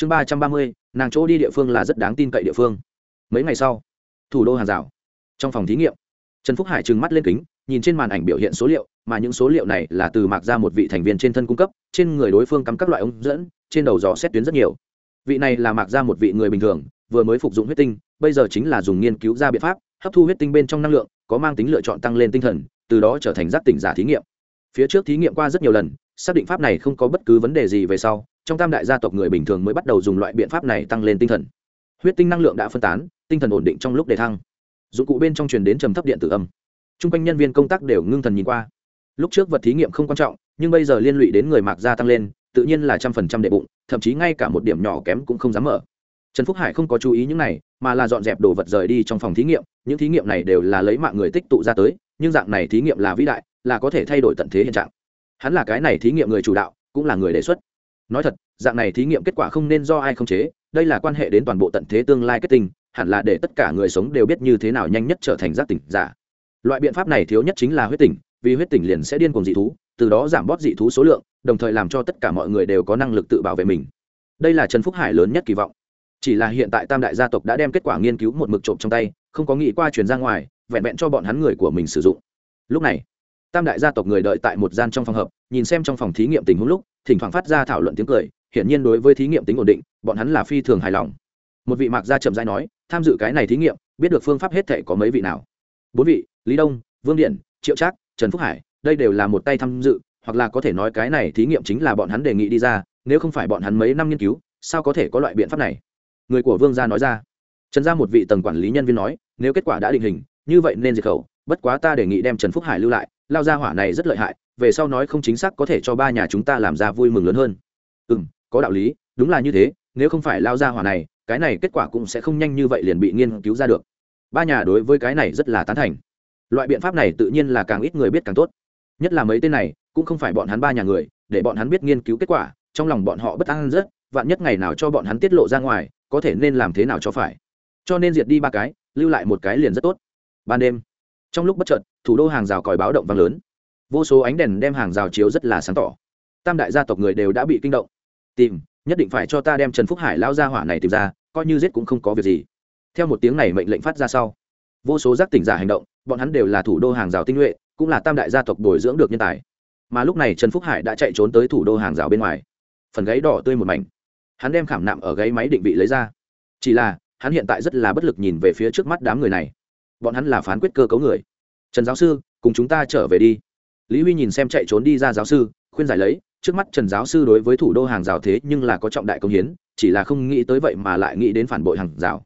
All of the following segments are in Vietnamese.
chương ba trăm ba mươi, nàng chỗ đi địa phương là rất đáng tin cậy địa phương. Mấy ngày sau, thủ đô hàng rào. Trong phòng thí nghiệm, trần phúc hải trừng mắt lên kính, nhìn trên màn ảnh biểu hiện số liệu, mà những số liệu này là từ mạc ra một vị thành viên trên thân cung cấp, trên người đối phương cắm các loại ống dẫn, trên đầu dò xét tuyến rất nhiều. Vị này là mạc ra một vị người bình thường, vừa mới phục dụng huyết tinh, bây giờ chính là dùng nghiên cứu ra biện pháp, hấp thu huyết tinh bên trong năng lượng, có mang tính lựa chọn tăng lên tinh thần, từ đó trở thành giác tỉnh giả thí nghiệm. Phía trước thí nghiệm qua rất nhiều lần, xác định pháp này không có bất cứ vấn đề gì về sau trong tam đại gia tộc người bình thường mới bắt đầu dùng loại biện pháp này tăng lên tinh thần. Huyết tinh năng lượng đã phân tán, tinh thần ổn định trong lúc đề thăng. Dụng cụ bên trong truyền đến trầm thấp điện tử âm. T r u n g quanh nhân viên công tác đều ngưng thần nhìn qua. Lúc trước vật thí nghiệm không quan trọng, nhưng bây giờ liên lụy đến người mạc gia tăng lên, tự nhiên là trăm phần trăm đệ bụng, thậm chí ngay cả một điểm nhỏ kém cũng không dám mở. Trần phúc hải không có chú ý những này, mà là dọn dẹp đồ vật rời đi trong phòng thí nghiệm, những thí nghiệm này đều là lấy mạng người tích tụ ra tới, nhưng dạng này thí nghiệm là vĩ đại, là có thể thay đổi tận thế hiện trạng. Hắn là cái này thí nghiệm người chủ đạo, cũng là người đề xuất nói thật, dạng này thí nghiệm kết quả không nên do ai không chế, đây là quan hệ đến toàn bộ tận thế tương lai kết tinh, hẳn là để tất cả người sống đều biết như thế nào nhanh nhất trở thành giác tỉnh giả. Loại biện pháp này thiếu nhất chính là huyết tỉnh, vì huyết tỉnh liền sẽ điên cùng dị thú, từ đó giảm bóp dị thú số lượng, đồng thời làm cho tất cả mọi người đều có năng lực tự bảo vệ mình. Đây là trần phúc hải lớn nhất kỳ vọng. Chỉ là hiện tại tam đại gia tộc đã đem kết quả nghiên cứu một mực trộm trong tay, không có nghĩ qua chuyển ra ngoài, vẹn vẹn cho bọn hắn người của mình sử dụng. Lúc này, tam đại gia tộc người đợi tại một gian trong phòng hợp nhìn xem trong phòng thí nghiệm tình huống lúc, thỉnh thoảng phát ra thảo luận tiếng cười, hiển nhiên đối với thí nghiệm tính ổn định, bọn hắn là phi thường hài lòng. Một vị mạc gia chậm rãi nói, tham dự cái này thí nghiệm, biết được phương pháp hết thể có mấy vị nào. Bốn vị, lý đông, vương điện, triệu trác, trần phúc hải, đây đều là một tay tham dự, hoặc là có thể nói cái này thí nghiệm chính là bọn hắn đề nghị đi ra, nếu không phải bọn hắn mấy năm nghiên cứu, sao có thể có loại biện pháp này? Người của vương gia nói ra. Trần gia một vị tầng quản lý nhân viên nói, nếu kết quả đã định hình, như vậy nên diệt khẩu, bất quá ta đề nghị đem trần phúc hải lưu lại lao gia hỏa này rất lợi hại, về sau nói không chính xác có thể cho ba nhà chúng ta làm ra vui mừng lớn hơn. Ừ m có đạo lý, đúng là như thế, nếu không phải lao gia hỏa này, cái này kết quả cũng sẽ không nhanh như vậy liền bị nghiên cứu ra được. Ba nhà đối với cái này rất là tán thành. Loại biện pháp này tự nhiên là càng ít người biết càng tốt. Nhất là mấy tên này, cũng không phải bọn hắn ba nhà người, để bọn hắn biết nghiên cứu kết quả, trong lòng bọn họ bất an rất, vạn nhất ngày nào cho bọn hắn tiết lộ ra ngoài, có thể nên làm thế nào cho phải. Cho nên diệt đi ba cái, lưu lại một cái liền rất tốt. Ban đêm trong lúc bất chợt, thủ đô hàng rào còi báo động vang lớn. Vô số ánh đèn đem hàng rào chiếu rất là sáng tỏ. Tam đại gia tộc người đều đã bị kinh động. Tìm, nhất định phải cho ta đem trần phúc hải lao ra hỏa này tìm ra, coi như giết cũng không có việc gì. Theo một tiếng này mệnh lệnh phát ra sau, vô số giác tỉnh giả hành động, bọn hắn đều là thủ đô hàng rào tinh nhuệ, cũng là tam đại gia tộc bồi dưỡng được nhân tài. Mà lúc này trần phúc hải đã chạy trốn tới thủ đô hàng rào bên ngoài. Phần gáy đỏ tươi một mảnh. Hắn đem khảm nạm ở gáy máy định vị lấy ra. Chỉ là, hắn hiện tại rất là bất lực nhìn về phía trước mắt đám người này bọn hắn là phán quyết cơ cấu người. Trần giáo sư, cùng chúng ta trở về đi. Lý huy nhìn xem chạy trốn đi ra giáo sư, khuyên giải lấy, trước mắt trần giáo sư đối với thủ đô hàng rào thế nhưng là có trọng đại công hiến, chỉ là không nghĩ tới vậy mà lại nghĩ đến phản bội hàng rào.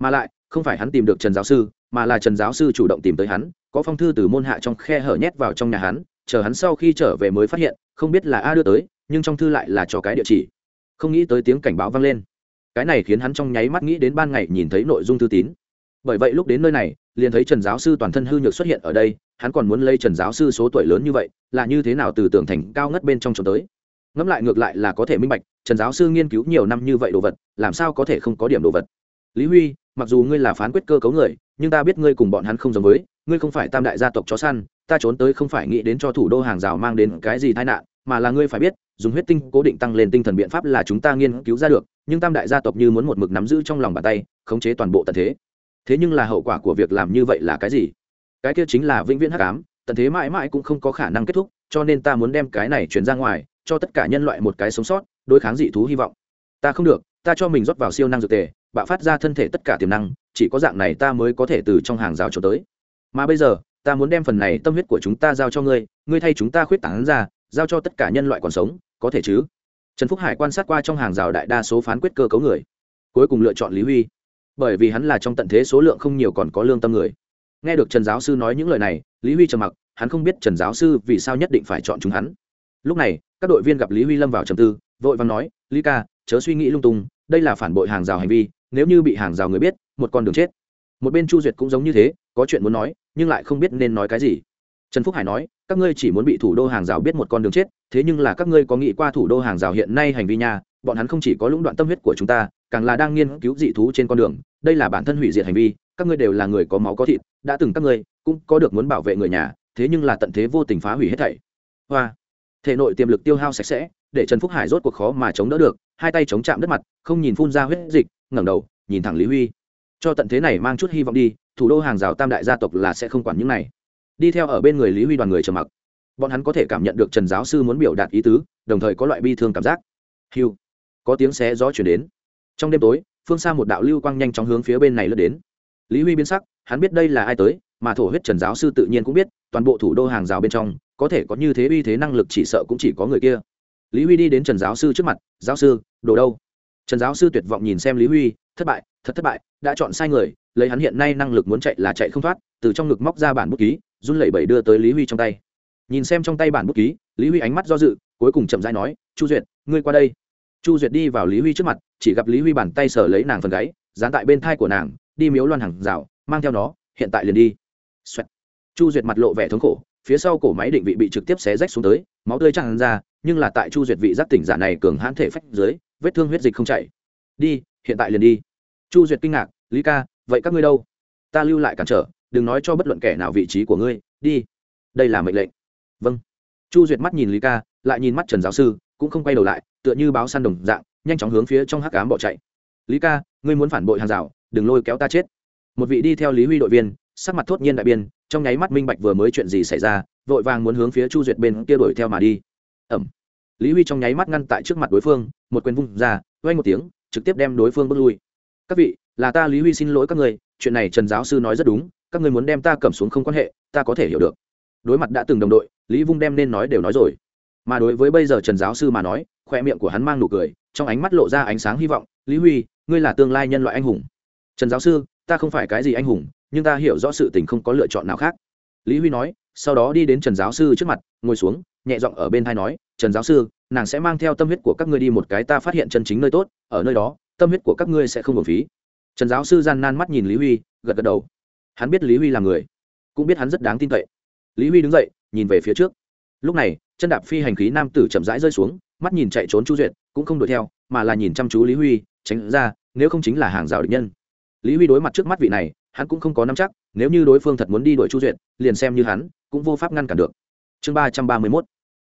Mà lại, không phải hắn tìm được trần giáo sư, mà là trần giáo sư chủ động tìm tới hắn, có phong thư từ môn hạ trong khe hở nhét vào trong nhà hắn, chờ hắn sau khi trở về mới phát hiện, không biết là a đưa tới, nhưng trong thư lại là cho cái địa chỉ. Không nghĩ tới tiếng cảnh báo vang lên. Cái này khiến hắn trong nháy mắt nghĩ đến ban ngày nhìn thấy nội dung thư tín. Bởi vậy lúc đến nơi này liền thấy trần giáo sư toàn thân hư nhược xuất hiện ở đây, hắn còn muốn lấy trần giáo sư số tuổi lớn như vậy, là như thế nào từ tưởng thành cao ngất bên trong trốn tới? Ngẫm lại ngược lại là có thể minh bạch, trần giáo sư nghiên cứu nhiều năm như vậy đồ vật, làm sao có thể không có điểm đồ vật? Lý huy, mặc dù ngươi là phán quyết cơ cấu người, nhưng ta biết ngươi cùng bọn hắn không giống với, ngươi không phải tam đại gia tộc chó săn, ta trốn tới không phải nghĩ đến cho thủ đô hàng rào mang đến cái gì tai nạn, mà là ngươi phải biết, dùng huyết tinh cố định tăng lên tinh thần biện pháp là chúng ta nghiên cứu ra được, nhưng tam đại gia tộc như muốn một mực nắm giữ trong lòng bàn tay, khống chế toàn bộ tận thế thế nhưng là hậu quả của việc làm như vậy là cái gì? Cái kia chính là vĩnh viễn hắc ám, tận thế mãi mãi cũng không có khả năng kết thúc, cho nên ta muốn đem cái này chuyển ra ngoài, cho tất cả nhân loại một cái sống sót, đối kháng dị thú hy vọng. Ta không được, ta cho mình rót vào siêu năng dược tề, bạo phát ra thân thể tất cả tiềm năng, chỉ có dạng này ta mới có thể từ trong hàng rào trốn tới. Mà bây giờ, ta muốn đem phần này tâm huyết của chúng ta giao cho ngươi ngươi thay chúng ta khuyết tảng ra, giao cho tất cả nhân loại còn sống, có thể chứ? Trần phúc hải quan sát qua trong hàng rào đại đa số phán quyết cơ cấu người, cuối cùng lựa chọn lý huy bởi vì hắn là trong tận thế số lượng không nhiều còn có lương tâm người. Nghe được trần giáo sư nói những lời này, lý huy trầm mặc, hắn không biết trần giáo sư vì sao nhất định phải chọn chúng hắn. Lúc này, các đội viên gặp lý huy lâm vào trầm tư, vội vàng nói, lý ca, chớ suy nghĩ lung tung, đây là phản bội hàng rào hành vi, nếu như bị hàng rào người biết, một con đường chết. Một bên chu duyệt cũng giống như thế, có chuyện muốn nói, nhưng lại không biết nên nói cái gì. Trần phúc hải nói, các ngươi chỉ muốn bị thủ đô hàng rào biết một con đường chết, thế nhưng là các ngươi có nghĩ qua thủ đô hàng rào hiện nay hành vi nha, bọn hắn không chỉ có lũng đoạn tâm huyết của chúng ta càng là đang nghiên cứu dị thú trên con đường, đây là bản thân hủy diệt hành vi, các ngươi đều là người có máu có thịt, đã từng các ngươi cũng có được muốn bảo vệ người nhà, thế nhưng là tận thế vô tình phá hủy hết thảy. Hoa. Thể nội tiềm lực tiêu hao sạch sẽ, để trần phúc hải rốt cuộc khó mà chống đỡ được, hai tay chống chạm đất mặt, không nhìn phun ra huyết dịch, ngẩng đầu, nhìn thẳng lý huy. Cho tận thế này mang chút hy vọng đi, thủ đô hàng rào tam đại gia tộc là sẽ không quản những này. Đi theo ở bên người lý huy đoàn người trầm mặc. Bọn hắn có thể cảm nhận được trần giáo sư muốn biểu đạt ý tứ, đồng thời có loại bi thương cảm giác. Hiu có tiếng xé gió chuyển đến trong đêm tối, phương xa một đạo lưu quang nhanh chóng hướng phía bên này lướt đến. Lý huy biến sắc, hắn biết đây là ai tới, mà thổ huyết trần giáo sư tự nhiên cũng biết, toàn bộ thủ đô hàng rào bên trong, có thể có như thế uy thế năng lực chỉ sợ cũng chỉ có người kia. Lý huy đi đến trần giáo sư trước mặt, giáo sư, đồ đâu? Trần giáo sư tuyệt vọng nhìn xem lý huy, thất bại, thật thất bại, đã chọn sai người, lấy hắn hiện nay năng lực muốn chạy là chạy không thoát, từ trong ngực móc ra bản bút ký, run lẩy bẩy đưa tới lý huy trong tay. Nhìn xem trong tay bản bút ký, lý huy ánh mắt do dự, cuối cùng chậm rãi nói, chu duyệt, ngươi qua đây. Chu duyệt đi vào lý huy trước mặt chỉ gặp lý huy bàn tay sờ lấy nàng phần gáy, dán tại bên thai của nàng, đi miếu loan hàng rào, mang theo nó, hiện tại liền đi、Xoẹt. Chu duyệt mặt lộ vẻ thống khổ, phía sau cổ máy định vị bị trực tiếp xé rách xuống tới, máu tươi tràn ra, nhưng là tại chu duyệt vị giác tỉnh giả này cường hãn thể phách dưới, vết thương huyết dịch không chảy. Đi, hiện tại liền đi. Chu duyệt kinh ngạc, lý ca, vậy các ngươi đâu? Ta lưu lại cản trở, đừng nói cho bất luận kẻ nào vị trí của ngươi, đi. Đây là mệnh lệnh. Vâng. Chu duyệt mắt nhìn lý ca, lại nhìn mắt trần giáo sư, cũng không quay đầu lại, tựa như báo săn đồng dạng nhanh chóng hướng phía trong hắc cám bỏ chạy. Lý ca, ngươi muốn phản bội hàng rào, đừng lôi kéo ta chết. Một vị đi theo lý huy đội viên, sắc mặt thốt nhiên đại biên trong nháy mắt minh bạch vừa mới chuyện gì xảy ra, vội vàng muốn hướng phía chu duyệt bên kia đuổi theo mà đi. Ẩm. Lý huy trong nháy mắt ngăn tại trước mặt đối phương, một quyền vung ra vay một tiếng, trực tiếp đem đối phương bước lui. Các vị, là ta lý huy xin lỗi các người, chuyện này trần giáo sư nói rất đúng, các người muốn đem ta cầm xuống không quan hệ, ta có thể hiểu được. Đối mặt đã từng đồng đội, lý vung đem nên nói đều nói rồi. Mà đối với bây giờ trần giáo sư mà nói, khoe miệng của hắn mang nụ cười trong ánh mắt lộ ra ánh sáng hy vọng, lý huy, ngươi là tương lai nhân loại anh hùng. Trần giáo sư, ta không phải cái gì anh hùng, nhưng ta hiểu rõ sự tình không có lựa chọn nào khác. Lý huy nói, sau đó đi đến trần giáo sư trước mặt, ngồi xuống, nhẹ giọng ở bên thai nói, trần giáo sư, nàng sẽ mang theo tâm huyết của các ngươi đi một cái ta phát hiện chân chính nơi tốt, ở nơi đó, tâm huyết của các ngươi sẽ không hưởng phí. Trần giáo sư gian nan mắt nhìn lý huy, gật gật đầu. Hắn biết lý huy là người, cũng biết hắn rất đáng tin cậy. Lý huy đứng dậy, nhìn về phía trước. Lúc này, chân đạp phi hành khí nam tử chậm rãi rơi xuống mắt nhìn chạy trốn chu duyệt, cũng không đuổi theo, mà là nhìn chăm chú lý huy, tránh ra, nếu không chính là hàng rào địch nhân. Lý huy đối mặt trước mắt vị này, hắn cũng không có nắm chắc, nếu như đối phương thật muốn đi đuổi chu duyệt, liền xem như hắn, cũng vô pháp ngăn cản được. Chương ba trăm ba mươi mốt.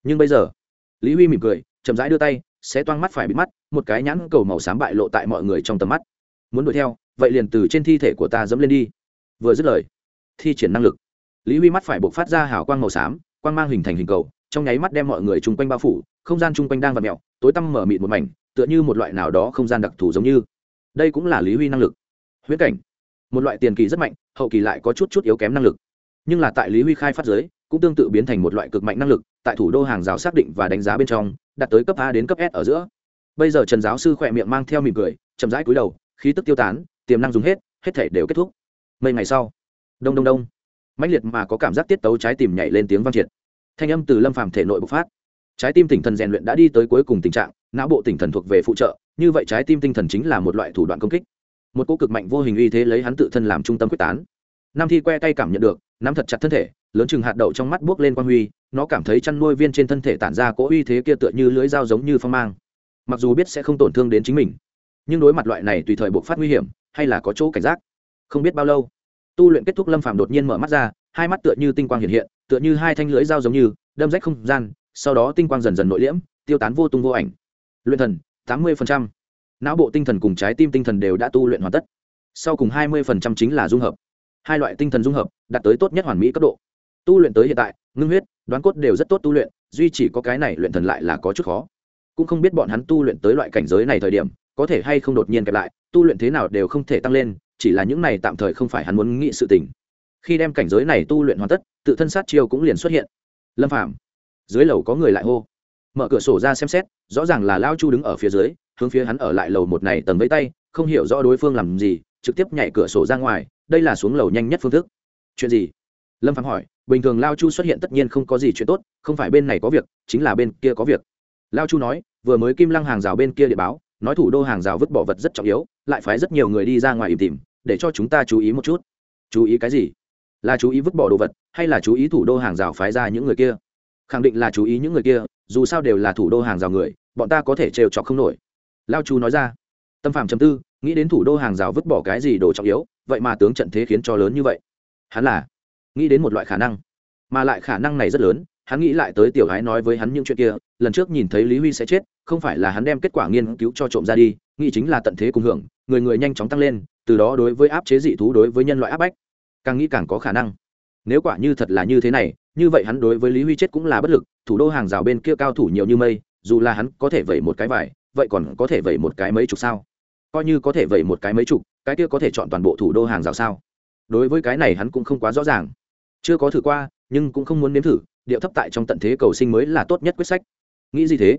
Nhưng bây giờ, lý huy mỉm cười, chậm rãi đưa tay sẽ toang mắt phải bị mắt, một cái nhãn cầu màu xám bại lộ tại mọi người trong tầm mắt. Muốn đuổi theo, vậy liền từ trên thi thể của ta dẫm lên đi. Vừa dứt lời, thi triển năng lực. Lý huy mắt phải buộc phát ra hào quang màu xám, quang mang hình thành hình cầu trong nháy mắt đem mọi người chung quanh bao phủ, không gian chung quanh đang vặt mẹo tối tăm mở mịt một mảnh, tựa như một loại nào đó không gian đặc thù giống như. Đây cũng là lý huy năng lực. Huyễn cảnh. Một loại tiền kỳ rất mạnh, hậu kỳ lại có chút chút yếu kém năng lực. Nhưng là tại lý huy khai phát giới, cũng tương tự biến thành một loại cực mạnh năng lực, tại thủ đô hàng rào xác định và đánh giá bên trong, đạt tới cấp a đến cấp s ở giữa. Bây giờ trần giáo sư khỏe miệng mang theo mỉm cười, chậm rãi cúi đầu, khí tức tiêu tán, tiềm năng dùng hết hết thể đều kết thúc. Mấy ngày sau. Đông đông đông. Mãnh liệt mà có cảm giác tiết tấu trái tìm nhảy lên tiếng vang triệt thanh âm từ lâm phàm thể nội bộc phát. Trái tim tinh thần rèn luyện đã đi tới cuối cùng tình trạng, não bộ tinh thần thuộc về phụ trợ, như vậy trái tim tinh thần chính là một loại thủ đoạn công kích. Một cô cực mạnh vô hình uy thế lấy hắn tự thân làm trung tâm quyết tán. Nam thi que tay cảm nhận được, nắm thật chặt thân thể, lớn chừng hạt đậu trong mắt buốc lên quang huy, nó cảm thấy chăn nuôi viên trên thân thể tản ra cỗ uy thế kia tựa như lưới dao giống như phong mang. Mặc dù biết sẽ không tổn thương đến chính mình, nhưng đối mặt loại này tùy thời buộc phát nguy hiểm, hay là có chỗ cảnh giác. Không biết bao lâu, tu luyện kết thúc lâm phàm đột nhiên mở mắt ra, hai mắt tựa như tinh quang hiện hiện tựa như hai thanh lưới dao giống như, đâm rách không gian, sau đó tinh quang dần dần nội liễm, tiêu tán vô tung vô ảnh. Luyện thần, tám mươi não bộ tinh thần cùng trái tim tinh thần đều đã tu luyện hoàn tất. Sau cùng hai mươi chính là dung hợp. Hai loại tinh thần dung hợp, đạt tới tốt nhất hoàn mỹ cấp độ. Tu luyện tới hiện tại, ngưng huyết, đoán cốt đều rất tốt tu luyện, duy chỉ có cái này luyện thần lại là có chút khó. Cũng không biết bọn hắn tu luyện tới loại cảnh giới này thời điểm, có thể hay không đột nhiên kẹp lại, tu luyện thế nào đều không thể tăng lên, chỉ là những này tạm thời không phải hắn muốn nghĩ sự tình khi đem cảnh giới này tu luyện hoàn tất, tự thân sát chiêu cũng liền xuất hiện. Lâm phạm dưới lầu có người lại hô. Mở cửa sổ ra xem xét, rõ ràng là lao chu đứng ở phía dưới, hướng phía hắn ở lại lầu một này tầng vẫy tay, không hiểu rõ đối phương làm gì, trực tiếp nhảy cửa sổ ra ngoài, đây là xuống lầu nhanh nhất phương thức. Chuyện gì? Lâm phạm hỏi, bình thường lao chu xuất hiện tất nhiên không có gì chuyện tốt, không phải bên này có việc, chính là bên kia có việc. Lao chu nói, vừa mới kim lăng hàng rào bên kia địa báo, nói thủ đô hàng rào vứt bỏ vật rất trọng yếu, lại phái rất nhiều người đi ra ngoài im tìm, để cho chúng ta chú ý một chút. Chú ý cái gì? Là chú ý vứt bỏ đồ vật hay là chú ý thủ đô hàng rào phái ra những người kia? Khẳng định là chú ý những người kia, dù sao đều là thủ đô hàng rào người, bọn ta có thể trêu chọc không nổi. Lao chu nói ra. Tâm phạm chấm tư, nghĩ đến thủ đô hàng rào vứt bỏ cái gì đồ trọng yếu, vậy mà tướng trận thế khiến cho lớn như vậy. Hắn là nghĩ đến một loại khả năng, mà lại khả năng này rất lớn, hắn nghĩ lại tới tiểu gái nói với hắn những chuyện kia, lần trước nhìn thấy lý huy sẽ chết, không phải là hắn đem kết quả nghiên cứu cho trộm ra đi, nghĩ chính là tận thế cùng hưởng, người người nhanh chóng tăng lên, từ đó đối với áp chế dị thú đối với nhân loại áp bách càng nghĩ càng có khả năng. Nếu quả như thật là như thế này, như vậy hắn đối với lý huy chết cũng là bất lực, thủ đô hàng rào bên kia cao thủ nhiều như mây, dù là hắn có thể vẩy một cái vải, vậy còn có thể vẩy một cái mấy chục sao? Coi như có thể vẩy một cái mấy chục, cái kia có thể chọn toàn bộ thủ đô hàng rào sao? Đối với cái này hắn cũng không quá rõ ràng. Chưa có thử qua, nhưng cũng không muốn nếm thử, điệu thấp tại trong tận thế cầu sinh mới là tốt nhất quyết sách. Nghĩ gì thế?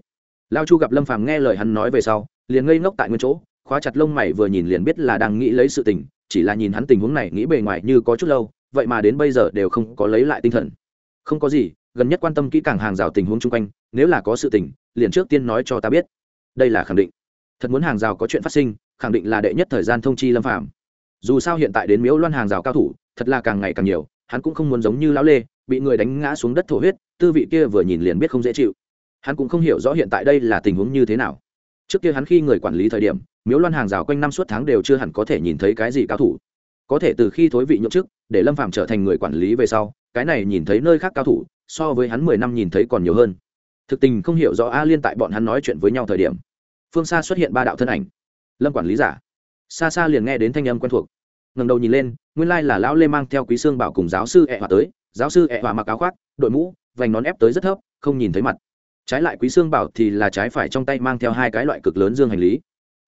Lao chu gặp lâm phàm nghe lời hắn nói về sau, liền ngây ngốc tại nguyên chỗ, khóa chặt lông mày vừa nhìn liền biết là đang nghĩ lấy sự tình chỉ là nhìn hắn tình huống này nghĩ bề ngoài như có chút lâu, vậy mà đến bây giờ đều không có lấy lại tinh thần. Không có gì, gần nhất quan tâm kỹ càng hàng rào tình huống chung quanh, nếu là có sự tình, liền trước tiên nói cho ta biết. Đây là khẳng định. Thật muốn hàng rào có chuyện phát sinh, khẳng định là đệ nhất thời gian thông chi lâm phạm dù sao hiện tại đến miếu loan hàng rào cao thủ, thật là càng ngày càng nhiều, hắn cũng không muốn giống như lão lê, bị người đánh ngã xuống đất thổ huyết, tư vị kia vừa nhìn liền biết không dễ chịu. Hắn cũng không hiểu rõ hiện tại đây là tình huống như thế nào. Trước kia hắn khi người quản lý thời điểm miếu loan hàng rào quanh năm suốt tháng đều chưa hẳn có thể nhìn thấy cái gì cao thủ. Có thể từ khi thối vị nhậm chức, để lâm phạm trở thành người quản lý về sau, cái này nhìn thấy nơi khác cao thủ, so với hắn mười năm nhìn thấy còn nhiều hơn. Thực tình không hiểu rõ a liên tại bọn hắn nói chuyện với nhau thời điểm. Phương xa xuất hiện ba đạo thân ảnh. Lâm quản lý giả. Xa xa liền nghe đến thanh âm quen thuộc. Ngầm đầu nhìn lên, nguyên lai là lão lê mang theo quý sương bảo cùng giáo sư ẹ、e、hòa hòa tới. Giáo sư ẹ、e、hòa hòa mặc áo khoác, đội mũ, vành nón ép tới rất thấp, không nhìn thấy mặt. Trái lại quý sương bảo thì là trái phải trong tay mang theo hai cái loại cực lớn dương hành lý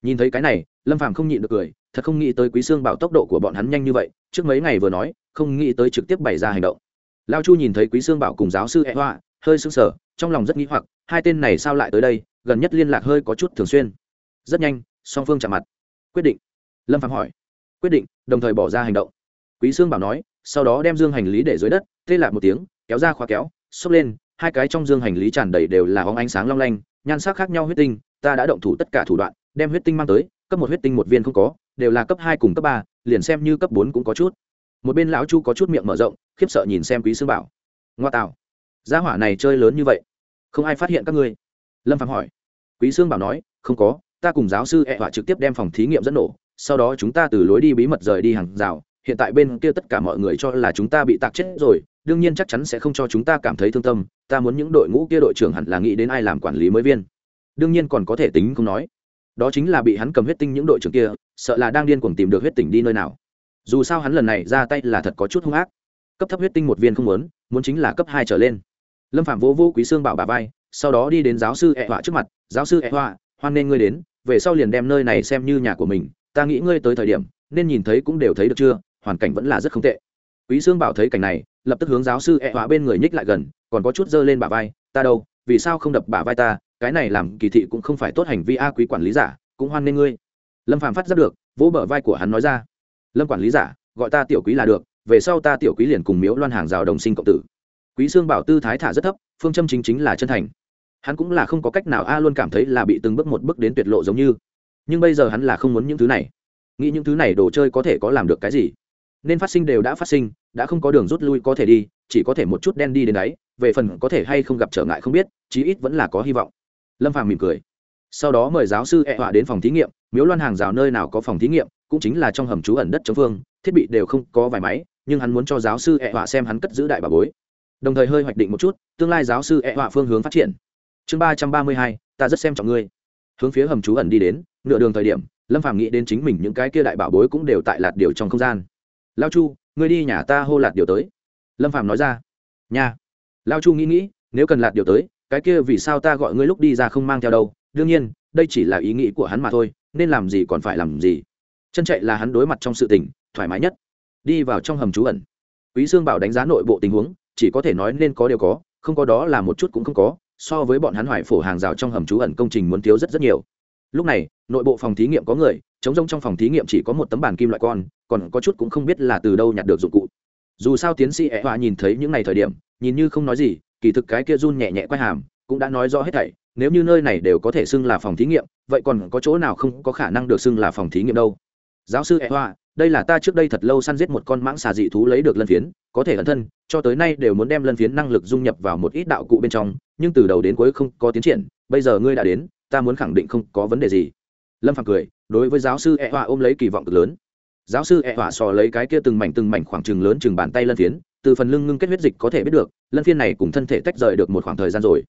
nhìn thấy cái này, lâm phàm không nhịn được cười, thật không nghĩ tới quý sương bảo tốc độ của bọn hắn nhanh như vậy, trước mấy ngày vừa nói, không nghĩ tới trực tiếp bày ra hành động. Lao chu nhìn thấy quý sương bảo cùng giáo sư e hoa, hơi sững sở trong lòng rất nghĩ hoặc, hai tên này sao lại tới đây, gần nhất liên lạc hơi có chút thường xuyên. Rất nhanh, song phương chạm mặt. Quyết định. Lâm phạm hỏi. Quyết định, đồng thời bỏ ra hành động. Quý sương bảo nói, sau đó đem dương hành lý để dưới đất tê lạc một tiếng, kéo ra khóa kéo, xốc lên, hai cái trong dương hành lý tràn đầy đều là hóng ánh sáng long lanh, nhan sắc khác nhau huyết tinh, ta đã động thủ tất cả thủ đoạn đem huyết tinh mang tới, cấp một huyết tinh một viên không có, đều là cấp hai cùng cấp ba, liền xem như cấp bốn cũng có chút. Một bên lão chu có chút miệng mở rộng, khiếp sợ nhìn xem quý sương bảo. Ngoa tạo. Gia hỏa này chơi lớn như vậy. Không ai phát hiện các ngươi. Lâm phạm hỏi. Quý sương bảo nói, không có, ta cùng giáo sư ẹ họa trực tiếp đem phòng thí nghiệm dẫn nổ, sau đó chúng ta từ lối đi bí mật rời đi hàng rào, hiện tại bên kia tất cả mọi người cho là chúng ta bị tạc chết rồi, đương nhiên chắc chắn sẽ không cho chúng ta cảm thấy thương tâm, ta muốn những đội ngũ kia đội trưởng hẳn là nghĩ đến ai làm quản lý mới viên. Đương nhiên còn có thể tính không nói đó chính là bị hắn cầm huyết tinh những đội trưởng kia, sợ là đang điên cuồng tìm được huyết tinh đi nơi nào. Dù sao hắn lần này ra tay là thật có chút hung ác. Cấp thấp huyết tinh một viên không muốn muốn chính là cấp hai trở lên. Lâm phạm vô vô quý xương bảo bà vai, sau đó đi đến giáo sư ẹ họa trước mặt, giáo sư ẹ họa, hoan nên ngươi đến, về sau liền đem nơi này xem như nhà của mình, ta nghĩ ngươi tới thời điểm, nên nhìn thấy cũng đều thấy được chưa, hoàn cảnh vẫn là rất không tệ. Quý xương bảo thấy cảnh này, lập tức hướng giáo sư ẹ họa bên người nhích lại gần, còn có chút dơ lên bà vai, ta đâu, vì sao không đập bà vai ta cái này làm kỳ thị cũng không phải tốt hành vi a quý quản lý giả, cũng hoan nên ngươi. Lâm phạm phát giác được, vỗ bờ vai của hắn nói ra. Lâm quản lý giả, gọi ta tiểu quý là được, về sau ta tiểu quý liền cùng miếu loan hàng rào đồng sinh cộng tử. Quý sương bảo tư thái thả rất thấp, phương châm chính chính là chân thành. Hắn cũng là không có cách nào a luôn cảm thấy là bị từng bước một bước đến tuyệt lộ giống như. Nhưng bây giờ hắn là không muốn những thứ này. Nghĩ những thứ này đồ chơi có thể có làm được cái gì? Nên phát sinh đều đã phát sinh, đã không có đường rút lui có thể đi, chỉ có thể một chút đen đi đến đấy, về phần có thể hay không gặp trở ngại không biết, chí ít vẫn là có hy vọng lâm phàm mỉm cười. Sau đó mời giáo sư e họa đến phòng thí nghiệm, miếu loan hàng rào nơi nào có phòng thí nghiệm, cũng chính là trong hầm trú ẩn đất chống phương, thiết bị đều không có vài máy, nhưng hắn muốn cho giáo sư e họa xem hắn cất giữ đại bà bối. Đồng thời hơi hoạch định một chút, tương lai giáo sư e họa phương hướng phát triển. Chương ba trăm ba mươi hai, ta rất xem trọng ngươi. Hướng phía hầm trú ẩn đi đến, nửa đường thời điểm, lâm phàm nghĩ đến chính mình những cái kia đại bảo bối cũng đều tại lạt điều trong không gian. Lao chu, ngươi đi nhà ta hô lạt điều tới. Lâm phàm nói ra. Nhà lao chu nghĩ nghĩ, nếu cần lạt điều tới cái kia vì sao ta gọi ngươi lúc đi ra không mang theo đâu, đương nhiên, đây chỉ là ý nghĩ của hắn mà thôi, nên làm gì còn phải làm gì. Chân chạy là hắn đối mặt trong sự tình, thoải mái nhất. Đi vào trong hầm trú ẩn. Quý sương bảo đánh giá nội bộ tình huống, chỉ có thể nói nên có điều có, không có đó là một chút cũng không có, so với bọn hắn hoài phổ hàng rào trong hầm trú ẩn công trình muốn thiếu rất rất nhiều. Lúc này, nội bộ phòng thí nghiệm có người chống rông trong phòng thí nghiệm chỉ có một tấm bàn kim loại con, còn có chút cũng không biết là từ đâu nhặt được dụng cụ. Dù sao tiến sĩ ẹ nhìn thấy những ngày thời điểm, nhìn như không nói gì kỳ thực cái kia run nhẹ nhẹ quay hàm, cũng đã nói rõ hết thảy, nếu như nơi này đều có thể xưng là phòng thí nghiệm, vậy còn có chỗ nào không có khả năng được xưng là phòng thí nghiệm đâu? Giáo sư e hoa đây là ta trước đây thật lâu săn giết một con mãng xà dị thú lấy được lân phiến, có thể ẩn thân, cho tới nay đều muốn đem lân phiến năng lực dung nhập vào một ít đạo cụ bên trong, nhưng từ đầu đến cuối không có tiến triển, bây giờ ngươi đã đến, ta muốn khẳng định không có vấn đề gì. Lâm phạm cười, đối với giáo sư e hoa ôm lấy kỳ vọng cực lớn. Giáo sư e hoa sò lấy cái kia từng mảnh từng mảnh khoảng chừng lớn chừng bàn tay lân phiến từ phần lưng ngưng kết huyết dịch có thể biết được, lân phiên này cùng thân thể tách rời được một khoảng thời gian rồi.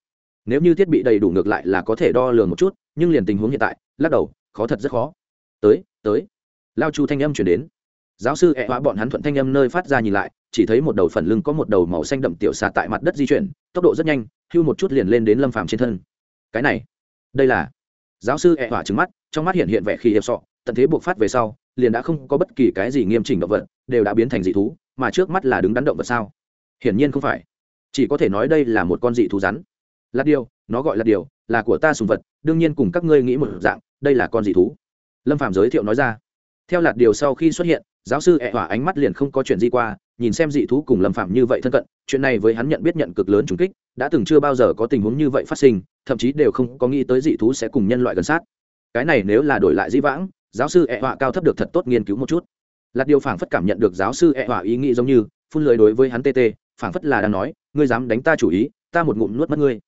Nếu như thiết bị đầy đủ ngược lại là có thể đo lường một chút, nhưng liền tình huống hiện tại, lắc đầu, khó thật rất khó. Tới tới. Lao chu thanh âm chuyển đến. Giáo sư ẹ hóa bọn hắn thuận thanh âm nơi phát ra nhìn lại, chỉ thấy một đầu phần lưng có một đầu màu xanh đậm tiểu xà tại mặt đất di chuyển, tốc độ rất nhanh, hưu một chút liền lên đến lâm phàm trên thân. Cái này, đây là. Giáo sư ẹ hóa trứng mắt, trong mắt hiện hiện vẻ khi hiệp sọ, tận thế buộc phát về sau liền đã không có bất kỳ cái gì nghiêm chỉnh động vật, đều đã biến thành dị thú, mà trước mắt là đứng đắn động vật sao? Hiển nhiên không phải. Chỉ có thể nói đây là một con dị thú rắn. Lạt điều, nó gọi là điều, là của ta sùng vật, đương nhiên cùng các ngươi nghĩ một dạng, đây là con dị thú. Lâm phạm giới thiệu nói ra. Theo lạt điều sau khi xuất hiện, giáo sư ẹ hỏa ánh mắt liền không có chuyện gì qua, nhìn xem dị thú cùng lâm phạm như vậy thân cận, chuyện này với hắn nhận biết nhận cực lớn trùng kích, đã từng chưa bao giờ có tình huống như vậy phát sinh, thậm chí đều không có nghĩ tới dị thú sẽ cùng nhân loại gần sát. Cái này nếu là đổi lại dĩ vãng giáo sư ẹ họa cao thấp được thật tốt nghiên cứu một chút. Lạt điều phảng phất cảm nhận được giáo sư ẹ họa ý nghĩ giống như, phun lời đối với hắn tê tê, phảng phất là đang nói, ngươi dám đánh ta chủ ý, ta một ngụm nuốt mất ngươi.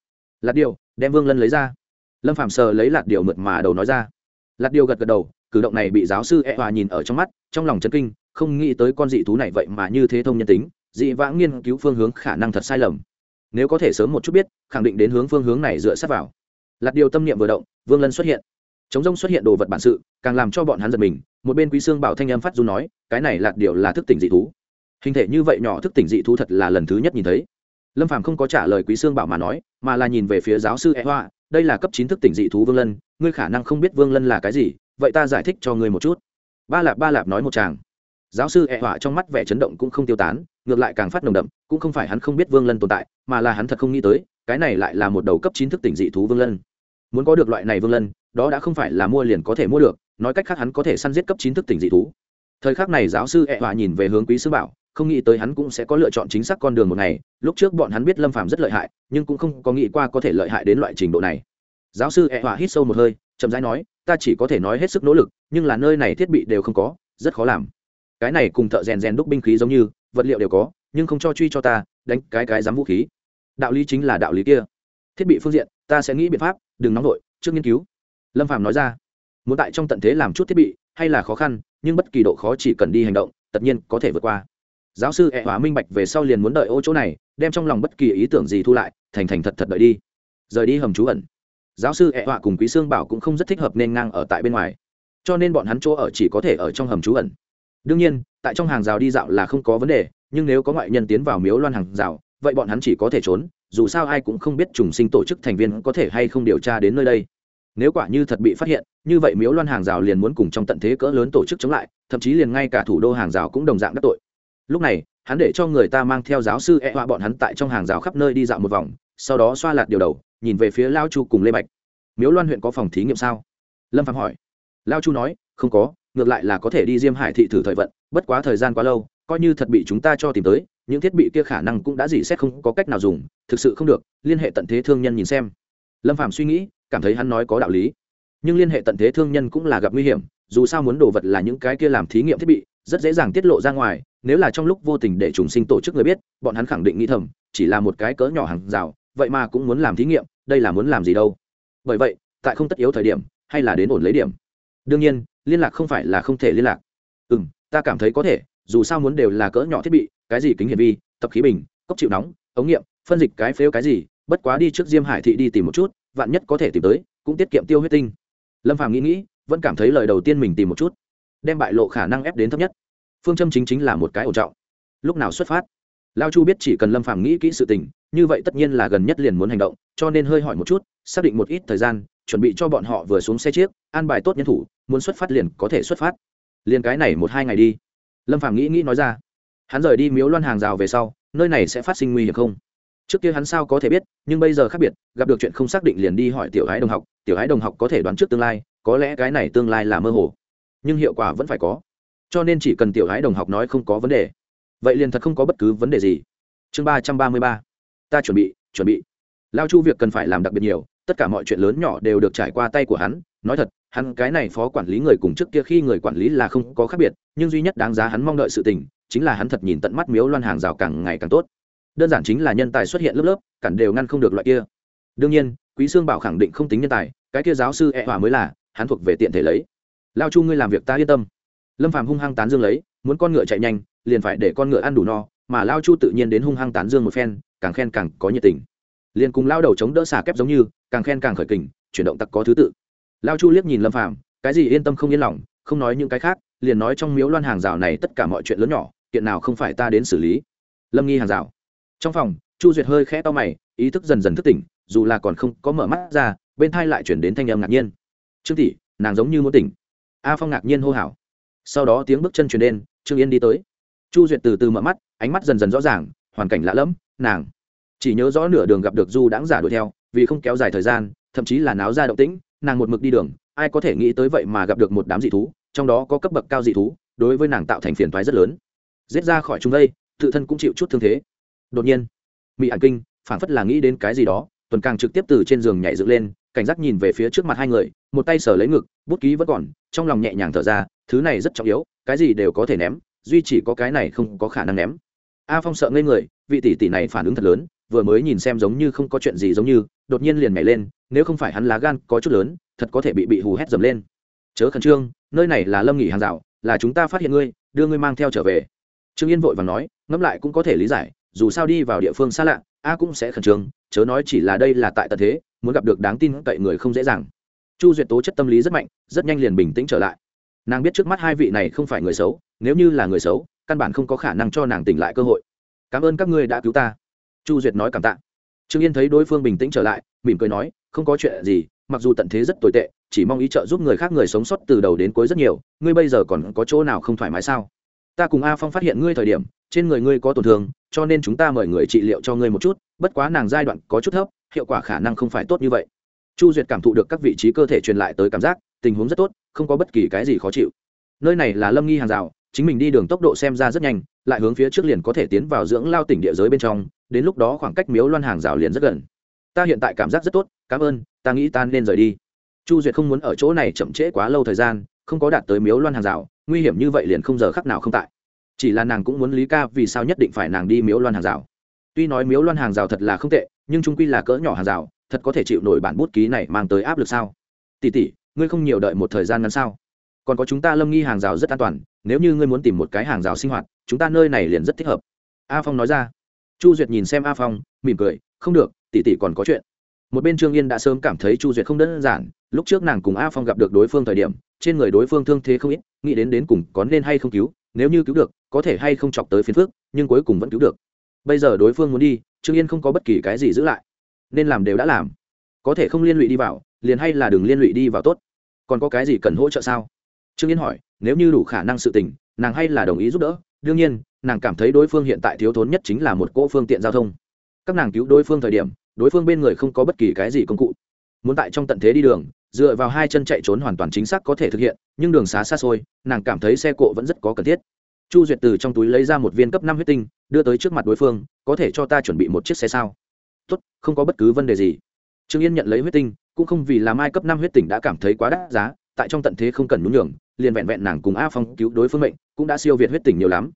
Lạt điều, đem vương lân lấy ra. Lâm phạm sờ lấy lạt điều mượt mà đầu nói ra. Lạt điều gật gật đầu, cử động này bị giáo sư e họa nhìn ở trong mắt, trong lòng chấn kinh, không nghĩ tới con dị thú này vậy mà như thế thông nhân tính, dị vãng nghiên cứu phương hướng khả năng thật sai lầm. Nếu có thể sớm một chút biết, khẳng định đến hướng phương hướng này dựa sát vào. Lạt điều tâm niệm vừa động, vương lân xuất hiện chống rông xuất hiện đồ vật bản sự, càng làm cho bọn hắn giật mình, một bên quý xương bảo thanh âm phát du nói, cái này là điều là thức tỉnh dị thú. Hình thể như vậy nhỏ thức tỉnh dị thú thật là lần thứ nhất nhìn thấy. Lâm phàm không có trả lời quý xương bảo mà nói, mà là nhìn về phía giáo sư e hoa, đây là cấp chín thức tỉnh dị thú vương lân, ngươi khả năng không biết vương lân là cái gì, vậy ta giải thích cho ngươi một chút. Ba lạp ba lạp nói một chàng giáo sư e Hoa trong mắt vẻ chấn động cũng không tiêu tán, ngược lại càng phát nồng đậm, cũng không phải hắn không biết vương lân tồn tại, mà là hắn thật không nghĩ tới, cái này lại là một đầu cấp chín thức tỉnh dị thú vương lân. Muốn có được loại này vương lân đó đã không phải là mua liền có thể mua được, nói cách khác hắn có thể săn giết cấp chín thức tỉnh dị thú. Thời khắc này giáo sư e họa nhìn về hướng quý sư bảo, không nghĩ tới hắn cũng sẽ có lựa chọn chính xác con đường một ngày, lúc trước bọn hắn biết lâm phàm rất lợi hại, nhưng cũng không có nghĩ qua có thể lợi hại đến loại trình độ này. Giáo sư e họa hít sâu một hơi, chậm rãi nói, ta chỉ có thể nói hết sức nỗ lực, nhưng là nơi này thiết bị đều không có, rất khó làm. Cái này cùng thợ rèn rèn đúc binh khí giống như, vật liệu đều có, nhưng không cho truy cho ta, đánh cái cái dám vũ khí. Đạo lý chính là đạo lý kia. Thiết bị phương diện, ta sẽ nghĩ biện pháp, đừng nóng vội, trước nghiên cứu lâm phạm nói ra, muốn tại trong tận thế làm chút thiết bị, hay là khó khăn, nhưng bất kỳ độ khó chỉ cần đi hành động, tất nhiên có thể vượt qua. Giáo sư E hóa minh bạch về sau liền muốn đợi ô chỗ này, đem trong lòng bất kỳ ý tưởng gì thu lại, thành thành thật thật đợi đi. Rời đi hầm trú ẩn. Giáo sư E Hóa cùng quý sương bảo cũng không rất thích hợp nên ngang ở tại bên ngoài, cho nên bọn hắn chỗ ở chỉ có thể ở trong hầm trú ẩn. Đương nhiên, tại trong hàng rào đi dạo là không có vấn đề, nhưng nếu có ngoại nhân tiến vào miếu loan hàng rào, vậy bọn hắn chỉ có thể trốn, dù sao ai cũng không biết trùng sinh tổ chức thành viên có thể hay không điều tra đến nơi đây nếu quả như thật bị phát hiện, như vậy miếu loan hàng rào liền muốn cùng trong tận thế cỡ lớn tổ chức chống lại, thậm chí liền ngay cả thủ đô hàng rào cũng đồng dạng đắc tội. Lúc này, hắn để cho người ta mang theo giáo sư e họa bọn hắn tại trong hàng rào khắp nơi đi dạo một vòng, sau đó xoa lạt điều đầu, nhìn về phía lao chu cùng lê bạch. Miếu loan huyện có phòng thí nghiệm sao? Lâm phạm hỏi. Lao chu nói, không có, ngược lại là có thể đi diêm hải thị thử thời vận, bất quá thời gian quá lâu, coi như thật bị chúng ta cho tìm tới, những thiết bị kia khả năng cũng đã dỉ xét không có cách nào dùng, thực sự không được, liên hệ tận thế thương nhân nhìn xem. Lâm phạm suy nghĩ cảm thấy hắn nói có đạo lý. Nhưng liên hệ tận thế thương nhân cũng là gặp nguy hiểm, dù sao muốn đồ vật là những cái kia làm thí nghiệm thiết bị, rất dễ dàng tiết lộ ra ngoài, nếu là trong lúc vô tình để trùng sinh tổ chức người biết, bọn hắn khẳng định nghĩ thầm, chỉ là một cái cỡ nhỏ hàng rào, vậy mà cũng muốn làm thí nghiệm, đây là muốn làm gì đâu. Bởi vậy, tại không tất yếu thời điểm, hay là đến ổn lấy điểm. Đương nhiên, liên lạc không phải là không thể liên lạc. Ừ m ta cảm thấy có thể, dù sao muốn đều là cỡ nhỏ thiết bị, cái gì kính hiển vi, tập khí bình, cốc chịu nóng, ống nghiệm, phân dịch cái phếu cái gì, bất quá đi trước diêm hải thị đi tìm một chút vạn nhất có thể tìm tới, cũng tiết kiệm tiêu huyết tinh. Lâm phàm nghĩ nghĩ, vẫn cảm thấy lời đầu tiên mình tìm một chút, đem bại lộ khả năng ép đến thấp nhất. Phương châm chính chính là một cái ổn trọng. Lúc nào xuất phát? Lao chu biết chỉ cần lâm phàm nghĩ kỹ sự tình, như vậy tất nhiên là gần nhất liền muốn hành động, cho nên hơi hỏi một chút, xác định một ít thời gian, chuẩn bị cho bọn họ vừa xuống xe chiếc, an bài tốt nhân thủ, muốn xuất phát liền có thể xuất phát. Liền cái này một hai ngày đi. Lâm phàm nghĩ nghĩ nói ra. Hắn rời đi miếu loan hàng rào về sau, nơi này sẽ phát sinh nguy hiểm không? Trước kia hắn sao có thể biết, nhưng bây giờ khác biệt, gặp được chuyện không xác định liền đi hỏi tiểu hái đồng học, tiểu hái đồng học có thể đoán trước tương lai, có lẽ cái này tương lai là mơ hồ, nhưng hiệu quả vẫn phải có. Cho nên chỉ cần tiểu hái đồng học nói không có vấn đề, vậy liền thật không có bất cứ vấn đề gì. Chương ba trăm ba mươi ba, ta chuẩn bị chuẩn bị. Lao chu việc cần phải làm đặc biệt nhiều, tất cả mọi chuyện lớn nhỏ đều được trải qua tay của hắn. Nói thật, hắn cái này phó quản lý người cùng trước kia khi người quản lý là không có khác biệt, nhưng duy nhất đáng giá hắn mong đợi sự tình, chính là hắn thật nhìn tận mắt miếu loan hàng rào càng ngày càng tốt đơn giản chính là nhân tài xuất hiện lớp lớp, cản đều ngăn không được loại kia. Đương nhiên, quý sương bảo khẳng định không tính nhân tài, cái kia giáo sư e hòa mới là, hắn thuộc về tiện thể lấy. Lao chu ngươi làm việc ta yên tâm. Lâm phàm hung hăng tán dương lấy, muốn con ngựa chạy nhanh, liền phải để con ngựa ăn đủ no, mà lao chu tự nhiên đến hung hăng tán dương một phen, càng khen càng có nhiệt tình. Liền cùng lao đầu chống đỡ xà kép giống như, càng khen càng khởi kình, chuyển động tặc có thứ tự. Lao chu liếc nhìn lâm phàm, cái gì yên tâm không yên lòng, không nói những cái khác, liền nói trong miếu loan hàng rào này tất cả mọi chuyện lớn nhỏ, kiện nào không phải ta đến xử lý. Lâm nghi hàng rào trong phòng, chu duyệt hơi khẽ to mày, ý thức dần dần thức tỉnh, dù là còn không có mở mắt ra, bên thai lại chuyển đến thanh âm ngạc nhiên. Trương tỷ, nàng giống như muốn tỉnh. A phong ngạc nhiên hô hào. Sau đó tiếng bước chân chuyển đến, trương yên đi tới. Chu duyệt từ từ mở mắt, ánh mắt dần dần rõ ràng, hoàn cảnh lạ lẫm, nàng. Chỉ nhớ rõ nửa đường gặp được du đãng giả đuổi theo, vì không kéo dài thời gian, thậm chí là náo ra động tĩnh, nàng một mực đi đường, ai có thể nghĩ tới vậy mà gặp được một đám dị thú, trong đó có cấp bậc cao dị thú, đối với nàng tạo thành phiền toái rất lớn. Giết ra khỏi chúng đây, tự thân cũng chịu chút thương thế đột nhiên mỹ ảnh kinh phảng phất là nghĩ đến cái gì đó, tuần càng trực tiếp từ trên giường nhảy dựng lên, cảnh giác nhìn về phía trước mặt hai người, một tay sờ lấy ngực, bút ký vẫn còn, trong lòng nhẹ nhàng thở ra, thứ này rất trọng yếu, cái gì đều có thể ném, duy chỉ có cái này không có khả năng ném. A phong sợ ngây người, vị tỷ tỷ này phản ứng thật lớn, vừa mới nhìn xem giống như không có chuyện gì giống như, đột nhiên liền nhảy lên, nếu không phải hắn lá gan có chút lớn, thật có thể bị bị hù hét dầm lên. Chớ khẩn trương, nơi này là lâm nghỉ hàng rào, là chúng ta phát hiện ngươi, đưa ngươi mang theo trở về. Trương yên vội và nói, ngẫm lại cũng có thể lý giải dù sao đi vào địa phương xa lạ, a cũng sẽ khẩn trương, chớ nói chỉ là đây là tại tận thế, muốn gặp được đáng tin cậy người không dễ dàng. Chu duyệt tố chất tâm lý rất mạnh, rất nhanh liền bình tĩnh trở lại. Nàng biết trước mắt hai vị này không phải người xấu, nếu như là người xấu, căn bản không có khả năng cho nàng tỉnh lại cơ hội. Cảm ơn các ngươi đã cứu ta. Chu duyệt nói cảm tạ. Trương yên thấy đối phương bình tĩnh trở lại, mỉm cười nói, không có chuyện gì, mặc dù tận thế rất tồi tệ, chỉ mong ý trợ giúp người khác người sống sót từ đầu đến cuối rất nhiều, ngươi bây giờ còn có chỗ nào không thoải mái sao? Ta cùng a phong phát hiện ngươi thời điểm, trên người ngươi có tổn thương, cho nên chúng ta mời người trị liệu cho ngươi một chút, bất quá nàng giai đoạn có chút thấp, hiệu quả khả năng không phải tốt như vậy. Chu duyệt cảm thụ được các vị trí cơ thể truyền lại tới cảm giác, tình huống rất tốt, không có bất kỳ cái gì khó chịu. Nơi này là lâm nghi hàng rào, chính mình đi đường tốc độ xem ra rất nhanh, lại hướng phía trước liền có thể tiến vào dưỡng lao tỉnh địa giới bên trong, đến lúc đó khoảng cách miếu loan hàng rào liền rất gần. Ta hiện tại cảm giác rất tốt, cảm ơn, ta nghĩ ta nên rời đi. Chu duyệt không muốn ở chỗ này chậm trễ quá lâu thời gian, không có đạt tới miếu loan hàng rào nguy hiểm như vậy liền không giờ khắc nào không tại. Chỉ là nàng cũng muốn lý ca vì sao nhất định phải nàng đi miếu loan hàng rào. Tuy nói miếu loan hàng rào thật là không tệ, nhưng trung quy là cỡ nhỏ hàng rào, thật có thể chịu nổi bản bút ký này mang tới áp lực sao? Tỷ tỷ, ngươi không nhiều đợi một thời gian ngắn sao? Còn có chúng ta lâm nghi hàng rào rất an toàn, nếu như ngươi muốn tìm một cái hàng rào sinh hoạt, chúng ta nơi này liền rất thích hợp. A phong nói ra. Chu duyệt nhìn xem a phong, mỉm cười, không được, tỷ tỷ còn có chuyện. Một bên trương yên đã sớm cảm thấy chu duyệt không đơn giản, lúc trước nàng cùng a phong gặp được đối phương thời điểm trên người đối phương thương thế không ít, nghĩ đến đến cùng có nên hay không cứu, nếu như cứu được, có thể hay không chọc tới phiền phước nhưng cuối cùng vẫn cứu được. Bây giờ đối phương muốn đi, trương yên không có bất kỳ cái gì giữ lại. Nên làm đều đã làm. Có thể không liên lụy đi vào, liền hay là đừng liên lụy đi vào tốt. Còn có cái gì cần hỗ trợ sao? Trương yên hỏi, nếu như đủ khả năng sự tình, nàng hay là đồng ý giúp đỡ. Đương nhiên, nàng cảm thấy đối phương hiện tại thiếu thốn nhất chính là một cỗ phương tiện giao thông. Các nàng cứu đối phương thời điểm, đối phương bên người không có bất kỳ cái gì công cụ. Muốn tại trong tận thế đi đường dựa vào hai chân chạy trốn hoàn toàn chính xác có thể thực hiện, nhưng đường xá xa xôi, nàng cảm thấy xe cộ vẫn rất có cần thiết. Chu duyệt từ trong túi lấy ra một viên cấp năm huyết tinh, đưa tới trước mặt đối phương, có thể cho ta chuẩn bị một chiếc xe sao? Tốt, không có bất cứ vấn đề gì. Trương yên nhận lấy huyết tinh, cũng không vì làm ai cấp năm huyết tỉnh đã cảm thấy quá đắt giá, tại trong tận thế không cần nhún nhường, liền vẹn vẹn nàng cùng a phong cứu đối phương mệnh, cũng đã siêu việt huyết tỉnh nhiều lắm.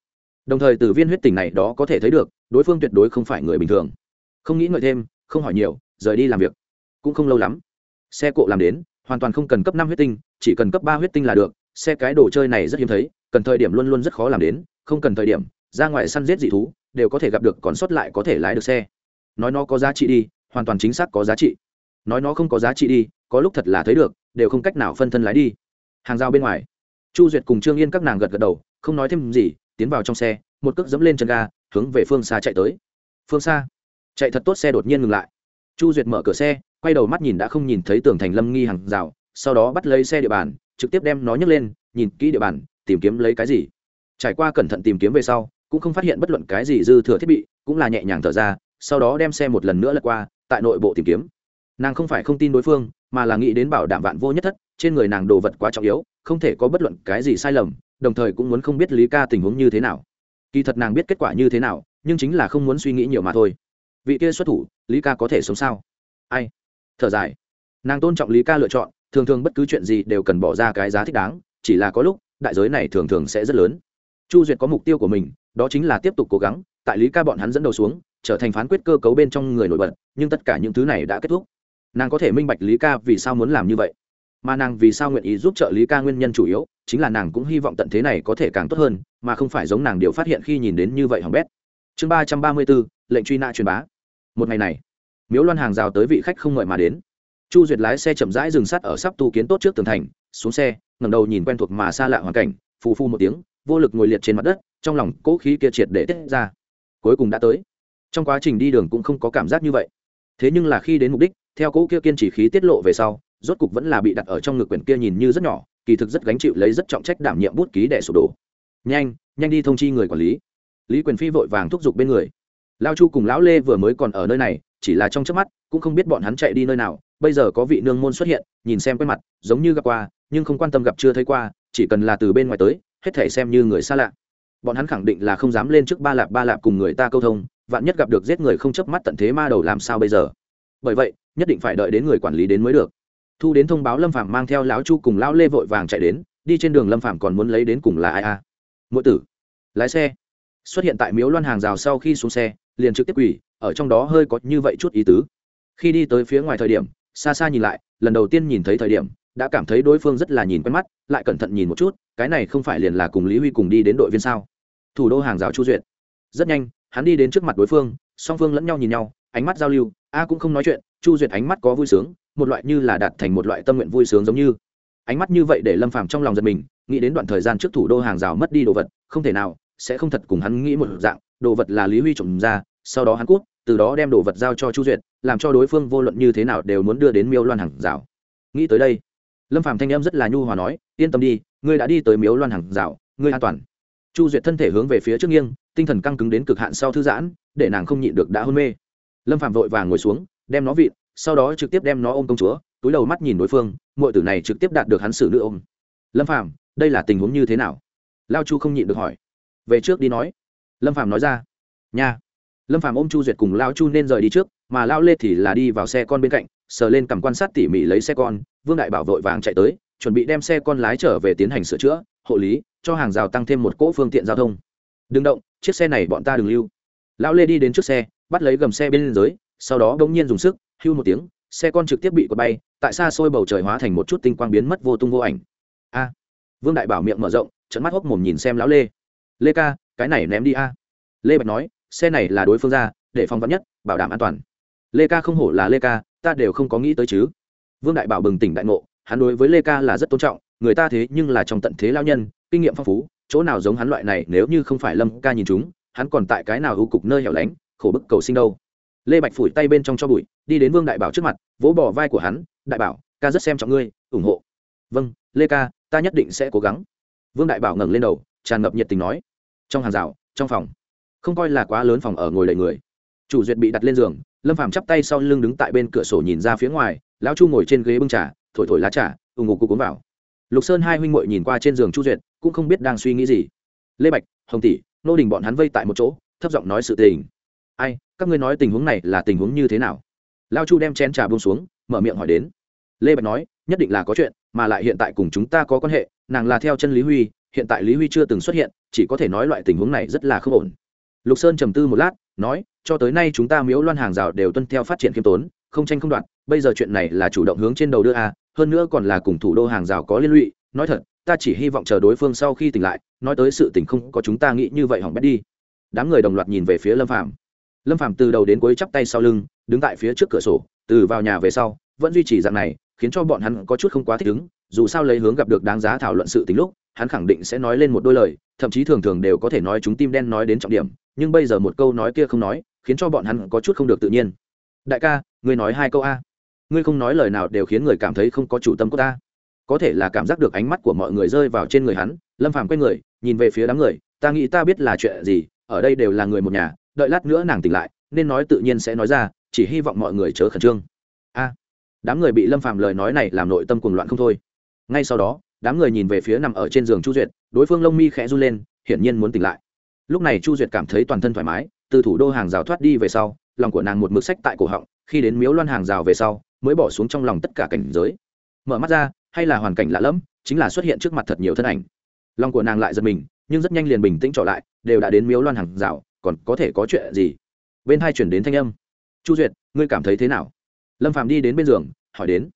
Đồng thời từ viên huyết tỉnh này đó có thể thấy được, đối phương tuyệt đối không phải người bình thường. Không nghĩ ngợi thêm, không hỏi nhiều, rời đi làm việc. Cũng không lâu lắm xe cộ làm đến, hoàn toàn không cần cấp năm huyết tinh, chỉ cần cấp ba huyết tinh là được. Xe cái đồ chơi này rất hiếm thấy, cần thời điểm luôn luôn rất khó làm đến, không cần thời điểm, ra ngoài săn giết dị thú, đều có thể gặp được, còn sót lại có thể lái được xe. Nói nó có giá trị đi, hoàn toàn chính xác có giá trị. Nói nó không có giá trị đi, có lúc thật là thấy được, đều không cách nào phân thân lái đi. Hàng rào bên ngoài. Chu duyệt cùng trương yên các nàng gật gật đầu, không nói thêm gì, tiến vào trong xe, một cước dẫm lên chân ga, hướng về phương xa chạy tới. Phương xa. Chạy thật tốt, xe đột nhiên ngừng lại chu duyệt mở cửa xe, quay đầu mắt nhìn đã không nhìn thấy tường thành lâm nghi hàng rào, sau đó bắt lấy xe địa bàn, trực tiếp đem nó nhấc lên, nhìn kỹ địa bàn, tìm kiếm lấy cái gì. Trải qua cẩn thận tìm kiếm về sau, cũng không phát hiện bất luận cái gì dư thừa thiết bị, cũng là nhẹ nhàng thở ra, sau đó đem xe một lần nữa lật qua, tại nội bộ tìm kiếm. Nàng không phải không tin đối phương, mà là nghĩ đến bảo đảm vạn vô nhất thất, trên người nàng đồ vật quá trọng yếu, không thể có bất luận cái gì sai lầm, đồng thời cũng muốn không biết lý ca tình huống như thế nào. Kỳ thật nàng biết kết quả như thế nào, nhưng chính là không muốn suy nghĩ nhiều mà thôi vị kia xuất thủ, lý ca có thể sống sao? Ai? Thở dài. Nàng tôn trọng lý ca lựa chọn, thường thường bất cứ chuyện gì đều cần bỏ ra cái giá thích đáng, chỉ là có lúc, đại giới này thường thường sẽ rất lớn. Chu duyệt có mục tiêu của mình, đó chính là tiếp tục cố gắng, tại lý ca bọn hắn dẫn đầu xuống, trở thành phán quyết cơ cấu bên trong người nổi bật, nhưng tất cả những thứ này đã kết thúc. Nàng có thể minh bạch lý ca vì sao muốn làm như vậy. Mà nàng vì sao nguyện ý giúp trợ lý ca nguyên nhân chủ yếu, chính là nàng cũng hy vọng tận thế này có thể càng tốt hơn, mà không phải giống nàng điều phát hiện khi nhìn đến như vậy hỏng bét. Chương ba trăm ba mươi bốn, lệnh truy nã truyền bá một ngày này, miếu loan hàng rào tới vị khách không ngợi mà đến. Chu duyệt lái xe chậm rãi dừng sắt ở sắp tu kiến tốt trước tường thành, xuống xe, ngẩng đầu nhìn quen thuộc mà xa lạ hoàn cảnh, phù phu một tiếng, vô lực ngồi liệt trên mặt đất, trong lòng cỗ khí kia triệt để tiết ra. Cuối cùng đã tới. Trong quá trình đi đường cũng không có cảm giác như vậy. Thế nhưng là khi đến mục đích, theo cỗ kia kiên trì khí tiết lộ về sau, rốt cục vẫn là bị đặt ở trong ngực quyển kia nhìn như rất nhỏ, kỳ thực rất gánh chịu lấy rất trọng trách đảm nhiệm bút ký để sụp đổ. Nhanh nhanh đi thông chi người quản lý. Lý quyền phi vội vàng thúc giục bên người lao chu cùng lão lê vừa mới còn ở nơi này, chỉ là trong trước mắt, cũng không biết bọn hắn chạy đi nơi nào. Bây giờ có vị nương môn xuất hiện, nhìn xem quen mặt, giống như gặp qua, nhưng không quan tâm gặp chưa thấy qua, chỉ cần là từ bên ngoài tới, hết thể xem như người xa lạ. Bọn hắn khẳng định là không dám lên trước ba lạp ba lạp cùng người ta câu thông, vạn nhất gặp được giết người không chớp mắt tận thế ma đầu làm sao bây giờ? Bởi vậy, nhất định phải đợi đến người quản lý đến mới được. Thu đến thông báo lâm phạm mang theo lão chu cùng lão lê vội vàng chạy đến, đi trên đường lâm phạm còn muốn lấy đến cùng là ai a à? mỗi tử, lái xe. Xuất hiện tại miếu loan hàng rào sau khi xuống xe liền trực tiếp quỷ ở trong đó hơi có như vậy chút ý tứ. Khi đi tới phía ngoài thời điểm, xa xa nhìn lại, lần đầu tiên nhìn thấy thời điểm, đã cảm thấy đối phương rất là nhìn quen mắt, lại cẩn thận nhìn một chút, cái này không phải liền là cùng lý huy cùng đi đến đội viên sao? Thủ đô hàng rào chu duyệt. Rất nhanh, hắn đi đến trước mặt đối phương, song phương lẫn nhau nhìn nhau, ánh mắt giao lưu, a cũng không nói chuyện, chu duyệt ánh mắt có vui sướng, một loại như là đạt thành một loại tâm nguyện vui sướng giống như. Ánh mắt như vậy để lâm phàm trong lòng giật mình, nghĩ đến đoạn thời gian trước thủ đô hàng rào mất đi đồ vật, không thể nào, sẽ không thật cùng hắn nghĩ một dạng, đồ vật là lý huy trộm ra sau đó hắn cút, từ đó đem đồ vật giao cho chu duyệt, làm cho đối phương vô luận như thế nào đều muốn đưa đến miếu loan hàng rào nghĩ tới đây, lâm phàm thanh em rất là nhu hòa nói, yên tâm đi, ngươi đã đi tới miếu loan hàng rào ngươi an toàn. Chu duyệt thân thể hướng về phía trước nghiêng, tinh thần căng cứng đến cực hạn sau thư giãn, để nàng không nhịn được đã hôn mê. Lâm phàm vội vàng ngồi xuống, đem nó vịn, sau đó trực tiếp đem nó ôm công chúa, túi đầu mắt nhìn đối phương mọi tử này trực tiếp đạt được hắn xử nữ ôm. Lâm phàm, đây là tình huống như thế nào? Lao chu không nhịn được hỏi. Về trước đi nói. Lâm phàm nói ra. Nha lâm phàm ôm chu duyệt cùng lao chu nên rời đi trước, mà lao lê thì là đi vào xe con bên cạnh, sờ lên cầm quan sát tỉ mỉ lấy xe con. Vương đại bảo vội vàng chạy tới, chuẩn bị đem xe con lái trở về tiến hành sửa chữa, hộ lý, cho hàng rào tăng thêm một cỗ phương tiện giao thông. Đừng động, chiếc xe này bọn ta đừng lưu. Lão lê đi đến trước xe, bắt lấy gầm xe bên dưới, sau đó đ ỗ n g nhiên dùng sức, hưu một tiếng, xe con trực tiếp bị quật bay, tại xa xôi bầu trời hóa thành một chút tinh quang biến mất vô tung vô ảnh. A! Vương đại bảo miệng mở rộng trận mắt hốc mồm nhìn xem lão lê. Lê ca, cái này ném đi a. Lê bạch nói xe này là đối phương ra, để phong vắn nhất, bảo đảm an toàn. Lê ca không hổ là lê ca, ta đều không có nghĩ tới chứ. Vương đại bảo bừng tỉnh đại ngộ, hắn đối với lê ca là rất tôn trọng, người ta thế nhưng là trong tận thế lao nhân, kinh nghiệm phong phú, chỗ nào giống hắn loại này nếu như không phải lâm ca nhìn chúng, hắn còn tại cái nào ưu cục nơi hẻo lánh, khổ bức cầu sinh đâu. Lê bạch phủi tay bên trong cho bụi, đi đến vương đại bảo trước mặt, vỗ bỏ vai của hắn, đại bảo, ca rất xem trọng ngươi, ủng hộ. Vâng lê ca, ta nhất định sẽ cố gắng. Vương đại bảo ngẩng lên đầu, tràn ngập nhiệt tình nói. Trong hàng rào, trong phòng không coi là quá lớn phòng ở ngồi đầy người. Chủ duyệt bị đặt lên giường, lâm phàm chắp tay sau lưng đứng tại bên cửa sổ nhìn ra phía ngoài, lão chu ngồi trên ghế bưng trà, thổi thổi lá trà, ù ngục cụ cuốn vào. Lục sơn hai huynh muội nhìn qua trên giường chu duyệt, cũng không biết đang suy nghĩ gì. Lê bạch, hồng tỷ, nô đình bọn hắn vây tại một chỗ, thấp giọng nói sự tình. Ai, các ngươi nói tình huống này là tình huống như thế nào? Lao chu đem chén trà buông xuống, mở miệng hỏi đến. Lê bạch nói, nhất định là có chuyện, mà lại hiện tại cùng chúng ta có quan hệ, nàng là theo chân lý huy, hiện tại lý huy chưa từng xuất hiện, chỉ có thể nói loại tình huống này rất là không ổn lục sơn trầm tư một lát, nói, cho tới nay chúng ta miếu loan hàng rào đều tuân theo phát triển khiêm tốn, không tranh không đoạn bây giờ chuyện này là chủ động hướng trên đầu đưa a, hơn nữa còn là cùng thủ đô hàng rào có liên lụy. Nói thật, ta chỉ hy vọng chờ đối phương sau khi tỉnh lại, nói tới sự tình không có chúng ta nghĩ như vậy hỏng bét đi. Đám người đồng loạt nhìn về phía lâm phạm lâm phạm từ đầu đến cuối chắp tay sau lưng, đứng tại phía trước cửa sổ, từ vào nhà về sau, vẫn duy trì dạng này, khiến cho bọn hắn có chút không quá thích ứng, dù sao lấy hướng gặp được đáng giá thảo luận sự tình lúc, hắn khẳng định sẽ nói lên một đôi lời thậm chí thường thường đều có thể nói chúng tim đen nói đến trọng điểm, nhưng bây giờ một câu nói kia không nói, khiến cho bọn hắn có chút không được tự nhiên. Đại ca, ngươi nói hai câu a. Ngươi không nói lời nào đều khiến người cảm thấy không có chủ tâm của ta. Có thể là cảm giác được ánh mắt của mọi người rơi vào trên người hắn, lâm phàm quay người, nhìn về phía đám người, ta nghĩ ta biết là chuyện gì, ở đây đều là người một nhà, đợi lát nữa nàng tỉnh lại, nên nói tự nhiên sẽ nói ra, chỉ hy vọng mọi người chớ khẩn trương. A. Đám người bị lâm phàm lời nói này làm nội tâm cuồng loạn không thôi. Ngay sau đó đám người nhìn về phía nằm ở trên giường chu duyệt, đối phương lông mi khẽ run lên, hiển nhiên muốn tỉnh lại. Lúc này chu duyệt cảm thấy toàn thân thoải mái, từ thủ đô hàng rào thoát đi về sau, lòng của nàng một mực sách tại cổ họng, khi đến miếu loan hàng rào về sau, mới bỏ xuống trong lòng tất cả cảnh giới. Mở mắt ra, hay là hoàn cảnh lạ lẫm, chính là xuất hiện trước mặt thật nhiều thân ảnh. Lòng của nàng lại giật mình, nhưng rất nhanh liền bình tĩnh trở lại, đều đã đến miếu loan hàng rào, còn có thể có chuyện gì? Bên hai chuyển đến thanh âm. Chu duyệt, ngươi cảm thấy thế nào? Lâm phàm đi đến bên giường, hỏi đến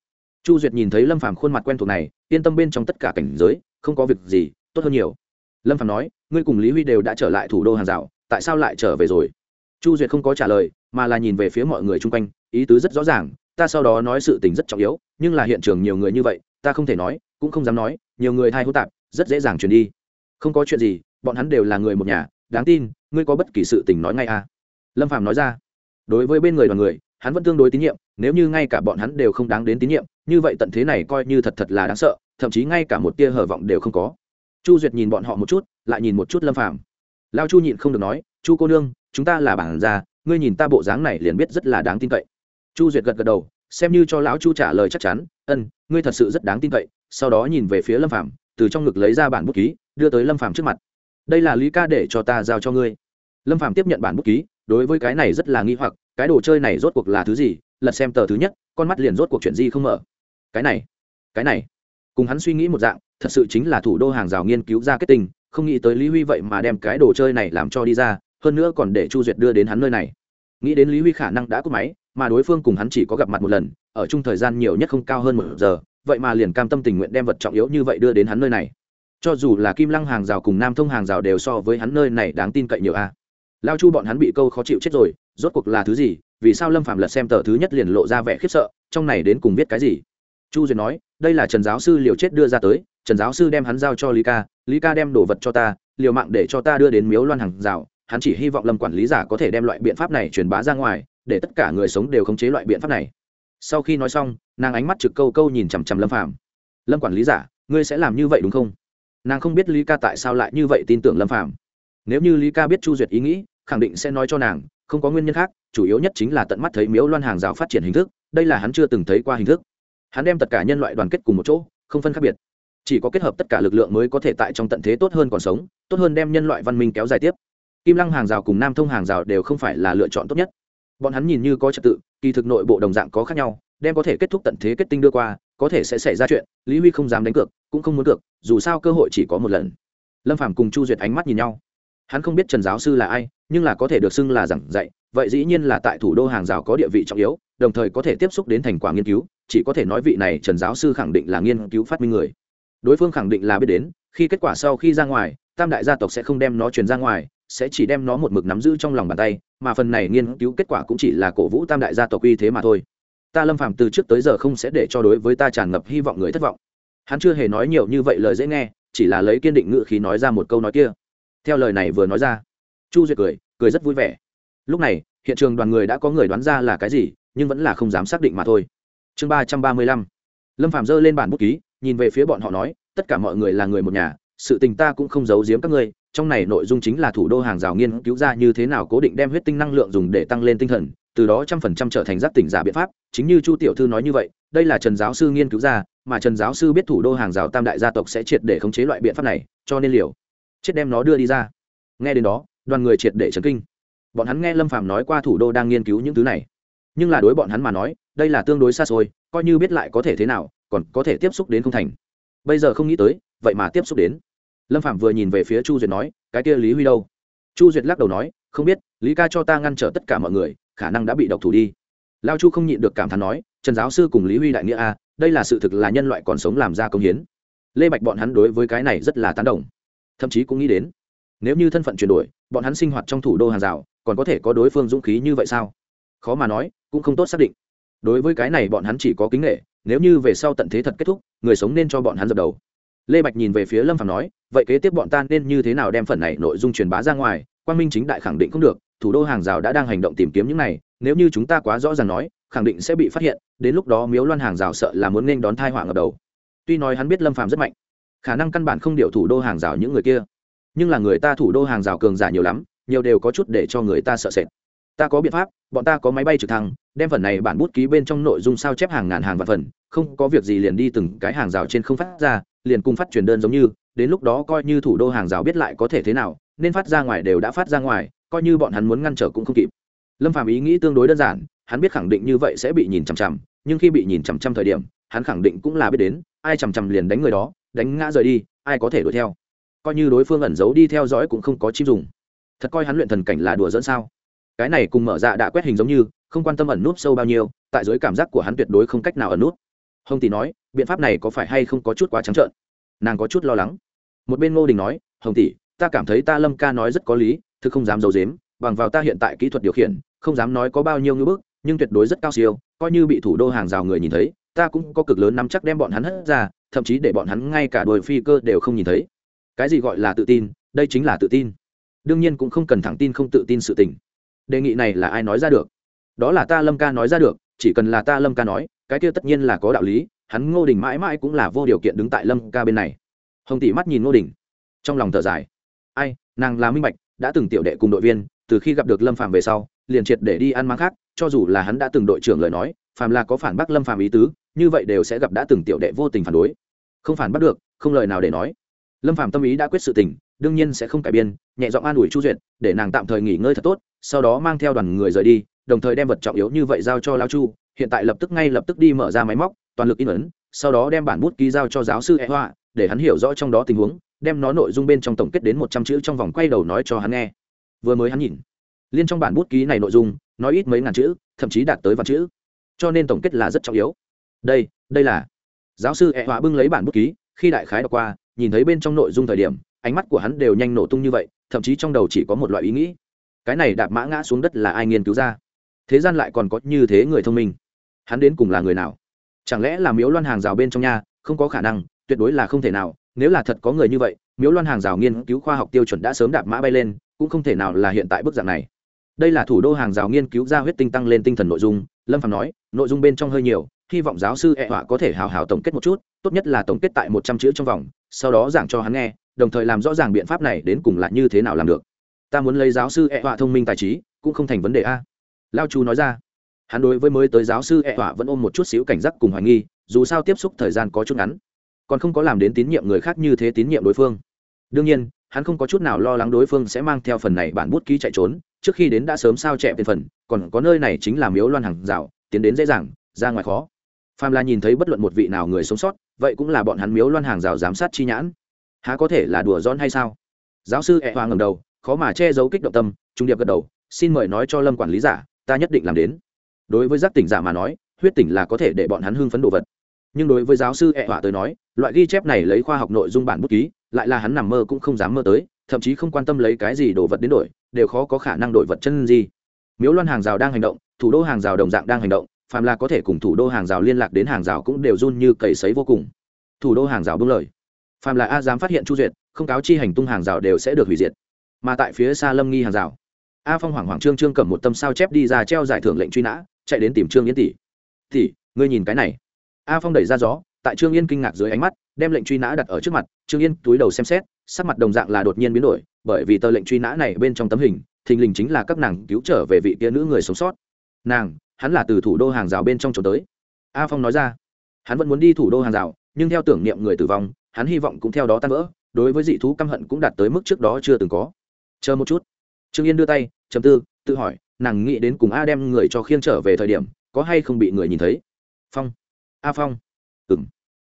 chu duyệt nhìn thấy lâm phàm khuôn mặt quen thuộc này, yên tâm bên trong tất cả cảnh giới, không có việc gì, tốt hơn nhiều. Lâm phàm nói, ngươi cùng lý huy đều đã trở lại thủ đô hàng rào, tại sao lại trở về rồi? Chu duyệt không có trả lời, mà là nhìn về phía mọi người chung quanh, ý tứ rất rõ ràng, ta sau đó nói sự tình rất trọng yếu, nhưng là hiện trường nhiều người như vậy, ta không thể nói, cũng không dám nói, nhiều người thai hô tạp, rất dễ dàng truyền đi. Không có chuyện gì, bọn hắn đều là người một nhà, đáng tin, ngươi có bất kỳ sự tình nói ngay à? Lâm phạm nói ra. Đối với bên người đoàn người hắn vẫn tương đối tín nhiệm, nếu như ngay cả bọn hắn đều không đáng đến tín nhiệm, như vậy tận thế này coi như thật thật là đáng sợ, thậm chí ngay cả một tia hở vọng đều không có. Chu duyệt nhìn bọn họ một chút, lại nhìn một chút lâm phàm. Lao chu nhịn không được nói, chu cô nương, chúng ta là bản gia, ngươi nhìn ta bộ dáng này liền biết rất là đáng tin cậy. Chu duyệt gật gật đầu, xem như cho lão chu trả lời chắc chắn, ân, ngươi thật sự rất đáng tin cậy. Sau đó nhìn về phía lâm phàm, từ trong ngực lấy ra bản bút ký, đưa tới lâm phàm trước mặt. Đây là lý ca để cho ta giao cho ngươi. Lâm phàm tiếp nhận bản bút ký, đối với cái này rất là nghi hoặc cái đồ chơi này rốt cuộc là thứ gì, lật xem tờ thứ nhất, con mắt liền rốt cuộc chuyện gì không mở. Cái này cái này. Cùng hắn suy nghĩ một dạng, thật sự chính là thủ đô hàng rào nghiên cứu ra kết tình không nghĩ tới lý huy vậy mà đem cái đồ chơi này làm cho đi ra, hơn nữa còn để chu duyệt đưa đến hắn nơi này. Nghĩ đến lý huy khả năng đã cúp máy, mà đối phương cùng hắn chỉ có gặp mặt một lần, ở chung thời gian nhiều nhất không cao hơn một giờ, vậy mà liền cam tâm tình nguyện đem vật trọng yếu như vậy đưa đến hắn nơi này. Cho dù là kim lăng hàng rào cùng nam thông hàng rào đều so với hắn nơi này đáng tin cậy nhiều a. Lao chu bọn hắn bị câu khó chịu chết rồi rốt cuộc là thứ gì? Vì sao lâm phạm lật xem tờ thứ nhất liền lộ ra vẻ khiếp sợ, trong này đến cùng biết cái gì? Chu duyệt nói, đây là trần giáo sư liều chết đưa ra tới, trần giáo sư đem hắn giao cho lý ca lý ca đem đồ vật cho ta, liều mạng để cho ta đưa đến miếu loan hàng rào. Hắn chỉ hy vọng lâm quản lý giả có thể đem loại biện pháp này truyền bá ra ngoài, để tất cả người sống đều khống chế loại biện pháp này. Sau khi nói xong, nàng ánh mắt trực câu câu nhìn chằm chằm lâm phạm lâm quản lý giả, ngươi sẽ làm như vậy đúng không? Nàng không biết lý ca tại sao lại như vậy tin tưởng lâm phạm nếu như lý ca biết chu duyệt ý nghĩ, khẳng định sẽ nói cho nàng không có nguyên nhân khác, chủ yếu nhất chính là tận mắt thấy miếu loan hàng rào phát triển hình thức, đây là hắn chưa từng thấy qua hình thức. Hắn đem tất cả nhân loại đoàn kết cùng một chỗ, không phân khác biệt. Chỉ có kết hợp tất cả lực lượng mới có thể tại trong tận thế tốt hơn còn sống, tốt hơn đem nhân loại văn minh kéo dài tiếp. Kim lăng hàng rào cùng nam thông hàng rào đều không phải là lựa chọn tốt nhất. Bọn hắn nhìn như có trật tự, kỳ thực nội bộ đồng dạng có khác nhau, đem có thể kết thúc tận thế kết tinh đưa qua, có thể sẽ xảy ra chuyện, lý huy không dám đánh cược, cũng không muốn cược, dù sao cơ hội chỉ có một lần. Lâm phàm cùng chu duyệt ánh mắt nhìn nhau hắn không biết trần giáo sư là ai, nhưng là có thể được xưng là giảng dạy, vậy dĩ nhiên là tại thủ đô hàng rào có địa vị trọng yếu, đồng thời có thể tiếp xúc đến thành quả nghiên cứu, chỉ có thể nói vị này trần giáo sư khẳng định là nghiên cứu phát minh người. Đối phương khẳng định là biết đến, khi kết quả sau khi ra ngoài, tam đại gia tộc sẽ không đem nó truyền ra ngoài, sẽ chỉ đem nó một mực nắm giữ trong lòng bàn tay, mà phần này nghiên cứu kết quả cũng chỉ là cổ vũ tam đại gia tộc uy thế mà thôi. Ta lâm phàm từ trước tới giờ không sẽ để cho đối với ta tràn ngập hy vọng người thất vọng. Hắn chưa hề nói nhiều như vậy lời dễ nghe, chỉ là lấy kiên định ngự khí nói ra một câu nói kia theo lời này vừa nói ra, chu duyệt cười cười rất vui vẻ. Lúc này, hiện trường đoàn người đã có người đoán ra là cái gì, nhưng vẫn là không dám xác định mà thôi. Chương ba trăm ba mươi lăm. Lâm phạm giơ lên bản bút ký, nhìn về phía bọn họ nói, tất cả mọi người là người một nhà, sự tình ta cũng không giấu giếm các ngươi, trong này nội dung chính là thủ đô hàng rào nghiên cứu ra như thế nào cố định đem huyết tinh năng lượng dùng để tăng lên tinh thần, từ đó trăm phần trăm trở thành giác tỉnh giả biện pháp. Chính như chu tiểu thư nói như vậy, đây là trần giáo sư nghiên cứu ra, mà trần giáo sư biết thủ đô hàng rào tam đại gia tộc sẽ triệt để khống chế loại biện pháp này, cho nên liều chết đem nó đưa đi ra. Nghe đến đó, đoàn người triệt để chấn kinh. Bọn hắn nghe lâm phàm nói qua thủ đô đang nghiên cứu những thứ này. Nhưng là đối bọn hắn mà nói, đây là tương đối xa xôi, coi như biết lại có thể thế nào, còn có thể tiếp xúc đến không thành. Bây giờ không nghĩ tới, vậy mà tiếp xúc đến. Lâm phạm vừa nhìn về phía chu duyệt nói, cái kia lý huy đâu? Chu duyệt lắc đầu nói, không biết, lý ca cho ta ngăn trở tất cả mọi người, khả năng đã bị độc thủ đi. Lao chu không nhịn được cảm thán nói, trần giáo sư cùng lý huy đại nghĩa a, đây là sự thực là nhân loại còn sống làm ra công hiến. Lê bạch bọn hắn đối với cái này rất là tán đồng thậm chí cũng nghĩ đến, nếu như thân phận chuyển đổi, bọn hắn sinh hoạt trong thủ đô hàng rào, còn có thể có đối phương dũng khí như vậy sao? Khó mà nói, cũng không tốt xác định. Đối với cái này bọn hắn chỉ có kính nghệ nếu như về sau tận thế thật kết thúc, người sống nên cho bọn hắn dập đầu. Lê bạch nhìn về phía lâm phạm nói, vậy kế tiếp bọn ta nên như thế nào đem phần này nội dung truyền bá ra ngoài? Quan minh chính đại khẳng định không được, thủ đô hàng rào đã đang hành động tìm kiếm những này, nếu như chúng ta quá rõ ràng nói, khẳng định sẽ bị phát hiện, đến lúc đó miếu loan hàng rào sợ là muốn nên đón thai họa ngập đầu. Tuy nói hắn biết lâm phạm rất mạnh khả năng căn bản không điều thủ đô hàng rào những người kia. Nhưng là người ta thủ đô hàng rào cường giả nhiều lắm, nhiều đều có chút để cho người ta sợ sệt. Ta có biện pháp, bọn ta có máy bay trực thăng, đem phần này bản bút ký bên trong nội dung sao chép hàng ngàn hàng vạn phần, không có việc gì liền đi từng cái hàng rào trên không phát ra, liền cung phát truyền đơn giống như, đến lúc đó coi như thủ đô hàng rào biết lại có thể thế nào, nên phát ra ngoài đều đã phát ra ngoài, coi như bọn hắn muốn ngăn trở cũng không kịp. Lâm phạm ý nghĩ tương đối đơn giản, hắn biết khẳng định như vậy sẽ bị nhìn chằm chằm, nhưng khi bị nhìn chằm chằm thời điểm, hắn khẳng định cũng là biết đến, ai chằm chằm liền đánh người đó đánh ngã rời đi, ai có thể đuổi theo? Coi như đối phương ẩn giấu đi theo dõi cũng không có chim dùng. Thật coi hắn luyện thần cảnh là đùa dẫn sao? Cái này cùng mở dạ đã quét hình giống như, không quan tâm ẩn nút sâu bao nhiêu, tại dưới cảm giác của hắn tuyệt đối không cách nào ẩn nút. Hồng tỷ nói, biện pháp này có phải hay không có chút quá trắng trợn? Nàng có chút lo lắng. Một bên ngô đình nói, hồng tỷ, ta cảm thấy ta lâm ca nói rất có lý, thực không dám d i ấ u dếm bằng vào ta hiện tại kỹ thuật điều khiển, không dám nói có bao nhiêu ngưỡng bức, nhưng tuyệt đối rất cao siêu, coi như bị thủ đô hàng rào người nhìn thấy, ta cũng có cực lớn nắm chắc đem bọn hắn hất ra thậm chí để bọn hắn ngay cả đôi phi cơ đều không nhìn thấy. Cái gì gọi là tự tin, đây chính là tự tin. Đương nhiên cũng không cần thẳng tin không tự tin sự tình. Đề nghị này là ai nói ra được? Đó là ta lâm ca nói ra được, chỉ cần là ta lâm ca nói, cái kia tất nhiên là có đạo lý, hắn ngô đình mãi mãi cũng là vô điều kiện đứng tại lâm ca bên này. Hồng tỷ mắt nhìn ngô đình, trong lòng thở dài. Ai, nàng là minh bạch, đã từng tiểu đệ cùng đội viên, từ khi gặp được lâm phàm về sau, liền triệt để đi ăn mang khác, cho dù là hắn đã từng đội trưởng lời nói, phàm là có phản bác lâm phàm ý tứ như vậy đều sẽ gặp đã từng tiểu đệ vô tình phản đối. Không phản bắt được, không lời nào để nói. Lâm phàm tâm ý đã quyết sự tình, đương nhiên sẽ không cải biên, nhẹ giọng an ủi chu duyệt, để nàng tạm thời nghỉ ngơi thật tốt, sau đó mang theo đoàn người rời đi, đồng thời đem vật trọng yếu như vậy giao cho lão chu, hiện tại lập tức ngay lập tức đi mở ra máy móc, toàn lực in ấn, sau đó đem bản bút ký giao cho giáo sư e hoa, để hắn hiểu rõ trong đó tình huống, đem nó nội dung bên trong tổng kết đến một trăm chữ trong vòng quay đầu nói cho hắn nghe. Vừa mới hắn nhìn, liên trong bản bút ký này nội dung, nói ít mấy ngàn chữ, thậm chí đạt tới vạn chữ. Cho nên tổng kết là rất trọng yếu đây đây là. Giáo sư e họa bưng lấy bản bút ký, khi đại khái đọc qua, nhìn thấy bên trong nội dung thời điểm, ánh mắt của hắn đều nhanh nổ tung như vậy, thậm chí trong đầu chỉ có một loại ý nghĩ. Cái này đạp mã ngã xuống đất là ai nghiên cứu ra? Thế gian lại còn có như thế người thông minh. Hắn đến cùng là người nào? Chẳng lẽ là miếu loan hàng rào bên trong nhà không có khả năng, tuyệt đối là không thể nào. Nếu là thật có người như vậy, miếu loan hàng rào nghiên cứu khoa học tiêu chuẩn đã sớm đạp mã bay lên, cũng không thể nào là hiện tại bức dạng này. Đây là thủ đô hàng rào nghiên cứu ra huyết tinh tăng lên tinh thần nội dung, lâm phạm nói, nội dung bên trong hơi nhiều hy vọng giáo sư e họa có thể hào hào tổng kết một chút, tốt nhất là tổng kết tại một trăm chữ trong vòng, sau đó giảng cho hắn nghe, đồng thời làm rõ ràng biện pháp này đến cùng là như thế nào làm được. Ta muốn lấy giáo sư e họa thông minh tài trí, cũng không thành vấn đề a. Lao chu nói ra. Hắn đối với mới tới giáo sư e họa vẫn ôm một chút xíu cảnh giác cùng hoài nghi, dù sao tiếp xúc thời gian có chút ngắn, còn không có làm đến tín nhiệm người khác như thế tín nhiệm đối phương. Đương nhiên, hắn không có chút nào lo lắng đối phương sẽ mang theo phần này bản bút ký chạy trốn, trước khi đến đã sớm sao chẹp tiền phần, còn có nơi này chính là miếu loan hàng rào, tiến đến dễ dàng, ra ngoài khó phàm là nhìn thấy bất luận một vị nào người sống sót, vậy cũng là bọn hắn miếu loan hàng rào giám sát chi nhãn. Há có thể là đùa giỡn hay sao? Giáo sư e hoa ngầm đầu, khó mà che giấu kích động tâm, trung điệp gật đầu, xin mời nói cho lâm quản lý giả, ta nhất định làm đến. Đối với giác tỉnh giả mà nói, huyết tỉnh là có thể để bọn hắn hưng phấn đồ vật. Nhưng đối với giáo sư e Hoa tới nói, loại ghi chép này lấy khoa học nội dung bản bút ký, lại là hắn nằm mơ cũng không dám mơ tới, thậm chí không quan tâm lấy cái gì đồ vật đến đổi, đều khó có khả năng đổi vật chân gì. Miếu loan hàng rào đang hành động, thủ đô hàng rào đồng dạng đang hành động phàm là có thể cùng thủ đô hàng rào liên lạc đến hàng rào cũng đều run như cầy sấy vô cùng. Thủ đô hàng rào bưng lời. Phàm là a dám phát hiện chu duyệt, không cáo chi hành tung hàng rào đều sẽ được hủy diệt. Mà tại phía xa lâm nghi hàng rào, a phong hoảng hoảng trương trương cầm một tâm sao chép đi ra treo giải thưởng lệnh truy nã, chạy đến tìm trương yến tỷ. Tỷ, ngươi nhìn cái này. A phong đẩy ra gió, tại trương yên kinh ngạc dưới ánh mắt, đem lệnh truy nã đặt ở trước mặt, trương yên túi đầu xem xét, sắc mặt đồng dạng là đột nhiên biến đổi, bởi vì tờ lệnh truy nã này bên trong tấm hình, thình lình chính là các nàng cứu trở về vị kia nữ người sống sót. Nàng hắn là từ thủ đô hàng rào bên trong trốn tới. A phong nói ra, hắn vẫn muốn đi thủ đô hàng rào, nhưng theo tưởng niệm người tử vong, hắn hy vọng cũng theo đó tan vỡ, đối với dị thú căm hận cũng đạt tới mức trước đó chưa từng có. Chờ một chút. Trương yên đưa tay chầm tư, tự hỏi, nàng nghĩ đến cùng a đem người cho khiêng trở về thời điểm, có hay không bị người nhìn thấy? Phong. A phong. Ừng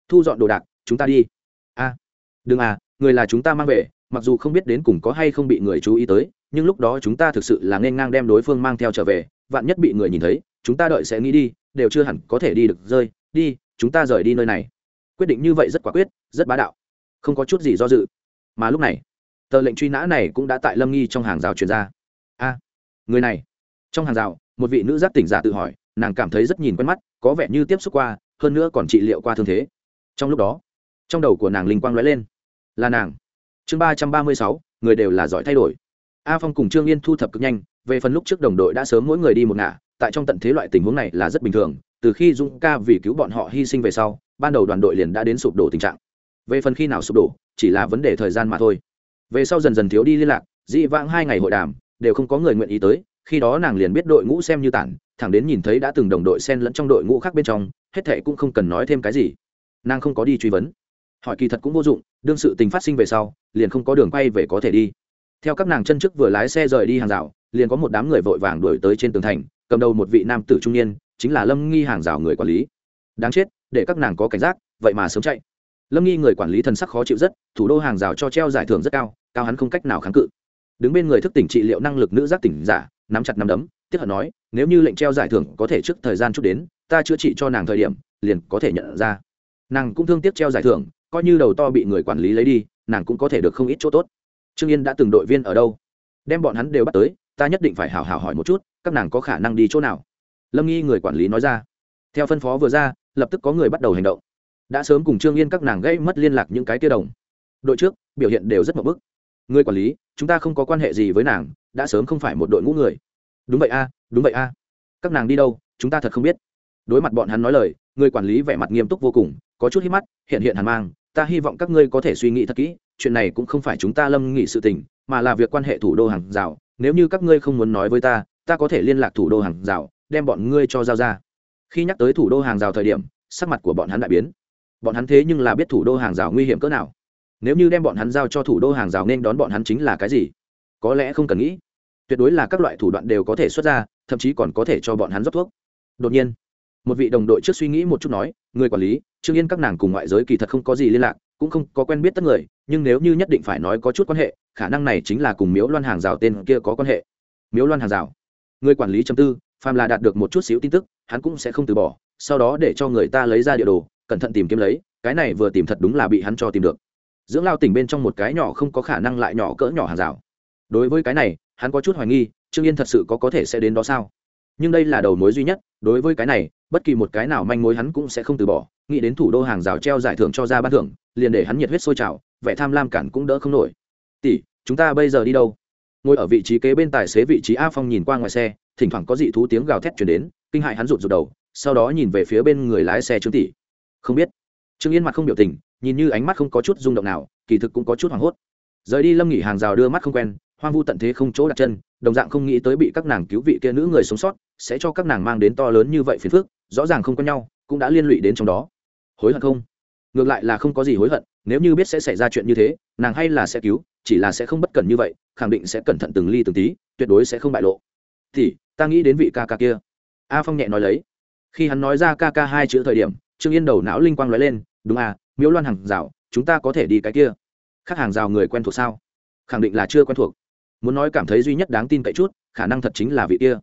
thu dọn đồ đạc, chúng ta đi. A. Đừng à người là chúng ta mang về, mặc dù không biết đến cùng có hay không bị người chú ý tới, nhưng lúc đó chúng ta thực sự là nên ngang đem đối phương mang theo trở về, vạn nhất bị người nhìn thấy chúng ta đợi sẽ nghĩ đi, đều chưa hẳn có thể đi được, rơi, đi, chúng ta rời đi nơi này. Quyết định như vậy rất quả quyết, rất bá đạo. Không có chút gì do dự. Mà lúc này, tờ lệnh truy nã này cũng đã tại lâm nghi trong hàng rào truyền ra. A, người này. Trong hàng rào, một vị nữ giác tỉnh giả tự hỏi, nàng cảm thấy rất nhìn quen mắt, có vẻ như tiếp xúc qua, hơn nữa còn trị liệu qua thương thế. Trong lúc đó, trong đầu của nàng linh quang lóe lên. Là nàng. Chương ba trăm ba mươi sáu, người đều là giỏi thay đổi. A phong cùng trương yên thu thập cực nhanh, về phần lúc trước đồng đội đã sớm mỗi người đi một ngả tại trong tận thế loại tình huống này là rất bình thường, từ khi dũng ca vì cứu bọn họ hy sinh về sau, ban đầu đoàn đội liền đã đến sụp đổ tình trạng. Về phần khi nào sụp đổ, chỉ là vấn đề thời gian mà thôi. Về sau dần dần thiếu đi liên lạc dị vãng hai ngày hội đàm, đều không có người nguyện ý tới, khi đó nàng liền biết đội ngũ xem như tản, thẳng đến nhìn thấy đã từng đồng đội xen lẫn trong đội ngũ khác bên trong, hết thệ cũng không cần nói thêm cái gì. Nàng không có đi truy vấn. Hỏi kỳ thật cũng vô dụng, đương sự tình phát sinh về sau, liền không có đường quay về có thể đi. Theo các nàng chân trước vừa lái xe rời đi hàng rào, liền có một đám người vội vàng đuổi tới trên tường thành cầm đầu một vị nam tử trung niên, chính là lâm nghi hàng rào người quản lý. Đáng chết, để các nàng có cảnh giác, vậy mà sớm chạy. Lâm nghi người quản lý thần sắc khó chịu rất, thủ đô hàng rào cho treo giải thưởng rất cao cao hắn không cách nào kháng cự. Đứng bên người thức tỉnh trị liệu năng lực nữ giác tỉnh giả, nắm chặt nắm đấm tiếp hận nói, nếu như lệnh treo giải thưởng có thể trước thời gian chút đến, ta chữa trị cho nàng thời điểm, liền có thể nhận ra. Nàng cũng thương tiếc treo giải thưởng, coi như đầu to bị người quản lý lấy đi, nàng cũng có thể được không ít chỗ tốt. Trương yên đã từng đội viên ở đâu? Đem bọn hắn đều bắt tới ta nhất định phải hảo hảo hỏi một chút, các nàng có khả năng đi chỗ nào? Lâm nghi người quản lý nói ra. Theo phân phó vừa ra, lập tức có người bắt đầu hành động. Đã sớm cùng trương yên các nàng gây mất liên lạc những cái tiêu đồng. Đội trước, biểu hiện đều rất mậu bức. Người quản lý, chúng ta không có quan hệ gì với nàng, đã sớm không phải một đội ngũ người. Đúng vậy a, đúng vậy a. Các nàng đi đâu, chúng ta thật không biết. Đối mặt bọn hắn nói lời, người quản lý vẻ mặt nghiêm túc vô cùng, có chút hít mắt, hiện hiện hàn mang, ta hy vọng các ngươi có thể suy nghĩ thật kỹ, chuyện này cũng không phải chúng ta lâm nghị sự tình, mà là việc quan hệ thủ đô hàng rào nếu như các ngươi không muốn nói với ta ta có thể liên lạc thủ đô hàng rào, đem bọn ngươi cho giao ra. Khi nhắc tới thủ đô hàng rào thời điểm, sắc mặt của bọn hắn đại biến. Bọn hắn thế nhưng là biết thủ đô hàng rào nguy hiểm cỡ nào. Nếu như đem bọn hắn giao cho thủ đô hàng rào nên đón bọn hắn chính là cái gì? Có lẽ không cần nghĩ. Tuyệt đối là các loại thủ đoạn đều có thể xuất ra, thậm chí còn có thể cho bọn hắn rót thuốc. Đột nhiên, một vị đồng đội trước suy nghĩ một chút nói, người quản lý, trương yên các nàng cùng ngoại giới kỳ thật không có gì liên lạc, cũng không có quen biết tất người, nhưng nếu như nhất định phải nói có chút quan hệ khả năng này chính là cùng miếu loan hàng rào tên kia có quan hệ. Miếu loan hàng rào. Người quản lý chấm tư, phàm là đạt được một chút xíu tin tức, hắn cũng sẽ không từ bỏ, sau đó để cho người ta lấy ra địa đồ, cẩn thận tìm kiếm lấy, cái này vừa tìm thật đúng là bị hắn cho tìm được. Dưỡng lao tỉnh bên trong một cái nhỏ không có khả năng lại nhỏ cỡ nhỏ hàng rào. Đối với cái này, hắn có chút hoài nghi, trương yên thật sự có có thể sẽ đến đó sao? Nhưng đây là đầu mối duy nhất, đối với cái này, bất kỳ một cái nào manh mối hắn cũng sẽ không từ bỏ, nghĩ đến thủ đô hàng rào treo giải thưởng cho ra ban thưởng, liền để hắn nhiệt huyết sôi trào, vẻ tham lam cản cũng đỡ không nổi tỷ, chúng ta bây giờ đi đâu? Ngồi ở vị trí kế bên tài xế vị trí a phong nhìn qua ngoài xe, thỉnh thoảng có dị thú tiếng gào thét chuyển đến, kinh hại hắn rụt rụt đầu, sau đó nhìn về phía bên người lái xe trương tỷ. Không biết. Trương yên mặt không biểu tình, nhìn như ánh mắt không có chút rung động nào, kỳ thực cũng có chút hoảng hốt. Rời đi lâm nghỉ hàng rào đưa mắt không quen, hoang vu tận thế không chỗ đặt chân, đồng dạng không nghĩ tới bị các nàng cứu vị kia nữ người sống sót, sẽ cho các nàng mang đến to lớn như vậy phiền phức, rõ ràng không có nhau, cũng đã liên lụy đến trong đó. Hối hận không? Ngược lại là không có gì hối hận, nếu như biết sẽ xảy ra chuyện như thế, nàng hay là sẽ cứu chỉ là sẽ không bất cẩn như vậy, khẳng định sẽ cẩn thận từng ly từng tí, tuyệt đối sẽ không bại lộ. Thì, ta nghĩ đến vị ca ca kia. A phong nhẹ nói lấy. Khi hắn nói ra ca ca hai chữ thời điểm, trương yên đầu não linh quang nói lên, đúng à miếu loan hàng rào, chúng ta có thể đi cái kia. Khác hàng rào người quen thuộc sao? Khẳng định là chưa quen thuộc. Muốn nói cảm thấy duy nhất đáng tin cậy chút, khả năng thật chính là vị kia.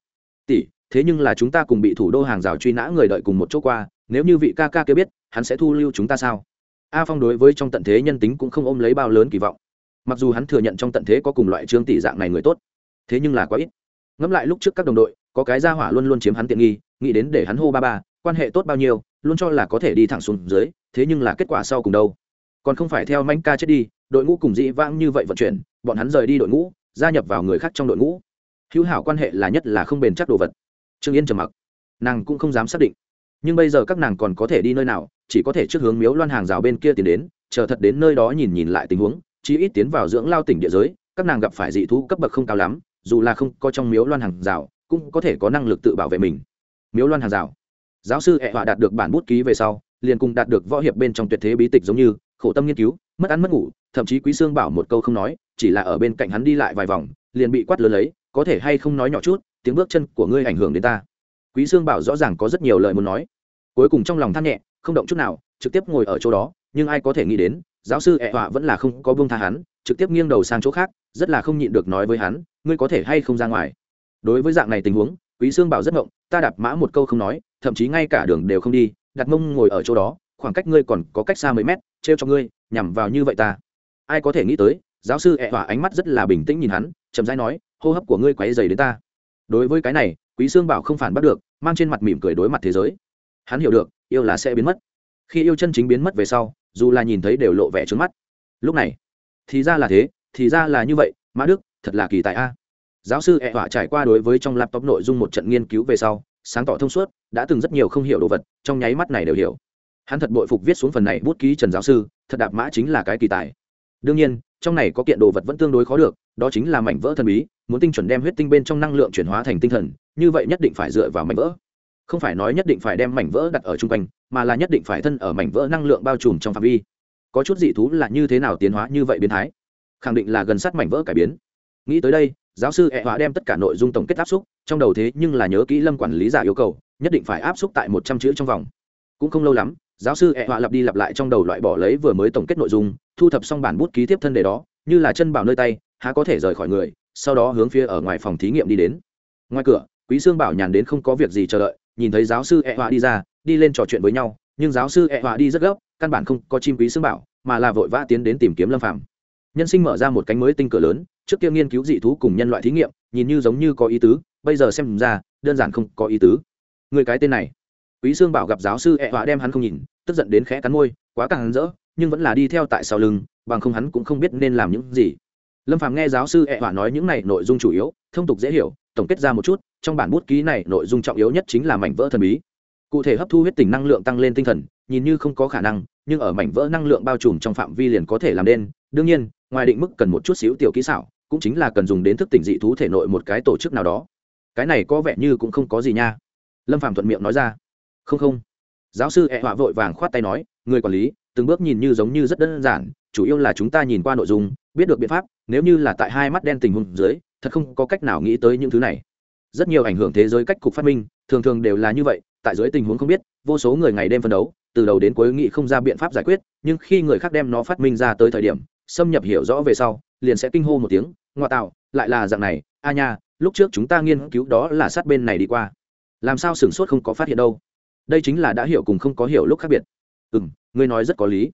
Tỷ, thế nhưng là chúng ta cùng bị thủ đô hàng rào truy nã người đợi cùng một chỗ qua, nếu như vị ca ca kia biết, hắn sẽ thu lưu chúng ta sao? A phong đối với trong tận thế nhân tính cũng không ôm lấy bao lớn kỳ vọng mặc dù hắn thừa nhận trong tận thế có cùng loại trương tỷ dạng này người tốt, thế nhưng là quá ít. Ngẫm lại lúc trước các đồng đội, có cái gia hỏa luôn luôn chiếm hắn tiện nghi, nghĩ đến để hắn hô ba ba, quan hệ tốt bao nhiêu, luôn cho là có thể đi thẳng xuống dưới, thế nhưng là kết quả sau cùng đâu? Còn không phải theo manh ca chết đi, đội ngũ cùng dĩ vãng như vậy vận chuyển, bọn hắn rời đi đội ngũ, gia nhập vào người khác trong đội ngũ. Hữu hảo quan hệ là nhất là không bền chắc đồ vật. Trương yên trầm mặc. Nàng cũng không dám xác định. Nhưng bây giờ các nàng còn có thể đi nơi nào, chỉ có thể trước hướng miếu loan hàng rào bên kia tiến đến, chờ thật đến nơi đó nhìn nhìn lại tình huống chí ít tiến vào dưỡng lao tỉnh địa giới, các nàng gặp phải dị thú cấp bậc không cao lắm, dù là không có trong miếu loan hàng rào, cũng có thể có năng lực tự bảo vệ mình. Miếu loan hàng rào. Giáo sư ẹ họa đạt được bản bút ký về sau, liền cùng đạt được võ hiệp bên trong tuyệt thế bí tịch giống như, khổ tâm nghiên cứu, mất ăn mất ngủ, thậm chí quý sương bảo một câu không nói, chỉ là ở bên cạnh hắn đi lại vài vòng, liền bị quát lớn lấy, có thể hay không nói nhỏ chút, tiếng bước chân của ngươi ảnh hưởng đến ta. Quý sương bảo rõ ràng có rất nhiều lời muốn nói. Cuối cùng trong lòng than nhẹ, không động chút nào, trực tiếp ngồi ở chỗ đó, nhưng ai có thể nghĩ đến giáo sư ẹ họa vẫn là không có buông tha hắn, trực tiếp nghiêng đầu sang chỗ khác, rất là không nhịn được nói với hắn, ngươi có thể hay không ra ngoài? Đối với dạng này tình huống, quý sương bảo rất ngộng, ta đạp mã một câu không nói, thậm chí ngay cả đường đều không đi, đặt mông ngồi ở chỗ đó, khoảng cách ngươi còn có cách xa mấy mét t cho ngươi, nhằm vào như vậy ta. Ai có thể nghĩ tới, giáo sư ẹ họa ánh mắt rất là bình tĩnh nhìn hắn, chậm rãi nói, hô hấp của ngươi quáy dày đến ta. Đối với cái này, quý sương bảo không phản bắt được, mang trên mặt mỉm cười đối mặt thế giới. Hắn hiểu được, yêu là sẽ biến mất. Khi yêu chân chính biến mất về sau dù là nhìn thấy đều lộ vẻ trướng mắt. Lúc này, thì ra là thế, thì ra là như vậy, mã đức, thật là kỳ tài a. Giáo sư ẹ họa trải qua đối với trong laptop nội dung một trận nghiên cứu về sau, sáng tỏ thông suốt, đã từng rất nhiều không hiểu đồ vật, trong nháy mắt này đều hiểu. Hắn thật bội phục viết xuống phần này bút ký trần giáo sư, thật đạp mã chính là cái kỳ tài. Đương nhiên, trong này có kiện đồ vật vẫn tương đối khó được, đó chính là mảnh vỡ thần bí, muốn tinh chuẩn đem huyết tinh bên trong năng lượng chuyển hóa thành tinh thần, như vậy nhất định phải dựa vào mảnh vỡ không phải nói nhất định phải đem mảnh vỡ đặt ở chung quanh, mà là nhất định phải thân ở mảnh vỡ năng lượng bao trùm trong phạm vi. Có chút dị thú là như thế nào tiến hóa như vậy biến thái? Khẳng định là gần sát mảnh vỡ cải biến. Nghĩ tới đây, giáo sư ẹ hóa đem tất cả nội dung tổng kết áp xúc, trong đầu thế nhưng là nhớ kỹ lâm quản lý giả yêu cầu, nhất định phải áp xúc tại một trăm chữ trong vòng. Cũng không lâu lắm, giáo sư ẹ họa lặp đi lặp lại trong đầu loại bỏ lấy vừa mới tổng kết nội dung, thu thập xong bản bút ký tiếp thân đề đó, như là chân bảo nơi tay, há có thể rời khỏi người, sau đó hướng phía ở ngoài phòng thí nghiệm đi đến. Ngoài cửa, quý sương bảo nhàn đến không có việc gì chờ đợi nhìn thấy giáo sư e ẹ họa đi ra, đi lên trò chuyện với nhau, nhưng giáo sư e ẹ họa đi rất gấp, căn bản không có chim quý xương bảo, mà là vội vã tiến đến tìm kiếm lâm phạm nhân sinh mở ra một cánh mới tinh cửa lớn, trước kia nghiên cứu dị thú cùng nhân loại thí nghiệm, nhìn như giống như có ý tứ, bây giờ xem ra, đơn giản không có ý tứ. Người cái tên này, quý xương bảo gặp giáo sư e ẹ họa đem hắn không nhìn, tức giận đến khẽ cắn môi, quá càng hắn rỡ, nhưng vẫn là đi theo tại sau lưng, bằng không hắn cũng không biết nên làm những gì. Lâm phàm nghe giáo sư ẹ họa nói những này nội dung chủ yếu, thông tục dễ hiểu, tổng kết ra một chút trong bản bút ký này nội dung trọng yếu nhất chính là mảnh vỡ thần bí. Cụ thể hấp thu huyết tình năng lượng tăng lên tinh thần, nhìn như không có khả năng, nhưng ở mảnh vỡ năng lượng bao trùm trong phạm vi liền có thể làm nên. Đương nhiên, ngoài định mức cần một chút xíu tiểu kỹ xảo, cũng chính là cần dùng đến thức tỉnh dị thú thể nội một cái tổ chức nào đó. Cái này có vẻ như cũng không có gì nha. Lâm phạm thuận miệng nói ra. Không không. Giáo sư e họa vội vàng khoát tay nói, người quản lý, từng bước nhìn như giống như rất đơn giản, chủ yếu là chúng ta nhìn qua nội dung, biết được biện pháp, nếu như là tại hai mắt đen tình huống dưới, thật không có cách nào nghĩ tới những thứ này rất nhiều ảnh hưởng thế giới cách cục phát minh, thường thường đều là như vậy, tại dưới tình huống không biết, vô số người ngày đêm phân đấu, từ đầu đến cuối nghĩ không ra biện pháp giải quyết, nhưng khi người khác đem nó phát minh ra tới thời điểm, xâm nhập hiểu rõ về sau, liền sẽ kinh hô một tiếng, ngoa tạo, lại là dạng này, a nha, lúc trước chúng ta nghiên cứu đó là sát bên này đi qua. Làm sao sửng sốt không có phát hiện đâu? Đây chính là đã hiểu cùng không có hiểu lúc khác biệt. Ừ m ngươi nói rất có lý.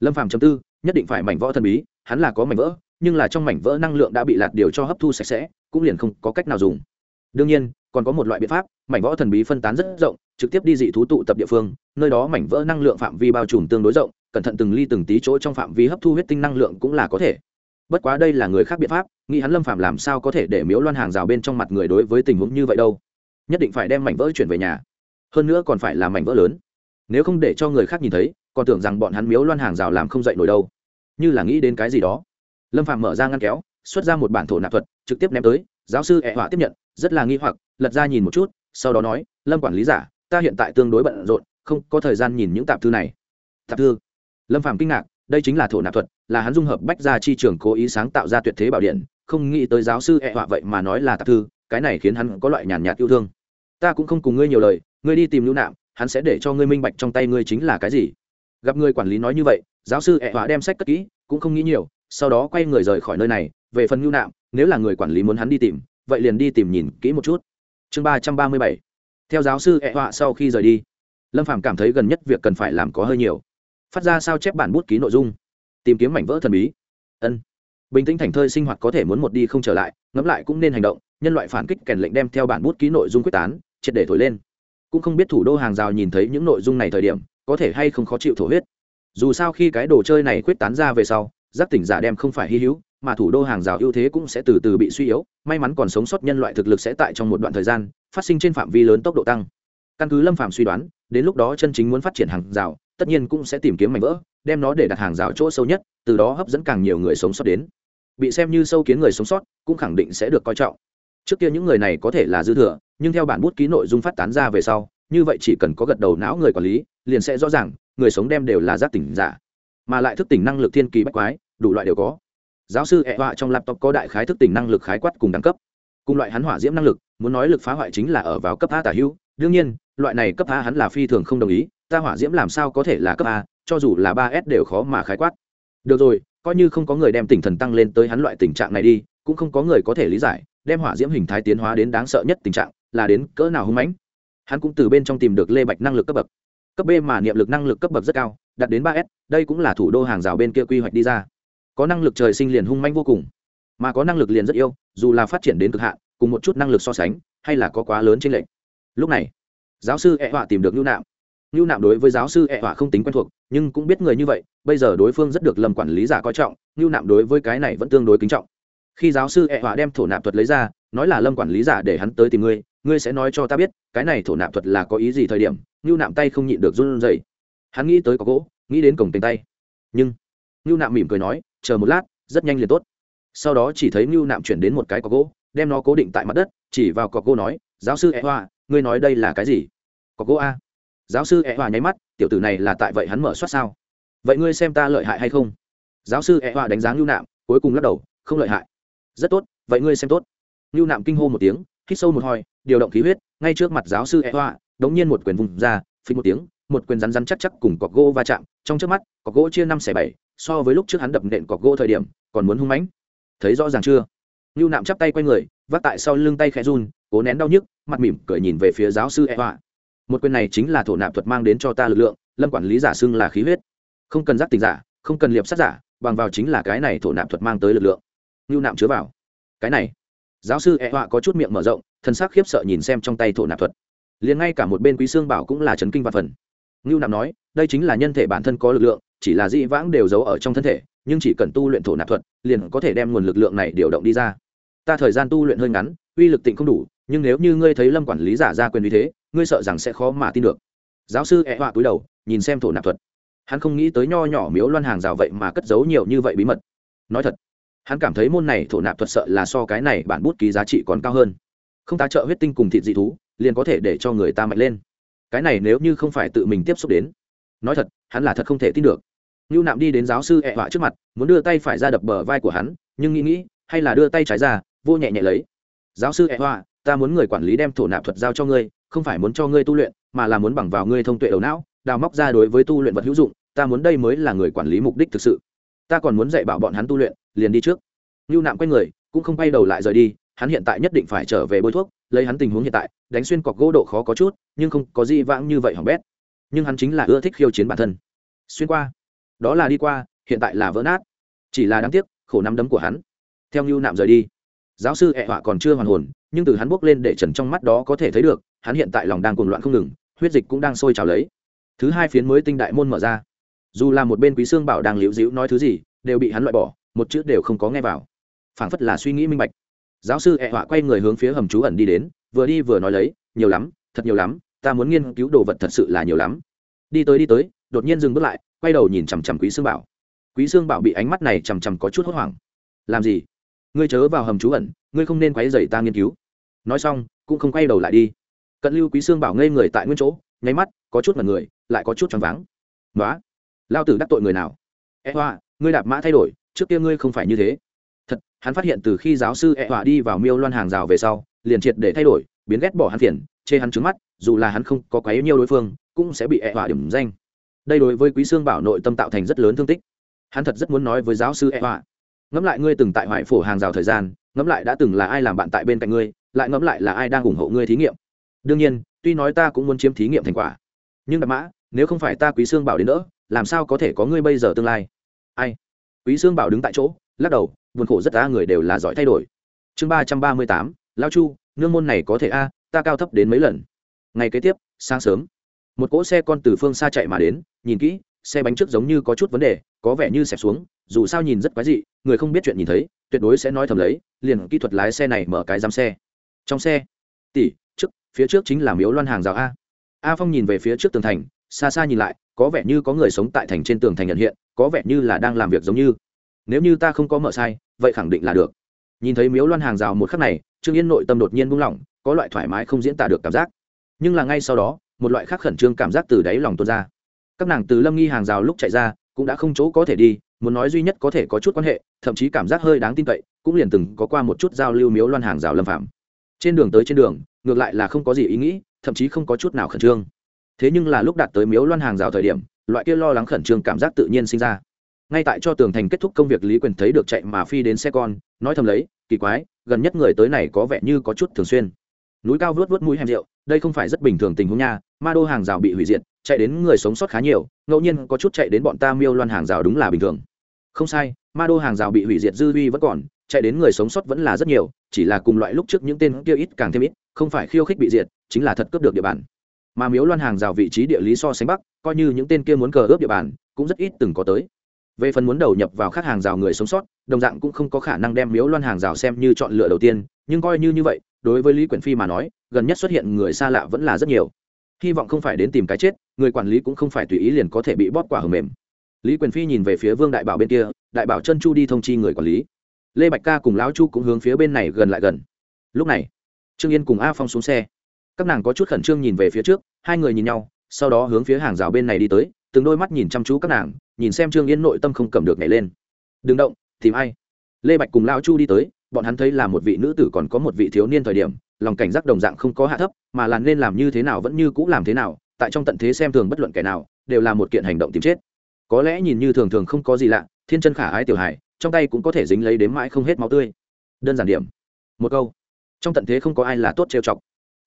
Lâm phàm chấm tư, nhất định phải mảnh vỡ thần bí, hắn là có mảnh vỡ, nhưng là trong mảnh vỡ năng lượng đã bị lạt điều cho hấp thu sạch sẽ, cũng liền không có cách nào dùng đương nhiên, còn có một loại biện pháp, mảnh vỡ thần bí phân tán rất rộng, trực tiếp đi dị thú tụ tập địa phương, nơi đó mảnh vỡ năng lượng phạm vi bao trùm tương đối rộng, cẩn thận từng ly từng tí chỗ trong phạm vi hấp thu huyết tinh năng lượng cũng là có thể. Bất quá đây là người khác biện pháp, nghĩ hắn lâm phạm làm sao có thể để miếu loan hàng rào bên trong mặt người đối với tình huống như vậy đâu. Nhất định phải đem mảnh vỡ chuyển về nhà. Hơn nữa còn phải là mảnh vỡ lớn. Nếu không để cho người khác nhìn thấy, còn tưởng rằng bọn hắn miếu loan hàng rào làm không dậy nổi đâu. Như là nghĩ đến cái gì đó. Lâm phạm mở ra ngăn kéo, xuất ra một bản thổ nạp thuật, trực tiếp ném tới giáo sư ẹ họa tiếp nhận, rất là nghi hoặc, lật ra nhìn một chút, sau đó nói, lâm quản lý giả, ta hiện tại tương đối bận rộn, không có thời gian nhìn những tạp thư này. Tạp thư? Lâm phạm kinh ngạc, đây chính là thổ nạp thuật, là hắn dung hợp bách gia chi trường cố ý sáng tạo ra tuyệt thế bảo điện, không nghĩ tới giáo sư ẹ họa vậy mà nói là tạp thư, cái này khiến hắn có loại nhàn nhạt yêu thương. Ta cũng không cùng ngươi nhiều lời, ngươi đi tìm lưu nạm, hắn sẽ để cho ngươi minh bạch trong tay ngươi chính là cái gì. Gặp người quản lý nói như vậy, giáo sư ẹ họa đem sách cất kỹ, cũng không nghĩ nhiều sau đó quay người rời khỏi nơi này, về phần ngưu nạm, nếu là người quản lý muốn hắn đi tìm, vậy liền đi tìm nhìn kỹ một chút. Chương ba trăm ba mươi bảy. Theo giáo sư ẹ họa sau khi rời đi, lâm phạm cảm thấy gần nhất việc cần phải làm có hơi nhiều. Phát ra sao chép bản bút ký nội dung. Tìm kiếm mảnh vỡ thần bí. Ân. Bình tĩnh thành thơi sinh hoạt có thể muốn một đi không trở lại, ngẫm lại cũng nên hành động, nhân loại phản kích kèn lệnh đem theo bản bút ký nội dung quyết tán, triệt để thổi lên. Cũng không biết thủ đô hàng rào nhìn thấy những nội dung này thời điểm, có thể hay không khó chịu thổ huyết. Dù sao khi cái đồ chơi này quyết tán ra về sau giác tỉnh giả đem không phải hy hữu, mà thủ đô hàng rào ưu thế cũng sẽ từ từ bị suy yếu, may mắn còn sống sót nhân loại thực lực sẽ tại trong một đoạn thời gian, phát sinh trên phạm vi lớn tốc độ tăng. Căn cứ lâm phạm suy đoán, đến lúc đó chân chính muốn phát triển hàng rào, tất nhiên cũng sẽ tìm kiếm mảnh vỡ, đem nó để đặt hàng rào chỗ sâu nhất, từ đó hấp dẫn càng nhiều người sống sót đến. Bị xem như sâu kiến người sống sót, cũng khẳng định sẽ được coi trọng. Trước kia những người này có thể là dư thừa, nhưng theo bản bút ký nội dung phát tán ra về sau, như vậy chỉ cần có gật đầu não người quản lý, liền sẽ rõ ràng, người sống đem đều là giác tỉnh giả mà lại thức tỉnh năng lực thiên kỳ bách quái, đủ loại đều có. Giáo sư ẹ họa trong laptop có đại khái thức tỉnh năng lực khái quát cùng đẳng cấp. Cùng loại hắn hỏa diễm năng lực, muốn nói lực phá hoại chính là ở vào cấp a tả hữu. Đương nhiên, loại này cấp a hắn là phi thường không đồng ý, ta hỏa diễm làm sao có thể là cấp a, cho dù là ba s đều khó mà khái quát. Được rồi, coi như không có người đem tỉnh thần tăng lên tới hắn loại tình trạng này đi, cũng không có người có thể lý giải, đem hỏa diễm hình thái tiến hóa đến đáng sợ nhất tình trạng, là đến cỡ nào hưng mãnh. Hắn cũng từ bên trong tìm được lê bạch năng lực cấp bậc. Cấp b mà niệm lực năng lực cấp bậc rất cao đạt đến ba s, đây cũng là thủ đô hàng rào bên kia quy hoạch đi ra. Có năng lực trời sinh liền hung manh vô cùng, mà có năng lực liền rất yêu, dù là phát triển đến cực hạn, cùng một chút năng lực so sánh, hay là có quá lớn trên lệnh lúc này, giáo sư e họa tìm được nhu nạm. Nhu nạm đối với giáo sư e họa không tính quen thuộc, nhưng cũng biết người như vậy, bây giờ đối phương rất được lâm quản lý giả coi trọng nhu nạm đối với cái này vẫn tương đối kính trọng. Khi giáo sư e họa đem thổ nạp thuật lấy ra, nói là lâm quản lý giả để hắn tới tìm ngươi ngươi sẽ nói cho ta biết, cái này thổ nạp thuật là có ý gì thời điểm nhu nạm tay không nhịn được run rẩy hắn nghĩ tới có gỗ, nghĩ đến cổng tên tay. Nhưng, ngưu nạm mỉm cười nói, chờ một lát, rất nhanh liền tốt. Sau đó chỉ thấy ngưu nạm chuyển đến một cái có gỗ, đem nó cố định tại mặt đất, chỉ vào cọc gỗ nói, giáo sư e hoa, ngươi nói đây là cái gì? Cọc gỗ a. Giáo sư e hoa nháy mắt, tiểu tử này là tại vậy hắn mở soát sao? Vậy ngươi xem ta lợi hại hay không? Giáo sư e hoa đánh giá ngưu nạm, cuối cùng lắc đầu, không lợi hại. Rất tốt, vậy ngươi xem tốt. Ngưu nạm kinh hô một tiếng, hít sâu một hoi điều động khí huyết, ngay trước mặt giáo sư e hoa, đống nhiên một quyền vùng ra, phình một tiếng một quyền rắn rắn chắc chắc cùng cọc gỗ va chạm, trong trước mắt, cọc gỗ chia năm xẻ bảy, so với lúc trước hắn đập nện cọc gỗ thời điểm, còn muốn hung mãnh. Thấy rõ ràng chưa? Lưu nạm chắp tay q u a y người, vác tại sau lưng tay khẽ run, cố nén đau nhức, mặt mỉm cười nhìn về phía giáo sư e họa một quyền này chính là thổ nạp thuật mang đến cho ta lực lượng, lâm quản lý giả xưng là khí huyết. Không cần giác tình giả, không cần liệp sát giả, bằng vào chính là cái này thổ nạp thuật mang tới lực lượng. Lưu nạm chứa vào. Cái này. Giáo sư e họa có chút miệng mở rộng thân xác khiếp sợ nhìn xem trong tay thổ nạp thuật. Liền ngay cả một bên quý xương bảo cũng là chấn kinh văn phần ngưu nạp nói, đây chính là nhân thể bản thân có lực lượng, chỉ là dị vãng đều giấu ở trong thân thể, nhưng chỉ cần tu luyện thổ nạp thuật, liền có thể đem nguồn lực lượng này điều động đi ra. Ta thời gian tu luyện hơi ngắn, uy lực tịnh không đủ, nhưng nếu như ngươi thấy lâm quản lý giả ra quyền uy thế, ngươi sợ rằng sẽ khó mà tin được. Giáo sư e họa cúi đầu, nhìn xem thổ nạp thuật. Hắn không nghĩ tới nho nhỏ miếu loan hàng rào vậy mà cất giấu nhiều như vậy bí mật. Nói thật, hắn cảm thấy môn này thổ nạp thuật sợ là so cái này bản bút ký giá trị còn cao hơn. Không tá trợ huyết tinh cùng thịt dị thú, liền có thể để cho người ta mạnh lên cái này nếu như không phải tự mình tiếp xúc đến, nói thật, hắn là thật không thể tin được. Ngưu nạm đi đến giáo sư ẹ họa trước mặt, muốn đưa tay phải ra đập bờ vai của hắn, nhưng nghĩ nghĩ, hay là đưa tay trái ra, vô nhẹ nhẹ lấy. Giáo sư ẹ họa, ta muốn người quản lý đem thổ nạp thuật giao cho ngươi, không phải muốn cho ngươi tu luyện, mà là muốn bằng vào ngươi thông tuệ đầu não, đào móc ra đối với tu luyện vật hữu dụng, ta muốn đây mới là người quản lý mục đích thực sự. Ta còn muốn dạy bảo bọn hắn tu luyện, liền đi trước. Ngưu nạm quay người, cũng không quay đầu lại rời đi hắn hiện tại nhất định phải trở về bôi thuốc, lấy hắn tình huống hiện tại, đánh xuyên cọc gỗ độ khó có chút, nhưng không có gì vãng như vậy hỏng bét. Nhưng hắn chính là ưa thích khiêu chiến bản thân. Xuyên qua, đó là đi qua, hiện tại là vỡ nát. Chỉ là đáng tiếc, khổ nắm đấm của hắn. Theo như nạm rời đi, giáo sư ẹ họa còn chưa hoàn hồn, nhưng từ hắn bước lên để trần trong mắt đó có thể thấy được, hắn hiện tại lòng đang cuồng loạn không ngừng, huyết dịch cũng đang sôi trào lấy. Thứ hai phiến mới tinh đại môn mở ra. Dù là một bên quý xương bảo đang liễu dĩu nói thứ gì, đều bị hắn loại bỏ, một chữ đều không có nghe vào. Phảng phất là suy nghĩ minh bạch giáo sư ẹ họa quay người hướng phía hầm trú ẩn đi đến, vừa đi vừa nói lấy, nhiều lắm, thật nhiều lắm, ta muốn nghiên cứu đồ vật thật sự là nhiều lắm. Đi tới đi tới, đột nhiên dừng bước lại, quay đầu nhìn chằm chằm quý sương bảo. Quý sương bảo bị ánh mắt này chằm chằm có chút hốt hoảng. Làm gì? Ngươi chớ vào hầm trú ẩn, ngươi không nên quấy dày ta nghiên cứu. Nói xong, cũng không quay đầu lại đi. Cận lưu quý sương bảo ngây người tại nguyên chỗ, nháy mắt, có chút mật người, lại có chút choáng váng. Nói lao tử đắc tội người nào? E hoa ngươi đạp mã thay đổi, trước kia ngươi không phải như thế thật, hắn phát hiện từ khi giáo sư e hoa đi vào miêu loan hàng rào về sau, liền triệt để thay đổi, biến ghét bỏ hắn phiền, chê hắn trứng mắt, dù là hắn không có quá yêu nhiều đối phương, cũng sẽ bị e hoa điểm danh. Đây đối với quý sương bảo nội tâm tạo thành rất lớn thương tích. Hắn thật rất muốn nói với giáo sư e hoa ngẫm lại ngươi từng tại hoại phổ hàng rào thời gian, ngẫm lại đã từng là ai làm bạn tại bên cạnh ngươi, lại ngẫm lại là ai đang ủng hộ ngươi thí nghiệm. Đương nhiên, tuy nói ta cũng muốn chiếm thí nghiệm thành quả, nhưng đạp mã, nếu không phải ta quý sương bảo đến nữa làm sao có thể có ngươi bây giờ tương lai? Ai? Quý sương bảo đứng tại chỗ lắc đầu, buồn khổ rất đa người đều là giỏi thay đổi. Chương ba trăm ba mươi tám, lao chu, nương môn này có thể a ta cao thấp đến mấy lần? Ngày kế tiếp, sáng sớm, một cỗ xe con từ phương xa chạy mà đến, nhìn kỹ, xe bánh trước giống như có chút vấn đề, có vẻ như xẹp xuống, dù sao nhìn rất quái dị, người không biết chuyện nhìn thấy, tuyệt đối sẽ nói thầm lấy, liền kỹ thuật lái xe này mở cái giám xe. Trong xe tỷ trước, phía trước chính là miếu loan hàng rào a. A phong nhìn về phía trước tường thành, xa xa nhìn lại, có vẻ như có người sống tại thành trên tường thành nhận hiện, có vẻ như là đang làm việc giống như nếu như ta không có mở sai, vậy khẳng định là được. Nhìn thấy miếu loan hàng rào một khắc này, trương yên nội tâm đột nhiên buông lỏng, có loại thoải mái không diễn tả được cảm giác. Nhưng là ngay sau đó, một loại khác khẩn trương cảm giác từ đáy lòng tuôn ra. Các nàng từ lâm nghi hàng rào lúc chạy ra, cũng đã không chỗ có thể đi, muốn nói duy nhất có thể có chút quan hệ, thậm chí cảm giác hơi đáng tin cậy, cũng liền từng có qua một chút giao lưu miếu loan hàng rào lâm phạm. Trên đường tới trên đường, ngược lại là không có gì ý nghĩ, thậm chí không có chút nào khẩn trương. Thế nhưng là lúc đạt tới miếu loan hàng rào thời điểm, loại kia lo lắng khẩn trương cảm giác tự nhiên sinh ra ngay tại cho tường thành kết thúc công việc, lý quyền thấy được chạy mà phi đến xe con, nói thầm lấy, kỳ quái, gần nhất người tới này có vẻ như có chút thường xuyên. Núi cao vớt vớt mũi hèm rượu, đây không phải rất bình thường tình huống nha, ma đô hàng rào bị hủy diệt, chạy đến người sống sót khá nhiều, ngẫu nhiên có chút chạy đến bọn ta miêu loan hàng rào đúng là bình thường. Không sai, ma đô hàng rào bị hủy diệt dư uy vẫn còn, chạy đến người sống sót vẫn là rất nhiều, chỉ là cùng loại lúc trước những tên kia ít càng thêm ít, không phải khiêu khích bị diệt, chính là thật cướp được địa bàn. Mà miếu loan hàng rào vị trí địa lý so sánh bắc, coi như những tên kia muốn cờ ướp địa bàn, cũng rất ít từng có tới về phần muốn đầu nhập vào các hàng rào người sống sót, đồng dạng cũng không có khả năng đem miếu loan hàng rào xem như chọn lựa đầu tiên, nhưng coi như như vậy, đối với lý quyển phi mà nói, gần nhất xuất hiện người xa lạ vẫn là rất nhiều. Hy vọng không phải đến tìm cái chết, người quản lý cũng không phải tùy ý liền có thể bị bóp quả hầm mềm. Lý quyền phi nhìn về phía vương đại bảo bên kia, đại bảo chân chu đi thông chi người quản lý. Lê bạch ca cùng lão chu cũng hướng phía bên này gần lại gần. Lúc này, trương yên cùng a phong xuống xe. Các nàng có chút khẩn trương nhìn về phía trước, hai người nhìn nhau, sau đó hướng phía hàng rào bên này đi tới, từng đôi mắt nhìn chăm chú các nàng nhìn xem trương yên nội tâm không cầm được nhảy lên. Đừng động, tìm ai? Lê bạch cùng lão chu đi tới, bọn hắn thấy là một vị nữ tử còn có một vị thiếu niên thời điểm, lòng cảnh giác đồng dạng không có hạ thấp, mà là nên làm như thế nào vẫn như cũ làm thế nào, tại trong tận thế xem thường bất luận kẻ nào, đều là một kiện hành động tìm chết. Có lẽ nhìn như thường thường không có gì lạ, thiên chân khả ái tiểu hải trong tay cũng có thể dính lấy đến mãi không hết máu tươi. Đơn giản điểm. Một câu. Trong tận thế không có ai là tốt trêu chọc.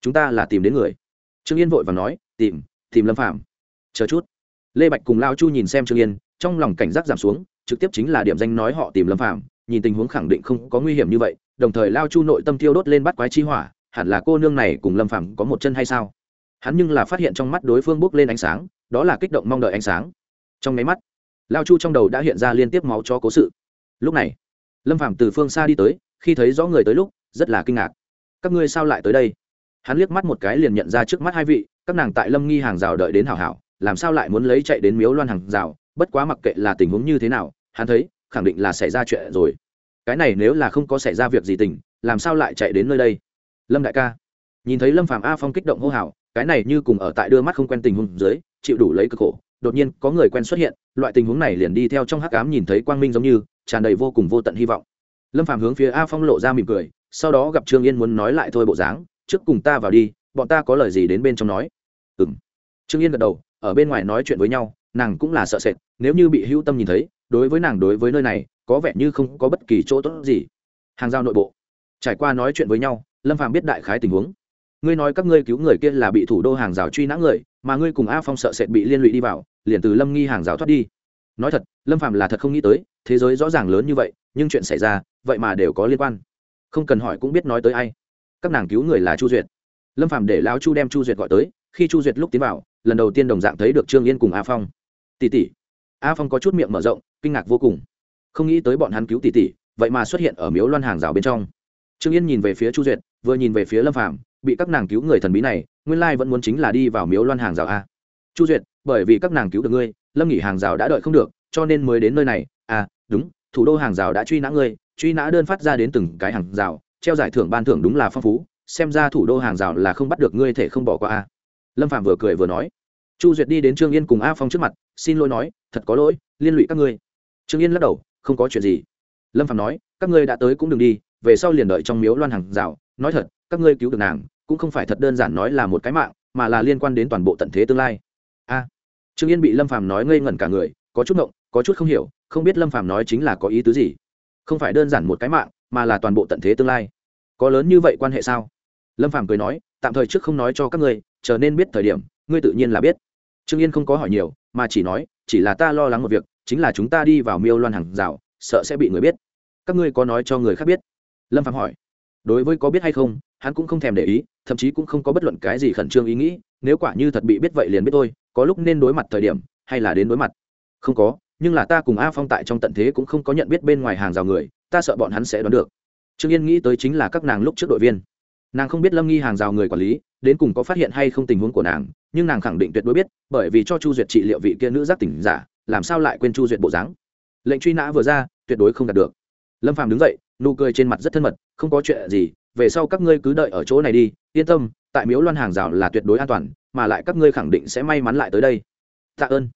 Chúng ta là tìm đến người. Trương yên vội và nói, tìm tìm lâm phạm chờ chút lê bạch cùng lao chu nhìn xem trương yên, trong lòng cảnh giác giảm xuống, trực tiếp chính là điểm danh nói họ tìm lâm phạm nhìn tình huống khẳng định không có nguy hiểm như vậy, đồng thời lao chu nội tâm tiêu đốt lên bắt quái chi hỏa, hẳn là cô nương này cùng lâm phạm có một chân hay sao? Hắn nhưng là phát hiện trong mắt đối phương bốc lên ánh sáng, đó là kích động mong đợi ánh sáng. Trong máy mắt, lao chu trong đầu đã hiện ra liên tiếp máu cho cố sự. Lúc này, lâm phạm từ phương xa đi tới, khi thấy rõ người tới lúc, rất là kinh ngạc. Các ngươi sao lại tới đây? Hắn liếc mắt một cái liền nhận ra trước mắt hai vị, các nàng tại lâm nghi hàng rào đợi đến hảo hảo làm sao lại muốn lấy chạy đến miếu loan hàng rào? Bất quá mặc kệ là tình huống như thế nào, hắn thấy, khẳng định là xảy ra chuyện rồi. Cái này nếu là không có xảy ra việc gì tình, làm sao lại chạy đến nơi đây? Lâm đại ca. Nhìn thấy lâm phàm a phong kích động hô hào, cái này như cùng ở tại đưa mắt không quen tình huống dưới, chịu đủ lấy cực khổ, đột nhiên có người quen xuất hiện, loại tình huống này liền đi theo trong hắc ám nhìn thấy quang minh giống như, tràn đầy vô cùng vô tận hy vọng. Lâm phàm hướng phía a phong lộ ra mỉm cười, sau đó gặp trương yên muốn nói lại thôi bộ dáng, trước cùng ta vào đi, bọn ta có lời gì đến bên trong nói? Ừ trương yên gật đầu ở bên ngoài nói chuyện với nhau, nàng cũng là sợ sệt, nếu như bị hữu tâm nhìn thấy, đối với nàng đối với nơi này, có vẻ như không có bất kỳ chỗ tốt gì. Hàng giao nội bộ, trải qua nói chuyện với nhau, lâm phàm biết đại khái tình huống. Ngươi nói các ngươi cứu người kia là bị thủ đô hàng rào truy nã người, mà ngươi cùng a phong sợ sệt bị liên lụy đi vào, liền từ lâm nghi hàng rào thoát đi. Nói thật, lâm phàm là thật không nghĩ tới, thế giới rõ ràng lớn như vậy, nhưng chuyện xảy ra, vậy mà đều có liên quan. Không cần hỏi cũng biết nói tới ai. Các nàng cứu người là chu duyệt. Lâm phàm để lão chu đem chu duyệt gọi tới, khi chu duyệt lúc tiến vào lần đầu tiên đồng dạng thấy được trương yên cùng a phong. Tỷ tỷ. A phong có chút miệng mở rộng, kinh ngạc vô cùng. Không nghĩ tới bọn hắn cứu tỷ tỷ, vậy mà xuất hiện ở miếu loan hàng rào bên trong. Trương yên nhìn về phía chu duyệt, vừa nhìn về phía lâm phạm bị các nàng cứu người thần bí này, nguyên lai vẫn muốn chính là đi vào miếu loan hàng rào a. Chu duyệt, bởi vì các nàng cứu được ngươi, lâm nghỉ hàng rào đã đợi không được, cho nên mới đến nơi này. À đúng, thủ đô hàng rào đã truy nã ngươi, truy nã đơn phát ra đến từng cái hàng rào, treo giải thưởng ban thưởng đúng là phong phú, xem ra thủ đô hàng rào là không bắt được ngươi thể không bỏ qua a lâm phạm vừa cười vừa nói. Chu duyệt đi đến trương yên cùng a phong trước mặt, xin lỗi nói, thật có lỗi, liên lụy các ngươi. Trương yên lắc đầu, không có chuyện gì. Lâm phạm nói, các ngươi đã tới cũng đừng đi, về sau liền đợi trong miếu loan hàng rào. Nói thật, các ngươi cứu được nàng, cũng không phải thật đơn giản nói là một cái mạng, mà là liên quan đến toàn bộ tận thế tương lai. A. Trương yên bị lâm phàm nói ngây ngẩn cả người, có chút ngộng, có chút không hiểu, không biết lâm phàm nói chính là có ý tứ gì. Không phải đơn giản một cái mạng, mà là toàn bộ tận thế tương lai. Có lớn như vậy quan hệ sao? Lâm phàm cười nói, tạm thời trước không nói cho các ngươi chờ nên biết thời điểm, ngươi tự nhiên là biết. Trương yên không có hỏi nhiều, mà chỉ nói, chỉ là ta lo lắng một việc, chính là chúng ta đi vào miêu loan hàng rào, sợ sẽ bị người biết. Các ngươi có nói cho người khác biết? Lâm phạm hỏi. Đối với có biết hay không, hắn cũng không thèm để ý, thậm chí cũng không có bất luận cái gì khẩn trương ý nghĩ, nếu quả như thật bị biết vậy liền biết tôi có lúc nên đối mặt thời điểm, hay là đến đối mặt. Không có, nhưng là ta cùng a phong tại trong tận thế cũng không có nhận biết bên ngoài hàng rào người, ta sợ bọn hắn sẽ đoán được. Trương yên nghĩ tới chính là các nàng lúc trước đội viên nàng không biết lâm nghi hàng rào người quản lý, đến cùng có phát hiện hay không tình huống của nàng, nhưng nàng khẳng định tuyệt đối biết, bởi vì cho chu duyệt trị liệu vị kia nữ giác tỉnh giả, làm sao lại quên chu duyệt bộ dáng. Lệnh truy nã vừa ra, tuyệt đối không đạt được. Lâm phàm đứng dậy, nụ cười trên mặt rất thân mật, không có chuyện gì, về sau các ngươi cứ đợi ở chỗ này đi, yên tâm, tại miếu loan hàng rào là tuyệt đối an toàn, mà lại các ngươi khẳng định sẽ may mắn lại tới đây. Tạ ơn.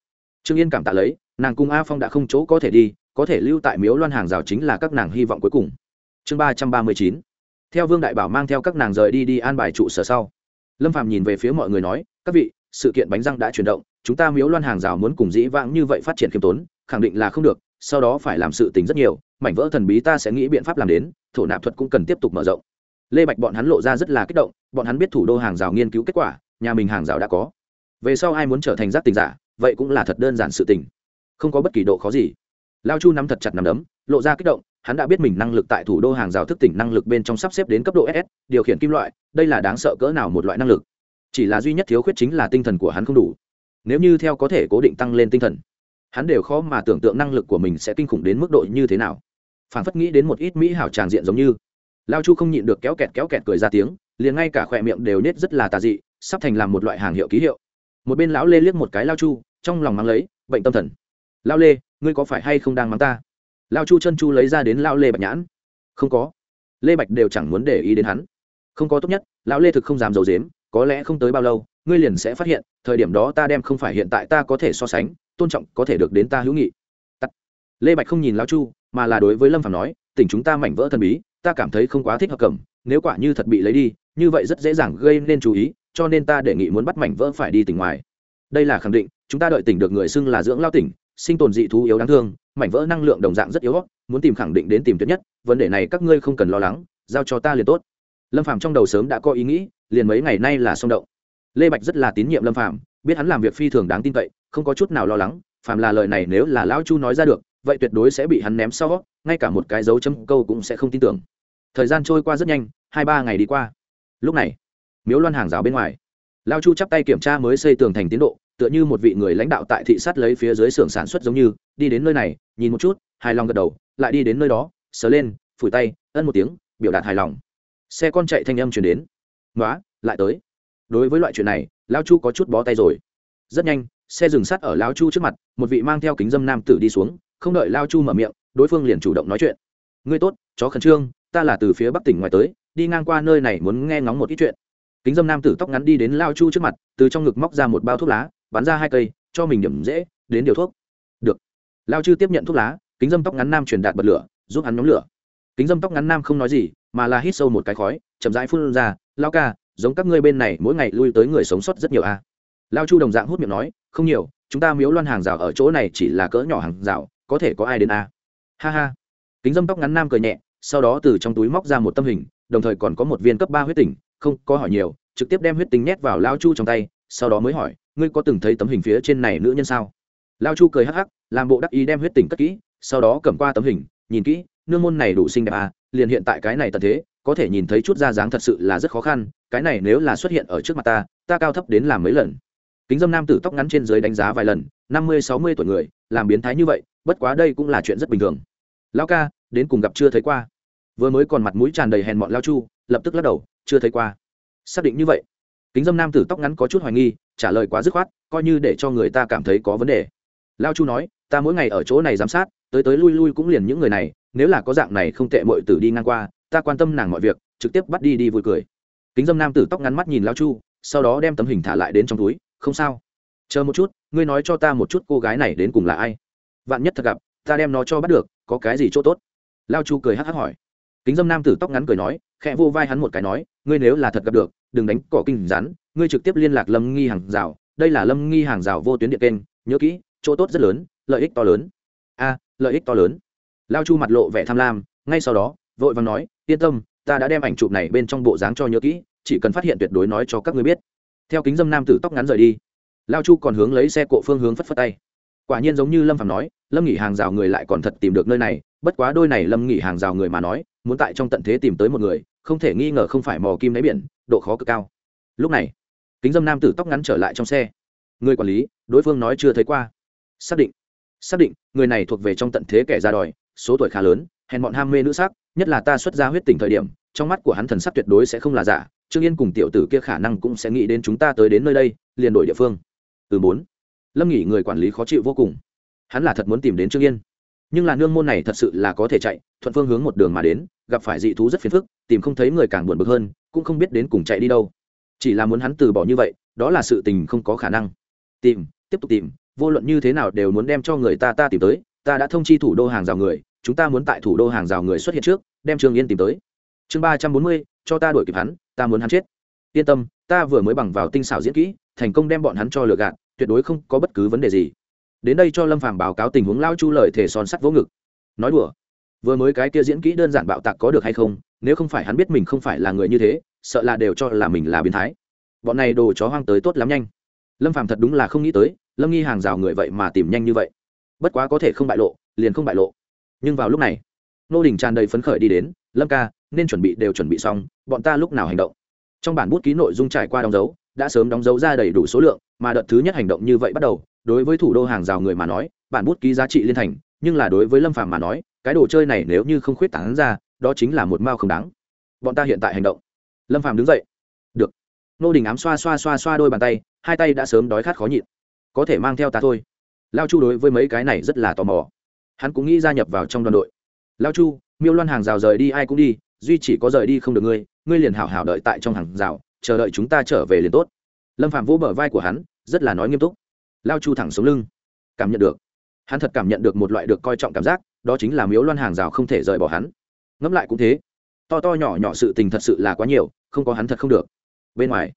Trương yên cảm tạ lấy, nàng cùng a phong đã không chỗ có thể đi, có thể lưu tại miếu loan hàng rào chính là các nàng hy vọng cuối cùng. Chương ba trăm ba mươi chín theo vương đại bảo mang theo các nàng rời đi đi an bài trụ sở sau, lâm phạm nhìn về phía mọi người nói, các vị, sự kiện bánh răng đã chuyển động, chúng ta miếu loan hàng rào muốn cùng dĩ vãng như vậy phát triển khiêm tốn, khẳng định là không được, sau đó phải làm sự tình rất nhiều, mảnh vỡ thần bí ta sẽ nghĩ biện pháp làm đến, thổ nạp thuật cũng cần tiếp tục mở rộng. Lê bạch bọn hắn lộ ra rất là kích động, bọn hắn biết thủ đô hàng rào nghiên cứu kết quả, nhà mình hàng rào đã có. Về sau ai muốn trở thành giác tình giả, vậy cũng là thật đơn giản sự tình, không có bất kỳ độ khó gì. Lao chu nắm thật chặt nắm đấm, lộ ra kích động hắn đã biết mình năng lực tại thủ đô hàng rào thức tỉnh năng lực bên trong sắp xếp đến cấp độ ss điều khiển kim loại, đây là đáng sợ cỡ nào một loại năng lực? Chỉ là duy nhất thiếu khuyết chính là tinh thần của hắn không đủ. Nếu như theo có thể cố định tăng lên tinh thần, hắn đều khó mà tưởng tượng năng lực của mình sẽ kinh khủng đến mức độ như thế nào. Phản phất nghĩ đến một ít mỹ hảo tràng diện giống như. Lao chu không nhịn được kéo kẹt kéo kẹt cười ra tiếng, liền ngay cả khỏe miệng đều nết rất là tà dị, sắp thành làm một loại hàng hiệu ký hiệu. Một bên lão lê liếc một cái lao chu, trong lòng mắng lấy, bệnh tâm thần. Lao lê, ngươi có phải hay không đang mắng ta? Lao chu chân chu lấy ra đến lao lê bạch nhãn. Không có. Lê bạch đều chẳng muốn để ý đến hắn. Không có tốt nhất lão lê thực không dám d i ấ u dếm có lẽ không tới bao lâu, ngươi liền sẽ phát hiện, thời điểm đó ta đem không phải hiện tại ta có thể so sánh, tôn trọng có thể được đến ta hữu nghị. Tắt. lê bạch không nhìn lao chu, mà là đối với lâm phạm nói tỉnh chúng ta mảnh vỡ thần bí, ta cảm thấy không quá thích hợp cầm, nếu quả như thật bị lấy đi, như vậy rất dễ dàng gây nên chú ý, cho nên ta đề nghị muốn bắt mảnh vỡ phải đi tỉnh ngoài. Đây là khẳng định, chúng ta đợi tỉnh được người xưng là dưỡng lao tỉnh sinh tồn dị thú yếu đáng thương, mảnh vỡ năng lượng đồng dạng rất yếu muốn tìm khẳng định đến tìm tuyệt nhất, vấn đề này các ngươi không cần lo lắng, giao cho ta liền tốt. Lâm phạm trong đầu sớm đã có ý nghĩ, liền mấy ngày nay là xong động. Lê bạch rất là tín nhiệm lâm phạm biết hắn làm việc phi thường đáng tin cậy, không có chút nào lo lắng phạm là lời này nếu là lão chu nói ra được, vậy tuyệt đối sẽ bị hắn ném sau, ngay cả một cái dấu chấm câu cũng sẽ không tin tưởng. Thời gian trôi qua rất nhanh, hai ba ngày đi qua. Lúc này, miếu loan hàng rào bên ngoài lao chu chắp tay kiểm tra mới xây tường thành tiến độ tựa như một vị người lãnh đạo tại thị sát lấy phía dưới xưởng sản xuất giống như, đi đến nơi này, nhìn một chút, hài lòng gật đầu, lại đi đến nơi đó, sờ lên, phủi tay, ân một tiếng, biểu đạt hài lòng. Xe con chạy thanh âm chuyển đến. Nói lại tới. Đối với loại chuyện này lao chu có chút bó tay rồi. Rất nhanh, xe dừng sát ở lao chu trước mặt, một vị mang theo kính dâm nam tử đi xuống, không đợi lao chu mở miệng, đối phương liền chủ động nói chuyện. Ngươi tốt, chó khẩn trương, ta là từ phía bắc tỉnh ngoài tới, đi ngang qua nơi này muốn nghe ngóng một ít chuyện. Kính dâm nam tử tóc ngắn đi đến lao chu trước mặt, từ trong ngực móc ra một bao thuốc lá bắn ra hai cây, cho mình điểm dễ, đến điều thuốc được lao chư tiếp nhận thuốc lá, kính dâm tóc ngắn nam truyền đạt bật lửa, giúp hắn nhóm lửa kính dâm tóc ngắn nam không nói gì, mà là hít sâu một cái khói, chậm rãi phun ra, lao ca, giống các ngươi bên này mỗi ngày lui tới người sống sót rất nhiều a à. lao chu đồng dạng hút miệng nói, không nhiều, chúng ta miếu loan hàng rào ở chỗ này chỉ là cỡ nhỏ hàng rào, có thể có ai đến a à. ha ha kính dâm tóc ngắn nam cười nhẹ, sau đó từ trong túi móc ra một tâm hình, đồng thời còn có một viên cấp ba huyết tỉnh, không có hỏi nhiều, trực tiếp đem huyết tính nhét vào lao chu trong tay, sau đó mới hỏi ngươi có từng thấy tấm hình phía trên này nữ nhân sao? Lao chu cười hắc hắc, làm bộ đắc ý đem huyết tỉnh cất kỹ, sau đó cầm qua tấm hình, nhìn kỹ, nương môn này đủ xinh đẹp à liền hiện tại cái này tật thế, có thể nhìn thấy chút da dáng thật sự là rất khó khăn, cái này nếu là xuất hiện ở trước mặt ta ta cao thấp đến làm mấy lần. Kính dâm nam tử tóc ngắn trên dưới đánh giá vài lần, năm mươi, sáu mươi tuổi người, làm biến thái như vậy, bất quá đây cũng là chuyện rất bình thường. Lao ca, đến cùng gặp chưa thấy qua? Vừa mới còn mặt mũi tràn đầy hèn mọn lao chu, lập tức lắc đầu, chưa thấy qua. Xác định như vậy. Kính dâm nam tử tóc ngắn có chút hoài nghi trả lời quá dứt khoát, coi như để cho người ta cảm thấy có vấn đề. Lao chu nói, ta mỗi ngày ở chỗ này giám sát, tới tới lui lui cũng liền những người này, nếu là có dạng này không tệ mọi tử đi ngang qua, ta quan tâm nàng mọi việc, trực tiếp bắt đi đi vui cười. Kính dâm nam tử tóc ngắn mắt nhìn lao chu, sau đó đem tấm hình thả lại đến trong túi, không sao. Chờ một chút, ngươi nói cho ta một chút cô gái này đến cùng là ai. Vạn nhất thật gặp, ta đem nó cho bắt được, có cái gì chỗ tốt? Lao chu cười hắc hắc hỏi. Kính dâm nam tử tóc ngắn cười nói, khẽ vô vai hắn một cái nói, ngươi nếu là thật gặp được đừng đánh cỏ kinh rắn, ngươi trực tiếp liên lạc lâm nghi hàng rào, đây là lâm nghi hàng rào vô tuyến điện kênh, nhớ kỹ, chỗ tốt rất lớn, lợi ích to lớn. A, lợi ích to lớn. Lao chu mặt lộ vẻ tham lam, ngay sau đó, vội vàng nói, yên tâm, ta đã đem ảnh chụp này bên trong bộ dáng cho nhớ kỹ, chỉ cần phát hiện tuyệt đối nói cho các ngươi biết. Theo kính dâm nam tử tóc ngắn rời đi, lao chu còn hướng lấy xe cộ phương hướng phất phất tay. Quả nhiên giống như lâm phạm nói, lâm nghỉ hàng rào người lại còn thật tìm được nơi này, bất quá đôi này lâm nghỉ hàng rào người mà nói, muốn tại trong tận thế tìm tới một người không thể nghi ngờ không phải mò kim đáy biển, độ khó cực cao. Lúc này, kính dâm nam tử tóc ngắn trở lại trong xe. Người quản lý, đối phương nói chưa thấy qua. Xác định. Xác định, người này thuộc về trong tận thế kẻ ra đòi, số tuổi khá lớn, hèn bọn ham mê nữ sắc, nhất là ta xuất ra huyết tình thời điểm, trong mắt của hắn thần sắc tuyệt đối sẽ không là giả. Trương yên cùng tiểu tử kia khả năng cũng sẽ nghĩ đến chúng ta tới đến nơi đây, liền đổi địa phương. Từ bốn. Lâm nghỉ người quản lý khó chịu vô cùng. Hắn là thật muốn tìm đến trương yên. Nhưng là nương môn này thật sự là có thể chạy, thuận phương hướng một đường mà đến gặp phải dị thú rất phiền phức, tìm không thấy người càng buồn bực hơn, cũng không biết đến cùng chạy đi đâu. Chỉ là muốn hắn từ bỏ như vậy, đó là sự tình không có khả năng. Tìm, tiếp tục tìm, vô luận như thế nào đều muốn đem cho người ta ta tìm tới, ta đã thông chi thủ đô hàng rào người, chúng ta muốn tại thủ đô hàng rào người xuất hiện trước, đem trương yên tìm tới. Chương ba trăm bốn mươi, cho ta đuổi kịp hắn, ta muốn hắn chết. Yên tâm, ta vừa mới bằng vào tinh xảo diễn kỹ, thành công đem bọn hắn cho lừa gạt, tuyệt đối không có bất cứ vấn đề gì. Đến đây cho lâm phàm báo cáo tình huống lao chu lời thể son sắt vỗ ngực. Nói đùa vừa mới cái kia diễn kỹ đơn giản bạo tạc có được hay không, nếu không phải hắn biết mình không phải là người như thế, sợ là đều cho là mình là biến thái. Bọn này đồ chó hoang tới tốt lắm nhanh. Lâm phàm thật đúng là không nghĩ tới, lâm nghi hàng rào người vậy mà tìm nhanh như vậy. Bất quá có thể không bại lộ, liền không bại lộ. Nhưng vào lúc này, nô đình tràn đầy phấn khởi đi đến, lâm ca, nên chuẩn bị đều chuẩn bị xong, bọn ta lúc nào hành động? Trong bản bút ký nội dung trải qua đóng dấu, đã sớm đóng dấu ra đầy đủ số lượng, mà đợt thứ nhất hành động như vậy bắt đầu, đối với thủ đô hàng rào người mà nói, bản bút ký giá trị liên thành, nhưng là đối với lâm phàm mà nói cái đồ chơi này nếu như không khuyết tán ra, đó chính là một mao không đáng. Bọn ta hiện tại hành động. Lâm phàm đứng dậy. Được. Nô đình ám xoa xoa xoa xoa đôi bàn tay, hai tay đã sớm đói khát khó nhịn. Có thể mang theo ta thôi. Lao chu đối với mấy cái này rất là tò mò. Hắn cũng nghĩ gia nhập vào trong đoàn đội. Lao chu, miêu loan hàng rào rời đi ai cũng đi, duy chỉ có rời đi không được ngươi ngươi liền hảo hảo đợi tại trong hàng rào, chờ đợi chúng ta trở về liền tốt. Lâm phạm vỗ bờ vai của hắn, rất là nói nghiêm túc. Lao chu thẳng xuống lưng. Cảm nhận được. Hắn thật cảm nhận được một loại được coi trọng cảm giác đó chính là miếu loan hàng rào không thể rời bỏ hắn. Ngẫm lại cũng thế. To to nhỏ nhỏ sự tình thật sự là quá nhiều, không có hắn thật không được. Bên ngoài,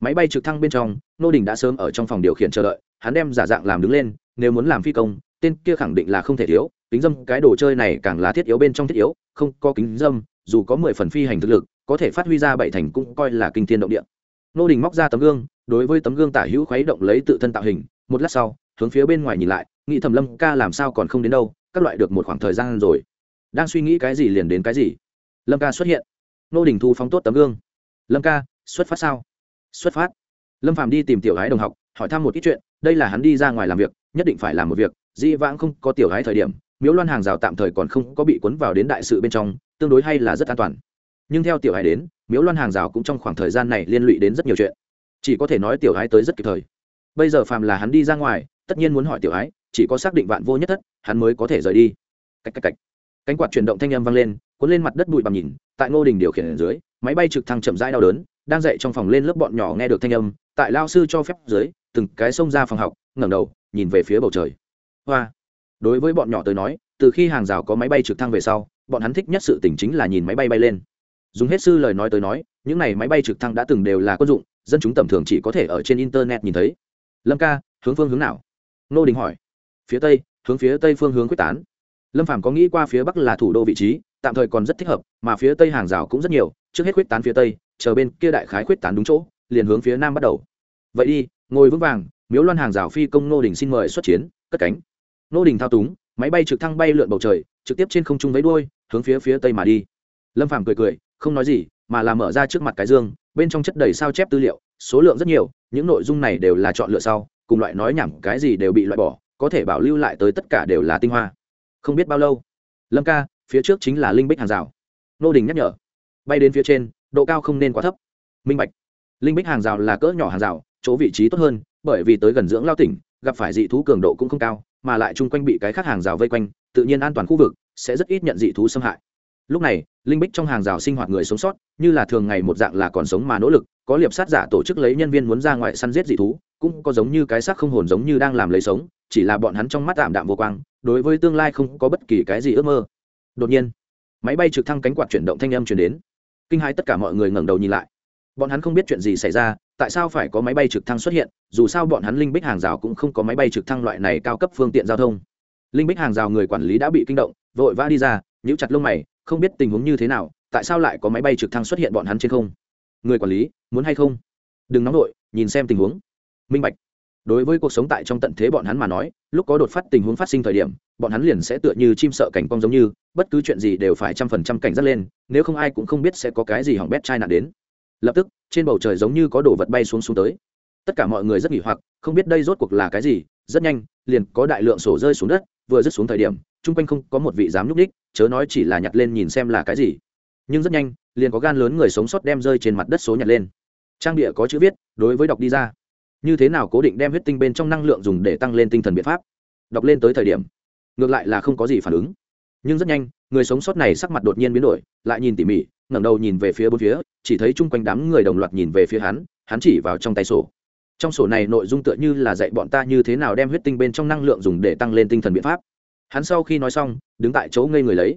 máy bay trực thăng bên trong, nô đình đã sớm ở trong phòng điều khiển chờ đợi, hắn đem giả dạng làm đứng lên, nếu muốn làm phi công, tên kia khẳng định là không thể thiếu, kính dâm, cái đồ chơi này càng là thiết yếu bên trong thiết yếu, không có kính dâm, dù có mười phần phi hành thực lực, có thể phát huy ra bảy thành cũng coi là kinh thiên động địa. Nô đình móc ra tấm gương, đối với tấm gương tả hữu khuấy động lấy tự thân tạo hình, một lát sau, hướng phía bên ngoài nhìn lại, nghĩ thầm lâm ca làm sao còn không đến đâu các loại được một khoảng thời gian rồi. Đang suy nghĩ cái gì liền đến cái gì. Lâm ca xuất hiện. Nô đình thu phóng tốt tấm gương. Lâm ca, xuất phát sao? Xuất phát. Lâm phàm đi tìm tiểu gái đồng học, hỏi thăm một ít chuyện, đây là hắn đi ra ngoài làm việc, nhất định phải làm một việc, dĩ vãng không có tiểu gái thời điểm, miếu loan hàng rào tạm thời còn không có bị cuốn vào đến đại sự bên trong, tương đối hay là rất an toàn. Nhưng theo tiểu gái đến, miếu loan hàng rào cũng trong khoảng thời gian này liên lụy đến rất nhiều chuyện. Chỉ có thể nói tiểu gái tới rất kịp thời. Bây giờ phàm là hắn đi ra ngoài, tất nhiên muốn hỏi tiểu gái chỉ có xác định vạn vô nhất thất, hắn mới có thể rời đi. Cách cách cách. Cánh quạt chuyển động thanh âm vang lên, cuốn lên mặt đất bụi bằng nhìn, tại ngô đình điều khiển ở dưới, máy bay trực thăng chậm rãi đau đớn, đang dậy trong phòng lên lớp bọn nhỏ nghe được thanh âm, tại lao sư cho phép dưới, từng cái xông ra phòng học, ngẩng đầu, nhìn về phía bầu trời. Hoa. Đối với bọn nhỏ tới nói, từ khi hàng rào có máy bay trực thăng về sau, bọn hắn thích nhất sự tỉnh chính là nhìn máy bay bay lên. Dùng hết sư lời nói tới nói, những n à y máy bay trực thăng đã từng đều là quân dụng, dân chúng tầm thường chỉ có thể ở trên internet nhìn thấy. Lâm ca, hướng phương hướng nào? Nô đình hỏi phía tây, hướng phía tây phương hướng quyết tán. Lâm phàm có nghĩ qua phía bắc là thủ đô vị trí, tạm thời còn rất thích hợp, mà phía tây hàng rào cũng rất nhiều, trước hết quyết tán phía tây, chờ bên kia đại khái quyết tán đúng chỗ, liền hướng phía nam bắt đầu. Vậy đi, ngồi vững vàng, miếu loan hàng rào phi công nô đình xin mời xuất chiến, cất cánh. Nô đình thao túng, máy bay trực thăng bay lượn bầu trời, trực tiếp trên không trung với đuôi, hướng phía phía tây mà đi. Lâm phàm cười cười, không nói gì, mà là mở ra trước mặt cái dương, bên trong chất đầy sao chép tư liệu, số lượng rất nhiều, những nội dung này đều là chọn lựa sau, cùng loại nói nhảm cái gì đều bị loại bỏ có thể bảo lưu lại tới tất cả đều là tinh hoa. Không biết bao lâu. Lâm ca, phía trước chính là linh bích hàng rào. Nô đình nhắc nhở. Bay đến phía trên, độ cao không nên quá thấp. Minh bạch. Linh bích hàng rào là cỡ nhỏ hàng rào, chỗ vị trí tốt hơn, bởi vì tới gần dưỡng lao tỉnh, gặp phải dị thú cường độ cũng không cao, mà lại chung quanh bị cái khác hàng rào vây quanh, tự nhiên an toàn khu vực, sẽ rất ít nhận dị thú xâm hại. Lúc này, linh bích trong hàng rào sinh hoạt người sống sót, như là thường ngày một dạng là còn sống mà nỗ lực, có liệp sát giả tổ chức lấy nhân viên muốn ra ngoài săn giết dị thú, cũng có giống như cái xác không hồn giống như đang làm lấy sống chỉ là bọn hắn trong mắt tạm đạm vô quang, đối với tương lai không có bất kỳ cái gì ước mơ. Đột nhiên, máy bay trực thăng cánh quạt chuyển động thanh âm chuyển đến. Kinh hãi tất cả mọi người ngẩng đầu nhìn lại. Bọn hắn không biết chuyện gì xảy ra, tại sao phải có máy bay trực thăng xuất hiện, dù sao bọn hắn linh bích hàng rào cũng không có máy bay trực thăng loại này cao cấp phương tiện giao thông. Linh bích hàng rào người quản lý đã bị kinh động, vội vã đi ra, nhíu chặt lông mày, không biết tình huống như thế nào, tại sao lại có máy bay trực thăng xuất hiện bọn hắn trên không? Người quản lý, muốn hay không? Đừng nóng đội nhìn xem tình huống. Minh bạch đối với cuộc sống tại trong tận thế bọn hắn mà nói, lúc có đột phát tình huống phát sinh thời điểm, bọn hắn liền sẽ tựa như chim sợ cảnh cong giống như, bất cứ chuyện gì đều phải trăm phần trăm cảnh giác lên, nếu không ai cũng không biết sẽ có cái gì hỏng bét chai nạn đến. Lập tức, trên bầu trời giống như có đồ vật bay xuống xuống tới. Tất cả mọi người rất nghỉ hoặc, không biết đây rốt cuộc là cái gì, rất nhanh, liền có đại lượng sổ rơi xuống đất, vừa rớt xuống thời điểm, chung quanh không có một vị dám nhúc đích chớ nói chỉ là nhặt lên nhìn xem là cái gì. Nhưng rất nhanh, liền có gan lớn người sống sót đem rơi trên mặt đất số nhặt lên. Trang địa có chữ viết, đối với đọc đi ra như thế nào cố định đem huyết tinh bên trong năng lượng dùng để tăng lên tinh thần biện pháp? Đọc lên tới thời điểm, ngược lại là không có gì phản ứng. Nhưng rất nhanh, người sống sót này sắc mặt đột nhiên biến đổi, lại nhìn tỉ mỉ, ngẩng đầu nhìn về phía bốn phía, chỉ thấy chung quanh đám người đồng loạt nhìn về phía hắn hắn chỉ vào trong tay sổ. Trong sổ này nội dung tựa như là dạy bọn ta như thế nào đem huyết tinh bên trong năng lượng dùng để tăng lên tinh thần biện pháp. Hắn sau khi nói xong, đứng tại chỗ ngây người lấy.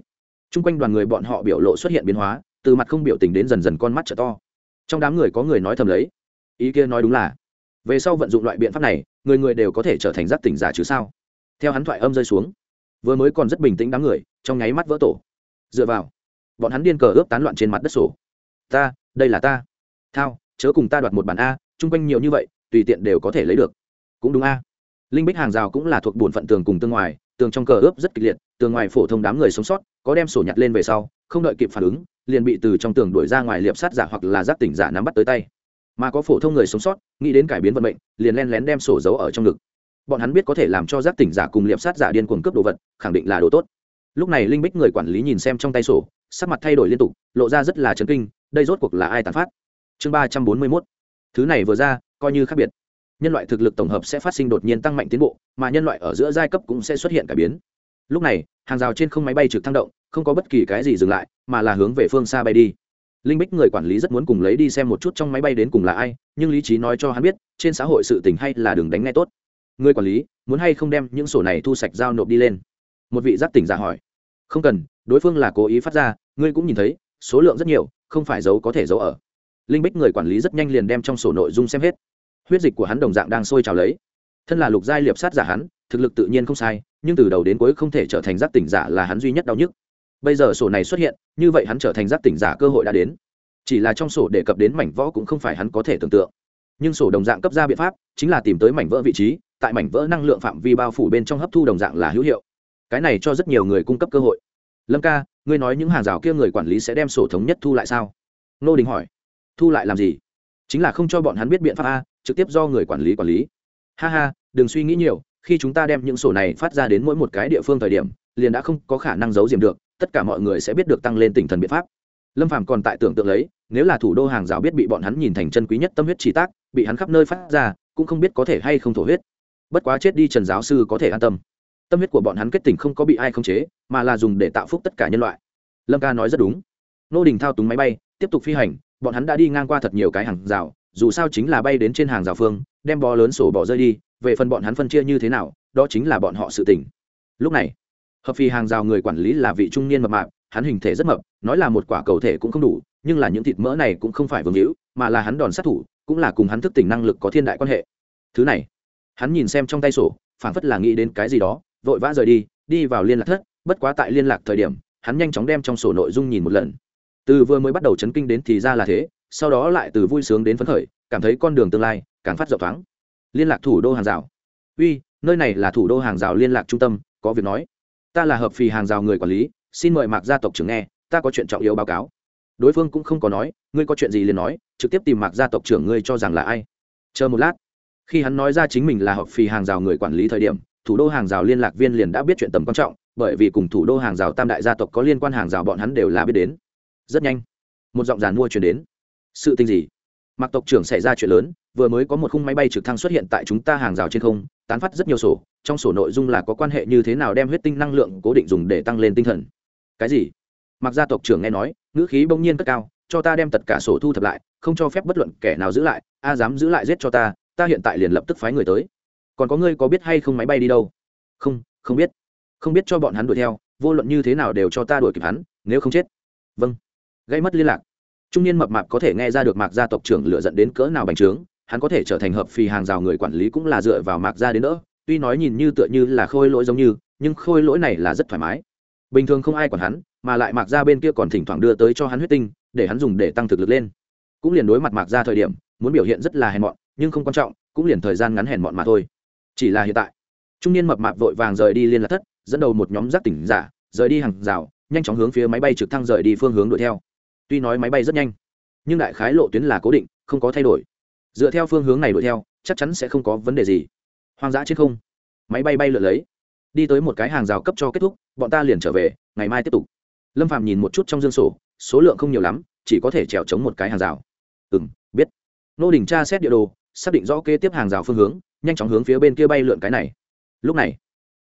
Chung quanh đoàn người bọn họ biểu lộ xuất hiện biến hóa, từ mặt không biểu tình đến dần dần con mắt trở to. Trong đám người có người nói thầm lấy. Ý kia nói đúng là về sau vận dụng loại biện pháp này, người người đều có thể trở thành giác tỉnh giả chứ sao? Theo hắn thoại âm rơi xuống, vừa mới còn rất bình tĩnh đám người, trong nháy mắt vỡ tổ. Dựa vào, bọn hắn điên cờ ướp tán loạn trên mặt đất sổ. Ta, đây là ta. Thao, chớ cùng ta đoạt một bản a, chung quanh nhiều như vậy, tùy tiện đều có thể lấy được. Cũng đúng a. Linh bích hàng rào cũng là thuộc bổn phận tường cùng tương ngoài, tường trong cờ ướp rất kịch liệt, tường ngoài phổ thông đám người sống sót, có đem sổ nhặt lên về sau, không đợi kịp phản ứng, liền bị từ trong tường đuổi ra ngoài liệp sát giả hoặc là giác tỉnh giả nắm bắt tới tay mà có phổ thông người sống sót, nghĩ đến cải biến vận mệnh, liền len lén đem sổ giấu ở trong ngực. Bọn hắn biết có thể làm cho giác tỉnh giả cùng liệp sát giả điên cuồng cướp đồ vật, khẳng định là đồ tốt. Lúc này linh bích người quản lý nhìn xem trong tay sổ, sắc mặt thay đổi liên tục, lộ ra rất là chấn kinh, đây rốt cuộc là ai tàn phát? Chương ba trăm bốn mươi mốt. Thứ này vừa ra, coi như khác biệt. Nhân loại thực lực tổng hợp sẽ phát sinh đột nhiên tăng mạnh tiến bộ, mà nhân loại ở giữa giai cấp cũng sẽ xuất hiện cải biến. Lúc này, hàng rào trên không máy bay trực thăng động, không có bất kỳ cái gì dừng lại, mà là hướng về phương xa bay đi linh bích người quản lý rất muốn cùng lấy đi xem một chút trong máy bay đến cùng là ai, nhưng lý trí nói cho hắn biết, trên xã hội sự tình hay là đường đánh ngay tốt. Người quản lý, muốn hay không đem những sổ này thu sạch giao nộp đi lên? Một vị giác tỉnh giả hỏi. Không cần, đối phương là cố ý phát ra, ngươi cũng nhìn thấy, số lượng rất nhiều, không phải giấu có thể giấu ở. Linh bích người quản lý rất nhanh liền đem trong sổ nội dung xem hết. Huyết dịch của hắn đồng dạng đang sôi trào lấy. Thân là lục giai liệp sát giả hắn, thực lực tự nhiên không sai, nhưng từ đầu đến cuối không thể trở thành giác tỉnh giả là hắn duy nhất đau nhức bây giờ sổ này xuất hiện, như vậy hắn trở thành giác tỉnh giả cơ hội đã đến. Chỉ là trong sổ đề cập đến mảnh võ cũng không phải hắn có thể tưởng tượng. Nhưng sổ đồng dạng cấp ra biện pháp, chính là tìm tới mảnh vỡ vị trí, tại mảnh vỡ năng lượng phạm vi bao phủ bên trong hấp thu đồng dạng là hữu hiệu. Cái này cho rất nhiều người cung cấp cơ hội. Lâm ca, ngươi nói những hàng rào kia người quản lý sẽ đem sổ thống nhất thu lại sao? Nô đình hỏi. Thu lại làm gì? Chính là không cho bọn hắn biết biện pháp a, trực tiếp do người quản lý quản lý. Ha ha, đừng suy nghĩ nhiều, khi chúng ta đem những sổ này phát ra đến mỗi một cái địa phương thời điểm, liền đã không có khả năng giấu diếm được tất cả mọi người sẽ biết được tăng lên tinh thần biện pháp. Lâm phàm còn tại tưởng tượng lấy, nếu là thủ đô hàng rào biết bị bọn hắn nhìn thành chân quý nhất tâm huyết chỉ tác, bị hắn khắp nơi phát ra, cũng không biết có thể hay không thổ huyết. Bất quá chết đi trần giáo sư có thể an tâm. Tâm huyết của bọn hắn kết tình không có bị ai khống chế, mà là dùng để tạo phúc tất cả nhân loại. Lâm ca nói rất đúng. Nô đình thao túng máy bay, tiếp tục phi hành, bọn hắn đã đi ngang qua thật nhiều cái hàng rào, dù sao chính là bay đến trên hàng rào phương, đem bò lớn sổ bỏ rơi đi, về phần bọn hắn phân chia như thế nào, đó chính là bọn họ sự tỉnh lúc này hợp phi hàng rào người quản lý là vị trung niên mập mạp, hắn hình thể rất mập, nói là một quả cầu thể cũng không đủ, nhưng là những thịt mỡ này cũng không phải vương hữu, mà là hắn đòn sát thủ, cũng là cùng hắn thức tỉnh năng lực có thiên đại quan hệ. Thứ này, hắn nhìn xem trong tay sổ, phảng phất là nghĩ đến cái gì đó, vội vã rời đi đi vào liên lạc thất, bất quá tại liên lạc thời điểm, hắn nhanh chóng đem trong sổ nội dung nhìn một lần. Từ vừa mới bắt đầu chấn kinh đến thì ra là thế, sau đó lại từ vui sướng đến phấn khởi, cảm thấy con đường tương lai càng phát rộng thoáng. Liên lạc thủ đô hàng rào. Uy, nơi này là thủ đô hàng rào liên lạc trung tâm, có việc nói ta là hợp phì hàng rào người quản lý, xin mời mạc gia tộc trưởng nghe, ta có chuyện trọng yếu báo cáo. Đối phương cũng không có nói, ngươi có chuyện gì liền nói, trực tiếp tìm mạc gia tộc trưởng ngươi cho rằng là ai. Chờ một lát, khi hắn nói ra chính mình là hợp phì hàng rào người quản lý thời điểm, thủ đô hàng rào liên lạc viên liền đã biết chuyện tầm quan trọng, bởi vì cùng thủ đô hàng rào tam đại gia tộc có liên quan hàng rào bọn hắn đều là biết đến. Rất nhanh, một giọng giàn mua chuyển đến. Sự tình gì? Mặc tộc trưởng xảy ra chuyện lớn, vừa mới có một khung máy bay trực thăng xuất hiện tại chúng ta hàng rào trên không tán phát rất nhiều sổ, trong sổ nội dung là có quan hệ như thế nào đem huyết tinh năng lượng cố định dùng để tăng lên tinh thần. Cái gì? Mặc gia tộc trưởng nghe nói, ngữ khí bỗng nhiên cất cao, cho ta đem tất cả sổ thu thập lại, không cho phép bất luận kẻ nào giữ lại, a dám giữ lại giết cho ta ta hiện tại liền lập tức phái người tới. Còn có ngươi có biết hay không máy bay đi đâu? Không không biết. Không biết cho bọn hắn đuổi theo, vô luận như thế nào đều cho ta đuổi kịp hắn, nếu không chết. Vâng. Gây mất liên lạc. Trung niên mập mạp có thể nghe ra được mạc gia tộc trưởng lựa dẫn đến cỡ nào bành trướng hắn có thể trở thành hợp phì hàng rào người quản lý cũng là dựa vào mạc gia đến nữa tuy nói nhìn như tựa như là khôi lỗi giống như, nhưng khôi lỗi này là rất thoải mái. Bình thường không ai còn hắn, mà lại mạc gia bên kia còn thỉnh thoảng đưa tới cho hắn huyết tinh, để hắn dùng để tăng thực lực lên. Cũng liền đối mặt mạc gia thời điểm, muốn biểu hiện rất là hèn mọn, nhưng không quan trọng, cũng liền thời gian ngắn hèn mọn mà thôi. Chỉ là hiện tại, trung niên mập mạp vội vàng rời đi liên lạc thất, dẫn đầu một nhóm giác tỉnh giả, rời đi hàng rào, nhanh chóng hướng phía máy bay trực thăng rời đi phương hướng đuổi theo. Tuy nói máy bay rất nhanh, nhưng đại khái lộ tuyến là cố định, không có thay đổi dựa theo phương hướng này đuổi theo, chắc chắn sẽ không có vấn đề gì. Hoang dã trên không. Máy bay bay lượn lấy. Đi tới một cái hàng rào cấp cho kết thúc, bọn ta liền trở về, ngày mai tiếp tục. Lâm Phạm nhìn một chút trong dương sổ, số lượng không nhiều lắm, chỉ có thể trèo chống một cái hàng rào. Ừ m biết. Nô đình tra xét địa đồ, xác định rõ kế tiếp hàng rào phương hướng, nhanh chóng hướng phía bên kia bay lượn cái này. Lúc này,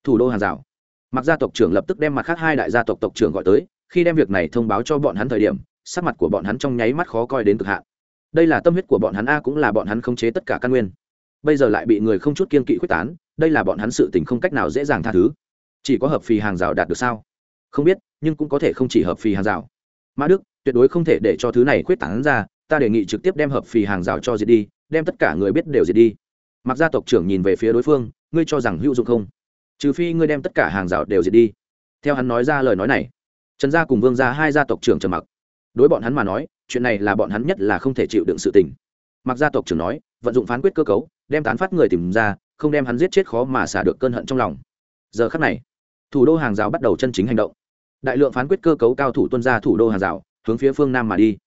thủ đô hàng rào. Mặc gia tộc trưởng lập tức đem mặt khác hai đại gia tộc tộc trưởng gọi tới, khi đem việc này thông báo cho bọn hắn thời điểm, sắc mặt của bọn hắn trong nháy mắt khó coi đến cực hạn đây là tâm huyết của bọn hắn a cũng là bọn hắn khống chế tất cả căn nguyên. Bây giờ lại bị người không chút kiên kỵ quyết tán, đây là bọn hắn sự tình không cách nào dễ dàng tha thứ. Chỉ có hợp phì hàng rào đạt được sao? Không biết, nhưng cũng có thể không chỉ hợp phì hàng rào. Mã đức, tuyệt đối không thể để cho thứ này quyết tán ra, ta đề nghị trực tiếp đem hợp phì hàng rào cho diệt đi, đem tất cả người biết đều diệt đi. Mặc gia tộc trưởng nhìn về phía đối phương, ngươi cho rằng hữu dụng không? Trừ phi ngươi đem tất cả hàng rào đều diệt đi. Theo hắn nói ra lời nói này, trần gia cùng vương gia hai gia tộc trưởng trầm mặc. Đối bọn hắn mà nói chuyện này là bọn hắn nhất là không thể chịu đựng sự tình. Mặc gia tộc trưởng nói, vận dụng phán quyết cơ cấu, đem tán phát người tìm ra, không đem hắn giết chết khó mà xả được cơn hận trong lòng. Giờ khắc này, thủ đô hàng rào bắt đầu chân chính hành động. Đại lượng phán quyết cơ cấu cao thủ tuân ra thủ đô hàng rào, hướng phía phương nam mà đi.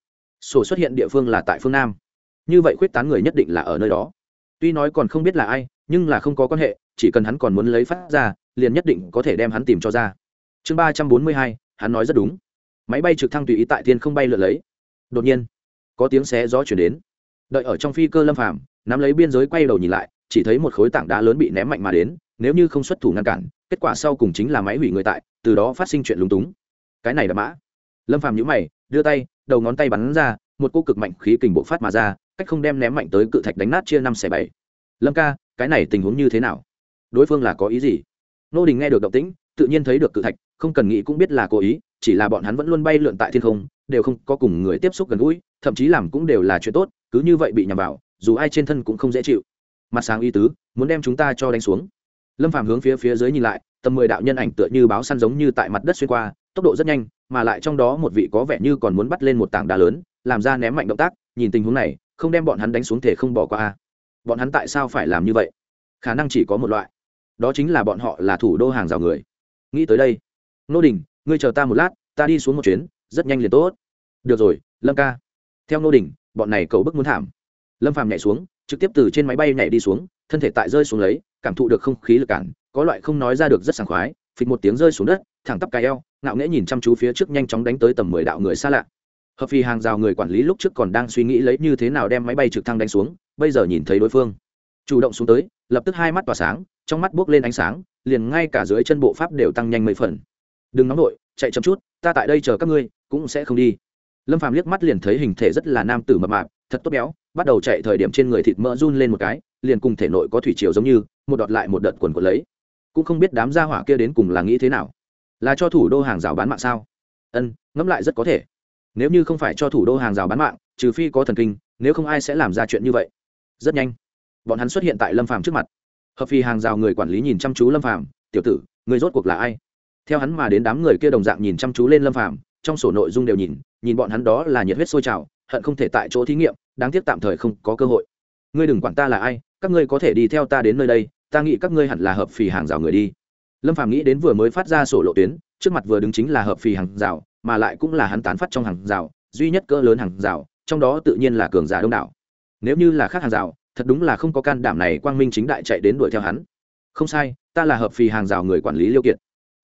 Sổ xuất hiện địa phương là tại phương nam. Như vậy quyết tán người nhất định là ở nơi đó. Tuy nói còn không biết là ai, nhưng là không có quan hệ, chỉ cần hắn còn muốn lấy phát ra, liền nhất định có thể đem hắn tìm cho ra. Chương ba trăm bốn mươi hai, hắn nói rất đúng. Máy bay trực thăng tùy ý tại thiên không bay lượn lấy đột nhiên, có tiếng xé gió chuyển đến. Đợi ở trong phi cơ lâm phàm, nắm lấy biên giới quay đầu nhìn lại, chỉ thấy một khối tảng đá lớn bị ném mạnh mà đến, nếu như không xuất thủ ngăn cản, kết quả sau cùng chính là máy hủy người tại, từ đó phát sinh chuyện lúng túng. Cái này là mã. Lâm phàm nhíu mày, đưa tay, đầu ngón tay bắn ra, một cô cực mạnh khí kình bộ phát mà ra, cách không đem ném mạnh tới cự thạch đánh nát chia năm xẻ bảy. Lâm ca, cái này tình huống như thế nào? Đối phương là có ý gì? Nô đình nghe được động tĩnh, tự nhiên thấy được cự thạch, không cần nghĩ cũng biết là cố ý, chỉ là bọn hắn vẫn luôn bay lượn tại thiên không đều không có cùng người tiếp xúc gần gũi, thậm chí làm cũng đều là chuyện tốt, cứ như vậy bị nhầm vào, dù ai trên thân cũng không dễ chịu. Mặt sáng y tứ, muốn đem chúng ta cho đánh xuống. Lâm phàm hướng phía phía dưới nhìn lại, tầm mười đạo nhân ảnh tựa như báo săn giống như tại mặt đất xuyên qua, tốc độ rất nhanh, mà lại trong đó một vị có vẻ như còn muốn bắt lên một tảng đá lớn, làm ra ném mạnh động tác, nhìn tình huống này, không đem bọn hắn đánh xuống thể không bỏ qua. A bọn hắn tại sao phải làm như vậy? Khả năng chỉ có một loại. Đó chính là bọn họ là thủ đô hàng rào người. Nghĩ tới đây. Nô đình, ngươi chờ ta một lát, ta đi xuống một chuyến, rất nhanh liền tốt được rồi, lâm ca. Theo nô đình, bọn này cầu bức muốn thảm. Lâm phàm nhảy xuống, trực tiếp từ trên máy bay nhảy đi xuống, thân thể tại rơi xuống lấy, cảm thụ được không khí lực cản, có loại không nói ra được rất sảng khoái, phịch một tiếng rơi xuống đất, thẳng tắp cái eo, ngạo nghễ nhìn chăm chú phía trước nhanh chóng đánh tới tầm mười đạo người xa lạ. Hợp phi hàng rào người quản lý lúc trước còn đang suy nghĩ lấy như thế nào đem máy bay trực thăng đánh xuống, bây giờ nhìn thấy đối phương. Chủ động xuống tới, lập tức hai mắt tỏa sáng, trong mắt buốc lên ánh sáng, liền ngay cả dưới chân bộ pháp đều tăng nhanh mấy phần. Đừng nóng nổi chạy chậm chút, ta tại đây chờ các ngươi, cũng sẽ không đi lâm phàm liếc mắt liền thấy hình thể rất là nam tử mập mạp, thật tốt béo, bắt đầu chạy thời điểm trên người thịt mỡ run lên một cái, liền cùng thể nội có thủy chiều giống như, một đọt lại một đợt quần quần lấy. Cũng không biết đám gia hỏa kia đến cùng là nghĩ thế nào. Là cho thủ đô hàng rào bán mạng sao? Ân, ngẫm lại rất có thể. Nếu như không phải cho thủ đô hàng rào bán mạng, trừ phi có thần kinh, nếu không ai sẽ làm ra chuyện như vậy. Rất nhanh, bọn hắn xuất hiện tại lâm phàm trước mặt. Hợp phi hàng rào người quản lý nhìn chăm chú lâm phàm, tiểu tử người rốt cuộc là ai? Theo hắn mà đến đám người kia đồng dạng nhìn chăm chú lên lâm phàm trong sổ nội dung đều nhìn nhìn bọn hắn đó là nhiệt huyết sôi trào, hận không thể tại chỗ thí nghiệm, đáng tiếc tạm thời không có cơ hội. Ngươi đừng quản ta là ai, các ngươi có thể đi theo ta đến nơi đây, ta nghĩ các ngươi hẳn là hợp phì hàng rào người đi. Lâm phàm nghĩ đến vừa mới phát ra sổ lộ tuyến, trước mặt vừa đứng chính là hợp phì hàng rào, mà lại cũng là hắn tán phát trong hàng rào, duy nhất cỡ lớn hàng rào, trong đó tự nhiên là cường giả đông đảo. Nếu như là khác hàng rào, thật đúng là không có can đảm này quang minh chính đại chạy đến đuổi theo hắn. Không sai, ta là hợp phì hàng rào người quản lý liêu kiệt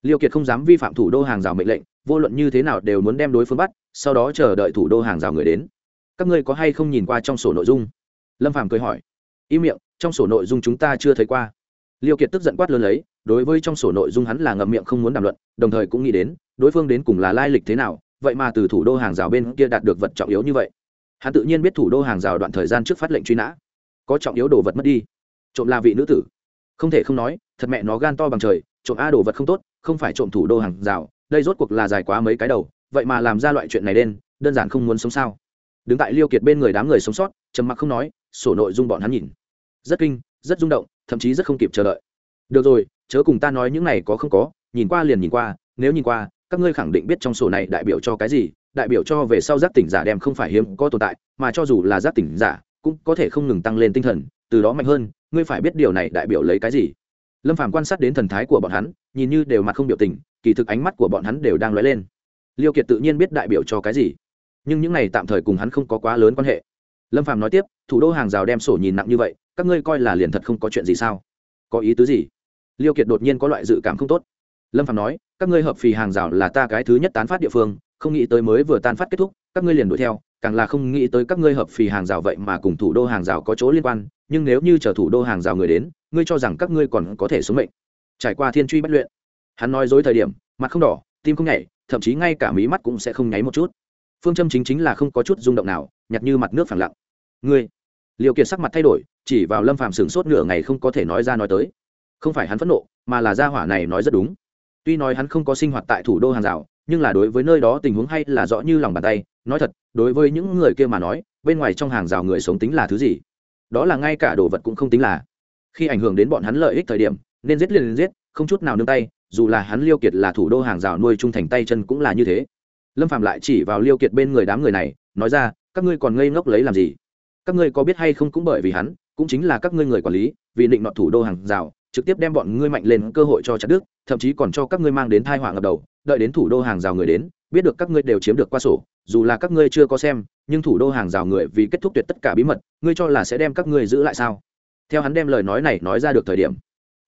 liêu kiệt không dám vi phạm thủ đô hàng rào mệnh lệnh, vô luận như thế nào đều muốn đem đối phương bắt, sau đó chờ đợi thủ đô hàng rào người đến. Các ngươi có hay không nhìn qua trong sổ nội dung? Lâm phàm cười hỏi. Im miệng, trong sổ nội dung chúng ta chưa thấy qua. Liêu kiệt tức giận quát lớn lấy, đối với trong sổ nội dung hắn là ngậm miệng không muốn đàm luận, đồng thời cũng nghĩ đến, đối phương đến cùng là lai lịch thế nào, vậy mà từ thủ đô hàng rào bên kia đạt được vật trọng yếu như vậy. Hắn tự nhiên biết thủ đô hàng rào đoạn thời gian trước phát lệnh truy nã. Có trọng yếu đồ vật mất đi. Trộm là vị nữ tử. Không thể không nói, thật mẹ nó gan to bằng trời trộm a đồ vật không tốt, không phải trộm thủ đô hàng rào, đây rốt cuộc là dài quá mấy cái đầu, vậy mà làm ra loại chuyện này đen, đơn giản không muốn sống sao? Đứng tại liêu kiệt bên người đám người sống sót, trầm mặc không nói, sổ nội dung bọn hắn nhìn. Rất kinh, rất rung động, thậm chí rất không kịp chờ đợi. Được rồi, chớ cùng ta nói những này có không có, nhìn qua liền nhìn qua, nếu nhìn qua, các ngươi khẳng định biết trong sổ này đại biểu cho cái gì, đại biểu cho về sau giác tỉnh giả đem không phải hiếm có tồn tại, mà cho dù là giác tỉnh giả, cũng có thể không ngừng tăng lên tinh thần, từ đó mạnh hơn, ngươi phải biết điều này đại biểu lấy cái gì lâm phàm quan sát đến thần thái của bọn hắn, nhìn như đều mặt không biểu tình, kỳ thực ánh mắt của bọn hắn đều đang lóe lên. Liêu kiệt tự nhiên biết đại biểu cho cái gì, nhưng những này tạm thời cùng hắn không có quá lớn quan hệ. Lâm phàm nói tiếp, thủ đô hàng rào đem sổ nhìn nặng như vậy, các ngươi coi là liền thật không có chuyện gì sao? Có ý tứ gì? Liêu kiệt đột nhiên có loại dự cảm không tốt. Lâm phàm nói, các ngươi hợp phì hàng rào là ta cái thứ nhất tán phát địa phương, không nghĩ tới mới vừa tan phát kết thúc, các ngươi liền đuổi theo, càng là không nghĩ tới các ngươi hợp phì hàng rào vậy mà cùng thủ đô hàng rào có chỗ liên quan, nhưng nếu như chờ thủ đô hàng rào người đến ngươi cho rằng các ngươi còn có thể sống mệnh. Trải qua thiên truy bất luyện, hắn nói dối thời điểm, mặt không đỏ, tim không nhảy, thậm chí ngay cả mí mắt cũng sẽ không nháy một chút. Phương châm chính chính là không có chút rung động nào, nhặt như mặt nước phẳng lặng. Ngươi liệu kiệt sắc mặt thay đổi, chỉ vào lâm phàm sửng sốt nửa ngày không có thể nói ra nói tới. Không phải hắn phẫn nộ, mà là gia hỏa này nói rất đúng. Tuy nói hắn không có sinh hoạt tại thủ đô hàng rào, nhưng là đối với nơi đó tình huống hay là rõ như lòng bàn tay. Nói thật, đối với những người kia mà nói, bên ngoài trong hàng rào người sống tính là thứ gì? Đó là ngay cả đồ vật cũng không tính là khi ảnh hưởng đến bọn hắn lợi ích thời điểm, nên giết liền liền giết, không chút nào nương tay, dù là hắn liêu kiệt là thủ đô hàng rào nuôi trung thành tay chân cũng là như thế. Lâm phạm lại chỉ vào liêu kiệt bên người đám người này, nói ra, các ngươi còn ngây ngốc lấy làm gì? Các ngươi có biết hay không cũng bởi vì hắn, cũng chính là các ngươi người quản lý, vì định nọ thủ đô hàng rào, trực tiếp đem bọn ngươi mạnh lên cơ hội cho chặt đức thậm chí còn cho các ngươi mang đến thai họa ngập đầu, đợi đến thủ đô hàng rào người đến, biết được các ngươi đều chiếm được qua sổ, dù là các ngươi chưa có xem, nhưng thủ đô hàng rào người vì kết thúc tuyệt tất cả bí mật, ngươi cho là sẽ đem các ngươi giữ lại sao? Theo hắn đem lời nói này nói ra được thời điểm,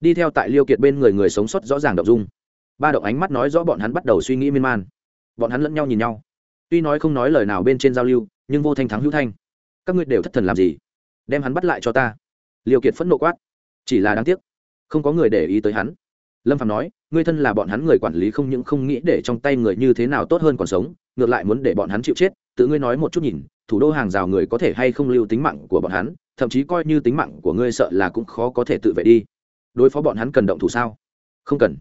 đi theo tại liêu kiệt bên người người sống sót rõ ràng động dung. Ba động ánh mắt nói rõ bọn hắn bắt đầu suy nghĩ miên man. Bọn hắn lẫn nhau nhìn nhau. Tuy nói không nói lời nào bên trên giao lưu, nhưng vô thanh thắng hữu thanh. Các ngươi đều thất thần làm gì? Đem hắn bắt lại cho ta. Liêu kiệt phẫn nộ quát. Chỉ là đáng tiếc, không có người để ý tới hắn. Lâm phạm nói, ngươi thân là bọn hắn người quản lý không những không nghĩ để trong tay người như thế nào tốt hơn còn sống, ngược lại muốn để bọn hắn chịu chết. Tự ngươi nói một chút nhìn, thủ đô hàng rào người có thể hay không lưu tính mạng của bọn hắn? Thậm chí coi như tính mạng của ngươi sợ là cũng khó có thể tự vệ đi. Đối phó bọn hắn cần động thủ sao? Không cần.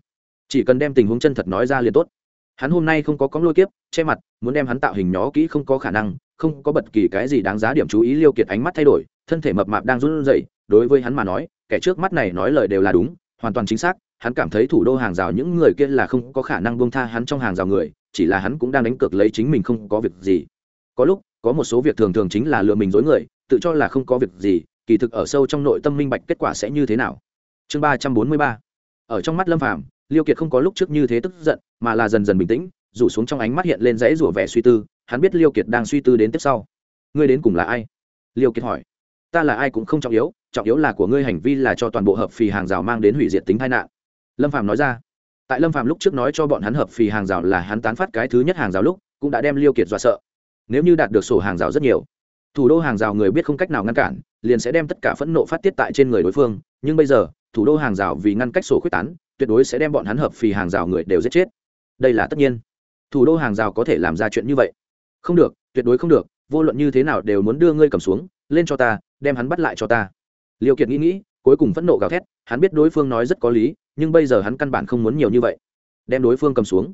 Chỉ cần đem tình huống chân thật nói ra liền tốt. Hắn hôm nay không có cóng lôi kiếp, che mặt, muốn đem hắn tạo hình nhó kỹ không có khả năng, không có bất kỳ cái gì đáng giá điểm chú ý liêu kiệt ánh mắt thay đổi, thân thể mập mạp đang run rẩy, đối với hắn mà nói, kẻ trước mắt này nói lời đều là đúng, hoàn toàn chính xác, hắn cảm thấy thủ đô hàng rào những người kia là không có khả năng buông tha hắn trong hàng rào người, chỉ là hắn cũng đang đánh cược lấy chính mình không có việc gì. Có lúc, có một số việc thường thường chính là lừa mình dối người tự cho là không có việc gì, kỳ thực ở sâu trong nội tâm minh bạch kết quả sẽ như thế nào. Chương ba trăm bốn mươi ba. Ở trong mắt lâm phàm, liêu kiệt không có lúc trước như thế tức giận, mà là dần dần bình tĩnh, rủ xuống trong ánh mắt hiện lên dãy rủa vẻ suy tư, hắn biết liêu kiệt đang suy tư đến tiếp sau. Ngươi đến cùng là ai? Liêu kiệt hỏi. Ta là ai cũng không trọng yếu trọng yếu là của ngươi hành vi là cho toàn bộ hợp phì hàng rào mang đến hủy diệt tính tai nạn. Lâm phàm nói ra. Tại lâm phàm lúc trước nói cho bọn hắn hợp phì hàng rào là hắn tán phát cái thứ nhất hàng rào lúc, cũng đã đem liêu kiệt dọa sợ. Nếu như đạt được sổ hàng rào rất nhiều thủ đô hàng rào người biết không cách nào ngăn cản, liền sẽ đem tất cả phẫn nộ phát tiết tại trên người đối phương, nhưng bây giờ, thủ đô hàng rào vì ngăn cách sổ quyết tán, tuyệt đối sẽ đem bọn hắn hợp phì hàng rào người đều giết chết. Đây là tất nhiên. Thủ đô hàng rào có thể làm ra chuyện như vậy. Không được, tuyệt đối không được, vô luận như thế nào đều muốn đưa ngươi cầm xuống, lên cho ta, đem hắn bắt lại cho ta. Liêu kiệt nghĩ nghĩ, cuối cùng phẫn nộ gào thét, hắn biết đối phương nói rất có lý, nhưng bây giờ hắn căn bản không muốn nhiều như vậy. Đem đối phương cầm xuống.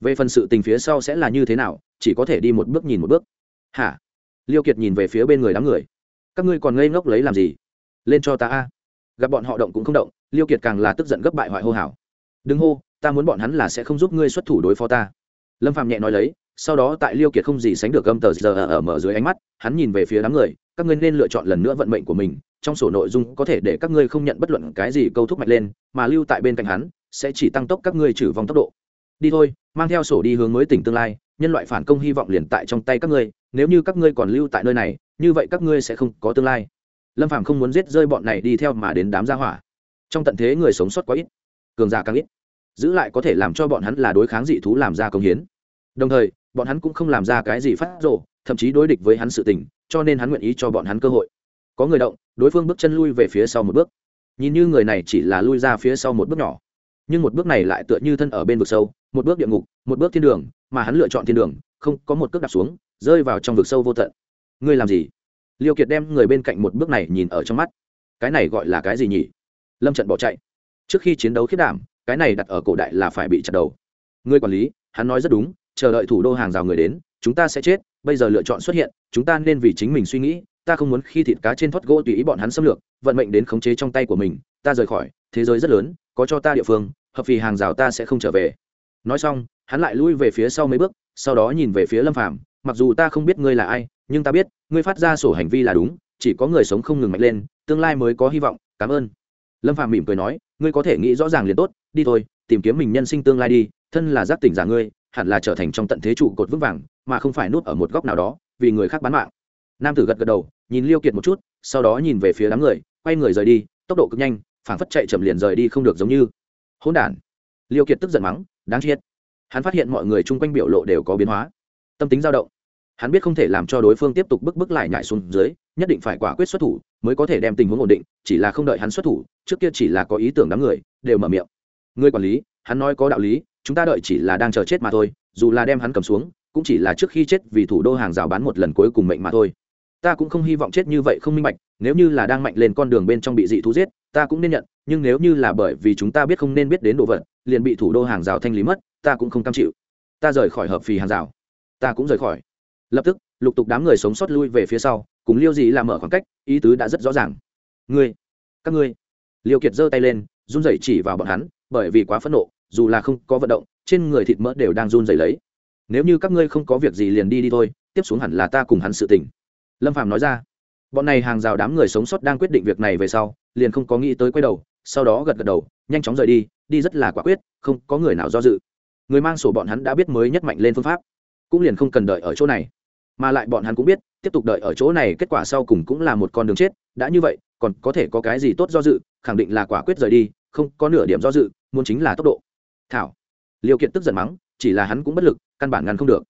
Về phần sự tình phía sau sẽ là như thế nào, chỉ có thể đi một bước nhìn một bước. Hả? Liêu kiệt nhìn về phía bên người đám người. Các ngươi còn ngây ngốc lấy làm gì? Lên cho ta a. Gặp bọn họ động cũng không động, liêu kiệt càng là tức giận gấp bại hoại hô hào. Đừng hô, ta muốn bọn hắn là sẽ không giúp ngươi xuất thủ đối phó ta. Lâm phạm nhẹ nói lấy, sau đó tại liêu kiệt không gì sánh được âm tờ giờ ở mở dưới ánh mắt, hắn nhìn về phía đám người, các ngươi nên lựa chọn lần nữa vận mệnh của mình, trong sổ nội dung có thể để các ngươi không nhận bất luận cái gì câu thúc mạnh lên, mà lưu tại bên cạnh hắn sẽ chỉ tăng tốc các ngươi trừ vong tốc độ. Đi thôi, mang theo sổ đi hướng mới tỉnh tương lai, nhân loại phản công hy vọng liền tại trong tay các ngươi nếu như các ngươi còn lưu tại nơi này, như vậy các ngươi sẽ không có tương lai. Lâm Phàm không muốn giết rơi bọn này đi theo mà đến đám gia hỏa. Trong tận thế người sống sót quá ít, cường giả càng ít. Giữ lại có thể làm cho bọn hắn là đối kháng dị thú làm ra công hiến. Đồng thời, bọn hắn cũng không làm ra cái gì phát rộ thậm chí đối địch với hắn sự tình, cho nên hắn nguyện ý cho bọn hắn cơ hội. Có người động, đối phương bước chân lui về phía sau một bước. Nhìn như người này chỉ là lui ra phía sau một bước nhỏ, nhưng một bước này lại tựa như thân ở bên vực sâu, một bước địa ngục, một bước thiên đường, mà hắn lựa chọn thiên đường không có một cước đạp xuống, rơi vào trong vực sâu vô tận. Ngươi làm gì? Liêu kiệt đem người bên cạnh một bước này nhìn ở trong mắt. Cái này gọi là cái gì nhỉ? Lâm trận bỏ chạy. Trước khi chiến đấu khiết đảm, cái này đặt ở cổ đại là phải bị chặt đầu. Ngươi quản lý, hắn nói rất đúng, chờ đợi thủ đô hàng rào người đến, chúng ta sẽ chết, bây giờ lựa chọn xuất hiện, chúng ta nên vì chính mình suy nghĩ, ta không muốn khi thịt cá trên thoát gỗ tùy ý bọn hắn xâm lược, vận mệnh đến khống chế trong tay của mình, ta rời khỏi, thế giới rất lớn, có cho ta địa phương, hợp vì hàng rào ta sẽ không trở về. Nói xong, hắn lại lui về phía sau mấy bước sau đó nhìn về phía lâm phàm, mặc dù ta không biết ngươi là ai, nhưng ta biết, ngươi phát ra sổ hành vi là đúng, chỉ có người sống không ngừng mạnh lên, tương lai mới có hy vọng, cảm ơn. Lâm phàm mỉm cười nói, ngươi có thể nghĩ rõ ràng liền tốt, đi thôi, tìm kiếm mình nhân sinh tương lai đi, thân là giác tỉnh giả ngươi, hẳn là trở thành trong tận thế trụ cột vững vàng, mà không phải nút ở một góc nào đó, vì người khác bán mạng. Nam tử gật gật đầu, nhìn liêu kiệt một chút, sau đó nhìn về phía đám người, quay người rời đi, tốc độ cực nhanh, phảng phất chạy chậm liền rời đi không được giống như. Hỗn đản. Liêu kiệt tức giận mắng, đáng chết hắn phát hiện mọi người chung quanh biểu lộ đều có biến hóa. Tâm tính dao động. Hắn biết không thể làm cho đối phương tiếp tục bức bức lại nhảy xuống dưới, nhất định phải quả quyết xuất thủ mới có thể đem tình huống ổn định, chỉ là không đợi hắn xuất thủ, trước kia chỉ là có ý tưởng đám người, đều mở miệng. Người quản lý, hắn nói có đạo lý, chúng ta đợi chỉ là đang chờ chết mà thôi, dù là đem hắn cầm xuống, cũng chỉ là trước khi chết vì thủ đô hàng rào bán một lần cuối cùng mệnh mà thôi. Ta cũng không hy vọng chết như vậy không minh bạch, nếu như là đang mạnh lên con đường bên trong bị dị thú giết, ta cũng nên nhận, nhưng nếu như là bởi vì chúng ta biết không nên biết đến đồ vật, liền bị thủ đô hàng rào thanh lý mất ta cũng không cam chịu. Ta rời khỏi hợp phì hàng rào. Ta cũng rời khỏi. Lập tức, lục tục đám người sống sót lui về phía sau, cùng liêu gì làm mở khoảng cách, ý tứ đã rất rõ ràng. Ngươi, các ngươi. Liêu kiệt giơ tay lên, run rẩy chỉ vào bọn hắn, bởi vì quá phẫn nộ, dù là không có vận động, trên người thịt mỡ đều đang run rẩy lấy. Nếu như các ngươi không có việc gì liền đi đi thôi, tiếp xuống hẳn là ta cùng hắn sự tình. Lâm phàm nói ra. Bọn này hàng rào đám người sống sót đang quyết định việc này về sau, liền không có nghĩ tới quay đầu, sau đó gật gật đầu, nhanh chóng rời đi đi rất là quả quyết, không có người nào do dự người mang sổ bọn hắn đã biết mới nhất mạnh lên phương pháp, cũng liền không cần đợi ở chỗ này. Mà lại bọn hắn cũng biết, tiếp tục đợi ở chỗ này kết quả sau cùng cũng là một con đường chết, đã như vậy, còn có thể có cái gì tốt do dự, khẳng định là quả quyết rời đi, không có nửa điểm do dự, muốn chính là tốc độ. Thảo. Liêu kiệt tức giận mắng, chỉ là hắn cũng bất lực, căn bản ngăn không được.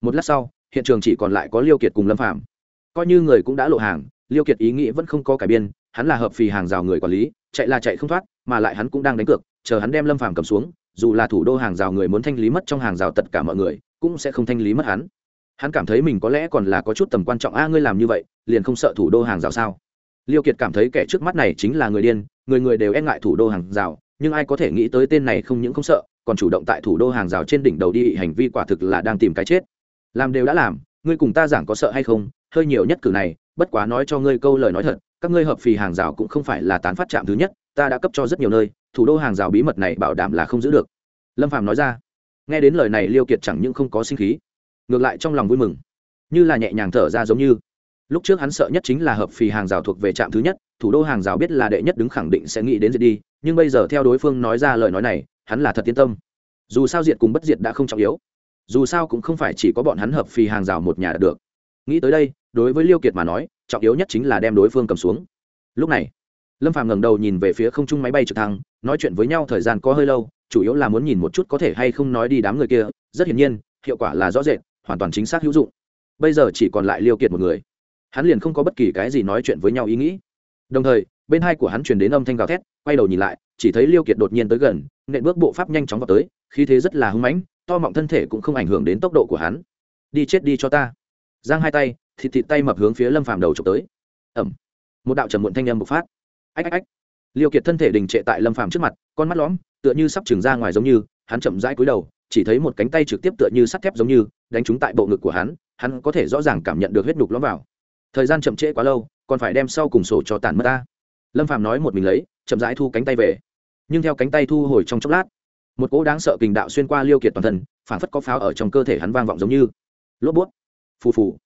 Một lát sau, hiện trường chỉ còn lại có liêu kiệt cùng lâm phạm coi như người cũng đã lộ hàng, liêu kiệt ý nghĩ vẫn không có cải biên, hắn là hợp phì hàng rào người quản lý, chạy là chạy không thoát, mà lại hắn cũng đang đánh cược, chờ hắn đem lâm phàm cầm xuống dù là thủ đô hàng rào người muốn thanh lý mất trong hàng rào tất cả mọi người, cũng sẽ không thanh lý mất hắn. Hắn cảm thấy mình có lẽ còn là có chút tầm quan trọng, a, ngươi làm như vậy, liền không sợ thủ đô hàng rào sao? Liêu kiệt cảm thấy kẻ trước mắt này chính là người điên, người người đều e ngại thủ đô hàng rào, nhưng ai có thể nghĩ tới tên này không những không sợ, còn chủ động tại thủ đô hàng rào trên đỉnh đầu đi, hành vi quả thực là đang tìm cái chết. Làm đều đã làm, ngươi cùng ta giảng có sợ hay không? Hơi nhiều nhất cử này, bất quá nói cho ngươi câu lời nói thật, các ngươi hợp phì hàng rào cũng không phải là tán phát chạm thứ nhất ta đã cấp cho rất nhiều nơi, thủ đô hàng rào bí mật này bảo đảm là không giữ được. Lâm phàm nói ra. Nghe đến lời này liêu kiệt chẳng những không có sinh khí, ngược lại trong lòng vui mừng. Như là nhẹ nhàng thở ra giống như. Lúc trước hắn sợ nhất chính là hợp phì hàng rào thuộc về trạm thứ nhất, thủ đô hàng rào biết là đệ nhất đứng khẳng định sẽ nghĩ đến diệt đi, nhưng bây giờ theo đối phương nói ra lời nói này, hắn là thật yên tâm. Dù sao diệt cùng bất diệt đã không trọng yếu. Dù sao cũng không phải chỉ có bọn hắn hợp phì hàng rào một nhà được. Nghĩ tới đây, đối với liêu kiệt mà nói, trọng yếu nhất chính là đem đối phương cầm xuống. Lúc này lâm phàm ngẩng đầu nhìn về phía không trung máy bay trực thăng, nói chuyện với nhau thời gian có hơi lâu, chủ yếu là muốn nhìn một chút có thể hay không nói đi đám người kia, rất hiển nhiên, hiệu quả là rõ rệt, hoàn toàn chính xác hữu dụng. Bây giờ chỉ còn lại liêu kiệt một người. Hắn liền không có bất kỳ cái gì nói chuyện với nhau ý nghĩ. Đồng thời, bên hai của hắn truyền đến âm thanh gào thét, quay đầu nhìn lại, chỉ thấy liêu kiệt đột nhiên tới gần, nện bước bộ pháp nhanh chóng vào tới, khí thế rất là hưng mãnh, to mọng thân thể cũng không ảnh hưởng đến tốc độ của hắn. Đi chết đi cho ta. Giang hai tay, thịt thịt tay mập hướng phía lâm phàm đầu trộm tới. Ẩm một đạo trầm muộn thanh âm bộc phát ách ách ách. Liêu kiệt thân thể đình trệ tại lâm phàm trước mặt, con mắt lõm, tựa như sắp trừng ra ngoài giống như, hắn chậm rãi cúi đầu, chỉ thấy một cánh tay trực tiếp tựa như sắt thép giống như, đánh trúng tại bộ ngực của hắn hắn có thể rõ ràng cảm nhận được huyết nhục lõm vào. Thời gian chậm trễ quá lâu, còn phải đem sau cùng sổ cho tàn mất ta. Lâm phàm nói một mình lấy, chậm rãi thu cánh tay về. Nhưng theo cánh tay thu hồi trong chốc lát, một cỗ đáng sợ kình đạo xuyên qua liêu kiệt toàn thân, phản phất có pháo ở trong cơ thể hắn vang vọng giống như. Lốp bút. Phù phù.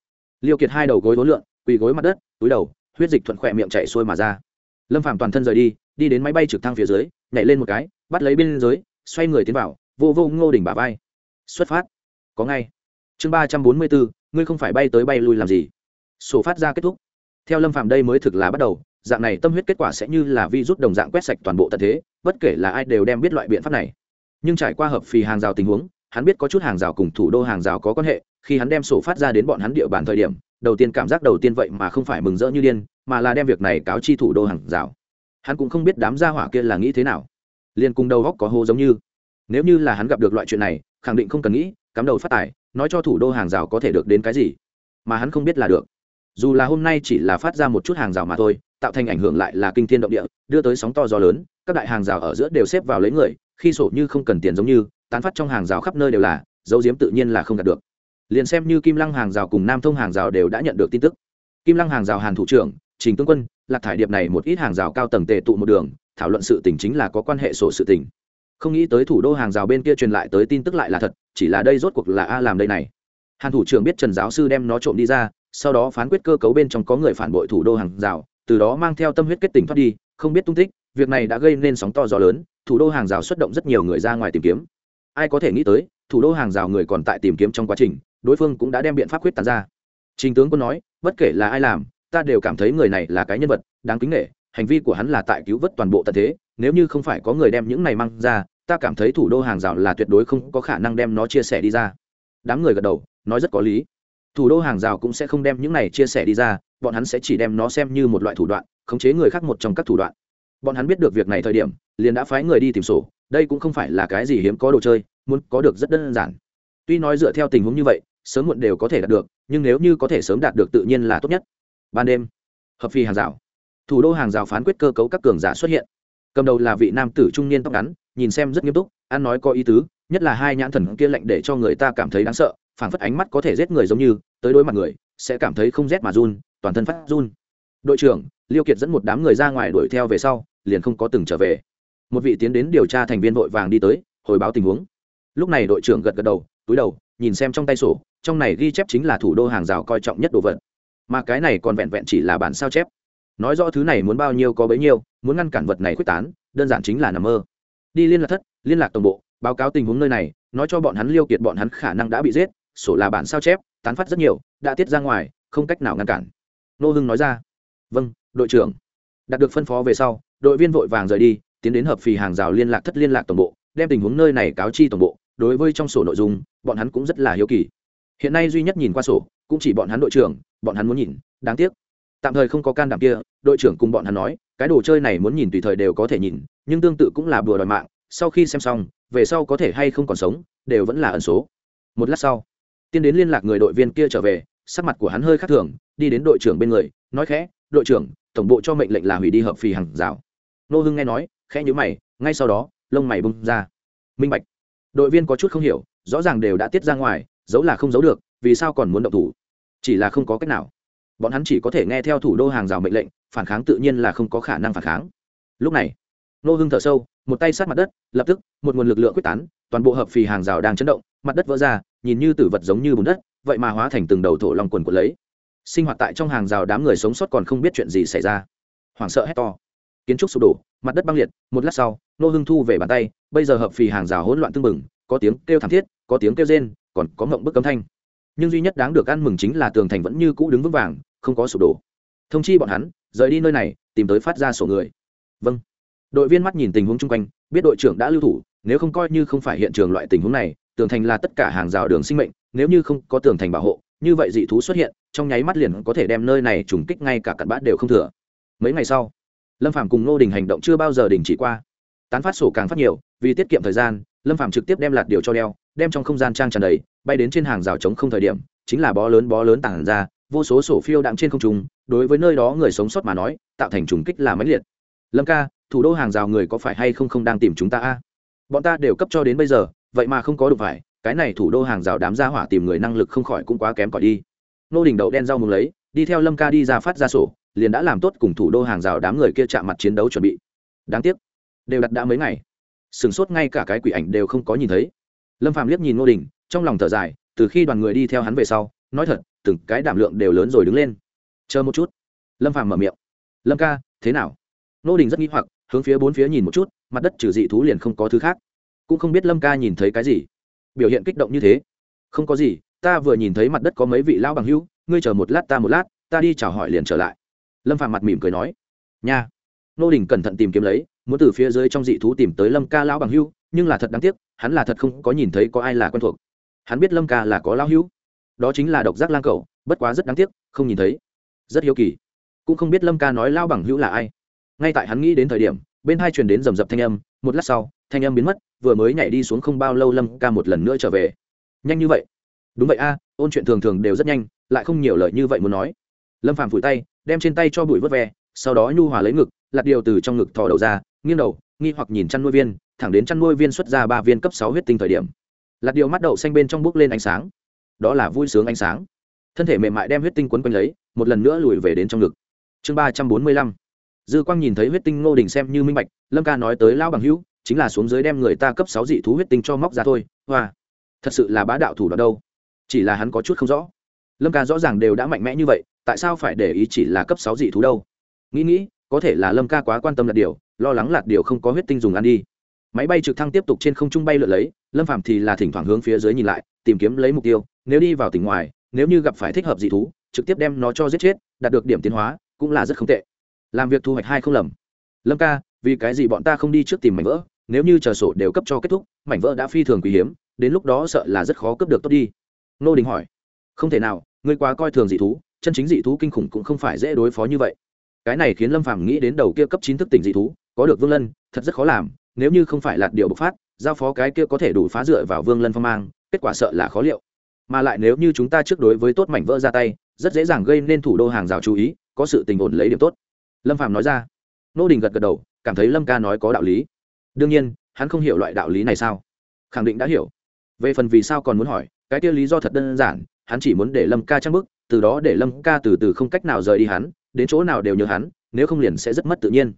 Liêu kiệt hai đầu gối gối lượn, quỳ gối mặt đất, túi đầu, huyết dịch thuận khỏe miệng chạy xuôi mà ra lâm Phạm toàn thân rời đi đi đến máy bay trực thăng phía dưới, nhảy lên một cái, bắt lấy bên dưới, xoay người tiến vào, vô vô ngô đỉnh bà vai. Xuất phát. Có ngay. Chương ba trăm bốn mươi bốn, ngươi không phải bay tới bay lui làm gì. Sổ phát ra kết thúc. Theo lâm Phạm đây mới thực là bắt đầu, dạng này tâm huyết kết quả sẽ như là vi rút đồng dạng quét sạch toàn bộ tận thế, bất kể là ai đều đem biết loại biện pháp này. Nhưng trải qua hợp phì hàng rào tình huống, hắn biết có chút hàng rào cùng thủ đô hàng rào có quan hệ, khi hắn đem sổ phát ra đến bọn hắn địa bàn thời điểm, đầu tiên cảm giác đầu tiên vậy mà không phải mừng rỡ như điên mà là đem việc này cáo chi thủ đô hàng rào. Hắn cũng không biết đám gia hỏa kia là nghĩ thế nào. Liền cùng đầu góc có hô giống như. Nếu như là hắn gặp được loại chuyện này, khẳng định không cần nghĩ, cắm đầu phát tài, nói cho thủ đô hàng rào có thể được đến cái gì. Mà hắn không biết là được. Dù là hôm nay chỉ là phát ra một chút hàng rào mà thôi, tạo thành ảnh hưởng lại là kinh thiên động địa, đưa tới sóng to gió lớn, các đại hàng rào ở giữa đều xếp vào lấy người, khi sổ như không cần tiền giống như, tán phát trong hàng rào khắp nơi đều là, dấu diếm tự nhiên là không đạt được. Liền xem như kim lăng hàng rào cùng nam thông hàng rào đều đã nhận được tin tức. Kim lăng hàng rào hàn thủ trưởng trình tướng quân, lạc thải điệp này một ít hàng rào cao tầng tề tụ một đường, thảo luận sự tình chính là có quan hệ sổ sự tình. Không nghĩ tới thủ đô hàng rào bên kia truyền lại tới tin tức lại là thật, chỉ là đây rốt cuộc là a làm đây này. Hàn thủ trưởng biết trần giáo sư đem nó trộm đi ra, sau đó phán quyết cơ cấu bên trong có người phản bội thủ đô hàng rào, từ đó mang theo tâm huyết kết tình thoát đi, không biết tung tích, việc này đã gây nên sóng to gió lớn, thủ đô hàng rào xuất động rất nhiều người ra ngoài tìm kiếm. Ai có thể nghĩ tới, thủ đô hàng rào người còn tại tìm kiếm trong quá trình, đối phương cũng đã đem biện pháp quyết tán ra. Trình tướng quân nói, bất kể là ai làm ta đều cảm thấy người này là cái nhân vật, đáng kính nghệ hành vi của hắn là tại cứu vớt toàn bộ tận thế, nếu như không phải có người đem những này mang ra, ta cảm thấy thủ đô hàng rào là tuyệt đối không có khả năng đem nó chia sẻ đi ra. Đám người gật đầu, nói rất có lý. Thủ đô hàng rào cũng sẽ không đem những này chia sẻ đi ra, bọn hắn sẽ chỉ đem nó xem như một loại thủ đoạn, khống chế người khác một trong các thủ đoạn. Bọn hắn biết được việc này thời điểm, liền đã phái người đi tìm sổ, đây cũng không phải là cái gì hiếm có đồ chơi, muốn có được rất đơn giản. Tuy nói dựa theo tình huống như vậy, sớm muộn đều có thể đạt được, nhưng nếu như có thể sớm đạt được tự nhiên là tốt nhất ban đêm, hợp phi hàng rào. Thủ đô hàng rào phán quyết cơ cấu các cường giả xuất hiện. Cầm đầu là vị nam tử trung niên tóc ngắn, nhìn xem rất nghiêm túc, ăn nói có ý tứ, nhất là hai nhãn thần kia lạnh để cho người ta cảm thấy đáng sợ phảng phất ánh mắt có thể giết người giống như, tới đối mặt người, sẽ cảm thấy không rét mà run, toàn thân phát run. Đội trưởng, liêu kiệt dẫn một đám người ra ngoài đuổi theo về sau, liền không có từng trở về. Một vị tiến đến điều tra thành viên vội vàng đi tới, hồi báo tình huống. Lúc này đội trưởng gật gật đầu, túi đầu, nhìn xem trong tay sổ, trong này ghi chép chính là thủ đô hàng rào coi trọng nhất đồ vật mà cái này còn vẹn vẹn chỉ là bản sao chép. Nói rõ thứ này muốn bao nhiêu có bấy nhiêu, muốn ngăn cản vật này quyết tán, đơn giản chính là nằm mơ. Đi liên lạc thất, liên lạc tổng bộ, báo cáo tình huống nơi này, nói cho bọn hắn liêu kiệt bọn hắn khả năng đã bị giết, sổ là bản sao chép, tán phát rất nhiều, đã tiết ra ngoài, không cách nào ngăn cản. Nô hưng nói ra. Vâng đội trưởng. Đạt được phân phó về sau, đội viên vội vàng rời đi, tiến đến hợp phì hàng rào liên lạc thất liên lạc tổng bộ, đem tình huống nơi này cáo chi tổng bộ. Đối với trong sổ nội dung, bọn hắn cũng rất là hiếu kỳ. Hiện nay duy nhất nhìn qua sổ, cũng chỉ bọn hắn đội trưởng bọn hắn muốn nhìn, đáng tiếc. Tạm thời không có can đảm kia, đội trưởng cùng bọn hắn nói, cái đồ chơi này muốn nhìn tùy thời đều có thể nhìn, nhưng tương tự cũng là bừa đòi mạng, sau khi xem xong, về sau có thể hay không còn sống, đều vẫn là ẩn số. Một lát sau, tiên đến liên lạc người đội viên kia trở về, sắc mặt của hắn hơi khác thường, đi đến đội trưởng bên người, nói khẽ, đội trưởng, tổng bộ cho mệnh lệnh là hủy đi hợp phì hàng rào. Nô hưng nghe nói, khẽ nhữ mày, ngay sau đó, lông mày bung ra. Minh bạch, đội viên có chút không hiểu, rõ ràng đều đã tiết ra ngoài, giấu là không giấu được, vì sao còn muốn động thủ? Chỉ là không có cách nào. Bọn hắn chỉ có thể nghe theo thủ đô hàng rào mệnh lệnh, phản kháng tự nhiên là không có khả năng phản kháng. Lúc này, nô hưng thở sâu, một tay sát mặt đất, lập tức, một nguồn lực lượng quyết tán, toàn bộ hợp phì hàng rào đang chấn động, mặt đất vỡ ra, nhìn như tử vật giống như bùn đất, vậy mà hóa thành từng đầu thổ lòng quần của lấy. Sinh hoạt tại trong hàng rào đám người sống sót còn không biết chuyện gì xảy ra. Hoảng sợ hét to. Kiến trúc sụp đổ, mặt đất băng liệt, một lát sau, nô hưng thu về bàn tay, bây giờ hợp phì hàng rào hỗn loạn tưng bừng, có tiếng kêu thảm thiết, có tiếng kêu rên, còn có mộng bức cấm thanh nhưng duy nhất đáng được ăn mừng chính là tường thành vẫn như cũ đứng vững vàng, không có sụp đổ. Thông chi bọn hắn, rời đi nơi này, tìm tới phát ra sổ người. Vâng. Đội viên mắt nhìn tình huống chung quanh, biết đội trưởng đã lưu thủ, nếu không coi như không phải hiện trường loại tình huống này, tường thành là tất cả hàng rào đường sinh mệnh, nếu như không có tường thành bảo hộ, như vậy dị thú xuất hiện, trong nháy mắt liền có thể đem nơi này trùng kích ngay cả cặn bát đều không thừa. Mấy ngày sau, lâm phạm cùng nô đình hành động chưa bao giờ đình chỉ qua. Tán phát sổ càng phát nhiều, vì tiết kiệm thời gian, lâm phạm trực tiếp đem lạt điều cho đeo, đem trong không gian trang tràn đầy bay đến trên hàng rào trống không thời điểm, chính là bó lớn bó lớn tản ra, vô số sổ phiêu đạm trên không trung, đối với nơi đó người sống sót mà nói, tạo thành trùng kích là mãnh liệt. Lâm ca, thủ đô hàng rào người có phải hay không không đang tìm chúng ta a? Bọn ta đều cấp cho đến bây giờ, vậy mà không có được phải, cái này thủ đô hàng rào đám gia hỏa tìm người năng lực không khỏi cũng quá kém cỏi đi. Nô đình đậu đen rau mừng lấy, đi theo lâm ca đi ra phát ra sổ, liền đã làm tốt cùng thủ đô hàng rào đám người kia chạm mặt chiến đấu chuẩn bị. Đáng tiếc, đều đặt đã mấy ngày. Sửng sốt ngay cả cái quỷ ảnh đều không có nhìn thấy. Lâm phạm liếc nhìn ngô đình trong lòng thở dài, từ khi đoàn người đi theo hắn về sau, nói thật, từng cái đảm lượng đều lớn rồi đứng lên. Chờ một chút. Lâm Phàm mở miệng. Lâm ca, thế nào? Nô đình rất nghĩ hoặc, hướng phía bốn phía nhìn một chút, mặt đất trừ dị thú liền không có thứ khác. Cũng không biết lâm ca nhìn thấy cái gì. Biểu hiện kích động như thế. Không có gì, ta vừa nhìn thấy mặt đất có mấy vị lão bằng hữu, ngươi chờ một lát ta một lát, ta đi chào hỏi liền trở lại. Lâm Phàm mặt mỉm cười nói. Nha. Nô đình cẩn thận tìm kiếm lấy, muốn từ phía dưới trong dị thú tìm tới lâm ca lão bằng hữu, nhưng là thật đáng tiếc, hắn là thật không có nhìn thấy có ai là quen thuộc hắn biết lâm ca là có lão hữu. Đó chính là độc giác lang cầu bất quá rất đáng tiếc, không nhìn thấy. Rất hiếu kỳ. Cũng không biết lâm ca nói lao bằng hữu là ai. Ngay tại hắn nghĩ đến thời điểm, bên hai truyền đến rầm rập thanh âm, một lát sau, thanh âm biến mất, vừa mới nhảy đi xuống không bao lâu lâm ca một lần nữa trở về. Nhanh như vậy? Đúng vậy a, ôn chuyện thường thường đều rất nhanh, lại không nhiều lời như vậy muốn nói. Lâm phàm phủi tay, đem trên tay cho bụi vớt ve, sau đó nhu hòa lấy ngực lặt điều từ trong ngực thò đầu ra, nghiêng đầu, nghi hoặc nhìn chăn nuôi viên, thẳng đến chăn nuôi viên xuất ra ba viên cấp sáu huyết tinh thời điểm lạt điều mắt đậu xanh bên trong bước lên ánh sáng. Đó là vui sướng ánh sáng. Thân thể mềm mại đem huyết tinh quấn quanh lấy, một lần nữa lùi về đến trong ngực. Chương ba trăm bốn mươi lăm. Dư quang nhìn thấy huyết tinh ngô đình xem như minh bạch, lâm ca nói tới lao bằng hữu, chính là xuống dưới đem người ta cấp sáu dị thú huyết tinh cho móc ra thôi, hoa. Thật sự là bá đạo thủ đoạn đâu. Chỉ là hắn có chút không rõ. Lâm ca rõ ràng đều đã mạnh mẽ như vậy, tại sao phải để ý chỉ là cấp sáu dị thú đâu? Nghĩ nghĩ, có thể là lâm ca quá quan tâm lạt điều lo lắng lạt điều không có huyết tinh dùng ăn đi máy bay trực thăng tiếp tục trên không trung bay lượn lấy, lâm phạm thì là thỉnh thoảng hướng phía dưới nhìn lại, tìm kiếm lấy mục tiêu, nếu đi vào tỉnh ngoài, nếu như gặp phải thích hợp dị thú, trực tiếp đem nó cho giết chết, đạt được điểm tiến hóa, cũng là rất không tệ. Làm việc thu hoạch hai không lầm. Lâm ca, vì cái gì bọn ta không đi trước tìm mảnh vỡ? Nếu như chờ sổ đều cấp cho kết thúc, mảnh vỡ đã phi thường quý hiếm, đến lúc đó sợ là rất khó cướp được tốt đi. Nô đình hỏi. Không thể nào, ngươi quá coi thường dị thú, chân chính dị thú kinh khủng cũng không phải dễ đối phó như vậy. Cái này khiến lâm phàm nghĩ đến đầu kia cấp chín thức tỉnh dị thú, có được vương lân, thật rất khó làm nếu như không phải lạt điều bộc phát, giao phó cái kia có thể đủ phá dựa vào vương lân phong mang, kết quả sợ là khó liệu. Mà lại nếu như chúng ta trước đối với tốt mảnh vỡ ra tay, rất dễ dàng gây nên thủ đô hàng rào chú ý, có sự tình ổn lấy điểm tốt. Lâm Phạm nói ra. Nô đình gật gật đầu, cảm thấy lâm ca nói có đạo lý. Đương nhiên, hắn không hiểu loại đạo lý này sao? Khẳng định đã hiểu. Về phần vì sao còn muốn hỏi, cái kia lý do thật đơn giản, hắn chỉ muốn để lâm ca trang bức từ đó để lâm ca từ từ không cách nào rời đi hắn, đến chỗ nào đều nhớ hắn, nếu không liền sẽ rất mất tự nhiên.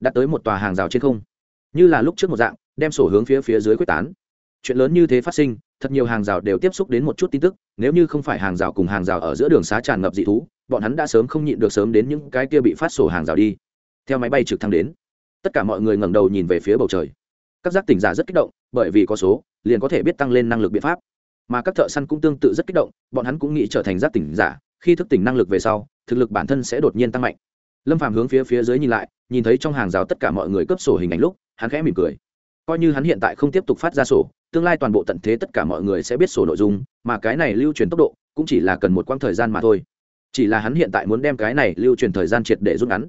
Đặt tới một tòa hàng rào trên không như là lúc trước một dạng, đem sổ hướng phía phía dưới quyết tán. Chuyện lớn như thế phát sinh, thật nhiều hàng rào đều tiếp xúc đến một chút tin tức, nếu như không phải hàng rào cùng hàng rào ở giữa đường xá tràn ngập dị thú, bọn hắn đã sớm không nhịn được sớm đến những cái kia bị phát sổ hàng rào đi. Theo máy bay trực thăng đến, tất cả mọi người ngẩng đầu nhìn về phía bầu trời. Các giác tỉnh giả rất kích động, bởi vì có số, liền có thể biết tăng lên năng lực biện pháp. Mà các thợ săn cũng tương tự rất kích động, bọn hắn cũng nghĩ trở thành giác tỉnh giả, khi thức tỉnh năng lực về sau, thực lực bản thân sẽ đột nhiên tăng mạnh. Lâm phàm hướng phía phía dưới nhìn lại, nhìn thấy trong hàng rào tất cả mọi người cấp sổ hình ảnh lúc hắn khẽ mỉm cười. Coi như hắn hiện tại không tiếp tục phát ra sổ, tương lai toàn bộ tận thế tất cả mọi người sẽ biết sổ nội dung, mà cái này lưu truyền tốc độ, cũng chỉ là cần một quãng thời gian mà thôi. Chỉ là hắn hiện tại muốn đem cái này lưu truyền thời gian triệt để rút ngắn.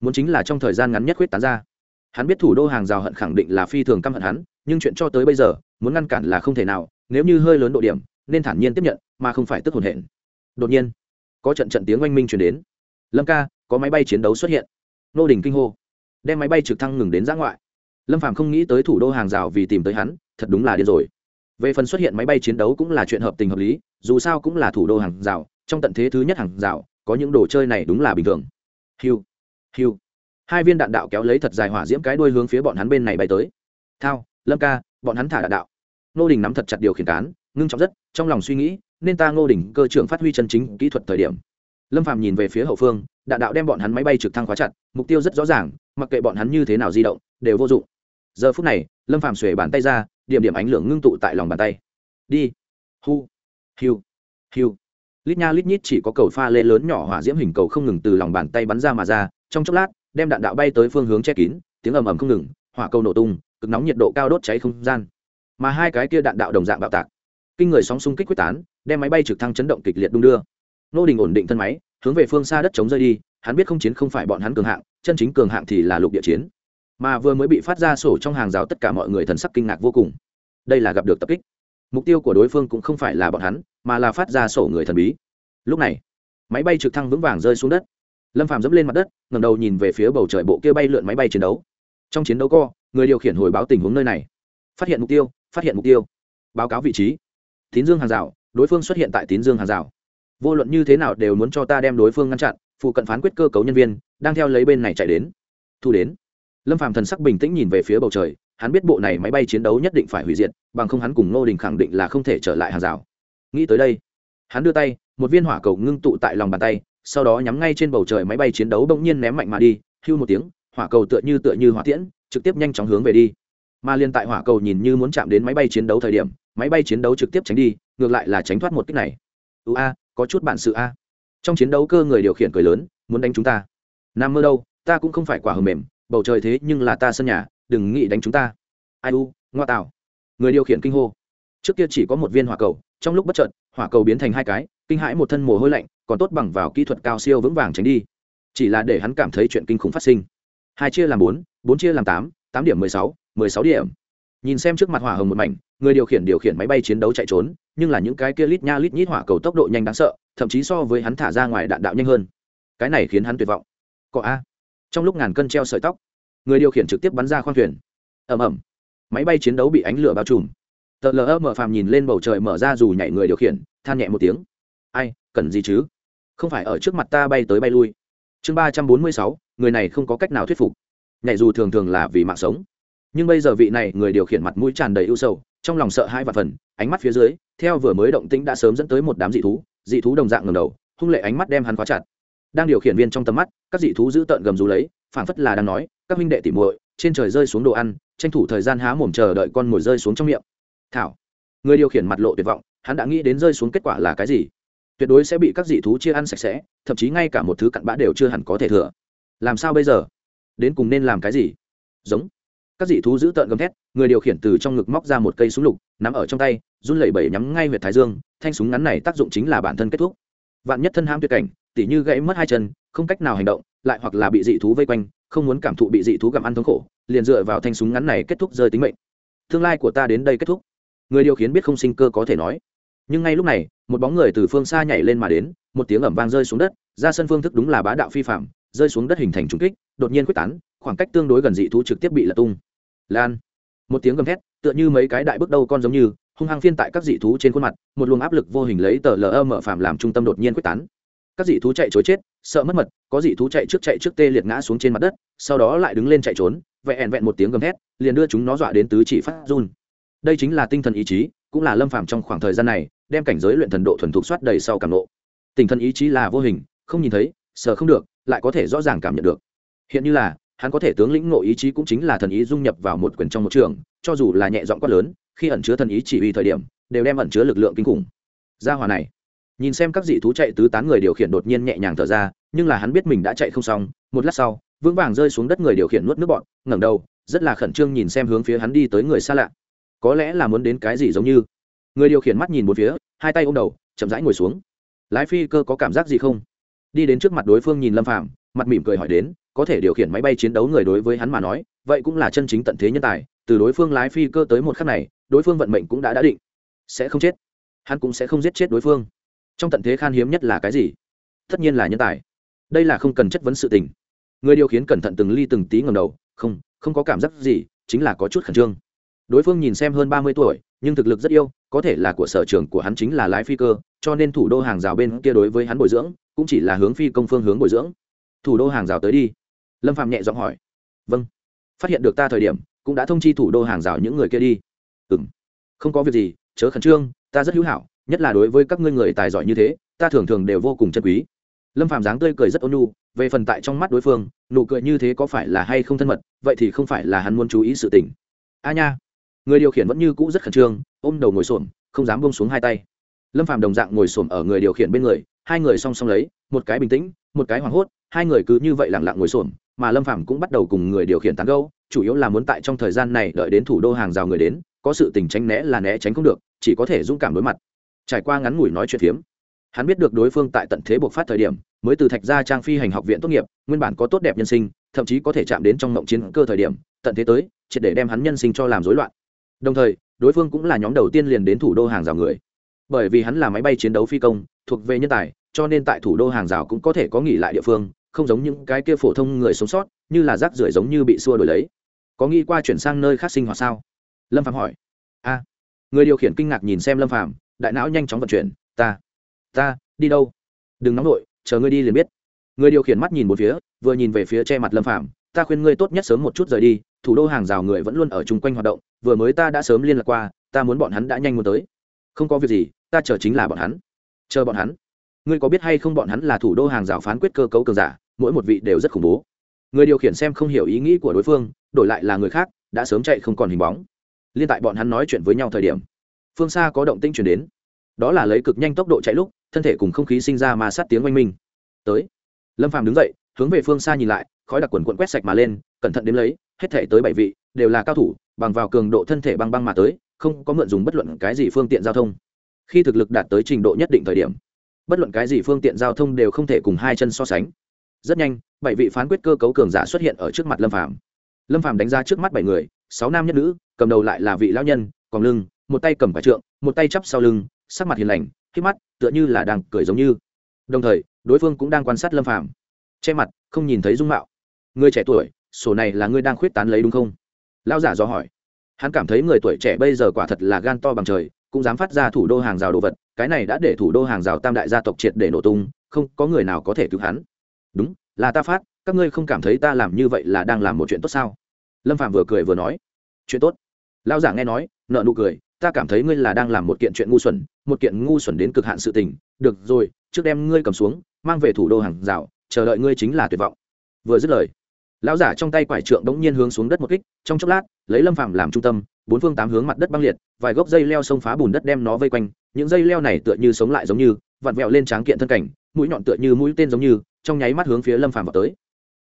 Muốn chính là trong thời gian ngắn nhất quyết tán ra. Hắn biết thủ đô hàng rào hận khẳng định là phi thường căm hận hắn, nhưng chuyện cho tới bây giờ, muốn ngăn cản là không thể nào, nếu như hơi lớn độ điểm, nên thản nhiên tiếp nhận, mà không phải tức hồn hển. Đột nhiên, có trận trận tiếng oanh minh chuyển đến. Lâm ca, có máy bay chiến đấu xuất hiện. Nô đình kinh hô. Đem máy bay trực thăng ngừng đến giã ngoại lâm phạm không nghĩ tới thủ đô hàng rào vì tìm tới hắn, thật đúng là điên rồi. Về phần xuất hiện máy bay chiến đấu cũng là chuyện hợp tình hợp lý, dù sao cũng là thủ đô hàng rào, trong tận thế thứ nhất hàng rào, có những đồ chơi này đúng là bình thường. Hiu hiu. Hai viên đạn đạo kéo lấy thật dài hỏa diễm cái đuôi hướng phía bọn hắn bên này bay tới. Thao, lâm ca, bọn hắn thả đạn đạo. Nô đình nắm thật chặt điều khiển cán, ngưng trọng rất, trong lòng suy nghĩ, nên ta ngô đình cơ trưởng phát huy chân chính kỹ thuật thời điểm. Lâm phàm nhìn về phía hậu phương, đạn đạo đem bọn hắn máy bay trực thăng khóa chặt, mục tiêu rất rõ ràng, mặc kệ bọn hắn như thế nào di động, đều vô dụng giờ phút này, lâm phàm xuề bàn tay ra, điểm điểm ánh lửa ngưng tụ tại lòng bàn tay. Đi. Hu. Hiu. Hiu. Lít nha lít nhít chỉ có cầu pha lê lớn nhỏ hỏa diễm hình cầu không ngừng từ lòng bàn tay bắn ra mà ra, trong chốc lát, đem đạn đạo bay tới phương hướng che kín, tiếng ầm ầm không ngừng, hỏa cầu nổ tung, cực nóng nhiệt độ cao đốt cháy không gian. Mà hai cái kia đạn đạo đồng dạng bạo tạc, kinh người sóng xung kích quyết tán, đem máy bay trực thăng chấn động kịch liệt đung đưa. Nô đình ổn định thân máy, hướng về phương xa đất chống rơi đi, hắn biết không chiến không phải bọn hắn cường hạng, chân chính cường hạng thì là lục địa chiến mà vừa mới bị phát ra sổ trong hàng rào tất cả mọi người thần sắc kinh ngạc vô cùng. Đây là gặp được tập kích. Mục tiêu của đối phương cũng không phải là bọn hắn, mà là phát ra sổ người thần bí. Lúc này, máy bay trực thăng vững vàng rơi xuống đất. Lâm phàm dẫm lên mặt đất ngầm đầu nhìn về phía bầu trời bộ kia bay lượn máy bay chiến đấu. Trong chiến đấu co, người điều khiển hồi báo tình huống nơi này. Phát hiện mục tiêu, phát hiện mục tiêu. Báo cáo vị trí. Tín dương hàng rào, đối phương xuất hiện tại tín dương hàng rào. Vô luận như thế nào đều muốn cho ta đem đối phương ngăn chặn, phụ cận phán quyết cơ cấu nhân viên, đang theo lấy bên này chạy đến. Thu đến lâm phàm thần sắc bình tĩnh nhìn về phía bầu trời, hắn biết bộ này máy bay chiến đấu nhất định phải hủy diệt, bằng không hắn cùng ngô đình khẳng định là không thể trở lại hàng rào. Nghĩ tới đây, hắn đưa tay, một viên hỏa cầu ngưng tụ tại lòng bàn tay, sau đó nhắm ngay trên bầu trời máy bay chiến đấu bỗng nhiên ném mạnh mà đi, hưu một tiếng, hỏa cầu tựa như tựa như hỏa tiễn, trực tiếp nhanh chóng hướng về đi. Mà liên tại hỏa cầu nhìn như muốn chạm đến máy bay chiến đấu thời điểm, máy bay chiến đấu trực tiếp tránh đi, ngược lại là tránh thoát một cách này. Ưu a, có chút bản sự a. Trong chiến đấu cơ người điều khiển cười lớn, muốn đánh chúng ta? Nam mơ đâu, ta cũng không phải quả hờ mềm bầu trời thế nhưng là ta sân nhà, đừng nghĩ đánh chúng ta. Ai u, ngoa tạo. Người điều khiển kinh hô. Trước kia chỉ có một viên hỏa cầu, trong lúc bất chợt, hỏa cầu biến thành hai cái, kinh hãi một thân mồ hôi lạnh, còn tốt bằng vào kỹ thuật cao siêu vững vàng tránh đi. Chỉ là để hắn cảm thấy chuyện kinh khủng phát sinh. Hai chia làm bốn bốn chia làm tám tám điểm mười sáu mười sáu điểm. Nhìn xem trước mặt hỏa hồng một mảnh, người điều khiển điều khiển máy bay chiến đấu chạy trốn, nhưng là những cái kia lít nha lít nhít hỏa cầu tốc độ nhanh đáng sợ, thậm chí so với hắn thả ra ngoài đạn đạo nhanh hơn. Cái này khiến hắn tuyệt vọng. Có a trong lúc ngàn cân treo sợi tóc, người điều khiển trực tiếp bắn ra khoang thuyền. Ẩm ẩm máy bay chiến đấu bị ánh lửa bao trùm. Tờ lờ mở phàm nhìn lên bầu trời mở ra dù nhảy người điều khiển, than nhẹ một tiếng. Ai, cần gì chứ? Không phải ở trước mặt ta bay tới bay lui. Chương ba trăm bốn mươi sáu, người này không có cách nào thuyết phục. Nhảy dù thường thường là vì mạng sống. Nhưng bây giờ vị này người điều khiển mặt mũi tràn đầy ưu sầu, trong lòng sợ hai và phần, ánh mắt phía dưới, theo vừa mới động tĩnh đã sớm dẫn tới một đám dị thú dị thú đồng dạng ngầm đầu, hung lệ ánh mắt đem hắn khóa chặt đang điều khiển viên trong tầm mắt, các dị thú giữ tợn gầm rú lấy, phảng phất là đang nói, các huynh đệ tỉ muội, trên trời rơi xuống đồ ăn, tranh thủ thời gian há mồm chờ đợi con mồi rơi xuống trong miệng. Thảo. Người điều khiển mặt lộ tuyệt vọng, hắn đã nghĩ đến rơi xuống kết quả là cái gì. Tuyệt đối sẽ bị các dị thú chia ăn sạch sẽ, thậm chí ngay cả một thứ cặn bã đều chưa hẳn có thể thừa. Làm sao bây giờ? Đến cùng nên làm cái gì? Giống. Các dị thú giữ tợn gầm thét, người điều khiển từ trong ngực móc ra một cây súng lục, nắm ở trong tay, run lẩy bẩy nhắm ngay huyệt thái dương, thanh súng ngắn này tác dụng chính là bản thân kết thúc. Vạn nhất thân ham tuyệt cảnh tỉ như gãy mất hai chân, không cách nào hành động, lại hoặc là bị dị thú vây quanh, không muốn cảm thụ bị dị thú gặm ăn thống khổ, liền dựa vào thanh súng ngắn này kết thúc rơi tính mệnh. Tương lai của ta đến đây kết thúc. Người điều khiển biết không sinh cơ có thể nói. Nhưng ngay lúc này, một bóng người từ phương xa nhảy lên mà đến, một tiếng ẩm vang rơi xuống đất, ra sân phương thức đúng là bá đạo phi phạm, rơi xuống đất hình thành trung kích, đột nhiên quyết tán, khoảng cách tương đối gần dị thú trực tiếp bị lật tung. Lan. Một tiếng gầm thét, tựa như mấy cái đại bước đầu con giống như, hung hăng phiên tại các dị thú trên khuôn mặt, một luồng áp lực vô hình lấy tờ lờ mở phạm làm trung tâm đột nhiên quyết tán các dị thú chạy chối chết, sợ mất mật, có dị thú chạy trước chạy trước tê liệt ngã xuống trên mặt đất, sau đó lại đứng lên chạy trốn, vẹn vẹn một tiếng gầm thét, liền đưa chúng nó dọa đến tứ chỉ phát run. Đây chính là tinh thần ý chí, cũng là lâm phàm trong khoảng thời gian này, đem cảnh giới luyện thần độ thuần thục soát đầy sau cảm nộ tinh thần ý chí là vô hình, không nhìn thấy, sợ không được, lại có thể rõ ràng cảm nhận được. Hiện như là, hắn có thể tướng lĩnh ngộ ý chí cũng chính là thần ý dung nhập vào một quyền trong một trường, cho dù là nhẹ giọng quát lớn, khi ẩn chứa thần ý chỉ uy thời điểm, đều đem ẩn chứa lực lượng kinh khủng. Gia hòa này nhìn xem các dị thú chạy tứ tán người điều khiển đột nhiên nhẹ nhàng thở ra, nhưng là hắn biết mình đã chạy không xong, một lát sau, vững vàng rơi xuống đất người điều khiển nuốt nước bọn ngẩng đầu, rất là khẩn trương nhìn xem hướng phía hắn đi tới người xa lạ. Có lẽ là muốn đến cái gì giống như. Người điều khiển mắt nhìn một phía, hai tay ôm đầu, chậm rãi ngồi xuống. Lái phi cơ có cảm giác gì không? Đi đến trước mặt đối phương nhìn lâm phạm mặt mỉm cười hỏi đến, có thể điều khiển máy bay chiến đấu người đối với hắn mà nói, vậy cũng là chân chính tận thế nhân tài, từ đối phương lái phi cơ tới một khắc này, đối phương vận mệnh cũng đã đã định. Sẽ không chết. Hắn cũng sẽ không giết chết đối phương trong tận thế khan hiếm nhất là cái gì? Tất nhiên là nhân tài. Đây là không cần chất vấn sự tình. Người điều khiển cẩn thận từng ly từng tí ngầm đầu, không không có cảm giác gì, chính là có chút khẩn trương. Đối phương nhìn xem hơn ba mươi tuổi, nhưng thực lực rất yêu, có thể là của sở trường của hắn chính là lái phi cơ, cho nên thủ đô hàng rào bên kia đối với hắn bồi dưỡng, cũng chỉ là hướng phi công phương hướng bồi dưỡng. Thủ đô hàng rào tới đi. Lâm phạm nhẹ giọng hỏi. Vâng. Phát hiện được ta thời điểm, cũng đã thông chi thủ đô hàng rào những người kia đi. Ừ m không có việc gì, chớ khẩn trương, ta rất hữu hảo nhất là đối với các ngươi người tài giỏi như thế, ta thường thường đều vô cùng chân quý. Lâm phàm dáng tươi cười rất ôn nhu, về phần tại trong mắt đối phương, nụ cười như thế có phải là hay không thân mật, vậy thì không phải là hắn muốn chú ý sự tình. A nha, người điều khiển vẫn như cũ rất khẩn trương, ôm đầu ngồi xổm, không dám bông xuống hai tay. Lâm phàm đồng dạng ngồi xổm ở người điều khiển bên người, hai người song song lấy, một cái bình tĩnh, một cái hoảng hốt, hai người cứ như vậy lặng lặng ngồi xổm, mà lâm phàm cũng bắt đầu cùng người điều khiển tán gẫu, chủ yếu là muốn tại trong thời gian này đợi đến thủ đô hàng rào người đến, có sự tình tránh né là né tránh không được, chỉ có thể dũng cảm đối mặt trải qua ngắn ngủi nói chuyện phiếm, hắn biết được đối phương tại tận thế buộc phát thời điểm, mới từ thạch gia trang phi hành học viện tốt nghiệp, nguyên bản có tốt đẹp nhân sinh, thậm chí có thể chạm đến trong mộng chiến cơ thời điểm, tận thế tới, triệt để đem hắn nhân sinh cho làm rối loạn. Đồng thời, đối phương cũng là nhóm đầu tiên liền đến thủ đô hàng rào người. Bởi vì hắn là máy bay chiến đấu phi công, thuộc về nhân tài, cho nên tại thủ đô hàng rào cũng có thể có nghỉ lại địa phương, không giống những cái kia phổ thông người sống sót, như là rác rưởi giống như bị xua đổi lấy. Có nghĩ qua chuyển sang nơi khác sinh hoạt sao? Lâm phạm hỏi. A người điều khiển kinh ngạc nhìn xem lâm phạm đại não nhanh chóng vận chuyển, ta ta, đi đâu? Đừng nóng nổi chờ ngươi đi liền biết. Người điều khiển mắt nhìn một phía, vừa nhìn về phía che mặt lâm phạm ta khuyên ngươi tốt nhất sớm một chút rời đi, thủ đô hàng rào người vẫn luôn ở chung quanh hoạt động, vừa mới ta đã sớm liên lạc qua, ta muốn bọn hắn đã nhanh muốn tới. Không có việc gì, ta chờ chính là bọn hắn. Chờ bọn hắn? Ngươi có biết hay không bọn hắn là thủ đô hàng rào phán quyết cơ cấu cường giả, mỗi một vị đều rất khủng bố. Người điều khiển xem không hiểu ý nghĩ của đối phương, đổi lại là người khác, đã sớm chạy không còn hình bóng. Liên tại bọn hắn nói chuyện với nhau thời điểm phương xa có động tĩnh chuyển đến. Đó là lấy cực nhanh tốc độ chạy lúc, thân thể cùng không khí sinh ra mà sát tiếng oanh minh. Tới. Lâm phàm đứng dậy, hướng về phương xa nhìn lại, khói đặc quần quận quét sạch mà lên, cẩn thận đếm lấy, hết thể tới bảy vị, đều là cao thủ, bằng vào cường độ thân thể băng băng mà tới, không có mượn dùng bất luận cái gì phương tiện giao thông. Khi thực lực đạt tới trình độ nhất định thời điểm, bất luận cái gì phương tiện giao thông đều không thể cùng hai chân so sánh. Rất nhanh, bảy vị phán quyết cơ cấu cường giả xuất hiện ở trước mặt lâm phàm. Lâm phàm đánh ra trước mắt bảy người, sáu nam nhất nữ, cầm đầu lại là vị lão nhân, còn lưng một tay cầm quả trượng, một tay chắp sau lưng, sắc mặt hiền lành, khi mắt tựa như là đang cười giống như. Đồng thời, đối phương cũng đang quan sát lâm phàm. Che mặt, không nhìn thấy dung mạo. Người trẻ tuổi, sổ này là ngươi đang khuyết tán lấy đúng không? Lão giả do hỏi. Hắn cảm thấy người tuổi trẻ bây giờ quả thật là gan to bằng trời, cũng dám phát ra thủ đô hàng rào đồ vật, cái này đã để thủ đô hàng rào tam đại gia tộc triệt để nổ tung, không có người nào có thể cứu hắn. Đúng, là ta phát, các ngươi không cảm thấy ta làm như vậy là đang làm một chuyện tốt sao? Lâm phạm vừa cười vừa nói. Chuyện tốt. Lão giả nghe nói nợ nụ cười ta cảm thấy ngươi là đang làm một kiện chuyện ngu xuẩn, một kiện ngu xuẩn đến cực hạn sự tình. Được rồi, trước đem ngươi cầm xuống, mang về thủ đô hàng rào, chờ đợi ngươi chính là tuyệt vọng. Vừa dứt lời, lão giả trong tay quải trượng bỗng nhiên hướng xuống đất một kích, trong chốc lát, lấy lâm phàm làm trung tâm, bốn phương tám hướng mặt đất băng liệt, vài gốc dây leo xông phá bùn đất đem nó vây quanh. Những dây leo này tựa như sống lại giống như, vặn vẹo lên tráng kiện thân cảnh, mũi nhọn tựa như mũi tên giống như, trong nháy mắt hướng phía lâm phàm vào tới.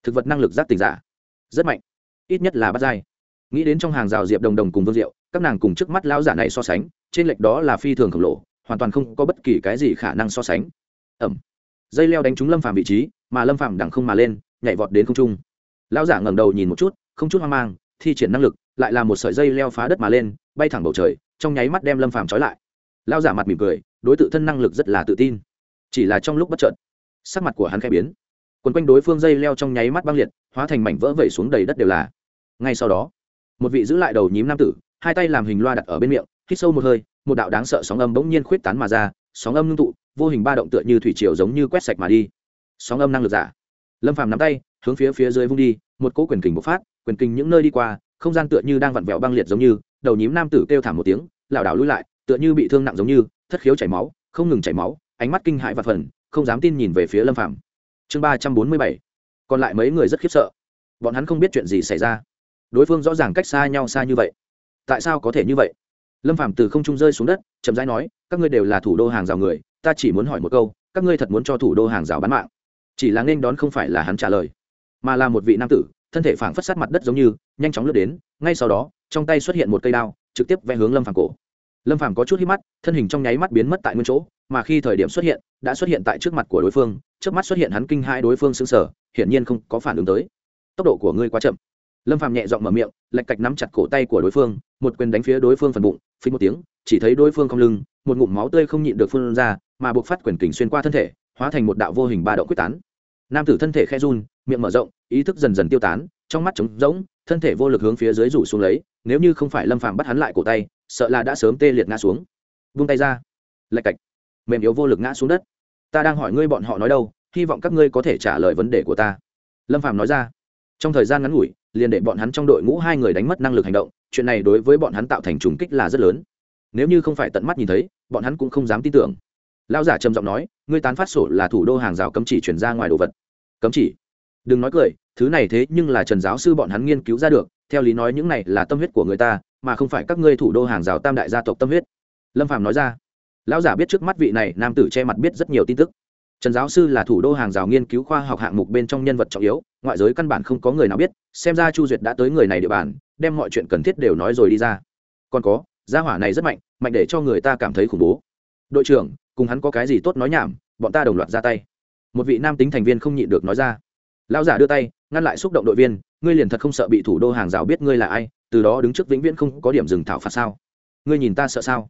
Thực vật năng lực giác tỉnh giả, rất mạnh, ít nhất là bắt dai nghĩ đến trong hàng rào diệp đồng đồng cùng vương diệu, các nàng cùng trước mắt lão giả này so sánh, trên lệch đó là phi thường khổng lồ, hoàn toàn không có bất kỳ cái gì khả năng so sánh. Ẩm. Dây leo đánh trúng lâm phàm vị trí, mà lâm phàm đằng không mà lên, nhảy vọt đến không trung. Lão giả ngẩng đầu nhìn một chút, không chút hoang mang, thi triển năng lực, lại là một sợi dây leo phá đất mà lên, bay thẳng bầu trời, trong nháy mắt đem lâm phàm trói lại. Lão giả mặt mỉm cười, đối tượng thân năng lực rất là tự tin. Chỉ là trong lúc bất chợt, sắc mặt của hắn khẽ biến. Quần quanh đối phương dây leo trong nháy mắt băng liệt, hóa thành mảnh vỡ vẩy xuống đầy đất đều là. Ngay sau đó một vị giữ lại đầu nhím nam tử, hai tay làm hình loa đặt ở bên miệng, hít sâu một hơi, một đạo đáng sợ sóng âm bỗng nhiên khuyết tán mà ra, sóng âm ngưng tụ, vô hình ba động tựa như thủy triều giống như quét sạch mà đi. Sóng âm năng lực giả. Lâm phàm nắm tay, hướng phía phía dưới vung đi, một cỗ quyền kình bộc phát, quyền kình những nơi đi qua, không gian tựa như đang vặn vẹo băng liệt giống như, đầu nhím nam tử kêu thảm một tiếng, lảo đảo lui lại, tựa như bị thương nặng giống như, thất khiếu chảy máu, không ngừng chảy máu, ánh mắt kinh hãi và phần, không dám tin nhìn về phía lâm phàm. Chương ba trăm bốn mươi bảy. Còn lại mấy người rất khiếp sợ. Bọn hắn không biết chuyện gì xảy ra đối phương rõ ràng cách xa nhau xa như vậy. Tại sao có thể như vậy? Lâm phàm từ không trung rơi xuống đất, chậm rãi nói, các ngươi đều là thủ đô hàng rào người, ta chỉ muốn hỏi một câu, các ngươi thật muốn cho thủ đô hàng rào bán mạng? Chỉ là nên đón không phải là hắn trả lời, mà là một vị nam tử, thân thể phảng phất sát mặt đất giống như, nhanh chóng lướt đến, ngay sau đó, trong tay xuất hiện một cây đao, trực tiếp vẽ hướng lâm phàm cổ. Lâm phàm có chút hít mắt, thân hình trong nháy mắt biến mất tại nguyên chỗ, mà khi thời điểm xuất hiện, đã xuất hiện tại trước mặt của đối phương, trước mắt xuất hiện hắn kinh hai đối phương xứng sở hiển nhiên không có phản ứng tới. Tốc độ của ngươi quá chậm lâm Phạm nhẹ dọn mở miệng, lạch cạch nắm chặt cổ tay của đối phương, một quyền đánh phía đối phương phần bụng, phí một tiếng, chỉ thấy đối phương không lưng, một ngụm máu tươi không nhịn được phun ra, mà buộc phát quyền kình xuyên qua thân thể, hóa thành một đạo vô hình ba động quyết tán. Nam tử thân thể khe run, miệng mở rộng, ý thức dần dần tiêu tán, trong mắt trống rỗng, thân thể vô lực hướng phía dưới rủ xuống lấy, nếu như không phải lâm phàm bắt hắn lại cổ tay, sợ là đã sớm tê liệt ngã xuống. Vung tay ra. Lạch cạch. Mềm yếu vô lực ngã xuống đất. Ta đang hỏi ngươi bọn họ nói đâu, hy vọng các ngươi có thể trả lời vấn đề của ta. Lâm phàm nói ra. Trong thời gian ngắn ngủi liền để bọn hắn trong đội ngũ hai người đánh mất năng lực hành động, chuyện này đối với bọn hắn tạo thành trùng kích là rất lớn. Nếu như không phải tận mắt nhìn thấy, bọn hắn cũng không dám tin tưởng. Lão giả trầm giọng nói, ngươi tán phát sổ là thủ đô hàng rào cấm chỉ chuyển ra ngoài đồ vật. Cấm chỉ? Đừng nói cười, thứ này thế nhưng là trần giáo sư bọn hắn nghiên cứu ra được, theo lý nói những này là tâm huyết của người ta, mà không phải các ngươi thủ đô hàng rào tam đại gia tộc tâm huyết. Lâm phàm nói ra. Lão giả biết trước mắt vị này nam tử che mặt biết rất nhiều tin tức trần giáo sư là thủ đô hàng rào nghiên cứu khoa học hạng mục bên trong nhân vật trọng yếu, ngoại giới căn bản không có người nào biết, xem ra chu duyệt đã tới người này địa bàn, đem mọi chuyện cần thiết đều nói rồi đi ra. Còn có, gia hỏa này rất mạnh mạnh để cho người ta cảm thấy khủng bố. Đội trưởng, cùng hắn có cái gì tốt nói nhảm, bọn ta đồng loạt ra tay. Một vị nam tính thành viên không nhịn được nói ra. Lão giả đưa tay, ngăn lại xúc động đội viên, ngươi liền thật không sợ bị thủ đô hàng rào biết ngươi là ai, từ đó đứng trước vĩnh viễn không có điểm dừng thảo phạt sao? Ngươi nhìn ta sợ sao?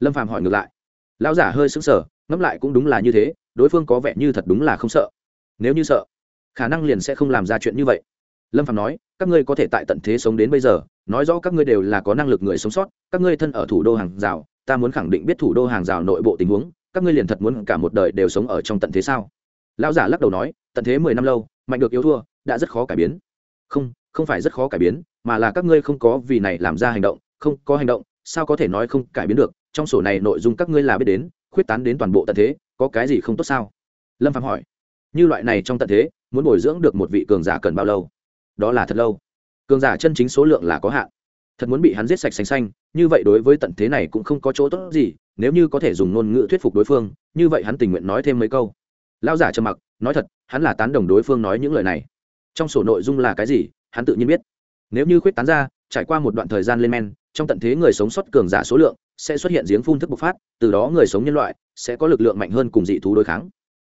Lâm phàm hỏi ngược lại. Lão giả hơi sững sờ ngẫm lại cũng đúng là như thế, đối phương có vẻ như thật đúng là không sợ. Nếu như sợ, khả năng liền sẽ không làm ra chuyện như vậy. Lâm phạm nói, các ngươi có thể tại tận thế sống đến bây giờ, nói rõ các ngươi đều là có năng lực người sống sót, các ngươi thân ở thủ đô hàng rào, ta muốn khẳng định biết thủ đô hàng rào nội bộ tình huống, các ngươi liền thật muốn cả một đời đều sống ở trong tận thế sao? Lão giả lắc đầu nói, tận thế mười năm lâu, mạnh được yếu thua, đã rất khó cải biến. Không không phải rất khó cải biến, mà là các ngươi không có vì này làm ra hành động, không có hành động, sao có thể nói không cải biến được? Trong sổ này nội dung các ngươi là biết đến khuyết tán đến toàn bộ tận thế, có cái gì không tốt sao? Lâm phạm hỏi. Như loại này trong tận thế, muốn bồi dưỡng được một vị cường giả cần bao lâu? Đó là thật lâu. Cường giả chân chính số lượng là có hạn. Thật muốn bị hắn giết sạch xanh xanh, như vậy đối với tận thế này cũng không có chỗ tốt gì, nếu như có thể dùng ngôn ngữ thuyết phục đối phương, như vậy hắn tình nguyện nói thêm mấy câu. Lao giả trầm mặc, nói thật, hắn là tán đồng đối phương nói những lời này. Trong sổ nội dung là cái gì, hắn tự nhiên biết. Nếu như khuyết tán ra, trải qua một đoạn thời gian lên men, trong tận thế người sống sót cường giả số lượng sẽ xuất hiện giếng phun thức bộc phát, từ đó người sống nhân loại sẽ có lực lượng mạnh hơn cùng dị thú đối kháng.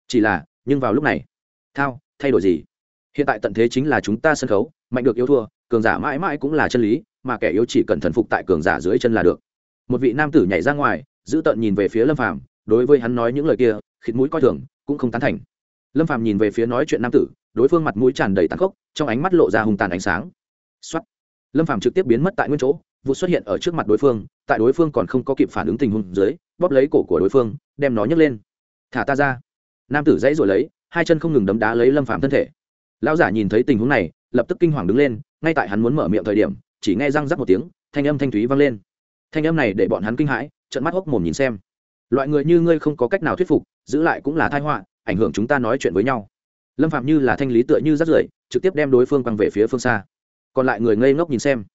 Chỉ là, nhưng vào lúc này, thao, thay đổi gì? Hiện tại tận thế chính là chúng ta sân khấu, mạnh được yếu thua, cường giả mãi mãi cũng là chân lý, mà kẻ yếu chỉ cần thần phục tại cường giả dưới chân là được. Một vị nam tử nhảy ra ngoài, giữ tận nhìn về phía lâm phàm, đối với hắn nói những lời kia, khịt mũi coi thường, cũng không tán thành. Lâm phàm nhìn về phía nói chuyện nam tử, đối phương mặt mũi tràn đầy tàn khốc, trong ánh mắt lộ ra hùng tàn ánh sáng. Xuất lâm phàm trực tiếp biến mất tại nguyên chỗ vụ xuất hiện ở trước mặt đối phương, tại đối phương còn không có kịp phản ứng tình huống dưới, bóp lấy cổ của đối phương, đem nó nhấc lên. Thả ta ra. Nam tử dãy rồi lấy, hai chân không ngừng đấm đá lấy lâm Phạm thân thể. Lão giả nhìn thấy tình huống này, lập tức kinh hoàng đứng lên, ngay tại hắn muốn mở miệng thời điểm, chỉ nghe răng rắc một tiếng, thanh âm thanh thúy vang lên. Thanh âm này để bọn hắn kinh hãi trận mắt hốc mồm nhìn xem. Loại người như ngươi không có cách nào thuyết phục, giữ lại cũng là tai họa, ảnh hưởng chúng ta nói chuyện với nhau. Lâm phạm như là thanh lý tựa như rắt rưởi, trực tiếp đem đối phương quăng về phía phương xa. Còn lại người ngây ngốc nhìn xem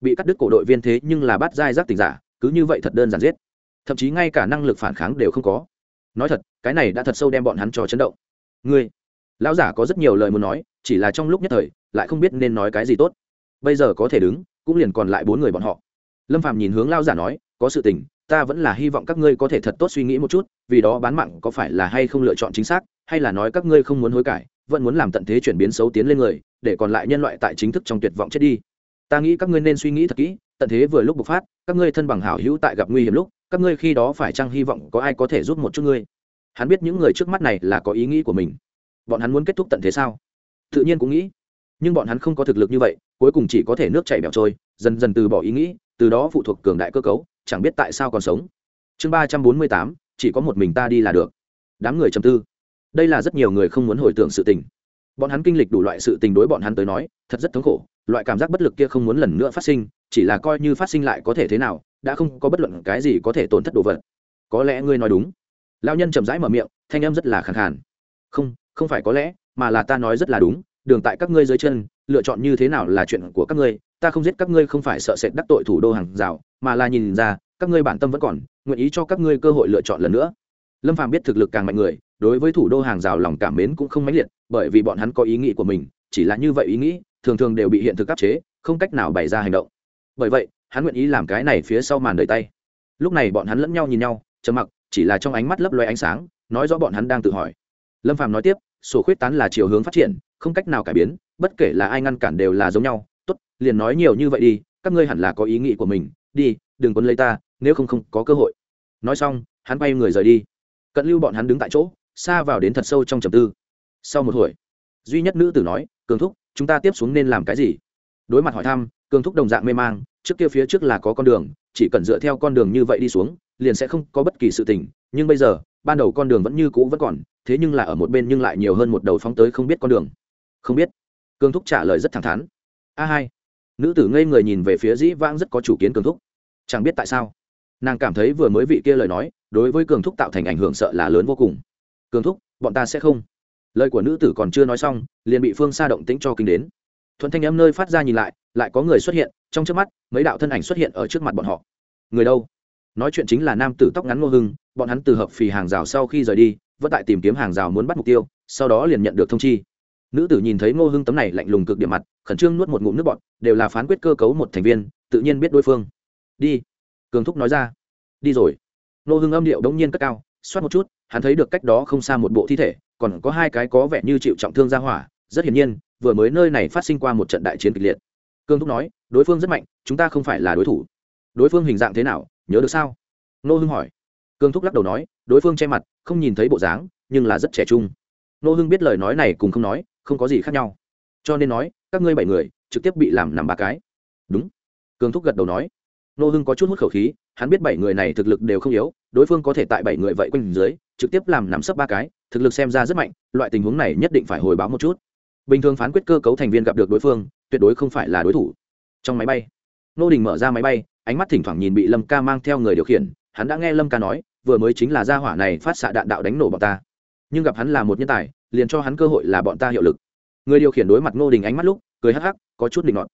bị cắt đứt cổ đội viên thế nhưng là bắt dai giác tình giả, cứ như vậy thật đơn giản giết. Thậm chí ngay cả năng lực phản kháng đều không có. Nói thật, cái này đã thật sâu đem bọn hắn cho chấn động. Ngươi, lão giả có rất nhiều lời muốn nói, chỉ là trong lúc nhất thời, lại không biết nên nói cái gì tốt. Bây giờ có thể đứng, cũng liền còn lại bốn người bọn họ. Lâm phạm nhìn hướng lao giả nói, có sự tình, ta vẫn là hy vọng các ngươi có thể thật tốt suy nghĩ một chút, vì đó bán mạng có phải là hay không lựa chọn chính xác, hay là nói các ngươi không muốn hối cải, vẫn muốn làm tận thế chuyển biến xấu tiến lên người, để còn lại nhân loại tại chính thức trong tuyệt vọng chết đi ta nghĩ các ngươi nên suy nghĩ thật kỹ, tận thế vừa lúc bộc phát, các ngươi thân bằng hảo hữu tại gặp nguy hiểm lúc, các ngươi khi đó phải chăng hy vọng có ai có thể giúp một chút ngươi? Hắn biết những người trước mắt này là có ý nghĩ của mình. Bọn hắn muốn kết thúc tận thế sao? Tự nhiên cũng nghĩ. Nhưng bọn hắn không có thực lực như vậy, cuối cùng chỉ có thể nước chảy bẹo trôi, dần dần từ bỏ ý nghĩ, từ đó phụ thuộc cường đại cơ cấu, chẳng biết tại sao còn sống. Chương ba trăm bốn mươi tám, chỉ có một mình ta đi là được. Đám người chầm tư. Đây là rất nhiều người không muốn hồi tưởng sự tình. Bọn hắn kinh lịch đủ loại sự tình đối bọn hắn tới nói, thật rất thống khổ loại cảm giác bất lực kia không muốn lần nữa phát sinh, chỉ là coi như phát sinh lại có thể thế nào, đã không có bất luận cái gì có thể tổn thất đồ vật. Có lẽ ngươi nói đúng. Lao nhân chậm rãi mở miệng, thanh em rất là khẳng khàn. Không không phải có lẽ, mà là ta nói rất là đúng, đường tại các ngươi dưới chân, lựa chọn như thế nào là chuyện của các ngươi, ta không giết các ngươi không phải sợ sệt đắc tội thủ đô hàng rào, mà là nhìn ra, các ngươi bản tâm vẫn còn, nguyện ý cho các ngươi cơ hội lựa chọn lần nữa. Lâm phàm biết thực lực càng mạnh người, đối với thủ đô hàng rào lòng cảm mến cũng không mãnh liệt, bởi vì bọn hắn có ý nghĩ của mình, chỉ là như vậy ý nghĩ thường thường đều bị hiện thực áp chế, không cách nào bày ra hành động. Bởi vậy, hắn nguyện ý làm cái này phía sau màn đời tay. Lúc này bọn hắn lẫn nhau nhìn nhau, trầm mặc, chỉ là trong ánh mắt lấp loe ánh sáng, nói rõ bọn hắn đang tự hỏi. Lâm phàm nói tiếp, sổ khuyết tán là chiều hướng phát triển, không cách nào cải biến, bất kể là ai ngăn cản đều là giống nhau. Tốt, liền nói nhiều như vậy đi, các ngươi hẳn là có ý nghĩ của mình, đi, đừng quấn lấy ta, nếu không không có cơ hội. Nói xong, hắn bay người rời đi. Cận lưu bọn hắn đứng tại chỗ, xa vào đến thật sâu trong trầm tư. Sau một hồi, duy nhất nữ tử nói, cường thúc chúng ta tiếp xuống nên làm cái gì? Đối mặt hỏi thăm, cường thúc đồng dạng mê mang, trước kia phía trước là có con đường, chỉ cần dựa theo con đường như vậy đi xuống, liền sẽ không có bất kỳ sự tình. Nhưng bây giờ, ban đầu con đường vẫn như cũ vẫn còn, thế nhưng là ở một bên nhưng lại nhiều hơn một đầu phóng tới không biết con đường. Không biết. Cường thúc trả lời rất thẳng thắn. A hai. Nữ tử ngây người nhìn về phía dĩ vãng rất có chủ kiến cường thúc. Chẳng biết tại sao, nàng cảm thấy vừa mới vị kia lời nói, đối với cường thúc tạo thành ảnh hưởng sợ là lớn vô cùng. Cường thúc, bọn ta sẽ không lời của nữ tử còn chưa nói xong, liền bị phương xa động tĩnh cho kinh đến. Thuận thanh âm nơi phát ra nhìn lại lại có người xuất hiện, trong trước mắt, mấy đạo thân ảnh xuất hiện ở trước mặt bọn họ. Người đâu? Nói chuyện chính là nam tử tóc ngắn ngô hưng, bọn hắn từ hợp phì hàng rào sau khi rời đi, vẫn tại tìm kiếm hàng rào muốn bắt mục tiêu, sau đó liền nhận được thông chi. Nữ tử nhìn thấy ngô hưng tấm này lạnh lùng cực điểm mặt, khẩn trương nuốt một ngụm nước bọn đều là phán quyết cơ cấu một thành viên, tự nhiên biết đối phương. Đi. Cường thúc nói ra. Đi rồi. Ngô hưng âm điệu đống nhiên cất cao, xoát một chút hắn thấy được cách đó không xa một bộ thi thể, còn có hai cái có vẻ như chịu trọng thương ra hỏa, rất hiển nhiên, vừa mới nơi này phát sinh qua một trận đại chiến kịch liệt. Cương thúc nói, đối phương rất mạnh, chúng ta không phải là đối thủ. Đối phương hình dạng thế nào, nhớ được sao? Nô hưng hỏi. Cương thúc lắc đầu nói, đối phương che mặt, không nhìn thấy bộ dáng, nhưng là rất trẻ trung. Nô hưng biết lời nói này cùng không nói, không có gì khác nhau. Cho nên nói, các ngươi bảy người, trực tiếp bị làm nằm ba cái. Đúng. Cương thúc gật đầu nói. Nô hưng có chút hút khẩu khí, hắn biết bảy người này thực lực đều không yếu, đối phương có thể tại bảy người vậy quanh dưới trực tiếp làm nằm sấp ba cái, thực lực xem ra rất mạnh, loại tình huống này nhất định phải hồi báo một chút. Bình thường phán quyết cơ cấu thành viên gặp được đối phương, tuyệt đối không phải là đối thủ. Trong máy bay nô đình mở ra máy bay, ánh mắt thỉnh thoảng nhìn bị lâm ca mang theo người điều khiển, hắn đã nghe lâm ca nói, vừa mới chính là gia hỏa này phát xạ đạn đạo đánh nổ bọn ta. Nhưng gặp hắn là một nhân tài, liền cho hắn cơ hội là bọn ta hiệu lực. Người điều khiển đối mặt nô đình ánh mắt lúc, cười hắc hắc, có chút định ngọt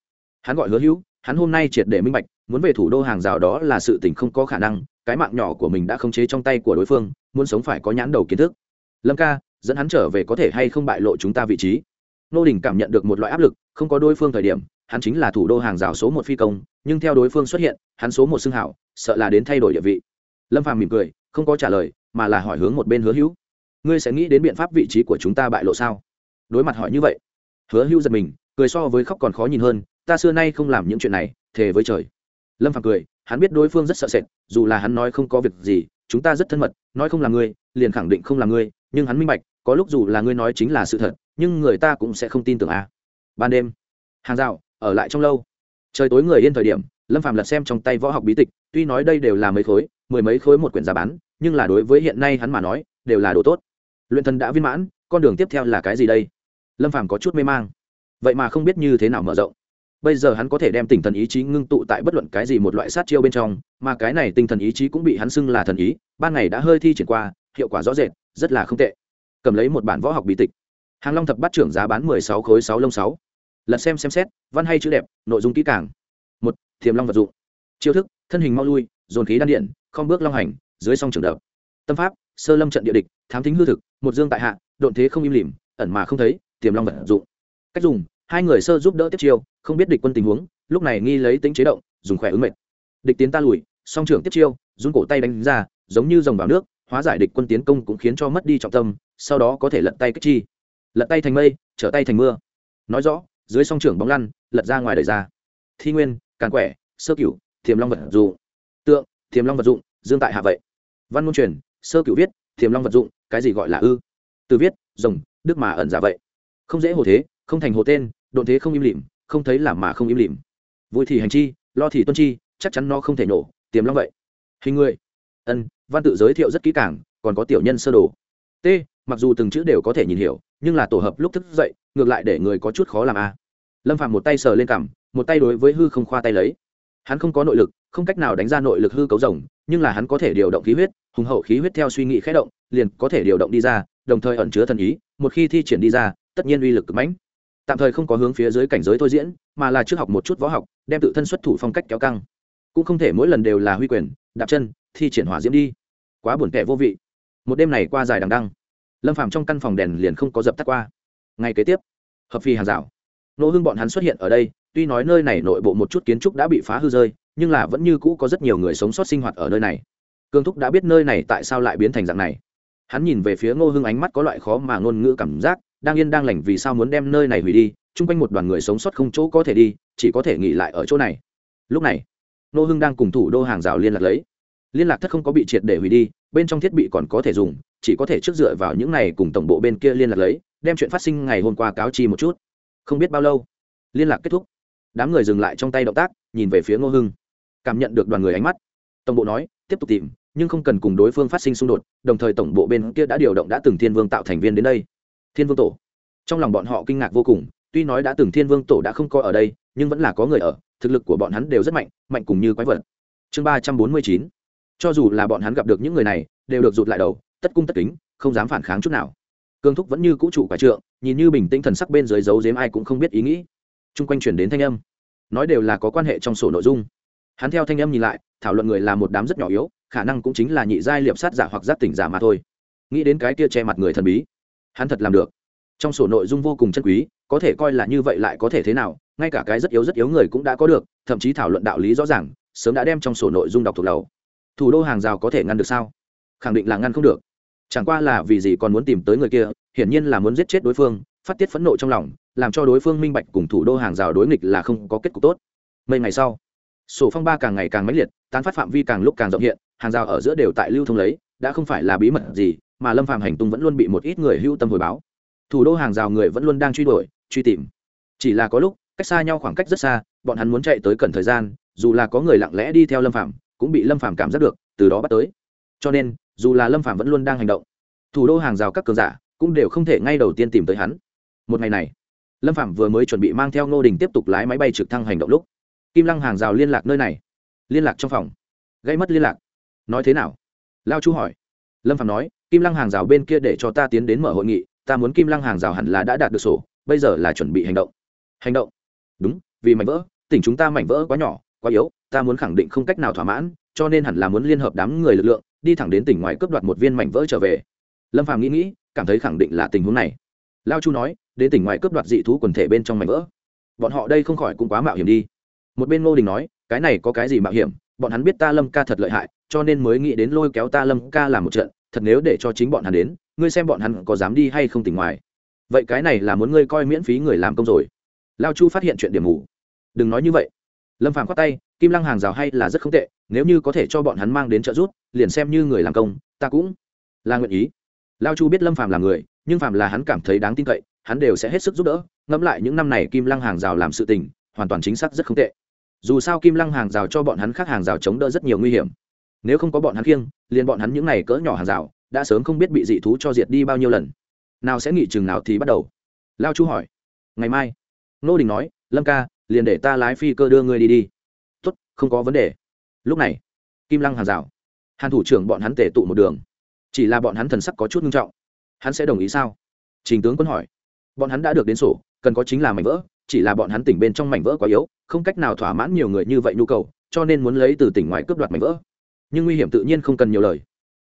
hắn gọi hứa hữu, hắn hôm nay triệt để minh bạch, muốn về thủ đô hàng rào đó là sự tình không có khả năng, cái mạng nhỏ của mình đã không chế trong tay của đối phương muốn sống phải có nhãn đầu kiến thức. Lâm ca, dẫn hắn trở về có thể hay không bại lộ chúng ta vị trí? Nô đình cảm nhận được một loại áp lực, không có đối phương thời điểm, hắn chính là thủ đô hàng rào số một phi công, nhưng theo đối phương xuất hiện, hắn số một xưng hảo, sợ là đến thay đổi địa vị. Lâm phàm mỉm cười, không có trả lời, mà là hỏi hướng một bên hứa hữu. Ngươi sẽ nghĩ đến biện pháp vị trí của chúng ta bại lộ sao? Đối mặt hỏi như vậy, hứa hữu giật mình, cười so với khóc còn khó nhìn hơn, ta xưa nay không làm những chuyện này, thề với trời. Lâm phàm cười, hắn biết đối phương rất sợ sệt, dù là hắn nói không có việc gì, chúng ta rất thân mật nói không là ngươi, liền khẳng định không là ngươi, nhưng hắn minh bạch, có lúc dù là ngươi nói chính là sự thật, nhưng người ta cũng sẽ không tin tưởng a. À. ban đêm, hàng rào, ở lại trong lâu. Trời tối người yên thời điểm, lâm phàm lật xem trong tay võ học bí tịch, tuy nói đây đều là mấy khối, mười mấy khối một quyển giá bán, nhưng là đối với hiện nay hắn mà nói, đều là đồ tốt. Luyện thần đã viên mãn, con đường tiếp theo là cái gì đây? Lâm phàm có chút mê mang. Vậy mà không biết như thế nào mở rộng bây giờ hắn có thể đem tinh thần ý chí ngưng tụ tại bất luận cái gì một loại sát chiêu bên trong, mà cái này tinh thần ý chí cũng bị hắn xưng là thần ý, ban ngày đã hơi thi triển qua, hiệu quả rõ rệt, rất là không tệ. Cầm lấy một bản võ học bí tịch. Hàng long thập bắt trưởng giá bán mười sáu khối sáu lông sáu. Lật xem xem xét, văn hay chữ đẹp, nội dung kỹ càng. Một, thiềm long vật dụng. Chiêu thức, thân hình mau lui, dồn khí đan điện không bước long hành, dưới song trường đập. Tâm pháp, sơ lâm trận địa địch, thám thính hư thực, một dương tại hạ, độn thế không im lìm, ẩn mà không thấy tiềm long vật dụng. Cách dùng, hai người sơ giúp đỡ tiếp chiêu không biết địch quân tình huống, lúc này nghi lấy tính chế động, dùng khỏe ứng mệt địch tiến ta lùi, song trưởng tiếp chiêu, run cổ tay đánh ra, giống như dòng vào nước, hóa giải địch quân tiến công cũng khiến cho mất đi trọng tâm, sau đó có thể lật tay cách chi. Lật tay thành mây, trở tay thành mưa. Nói rõ, dưới song trưởng bóng lăn, lật ra ngoài đời ra. Thi nguyên, càn quẻ, sơ cửu, thiềm long vật dụng. Tượng, thiềm long vật dụng, dương tại hạ vậy. Văn môn truyền, sơ cửu viết, thiềm long vật dụng, cái gì gọi là ư? Từ viết, rồng, đức mà ẩn giả vậy. Không dễ hồ thế, không thành hồ tên, độn thế không im lìm không thấy làm mà không im lìm. Vui thì hành chi, lo thì tuân chi, chắc chắn nó không thể nổ tiềm long vậy. Hình người. Ân, văn tự giới thiệu rất kỹ càng, còn có tiểu nhân sơ đồ. T, mặc dù từng chữ đều có thể nhìn hiểu, nhưng là tổ hợp lúc thức dậy, ngược lại để người có chút khó làm a. Lâm phạm một tay sờ lên cằm, một tay đối với hư không khoa tay lấy. Hắn không có nội lực, không cách nào đánh ra nội lực hư cấu rồng, nhưng là hắn có thể điều động khí huyết, hùng hậu khí huyết theo suy nghĩ khé động, liền có thể điều động đi ra, đồng thời ẩn chứa thần ý, một khi thi triển đi ra, tất nhiên uy lực cực mãnh tạm thời không có hướng phía dưới cảnh giới thôi diễn, mà là trước học một chút võ học, đem tự thân xuất thủ phong cách kéo căng. Cũng không thể mỗi lần đều là huy quyền, đạp chân, thi triển hỏa diễm đi. Quá buồn kẻ vô vị. Một đêm này qua dài đằng đăng, lâm phàm trong căn phòng đèn liền không có dập tắt qua. Ngay kế tiếp, hợp phi hàng rào. Nỗ hưng bọn hắn xuất hiện ở đây, tuy nói nơi này nội bộ một chút kiến trúc đã bị phá hư rơi, nhưng là vẫn như cũ có rất nhiều người sống sót sinh hoạt ở nơi này. Cương thúc đã biết nơi này tại sao lại biến thành dạng này. Hắn nhìn về phía ngô hưng ánh mắt có loại khó mà ngôn ngữ cảm giác đang yên đang lành vì sao muốn đem nơi này hủy đi, chung quanh một đoàn người sống sót không chỗ có thể đi, chỉ có thể nghỉ lại ở chỗ này. Lúc này ngô hưng đang cùng thủ đô hàng rào liên lạc lấy. Liên lạc thất không có bị triệt để hủy đi, bên trong thiết bị còn có thể dùng, chỉ có thể trước dựa vào những này cùng tổng bộ bên kia liên lạc lấy, đem chuyện phát sinh ngày hôm qua cáo chi một chút. Không biết bao lâu, liên lạc kết thúc. Đám người dừng lại trong tay động tác, nhìn về phía ngô hưng. Cảm nhận được đoàn người ánh mắt. Tổng bộ nói, tiếp tục tìm, nhưng không cần cùng đối phương phát sinh xung đột, đồng thời tổng bộ bên kia đã điều động đã từng thiên vương tạo thành viên đến đây thiên vương tổ. Trong lòng bọn họ kinh ngạc vô cùng, tuy nói đã từng thiên vương tổ đã không coi ở đây, nhưng vẫn là có người ở, thực lực của bọn hắn đều rất mạnh mạnh cùng như quái vật. Chương ba trăm bốn mươi chín. Cho dù là bọn hắn gặp được những người này, đều được rụt lại đầu, tất cung tất kính, không dám phản kháng chút nào. Cương thúc vẫn như cũ chủ quả trượng, nhìn như bình tĩnh thần sắc bên dưới giấu dếm ai cũng không biết ý nghĩ. Chung quanh chuyển đến thanh âm. Nói đều là có quan hệ trong sổ nội dung. Hắn theo thanh âm nhìn lại, thảo luận người là một đám rất nhỏ yếu, khả năng cũng chính là nhị giai liệp sát giả hoặc giác tỉnh giả mà thôi. Nghĩ đến cái kia che mặt người thần bí hắn thật làm được. Trong sổ nội dung vô cùng chân quý, có thể coi là như vậy lại có thể thế nào, ngay cả cái rất yếu rất yếu người cũng đã có được, thậm chí thảo luận đạo lý rõ ràng, sớm đã đem trong sổ nội dung đọc thuộc đầu. Thủ đô hàng rào có thể ngăn được sao? Khẳng định là ngăn không được. Chẳng qua là vì gì còn muốn tìm tới người kia, hiển nhiên là muốn giết chết đối phương, phát tiết phẫn nộ trong lòng, làm cho đối phương minh bạch cùng thủ đô hàng rào đối nghịch là không có kết cục tốt. Mấy ngày sau, sổ phong ba càng ngày càng mãnh liệt, tán phát phạm vi càng lúc càng rộng hiện, hàng rào ở giữa đều tại lưu thông lấy, đã không phải là bí mật gì mà lâm phạm hành tung vẫn luôn bị một ít người hữu tâm hồi báo. Thủ đô hàng rào người vẫn luôn đang truy đuổi, truy tìm. Chỉ là có lúc, cách xa nhau khoảng cách rất xa, bọn hắn muốn chạy tới cần thời gian, dù là có người lặng lẽ đi theo lâm phạm cũng bị lâm phạm cảm giác được, từ đó bắt tới. Cho nên, dù là lâm phạm vẫn luôn đang hành động, thủ đô hàng rào các cường giả cũng đều không thể ngay đầu tiên tìm tới hắn. Một ngày này, lâm phạm vừa mới chuẩn bị mang theo ngô đình tiếp tục lái máy bay trực thăng hành động lúc, kim lăng hàng rào liên lạc nơi này, liên lạc trong phòng. Gây mất liên lạc. Nói thế nào? Lao chu hỏi. Lâm phạm nói kim lăng hàng rào bên kia để cho ta tiến đến mở hội nghị, ta muốn kim lăng hàng rào hẳn là đã đạt được sổ, bây giờ là chuẩn bị hành động. Hành động? Đúng, vì mảnh vỡ, tỉnh chúng ta mảnh vỡ quá nhỏ, quá yếu, ta muốn khẳng định không cách nào thỏa mãn, cho nên hẳn là muốn liên hợp đám người lực lượng, đi thẳng đến tỉnh ngoài cướp đoạt một viên mảnh vỡ trở về. Lâm phàm nghĩ nghĩ, cảm thấy khẳng định là tình huống này. Lao chu nói, đến tỉnh ngoài cướp đoạt dị thú quần thể bên trong mảnh vỡ. Bọn họ đây không khỏi cũng quá mạo hiểm đi. Một bên ngô đình nói, cái này có cái gì mạo hiểm? Bọn hắn biết ta lâm ca thật lợi hại cho nên mới nghĩ đến lôi kéo ta lâm ca làm một trận, thật nếu để cho chính bọn hắn đến, ngươi xem bọn hắn có dám đi hay không tỉnh ngoài. Vậy cái này là muốn ngươi coi miễn phí người làm công rồi. Lao chu phát hiện chuyện điểm mù. Đừng nói như vậy. Lâm phàm khoát tay, kim lăng hàng rào hay là rất không tệ, nếu như có thể cho bọn hắn mang đến trợ giúp, liền xem như người làm công, ta cũng là nguyện ý. Lao chu biết lâm phàm là người, nhưng phàm là hắn cảm thấy đáng tin cậy, hắn đều sẽ hết sức giúp đỡ, ngẫm lại những năm này kim lăng hàng rào làm sự tình, hoàn toàn chính xác rất không tệ. Dù sao kim lăng hàng rào cho bọn hắn khác hàng rào chống đỡ rất nhiều nguy hiểm nếu không có bọn hắn kiêng liền bọn hắn những này cỡ nhỏ hàng rào, đã sớm không biết bị dị thú cho diệt đi bao nhiêu lần. Nào sẽ nghỉ chừng nào thì bắt đầu? Lao chu hỏi. Ngày mai. Nô đình nói, lâm ca, liền để ta lái phi cơ đưa ngươi đi đi. Tốt, không có vấn đề. Lúc này, kim lăng hàng rào. Hàn thủ trưởng bọn hắn tể tụ một đường. Chỉ là bọn hắn thần sắc có chút nghiêm trọng. Hắn sẽ đồng ý sao? Trình tướng quân hỏi. Bọn hắn đã được đến sổ, cần có chính là mảnh vỡ, chỉ là bọn hắn tỉnh bên trong mảnh vỡ quá yếu, không cách nào thỏa mãn nhiều người như vậy nhu cầu, cho nên muốn lấy từ tỉnh ngoài cướp đoạt mảnh vỡ nhưng nguy hiểm tự nhiên không cần nhiều lời.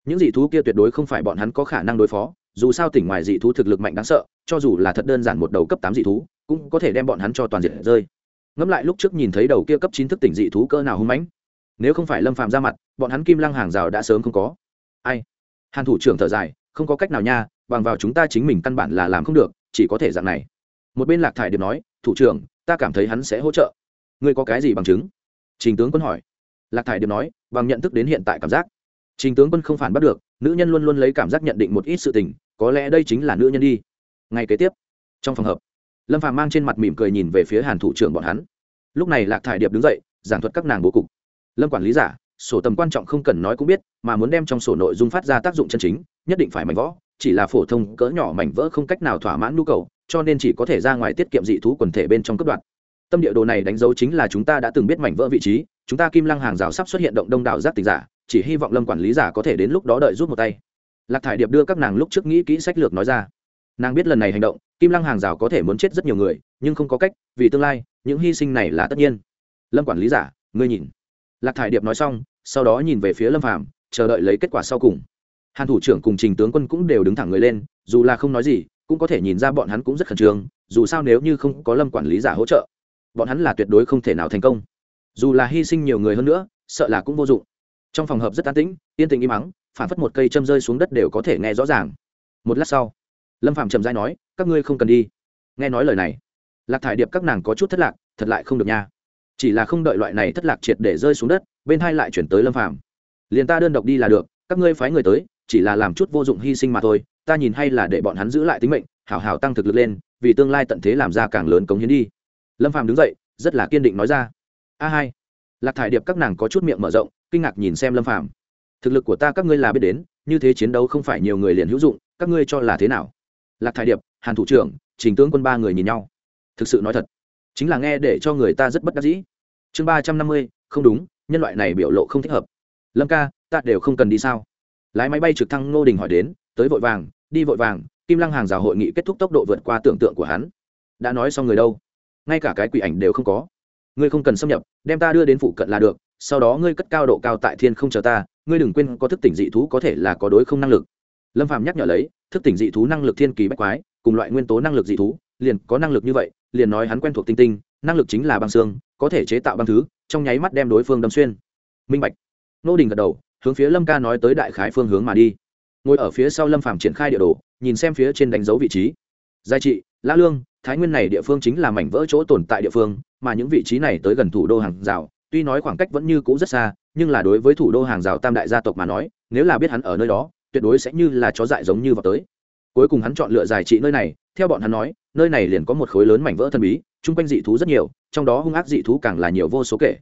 Những dị thú kia tuyệt đối không phải bọn hắn có khả năng đối phó, dù sao tỉnh ngoài dị thú thực lực mạnh đáng sợ, cho dù là thật đơn giản một đầu cấp tám dị thú, cũng có thể đem bọn hắn cho toàn diện rơi. Ngẫm lại lúc trước nhìn thấy đầu kia cấp chín thức tỉnh dị thú cơ nào hung mãnh. Nếu không phải lâm phạm ra mặt, bọn hắn kim lăng hàng rào đã sớm không có. Ai? Hàn thủ trưởng thở dài, không có cách nào nha, bằng vào chúng ta chính mình căn bản là làm không được, chỉ có thể dạng này. Một bên lạc thải điệp nói, thủ trưởng, ta cảm thấy hắn sẽ hỗ trợ. Ngươi có cái gì bằng chứng? Trình tướng quân hỏi lạc thải điệp nói, bằng nhận thức đến hiện tại cảm giác. Trình tướng quân không phản bắt được, nữ nhân luôn luôn lấy cảm giác nhận định một ít sự tình, có lẽ đây chính là nữ nhân đi. Ngay kế tiếp, trong phòng hợp lâm phàm mang trên mặt mỉm cười nhìn về phía hàn thủ trưởng bọn hắn. Lúc này lạc thải điệp đứng dậy, giảng thuật các nàng bố cục. Lâm quản lý giả, sổ tầm quan trọng không cần nói cũng biết, mà muốn đem trong sổ nội dung phát ra tác dụng chân chính, nhất định phải mảnh võ chỉ là phổ thông cỡ nhỏ mảnh vỡ không cách nào thỏa mãn nhu cầu, cho nên chỉ có thể ra ngoài tiết kiệm dị thú quần thể bên trong cấp đoạn. Tâm địa đồ này đánh dấu chính là chúng ta đã từng biết mảnh vỡ vị trí chúng ta kim lăng hàng rào sắp xuất hiện động đông đảo giác tình giả, chỉ hy vọng lâm quản lý giả có thể đến lúc đó đợi rút một tay. Lạc thải điệp đưa các nàng lúc trước nghĩ kỹ sách lược nói ra. Nàng biết lần này hành động, kim lăng hàng rào có thể muốn chết rất nhiều người, nhưng không có cách, vì tương lai, những hy sinh này là tất nhiên. Lâm quản lý giả, ngươi nhìn. Lạc thải điệp nói xong, sau đó nhìn về phía lâm phàm, chờ đợi lấy kết quả sau cùng. Hàn thủ trưởng cùng trình tướng quân cũng đều đứng thẳng người lên, dù là không nói gì, cũng có thể nhìn ra bọn hắn cũng rất khẩn trương, dù sao nếu như không có lâm quản lý giả hỗ trợ, bọn hắn là tuyệt đối không thể nào thành công dù là hy sinh nhiều người hơn nữa, sợ là cũng vô dụng. Trong phòng hợp rất an tĩnh, yên tĩnh im mắng phản phất một cây châm rơi xuống đất đều có thể nghe rõ ràng. Một lát sau, lâm phạm trầm dai nói, các ngươi không cần đi. Nghe nói lời này, lạc thải điệp các nàng có chút thất lạc, thật lại không được nha. Chỉ là không đợi loại này thất lạc triệt để rơi xuống đất, bên hai lại chuyển tới lâm phạm liền ta đơn độc đi là được, các ngươi phái người tới, chỉ là làm chút vô dụng hy sinh mà thôi, ta nhìn hay là để bọn hắn giữ lại tính mệnh, hảo hảo tăng thực lực lên, vì tương lai tận thế làm ra càng lớn cống hiến đi. Lâm phạm đứng dậy, rất là kiên định nói ra a hai. Lạc thải điệp các nàng có chút miệng mở rộng, kinh ngạc nhìn xem lâm phàm. Thực lực của ta các ngươi là biết đến, như thế chiến đấu không phải nhiều người liền hữu dụng, các ngươi cho là thế nào? Lạc thải điệp, hàn thủ trưởng, trình tướng quân ba người nhìn nhau. Thực sự nói thật, chính là nghe để cho người ta rất bất đắc dĩ. Chương ba trăm năm mươi, không đúng, nhân loại này biểu lộ không thích hợp. Lâm ca, ta đều không cần đi sao? Lái máy bay trực thăng ngô đình hỏi đến, tới vội vàng, đi vội vàng, kim lăng hàng rào hội nghị kết thúc tốc độ vượt qua tưởng tượng của hắn. Đã nói xong người đâu? Ngay cả cái quỷ ảnh đều không có ngươi không cần xâm nhập, đem ta đưa đến phụ cận là được, sau đó ngươi cất cao độ cao tại thiên không chờ ta, ngươi đừng quên có thức tỉnh dị thú có thể là có đối không năng lực. Lâm phạm nhắc nhở lấy, thức tỉnh dị thú năng lực thiên kỳ bách quái, cùng loại nguyên tố năng lực dị thú, liền có năng lực như vậy, liền nói hắn quen thuộc tinh tinh, năng lực chính là băng xương, có thể chế tạo băng thứ, trong nháy mắt đem đối phương đâm xuyên. Minh bạch. Nô đình gật đầu, hướng phía lâm ca nói tới đại khái phương hướng mà đi. Ngồi ở phía sau lâm phàm triển khai địa đồ, nhìn xem phía trên đánh dấu vị trí. Giai trị, lã lương, thái nguyên này địa phương chính là mảnh vỡ chỗ tồn tại địa phương mà những vị trí này tới gần thủ đô hàng rào, tuy nói khoảng cách vẫn như cũ rất xa, nhưng là đối với thủ đô hàng rào tam đại gia tộc mà nói, nếu là biết hắn ở nơi đó, tuyệt đối sẽ như là chó dại giống như vào tới. Cuối cùng hắn chọn lựa giải trị nơi này, theo bọn hắn nói, nơi này liền có một khối lớn mảnh vỡ thần bí, chung quanh dị thú rất nhiều, trong đó hung ác dị thú càng là nhiều vô số kể.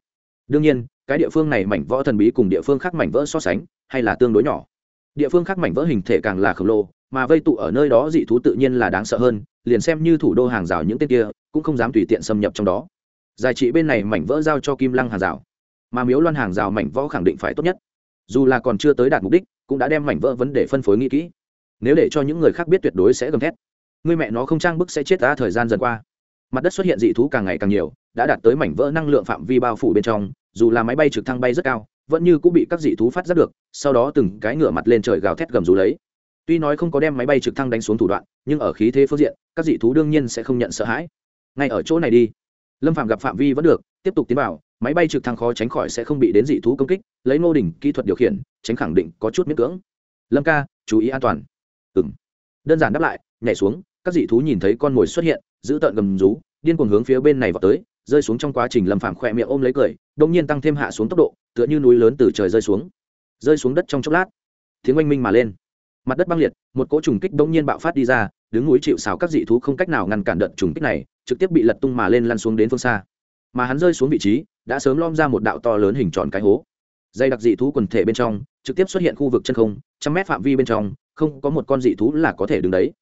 Đương nhiên, cái địa phương này mảnh vỡ thần bí cùng địa phương khác mảnh vỡ so sánh, hay là tương đối nhỏ. Địa phương khác mảnh vỡ hình thể càng là khổng lồ, mà vây tụ ở nơi đó dị thú tự nhiên là đáng sợ hơn, liền xem như thủ đô hàng rào những tên kia, cũng không dám tùy tiện xâm nhập trong đó giải trị bên này mảnh vỡ giao cho kim lăng hàng rào. Mà miếu loan hàng rào mảnh vỡ khẳng định phải tốt nhất. Dù là còn chưa tới đạt mục đích, cũng đã đem mảnh vỡ vấn đề phân phối nghĩ kỹ. Nếu để cho những người khác biết tuyệt đối sẽ gầm thét. Người mẹ nó không trang bức sẽ chết ta thời gian dần qua. Mặt đất xuất hiện dị thú càng ngày càng nhiều, đã đạt tới mảnh vỡ năng lượng phạm vi bao phủ bên trong, dù là máy bay trực thăng bay rất cao, vẫn như cũng bị các dị thú phát giác được, sau đó từng cái ngửa mặt lên trời gào thét gầm rú lấy. Tuy nói không có đem máy bay trực thăng đánh xuống thủ đoạn, nhưng ở khí thế phương diện, các dị thú đương nhiên sẽ không nhận sợ hãi. Ngay ở chỗ này đi lâm phạm gặp phạm vi vẫn được, tiếp tục tiến vào, máy bay trực thăng khó tránh khỏi sẽ không bị đến dị thú công kích, lấy ngô đỉnh kỹ thuật điều khiển, tránh khẳng định có chút miễn cưỡng. Lâm ca, chú ý an toàn. Ừng đơn giản đáp lại, nhảy xuống, các dị thú nhìn thấy con mồi xuất hiện, giữ tợn gầm rú, điên cuồng hướng phía bên này vào tới, rơi xuống trong quá trình lâm phạm khỏe miệng ôm lấy cười đông nhiên tăng thêm hạ xuống tốc độ, tựa như núi lớn từ trời rơi xuống. Rơi xuống đất trong chốc lát, tiếng oanh minh mà lên. Mặt đất băng liệt, một cỗ trùng kích đông nhiên bạo phát đi ra, đứng núi chịu xào các dị thú không cách nào ngăn cản đợt trùng kích này trực tiếp bị lật tung mà lên lăn xuống đến phương xa. Mà hắn rơi xuống vị trí, đã sớm lom ra một đạo to lớn hình tròn cái hố. Dây đặc dị thú quần thể bên trong, trực tiếp xuất hiện khu vực chân không, trăm mét phạm vi bên trong, không có một con dị thú là có thể đứng đấy.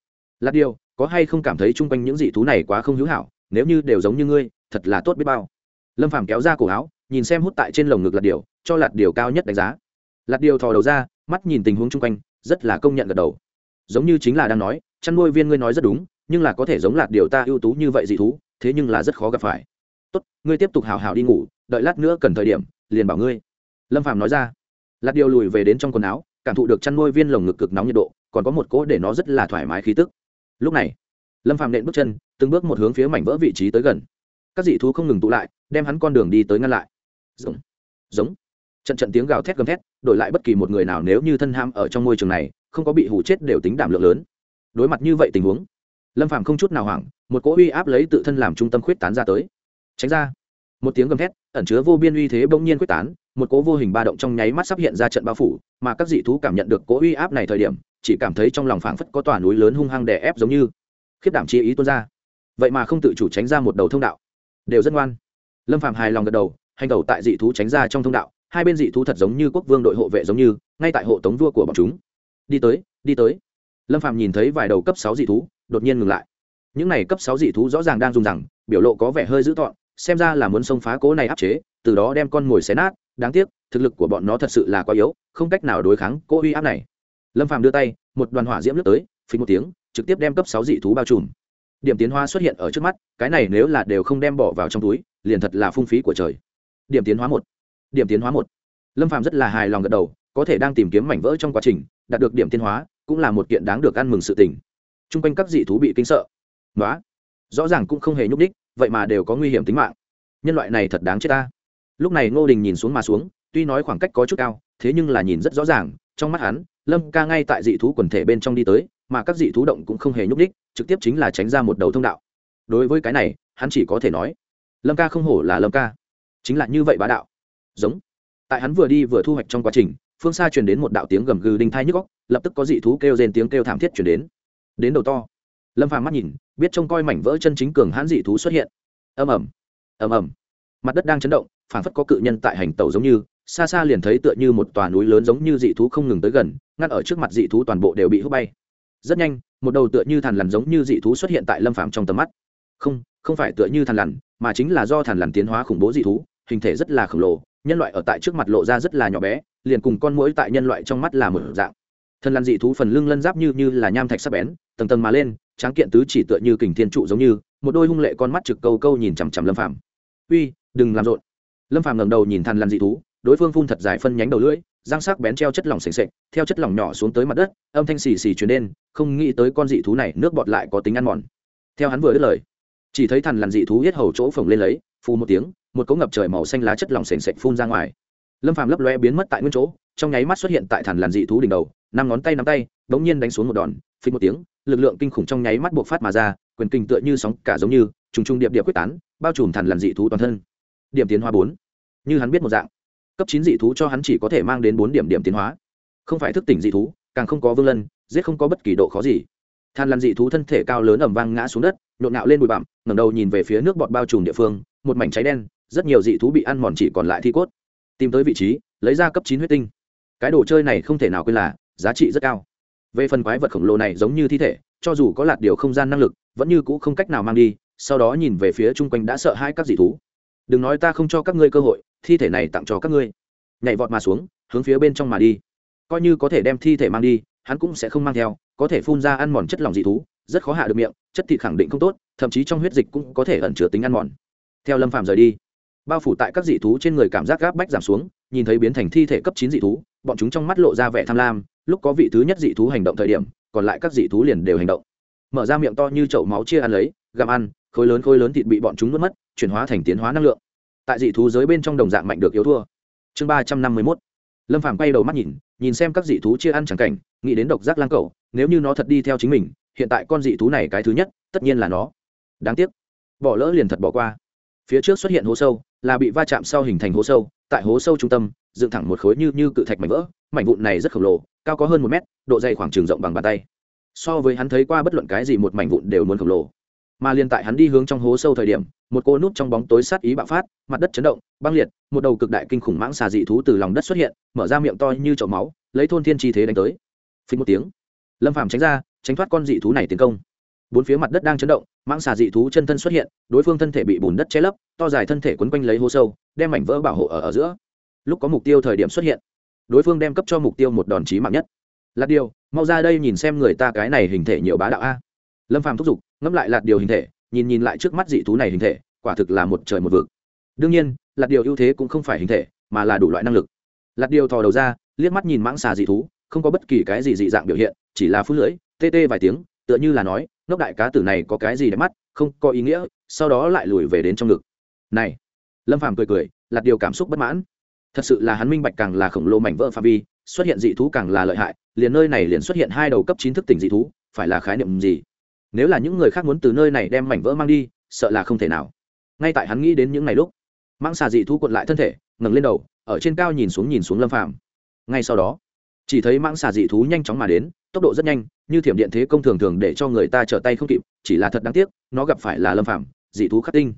Lạt điều, có hay không cảm thấy chung quanh những dị thú này quá không hữu hảo? Nếu như đều giống như ngươi, thật là tốt biết bao. Lâm phàm kéo ra cổ áo, nhìn xem hút tại trên lồng ngực lạt điều, cho lạt điều cao nhất đánh giá. Lạt điều thò đầu ra, mắt nhìn tình huống chung quanh, rất là công nhận gật đầu. Giống như chính là đang nói, chăn nuôi viên ngươi nói rất đúng nhưng là có thể giống lạt điều ta ưu tú như vậy dị thú, thế nhưng là rất khó gặp phải. Tốt, ngươi tiếp tục hào hào đi ngủ, đợi lát nữa cần thời điểm, liền bảo ngươi. Lâm phàm nói ra. Lạt điều lùi về đến trong quần áo, cảm thụ được chăn nuôi viên lồng ngực cực nóng nhiệt độ, còn có một cỗ để nó rất là thoải mái khí tức. Lúc này, lâm phàm nện bước chân, từng bước một hướng phía mảnh vỡ vị trí tới gần. Các dị thú không ngừng tụ lại, đem hắn con đường đi tới ngăn lại. Giống giống. Trận trận tiếng gào thét gầm thét, đổi lại bất kỳ một người nào nếu như thân ham ở trong môi trường này, không có bị hủ chết đều tính đảm lượng lớn. Đối mặt như vậy tình huống lâm phàm không chút nào hoảng, một cỗ uy áp lấy tự thân làm trung tâm khuyết tán ra tới. Tránh ra. Một tiếng gầm thét, ẩn chứa vô biên uy thế bỗng nhiên quyết tán, một cỗ vô hình ba động trong nháy mắt sắp hiện ra trận bao phủ, mà các dị thú cảm nhận được cỗ uy áp này thời điểm, chỉ cảm thấy trong lòng phảng phất có tòa núi lớn hung hăng đè ép giống như. Khiếp đảm chi ý tuôn ra. Vậy mà không tự chủ tránh ra một đầu thông đạo. Đều rất ngoan. Lâm phạm hài lòng gật đầu, hành đầu tại dị thú tránh ra trong thông đạo, hai bên dị thú thật giống như quốc vương đội hộ vệ giống như, ngay tại hộ tống vua của bọn chúng. Đi tới đi tới. Lâm phạm nhìn thấy vài đầu cấp sáu dị thú đột nhiên ngừng lại. Những này cấp sáu dị thú rõ ràng đang dùng rằng, biểu lộ có vẻ hơi dữ tọn xem ra là muốn xông phá cố này áp chế, từ đó đem con mồi xé nát, đáng tiếc, thực lực của bọn nó thật sự là quá yếu, không cách nào đối kháng cố uy áp này. Lâm phạm đưa tay, một đoàn hỏa diễm lướt tới, phình một tiếng, trực tiếp đem cấp sáu dị thú bao trùm. Điểm tiến hóa xuất hiện ở trước mắt, cái này nếu là đều không đem bỏ vào trong túi, liền thật là phung phí của trời. Điểm tiến hóa một. Điểm tiến hóa một. Lâm phạm rất là hài lòng gật đầu, có thể đang tìm kiếm mảnh vỡ trong quá trình, đạt được điểm tiến hóa, cũng là một kiện đáng được ăn mừng sự tình t r u n g quanh các dị thú bị kinh sợ. Nói rõ ràng cũng không hề nhúc đích vậy mà đều có nguy hiểm tính mạng. Nhân loại này thật đáng chết ta. Lúc này ngô đình nhìn xuống mà xuống, tuy nói khoảng cách có chút cao, thế nhưng là nhìn rất rõ ràng, trong mắt hắn, lâm ca ngay tại dị thú quần thể bên trong đi tới, mà các dị thú động cũng không hề nhúc đích trực tiếp chính là tránh ra một đầu thông đạo. Đối với cái này, hắn chỉ có thể nói, lâm ca không hổ là lâm ca. Chính là như vậy bá đạo. Giống. Tại hắn vừa đi vừa thu hoạch trong quá trình, phương xa truyền đến một đạo tiếng gầm gừ đinh thai nhức góc lập tức có dị thú kêu rên tiếng kêu thảm thiết chuyển đến đến đầu to. Lâm phàm mắt nhìn, biết trông coi mảnh vỡ chân chính cường hãn dị thú xuất hiện. Ầm ầm ầm ầm. Mặt đất đang chấn động, phảng phất có cự nhân tại hành tàu giống như, xa xa liền thấy tựa như một tòa núi lớn giống như dị thú không ngừng tới gần ngắt ở trước mặt dị thú toàn bộ đều bị hút bay. Rất nhanh, một đầu tựa như thằn lằn giống như dị thú xuất hiện tại lâm phàm trong tầm mắt. Không không phải tựa như thằn lằn, mà chính là do thằn lằn tiến hóa khủng bố dị thú, hình thể rất là khổng lồ, nhân loại ở tại trước mặt lộ ra rất là nhỏ bé, liền cùng con mũi tại nhân loại trong mắt là một dạng thân lăn dị thú phần lưng lân giáp như như là nham thạch sắc bén tầng tầng mà lên tráng kiện tứ chỉ tựa như kình thiên trụ giống như một đôi hung lệ con mắt trực câu câu nhìn chằm chằm lâm phàm. Uy đừng làm rộn. Lâm phàm ngẩng đầu nhìn thần lằn dị thú đối phương phun thật dài phân nhánh đầu lưỡi răng sắc bén treo chất lỏng sền sệt, theo chất lỏng nhỏ xuống tới mặt đất âm thanh xì xì truyền lên, không nghĩ tới con dị thú này nước bọt lại có tính ăn mòn. Theo hắn vừa đứt lời chỉ thấy thần lằn dị thú hết hầu chỗ phồng lên lấy phù một tiếng một cỗ ngập trời màu xanh lá chất lỏng sền sệt phun ra ngoài. Lâm phàm lấp loe biến mất tại nguyên chỗ trong nháy mắt xuất hiện tại thần lằn dị thú đỉnh đầu năm ngón tay nắm tay, đống nhiên đánh xuống một đòn phí một tiếng, lực lượng kinh khủng trong nháy mắt buộc phát mà ra, quyền kinh tựa như sóng cả giống như, trùng trùng điệp điệp quyết tán, bao trùm thằn lằn dị thú toàn thân. Điểm tiến hóa bốn. Như hắn biết một dạng. Cấp chín dị thú cho hắn chỉ có thể mang đến bốn điểm điểm tiến hóa. Không phải thức tỉnh dị thú, càng không có vương lân, giết không có bất kỳ độ khó gì. Than lằn dị thú thân thể cao lớn ẩm vang ngã xuống đất, nhộn nạo lên bụi bặm, ngẩng đầu nhìn về phía nước bọt bao trùm địa phương, một mảnh cháy đen, rất nhiều dị thú bị ăn mòn chỉ còn lại thi cốt. Tìm tới vị trí, lấy ra cấp chín huyết tinh. Cái đồ chơi này không thể nào quên là giá trị rất cao. Về phần quái vật khổng lồ này giống như thi thể, cho dù có lạt điều không gian năng lực, vẫn như cũ không cách nào mang đi, sau đó nhìn về phía chung quanh đã sợ hai các dị thú. Đừng nói ta không cho các ngươi cơ hội, thi thể này tặng cho các ngươi. Nhảy vọt mà xuống, hướng phía bên trong mà đi. Coi như có thể đem thi thể mang đi, hắn cũng sẽ không mang theo, có thể phun ra ăn mòn chất lỏng dị thú, rất khó hạ được miệng, chất thịt khẳng định không tốt, thậm chí trong huyết dịch cũng có thể ẩn chứa tính ăn mòn. Theo lâm phạm rời đi, bao phủ tại các dị thú trên người cảm giác gáp bách giảm xuống, nhìn thấy biến thành thi thể cấp chín dị thú, bọn chúng trong mắt lộ ra vẻ tham lam lúc có vị thứ nhất dị thú hành động thời điểm, còn lại các dị thú liền đều hành động. Mở ra miệng to như chậu máu chia ăn lấy, gặm ăn, khối lớn khối lớn thịt bị bọn chúng nuốt mất, chuyển hóa thành tiến hóa năng lượng. Tại dị thú giới bên trong đồng dạng mạnh được yếu thua. Chương ba trăm năm mươi mốt. Lâm phàm quay đầu mắt nhìn nhìn xem các dị thú chia ăn chẳng cảnh, nghĩ đến độc giác lang cầu, nếu như nó thật đi theo chính mình, hiện tại con dị thú này cái thứ nhất, tất nhiên là nó. Đáng tiếc. Bỏ lỡ liền thật bỏ qua. Phía trước xuất hiện hố sâu là bị va chạm sau hình thành hố sâu, tại hố sâu trung tâm, dựng thẳng một khối như như cự thạch mảnh vỡ, mảnh vụn này rất khổng lồ, cao có hơn một mét, độ dày khoảng trường rộng bằng bàn tay. So với hắn thấy qua bất luận cái gì một mảnh vụn đều muốn khổng lồ. Mà liền tại hắn đi hướng trong hố sâu thời điểm, một cô núp trong bóng tối sát ý bạo phát, mặt đất chấn động, băng liệt, một đầu cực đại kinh khủng mãng xà dị thú từ lòng đất xuất hiện, mở ra miệng to như chậu máu, lấy thôn thiên chi thế đánh tới. Phình một tiếng, lâm phàm tránh ra, tránh thoát con dị thú này tiến công bốn phía mặt đất đang chấn động mãng xà dị thú chân thân xuất hiện đối phương thân thể bị bùn đất che lấp to dài thân thể quấn quanh lấy hố sâu đem mảnh vỡ bảo hộ ở, ở giữa. Lúc có mục tiêu thời điểm xuất hiện đối phương đem cấp cho mục tiêu một đòn chí mạng nhất. Lạt điều mau ra đây nhìn xem người ta cái này hình thể nhiều bá đạo a. Lâm phàm thúc giục ngẫm lại lạt điều hình thể nhìn nhìn lại trước mắt dị thú này hình thể quả thực là một trời một vực. Đương nhiên lạt điều ưu thế cũng không phải hình thể mà là đủ loại năng lực. Lạt điều thò đầu ra liếc mắt nhìn mãng xà dị thú không có bất kỳ cái gì dị dạng biểu hiện chỉ là phút lưỡi tê tê vài tiếng tựa như là nói ngốc đại cá tử này có cái gì để mắt, không có ý nghĩa, sau đó lại lùi về đến trong ngực. Này, lâm phàm cười cười lạt điều cảm xúc bất mãn. Thật sự là hắn minh bạch càng là khổng lồ mảnh vỡ phạm vi, xuất hiện dị thú càng là lợi hại, liền nơi này liền xuất hiện hai đầu cấp chín thức tỉnh dị thú, phải là khái niệm gì? Nếu là những người khác muốn từ nơi này đem mảnh vỡ mang đi, sợ là không thể nào. Ngay tại hắn nghĩ đến những ngày lúc mang xà dị thú cuộn lại thân thể, ngẩng lên đầu, ở trên cao nhìn xuống nhìn xuống lâm phàm. Ngay sau đó, chỉ thấy mãng xà dị thú nhanh chóng mà đến tốc độ rất nhanh, như thiểm điện thế công thường thường để cho người ta trở tay không kịp, chỉ là thật đáng tiếc, nó gặp phải là lâm phàm, dị thú khắc tinh.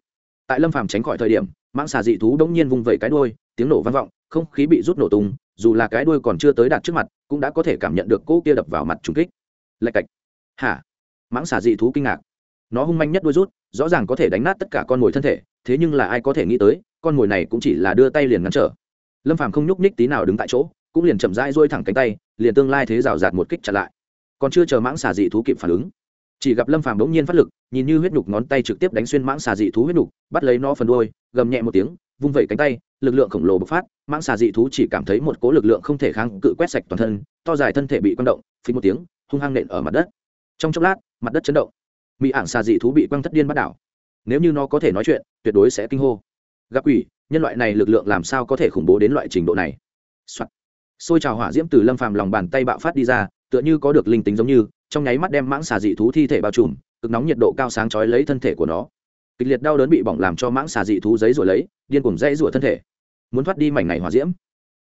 Tại lâm phàm tránh khỏi thời điểm, mãng xà dị thú đống nhiên vung vẩy cái đuôi, tiếng nổ vang vọng, không khí bị rút nổ tung, dù là cái đuôi còn chưa tới đạt trước mặt, cũng đã có thể cảm nhận được cỗ kia đập vào mặt trùng kích. Lạch cạch. Hả? Mãng xà dị thú kinh ngạc. Nó hung manh nhất đuôi rút, rõ ràng có thể đánh nát tất cả con mồi thân thể, thế nhưng là ai có thể nghĩ tới, con mồi này cũng chỉ là đưa tay liền ngăn trở. Lâm phàm không nhúc nhích tí nào đứng tại chỗ cũng liền chậm rãi duỗi thẳng cánh tay, liền tương lai thế rào rạt một kích chặn lại. Còn chưa chờ mãng xà dị thú kịp phản ứng, chỉ gặp lâm phàm bỗng nhiên phát lực, nhìn như huyết nhục ngón tay trực tiếp đánh xuyên mãng xà dị thú huyết nhục, bắt lấy nó phần đuôi, gầm nhẹ một tiếng, vung vẩy cánh tay, lực lượng khổng lồ bộc phát, mãng xà dị thú chỉ cảm thấy một cố lực lượng không thể kháng cự quét sạch toàn thân, to dài thân thể bị quăng động, phí một tiếng, hung hăng nện ở mặt đất. Trong chốc lát, mặt đất chấn động. Mỹ ảng xà dị thú bị quăng thất điên bắt đảo. Nếu như nó có thể nói chuyện, tuyệt đối sẽ kinh hô. Gặp quỷ, nhân loại này lực lượng làm sao có thể khủng bố đến loại trình độ này? Soạn xôi trào hỏa diễm từ lâm phàm lòng bàn tay bạo phát đi ra, tựa như có được linh tính giống như, trong nháy mắt đem mãng xà dị thú thi thể bao trùm, cực nóng nhiệt độ cao sáng chói lấy thân thể của nó. Kịch liệt đau đớn bị bỏng làm cho mãng xà dị thú giấy rủa lấy, điên cuồng dãy rủa thân thể. Muốn thoát đi mảnh này hỏa diễm.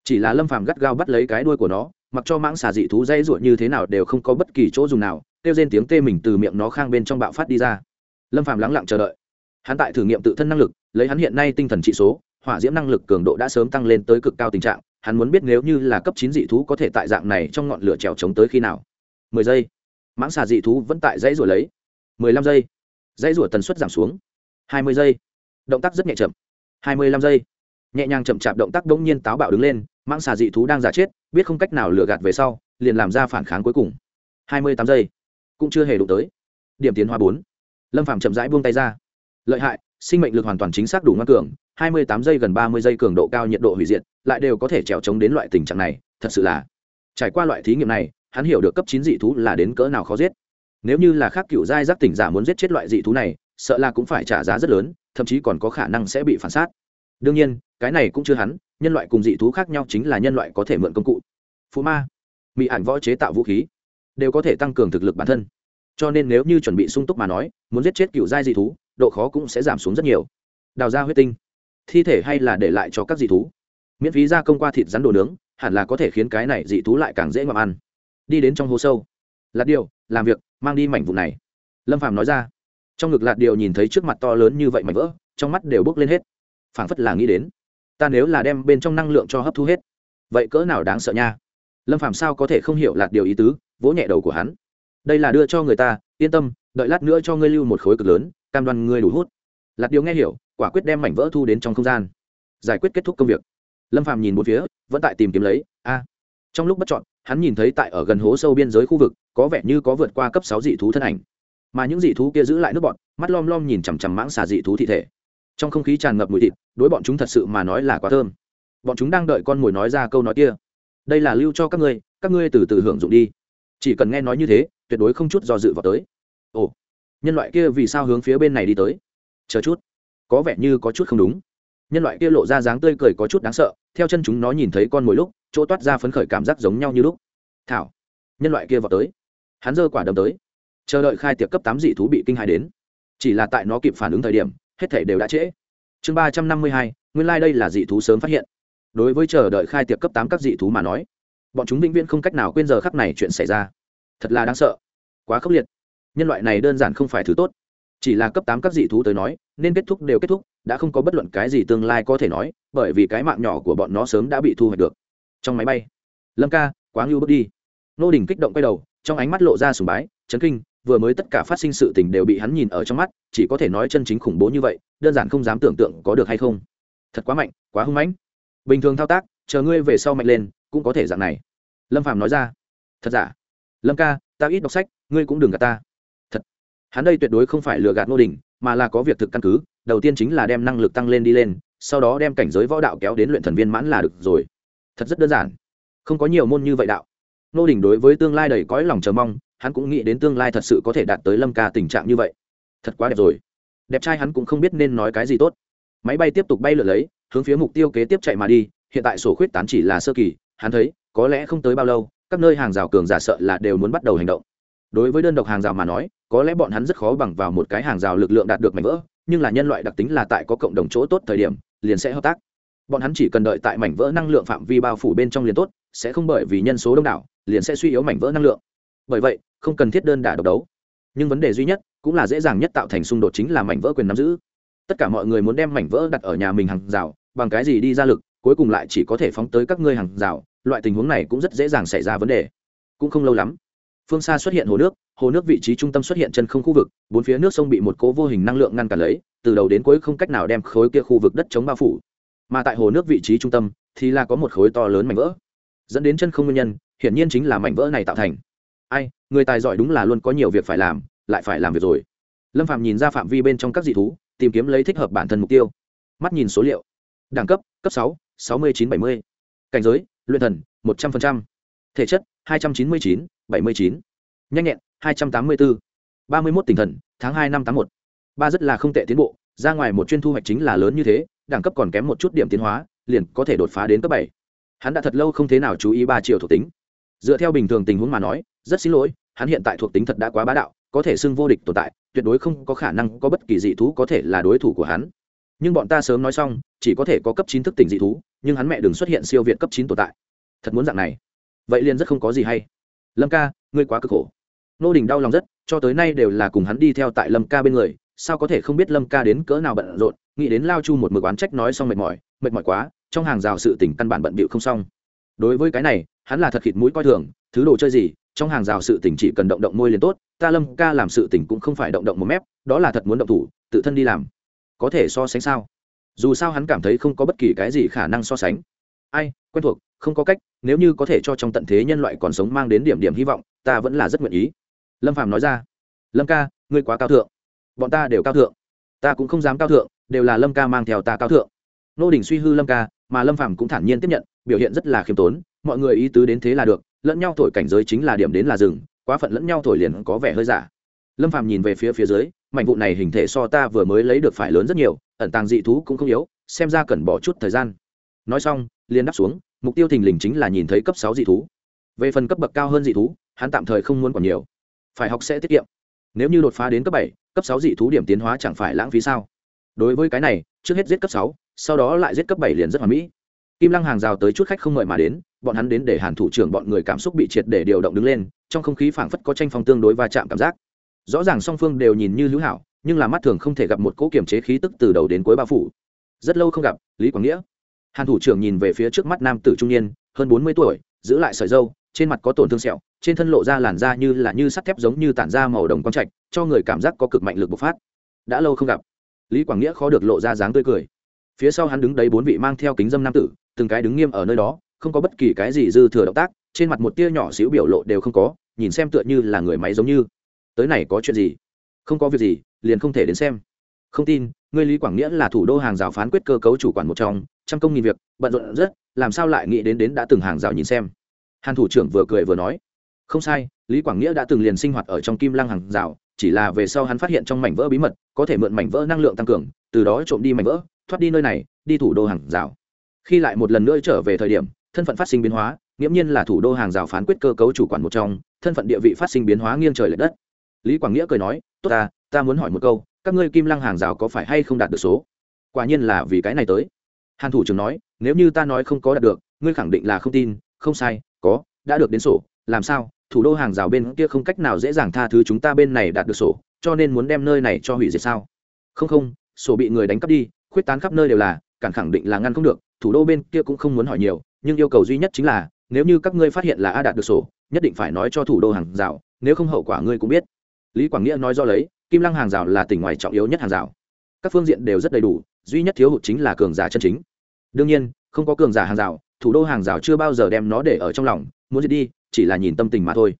Chỉ là lâm phàm gắt gao bắt lấy cái đuôi của nó, mặc cho mãng xà dị thú dãy rủa như thế nào đều không có bất kỳ chỗ dùng nào, kêu rên tiếng tê mình từ miệng nó khang bên trong bạo phát đi ra. Lâm phàm lắng lặng chờ đợi. Hắn tại thử nghiệm tự thân năng lực, lấy hắn hiện nay tinh thần trị số, hỏa diễm năng lực cường độ đã sớm tăng lên tới cực cao tình trạng hắn muốn biết nếu như là cấp chín dị thú có thể tại dạng này trong ngọn lửa trèo chống tới khi nào. Mười giây. Mãng xà dị thú vẫn tại dãy rủa lấy. Mười lăm giây. Dãy rủa tần suất giảm xuống. Hai mươi giây. Động tác rất nhẹ chậm. Hai mươi lăm giây. Nhẹ nhàng chậm chạp động tác bỗng nhiên táo bạo đứng lên, mãng xà dị thú đang giả chết, biết không cách nào lừa gạt về sau, liền làm ra phản kháng cuối cùng. Hai mươi tám giây. Cũng chưa hề đụng tới. Điểm tiến hóa bốn. Lâm phạm chậm rãi buông tay ra. Lợi hại, sinh mệnh lực hoàn toàn chính xác đủ ngoan cường, hai mươi tám giây gần ba mươi giây cường độ cao nhiệt độ hủy diệt lại đều có thể trèo chống đến loại tình trạng này, thật sự là. Trải qua loại thí nghiệm này, hắn hiểu được cấp chín dị thú là đến cỡ nào khó giết. Nếu như là khác cựu giai giác tỉnh giả muốn giết chết loại dị thú này, sợ là cũng phải trả giá rất lớn, thậm chí còn có khả năng sẽ bị phản sát đương nhiên, cái này cũng chưa hắn, nhân loại cùng dị thú khác nhau chính là nhân loại có thể mượn công cụ. Phú ma mỹ ảnh võ chế tạo vũ khí, đều có thể tăng cường thực lực bản thân. Cho nên nếu như chuẩn bị sung túc mà nói, muốn giết chết cựu giai dị thú, độ khó cũng sẽ giảm xuống rất nhiều. Đào ra huyết tinh. Thi thể hay là để lại cho các dị thú? Miễn phí gia công qua thịt rắn đồ nướng, hẳn là có thể khiến cái này dị thú lại càng dễ ngậm ăn. Đi đến trong hố sâu. Lạt điều làm việc, mang đi mảnh vụ này. Lâm phàm nói ra. Trong ngực lạt điều nhìn thấy trước mặt to lớn như vậy mảnh vỡ, trong mắt đều bốc lên hết. Phảng phất là nghĩ đến, ta nếu là đem bên trong năng lượng cho hấp thu hết, vậy cỡ nào đáng sợ nha. Lâm phàm sao có thể không hiểu lạt điều ý tứ, vỗ nhẹ đầu của hắn. Đây là đưa cho người ta, yên tâm, đợi lát nữa cho ngươi lưu một khối cực lớn, cam đoan ngươi đủ hút. Lạt điều nghe hiểu, quả quyết đem mảnh vỡ thu đến trong không gian. Giải quyết kết thúc công việc lâm phàm nhìn một phía, vẫn tại tìm kiếm lấy, a. Trong lúc bất chọn hắn nhìn thấy tại ở gần hố sâu biên giới khu vực, có vẻ như có vượt qua cấp sáu dị thú thân ảnh. Mà những dị thú kia giữ lại nước bọn, mắt lom lom nhìn chằm chằm mãng xà dị thú thị thể. Trong không khí tràn ngập mùi thịt, đối bọn chúng thật sự mà nói là quá thơm. Bọn chúng đang đợi con mồi nói ra câu nói kia. Đây là lưu cho các ngươi các ngươi từ từ hưởng dụng đi. Chỉ cần nghe nói như thế, tuyệt đối không chút do dự vào tới. Ồ, nhân loại kia vì sao hướng phía bên này đi tới? Chờ chút. Có vẻ như có chút không đúng nhân loại kia lộ ra dáng tươi cười có chút đáng sợ, theo chân chúng nó nhìn thấy con mồi lúc, chỗ toát ra phấn khởi cảm giác giống nhau như lúc. Thảo, nhân loại kia vào tới. Hắn giơ quả đấm tới. Chờ đợi khai tiệc cấp tám dị thú bị kinh hài đến. Chỉ là tại nó kịp phản ứng thời điểm, hết thể đều đã trễ. Chương ba trăm năm mươi hai, nguyên lai、like、đây là dị thú sớm phát hiện. Đối với chờ đợi khai tiệc cấp tám các dị thú mà nói, bọn chúng vĩnh viễn không cách nào quên giờ khắc này chuyện xảy ra. Thật là đáng sợ. Quá khốc liệt. Nhân loại này đơn giản không phải thứ tốt chỉ là cấp tám các dị thú tới nói, nên kết thúc đều kết thúc, đã không có bất luận cái gì tương lai có thể nói, bởi vì cái mạng nhỏ của bọn nó sớm đã bị thu hoạch được. Trong máy bay, lâm ca quá ngưu bước đi. Nô đình kích động quay đầu, trong ánh mắt lộ ra sùng bái, chấn kinh, vừa mới tất cả phát sinh sự tình đều bị hắn nhìn ở trong mắt, chỉ có thể nói chân chính khủng bố như vậy, đơn giản không dám tưởng tượng có được hay không. Thật quá mạnh, quá hưng mãnh. Bình thường thao tác, chờ ngươi về sau mạnh lên, cũng có thể dạng này. Lâm phàm nói ra. Thật giả? Lâm ca ta ít đọc sách, ngươi cũng đừng gạt ta hắn đây tuyệt đối không phải lừa gạt ngô đình, mà là có việc thực căn cứ, đầu tiên chính là đem năng lực tăng lên đi lên, sau đó đem cảnh giới võ đạo kéo đến luyện thần viên mãn là được rồi. Thật rất đơn giản. Không có nhiều môn như vậy đạo. Ngô đình đối với tương lai đầy cõi lòng chờ mong, hắn cũng nghĩ đến tương lai thật sự có thể đạt tới lâm ca tình trạng như vậy. Thật quá đẹp rồi. Đẹp trai hắn cũng không biết nên nói cái gì tốt. Máy bay tiếp tục bay lượn lấy, hướng phía mục tiêu kế tiếp chạy mà đi, hiện tại sổ khuyết tán chỉ là sơ kỳ, hắn thấy, có lẽ không tới bao lâu, các nơi hàng rào cường giả sợ là đều muốn bắt đầu hành động. Đối với đơn độc hàng rào mà nói có lẽ bọn hắn rất khó bằng vào một cái hàng rào lực lượng đạt được mảnh vỡ, nhưng là nhân loại đặc tính là tại có cộng đồng chỗ tốt thời điểm, liền sẽ hợp tác. Bọn hắn chỉ cần đợi tại mảnh vỡ năng lượng phạm vi bao phủ bên trong liền tốt, sẽ không bởi vì nhân số đông đảo, liền sẽ suy yếu mảnh vỡ năng lượng. Bởi vậy, không cần thiết đơn đả độc đấu. Nhưng vấn đề duy nhất cũng là dễ dàng nhất tạo thành xung đột chính là mảnh vỡ quyền nắm giữ. Tất cả mọi người muốn đem mảnh vỡ đặt ở nhà mình hàng rào, bằng cái gì đi ra lực, cuối cùng lại chỉ có thể phóng tới các ngươi hàng rào, loại tình huống này cũng rất dễ dàng xảy ra vấn đề. Cũng không lâu lắm, phương xa xuất hiện hồ nước hồ nước vị trí trung tâm xuất hiện chân không khu vực, bốn phía nước sông bị một cố vô hình năng lượng ngăn cản lấy, từ đầu đến cuối không cách nào đem khối kia khu vực đất chống bao phủ. Mà tại hồ nước vị trí trung tâm thì là có một khối to lớn mảnh vỡ. Dẫn đến chân không nguyên nhân, hiển nhiên chính là mảnh vỡ này tạo thành. Ai, người tài giỏi đúng là luôn có nhiều việc phải làm, lại phải làm việc rồi. Lâm phạm nhìn ra phạm vi bên trong các dị thú, tìm kiếm lấy thích hợp bản thân mục tiêu. Mắt nhìn số liệu. Đẳng cấp cấp sáu sáu mươi chín bảy mươi. Cảnh giới, luyện thần, một trăm linh thể chất, hai trăm chín mươi chín, bảy mươi chín. Nhanh nhẹn hai trăm tám mươi bốn. ba mươi một tinh thần, tháng hai năm tám một. Ba rất là không tệ tiến bộ, ra ngoài một chuyên thu hoạch chính là lớn như thế, đẳng cấp còn kém một chút điểm tiến hóa, liền có thể đột phá đến cấp bảy. Hắn đã thật lâu không thế nào chú ý ba triệu thuộc tính. Dựa theo bình thường tình huống mà nói, rất xin lỗi, hắn hiện tại thuộc tính thật đã quá bá đạo, có thể xưng vô địch tồn tại, tuyệt đối không có khả năng có bất kỳ dị thú có thể là đối thủ của hắn. Nhưng bọn ta sớm nói xong, chỉ có thể có cấp chín thức tỉnh dị thú, nhưng hắn mẹ đừng xuất hiện siêu việt cấp chín tồn tại. Thật muốn dạng này. Vậy liền rất không có gì hay. Lâm ca, ngươi quá cực khổ nô đình đau lòng rất, cho tới nay đều là cùng hắn đi theo tại lâm ca bên người, sao có thể không biết lâm ca đến cỡ nào bận rộn, nghĩ đến lao chu một mực oán trách nói xong mệt mỏi mệt mỏi quá, trong hàng rào sự tỉnh căn bản bận bịu không xong. Đối với cái này, hắn là thật khịt mũi coi thường, thứ đồ chơi gì, trong hàng rào sự tỉnh chỉ cần động động môi liền tốt, ta lâm ca làm sự tỉnh cũng không phải động động một mép, đó là thật muốn động thủ, tự thân đi làm. Có thể so sánh sao? Dù sao hắn cảm thấy không có bất kỳ cái gì khả năng so sánh. Ai, quen thuộc, không có cách, nếu như có thể cho trong tận thế nhân loại còn sống mang đến điểm điểm hy vọng, ta vẫn là rất nguyện ý lâm phàm nói ra, lâm ca, ngươi quá cao thượng. Bọn ta đều cao thượng. Ta cũng không dám cao thượng, đều là lâm ca mang theo ta cao thượng. Nô đình suy hư lâm ca, mà lâm phàm cũng thản nhiên tiếp nhận, biểu hiện rất là khiêm tốn, mọi người ý tứ đến thế là được, lẫn nhau thổi cảnh giới chính là điểm đến là rừng quá phận lẫn nhau thổi liền có vẻ hơi giả. Lâm phàm nhìn về phía phía dưới, mảnh vụ này hình thể so ta vừa mới lấy được phải lớn rất nhiều, ẩn tàng dị thú cũng không yếu, xem ra cần bỏ chút thời gian. Nói xong, liền đáp xuống, mục tiêu thình lình chính là nhìn thấy cấp sáu dị thú. Về phần cấp bậc cao hơn dị thú, hắn tạm thời không muốn còn nhiều phải học sẽ tiết kiệm. Nếu như đột phá đến cấp bảy, cấp sáu dị thú điểm tiến hóa chẳng phải lãng phí sao? Đối với cái này, trước hết giết cấp sáu, sau đó lại giết cấp bảy liền rất hoàn mỹ. Kim lăng hàng rào tới chút khách không mời mà đến, bọn hắn đến để hàn thủ trưởng bọn người cảm xúc bị triệt để điều động đứng lên, trong không khí phảng phất có tranh phong tương đối va chạm cảm giác. Rõ ràng song phương đều nhìn như hữu hảo, nhưng là mắt thường không thể gặp một cỗ kiềm chế khí tức từ đầu đến cuối bao phủ. Rất lâu không gặp, lý quảng nghĩa. Hàn thủ trưởng nhìn về phía trước mắt nam tử trung niên, hơn bốn mươi tuổi, giữ lại sợi dâu trên mặt có tổn thương sẹo trên thân lộ ra làn da như là như sắt thép giống như tản ra màu đồng quang trạch, cho người cảm giác có cực mạnh lực bộc phát. Đã lâu không gặp. Lý quảng nghĩa khó được lộ ra dáng tươi cười. Phía sau hắn đứng đấy bốn vị mang theo kính dâm nam tử, từng cái đứng nghiêm ở nơi đó, không có bất kỳ cái gì dư thừa động tác, trên mặt một tia nhỏ xíu biểu lộ đều không có, nhìn xem tựa như là người máy giống như. Tới này có chuyện gì? Không có việc gì, liền không thể đến xem. Không tin, ngươi lý quảng nghĩa là thủ đô hàng rào phán quyết cơ cấu chủ quản một trong, trăm công nghìn việc, bận rộn rất, làm sao lại nghĩ đến đến đã từng hàng rào nhìn xem? Hàn thủ trưởng vừa cười vừa nói không sai, lý quảng nghĩa đã từng liền sinh hoạt ở trong kim lăng hàng rào, chỉ là về sau hắn phát hiện trong mảnh vỡ bí mật, có thể mượn mảnh vỡ năng lượng tăng cường, từ đó trộm đi mảnh vỡ, thoát đi nơi này, đi thủ đô hàng rào. Khi lại một lần nữa trở về thời điểm, thân phận phát sinh biến hóa, nghiễm nhiên là thủ đô hàng rào phán quyết cơ cấu chủ quản một trong, thân phận địa vị phát sinh biến hóa nghiêng trời l ệ đất. Lý quảng nghĩa cười nói, tốt ta ta muốn hỏi một câu, các ngươi kim lăng hàng rào có phải hay không đạt được số? Quả nhiên là vì cái này tới. Hàn thủ trưởng nói, nếu như ta nói không có đạt được, ngươi khẳng định là không tin, không sai, có, đã được đến sổ, làm sao? Thủ đô hàng rào bên kia không cách nào dễ dàng tha thứ chúng ta bên này đạt được sổ, cho nên muốn đem nơi này cho hủy diệt sao? Không không, sổ bị người đánh cắp đi, khuyết tán khắp nơi đều là, cản khẳng định là ngăn không được, thủ đô bên kia cũng không muốn hỏi nhiều, nhưng yêu cầu duy nhất chính là, nếu như các ngươi phát hiện là a đạt được sổ, nhất định phải nói cho thủ đô hàng rào, nếu không hậu quả ngươi cũng biết. Lý quảng nghĩa nói do lấy, kim lăng hàng rào là tỉnh ngoài trọng yếu nhất hàng rào. Các phương diện đều rất đầy đủ, duy nhất thiếu hụt chính là cường giả chân chính. Đương nhiên, không có cường giả hàng rào, thủ đô hàng rào chưa bao giờ đem nó để ở trong lòng, muốn gì đi chỉ là nhìn tâm tình mà thôi.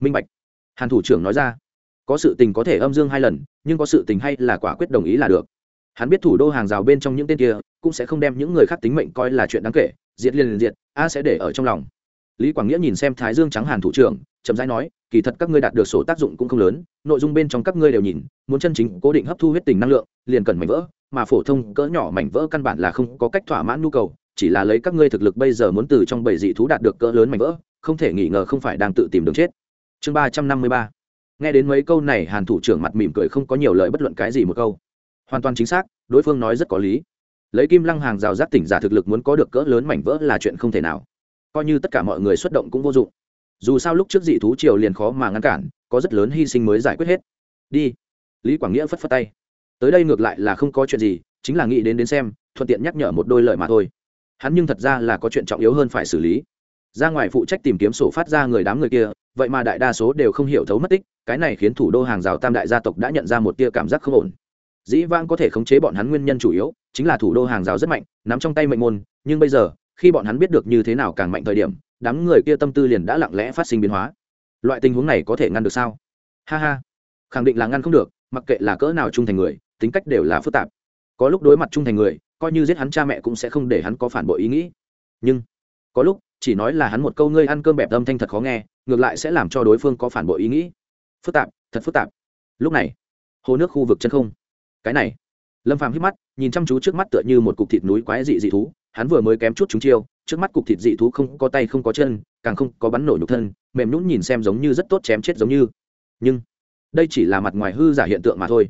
Minh bạch. Hàn thủ trưởng nói ra, có sự tình có thể âm dương hai lần, nhưng có sự tình hay là quả quyết đồng ý là được. Hắn biết thủ đô hàng rào bên trong những tên kia, cũng sẽ không đem những người khác tính mệnh coi là chuyện đáng kể, diệt liền liền diệt, a sẽ để ở trong lòng. Lý quảng nghĩa nhìn xem thái dương trắng hàn thủ trưởng, chậm rãi nói, kỳ thật các ngươi đạt được sổ tác dụng cũng không lớn, nội dung bên trong các ngươi đều nhìn, muốn chân chính cố định hấp thu huyết tình năng lượng, liền cần mảnh vỡ, mà phổ thông cỡ nhỏ mảnh vỡ căn bản là không có cách thỏa mãn nhu cầu, chỉ là lấy các ngươi thực lực bây giờ muốn từ trong bảy dị thú đạt được cỡ lớn mảnh vỡ không thể nghi ngờ không phải đang tự tìm đường chết. Chương ba trăm năm mươi ba. Nghe đến mấy câu này, hàn thủ trưởng mặt mỉm cười không có nhiều lời bất luận cái gì một câu. Hoàn toàn chính xác, đối phương nói rất có lý. Lấy kim lăng hàng rào giác tỉnh giả thực lực muốn có được cỡ lớn mảnh vỡ là chuyện không thể nào. Coi như tất cả mọi người xuất động cũng vô dụng. Dù sao lúc trước dị thú triều liền khó mà ngăn cản, có rất lớn hy sinh mới giải quyết hết. Đi. Lý quảng nghĩa phất phất tay. Tới đây ngược lại là không có chuyện gì, chính là nghĩ đến đến xem, thuận tiện nhắc nhở một đôi lời mà thôi. Hắn nhưng thật ra là có chuyện trọng yếu hơn phải xử lý ra ngoài phụ trách tìm kiếm sổ phát ra người đám người kia, vậy mà đại đa số đều không hiểu thấu mất tích, cái này khiến thủ đô hàng rào tam đại gia tộc đã nhận ra một tia cảm giác không ổn. Dĩ vãng có thể khống chế bọn hắn nguyên nhân chủ yếu, chính là thủ đô hàng rào rất mạnh, nắm trong tay mệnh môn, nhưng bây giờ, khi bọn hắn biết được như thế nào càng mạnh thời điểm, đám người kia tâm tư liền đã lặng lẽ phát sinh biến hóa. Loại tình huống này có thể ngăn được sao? Ha ha. Khẳng định là ngăn không được, mặc kệ là cỡ nào trung thành người, tính cách đều là phức tạp. Có lúc đối mặt trung thành người, coi như giết hắn cha mẹ cũng sẽ không để hắn có phản bội ý nghĩ. Nhưng, có lúc chỉ nói là hắn một câu ngươi ăn cơm bẹp âm thanh thật khó nghe, ngược lại sẽ làm cho đối phương có phản bội ý nghĩ. Phức tạp, thật phức tạp. Lúc này, hồ nước khu vực chân không. Cái này, lâm phàm hít mắt, nhìn chăm chú trước mắt tựa như một cục thịt núi quái dị dị thú, hắn vừa mới kém chút chúng chiêu, trước mắt cục thịt dị thú không có tay không có chân, càng không có bắn nổ nhục thân, mềm nhún nhìn xem giống như rất tốt chém chết giống như. Nhưng, đây chỉ là mặt ngoài hư giả hiện tượng mà thôi.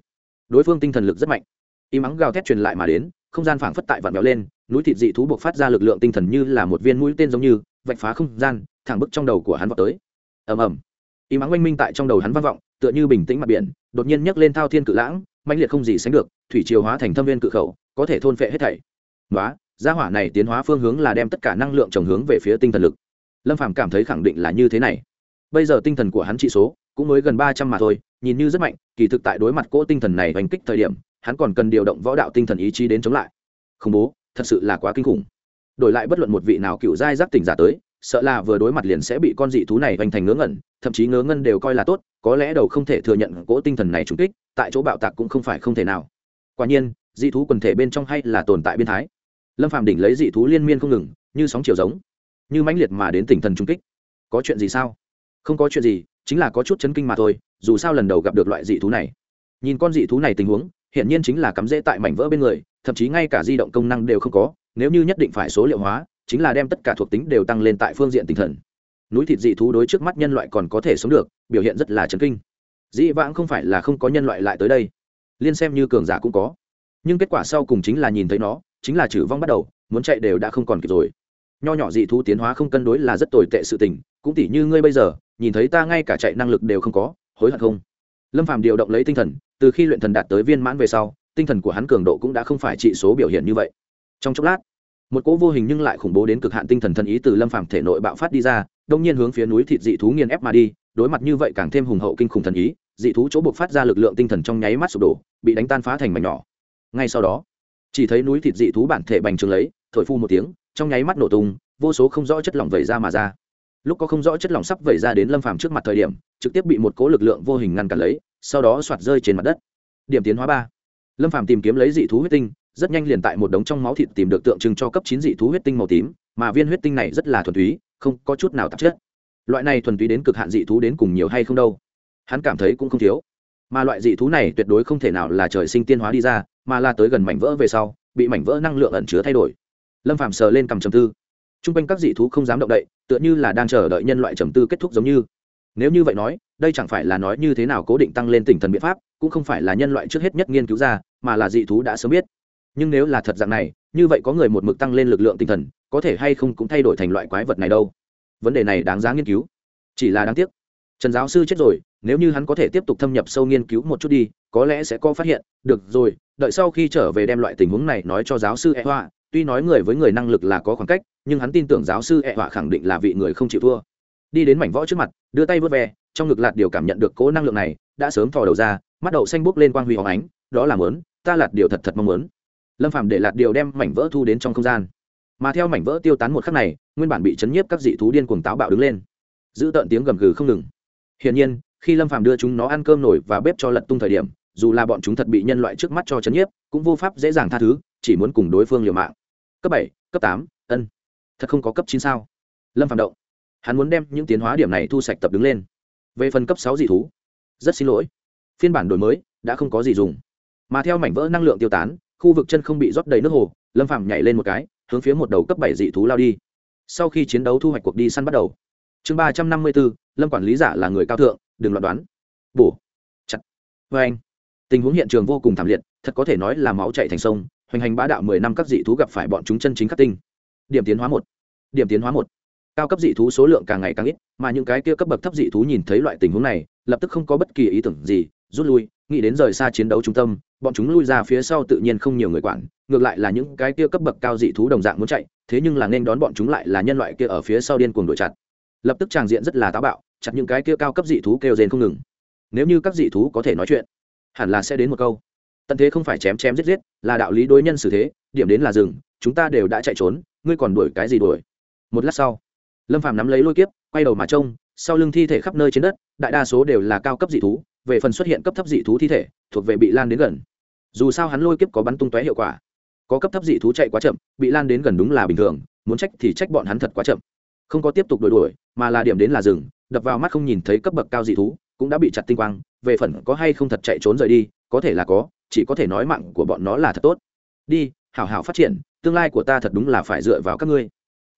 Đối phương tinh thần lực rất mạnh. Y mắng gào thét truyền lại mà đến không gian phảng phất tại vặn vẹo lên, núi thịt dị thú buộc phát ra lực lượng tinh thần như là một viên mũi tên giống như, vạch phá không gian, thẳng bức trong đầu của hắn vào tới. Ầm ầm. Y mắng oanh minh tại trong đầu hắn vang vọng, tựa như bình tĩnh mặt biển, đột nhiên nhấc lên thao thiên cự lãng, mãnh liệt không gì sánh được, thủy chiều hóa thành thâm viên cự khẩu, có thể thôn phệ hết thảy. Đó gia hỏa này tiến hóa phương hướng là đem tất cả năng lượng trồng hướng về phía tinh thần lực. Lâm phàm cảm thấy khẳng định là như thế này. Bây giờ tinh thần của hắn trị số cũng mới gần ba trăm mà thôi, nhìn như rất mạnh, kỳ thực tại đối mặt cỗ tinh thần này hành kích thời điểm hắn còn cần điều động võ đạo tinh thần ý chí đến chống lại. Khủng bố, thật sự là quá kinh khủng. Đổi lại bất luận một vị nào cựu giai giác tỉnh giả tới, sợ là vừa đối mặt liền sẽ bị con dị thú này hoành thành ngớ ngẩn, thậm chí ngớ ngân đều coi là tốt, có lẽ đầu không thể thừa nhận cỗ tinh thần này trúng kích, tại chỗ bạo tạc cũng không phải không thể nào. Quả nhiên, dị thú quần thể bên trong hay là tồn tại biên thái. Lâm phạm đỉnh lấy dị thú liên miên không ngừng, như sóng chiều giống, như mãnh liệt mà đến tỉnh thần trung kích. Có chuyện gì sao? Không có chuyện gì, chính là có chút chấn kinh mà thôi, dù sao lần đầu gặp được loại dị thú này. Nhìn con dị thú này tình huống hiển nhiên chính là cắm rễ tại mảnh vỡ bên người, thậm chí ngay cả di động công năng đều không có, nếu như nhất định phải số liệu hóa, chính là đem tất cả thuộc tính đều tăng lên tại phương diện tinh thần. Núi thịt dị thú đối trước mắt nhân loại còn có thể sống được, biểu hiện rất là chấn kinh. Dĩ vãng không phải là không có nhân loại lại tới đây. Liên xem như cường giả cũng có. Nhưng kết quả sau cùng chính là nhìn thấy nó, chính là trừ vong bắt đầu, muốn chạy đều đã không còn kịp rồi. Nho nhỏ dị thú tiến hóa không cân đối là rất tồi tệ sự tình, cũng tỉ như ngươi bây giờ, nhìn thấy ta ngay cả chạy năng lực đều không có, hối hận không? Lâm phàm điều động lấy tinh thần từ khi luyện thần đạt tới viên mãn về sau, tinh thần của hắn cường độ cũng đã không phải trị số biểu hiện như vậy. Trong chốc lát, một cỗ vô hình nhưng lại khủng bố đến cực hạn tinh thần thần ý từ lâm phàm thể nội bạo phát đi ra, đông nhiên hướng phía núi thịt dị thú nghiền ép mà đi, đối mặt như vậy càng thêm hùng hậu kinh khủng thần ý, dị thú chỗ buộc phát ra lực lượng tinh thần trong nháy mắt sụp đổ, bị đánh tan phá thành mảnh nhỏ. Ngay sau đó, chỉ thấy núi thịt dị thú bản thể bành trướng lấy, thổi phu một tiếng, trong nháy mắt nổ tung, vô số không rõ chất lỏng vẩy ra mà ra. Lúc có không rõ chất lỏng sắp vẩy ra đến lâm phàm trước mặt thời điểm, trực tiếp bị một cố lực lượng vô hình ngăn cản lấy sau đó soạt rơi trên mặt đất. Điểm tiến hóa ba. Lâm phàm tìm kiếm lấy dị thú huyết tinh, rất nhanh liền tại một đống trong máu thịt tìm được tượng trưng cho cấp chín dị thú huyết tinh màu tím, mà viên huyết tinh này rất là thuần túy, không có chút nào tạp chất. Loại này thuần túy đến cực hạn dị thú đến cùng nhiều hay không đâu? Hắn cảm thấy cũng không thiếu. Mà loại dị thú này tuyệt đối không thể nào là trời sinh tiên hóa đi ra, mà là tới gần mảnh vỡ về sau, bị mảnh vỡ năng lượng ẩn chứa thay đổi. Lâm phạm sờ lên cầm trầm tư. T r u n g quanh các dị thú không dám động đậy, tựa như là đang chờ đợi nhân loại trầm tư kết thúc giống như nếu như vậy nói, đây chẳng phải là nói như thế nào cố định tăng lên tinh thần biện pháp, cũng không phải là nhân loại trước hết nhất nghiên cứu ra, mà là dị thú đã sớm biết. Nhưng nếu là thật dạng này, như vậy có người một mực tăng lên lực lượng tinh thần, có thể hay không cũng thay đổi thành loại quái vật này đâu? Vấn đề này đáng giá nghiên cứu. Chỉ là đáng tiếc. Trần giáo sư chết rồi, nếu như hắn có thể tiếp tục thâm nhập sâu nghiên cứu một chút đi, có lẽ sẽ có phát hiện. Được rồi, đợi sau khi trở về đem loại tình huống này nói cho giáo sư e họa tuy nói người với người năng lực là có khoảng cách, nhưng hắn tin tưởng giáo sư e họa khẳng định là vị người không chịu thua đi đến mảnh võ trước mặt, đưa tay vớt ve, trong ngực lạt điều cảm nhận được cố năng lượng này, đã sớm thò đầu ra, mắt đậu xanh bốc lên quang huy hóng ánh, đó là mớn ta lạt điều thật thật mong muốn. Lâm phạm để lạt điều đem mảnh vỡ thu đến trong không gian. Mà theo mảnh vỡ tiêu tán một khắc này, nguyên bản bị chấn nhiếp các dị thú điên cuồng táo bạo đứng lên. Giữ tợn tiếng gầm gừ không ngừng. Hiển nhiên, khi lâm Phạm đưa chúng nó ăn cơm nổi và bếp cho lật tung thời điểm, dù là bọn chúng thật bị nhân loại trước mắt cho chấn nhiếp, cũng vô pháp dễ dàng tha thứ, chỉ muốn cùng đối phương liều mạng. Cấp bảy, cấp tám, ân. Thật không có cấp chín sao? Lâm Phạm động hắn muốn đem những tiến hóa điểm này thu sạch tập đứng lên. Về phần cấp sáu dị thú, rất xin lỗi. Phiên bản đổi mới đã không có gì dùng. Mà theo mảnh vỡ năng lượng tiêu tán, khu vực chân không bị rót đầy nước hồ, lâm phàm nhảy lên một cái, hướng phía một đầu cấp bảy dị thú lao đi. Sau khi chiến đấu thu hoạch cuộc đi săn bắt đầu. Chương ba trăm năm mươi bốn, lâm quản lý giả là người cao thượng, đừng loạn đoán. Bổ. Chặt. Vê anh. Tình huống hiện trường vô cùng thảm liệt, thật có thể nói là máu chạy thành sông, hoành hành bá đạo mười năm các dị thú gặp phải bọn chúng chân chính khắc tinh. Điểm tiến hóa một. Điểm tiến hóa một cao cấp dị thú số lượng càng ngày càng ít, mà những cái kia cấp bậc thấp dị thú nhìn thấy loại tình huống này, lập tức không có bất kỳ ý tưởng gì, rút lui, nghĩ đến rời xa chiến đấu trung tâm, bọn chúng lui ra phía sau tự nhiên không nhiều người quản, ngược lại là những cái kia cấp bậc cao dị thú đồng dạng muốn chạy, thế nhưng là nên đón bọn chúng lại là nhân loại kia ở phía sau điên cuồng đuổi chặt. Lập tức tràng diện rất là táo bạo, chặt những cái kia cao cấp dị thú kêu rên không ngừng. Nếu như các dị thú có thể nói chuyện, hẳn là sẽ đến một câu. Tận thế không phải chém chém giết giết, là đạo lý đối nhân xử thế, điểm đến là rừng chúng ta đều đã chạy trốn, ngươi còn đuổi cái gì đuổi? Một lát sau lâm phàm nắm lấy lôi kiếp, quay đầu mà trông, sau lưng thi thể khắp nơi trên đất, đại đa số đều là cao cấp dị thú, về phần xuất hiện cấp thấp dị thú thi thể, thuộc về bị lan đến gần. Dù sao hắn lôi kiếp có bắn tung tóe hiệu quả. Có cấp thấp dị thú chạy quá chậm, bị lan đến gần đúng là bình thường, muốn trách thì trách bọn hắn thật quá chậm. Không có tiếp tục đuổi đuổi, mà là điểm đến là rừng đập vào mắt không nhìn thấy cấp bậc cao dị thú, cũng đã bị chặt tinh quang, về phần có hay không thật chạy trốn rời đi, có thể là có, chỉ có thể nói mạng của bọn nó là thật tốt. Đi, hảo hảo phát triển, tương lai của ta thật đúng là phải dựa vào các ngươi.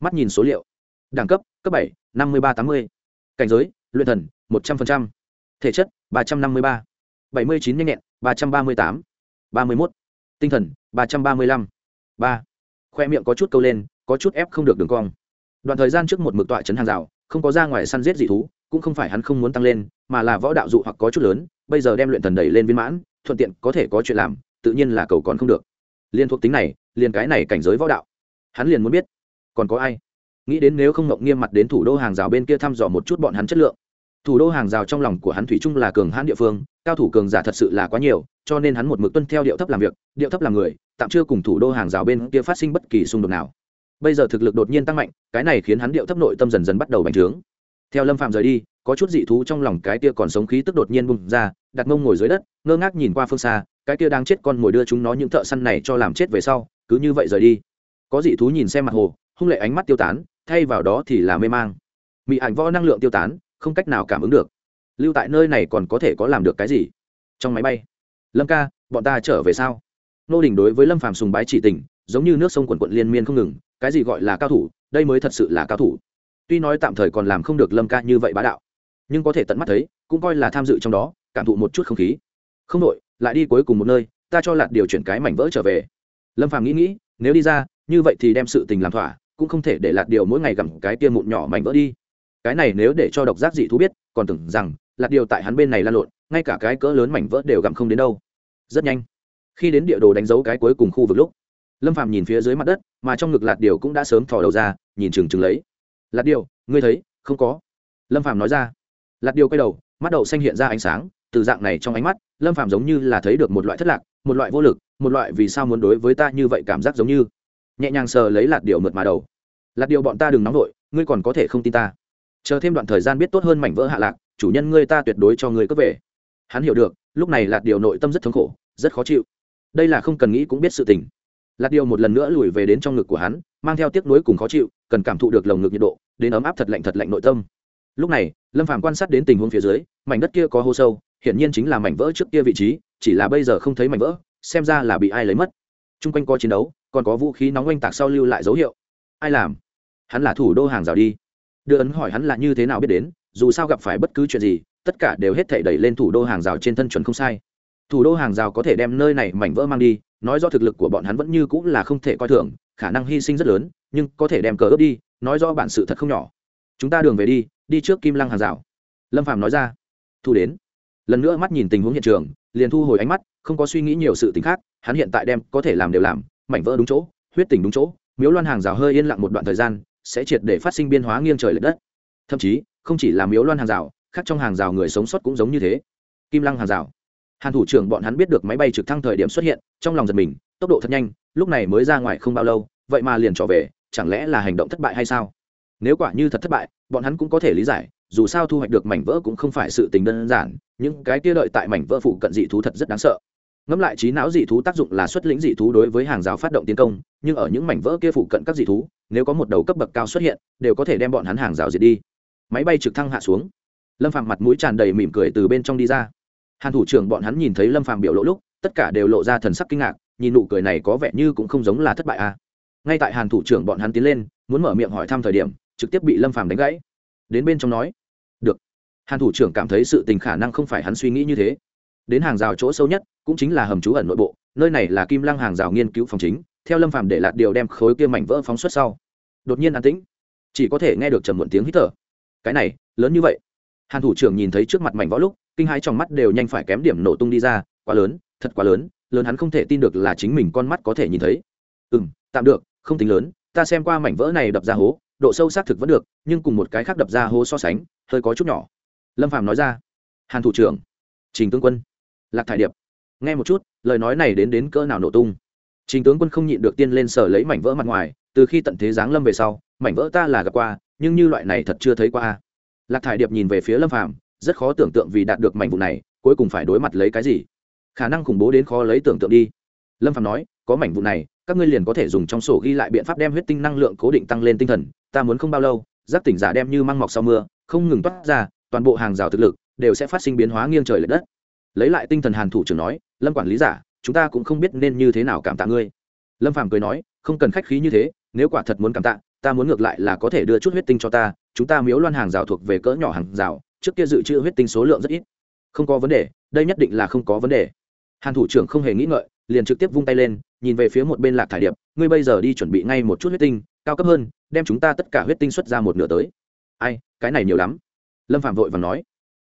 Mắt nhìn số liệu đẳng cấp cấp bảy, năm mươi ba, tám mươi. Cảnh giới, luyện thần, một trăm linh thể chất, ba trăm năm mươi ba. bảy mươi chín nhanh nhẹn, ba trăm ba mươi tám. ba mươi một tinh thần, ba trăm ba mươi lăm. Ba. Khoe miệng có chút câu lên, có chút ép không được đường cong. Đoạn thời gian trước một mực tọa chấn hàng rào, không có ra ngoài săn giết dị thú, cũng không phải hắn không muốn tăng lên, mà là võ đạo dụ hoặc có chút lớn, bây giờ đem luyện thần đẩy lên viên mãn, thuận tiện có thể có chuyện làm, tự nhiên là cầu còn không được. Liên thuộc tính này, liền cái này cảnh giới võ đạo. Hắn liền muốn biết, còn có ai? Nghĩ đến nếu không ngộng nghiêm mặt đến thủ đô hàng rào bên kia thăm dò một chút bọn hắn chất lượng. Thủ đô hàng rào trong lòng của hắn thủy chung là cường hãn địa phương, cao thủ cường giả thật sự là quá nhiều, cho nên hắn một mực tuân theo điệu thấp làm việc, điệu thấp làm người, tạm chưa cùng thủ đô hàng rào bên kia phát sinh bất kỳ xung đột nào. Bây giờ thực lực đột nhiên tăng mạnh, cái này khiến hắn điệu thấp nội tâm dần dần bắt đầu bành trướng. Theo lâm phạm rời đi, có chút dị thú trong lòng cái kia còn sống khí tức đột nhiên bùng ra, đặt mông ngồi dưới đất, ngơ ngác nhìn qua phương xa, cái kia đang chết con ngồi đưa chúng nó những thợ săn này cho làm chết về sau, cứ như vậy rời đi. Có dị thú nhìn xem mặt hồ, hung lệ ánh mắt tiêu tán thay vào đó thì là mê mang. Mị ảnh võ năng lượng tiêu tán, không cách nào cảm ứng được. Lưu tại nơi này còn có thể có làm được cái gì? Trong máy bay. Lâm ca, bọn ta trở về sao? Nô đình đối với lâm phàm sùng bái chỉ tình, giống như nước sông quần quận liên miên không ngừng, cái gì gọi là cao thủ, đây mới thật sự là cao thủ. Tuy nói tạm thời còn làm không được lâm ca như vậy bá đạo, nhưng có thể tận mắt thấy, cũng coi là tham dự trong đó, cảm thụ một chút không khí. Không đội, lại đi cuối cùng một nơi, ta cho lạt điều chuyển cái mảnh vỡ trở về. Lâm phàm nghĩ nghĩ, nếu đi ra, như vậy thì đem sự tình làm thỏa cũng không thể để lạt điều mỗi ngày gặm cái tia mụn nhỏ mảnh vỡ đi. Cái này nếu để cho độc giác dị thú biết, còn tưởng rằng lạt điều tại hắn bên này lan lộn, ngay cả cái cỡ lớn mảnh vỡ đều gặm không đến đâu. Rất nhanh, khi đến địa đồ đánh dấu cái cuối cùng khu vực lúc, lâm phàm nhìn phía dưới mặt đất, mà trong ngực lạt điều cũng đã sớm thò đầu ra, nhìn chừng chừng lấy. Lạt điều, ngươi thấy, không có. Lâm phàm nói ra. Lạt điều quay đầu, mắt đậu xanh hiện ra ánh sáng, từ dạng này trong ánh mắt, lâm phàm giống như là thấy được một loại thất lạc, một loại vô lực, một loại vì sao muốn đối với ta như vậy cảm giác giống như. Nhẹ nhàng sờ lấy lạt điều mượt mà đầu lạt điều bọn ta đừng nóng vội, ngươi còn có thể không tin ta. Chờ thêm đoạn thời gian biết tốt hơn mảnh vỡ hạ lạc, chủ nhân ngươi ta tuyệt đối cho ngươi cướp về. Hắn hiểu được, lúc này lạt điều nội tâm rất thống khổ, rất khó chịu. Đây là không cần nghĩ cũng biết sự tình. Lạt điều một lần nữa lùi về đến trong ngực của hắn, mang theo tiếc nuối cùng khó chịu, cần cảm thụ được lồng ngực nhiệt độ, đến ấm áp thật lạnh thật lạnh nội tâm. Lúc này, lâm phàm quan sát đến tình huống phía dưới, mảnh đất kia có hô sâu, hiển nhiên chính là mảnh vỡ trước kia vị trí, chỉ là bây giờ không thấy mảnh vỡ, xem ra là bị ai lấy mất. Chung quanh có chiến đấu, còn có vũ khí nóng oanh tạc sau lưu lại dấu hiệu ai làm? Hắn là thủ đô hàng rào đi. Đưa ấn hỏi hắn là như thế nào biết đến, dù sao gặp phải bất cứ chuyện gì, tất cả đều hết thể đẩy lên thủ đô hàng rào trên thân chuẩn không sai. Thủ đô hàng rào có thể đem nơi này mảnh vỡ mang đi, nói do thực lực của bọn hắn vẫn như cũng là không thể coi thường, khả năng hy sinh rất lớn, nhưng có thể đem cờ ướp đi, nói do bản sự thật không nhỏ. Chúng ta đường về đi đi trước kim lăng hàng rào. Lâm phạm nói ra. Thu đến. Lần nữa mắt nhìn tình huống hiện trường, liền thu hồi ánh mắt, không có suy nghĩ nhiều sự t ì n h khác, hắn hiện tại đem có thể làm đều làm, mảnh vỡ đúng chỗ, huyết tình đúng chỗ miếu loan hàng rào hơi yên lặng một đoạn thời gian, sẽ triệt để phát sinh biên hóa nghiêng trời l ệ đất. Thậm chí, không chỉ là miếu loan hàng rào, khác trong hàng rào người sống sót cũng giống như thế. Kim lăng hàng rào. Hàn thủ trưởng bọn hắn biết được máy bay trực thăng thời điểm xuất hiện, trong lòng giật mình, tốc độ thật nhanh, lúc này mới ra ngoài không bao lâu, vậy mà liền trở về, chẳng lẽ là hành động thất bại hay sao? Nếu quả như thật thất bại, bọn hắn cũng có thể lý giải, dù sao thu hoạch được mảnh vỡ cũng không phải sự tình đơn giản, những cái kia đợi tại mảnh vỡ phụ cận dị thú thật rất đáng sợ ngẫm lại trí não dị thú tác dụng là xuất lĩnh dị thú đối với hàng rào phát động tiến công, nhưng ở những mảnh vỡ kia phụ cận các dị thú, nếu có một đầu cấp bậc cao xuất hiện, đều có thể đem bọn hắn hàng rào diệt đi. Máy bay trực thăng hạ xuống. Lâm phạm mặt mũi tràn đầy mỉm cười từ bên trong đi ra. Hàn thủ trưởng bọn hắn nhìn thấy lâm phạm biểu lộ lúc, tất cả đều lộ ra thần sắc kinh ngạc, nhìn nụ cười này có vẻ như cũng không giống là thất bại à. Ngay tại hàn thủ trưởng bọn hắn tiến lên, muốn mở miệng hỏi thăm thời điểm, trực tiếp bị lâm phàm đánh gãy. Đến bên trong nói, được. Hàn thủ trưởng cảm thấy sự tình khả năng không phải hắn suy nghĩ như thế đến hàng rào chỗ sâu nhất, cũng chính là hầm trú ẩn nội bộ, nơi này là kim lăng hàng rào nghiên cứu phòng chính, theo lâm phàm để lạt điều đem khối kia mảnh vỡ phóng xuất sau. Đột nhiên an tĩnh, chỉ có thể nghe được trầm muộn tiếng hít thở. Cái này, lớn như vậy. Hàn thủ trưởng nhìn thấy trước mặt mảnh võ lúc, kinh hãi trong mắt đều nhanh phải kém điểm nổ tung đi ra, quá lớn, thật quá lớn lớn hắn không thể tin được là chính mình con mắt có thể nhìn thấy. Ừ m tạm được, không tính lớn, ta xem qua mảnh vỡ này đập ra hố, độ sâu xác thực vẫn được, nhưng cùng một cái khác đập ra hố so sánh, hơi có chút nhỏ. Lâm phàm nói ra. Hàn thủ trưởng, trình tướng quân lạc thải điệp. Nghe một chút, lời nói này đến đến cỡ nào nổ tung. Trình tướng quân không nhịn được tiên lên sở lấy mảnh vỡ mặt ngoài, từ khi tận thế giáng lâm về sau, mảnh vỡ ta là gặp qua, nhưng như loại này thật chưa thấy qua. Lạc thải điệp nhìn về phía lâm phàm, rất khó tưởng tượng vì đạt được mảnh vụ này, cuối cùng phải đối mặt lấy cái gì. Khả năng khủng bố đến khó lấy tưởng tượng đi. Lâm phàm nói, có mảnh vụ này, các ngươi liền có thể dùng trong sổ ghi lại biện pháp đem huyết tinh năng lượng cố định tăng lên tinh thần, ta muốn không bao lâu, giác tỉnh giả đem như măng mọc sau mưa, không ngừng toát ra, toàn bộ hàng rào thực lực đều sẽ phát sinh biến hóa nghiêng trời l ệ đất lấy lại tinh thần hàn thủ trưởng nói, lâm quản lý giả, chúng ta cũng không biết nên như thế nào cảm tạ ngươi. Lâm phàm cười nói, không cần khách khí như thế, nếu quả thật muốn cảm tạ, ta muốn ngược lại là có thể đưa chút huyết tinh cho ta, chúng ta miếu loan hàng rào thuộc về cỡ nhỏ hàng rào, trước kia dự trữ huyết tinh số lượng rất ít. Không có vấn đề, đây nhất định là không có vấn đề. Hàn thủ trưởng không hề nghĩ ngợi, liền trực tiếp vung tay lên, nhìn về phía một bên lạc thải điệp, ngươi bây giờ đi chuẩn bị ngay một chút huyết tinh, cao cấp hơn, đem chúng ta tất cả huyết tinh xuất ra một nửa tới. Ai, cái này nhiều lắm. Lâm phạm vội và nói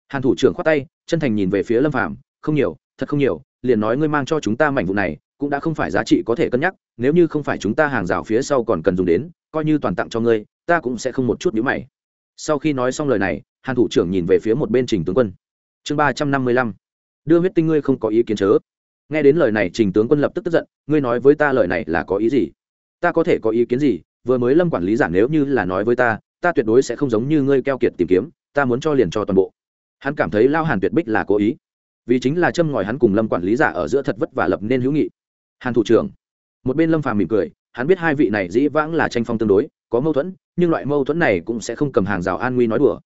hàn thủ trưởng khoát tay, chân thành nhìn về phía lâm phạm không nhiều, thật không nhiều, liền nói ngươi mang cho chúng ta mảnh vụ này, cũng đã không phải giá trị có thể cân nhắc, nếu như không phải chúng ta hàng rào phía sau còn cần dùng đến, coi như toàn tặng cho ngươi, ta cũng sẽ không một chút nhữ mày. Sau khi nói xong lời này, hàn thủ trưởng nhìn về phía một bên trình tướng quân. Chương ba trăm năm mươi lăm, đưa huyết tinh ngươi không có ý kiến chớ. Nghe đến lời này, trình tướng quân lập tức tức giận, ngươi nói với ta lời này là có ý gì? Ta có thể có ý kiến gì? Vừa mới lâm quản lý giảng nếu như là nói với ta ta tuyệt đối sẽ không giống như ngươi keo kiệt tìm kiếm, ta muốn cho liền cho toàn bộ hắn cảm thấy lao hàn tuyệt bích là cố ý, vì chính là châm ngòi hắn cùng lâm quản lý giả ở giữa thật vất vả lập nên hữu nghị. Hàn thủ trưởng, một bên lâm phàm mỉm cười, hắn biết hai vị này dĩ vãng là tranh phong tương đối, có mâu thuẫn, nhưng loại mâu thuẫn này cũng sẽ không cầm hàng rào an nguy nói đùa.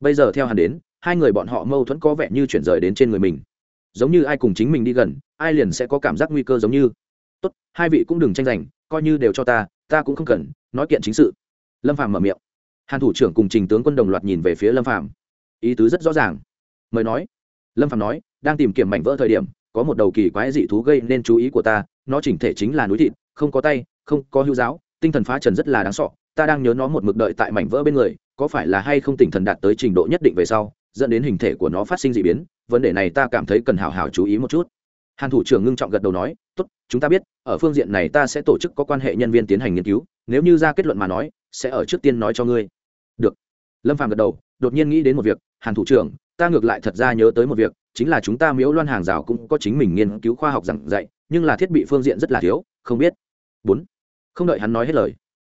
Bây giờ theo hắn đến, hai người bọn họ mâu thuẫn có vẻ như chuyển rời đến trên người mình. Giống như ai cùng chính mình đi gần, ai liền sẽ có cảm giác nguy cơ giống như. Tốt, hai vị cũng đừng tranh giành, coi như đều cho ta ta cũng không cần, nói kiện chính sự. Lâm phàm mở miệng. Hàn thủ trưởng cùng trình tướng quân đồng loạt nhìn về phía lâm phàm ý tứ rất rõ ràng. Mời nói. Lâm phàm nói, đang tìm kiếm mảnh vỡ thời điểm, có một đầu kỳ quái dị thú gây nên chú ý của ta, nó chỉnh thể chính là núi thịt, không có tay, không có hữu giáo, tinh thần phá trần rất là đáng sọ ta đang nhớ nó một mực đợi tại mảnh vỡ bên người, có phải là hay không tinh thần đạt tới trình độ nhất định về sau, dẫn đến hình thể của nó phát sinh d ị biến, vấn đề này ta cảm thấy cần hào hào chú ý một chút. Hàn thủ trưởng ngưng trọng gật đầu nói, tốt, chúng ta biết, ở phương diện này ta sẽ tổ chức có quan hệ nhân viên tiến hành nghiên cứu, nếu như ra kết luận mà nói, sẽ ở trước tiên nói cho ngươi. Được. Lâm phàm gật đầu đột nhiên nghĩ đến một việc, hàn thủ trưởng, ta ngược lại thật ra nhớ tới một việc, chính là chúng ta miếu loan hàng rào cũng có chính mình nghiên cứu khoa học giảng dạy, nhưng là thiết bị phương diện rất là thiếu, không biết. Bốn. Không đợi hắn nói hết lời,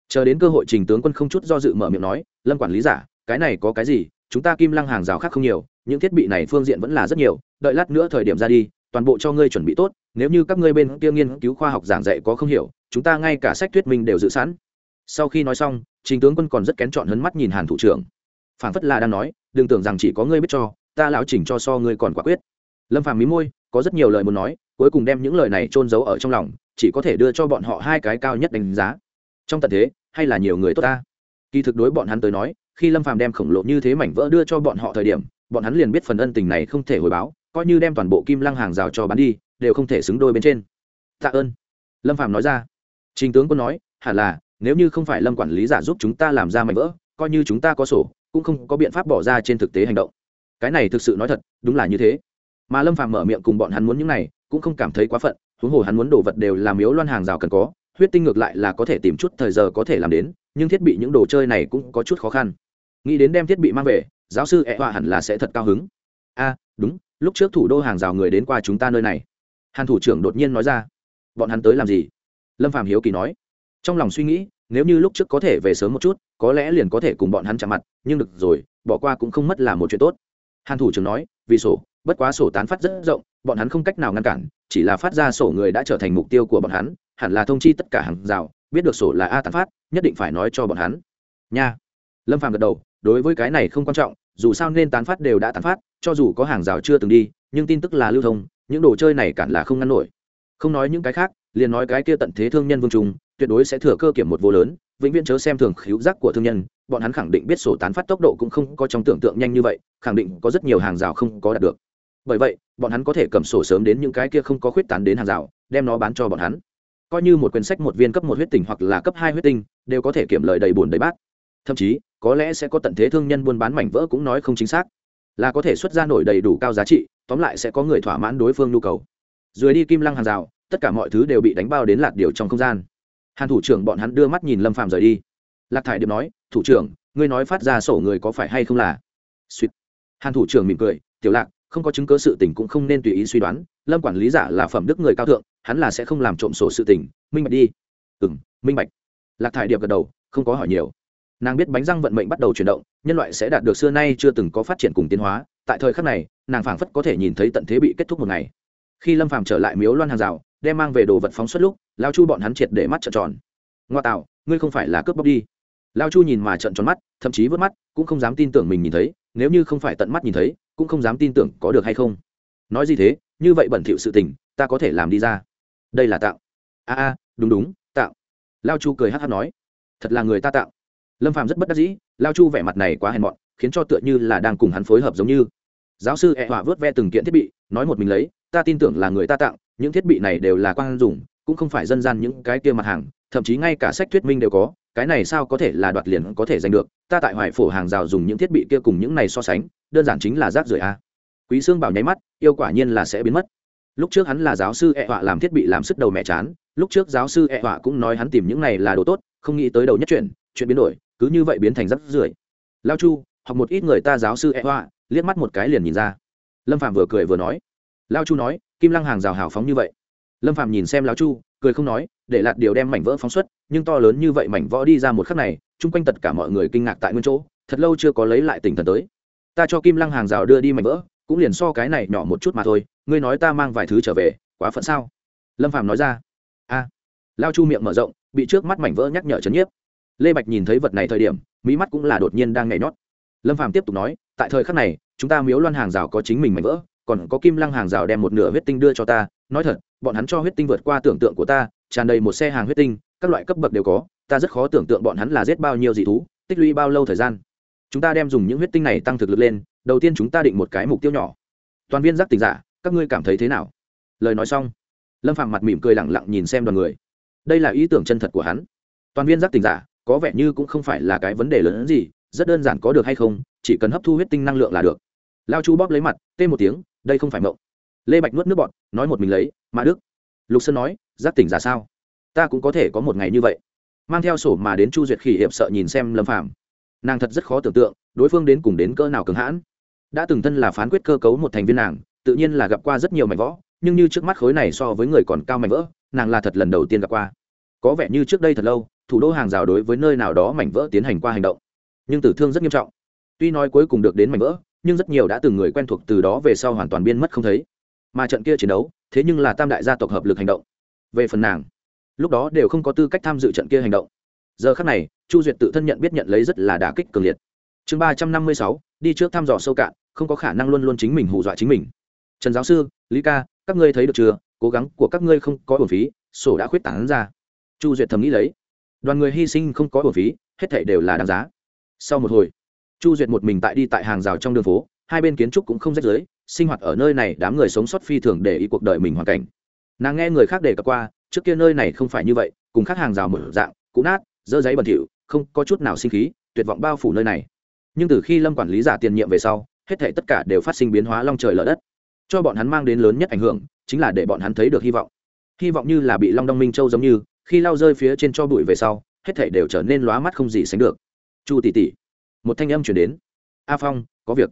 chờ đến cơ hội trình tướng quân không chút do dự mở miệng nói, lâm quản lý giả, cái này có cái gì? Chúng ta kim lăng hàng rào khác không nhiều, những thiết bị này phương diện vẫn là rất nhiều, đợi lát nữa thời điểm ra đi, toàn bộ cho ngươi chuẩn bị tốt, nếu như các ngươi bên kia nghiên cứu khoa học giảng dạy có không hiểu, chúng ta ngay cả sách thuyết minh đều dự sẵn. Sau khi nói xong, trình tướng quân còn rất kén chọn hấn mắt nhìn hàn thủ trưởng phản phất là đang nói, đừng tưởng rằng chỉ có ngươi biết cho, ta lão chỉnh cho so ngươi còn quả quyết. Lâm phàm mí môi, có rất nhiều lời muốn nói, cuối cùng đem những lời này trôn giấu ở trong lòng, chỉ có thể đưa cho bọn họ hai cái cao nhất đánh giá. Trong tận thế, hay là nhiều người tốt ta? Kỳ thực đối bọn hắn tới nói, khi lâm phàm đem khổng lồ như thế mảnh vỡ đưa cho bọn họ thời điểm, bọn hắn liền biết phần ân tình này không thể hồi báo, coi như đem toàn bộ kim lăng hàng rào cho bán đi, đều không thể xứng đôi bên trên. Tạ ơn. Lâm phàm nói ra. Trình tướng quân nói, hẳn là, nếu như không phải lâm quản lý giả giúp chúng ta làm ra mảnh vỡ, coi như chúng ta có sổ cũng không có biện pháp bỏ ra trên thực tế hành động. Cái này thực sự nói thật, đúng là như thế. Mà lâm phàm mở miệng cùng bọn hắn muốn những này, cũng không cảm thấy quá phận, huống hồ hắn muốn đồ vật đều làm miếu loan hàng rào cần có, huyết tinh ngược lại là có thể tìm chút thời giờ có thể làm đến, nhưng thiết bị những đồ chơi này cũng có chút khó khăn. Nghĩ đến đem thiết bị mang về, giáo sư ẹ họa hẳn là sẽ thật cao hứng. A, đúng, lúc trước thủ đô hàng rào người đến qua chúng ta nơi này. Hàn thủ trưởng đột nhiên nói ra. Bọn hắn tới làm gì? Lâm phạm hiếu kỳ nói. Trong lòng suy nghĩ nếu như lúc trước có thể về sớm một chút, có lẽ liền có thể cùng bọn hắn chạm mặt, nhưng được rồi, bỏ qua cũng không mất là một chuyện tốt. Hàn thủ trưởng nói, vì sổ, bất quá sổ tán phát rất rộng, bọn hắn không cách nào ngăn cản, chỉ là phát ra sổ người đã trở thành mục tiêu của bọn hắn, hẳn là thông chi tất cả hàng rào, biết được sổ là a tán phát, nhất định phải nói cho bọn hắn. Nha. Lâm phàm gật đầu, đối với cái này không quan trọng, dù sao nên tán phát đều đã tán phát, cho dù có hàng rào chưa từng đi, nhưng tin tức là lưu thông, những đồ chơi này cản là không ngăn nổi. Không nói những cái khác, liền nói cái kia tận thế thương nhân vương trùng tuyệt đối sẽ thừa cơ kiểm một vô lớn, vĩnh viễn chớ xem thường khíu giác của thương nhân, bọn hắn khẳng định biết sổ tán phát tốc độ cũng không có trong tưởng tượng nhanh như vậy, khẳng định có rất nhiều hàng rào không có đạt được. Bởi vậy, bọn hắn có thể cầm sổ sớm đến những cái kia không có khuyết tán đến hàng rào, đem nó bán cho bọn hắn. Coi như một quyển sách một viên cấp một huyết tinh hoặc là cấp hai huyết tinh, đều có thể kiểm lời đầy bùn đầy bát. Thậm chí, có lẽ sẽ có tận thế thương nhân buôn bán mảnh vỡ cũng nói không chính xác. Là có thể xuất ra nổi đầy đủ cao giá trị, tóm lại sẽ có người thỏa mãn đối phương nhu cầu. Dưới đi kim lăng hàng rào, tất cả mọi thứ đều bị đánh bao đến lạt điều trong không gian hàn thủ trưởng bọn hắn đưa mắt nhìn lâm phàm rời đi. Lạc thải điệp nói, thủ trưởng, ngươi nói phát ra sổ người có phải hay không là? Suýt. Hàn thủ trưởng mỉm cười, tiểu lạc, không có chứng cứ sự tình cũng không nên tùy ý suy đoán. Lâm quản lý giả là phẩm đức người cao thượng, hắn là sẽ không làm trộm sổ sự tình. Minh bạch đi. Ừ m minh bạch. Lạc thải điệp gật đầu, không có hỏi nhiều. Nàng biết bánh răng vận mệnh bắt đầu chuyển động, nhân loại sẽ đạt được xưa nay chưa từng có phát triển cùng tiến hóa. Tại thời khắc này, nàng phảng phất có thể nhìn thấy tận thế bị kết thúc một ngày. Khi lâm phàm trở lại miếu loan hàng rào đem mang về đồ vật phóng xuất lúc, lao chu bọn hắn triệt để mắt trợn tròn. Ngoa tạo, ngươi không phải là cướp bóc đi. Lao chu nhìn mà trợn tròn mắt, thậm chí vớt mắt, cũng không dám tin tưởng mình nhìn thấy, nếu như không phải tận mắt nhìn thấy, cũng không dám tin tưởng có được hay không. Nói gì thế, như vậy bẩn thỉu sự tình, ta có thể làm đi ra. Đây là tạo. A a, đúng đúng, tạo. Lao chu cười hát hát nói. Thật là người ta tạo. Lâm phạm rất bất đắc dĩ, lao chu vẻ mặt này quá hèn mọn, khiến cho tựa như là đang cùng hắn phối hợp giống như. Giáo sư ẹ họa vớt ve từng kiện thiết bị, nói một mình lấy, ta tin tưởng là người ta tặng những thiết bị này đều là quan dùng, cũng không phải dân gian những cái kia mặt hàng, thậm chí ngay cả sách thuyết minh đều có, cái này sao có thể là đoạt liền có thể giành được, ta tại hoài phổ hàng rào dùng những thiết bị kia cùng những này so sánh, đơn giản chính là rác rưởi a. Quý sương bảo nháy mắt, yêu quả nhiên là sẽ biến mất. Lúc trước hắn là giáo sư ẹ họa làm thiết bị làm sức đầu mẹ chán, lúc trước giáo sư ẹ họa cũng nói hắn tìm những này là đồ tốt, không nghĩ tới đầu nhất chuyện chuyện biến đổi, cứ như vậy biến thành rác rưởi. Lao chu, học một ít người ta giáo sư ẹ họa, liếc mắt một cái liền nhìn ra. Lâm phạm vừa cười vừa nói lao chu nói, kim lăng hàng rào hào phóng như vậy. Lâm phạm nhìn xem lao chu, cười không nói, để lạt điều đem mảnh vỡ phóng xuất, nhưng to lớn như vậy mảnh vỡ đi ra một khắc này, chung quanh tất cả mọi người kinh ngạc tại nguyên chỗ, thật lâu chưa có lấy lại tỉnh thần tới. Ta cho kim lăng hàng rào đưa đi mảnh vỡ, cũng liền so cái này nhỏ một chút mà thôi, ngươi nói ta mang vài thứ trở về, quá phận sao? Lâm phạm nói ra. A. Lao chu miệng mở rộng, bị trước mắt mảnh vỡ nhắc nhở chấn nhiếp. Lê bạch nhìn thấy vật này thời điểm mỹ mắt cũng là đột nhiên đang nhảy nhót. Lâm phạm tiếp tục nói, tại thời khắc này, chúng ta miếu loan hàng rào có chính mình mảnh vỡ còn có kim lăng hàng rào đem một nửa huyết tinh đưa cho ta, nói thật, bọn hắn cho huyết tinh vượt qua tưởng tượng của ta, tràn đầy một xe hàng huyết tinh, các loại cấp bậc đều có, ta rất khó tưởng tượng bọn hắn là giết bao nhiêu dị thú, tích lũy bao lâu thời gian. Chúng ta đem dùng những huyết tinh này tăng thực lực lên, đầu tiên chúng ta định một cái mục tiêu nhỏ. Toàn viên giác tình giả, các ngươi cảm thấy thế nào? Lời nói xong, lâm phạm mặt mỉm cười lẳng lặng nhìn xem đoàn người. Đây là ý tưởng chân thật của hắn. Toàn viên giác tình giả, có vẻ như cũng không phải là cái vấn đề lớn hơn gì, rất đơn giản có được hay không, chỉ cần hấp thu huyết tinh năng lượng là được. Lao chu bóp lấy mặt, tê một tiếng đây không phải mộng. Lê bạch nuốt nước bọn nói một mình lấy mà đức. Lục sơn nói, giác tỉnh giả sao? Ta cũng có thể có một ngày như vậy. Mang theo sổ mà đến chu duyệt khỉ hiệp sợ nhìn xem lâm phạm nàng thật rất khó tưởng tượng, đối phương đến cùng đến cỡ nào cứng hãn. Đã từng thân là phán quyết cơ cấu một thành viên nàng, tự nhiên là gặp qua rất nhiều mảnh võ nhưng như trước mắt khối này so với người còn cao mảnh vỡ, nàng là thật lần đầu tiên gặp qua. Có vẻ như trước đây thật lâu, thủ đô hàng rào đối với nơi nào đó mảnh vỡ tiến hành qua hành động, nhưng tử thương rất nghiêm trọng. Tuy nói cuối cùng được đến mảnh vỡ nhưng rất nhiều đã từng người quen thuộc từ đó về sau hoàn toàn biên mất không thấy. Mà trận kia chiến đấu, thế nhưng là tam đại gia tộc hợp lực hành động. Về phần nàng, lúc đó đều không có tư cách tham dự trận kia hành động. Giờ khác này, chu duyệt tự thân nhận biết nhận lấy rất là đả kích cường liệt. Chương ba trăm năm mươi sáu, đi trước thăm dò sâu cạn, không có khả năng luôn luôn chính mình hù dọa chính mình. Trần giáo sư, lý ca, các ngươi thấy được chưa? Cố gắng của các ngươi không có bổn phí, sổ đã khuyết tảng ra. Chu duyệt thầm nghĩ lấy. Đoàn người hy sinh không có bổn phí, hết thảy đều là đáng giá. Sau một hồi chu duyệt một mình tại đi tại hàng rào trong đường phố, hai bên kiến trúc cũng không rách rưới, sinh hoạt ở nơi này đám người sống sót phi thường để ý cuộc đời mình hoàn cảnh. Nàng nghe người khác đề cập qua, trước kia nơi này không phải như vậy, cùng khác hàng rào một dạng, cũ nát, dơ giấy bẩn thỉu, không có chút nào sinh khí, tuyệt vọng bao phủ nơi này. Nhưng từ khi lâm quản lý giả tiền nhiệm về sau, hết thể tất cả đều phát sinh biến hóa long trời lở đất. Cho bọn hắn mang đến lớn nhất ảnh hưởng, chính là để bọn hắn thấy được hy vọng. Hy vọng như là bị long đong minh châu giống như, khi lao rơi phía trên cho bụi về sau, hết thể đều trở nên lóa mắt không gì sánh được. Chu tỷ tỷ một thanh âm chuyển đến. A phong, có việc.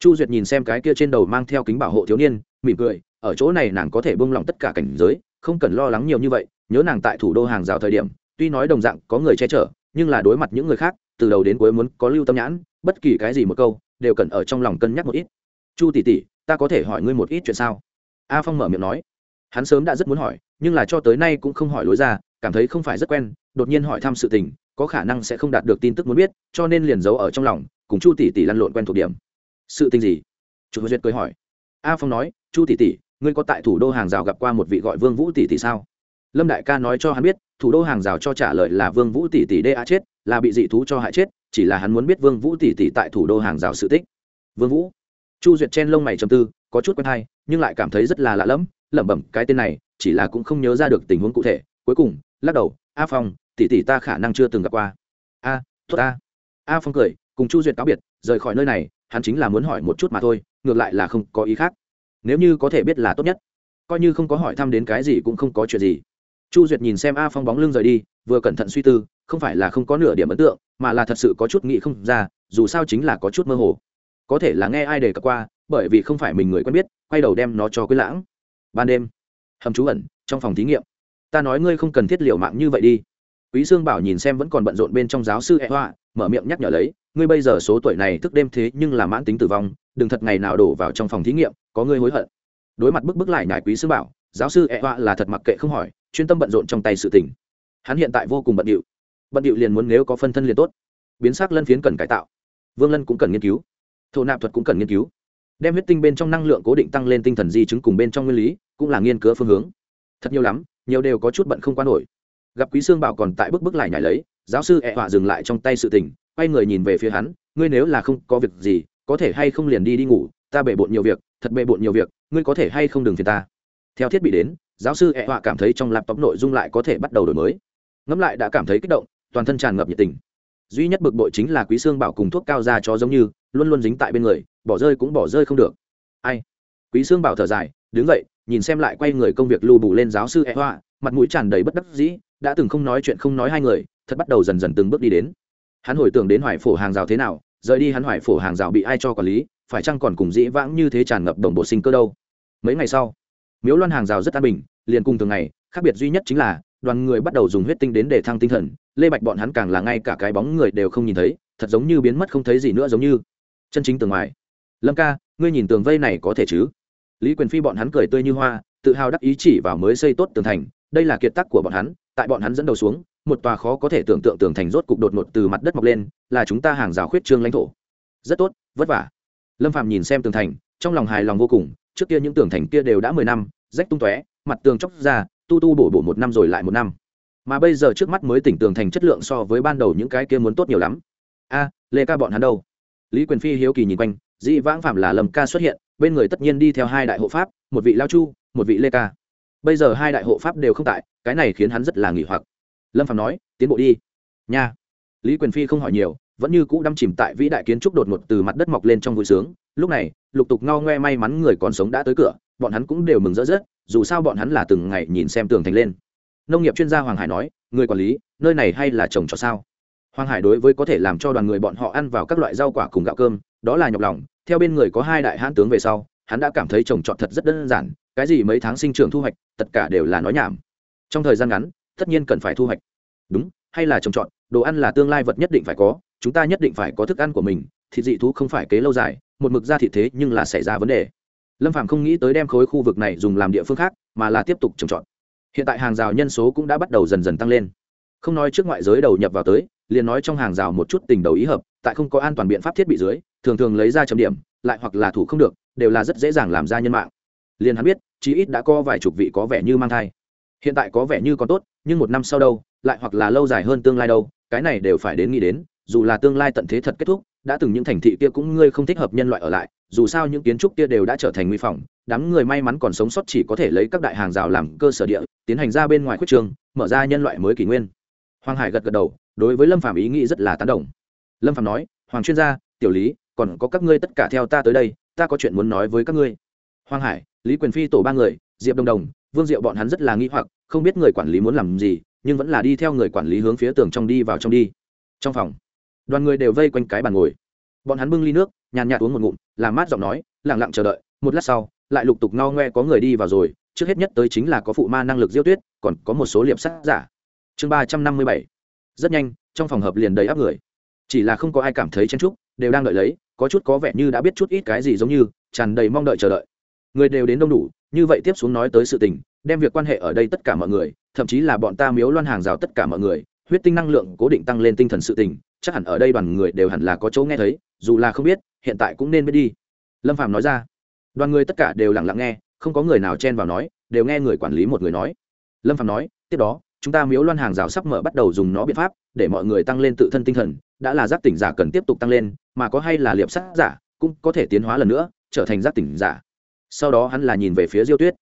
Chu duyệt nhìn xem cái kia trên đầu mang theo kính bảo hộ thiếu niên, mỉm cười, ở chỗ này nàng có thể bông lỏng tất cả cảnh giới, không cần lo lắng nhiều như vậy, nhớ nàng tại thủ đô hàng rào thời điểm, tuy nói đồng dạng có người che chở, nhưng là đối mặt những người khác, từ đầu đến cuối muốn có lưu tâm nhãn, bất kỳ cái gì một câu, đều cần ở trong lòng cân nhắc một ít. Chu tỷ tỷ, ta có thể hỏi ngươi một ít chuyện sao? A phong mở miệng nói. Hắn sớm đã rất muốn hỏi, nhưng là cho tới nay cũng không hỏi lối ra, cảm thấy không phải rất quen, đột nhiên hỏi thăm sự tình có khả năng sẽ không đạt được tin tức muốn biết, cho nên liền giấu ở trong lòng, cùng chu tỷ tỷ lăn lộn quen thuộc điểm. Sự tình gì? Chu duyệt cười hỏi. A phong nói, chu tỷ tỷ, ngươi có tại thủ đô hàng rào gặp qua một vị gọi vương vũ tỷ tỷ sao? Lâm đại ca nói cho hắn biết, thủ đô hàng rào cho trả lời là vương vũ tỷ tỷ đê a chết, là bị dị thú cho hại chết, chỉ là hắn muốn biết vương vũ tỷ tỷ tại thủ đô hàng rào sự tích. Vương vũ. Chu duyệt chen lông mày trầm tư, có chút quen hay, nhưng lại cảm thấy rất là lạ lẫm, lẩm bẩm, cái tên này, chỉ là cũng không nhớ ra được tình huống cụ thể. Cuối cùng, lắc đầu, a phong tỷ tỷ ta khả năng chưa từng gặp qua. A, tốt a a phong cười, cùng chu duyệt cáo biệt, rời khỏi nơi này, hắn chính là muốn hỏi một chút mà thôi, ngược lại là không có ý khác. Nếu như có thể biết là tốt nhất. Coi như không có hỏi thăm đến cái gì cũng không có chuyện gì. Chu duyệt nhìn xem a phong bóng lưng rời đi, vừa cẩn thận suy tư, không phải là không có nửa điểm ấn tượng, mà là thật sự có chút nghĩ không ra, dù sao chính là có chút mơ hồ. Có thể là nghe ai đề cập qua, bởi vì không phải mình người quen biết, quay đầu đem nó cho quý lãng. Ban đêm, hầm trú ẩn, trong phòng thí nghiệm. Ta nói ngươi không cần thiết liệu mạng như vậy đi quý sương bảo nhìn xem vẫn còn bận rộn bên trong giáo sư e hoa mở miệng nhắc nhở lấy, ngươi bây giờ số tuổi này thức đêm thế nhưng là mãn tính tử vong, đừng thật ngày nào đổ vào trong phòng thí nghiệm, có ngươi hối hận. Đối mặt bức bức lại nhải quý sương bảo, giáo sư e hoa là thật mặc kệ không hỏi, chuyên tâm bận rộn trong tay sự tình. Hắn hiện tại vô cùng bận điệu. Bận điệu liền muốn nếu có phân thân liền tốt. Biến sắc lân phiến cần cải tạo. Vương lân cũng cần nghiên cứu. Thổ nạp thuật cũng cần nghiên cứu. Đem huyết tinh bên trong năng lượng cố định tăng lên tinh thần di chứng cùng bên trong nguyên lý, cũng là nghiên cứu phương hướng. Thật nhiều lắm, nhiều đều có chút bận không quan nổi gặp quý sương bảo còn tại bức bức lại nhảy lấy, giáo sư ẹ họa dừng lại trong tay sự tình, quay người nhìn về phía hắn, ngươi nếu là không có việc gì, có thể hay không liền đi đi ngủ, ta bể bộn nhiều việc, thật bể bộn nhiều việc, ngươi có thể hay không đừng phiền ta. Theo thiết bị đến, giáo sư ẹ họa cảm thấy trong laptop nội dung lại có thể bắt đầu đổi mới. Ngẫm lại đã cảm thấy kích động, toàn thân tràn ngập nhiệt tình. Duy nhất bực bội chính là quý xương bảo cùng thuốc cao ra cho giống như, luôn luôn dính tại bên người, bỏ rơi cũng bỏ rơi không được. Ai? Quý xương bảo thở dài, đứng dậy, nhìn xem lại quay người công việc lưu bù lên giáo sư e hoa mặt mũi tràn đầy bất đắc dĩ đã từng không nói chuyện không nói hai người, thật bắt đầu dần dần từng bước đi đến. Hắn hồi tưởng đến hoài phổ hàng rào thế nào, rời đi hắn hoài phổ hàng rào bị ai cho quản lý, phải chăng còn cùng dĩ vãng như thế tràn ngập đồng bộ sinh cơ đâu? Mấy ngày sau, miếu loan hàng rào rất an bình, liền cùng thường ngày, khác biệt duy nhất chính là, đoàn người bắt đầu dùng huyết tinh đến để thăng tinh thần, lê bạch bọn hắn càng là ngay cả cái bóng người đều không nhìn thấy, thật giống như biến mất không thấy gì nữa giống như. Chân chính tường ngoài. Lâm ca, ngươi nhìn tường vây này có thể chứ? Lý quyền phi bọn hắn cười tươi như hoa, tự hào đắc ý chỉ vào mới xây tốt tường thành, đây là kiệt tác của bọn hắn tại bọn hắn dẫn đầu xuống, một tòa khó có thể tưởng tượng tường thành rốt cục đột ngột từ mặt đất mọc lên, là chúng ta hàng rào khuyết trương lãnh thổ. Rất tốt, vất vả. Lâm phạm nhìn xem tường thành, trong lòng hài lòng vô cùng, trước kia những tường thành kia đều đã mười năm, rách tung tóe, mặt tường chóc ra, tu tu bổ bổ một năm rồi lại một năm. Mà bây giờ trước mắt mới tỉnh tường thành chất lượng so với ban đầu những cái kia muốn tốt nhiều lắm. A, lê ca bọn hắn đâu? Lý quyền phi hiếu kỳ nhìn quanh, dĩ vãng phạm là lâm ca xuất hiện, bên người tất nhiên đi theo hai đại hộ pháp, một vị lao chu, một vị lê ca bây giờ hai đại hộ pháp đều không tại, cái này khiến hắn rất là nghỉ hoặc. Lâm phạm nói, tiến bộ đi. Nha. Lý quyền phi không hỏi nhiều, vẫn như cũ đâm chìm tại vĩ đại kiến trúc đột ngột từ mặt đất mọc lên trong vui sướng. Lúc này, lục tục ngao ngoe may mắn người còn sống đã tới cửa, bọn hắn cũng đều mừng rỡ rớt, dù sao bọn hắn là từng ngày nhìn xem tường thành lên. Nông nghiệp chuyên gia hoàng hải nói, người quản lý, nơi này hay là trồng cho sao? Hoàng hải đối với có thể làm cho đoàn người bọn họ ăn vào các loại rau quả cùng gạo cơm, đó là nhọc lòng. Theo bên người có hai đại hãn tướng về sau, hắn đã cảm thấy trồng trọt thật rất đơn giản cái gì mấy tháng sinh trưởng thu hoạch, tất cả đều là nói nhảm. Trong thời gian ngắn, tất nhiên cần phải thu hoạch. Đúng, hay là trồng trọt, đồ ăn là tương lai vật nhất định phải có, chúng ta nhất định phải có thức ăn của mình, thịt dị thú không phải kế lâu dài, một mực ra thịt thế nhưng là xảy ra vấn đề. Lâm phạm không nghĩ tới đem khối khu vực này dùng làm địa phương khác, mà là tiếp tục trồng trọt. Hiện tại hàng rào nhân số cũng đã bắt đầu dần dần tăng lên. Không nói trước ngoại giới đầu nhập vào tới, liền nói trong hàng rào một chút tình đầu ý hợp, tại không có an toàn biện pháp thiết bị dưới, thường thường lấy ra chấm điểm, lại hoặc là thủ không được, đều là rất dễ dàng làm ra nhân mạng liền hắn biết, chí ít đã có vài chục vị có vẻ như mang thai. Hiện tại có vẻ như còn tốt, nhưng một năm sau đâu, lại hoặc là lâu dài hơn tương lai đâu, cái này đều phải đến nghĩ đến, dù là tương lai tận thế thật kết thúc, đã từng những thành thị kia cũng ngươi không thích hợp nhân loại ở lại, dù sao những kiến trúc kia đều đã trở thành nguy phòng, đám người may mắn còn sống sót chỉ có thể lấy các đại hàng rào làm cơ sở địa, tiến hành ra bên ngoài khuyết trường, mở ra nhân loại mới kỷ nguyên. Hoàng hải gật gật đầu, đối với lâm phạm ý nghĩ rất là tán đồng. Lâm phạm nói, hoàng chuyên gia, tiểu lý, còn có các ngươi tất cả theo ta tới đây, ta có chuyện muốn nói với các ngươi hoàng hải, lý quyền phi tổ ba người, diệp đồng đồng, vương diệu bọn hắn rất là nghi hoặc, không biết người quản lý muốn làm gì, nhưng vẫn là đi theo người quản lý hướng phía tường trong đi vào trong đi. Trong phòng, đoàn người đều vây quanh cái bàn ngồi. Bọn hắn bưng ly nước, nhàn nhạt uống một ngụm làm mát giọng nói lẳng lặng chờ đợi, một lát sau, lại lục tục no ngoe có người đi vào rồi, trước hết nhất tới chính là có phụ ma năng lực diêu tuyết, còn có một số liệp sắt giả. Chương ba trăm năm mươi bảy. Rất nhanh, trong phòng hợp liền đầy áp người. Chỉ là không có ai cảm thấy chen trúc đều đang đợi lấy, có chút có vẻ như đã biết chút ít cái gì giống như, tràn đầy mong đợi chờ đợi người đều đến đông đủ, như vậy tiếp xuống nói tới sự tình, đem việc quan hệ ở đây tất cả mọi người, thậm chí là bọn ta miếu loan hàng rào tất cả mọi người, huyết tinh năng lượng cố định tăng lên tinh thần sự tình, chắc hẳn ở đây đoàn người đều hẳn là có chỗ nghe thấy, dù là không biết, hiện tại cũng nên biết đi. Lâm phạm nói ra. Đoàn người tất cả đều lặng lặng nghe, không có người nào chen vào nói, đều nghe người quản lý một người nói. Lâm phạm nói, tiếp đó, chúng ta miếu loan hàng rào sắp mở bắt đầu dùng nó biện pháp, để mọi người tăng lên tự thân tinh thần, đã là giác tỉnh giả cần tiếp tục tăng lên, mà có hay là liệp sát giả, cũng có thể tiến hóa lần nữa, trở thành giác tỉnh giả sau đó hắn là nhìn về phía diêu tuyết.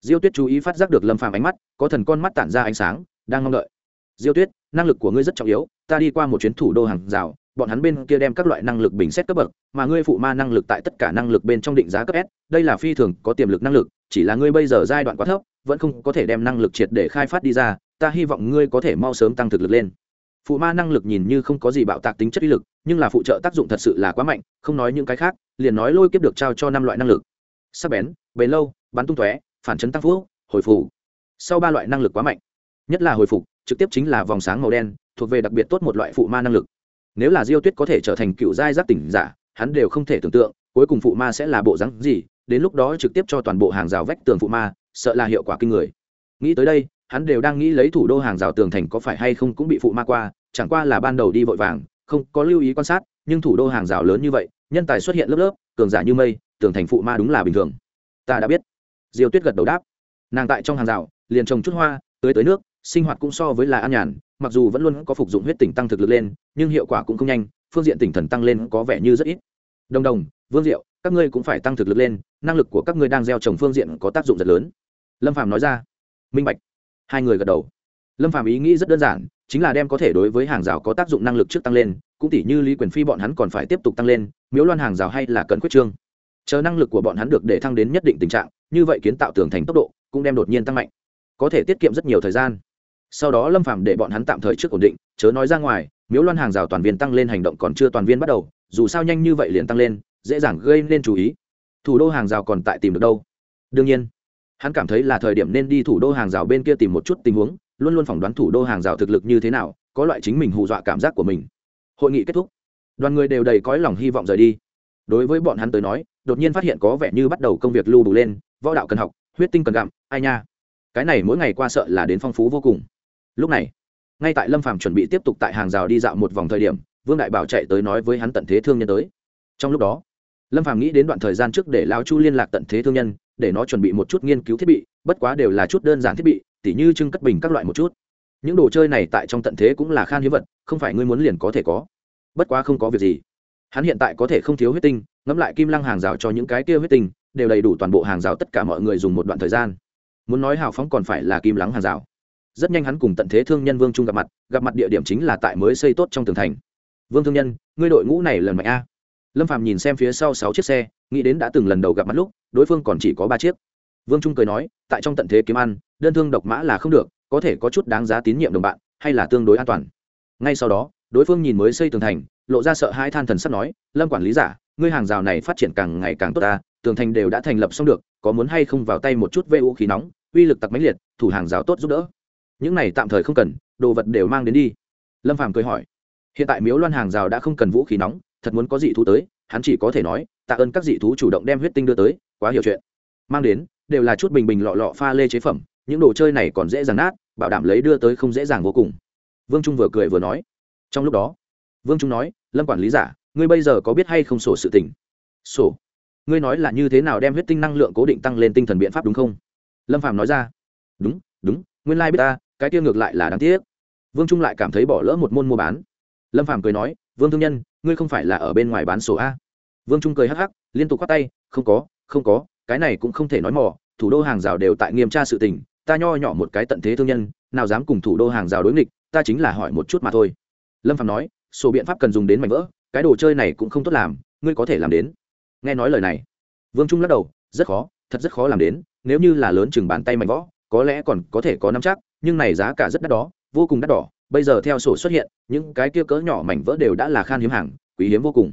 Diêu tuyết chú ý phát giác được lâm phàm ánh mắt, có thần con mắt tản ra ánh sáng, đang mong đợi. Diêu tuyết, năng lực của ngươi rất trọng yếu, ta đi qua một chuyến thủ đô hàng rào, bọn hắn bên kia đem các loại năng lực bình xét cấp bậc, mà ngươi phụ ma năng lực tại tất cả năng lực bên trong định giá cấp s, đây là phi thường có tiềm lực năng lực, chỉ là ngươi bây giờ giai đoạn quá thấp, vẫn không có thể đem năng lực triệt để khai phát đi ra, ta hy vọng ngươi có thể mau sớm tăng thực lực lên. Phụ ma năng lực nhìn như không có gì bạo tạc tính chất uy lực, nhưng là phụ trợ tác dụng thật sự là quá mạnh, không nói những cái khác, liền nói lôi kiếp được trao cho năm loại năng lực sắc bén, bền lâu, bắn tung tóe, phản chấn tăng phú hồi phục. Sau ba loại năng lực quá mạnh, nhất là hồi phục, trực tiếp chính là vòng sáng màu đen, thuộc về đặc biệt tốt một loại phụ ma năng lực. Nếu là diêu tuyết có thể trở thành cựu giai giác tỉnh giả, hắn đều không thể tưởng tượng, cuối cùng phụ ma sẽ là bộ rắn gì, đến lúc đó trực tiếp cho toàn bộ hàng rào vách tường phụ ma, sợ là hiệu quả kinh người. Nghĩ tới đây, hắn đều đang nghĩ lấy thủ đô hàng rào tường thành có phải hay không cũng bị phụ ma qua, chẳng qua là ban đầu đi vội vàng, không có lưu ý quan sát, nhưng thủ đô hàng rào lớn như vậy, nhân tài xuất hiện lớp lớp, cường giả như mây tường thành phụ ma đúng là bình thường. Ta đã biết. Diêu tuyết gật đầu đáp. Nàng tại trong hàng rào, liền trồng chút hoa, tưới tới nước, sinh hoạt cũng so với là an nhàn, mặc dù vẫn luôn có phục dụng huyết tỉnh tăng thực lực lên, nhưng hiệu quả cũng không nhanh, phương diện tỉnh thần tăng lên có vẻ như rất ít. Đồng đồng, vương diệu, các ngươi cũng phải tăng thực lực lên, năng lực của các ngươi đang gieo trồng phương diện có tác dụng rất lớn. Lâm phạm nói ra. Minh bạch. Hai người gật đầu. Lâm phạm ý nghĩ rất đơn giản, chính là đem có thể đối với hàng rào có tác dụng năng lực trước tăng lên, cũng tỷ như lý quyền phi bọn hắn còn phải tiếp tục tăng lên, miếu loan hàng rào hay là cần quyết trương chờ năng lực của bọn hắn được để thăng đến nhất định tình trạng, như vậy kiến tạo tường thành tốc độ cũng đem đột nhiên tăng mạnh. Có thể tiết kiệm rất nhiều thời gian. Sau đó lâm phạm để bọn hắn tạm thời trước ổn định, chớ nói ra ngoài, miếu loan hàng rào toàn viên tăng lên hành động còn chưa toàn viên bắt đầu, dù sao nhanh như vậy liền tăng lên, dễ dàng gây nên chú ý. Thủ đô hàng rào còn tại tìm được đâu? Đương nhiên, hắn cảm thấy là thời điểm nên đi thủ đô hàng rào bên kia tìm một chút tình huống, luôn luôn phỏng đoán thủ đô hàng rào thực lực như thế nào, có loại chính mình hù dọa cảm giác của mình. Hội nghị kết thúc. Đoàn người đều đầy cõi lòng hy vọng rời đi. Đối với bọn hắn tới nói đột nhiên phát hiện có vẻ như bắt đầu công việc lưu đủ lên, võ đạo cần học, huyết tinh cần gặm, ai nha. Cái này mỗi ngày qua sợ là đến phong phú vô cùng. Lúc này, ngay tại lâm phàm chuẩn bị tiếp tục tại hàng rào đi dạo một vòng thời điểm, vương đại bảo chạy tới nói với hắn tận thế thương nhân tới. Trong lúc đó, lâm phàm nghĩ đến đoạn thời gian trước để lao chu liên lạc tận thế thương nhân, để nó chuẩn bị một chút nghiên cứu thiết bị, bất quá đều là chút đơn giản thiết bị, tỉ như trưng cất bình các loại một chút. Những đồ chơi này tại trong tận thế cũng là khan hiếm vật, không phải ngươi muốn liền có thể có. Bất quá không có việc gì. Hắn hiện tại có thể không thiếu huyết tinh ngẫm lại kim lăng hàng rào cho những cái kia huyết tinh, đều đầy đủ toàn bộ hàng rào tất cả mọi người dùng một đoạn thời gian. Muốn nói hào phóng còn phải là kim lắng hàng rào. Rất nhanh hắn cùng tận thế thương nhân vương trung gặp mặt gặp mặt địa điểm chính là tại mới xây tốt trong tường thành. Vương thương nhân, ngươi đội ngũ này lần mạnh a. Lâm phạm nhìn xem phía sau sáu chiếc xe, nghĩ đến đã từng lần đầu gặp mặt lúc, đối phương còn chỉ có ba chiếc. Vương trung cười nói, tại trong tận thế kiếm ăn, đơn thương độc mã là không được, có thể có chút đáng giá tín nhiệm đồng bạn, hay là tương đối an toàn. Ngay sau đó, đối phương nhìn mới xây tường thành, lộ ra sợ hai than thần sắp nói, lâm quản lý giả ngươi hàng rào này phát triển càng ngày càng tốt ta, tường thành đều đã thành lập xong được, có muốn hay không vào tay một chút vũ khí nóng, uy lực tặc máy liệt, thủ hàng rào tốt giúp đỡ. Những này tạm thời không cần, đồ vật đều mang đến đi. Lâm phàm cười hỏi. Hiện tại miếu loan hàng rào đã không cần vũ khí nóng, thật muốn có dị thú tới, hắn chỉ có thể nói, tạ ơn các dị thú chủ động đem huyết tinh đưa tới, quá hiểu chuyện. Mang đến, đều là chút bình bình lọ lọ pha lê chế phẩm, những đồ chơi này còn dễ dàng nát, bảo đảm lấy đưa tới không dễ dàng vô cùng. Vương trung vừa cười vừa nói. Trong lúc đó, vương trung nói, lâm quản lý giả ngươi bây giờ có biết hay không sổ sự tình? Sổ? Ngươi nói là như thế nào đem huyết tinh năng lượng cố định tăng lên tinh thần biện pháp đúng không? Lâm phạm nói ra. Đúng đúng, nguyên lai、like、biết ta, cái tiêu ngược lại là đáng tiếc. Vương trung lại cảm thấy bỏ lỡ một môn mua bán. Lâm phạm cười nói, vương thương nhân, ngươi không phải là ở bên ngoài bán sổ a? Vương trung cười hắc hắc, liên tục k h á tay, không có không có, cái này cũng không thể nói mỏ thủ đô hàng rào đều tại nghiêm tra sự tình, ta nho nhỏ một cái tận thế thương nhân, nào dám cùng thủ đô hàng rào đối nghịch, ta chính là hỏi một chút mà thôi. Lâm phạm nói, sổ biện pháp cần dùng đến mảnh vỡ cái đồ chơi này cũng không tốt làm, ngươi có thể làm đến. Nghe nói lời này, vương trung lắc đầu, rất khó, thật rất khó làm đến, nếu như là lớn chừng bàn tay mảnh võ có lẽ còn có thể có nắm chắc, nhưng này giá cả rất đắt đó, vô cùng đắt đỏ. Bây giờ theo sổ xuất hiện, những cái kia cỡ nhỏ mảnh vỡ đều đã là khan hiếm hàng, quý hiếm vô cùng.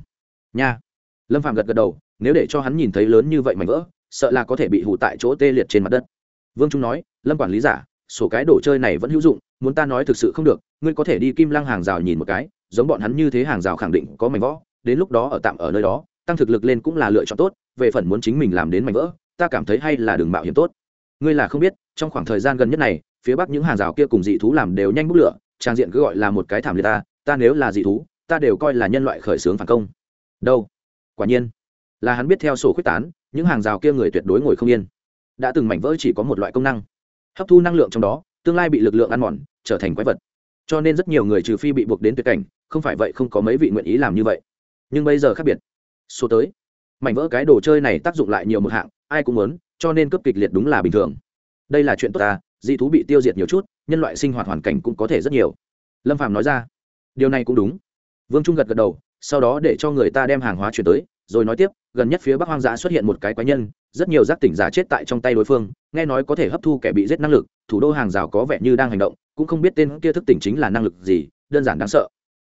Nha. Lâm phạm gật gật đầu, nếu để cho hắn nhìn thấy lớn như vậy mảnh vỡ, sợ là có thể bị hụ tại chỗ tê liệt trên mặt đất. Vương trung nói, lâm quản lý giả, sổ cái đồ chơi này vẫn hữu dụng, muốn ta nói thực sự không được, ngươi có thể đi kim lăng hàng rào nhìn một cái giống bọn hắn như thế hàng rào khẳng định có mảnh vỡ, đến lúc đó ở tạm ở nơi đó, tăng thực lực lên cũng là lựa chọn tốt, về phần muốn chính mình làm đến mảnh vỡ, ta cảm thấy hay là đường mạo hiểm tốt. Ngươi là không biết, trong khoảng thời gian gần nhất này, phía bắc những hàng rào kia cùng dị thú làm đều nhanh bút lửa, trang diện cứ gọi là một cái thảm liệt ta ta nếu là dị thú, ta đều coi là nhân loại khởi xướng phản công. Đâu? Quả nhiên. Là hắn biết theo sổ khuyết tán, những hàng rào kia người tuyệt đối ngồi không yên. Đã từng mảnh vỡ chỉ có một loại công năng. Hấp thu năng lượng trong đó, tương lai bị lực lượng ăn mòn, trở thành quái vật. Cho nên rất nhiều người trừ phi bị buộc đến tuyệt cảnh không phải vậy không có mấy vị nguyện ý làm như vậy. Nhưng bây giờ khác biệt. Số tới. Mảnh vỡ cái đồ chơi này tác dụng lại nhiều một hạng, ai cũng muốn, cho nên cấp kịch liệt đúng là bình thường. Đây là chuyện tốt ta, dị thú bị tiêu diệt nhiều chút, nhân loại sinh hoạt hoàn cảnh cũng có thể rất nhiều. Lâm phạm nói ra. Điều này cũng đúng. Vương trung gật gật đầu, sau đó để cho người ta đem hàng hóa chuyển tới, rồi nói tiếp, gần nhất phía bắc hoang dã xuất hiện một cái quái nhân, rất nhiều giác tỉnh giả chết tại trong tay đối phương, nghe nói có thể hấp thu kẻ bị giết năng lực, thủ đô hàng rào có vẻ như đang hành động, cũng không biết tên kia thức tỉnh chính là năng lực gì, đơn giản đáng sợ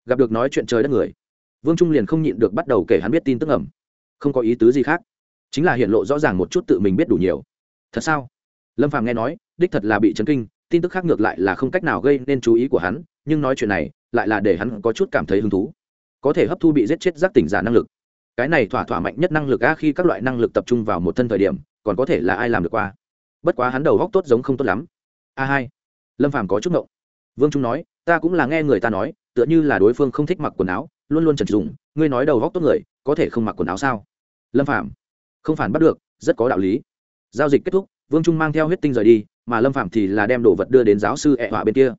gặp được nói chuyện trời đất người. Vương trung liền không nhịn được bắt đầu kể hắn biết tin tức ẩm không có ý tứ gì khác. Chính là hiện lộ rõ ràng một chút tự mình biết đủ nhiều. Thật sao? Lâm phàm nghe nói, đích thật là bị chấn kinh, tin tức khác ngược lại là không cách nào gây nên chú ý của hắn, nhưng nói chuyện này lại là để hắn có chút cảm thấy hứng thú. Có thể hấp thu bị giết chết giác tỉnh giả năng lực. Cái này thỏa thỏa mạnh nhất năng lực a khi các loại năng lực tập trung vào một thân thời điểm, còn có thể là ai làm được qua? Bất quá hắn đầu góc tốt giống không tốt lắm. A hai. Lâm phàm có chút ngộng. Vương trung nói, ta cũng là nghe người ta nói tựa như là đối phương không thích mặc quần áo luôn luôn trần dùng ngươi nói đầu góc tốt người có thể không mặc quần áo sao? Lâm Phạm, không phản bắt được rất có đạo lý. Giao dịch kết thúc vương trung mang theo huyết tinh rời đi mà lâm phạm thì là đem đồ vật đưa đến giáo sư ẹ họa bên kia.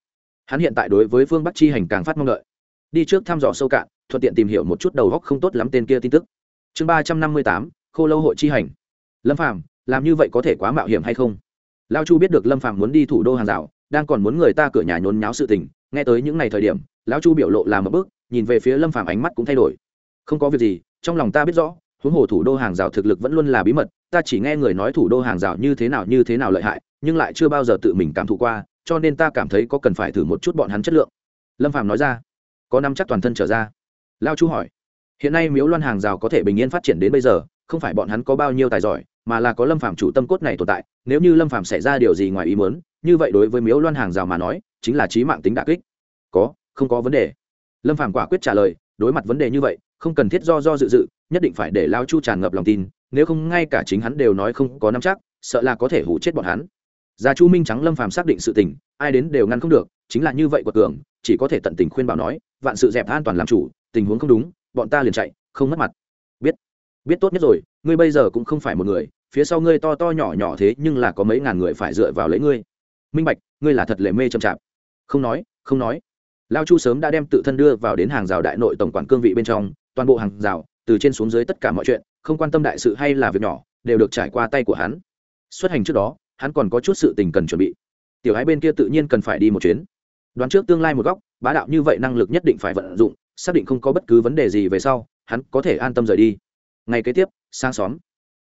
Hắn hiện tại đối với phương bắc chi hành càng phát mong đợi. Đi trước thăm dò sâu cạn thuận tiện tìm hiểu một chút đầu góc không tốt lắm tên kia tin tức. Chương ba trăm năm mươi tám khô lâu hội chi hành. Lâm phạm làm như vậy có thể quá mạo hiểm hay không? Lao chu biết được lâm phạm muốn đi thủ đô hàng rào đang còn muốn người ta cửa nhà nhốn nháo sự tình, nghe tới những ngày thời điểm, lão chu biểu lộ làm một bước, nhìn về phía lâm phàm ánh mắt cũng thay đổi. Không có việc gì, trong lòng ta biết rõ, huống hồ thủ đô hàng rào thực lực vẫn luôn là bí mật, ta chỉ nghe người nói thủ đô hàng rào như thế nào như thế nào lợi hại, nhưng lại chưa bao giờ tự mình cảm thụ qua, cho nên ta cảm thấy có cần phải thử một chút bọn hắn chất lượng. Lâm phàm nói ra. Có năm chắc toàn thân trở ra. Lao chu hỏi. Hiện nay miếu loan hàng rào có thể bình yên phát triển đến bây giờ, không phải bọn hắn có bao nhiêu tài giỏi, mà là có lâm phàm chủ tâm cốt này tồn tại, nếu như lâm phàm xảy ra điều gì ngoài ý muốn như vậy đối với miếu loan hàng rào mà nói, chính là trí mạng tính đà kích. Có, không có vấn đề. Lâm phàm quả quyết trả lời, đối mặt vấn đề như vậy, không cần thiết do do dự dự, nhất định phải để lao chu tràn ngập lòng tin, nếu không ngay cả chính hắn đều nói không có nắm chắc, sợ là có thể hủ chết bọn hắn. Gia chu minh trắng lâm phàm xác định sự tình, ai đến đều ngăn không được, chính là như vậy của cường chỉ có thể tận tình khuyên bảo nói, vạn sự dẹp an toàn làm chủ, tình huống không đúng, bọn ta liền chạy, không mất mặt. Biết biết tốt nhất rồi, ngươi bây giờ cũng không phải một người, phía sau ngươi to to nhỏ nhỏ thế nhưng là có mấy ngàn người phải dựa vào lấy ngươi minh bạch, ngươi là thật lệ mê chậm chạp. Không nói không nói. Lao chu sớm đã đem tự thân đưa vào đến hàng rào đại nội tổng quản cương vị bên trong, toàn bộ hàng rào, từ trên xuống dưới tất cả mọi chuyện, không quan tâm đại sự hay là việc nhỏ, đều được trải qua tay của hắn. Xuất hành trước đó, hắn còn có chút sự tình cần chuẩn bị. Tiểu hai bên kia tự nhiên cần phải đi một chuyến. Đoán trước tương lai một góc, bá đạo như vậy năng lực nhất định phải vận dụng, xác định không có bất cứ vấn đề gì về sau, hắn có thể an tâm rời đi. Ngày kế tiếp sang xóm.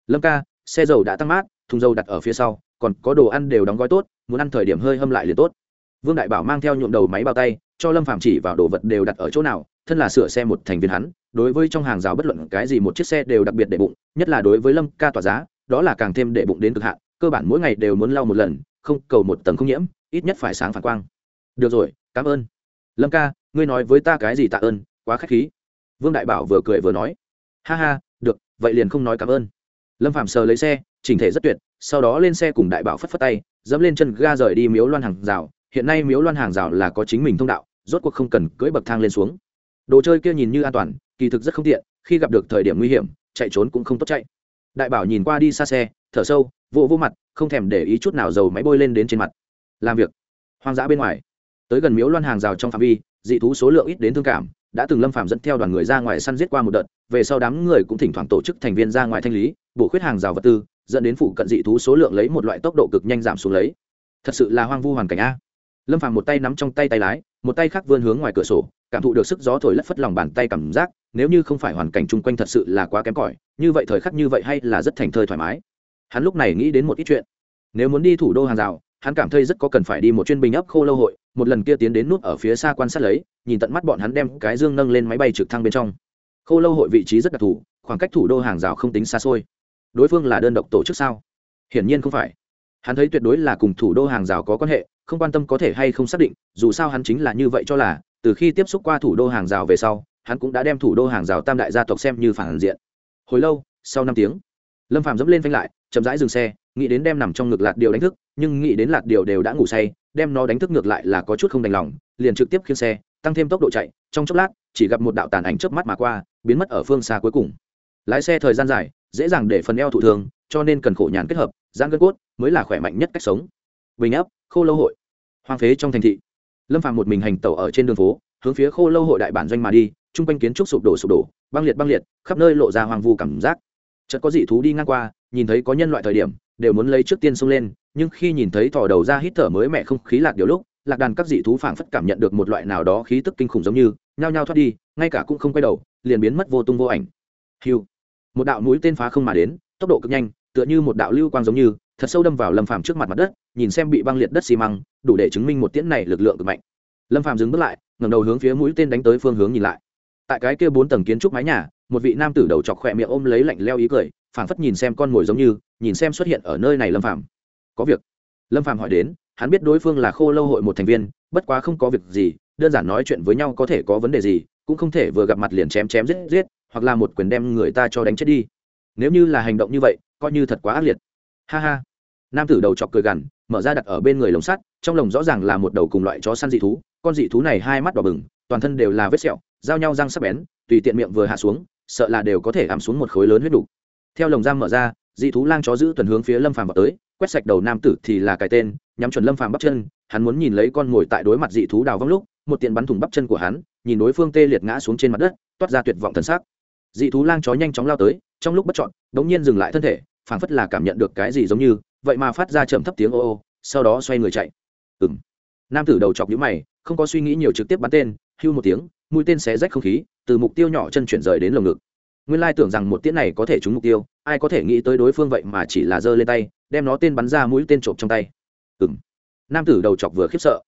Lâm ca, xe dầu đã tăng mát, thùng dầu đặt ở phía sau còn có đồ ăn đều đóng gói tốt, muốn ăn thời điểm hơi hâm lại liền tốt. Vương đại bảo mang theo nhuộm đầu máy bao tay, cho lâm phạm chỉ vào đồ vật đều đặt ở chỗ nào, thân là sửa xe một thành viên hắn, đối với trong hàng rào bất luận cái gì một chiếc xe đều đặc biệt để bụng, nhất là đối với lâm ca tỏa giá, đó là càng thêm để bụng đến cực hạn, cơ bản mỗi ngày đều muốn lau một lần, không cầu một tầng không nhiễm, ít nhất phải sáng phản quang. Được rồi, cảm ơn. Lâm ca, ngươi nói với ta cái gì tạ ơn, quá k h á c h khí. Vương đại bảo vừa cười vừa nói. Ha ha, được, vậy liền không nói cảm ơn. Lâm phạm sờ lấy xe, chỉnh thể rất tuyệt sau đó lên xe cùng đại bảo phất phất tay, dẫm lên chân ga rời đi miếu loan hàng rào. Hiện nay miếu loan hàng rào là có chính mình thông đạo, rốt cuộc không cần cưỡi bậc thang lên xuống. Đồ chơi kia nhìn như an toàn, kỳ thực rất không tiện, khi gặp được thời điểm nguy hiểm, chạy trốn cũng không tốt chạy. Đại bảo nhìn qua đi xa xe, thở sâu, vỗ vô mặt, không thèm để ý chút nào dầu máy bôi lên đến trên mặt. Làm việc. Hoang dã bên ngoài. Tới gần miếu loan hàng rào trong phạm vi, dị thú số lượng ít đến thương cảm, đã từng lâm phạm dẫn theo đoàn người ra ngoài săn giết qua một đợt, về sau đám người cũng thỉnh thoảng tổ chức thành viên ra ngoài thanh lý, bổ khuyết hàng rào vật tư dẫn đến phụ cận dị thú số lượng lấy một loại tốc độ cực nhanh giảm xuống lấy. Thật sự là hoang vu hoàn cảnh a. Lâm phạm một tay nắm trong tay tay lái, một tay khác vươn hướng ngoài cửa sổ, cảm thụ được sức gió thổi lất phất lòng bàn tay cảm giác, nếu như không phải hoàn cảnh chung quanh thật sự là quá kém cỏi, như vậy thời khắc như vậy hay là rất thành thơi thoải mái. Hắn lúc này nghĩ đến một ít chuyện. Nếu muốn đi thủ đô hàng rào, hắn cảm thấy rất có cần phải đi một chuyên bình ấp khô lâu hội, một lần kia tiến đến nút ở phía xa quan sát lấy, nhìn tận mắt bọn hắn đem cái dương nâng lên máy bay trực thăng bên trong. Khô lâu hội vị trí rất đặc thù, khoảng cách thủ đô hàng rào không tính xa xôi đối phương là đơn độc tổ chức sao? Hiển nhiên không phải. Hắn thấy tuyệt đối là cùng thủ đô hàng rào có quan hệ, không quan tâm có thể hay không xác định, dù sao hắn chính là như vậy cho là, từ khi tiếp xúc qua thủ đô hàng rào về sau, hắn cũng đã đem thủ đô hàng rào tam đại gia tộc xem như phản diện. Hồi lâu, sau năm tiếng, lâm phạm dẫm lên phanh lại, chậm rãi dừng xe, nghĩ đến đem nằm trong ngực lạt điều đánh thức, nhưng nghĩ đến lạt điều đều đã ngủ say, đem nó đánh thức ngược lại là có chút không đành lòng, liền trực tiếp khiêng xe, tăng thêm tốc độ chạy, trong chốc lát, chỉ gặp một đạo tàn ảnh chớp mắt mà qua, biến mất ở phương xa cuối cùng. Lái xe thời gian dài dễ dàng để phần eo thụ thường cho nên cần khổ nhàn kết hợp, giãn gân cốt mới là khỏe mạnh nhất cách sống. Bình áp, khô lâu hội. Hoang phế trong thành thị. Lâm phàm một mình hành tẩu ở trên đường phố, hướng phía khô lâu hội đại bản doanh mà đi, chung quanh kiến trúc sụp đổ sụp đổ, băng liệt băng liệt, khắp nơi lộ ra hoang vu cảm giác. Chợt có dị thú đi ngang qua, nhìn thấy có nhân loại thời điểm, đều muốn lấy trước tiên xông lên, nhưng khi nhìn thấy thò đầu ra hít thở mới mẹ không khí lạc điều lúc, lạc đàn các dị thú phảng phất cảm nhận được một loại nào đó khí tức kinh khủng giống như, nhao nhao thoát đi, ngay cả cũng không quay đầu, liền biến mất vô tung vô ảnh. Hiu một đạo mũi tên phá không mà đến, tốc độ cực nhanh, tựa như một đạo lưu quang giống như, thật sâu đâm vào lâm phàm trước mặt mặt đất, nhìn xem bị băng liệt đất xi măng, đủ để chứng minh một tiễn này lực lượng cực mạnh. Lâm phàm dừng bước lại, ngẩng đầu hướng phía mũi tên đánh tới phương hướng nhìn lại. Tại cái kia bốn tầng kiến trúc mái nhà, một vị nam tử đầu chọc khỏe miệng ôm lấy lạnh leo ý cười, phảng phất nhìn xem con mồi giống như, nhìn xem xuất hiện ở nơi này lâm phàm. Có việc. Lâm phàm hỏi đến, hắn biết đối phương là khô lâu hội một thành viên, bất quá không có việc gì, đơn giản nói chuyện với nhau có thể có vấn đề gì, cũng không thể vừa gặp mặt liền chém chém giết giết hoặc là một quyền đem người ta cho đánh chết đi. Nếu như là hành động như vậy, coi như thật quá ác liệt. Ha ha. Nam tử đầu chọc cười gằn, mở ra đặt ở bên người lồng sắt, trong lồng rõ ràng là một đầu cùng loại chó săn dị thú, con dị thú này hai mắt đỏ bừng, toàn thân đều là vết sẹo, giao nhau răng sắc bén, tùy tiện miệng vừa hạ xuống, sợ là đều có thể ảm xuống một khối lớn huyết đủ. theo lồng giam mở ra, dị thú lang chó giữ tuần hướng phía lâm phàm vào tới, quét sạch đầu nam tử thì là cái tên, nhắm chuẩn lâm phàm bắp chân, hắn muốn nhìn lấy con ngồi tại đối mặt dị thú đào vong lúc, một tiện bắn thủng bắp chân của hắn, nhìn đối phương tê liệt ngã xuống trên mặt đất, toát ra tuyệt vọng thần sắc dị thú lang chó nhanh chóng lao tới, trong lúc bất chọn đống nhiên dừng lại thân thể, phảng phất là cảm nhận được cái gì giống như, vậy mà phát ra chậm thấp tiếng ô ô, sau đó xoay người chạy. Ừng nam tử đầu chọc nhũ mày, không có suy nghĩ nhiều trực tiếp bắn tên, hưu một tiếng, mũi tên xé rách không khí, từ mục tiêu nhỏ chân chuyển rời đến lồng ngực. Nguyên lai tưởng rằng một tiễn này có thể trúng mục tiêu, ai có thể nghĩ tới đối phương vậy mà chỉ là giơ lên tay, đem nó tên bắn ra mũi tên trộm trong tay. Ừng nam tử đầu chọc vừa khiếp sợ.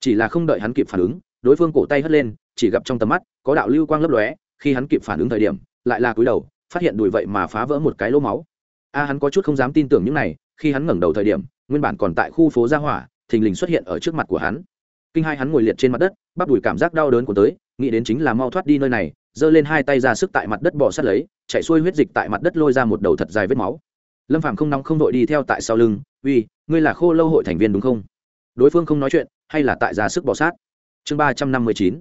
Chỉ là không đợi hắn kịp phản ứng, đối phương cổ tay hất lên, chỉ gặp trong tầm mắt, có đạo lưu quang lấp lóe, khi hắn kịp phản ứng thời điểm lại là cúi đầu, phát hiện đùi vậy mà phá vỡ một cái lỗ máu. A, hắn có chút không dám tin tưởng những này, khi hắn ngẩng đầu thời điểm, nguyên bản còn tại khu phố gia hỏa, thình lình xuất hiện ở trước mặt của hắn. Kinh hai hắn ngồi liệt trên mặt đất, bắp đùi cảm giác đau đớn của tới, nghĩ đến chính là mau thoát đi nơi này, giơ lên hai tay ra sức tại mặt đất bỏ sát lấy, chạy xuôi huyết dịch tại mặt đất lôi ra một đầu thật dài vết máu. Lâm phạm không nóng không đội đi theo tại sau lưng, uy, ngươi là khô lâu hội thành viên đúng không? Đối phương không nói chuyện, hay là tại ra sức bỏ sát. Chương ba trăm năm mươi chín.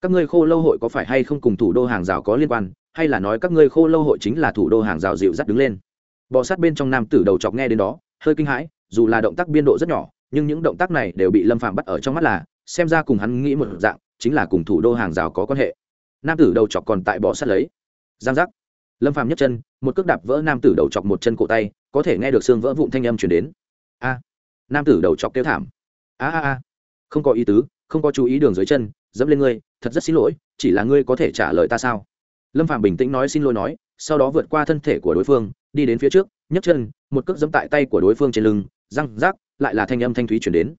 Các ngươi khô lâu hội có phải hay không cùng thủ đô hàng rào có liên quan? Hay là nói các ngươi khô lâu hội chính là thủ đô hàng rào dịu dắt đứng lên. Bò sát bên trong nam tử đầu chọc nghe đến đó, hơi kinh hãi, dù là động tác biên độ rất nhỏ, nhưng những động tác này đều bị lâm phạm bắt ở trong mắt là, xem ra cùng hắn nghĩ một dạng, chính là cùng thủ đô hàng rào có quan hệ. Nam tử đầu chọc còn tại bò sát lấy. Giang giác. Lâm phạm nhấc chân, một cước đạp vỡ nam tử đầu chọc một chân cổ tay, có thể nghe được xương vỡ vụn thanh âm chuyển đến. A. Nam tử đầu chọc kêu thảm. A a a. Không có ý tứ, không có chú ý đường dưới chân, dẫm lên ngươi, thật rất xin lỗi, chỉ là ngươi có thể trả lời ta sao? Lâm phạm bình tĩnh nói xin lỗi nói, sau đó vượt qua thân thể của đối phương, đi đến phía trước, nhấc chân, một cước dẫm tại tay của đối phương trên lưng, răng rác, lại là thanh âm thanh thúy chuyển đến.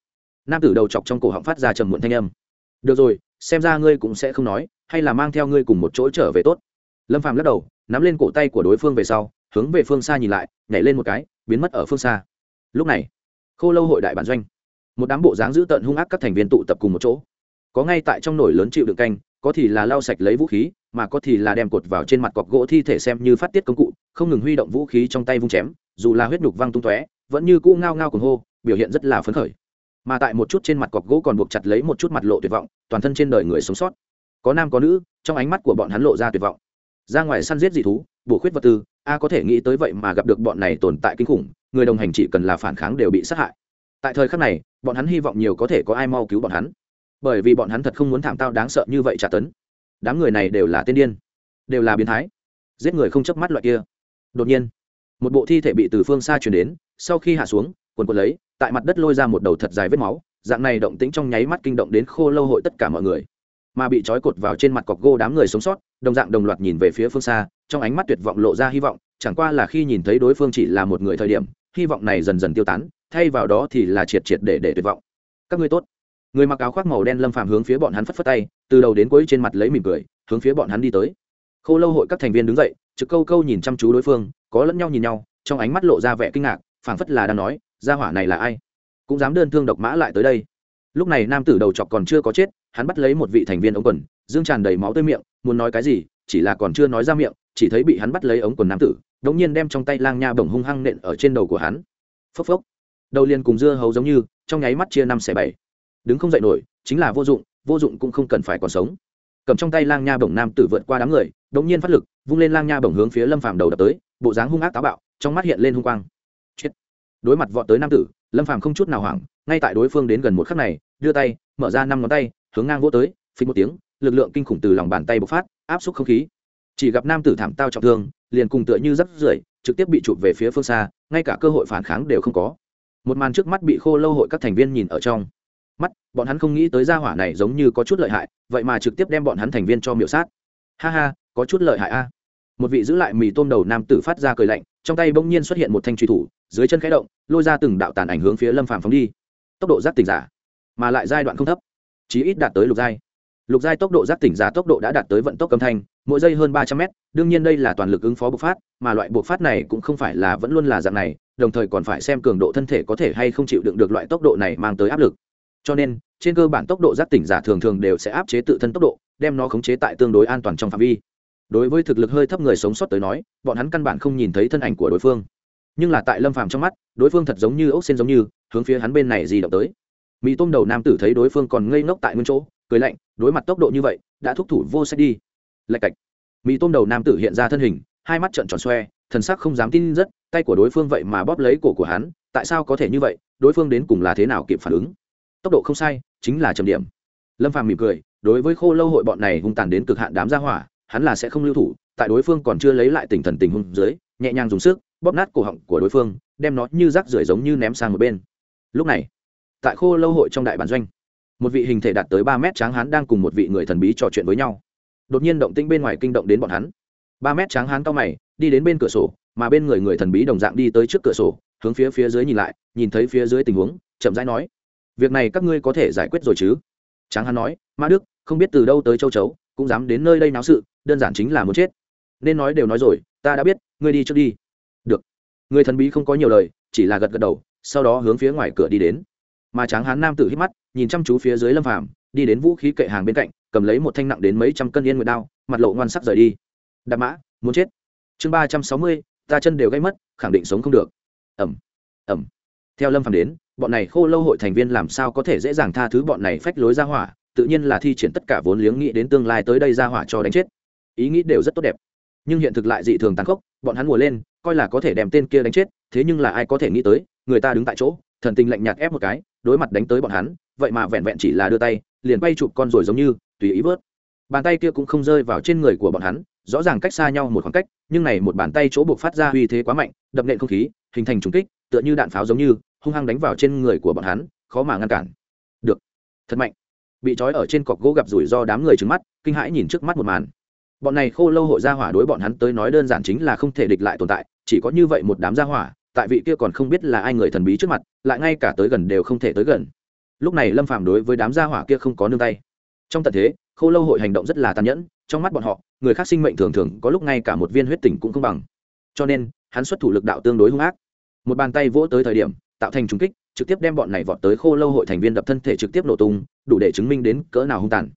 Nam tử đầu chọc trong cổ họng phát ra trầm muộn thanh âm. Được rồi, xem ra ngươi cũng sẽ không nói, hay là mang theo ngươi cùng một chỗ trở về tốt. Lâm Phạm lắc đầu, nắm lên cổ tay của đối phương về sau, hướng về phương xa nhìn lại, nhảy lên một cái, biến mất ở phương xa. Lúc này, khô lâu hội đại bản doanh. Một đám bộ dáng dữ tợn hung ác các thành viên tụ tập cùng một chỗ. Có ngay tại trong nổi lớn chịu đựng canh, có thì là lau sạch lấy vũ khí mà có thì là đem cột vào trên mặt cọc gỗ thi thể xem như phát tiết công cụ, không ngừng huy động vũ khí trong tay vung chém, dù là huyết nhục văng tung tóe, vẫn như cũ ngao ngao cùng hô, biểu hiện rất là phấn khởi. Mà tại một chút trên mặt cọc gỗ còn buộc chặt lấy một chút mặt lộ tuyệt vọng, toàn thân trên đời người sống sót. Có nam có nữ, trong ánh mắt của bọn hắn lộ ra tuyệt vọng. Ra ngoài săn giết dị thú, bổ khuyết vật tư, a có thể nghĩ tới vậy mà gặp được bọn này tồn tại kinh khủng, người đồng hành chỉ cần là phản kháng đều bị sát hại. Tại thời khắc này, bọn hắn hy vọng nhiều có thể có ai mau cứu bọn hắn. Bởi vì bọn hắn thật không muốn thảm tao đáng sợ như vậy trả tấn đám người này đều là tiên điên, đều là biến thái, giết người không chớp mắt loại kia. Đột nhiên, một bộ thi thể bị từ phương xa chuyển đến, sau khi hạ xuống, quần quần lấy, tại mặt đất lôi ra một đầu thật dài vết máu, dạng này động tĩnh trong nháy mắt kinh động đến khô lâu hội tất cả mọi người. Mà bị trói cột vào trên mặt cọc gô đám người sống sót, đồng dạng đồng loạt nhìn về phía phương xa, trong ánh mắt tuyệt vọng lộ ra hy vọng, chẳng qua là khi nhìn thấy đối phương chỉ là một người thời điểm, hy vọng này dần dần tiêu tán, thay vào đó thì là triệt triệt để để tuyệt vọng. Các ngươi tốt. Người mặc áo khoác màu đen lâm phàm hướng phía bọn hắn phất phất tay từ đầu đến cuối trên mặt lấy mỉm cười, hướng phía bọn hắn đi tới. Khô lâu hội các thành viên đứng dậy, trực câu câu nhìn chăm chú đối phương, có lẫn nhau nhìn nhau, trong ánh mắt lộ ra vẻ kinh ngạc, phảng phất là đang nói, gia hỏa này là ai? Cũng dám đơn thương độc mã lại tới đây. Lúc này nam tử đầu chọc còn chưa có chết, hắn bắt lấy một vị thành viên ống quần, dương tràn đầy máu tơi miệng, muốn nói cái gì, chỉ là còn chưa nói ra miệng, chỉ thấy bị hắn bắt lấy ống quần nam tử, đống nhiên đem trong tay lang nha bổng hung hăng nện ở trên đầu của hắn. Phốc phốc. Đầu liền cùng dưa hấu giống như, trong nháy mắt chia năm xẻ bảy. Đứng không dậy nổi, chính là vô dụng vô dụng cũng không cần phải còn sống. Cầm trong tay lang nha bổng nam tử vượt qua đám người, đống nhiên phát lực, vung lên lang nha bổng hướng phía lâm phàm đầu đập tới, bộ dáng hung ác táo bạo, trong mắt hiện lên hung quang. Chết. Đối mặt vọt tới nam tử, lâm phàm không chút nào hoảng, ngay tại đối phương đến gần một khắc này, đưa tay, mở ra năm ngón tay, hướng ngang vỗ tới, phình một tiếng, lực lượng kinh khủng từ lòng bàn tay bộc phát, áp suất không khí. Chỉ gặp nam tử thảm tao trọng thương, liền cùng tựa như rắc rưởi, trực tiếp bị chụp về phía phương xa, ngay cả cơ hội phản kháng đều không có. Một màn trước mắt bị khô lâu hội các thành viên nhìn ở trong mắt, bọn hắn không nghĩ tới gia hỏa này giống như có chút lợi hại, vậy mà trực tiếp đem bọn hắn thành viên cho miểu sát. Ha ha, có chút lợi hại a. Một vị giữ lại mì tôm đầu nam tử phát ra cười lạnh, trong tay bỗng nhiên xuất hiện một thanh truy thủ, dưới chân khẽ động, lôi ra từng đạo tàn ảnh hướng phía lâm phàm phóng đi. Tốc độ giác tỉnh giả, mà lại giai đoạn không thấp, chí ít đạt tới lục giai. Lục giai tốc độ giác tỉnh giả tốc độ đã đạt tới vận tốc âm thanh, mỗi giây hơn ba trăm mét, đương nhiên đây là toàn lực ứng phó bộc phát, mà loại bộc phát này cũng không phải là vẫn luôn là dạng này, đồng thời còn phải xem cường độ thân thể có thể hay không chịu đựng được loại tốc độ này mang tới áp lực cho nên, trên cơ bản tốc độ giác tỉnh giả thường thường đều sẽ áp chế tự thân tốc độ, đem nó khống chế tại tương đối an toàn trong phạm vi. Đối với thực lực hơi thấp người sống sót tới nói, bọn hắn căn bản không nhìn thấy thân ảnh của đối phương. Nhưng là tại lâm phàm trong mắt, đối phương thật giống như ốc xên giống như, hướng phía hắn bên này gì động tới. Mỹ tôm đầu nam tử thấy đối phương còn ngây ngốc tại nguyên chỗ, cười lạnh, đối mặt tốc độ như vậy, đã thúc thủ vô sách đi. Lạch cạch. Mỹ tôm đầu nam tử hiện ra thân hình, hai mắt trợn tròn xoe, thần sắc không dám tin rất, tay của đối phương vậy mà bóp lấy cổ của hắn, tại sao có thể như vậy, đối phương đến cùng là thế nào kịp phản ứng? Tốc độ không sai, chính là trầm điểm. Lâm phàm mỉm cười, đối với khô lâu hội bọn này hung tàn đến cực hạn đám gia hỏa, hắn là sẽ không lưu thủ, tại đối phương còn chưa lấy lại tình thần tình huống dưới, nhẹ nhàng dùng sức, bóp nát cổ họng của đối phương, đem nó như rác rưởi giống như ném sang một bên. Lúc này, tại khô lâu hội trong đại bản doanh, một vị hình thể đạt tới ba mét tráng hán đang cùng một vị người thần bí trò chuyện với nhau. Đột nhiên động tĩnh bên ngoài kinh động đến bọn hắn. Ba mét tráng hán cao mày, đi đến bên cửa sổ, mà bên người người thần bí đồng dạng đi tới trước cửa sổ, hướng phía phía dưới nhìn lại, nhìn thấy phía dưới tình huống, chậm rãi nói việc này các ngươi có thể giải quyết rồi chứ? Tráng hán nói ma đức, không biết từ đâu tới châu chấu, cũng dám đến nơi đây náo sự, đơn giản chính là muốn chết. Nên nói đều nói rồi, ta đã biết, ngươi đi trước đi. Được. Người thần bí không có nhiều lời, chỉ là gật gật đầu, sau đó hướng phía ngoài cửa đi đến. Mà tráng hán nam tử hít mắt, nhìn chăm chú phía dưới lâm phàm, đi đến vũ khí kệ hàng bên cạnh, cầm lấy một thanh nặng đến mấy trăm cân yên nguyệt đao, mặt lộ ngoan sắc rời đi. Đạp mã, muốn chết. Chương ba trăm sáu mươi, ta chân đều gây mất, khẳng định sống không được. Ẩm ẩm theo lâm phàm đến bọn này khô lâu hội thành viên làm sao có thể dễ dàng tha thứ bọn này phách lối ra hỏa, tự nhiên là thi triển tất cả vốn liếng nghĩ đến tương lai tới đây ra hỏa cho đánh chết. Ý nghĩ đều rất tốt đẹp. Nhưng hiện thực lại dị thường tàn khốc, bọn hắn mùa lên, coi là có thể đem tên kia đánh chết, thế nhưng là ai có thể nghĩ tới, người ta đứng tại chỗ, thần tình lạnh nhạt ép một cái, đối mặt đánh tới bọn hắn, vậy mà vẹn vẹn chỉ là đưa tay, liền bay chụp con rồi giống như, tùy ý vớt. Bàn tay kia cũng không rơi vào trên người của bọn hắn, rõ ràng cách xa nhau một khoảng cách, nhưng này một bàn tay chỗ buộc phát ra uy thế quá mạnh, đập nện không khí, hình thành trùng kích, tựa như đạn pháo giống như hung hăng đánh vào trên người của bọn hắn, khó mà ngăn cản. Được. Thật mạnh. Bị trói ở trên cọc gỗ gặp rủi ro đám người trứng mắt, kinh hãi nhìn trước mắt một màn. Bọn này khô lâu hội gia hỏa đối bọn hắn tới nói đơn giản chính là không thể địch lại tồn tại, chỉ có như vậy một đám gia hỏa, tại vị kia còn không biết là ai người thần bí trước mặt, lại ngay cả tới gần đều không thể tới gần. Lúc này lâm phàm đối với đám gia hỏa kia không có nương tay. Trong tận thế, khô lâu hội hành động rất là tàn nhẫn, trong mắt bọn họ, người khác sinh mệnh thường thường có lúc ngay cả một viên huyết tỉnh cũng không bằng. Cho nên, hắn xuất thủ lực đạo tương đối hung ác. Một bàn tay vỗ tới thời điểm tạo thành trùng kích, trực tiếp đem bọn này vọt tới khô lâu hội thành viên đập thân thể trực tiếp nổ tung, đủ để chứng minh đến cỡ nào hung tàn.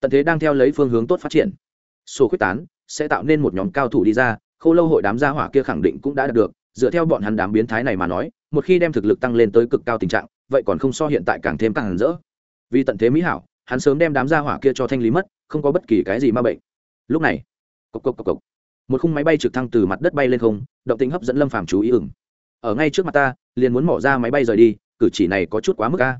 Tận thế đang theo lấy phương hướng tốt phát triển. Số quyết tán sẽ tạo nên một nhóm cao thủ đi ra, khô lâu hội đám gia hỏa kia khẳng định cũng đã đạt được. Dựa theo bọn hắn đám biến thái này mà nói, một khi đem thực lực tăng lên tới cực cao tình trạng, vậy còn không so hiện tại càng thêm càng hẳn rỡ. Vì tận thế mỹ hảo, hắn sớm đem đám gia hỏa kia cho thanh lý mất, không có bất kỳ cái gì ma bệnh. Lúc này, cộc cộc cộc cộc. Một khung máy bay trực thăng từ mặt đất bay lên không, động tính hấp dẫn lâm phàm chú ý ửng ở ngay trước mặt ta, liền muốn mỏ ra máy bay rời đi, cử chỉ này có chút quá mức ca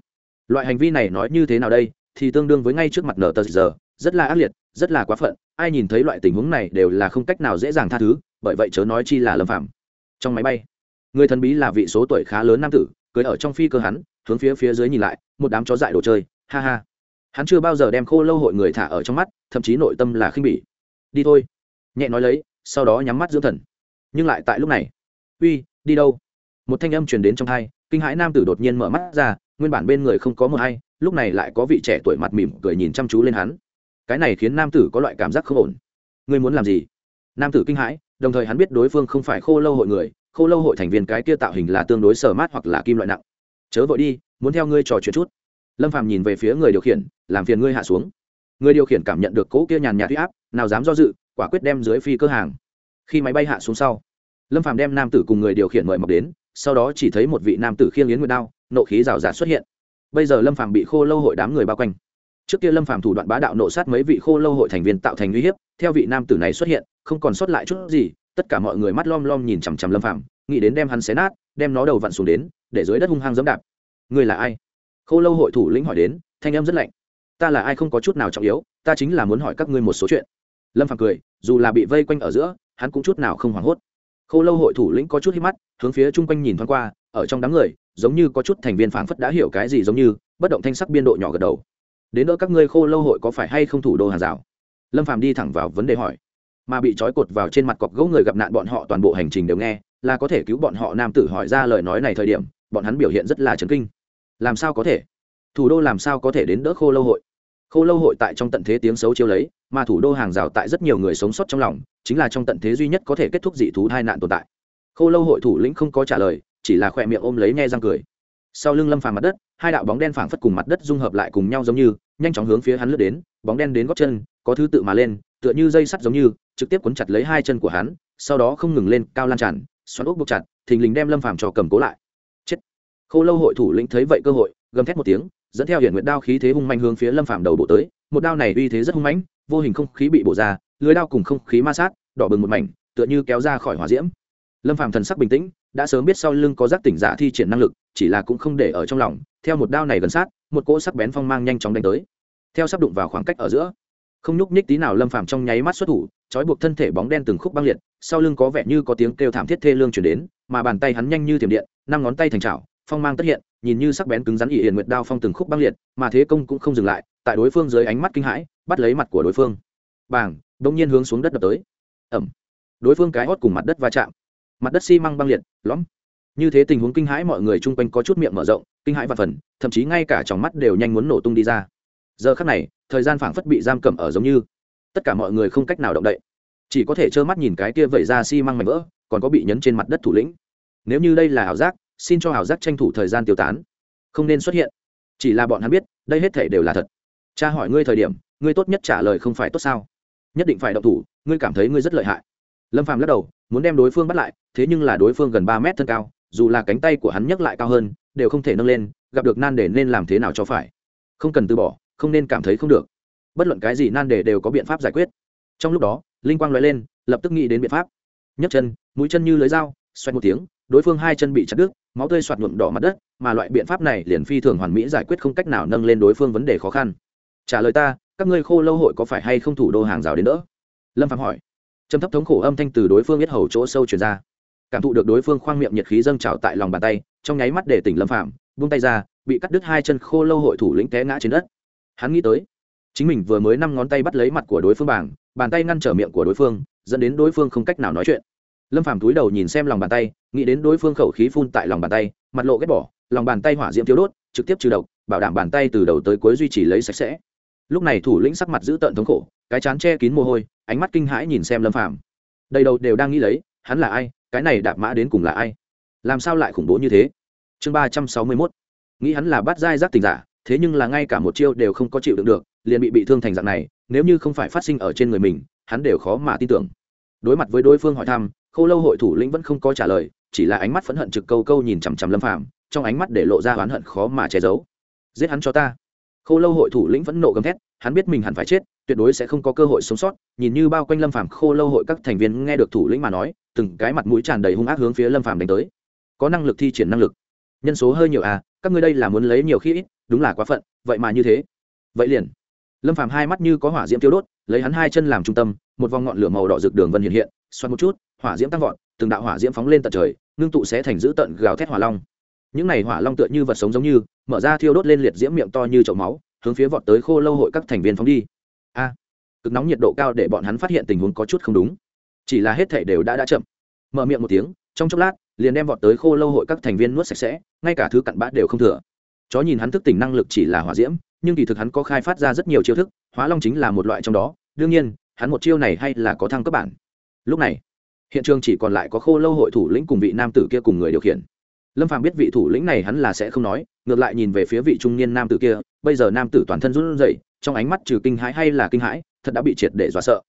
loại hành vi này nói như thế nào đây, thì tương đương với ngay trước mặt nở tờ giờ, rất là ác liệt, rất là quá phận, ai nhìn thấy loại tình huống này đều là không cách nào dễ dàng tha thứ, bởi vậy chớ nói chi là lâm phạm trong máy bay, người thần bí là vị số tuổi khá lớn nam tử, cưới ở trong phi cơ hắn, hướng phía phía dưới nhìn lại, một đám chó dại đồ chơi, ha ha. Hắn chưa bao giờ đem khô lâu hội người thả ở trong mắt, thậm chí nội tâm là khinh bỉ. Đi thôi. Nhẹ nói lấy, sau đó nhắm mắt dưỡng thần. Nhưng lại tại lúc này. Uy, đi đâu? Một thanh âm truyền đến trong hai, kinh hãi nam tử đột nhiên mở mắt ra, nguyên bản bên người không có một hay lúc này lại có vị trẻ tuổi mặt mỉm cười nhìn chăm chú lên hắn. Cái này khiến nam tử có loại cảm giác không ổn. Ngươi muốn làm gì? Nam tử kinh hãi, đồng thời hắn biết đối phương không phải khô lâu hội người, khô lâu hội thành viên cái kia tạo hình là tương đối sờ mát hoặc là kim loại nặng. Chớ vội đi, muốn theo ngươi trò chuyện chút. Lâm phàm nhìn về phía người điều khiển, làm phiền ngươi hạ xuống. Người điều khiển cảm nhận được cỗ kia nhàn nhạt huy áp, nào dám do dự, quả quyết đem dưới phi cơ hàng. Khi máy bay hạ xuống sau, lâm phàm đem nam tử cùng người điều khiển mời mọc đến sau đó chỉ thấy một vị nam tử khiêng yến nguyệt đao, nộ khí rào rạt xuất hiện. Bây giờ lâm phàm bị khô lâu hội đám người bao quanh. Trước kia lâm phàm thủ đoạn bá đạo nộ sát mấy vị khô lâu hội thành viên tạo thành uy hiếp, theo vị nam tử này xuất hiện, không còn sót lại chút gì, tất cả mọi người mắt lom lom nhìn chằm chằm lâm phàm, nghĩ đến đem hắn xé nát, đem nó đầu vặn xuống đến, để dưới đất hung hăng dẫm đạp. Người là ai? Khô lâu hội thủ lĩnh hỏi đến, thanh em rất lạnh. Ta là ai không có chút nào trọng yếu, ta chính là muốn hỏi các ngươi một số chuyện. Lâm phàm cười, dù là bị vây quanh ở giữa, hắn cũng chút nào không hoảng hốt khô lâu hội thủ lĩnh có chút hít mắt, hướng phía chung quanh nhìn thoáng qua, ở trong đám người, giống như có chút thành viên phảng phất đã hiểu cái gì giống như, bất động thanh sắc biên độ nhỏ gật đầu. Đến đỡ các ngươi khô lâu hội có phải hay không thủ đô hàng rào? Lâm phàm đi thẳng vào vấn đề hỏi. Mà bị trói cột vào trên mặt cọc gỗ người gặp nạn bọn họ toàn bộ hành trình đều nghe, là có thể cứu bọn họ nam tử hỏi ra lời nói này thời điểm, bọn hắn biểu hiện rất là chấn kinh. Làm sao có thể? Thủ đô làm sao có thể đến đỡ khô lâu hội? Khô lâu hội tại trong tận thế tiếng xấu chiếu lấy, mà thủ đô hàng rào tại rất nhiều người sống sót trong lòng, chính là trong tận thế duy nhất có thể kết thúc dị thú hai nạn tồn tại. Khô lâu hội thủ lĩnh không có trả lời, chỉ là khỏe miệng ôm lấy nghe răng cười. Sau lưng lâm phàm mặt đất, hai đạo bóng đen phảng phất cùng mặt đất dung hợp lại cùng nhau giống như, nhanh chóng hướng phía hắn lướt đến, bóng đen đến gót chân, có thứ tự mà lên, tựa như dây sắt giống như, trực tiếp cuốn chặt lấy hai chân của hắn, sau đó không ngừng lên, cao lan tràn, xoắn ốc buộc chặt, thình lình đem lâm phàm cho cầm cố lại. Chết. Khô lâu hội thủ lĩnh thấy vậy cơ hội, gầm thét một tiếng dẫn theo hiển nguyệt đao khí thế hung manh hướng phía lâm phạm đầu bộ tới một đao này uy thế rất hung mãnh vô hình không khí bị bổ ra lưới đao cùng không khí ma sát đỏ bừng một mảnh tựa như kéo ra khỏi hỏa diễm lâm phạm thần sắc bình tĩnh đã sớm biết sau lưng có giác tỉnh giả thi triển năng lực chỉ là cũng không để ở trong lòng theo một đao này gần sát một cỗ sắc bén phong mang nhanh chóng đánh tới theo sắp đụng vào khoảng cách ở giữa không nhúc nhích tí nào lâm phàm trong nháy mắt xuất thủ trói buộc thân thể bóng đen từng khúc băng liệt sau lưng có vẻ như có tiếng kêu thảm thiết thê lương chuyển đến mà bàn tay hắn nhanh như tiềm điện năm ngón tay thành trào phong mang tất hiện nhìn như sắc bén cứng rắn ỉ hiền nguyệt đao phong từng khúc băng liệt, mà thế công cũng không dừng lại, tại đối phương dưới ánh mắt kinh hãi, bắt lấy mặt của đối phương. Bảng đông nhiên hướng xuống đất đập tới. Ẩm. Đối phương cái hót cùng mặt đất va chạm. Mặt đất xi măng băng liệt, lõm. Như thế tình huống kinh hãi mọi người chung quanh có chút miệng mở rộng, kinh hãi và phần, thậm chí ngay cả trong mắt đều nhanh muốn nổ tung đi ra. Giờ khắc này, thời gian phảng phất bị giam cầm ở giống như. Tất cả mọi người không cách nào động đậy. Chỉ có thể trơ mắt nhìn cái kia vẩy ra xi măng mảnh vỡ, còn có bị nhấn trên mặt đất thủ lĩnh. Nếu như đây là ảo giác xin cho hảo giác tranh thủ thời gian tiêu tán. Không nên xuất hiện. Chỉ là bọn hắn biết, đây hết thể đều là thật. Cha hỏi ngươi thời điểm, ngươi tốt nhất trả lời không phải tốt sao? Nhất định phải động thủ, ngươi cảm thấy ngươi rất lợi hại. Lâm phàm lắc đầu, muốn đem đối phương bắt lại, thế nhưng là đối phương gần ba mét thân cao, dù là cánh tay của hắn nhấc lại cao hơn, đều không thể nâng lên, gặp được nan đề nên làm thế nào cho phải. Không cần từ bỏ, không nên cảm thấy không được. Bất luận cái gì nan đề đều có biện pháp giải quyết. Trong lúc đó, linh quang loại lên, lập tức nghĩ đến biện pháp. Nhấc chân, mũi chân như lưới dao xoay một tiếng đối phương hai chân bị chặt đứt, máu tươi soạt nhuộm đỏ mặt đất, mà loại biện pháp này liền phi thường hoàn mỹ giải quyết không cách nào nâng lên đối phương vấn đề khó khăn. Trả lời ta, các ngươi khô lâu hội có phải hay không thủ đô hàng rào đến nữa? lâm phạm hỏi. Trầm thấp thống khổ âm thanh từ đối phương biết hầu chỗ sâu truyền ra. Cảm thụ được đối phương khoang miệng nhiệt khí dâng trào tại lòng bàn tay, trong nháy mắt để tỉnh lâm phạm, buông tay ra, bị cắt đứt hai chân khô lâu hội thủ lĩnh té ngã trên đất. Hắn nghĩ tới, chính mình vừa mới năm ngón tay bắt lấy mặt của đối phương bảng, bàn tay ngăn trở miệng của đối phương, dẫn đến đối phương không cách nào nói chuyện lâm phàm túi đầu nhìn xem lòng bàn tay, nghĩ đến đối phương khẩu khí phun tại lòng bàn tay, mặt lộ ghét bỏ, lòng bàn tay hỏa diễm thiếu đốt, trực tiếp trừ độc, bảo đảm bàn tay từ đầu tới cuối duy trì lấy sạch sẽ. Lúc này thủ lĩnh sắc mặt giữ tợn thống khổ, cái chán che kín mồ hôi, ánh mắt kinh hãi nhìn xem lâm phàm. Đầy đầu đều đang nghĩ lấy, hắn là ai, cái này đạp mã đến cùng là ai? Làm sao lại khủng bố như thế? Chương ba trăm sáu mươi mốt. Nghĩ hắn là bắt dai giác tình giả, thế nhưng là ngay cả một chiêu đều không có chịu đựng được, liền bị bị thương thành dạng này, nếu như không phải phát sinh ở trên người mình, hắn đều khó mà tin tưởng. Đối mặt với đối phương hỏi thăm Khô lâu hội thủ lĩnh vẫn không có trả lời, chỉ là ánh mắt phẫn hận trực câu câu nhìn chằm chằm lâm phàm, trong ánh mắt để lộ ra oán hận khó mà che giấu. Giết hắn cho ta. Khô lâu hội thủ lĩnh vẫn nộ gầm thét, hắn biết mình hẳn phải chết, tuyệt đối sẽ không có cơ hội sống sót. Nhìn như bao quanh lâm phàm, khô lâu hội các thành viên nghe được thủ lĩnh mà nói, từng cái mặt mũi tràn đầy hung ác hướng phía lâm phàm đánh tới. Có năng lực thi triển năng lực. Nhân số hơi nhiều à các ngươi đây là muốn lấy nhiều khi ít, đúng là quá phận, vậy mà như thế. Vậy liền. Lâm phàm hai mắt như có hỏa diễm tiêu đốt, lấy hắn hai chân làm trung tâm, một vòng ngọn lửa màu đỏ rực đường vân hiện hiện, xoắn một chút hỏa diễm tăng vọt, từng đạo hỏa diễm phóng lên tận trời, ngưng tụ sẽ thành dữ tận gào thét hỏa long. Những này hỏa long tựa như vật sống giống như, mở ra thiêu đốt lên liệt diễm miệng to như chậu máu, hướng phía vọt tới khô lâu hội các thành viên phóng đi. A, cực nóng nhiệt độ cao để bọn hắn phát hiện tình huống có chút không đúng. Chỉ là hết thể đều đã đã chậm. Mở miệng một tiếng, trong chốc lát, liền đem vọt tới khô lâu hội các thành viên nuốt sạch sẽ, ngay cả thứ cặn bã đều không thừa. Chó nhìn hắn thức tỉnh năng lực chỉ là hỏa diễm, nhưng kỳ thực hắn có khai phát ra rất nhiều chiêu thức, hóa long chính là một loại trong đó. Đương nhiên, hắn một chiêu này hay là có thăng cấp bản. Lúc này hiện trường chỉ còn lại có khô lâu hội thủ lĩnh cùng vị nam tử kia cùng người điều khiển. Lâm phàm biết vị thủ lĩnh này hắn là sẽ không nói, ngược lại nhìn về phía vị trung niên nam tử kia, bây giờ nam tử toàn thân run rẩy, trong ánh mắt trừ kinh hãi hay là kinh hãi, thật đã bị triệt để dọa sợ.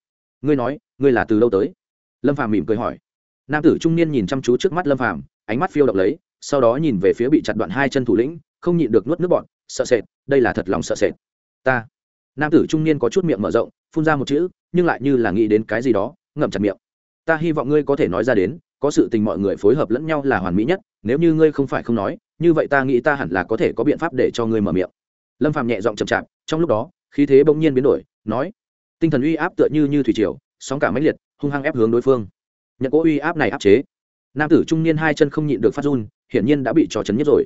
Ngươi nói, ngươi là từ lâu tới? Lâm phàm mỉm cười hỏi. Nam tử trung niên nhìn chăm chú trước mắt lâm phàm, ánh mắt phiêu động lấy, sau đó nhìn về phía bị chặt đoạn hai chân thủ lĩnh, không nhịn được nuốt nước bọn sợ sệt, đây là thật lòng sợ sệt. Ta. Nam tử trung niên có chút miệng mở rộng, phun ra một chữ, nhưng lại như là nghĩ đến cái gì đó, ngậm chặt miệng ta hy vọng ngươi có thể nói ra đến, có sự tình mọi người phối hợp lẫn nhau là hoàn mỹ nhất, nếu như ngươi không phải không nói, như vậy ta nghĩ ta hẳn là có thể có biện pháp để cho ngươi mở miệng. Lâm phàm nhẹ giọng chậm chạp, trong lúc đó, khí thế bỗng nhiên biến đổi, nói, tinh thần uy áp tựa như như thủy triều, sóng cả mãnh liệt, hung hăng ép hướng đối phương. Nhận cỗ uy áp này áp chế. Nam tử trung niên hai chân không nhịn được phát run, hiển nhiên đã bị trò chấn nhất rồi.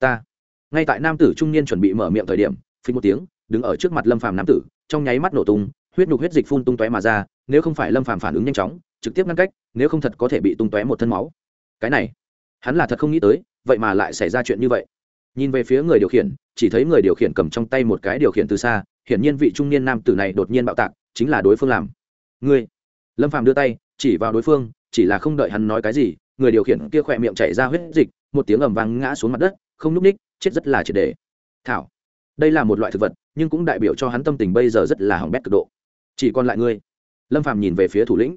Ta. Ngay tại nam tử trung niên chuẩn bị mở miệng thời điểm phí một tiếng, đứng ở trước mặt lâm phàm nam tử, trong nháy mắt nổ tung, huyết nhục huyết dịch phun tung tóe mà ra, nếu không phải lâm phàm phản ứng nhanh chóng trực tiếp ngăn cách, nếu không thật có thể bị tung tóe một thân máu. Cái này, hắn là thật không nghĩ tới, vậy mà lại xảy ra chuyện như vậy. Nhìn về phía người điều khiển, chỉ thấy người điều khiển cầm trong tay một cái điều khiển từ xa, hiển nhiên vị trung niên nam tử này đột nhiên bạo tạc, chính là đối phương làm. Ngươi! Lâm phàm đưa tay, chỉ vào đối phương, chỉ là không đợi hắn nói cái gì, người điều khiển kia khỏe miệng chảy ra huyết dịch, một tiếng ầm vang ngã xuống mặt đất, không núp ních, chết rất là triệt đề. Thảo, đây là một loại thực vật, nhưng cũng đại biểu cho hắn tâm tình bây giờ rất là hỏng bét cực độ. Chỉ còn lại ngươi. Lâm phàm nhìn về phía thủ lĩnh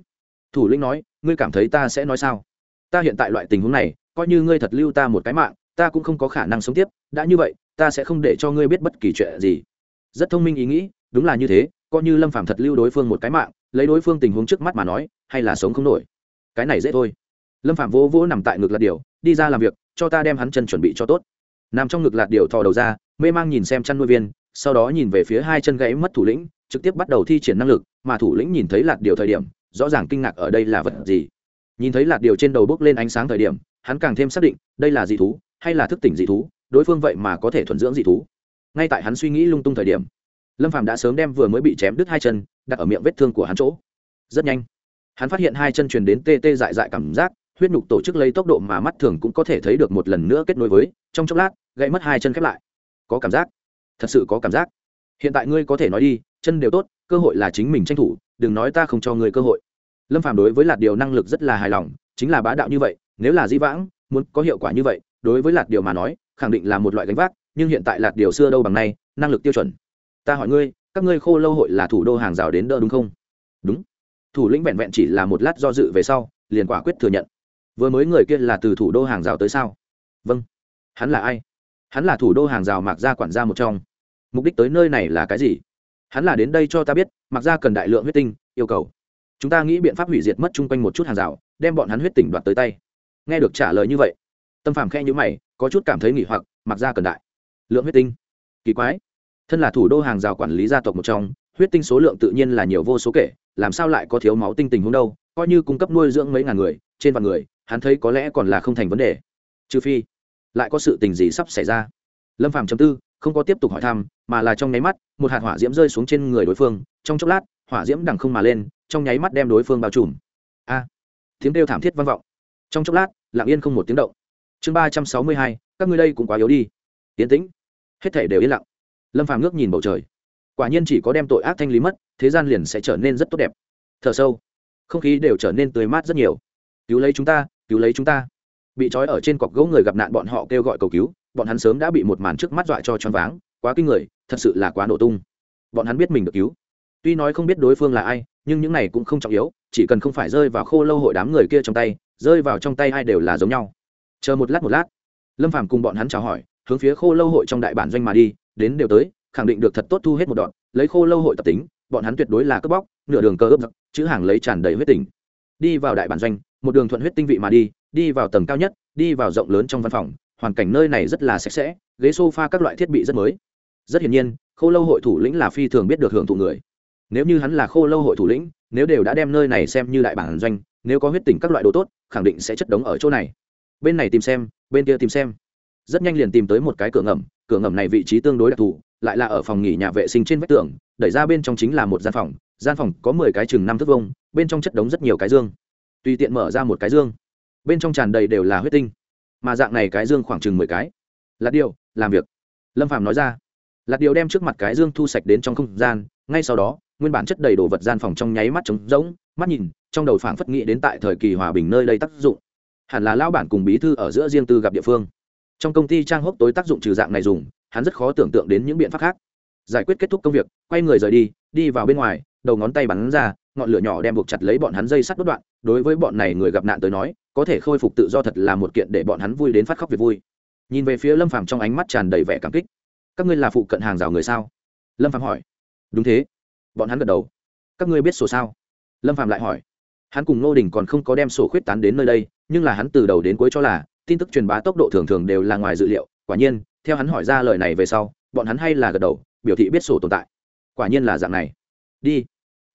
thủ lĩnh nói, ngươi cảm thấy ta sẽ nói sao? Ta hiện tại loại tình huống này, coi như ngươi thật lưu ta một cái mạng, ta cũng không có khả năng sống tiếp. Đã như vậy, ta sẽ không để cho ngươi biết bất kỳ chuyện gì. Rất thông minh ý nghĩ, đúng là như thế, coi như lâm phàm thật lưu đối phương một cái mạng, lấy đối phương tình huống trước mắt mà nói, hay là sống không nổi. Cái này dễ thôi. Lâm phạm vỗ vỗ nằm tại ngực lạt điều đi ra làm việc, cho ta đem hắn chân chuẩn bị cho tốt. Nằm trong ngực lạt điều thò đầu ra, mê mang nhìn xem chăn nuôi viên, sau đó nhìn về phía hai chân gãy mất thủ lĩnh, trực tiếp bắt đầu thi triển năng lực, mà thủ lĩnh nhìn thấy lạt điều thời điểm rõ ràng kinh ngạc ở đây là vật gì. Nhìn thấy lạt điều trên đầu bốc lên ánh sáng thời điểm, hắn càng thêm xác định, đây là dị thú, hay là thức tỉnh dị thú, đối phương vậy mà có thể thuần dưỡng dị thú. Ngay tại hắn suy nghĩ lung tung thời điểm, lâm phạm đã sớm đem vừa mới bị chém đứt hai chân, đặt ở miệng vết thương của hắn chỗ. Rất nhanh, hắn phát hiện hai chân truyền đến tê tê dại dại cảm giác, huyết nhục tổ chức lấy tốc độ mà mắt thường cũng có thể thấy được một lần nữa kết nối với, trong chốc lát, gãy mất hai chân khép lại. Có cảm giác. Thật sự có cảm giác. Hiện tại ngươi có thể nói đi, chân đều tốt, cơ hội là chính mình tranh thủ đừng nói ta không cho ngươi cơ hội. Lâm phàm đối với lạt điều năng lực rất là hài lòng, chính là bá đạo như vậy, nếu là di vãng, muốn có hiệu quả như vậy, đối với lạt điều mà nói, khẳng định là một loại gánh vác, nhưng hiện tại lạt điều xưa đâu bằng nay, năng lực tiêu chuẩn. Ta hỏi ngươi, các ngươi khô lâu hội là thủ đô hàng rào đến đỡ đúng không? Đúng. Thủ lĩnh vẹn vẹn chỉ là một lát do dự về sau, liền quả quyết thừa nhận. Vừa mới người kia là từ thủ đô hàng rào tới sao? Vâng. Hắn là ai? Hắn là thủ đô hàng rào mạc gia quản gia một trong. Mục đích tới nơi này là cái gì? Hắn là đến đây cho ta biết, mặc ra cần đại lượng huyết tinh, yêu cầu. Chúng ta nghĩ biện pháp hủy diệt mất chung quanh một chút hàng rào, đem bọn hắn huyết tỉnh đoạt tới tay. Nghe được trả lời như vậy, tâm phàm khe nhữ mày, có chút cảm thấy nghỉ hoặc, mặc ra cần đại lượng huyết tinh. Kỳ quái, thân là thủ đô hàng rào quản lý gia tộc một trong, huyết tinh số lượng tự nhiên là nhiều vô số kể, làm sao lại có thiếu máu tinh tình hôm đâu, coi như cung cấp nuôi dưỡng mấy ngàn người, trên vạn người, hắn thấy có lẽ còn là không thành vấn đề. Trừ phi, lại có sự tình gì sắp xảy ra. Lâm phàm chấm tư không có tiếp tục hỏi thăm, mà là trong nháy mắt, một hạt hỏa diễm rơi xuống trên người đối phương, trong chốc lát, hỏa diễm đằng không mà lên, trong nháy mắt đem đối phương bao trùm. A! Tiếng kêu thảm thiết vang vọng. Trong chốc lát, lặng yên không một tiếng động. Chương ba trăm sáu mươi hai, các ngươi đây cũng quá yếu đi. Yến tĩnh. Hết thể đều yên lặng. Lâm phàm ngước nhìn bầu trời. Quả nhiên chỉ có đem tội ác thanh lý mất, thế gian liền sẽ trở nên rất tốt đẹp. Thở sâu. Không khí đều trở nên tươi mát rất nhiều. Cứu lấy chúng ta, cứu lấy chúng ta. Bị trói ở trên cọc gỗ người gặp nạn bọn họ kêu gọi cầu cứu bọn hắn sớm đã bị một màn trước mắt dọa cho choáng váng, quá kinh người, thật sự là quá nổ tung. Bọn hắn biết mình được cứu. Tuy nói không biết đối phương là ai, nhưng những này cũng không trọng yếu, chỉ cần không phải rơi vào khô lâu hội đám người kia trong tay, rơi vào trong tay ai đều là giống nhau. Chờ một lát một lát, lâm phàm cùng bọn hắn chào hỏi, hướng phía khô lâu hội trong đại bản doanh mà đi, đến đều tới, khẳng định được thật tốt thu hết một đoạn, lấy khô lâu hội tập tính, bọn hắn tuyệt đối là cướp bóc, nửa đường cơ ướp giặc, chữ hàng lấy tràn đầy huyết tình. Đi vào đại bản doanh, một đường thuận huyết tinh vị mà đi đi vào tầng cao nhất, đi vào rộng lớn trong văn phòng hoàn cảnh nơi này rất là sạch sẽ, ghế sofa các loại thiết bị rất mới. Rất hiển nhiên, khô lâu hội thủ lĩnh là phi thường biết được hưởng thụ người. Nếu như hắn là khô lâu hội thủ lĩnh, nếu đều đã đem nơi này xem như đại bản doanh, nếu có huyết tình các loại đồ tốt, khẳng định sẽ chất đống ở chỗ này. Bên này tìm xem, bên kia tìm xem. Rất nhanh liền tìm tới một cái cửa ngầm cửa ngầm này vị trí tương đối đặc thù, lại là ở phòng nghỉ nhà vệ sinh trên vách tường, đẩy ra bên trong chính là một gian phòng gian phòng có mười cái chừng năm thước vông bên trong chất đống rất nhiều cái dương. Tùy tiện mở ra một cái dương. Bên trong tràn đầy đều là huyết tinh mà dạng này cái dương khoảng chừng mười cái. Lạt điều, làm việc. Lâm phạm nói ra. Lạt điều đem trước mặt cái dương thu sạch đến trong không gian, ngay sau đó, nguyên bản chất đầy đồ vật gian phòng trong nháy mắt trống rỗng, mắt nhìn, trong đầu phảng phất nghĩ đến tại thời kỳ hòa bình nơi đây tác dụng. Hẳn là lao bản cùng bí thư ở giữa riêng tư gặp địa phương. Trong công ty trang hốc tối tác dụng trừ dạng này dùng, hắn rất khó tưởng tượng đến những biện pháp khác. Giải quyết kết thúc công việc, quay người rời đi đi vào bên ngoài, đầu ngón tay bắn ra, ngọn lửa nhỏ đem buộc chặt lấy bọn hắn dây sắt đốt đoạn. Đối với bọn này người gặp nạn tới nói có thể khôi phục tự do thật là một kiện để bọn hắn vui đến phát khóc việc vui. Nhìn về phía lâm phàm trong ánh mắt tràn đầy vẻ cảm kích. Các ngươi là phụ cận hàng rào người sao? Lâm phàm hỏi. Đúng thế. Bọn hắn gật đầu. Các ngươi biết sổ sao? Lâm phàm lại hỏi. Hắn cùng ngô đình còn không có đem sổ khuyết tán đến nơi đây, nhưng là hắn từ đầu đến cuối cho là, tin tức truyền bá tốc độ thường thường đều là ngoài dự liệu. Quả nhiên, theo hắn hỏi ra lời này về sau, bọn hắn hay là gật đầu, biểu thị biết sổ tồn tại. Quả nhiên là dạng này. Đi.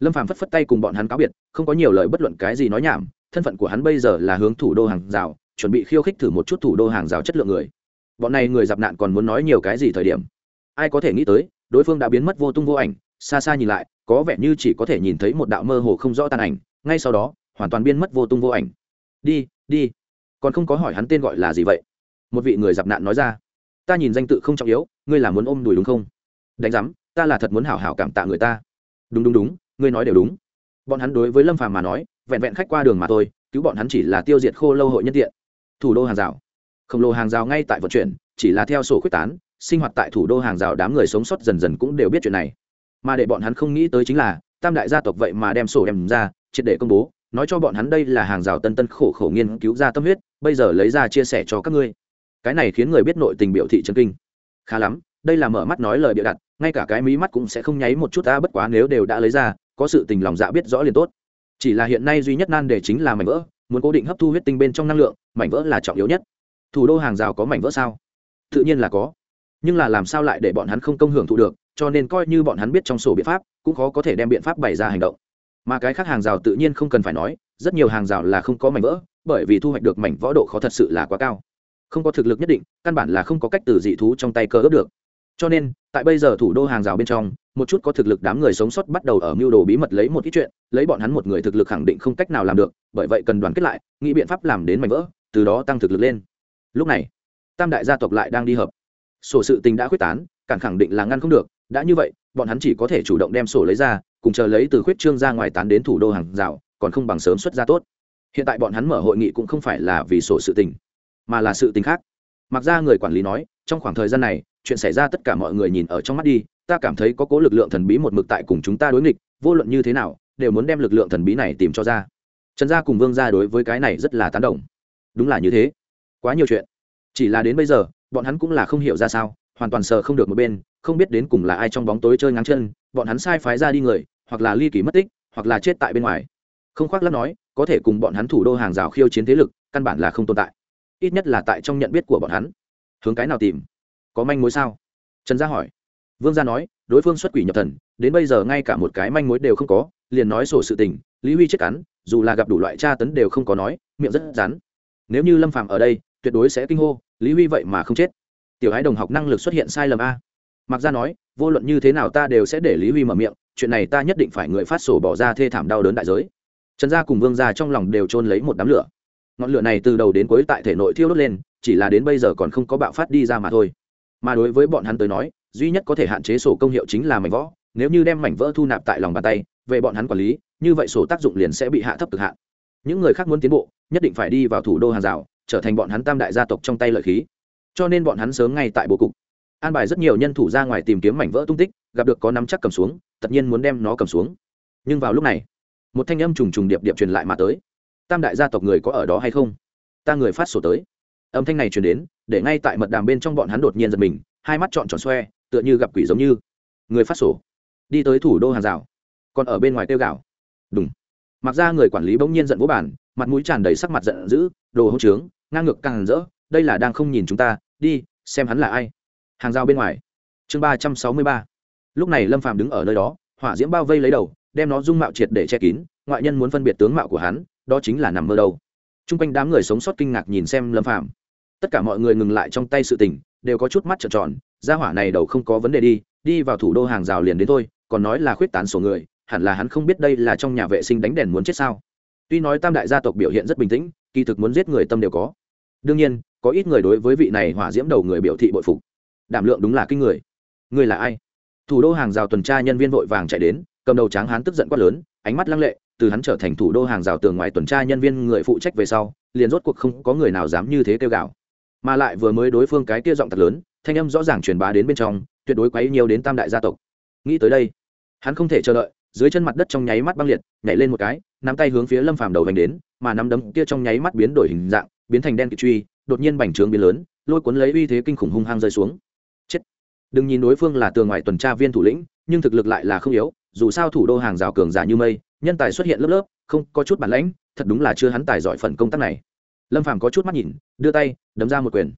Lâm phàm phất phất tay cùng bọn hắn cáo biệt, không có nhiều lời bất luận cái gì nói nhảm thân phận của hắn bây giờ là hướng thủ đô hàng rào, chuẩn bị khiêu khích thử một chút thủ đô hàng rào chất lượng người. Bọn này người gặp nạn còn muốn nói nhiều cái gì thời điểm? Ai có thể nghĩ tới, đối phương đã biến mất vô tung vô ảnh, xa xa nhìn lại, có vẻ như chỉ có thể nhìn thấy một đạo mơ hồ không rõ tàn ảnh, ngay sau đó, hoàn toàn biến mất vô tung vô ảnh. Đi đi. Còn không có hỏi hắn tên gọi là gì vậy? Một vị người gặp nạn nói ra. Ta nhìn danh tự không trọng yếu, ngươi là muốn ôm đùi đúng không? Đánh giám, ta là thật muốn hảo hảo cảm tạ người ta. Đúng đúng đúng, ngươi nói đều đúng. Bọn hắn đối với lâm phàm mà nói vẹn vẹn khách qua đường mà thôi, cứu bọn hắn chỉ là tiêu diệt khô lâu hội nhân tiện. Thủ đô hàng rào. Khổng lồ hàng rào ngay tại vận chuyển, chỉ là theo sổ quyết tán, sinh hoạt tại thủ đô hàng rào đám người sống sót dần dần cũng đều biết chuyện này. Mà để bọn hắn không nghĩ tới chính là, tam đại gia tộc vậy mà đem sổ đem ra, triệt để công bố, nói cho bọn hắn đây là hàng rào tân tân khổ khổ nghiên cứu ra tâm huyết, bây giờ lấy ra chia sẻ cho các ngươi. Cái này khiến người biết nội tình biểu thị chân kinh. Khá lắm, đây là mở mắt nói lời bịa đặt, ngay cả cái mí mắt cũng sẽ không nháy một chút ta bất quá nếu đều đã lấy ra, có sự tình lòng dạ biết rõ liền tốt chỉ là hiện nay duy nhất nan đề chính là mảnh vỡ, muốn cố định hấp thu huyết tinh bên trong năng lượng, mảnh vỡ là trọng yếu nhất. Thủ đô hàng rào có mảnh vỡ sao? Tự nhiên là có. Nhưng là làm sao lại để bọn hắn không công hưởng thụ được, cho nên coi như bọn hắn biết trong sổ biện pháp, cũng khó có thể đem biện pháp bày ra hành động. Mà cái khác hàng rào tự nhiên không cần phải nói, rất nhiều hàng rào là không có mảnh vỡ, bởi vì thu hoạch được mảnh võ độ khó thật sự là quá cao. Không có thực lực nhất định, căn bản là không có cách từ dị thú trong tay cơ ướp được. Cho nên tại bây giờ thủ đô hàng rào bên trong, một chút có thực lực đám người sống sót bắt đầu ở mưu đồ bí mật lấy một ít chuyện, lấy bọn hắn một người thực lực khẳng định không cách nào làm được, bởi vậy cần đoàn kết lại, nghĩ biện pháp làm đến mảnh vỡ, từ đó tăng thực lực lên. Lúc này, tam đại gia tộc lại đang đi hợp. Sổ sự tình đã quyết tán càng khẳng định là ngăn không được, đã như vậy, bọn hắn chỉ có thể chủ động đem sổ lấy ra, cùng chờ lấy từ khuyết trương ra ngoài tán đến thủ đô hàng rào, còn không bằng sớm xuất ra tốt. Hiện tại bọn hắn mở hội nghị cũng không phải là vì sổ sự tình, mà là sự tình khác. Mặc ra người quản lý nói, trong khoảng thời gian này chuyện xảy ra tất cả mọi người nhìn ở trong mắt đi, ta cảm thấy có cố lực lượng thần bí một mực tại cùng chúng ta đối nghịch, vô luận như thế nào, đều muốn đem lực lượng thần bí này tìm cho ra. Trần gia cùng vương gia đối với cái này rất là tán đồng. Đúng là như thế. Quá nhiều chuyện. Chỉ là đến bây giờ, bọn hắn cũng là không hiểu ra sao, hoàn toàn sờ không được một bên, không biết đến cùng là ai trong bóng tối chơi ngáng chân, bọn hắn sai phái ra đi người, hoặc là ly kỳ mất tích, hoặc là chết tại bên ngoài. Không khoác lắm nói, có thể cùng bọn hắn thủ đô hàng rào khiêu chiến thế lực, căn bản là không tồn tại. Ít nhất là tại trong nhận biết của bọn hắn. Hướng cái nào tìm? Có manh mối sao? Trần gia hỏi. Vương gia nói, đối phương xuất quỷ nhập thần, đến bây giờ ngay cả một cái manh mối đều không có, liền nói sổ sự tình, lý huy chết cắn, dù là gặp đủ loại tra tấn đều không có nói, miệng rất rắn. Nếu như lâm phạm ở đây, tuyệt đối sẽ kinh hô, lý huy vậy mà không chết. Tiểu ái đồng học năng lực xuất hiện sai lầm a. Mặc ra nói, vô luận như thế nào ta đều sẽ để lý huy mở miệng, chuyện này ta nhất định phải người phát sổ bỏ ra thê thảm đau đớn đại giới. Trần gia cùng vương gia trong lòng đều trôn lấy một đám lửa. Ngọn lửa này từ đầu đến cuối tại thể nội thiêu đốt lên, chỉ là đến bây giờ còn không có bạo phát đi ra mà thôi mà đối với bọn hắn tới nói, duy nhất có thể hạn chế sổ công hiệu chính là mảnh võ nếu như đem mảnh vỡ thu nạp tại lòng bàn tay, về bọn hắn quản lý, như vậy sổ tác dụng liền sẽ bị hạ thấp cực hạn. Những người khác muốn tiến bộ, nhất định phải đi vào thủ đô hàng rào, trở thành bọn hắn tam đại gia tộc trong tay lợi khí. Cho nên bọn hắn sớm ngay tại bố cục. An bài rất nhiều nhân thủ ra ngoài tìm kiếm mảnh vỡ tung tích, gặp được có nắm chắc cầm xuống, tất nhiên muốn đem nó cầm xuống. Nhưng vào lúc này, một thanh âm trùng trùng điệp điệp truyền lại mà tới. Tam đại gia tộc người có ở đó hay không? Ta người phát sổ tới. Âm thanh này truyền đến để ngay tại mật đàm bên trong bọn hắn đột nhiên giật mình, hai mắt trọn tròn xoe, tựa như gặp quỷ giống như. Người phát sổ. Đi tới thủ đô hàng rào. Còn ở bên ngoài tiêu gạo đúng mặc ra người quản lý bỗng nhiên giận vỗ bản mặt mũi tràn đầy sắc mặt giận dữ, đồ hông trướng, ngang ngược càng rỡ, đây là đang không nhìn chúng ta, đi, xem hắn là ai. Hàng rào bên ngoài. Chương ba trăm sáu mươi ba. Lúc này lâm phàm đứng ở nơi đó, hỏa diễm bao vây lấy đầu, đem nó dung mạo triệt để che kín, ngoại nhân muốn phân biệt tướng mạo của hắn, đó chính là nằm mơ đâu. T r u n g quanh đám người sống sót kinh ngạc nhìn xem lâm phàm tất cả mọi người ngừng lại trong tay sự tình, đều có chút mắt trợn tròn ra hỏa này đầu không có vấn đề đi đi vào thủ đô hàng rào liền đến thôi, còn nói là khuyết tán sổ người, hẳn là hắn không biết đây là trong nhà vệ sinh đánh đèn muốn chết sao. Tuy nói tam đại gia tộc biểu hiện rất bình tĩnh, kỳ thực muốn giết người tâm đều có. Đương nhiên, có ít người đối với vị này hỏa diễm đầu người biểu thị bội phục. Đảm lượng đúng là kinh người. Người là ai? Thủ đô hàng rào tuần tra nhân viên vội vàng chạy đến, cầm đầu tráng hán tức giận quát lớn, ánh mắt lăng lệ, từ hắn trở thành thủ đô hàng rào tường ngoài tuần tra nhân viên người phụ trách về sau, liền rốt cuộc không có người nào dám như thế kêu gào mà lại vừa mới đối phương cái kia giọng thật lớn, thanh âm rõ ràng truyền bá đến bên trong, tuyệt đối quấy nhiều đến tam đại gia tộc. Nghĩ tới đây, hắn không thể chờ đợi, dưới chân mặt đất trong nháy mắt băng liệt, nhảy lên một cái, nắm tay hướng phía lâm phàm đầu vành đến, mà nắm đấm kia trong nháy mắt biến đổi hình dạng, biến thành đen kịt truy, đột nhiên bành trướng biến lớn, lôi cuốn lấy uy thế kinh khủng hung hăng rơi xuống. Chết. Đừng nhìn đối phương là tường ngoài tuần tra viên thủ lĩnh, nhưng thực lực lại là không yếu, dù sao thủ đô hàng rào cường giả như mây, nhân tài xuất hiện lớp lớp, không có chút bản lãnh, thật đúng là chưa hắn tài giỏi phần công tác này lâm phàm có chút mắt nhìn, đưa tay, đấm ra một quyền.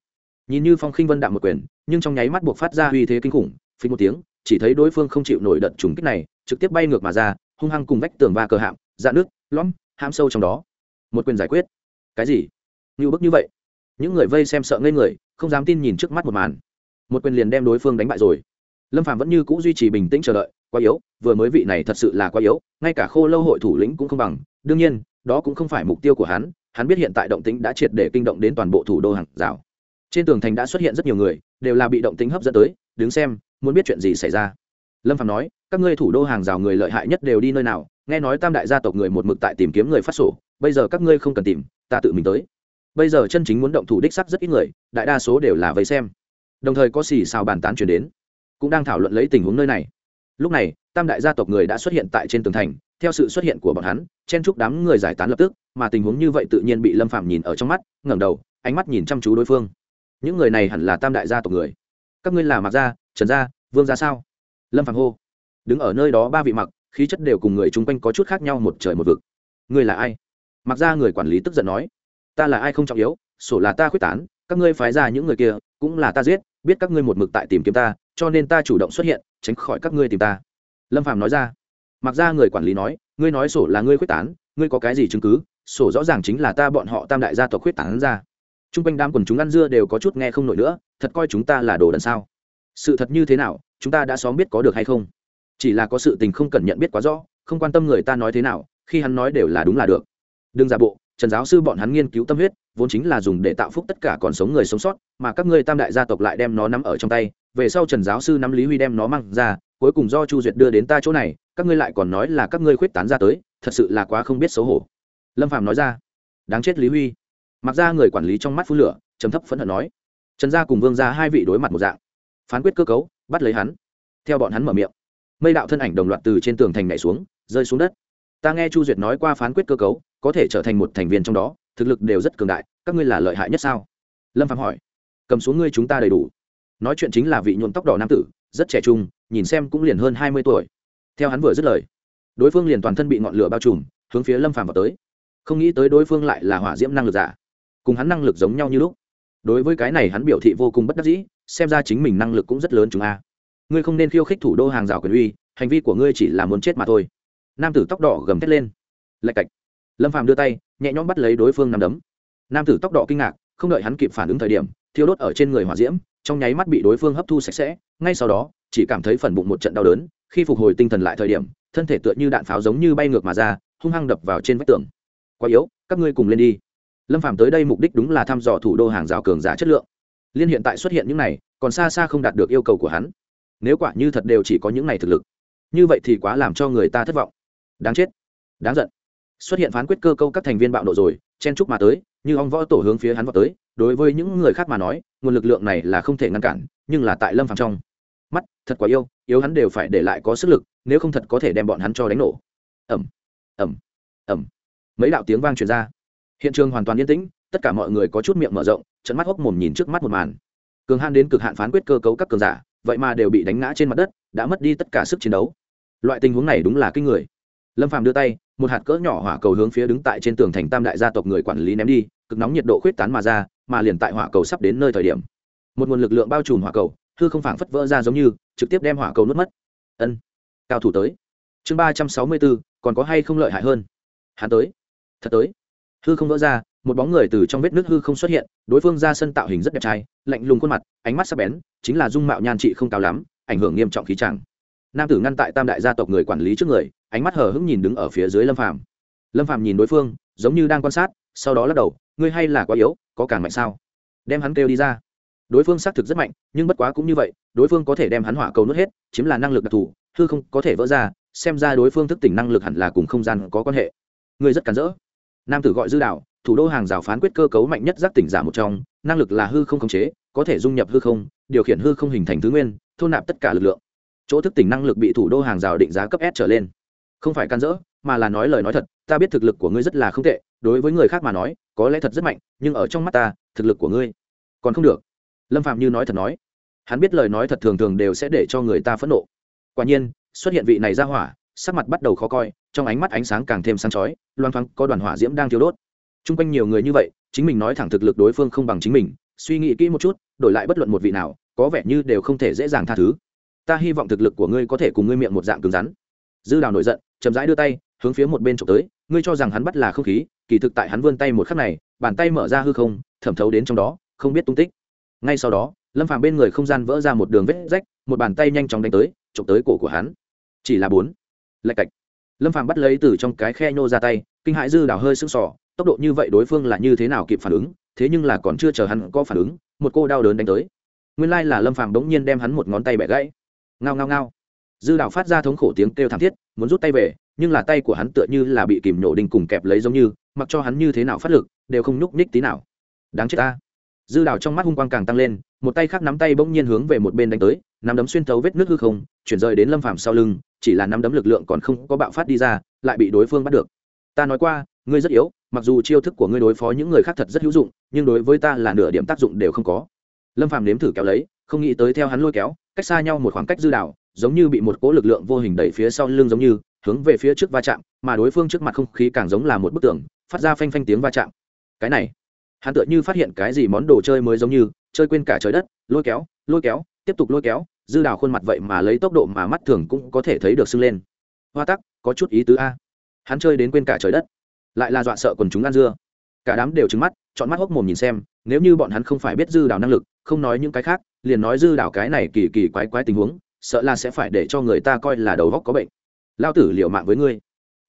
Nhìn như phong khinh vân đạm một quyền, nhưng trong nháy mắt buộc phát ra uy thế kinh khủng phí một tiếng, chỉ thấy đối phương không chịu nổi đợt trùng kích này, trực tiếp bay ngược mà ra, hung hăng cùng vách tường va cờ hạm dạ nước, lõm ham sâu trong đó. Một quyền giải quyết. Cái gì? Như bức như vậy? Những người vây xem sợ ngây người, không dám tin nhìn trước mắt một màn. Một quyền liền đem đối phương đánh bại rồi. Lâm Phàm vẫn như c ũ duy trì bình tĩnh chờ đợi, quá yếu, vừa mới vị này thật sự là quá yếu, ngay cả khô lâu hội thủ lĩnh cũng không bằng, đương nhiên, đó cũng không phải mục tiêu của hắn hắn biết hiện tại động tính đã triệt để kinh động đến toàn bộ thủ đô hàng rào. Trên tường thành đã xuất hiện rất nhiều người, đều là bị động tính hấp dẫn tới, đứng xem, muốn biết chuyện gì xảy ra. Lâm phạm nói, các ngươi thủ đô hàng rào người lợi hại nhất đều đi nơi nào, nghe nói tam đại gia tộc người một mực tại tìm kiếm người phát sổ, bây giờ các ngươi không cần tìm, ta tự mình tới. Bây giờ chân chính muốn động thủ đích sắc rất ít người, đại đa số đều là vây xem. Đồng thời có xì xào bàn tán chuyển đến, cũng đang thảo luận lấy tình huống nơi này. Lúc này, tam đại gia tộc người đã xuất hiện tại trên tường thành, theo sự xuất hiện của bọn hắn, chen chúc đám người giải tán lập tức mà tình huống như vậy tự nhiên bị lâm phạm nhìn ở trong mắt, ngẩng đầu, ánh mắt nhìn chăm chú đối phương. Những người này hẳn là tam đại gia tộc người. Các ngươi là mặc gia, trần gia, vương gia sao? Lâm phạm hô. Đứng ở nơi đó ba vị mặc, khí chất đều cùng người chung quanh có chút khác nhau một trời một vực. Ngươi là ai? Mặc ra người quản lý tức giận nói. Ta là ai không trọng yếu, sổ là ta khuyết tán, các ngươi phái ra những người kia, cũng là ta giết, biết các ngươi một mực tại tìm kiếm ta, cho nên ta chủ động xuất hiện, tránh khỏi các ngươi tìm ta. Lâm phạm nói ra. Mặc ra người quản lý nói, ngươi nói sổ là ngươi khuyết tán, ngươi có cái gì chứng cứ sổ rõ ràng chính là ta bọn họ tam đại gia tộc khuyết tán ra. T r u n g quanh đám quần chúng ăn dưa đều có chút nghe không nổi nữa, thật coi chúng ta là đồ đần sao? Sự thật như thế nào, chúng ta đã xóm biết có được hay không? Chỉ là có sự tình không cần nhận biết quá rõ, không quan tâm người ta nói thế nào, khi hắn nói đều là đúng là được. Đừng giả bộ, trần giáo sư bọn hắn nghiên cứu tâm huyết, vốn chính là dùng để tạo phúc tất cả còn sống người sống sót, mà các ngươi tam đại gia tộc lại đem nó nắm ở trong tay, về sau trần giáo sư nắm lý huy đem nó mang ra, cuối cùng do chu duyệt đưa đến ta chỗ này, các ngươi lại còn nói là các ngươi khuyết tán ra tới, thật sự là quá không biết xấu hổ lâm phạm nói ra đáng chết lý huy mặc ra người quản lý trong mắt phú lửa chấm thấp phẫn hận nói trần gia cùng vương gia hai vị đối mặt một dạng phán quyết cơ cấu bắt lấy hắn theo bọn hắn mở miệng mây đạo thân ảnh đồng loạt từ trên tường thành nhảy xuống rơi xuống đất ta nghe chu duyệt nói qua phán quyết cơ cấu có thể trở thành một thành viên trong đó thực lực đều rất cường đại các ngươi là lợi hại nhất sao lâm phạm hỏi cầm xuống ngươi chúng ta đầy đủ nói chuyện chính là vị nhuộm tóc đỏ nam tử rất trẻ trung nhìn xem cũng liền hơn hai mươi tuổi theo hắn vừa dứt lời đối phương liền toàn thân bị ngọn lửa bao trùm hướng phía lâm phàm vào tới không nghĩ tới đối phương lại là hỏa diễm năng lực giả. Cùng hắn năng lực giống nhau như lúc. Đối với cái này hắn biểu thị vô cùng bất đắc dĩ, xem ra chính mình năng lực cũng rất lớn chúng a. Ngươi không nên khiêu khích thủ đô hàng rào quyền uy, hành vi của ngươi chỉ là muốn chết mà thôi. Nam tử tóc đỏ gầm thét lên. Lạch cạch. Lâm phàm đưa tay, nhẹ nhõm bắt lấy đối phương nằm đấm. Nam tử tóc đỏ kinh ngạc, không đợi hắn kịp phản ứng thời điểm, thiêu đốt ở trên người hỏa diễm, trong nháy mắt bị đối phương hấp thu sạch sẽ. Ngay sau đó, chỉ cảm thấy phần bụng một trận đau đớn, khi phục hồi tinh thần lại thời điểm, thân thể tựa như đạn pháo giống như bay ngược mà ra, hung hăng đập vào trên vách tường quá yếu, các ngươi cùng lên đi. Lâm phạm tới đây mục đích đúng là thăm dò thủ đô hàng rào cường giá chất lượng. Liên hiện tại xuất hiện những này, còn xa xa không đạt được yêu cầu của hắn. Nếu quả như thật đều chỉ có những này thực lực, như vậy thì quá làm cho người ta thất vọng. Đáng chết, đáng giận. Xuất hiện phán quyết cơ câu các thành viên bạo nộ rồi, chen chúc mà tới, như ong võ tổ hướng phía hắn vào tới. Đối với những người khác mà nói, nguồn lực lượng này là không thể ngăn cản, nhưng là tại lâm phàm trong mắt, thật quá yêu, yếu hắn đều phải để lại có sức lực, nếu không thật có thể đem bọn hắn cho đánh nổ. Ẩm ẩm ẩm mấy đạo tiếng vang truyền ra. Hiện trường hoàn toàn yên tĩnh, tất cả mọi người có chút miệng mở rộng, trận mắt hốc mồm nhìn trước mắt một màn. Cường han đến cực hạn phán quyết cơ cấu các cường giả, vậy mà đều bị đánh ngã trên mặt đất, đã mất đi tất cả sức chiến đấu. Loại tình huống này đúng là kinh người. Lâm phàm đưa tay, một hạt cỡ nhỏ hỏa cầu hướng phía đứng tại trên tường thành tam đại gia tộc người quản lý ném đi, cực nóng nhiệt độ khuyết tán mà ra, mà liền tại hỏa cầu sắp đến nơi thời điểm. Một nguồn lực lượng bao trùm hỏa cầu, hư không phảng phất vỡ ra giống như, trực tiếp đem hỏa cầu nuốt mất. Ân, cao thủ tới. Chương ba trăm sáu mươi bốn, còn có hay không lợi hại hơn? Hắn tới thật tới. Hư không vỡ ra, một bóng người từ trong vết nước hư không xuất hiện, đối phương ra sân tạo hình rất đẹp trai, lạnh lùng khuôn mặt, ánh mắt sắc bén, chính là dung mạo nhan trị không cao lắm, ảnh hưởng nghiêm trọng khí tràng nam tử ngăn tại tam đại gia tộc người quản lý trước người, ánh mắt hờ hững nhìn đứng ở phía dưới lâm phàm. Lâm phàm nhìn đối phương, giống như đang quan sát, sau đó lắc đầu, ngươi hay là quá yếu, có càng mạnh sao? Đem hắn kêu đi ra. Đối phương xác thực rất mạnh, nhưng bất quá cũng như vậy, đối phương có thể đem hắn hỏa cầu nuốt hết, chiếm là năng lực đặc thù, hư không có thể vỡ ra, xem ra đối phương thức tỉnh năng lực hẳn là cùng không gian có quan hệ. Ngươi rất cản rỡ nam tử gọi dư đạo thủ đô hàng rào phán quyết cơ cấu mạnh nhất giác tỉnh giả một trong, năng lực là hư không khống chế, có thể dung nhập hư không, điều khiển hư không hình thành thứ nguyên, thôn nạp tất cả lực lượng. Chỗ thức tỉnh năng lực bị thủ đô hàng rào định giá cấp s trở lên. Không phải can dỡ, mà là nói lời nói thật, ta biết thực lực của ngươi rất là không tệ, đối với người khác mà nói, có lẽ thật rất mạnh, nhưng ở trong mắt ta, thực lực của ngươi còn không được. Lâm phạm như nói thật nói. Hắn biết lời nói thật thường thường đều sẽ để cho người ta phẫn nộ. Quả nhiên, xuất hiện vị này ra hỏa sắc mặt bắt đầu khó coi, trong ánh mắt ánh sáng càng thêm sáng chói, loang thoáng có đoàn hỏa diễm đang thiếu đốt. T r u n g quanh nhiều người như vậy, chính mình nói thẳng thực lực đối phương không bằng chính mình, suy nghĩ kỹ một chút, đổi lại bất luận một vị nào, có vẻ như đều không thể dễ dàng tha thứ. Ta hy vọng thực lực của ngươi có thể cùng ngươi miệng một dạng cứng rắn. Dư đào nổi giận, chậm rãi đưa tay, hướng phía một bên trộm tới, ngươi cho rằng hắn bắt là không khí, kỳ thực tại hắn vươn tay một khắc này, bàn tay mở ra hư không, thẩm thấu đến trong đó, không biết tung tích. Ngay sau đó, lâm phàm bên người không gian vỡ ra một đường vết rách, một bàn tay nhanh chóng đánh tới trộm tới cổ của hắn. Chỉ là bốn lạch cạch. Lâm phàm bắt lấy từ trong cái khe nhô ra tay, kinh hãi dư đào hơi sưng sỏ tốc độ như vậy đối phương là như thế nào kịp phản ứng, thế nhưng là còn chưa chờ hắn có phản ứng, một cô đau đớn đánh tới. Nguyên lai là lâm phàm bỗng nhiên đem hắn một ngón tay bẻ gãy. Ngao ngao ngao. Dư đào phát ra thống khổ tiếng kêu thảm thiết, muốn rút tay về, nhưng là tay của hắn tựa như là bị kìm nhổ đinh cùng kẹp lấy giống như, mặc cho hắn như thế nào phát lực, đều không nhúc nhích tí nào. Đáng chết ta. Dư đào trong mắt hung quang càng tăng lên, một tay khác nắm tay bỗng nhiên hướng về một bên đánh tới nắm đấm xuyên thấu vết nước hư không, chuyển rời đến lâm phàm sau lưng, chỉ là nắm đấm lực lượng còn không có bạo phát đi ra, lại bị đối phương bắt được. Ta nói qua, ngươi rất yếu, mặc dù chiêu thức của ngươi đối phó những người khác thật rất hữu dụng, nhưng đối với ta là nửa điểm tác dụng đều không có. Lâm phàm nếm thử kéo lấy, không nghĩ tới theo hắn lôi kéo, cách xa nhau một khoảng cách dư đảo, giống như bị một cỗ lực lượng vô hình đẩy phía sau lưng giống như, hướng về phía trước va chạm, mà đối phương trước mặt không khí càng giống là một bức tường, phát ra phanh phanh tiếng va chạm. Cái này, hắn tựa như phát hiện cái gì món đồ chơi mới giống như, chơi quên cả trời đất, lôi kéo lôi kéo tiếp tục lôi kéo, dư đào khuôn mặt vậy mà lấy tốc độ mà mắt thường cũng có thể thấy được sưng lên. Hoa tắc, có chút ý tứ a. Hắn chơi đến quên cả trời đất, lại là dọa sợ quần chúng ăn dưa. Cả đám đều trứng mắt, chọn mắt hốc mồm nhìn xem, nếu như bọn hắn không phải biết dư đào năng lực, không nói những cái khác, liền nói dư đào cái này kỳ kỳ quái quái tình huống, sợ là sẽ phải để cho người ta coi là đầu góc có bệnh. Lao tử liệu mạng với ngươi.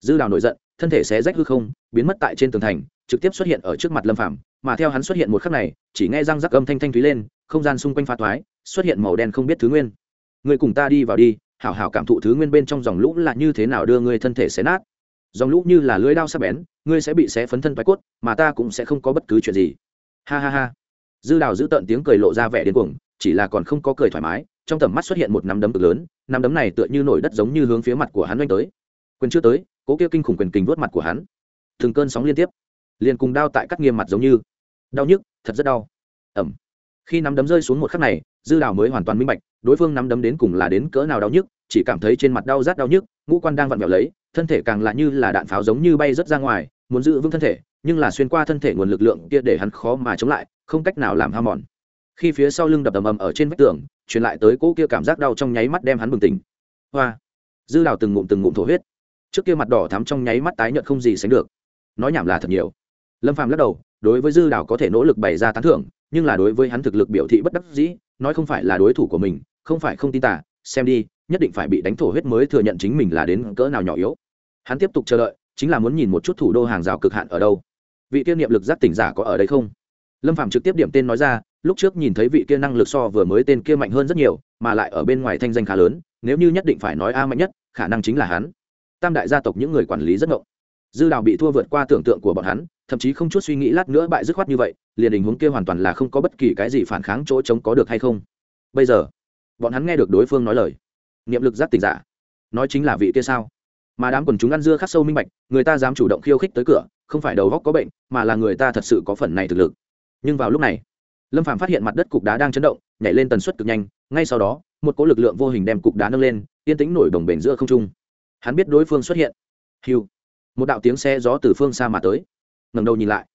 Dư đào nổi giận, thân thể xé rách hư không, biến mất tại trên tường thành, trực tiếp xuất hiện ở trước mặt lâm phạm mà theo hắn xuất hiện một khắc này, chỉ nghe răng rắc âm thanh thanh thúy lên, không gian xung quanh pha thoái xuất hiện màu đen không biết thứ nguyên. Người cùng ta đi vào đi, hảo hảo cảm thụ thứ nguyên bên trong dòng lũ là như thế nào đưa người thân thể xé nát. Dòng lũ như là lưới đao sắc bén, ngươi sẽ bị xé phấn thân thoái cốt, mà ta cũng sẽ không có bất cứ chuyện gì. Ha ha ha. Dư đào giữ tận tiếng cười lộ ra vẻ điên cuồng, chỉ là còn không có cười thoải mái, trong tầm mắt xuất hiện một nắm đấm cực lớn, nắm đấm này tựa như nổi đất giống như hướng phía mặt của hắn oanh tới. Quyền chưa tới, cố kia kinh khủng quyền kình vuốt mặt của hắn. Thường cơn sóng liên tiếp, liền cùng đao tại cắt nghiêm mặt giống như. Đau nhức, thật rất đau. Ẩm khi nắm đấm rơi xuống một khắc này dư đào mới hoàn toàn minh bạch, đối phương nắm đấm đến cùng là đến cỡ nào đau nhức, chỉ cảm thấy trên mặt đau rát đau nhức, ngũ quan đang vặn vẹo lấy, thân thể càng là như là đạn pháo giống như bay rớt ra ngoài, muốn giữ vững thân thể, nhưng là xuyên qua thân thể nguồn lực lượng kia để hắn khó mà chống lại, không cách nào làm ham mòn. Khi phía sau lưng đập ầm ầm ở trên vách tường, truyền lại tới cỗ kia cảm giác đau trong nháy mắt đem hắn bừng tỉnh. Hoa! Dư đào từng ngụm từng ngụm thổ huyết. Trước kia mặt đỏ thắm trong nháy mắt tái nhợt không gì sánh được. Nói nhảm là thật nhiều. Lâm phàm lắc đầu, đối với dư đào có thể nỗ lực bày ra tán thưởng nhưng là đối với hắn thực lực biểu thị bất đắc dĩ, nói không phải là đối thủ của mình, không phải không tin tả xem đi, nhất định phải bị đánh thổ huyết mới thừa nhận chính mình là đến cỡ nào nhỏ yếu. Hắn tiếp tục chờ đợi, chính là muốn nhìn một chút thủ đô hàng rào cực hạn ở đâu. Vị kia niệm lực giác tỉnh giả có ở đây không? Lâm phạm trực tiếp điểm tên nói ra, lúc trước nhìn thấy vị kia năng lực so vừa mới tên kia mạnh hơn rất nhiều, mà lại ở bên ngoài thanh danh khá lớn, nếu như nhất định phải nói a mạnh nhất, khả năng chính là hắn. Tam đại gia tộc những người quản lý rất ngộng. Dư đào bị thua vượt qua tưởng tượng của bọn hắn, thậm chí không chút suy nghĩ lát nữa bại dứt khoát như vậy liền tình huống kia hoàn toàn là không có bất kỳ cái gì phản kháng chỗ chống có được hay không. Bây giờ, bọn hắn nghe được đối phương nói lời. Niệm lực giác tỉnh giả. Nói chính là vị kia sao? Mà đám quần chúng ăn dưa khắc sâu minh bạch, người ta dám chủ động khiêu khích tới cửa, không phải đầu góc có bệnh, mà là người ta thật sự có phần này thực lực. Nhưng vào lúc này, lâm phạm phát hiện mặt đất cục đá đang chấn động, nhảy lên tần suất cực nhanh, ngay sau đó, một cỗ lực lượng vô hình đem cục đá nâng lên, yên tĩnh nổi đồng bền giữa không trung. Hắn biết đối phương xuất hiện. Hiu một đạo tiếng xe gió từ phương xa mà tới. Ngầm đầu nhìn lại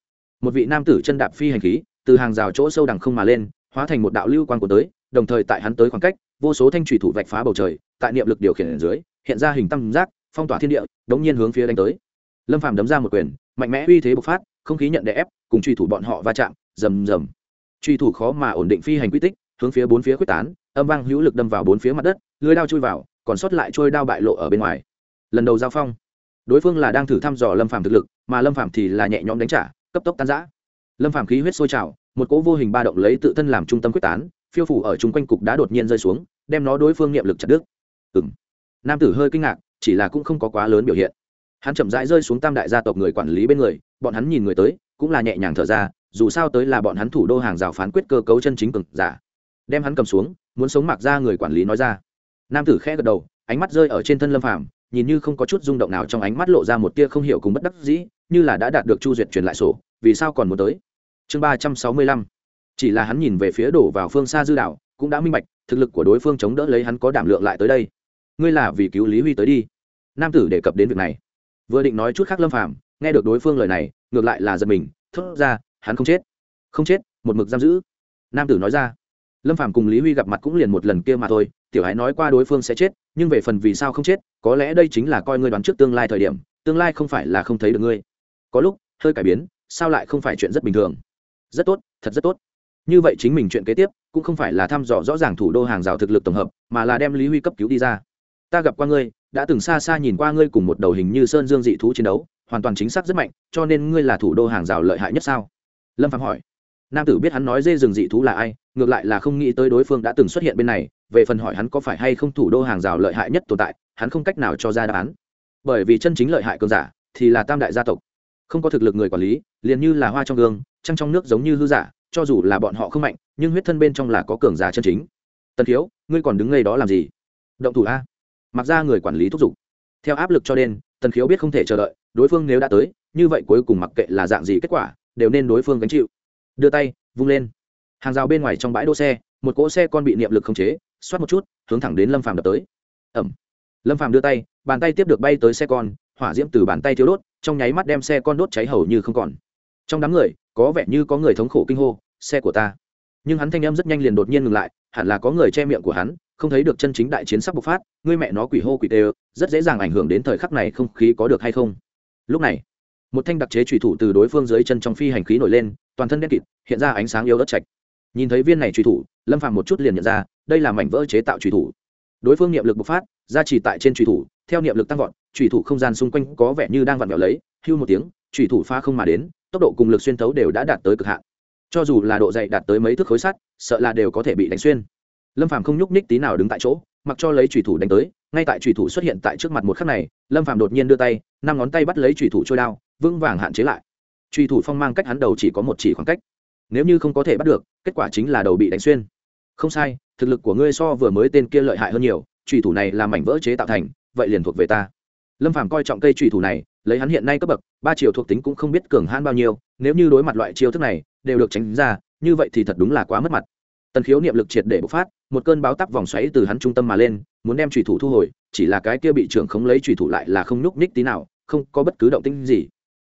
một vị nam tử chân đạp phi hành khí, từ hàng rào chỗ sâu đằng không mà lên, hóa thành một đạo lưu quan của tới, đồng thời tại hắn tới khoảng cách, vô số thanh thủy thủ vạch phá bầu trời, tại niệm lực điều khiển ở dưới, hiện ra hình tam giác, phong tỏa thiên địa, đống nhiên hướng phía đánh tới. Lâm phàm đấm ra một quyền, mạnh mẽ uy thế bộc phát, không khí nhận đè ép, cùng truy thủ bọn họ va chạm, rầm rầm. Truy thủ khó mà ổn định phi hành quy tích, hướng phía bốn phía quyết tán, âm vang hữu lực đâm vào bốn phía mặt đất, lưới đao chui vào, còn sót lại trôi đao bại lộ ở bên ngoài. Lần đầu giao phong, đối phương là đang thử thăm dò lâm phàm thực lực, mà lâm phàm thì là nhẹ nhõm đánh trả cấp tốc tan giã lâm phàm khí huyết sôi trào, một cỗ vô hình ba động lấy tự thân làm trung tâm quyết tán, phiêu phủ ở chung quanh cục đá đột nhiên rơi xuống, đem nó đối phương niệm lực chặt đứt. Ừng nam tử hơi kinh ngạc, chỉ là cũng không có quá lớn biểu hiện. Hắn chậm rãi rơi xuống tam đại gia tộc người quản lý bên người, bọn hắn nhìn người tới, cũng là nhẹ nhàng thở ra, dù sao tới là bọn hắn thủ đô hàng rào phán quyết cơ cấu chân chính cực giả. Đem hắn cầm xuống, muốn sống mặc ra người quản lý nói ra. Nam tử khẽ gật đầu, ánh mắt rơi ở trên thân lâm phàm nhìn như không có chút rung động nào trong ánh mắt lộ ra một tia không hiểu cùng bất đắc dĩ, như là đã đạt được chu duyệt truyền lại sổ, vì sao còn muốn tới? Chương ba trăm sáu mươi lăm. Chỉ là hắn nhìn về phía đổ vào phương xa dư đảo cũng đã minh bạch, thực lực của đối phương chống đỡ lấy hắn có đảm lượng lại tới đây. Ngươi là vì cứu lý huy tới đi. Nam tử đề cập đến việc này. Vừa định nói chút khác lâm phàm, nghe được đối phương lời này, ngược lại là giật mình, thốt ra, hắn không chết. Không chết, một mực giam giữ. Nam tử nói ra. Lâm phàm cùng lý huy gặp mặt cũng liền một lần kia mà thôi tiểu hãy nói qua đối phương sẽ chết, nhưng về phần vì sao không chết, có lẽ đây chính là coi ngươi đoán trước tương lai thời điểm, tương lai không phải là không thấy được ngươi. Có lúc, hơi cải biến, sao lại không phải chuyện rất bình thường? Rất tốt, thật rất tốt. Như vậy chính mình chuyện kế tiếp, cũng không phải là thăm dò rõ ràng thủ đô hàng rào thực lực tổng hợp, mà là đem lý huy cấp cứu đi ra. Ta gặp qua ngươi, đã từng xa xa nhìn qua ngươi cùng một đầu hình như sơn dương dị thú chiến đấu, hoàn toàn chính xác rất mạnh, cho nên ngươi là thủ đô hàng rào lợi hại nhất sao? Lâm phạm hỏi. Nam tử biết hắn nói dê rừng dị thú là ai, ngược lại là không nghĩ tới đối phương đã từng xuất hiện bên này về phần hỏi hắn có phải hay không thủ đô hàng rào lợi hại nhất tồn tại, hắn không cách nào cho ra đáp án. Bởi vì chân chính lợi hại cường giả thì là tam đại gia tộc. Không có thực lực người quản lý, liền như là hoa trong gương, trăng trong nước giống như hư giả, cho dù là bọn họ không mạnh, nhưng huyết thân bên trong là có cường giả chân chính. Tần thiếu, ngươi còn đứng ngay đó làm gì? Động thủ a. Mặc ra người quản lý thúc giục. Theo áp lực cho đen tần khiếu biết không thể chờ đợi, đối phương nếu đã tới, như vậy cuối cùng mặc kệ là dạng gì kết quả, đều nên đối phương gánh chịu. Đưa tay, vung lên. Hàng rào bên ngoài trong bãi đỗ xe, một cỗ xe con bị niệm lực khống chế xoát một chút, hướng thẳng đến lâm phàm đập tới. Ẩm. Lâm phàm đưa tay, bàn tay tiếp được bay tới xe con, hỏa diễm từ bàn tay thiếu đốt, trong nháy mắt đem xe con đốt cháy hầu như không còn. Trong đám người, có vẻ như có người thống khổ kinh hô, xe của ta. Nhưng hắn thanh em rất nhanh liền đột nhiên ngừng lại, hẳn là có người che miệng của hắn, không thấy được chân chính đại chiến sắp bộc phát, ngươi mẹ nó quỷ hô quỷ tê rất dễ dàng ảnh hưởng đến thời khắc này không khí có được hay không? Lúc này, một thanh đặc chế trùy thủ từ đối phương dưới chân trong phi hành khí nổi lên, toàn thân đen kịt, hiện ra ánh sáng yếu đất chạch nhìn thấy viên này truy thủ, lâm phạm một chút liền nhận ra, đây là mảnh vỡ chế tạo truy thủ. Đối phương niệm lực bộc phát, ra chỉ tại trên truy thủ, theo niệm lực tăng vọt, truy thủ không gian xung quanh có vẻ như đang vặn vẹo lấy, hưu một tiếng, truy thủ pha không mà đến, tốc độ cùng lực xuyên tấu đều đã đạt tới cực hạn. Cho dù là độ dày đạt tới mấy thước khối sắt, sợ là đều có thể bị đánh xuyên. Lâm phàm không nhúc ních tí nào đứng tại chỗ, mặc cho lấy truy thủ đánh tới, ngay tại truy thủ xuất hiện tại trước mặt một khắc này, lâm phàm đột nhiên đưa tay, năm ngón tay bắt lấy truy thủ trôi đao, vững vàng hạn chế lại. Truy thủ phong mang cách hắn đầu chỉ có một chỉ khoảng cách nếu như không có thể bắt được, kết quả chính là đầu bị đánh xuyên. Không sai, thực lực của ngươi so vừa mới tên kia lợi hại hơn nhiều trùy thủ này là mảnh vỡ chế tạo thành, vậy liền thuộc về ta. Lâm phàm coi trọng cây trùy thủ này, lấy hắn hiện nay cấp bậc, ba chiều thuộc tính cũng không biết cường hãn bao nhiêu, nếu như đối mặt loại chiêu thức này, đều được tránh ra, như vậy thì thật đúng là quá mất mặt. Tần khiếu niệm lực triệt để bộc phát, một cơn báo tắp vòng xoáy từ hắn trung tâm mà lên, muốn đem trùy thủ thu hồi, chỉ là cái kia bị trưởng không lấy trùy thủ lại là không nhúc ních tí nào, không có bất cứ động tĩnh gì.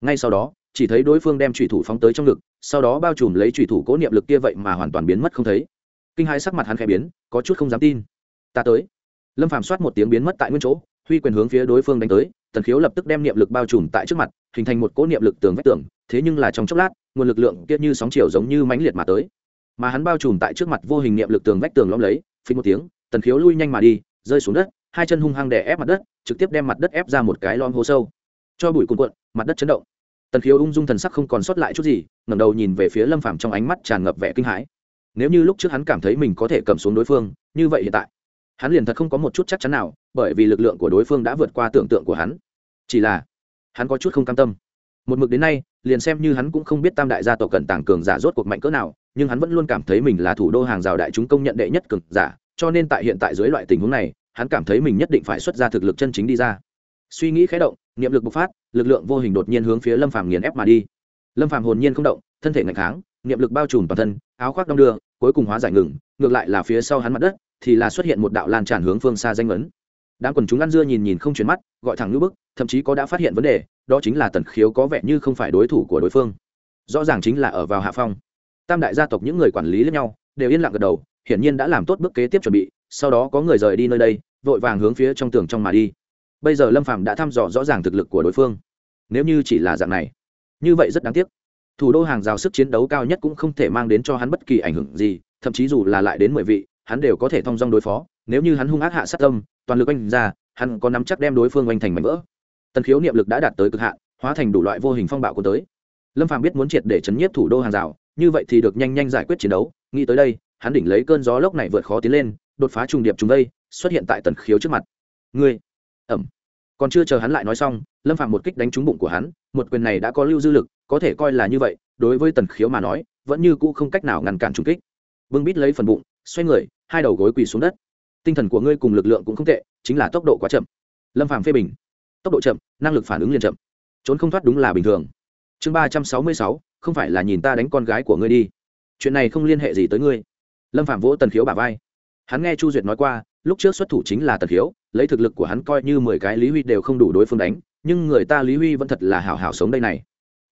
Ngay sau đó chỉ thấy đối phương đem trùy thủ phóng tới trong ngực, sau đó bao trùm lấy trùy thủ cố niệm lực kia vậy mà hoàn toàn biến mất không thấy. Kinh hai sắc mặt hắn khẽ biến, có chút không dám tin. Ta tới. Lâm phàm soát một tiếng biến mất tại nguyên chỗ, huy quyền hướng phía đối phương đánh tới, tần khiếu lập tức đem niệm lực bao trùm tại trước mặt, hình thành một cố niệm lực tường vách tường, thế nhưng là trong chốc lát, nguồn lực lượng kia như sóng chiều giống như mãnh liệt mà tới. Mà hắn bao trùm tại trước mặt vô hình niệm lực tường vách tường lõm lấy, phí một tiếng, tần khiếu lui nhanh mà đi, rơi xuống đất, hai chân hung hăng đè ép mặt đất, trực tiếp đem mặt đất ép ra một cái lõm hố sâu. Cho bụi cuộn cuộn, mặt đất chấn động tần khiếu ung dung thần sắc không còn sót lại chút gì, ngẩng đầu nhìn về phía lâm phàm trong ánh mắt tràn ngập vẻ kinh hãi. Nếu như lúc trước hắn cảm thấy mình có thể cầm xuống đối phương, như vậy hiện tại, hắn liền thật không có một chút chắc chắn nào, bởi vì lực lượng của đối phương đã vượt qua tưởng tượng của hắn. Chỉ là, hắn có chút không cam tâm. Một mực đến nay, liền xem như hắn cũng không biết tam đại gia tộc cần tàng cường giả rốt cuộc mạnh cỡ nào, nhưng hắn vẫn luôn cảm thấy mình là thủ đô hàng rào đại chúng công nhận đệ nhất cường giả, cho nên tại hiện tại dưới loại tình huống này, hắn cảm thấy mình nhất định phải xuất ra thực lực chân chính đi ra suy nghĩ khé động, niệm lực bộc phát, lực lượng vô hình đột nhiên hướng phía lâm phàm nghiền ép mà đi. Lâm phàm hồn nhiên không động, thân thể ngạch kháng, niệm lực bao trùm toàn thân, áo khoác đong đưa, cuối cùng hóa giải ngừng, ngược lại là phía sau hắn mặt đất, thì là xuất hiện một đạo lan tràn hướng phương xa danh ấn. Đám quần chúng ăn dưa nhìn nhìn không chuyển mắt, gọi thẳng ngữ bức, thậm chí có đã phát hiện vấn đề, đó chính là tần khiếu có vẻ như không phải đối thủ của đối phương. Rõ ràng chính là ở vào hạ phong. Tam đại gia tộc những người quản lý lẫn nhau, đều yên lặng gật đầu, hiển nhiên đã làm tốt bước kế tiếp chuẩn bị, sau đó có người rời đi nơi đây, vội vàng hướng phía trong tường trong mà đi bây giờ lâm phạm đã thăm dò rõ ràng thực lực của đối phương nếu như chỉ là dạng này như vậy rất đáng tiếc thủ đô hàng rào sức chiến đấu cao nhất cũng không thể mang đến cho hắn bất kỳ ảnh hưởng gì thậm chí dù là lại đến mười vị hắn đều có thể thông dong đối phó nếu như hắn hung ác hạ sát tâm toàn lực oanh ra hắn có nắm chắc đem đối phương oanh thành mảnh vỡ tần khiếu niệm lực đã đạt tới cực hạn hóa thành đủ loại vô hình phong bạo của tới lâm phàm biết muốn triệt để chấn nhiếp thủ đô hàng rào như vậy thì được nhanh nhanh giải quyết chiến đấu nghĩ tới đây hắn đỉnh lấy cơn gió lốc này vượt khó tiến lên đột phá trùng điệp trùng đây xuất hiện tại tần khiếu trước mặt ngươi ẩm. Còn chưa chờ hắn lại nói xong, lâm phạm một kích đánh trúng bụng của hắn, một quyền này đã có lưu dư lực, có thể coi là như vậy, đối với tần khiếu mà nói, vẫn như cũ không cách nào ngăn cản trúng kích. Bưng bít lấy phần bụng, xoay người, hai đầu gối quỳ xuống đất. Tinh thần của ngươi cùng lực lượng cũng không tệ, chính là tốc độ quá chậm. Lâm phạm phê bình. Tốc độ chậm, năng lực phản ứng liền chậm. Trốn không thoát đúng là bình thường. Chương ba trăm sáu mươi sáu, không phải là nhìn ta đánh con gái của ngươi đi. Chuyện này không liên hệ gì tới ngươi. Lâm phạm vỗ tần khiếu bà vai. Hắn nghe chu duyệt nói qua, lúc trước xuất thủ chính là tần khiếu lấy thực lực của hắn coi như mười cái lý huy đều không đủ đối phương đánh, nhưng người ta lý huy vẫn thật là hảo hảo sống đây này.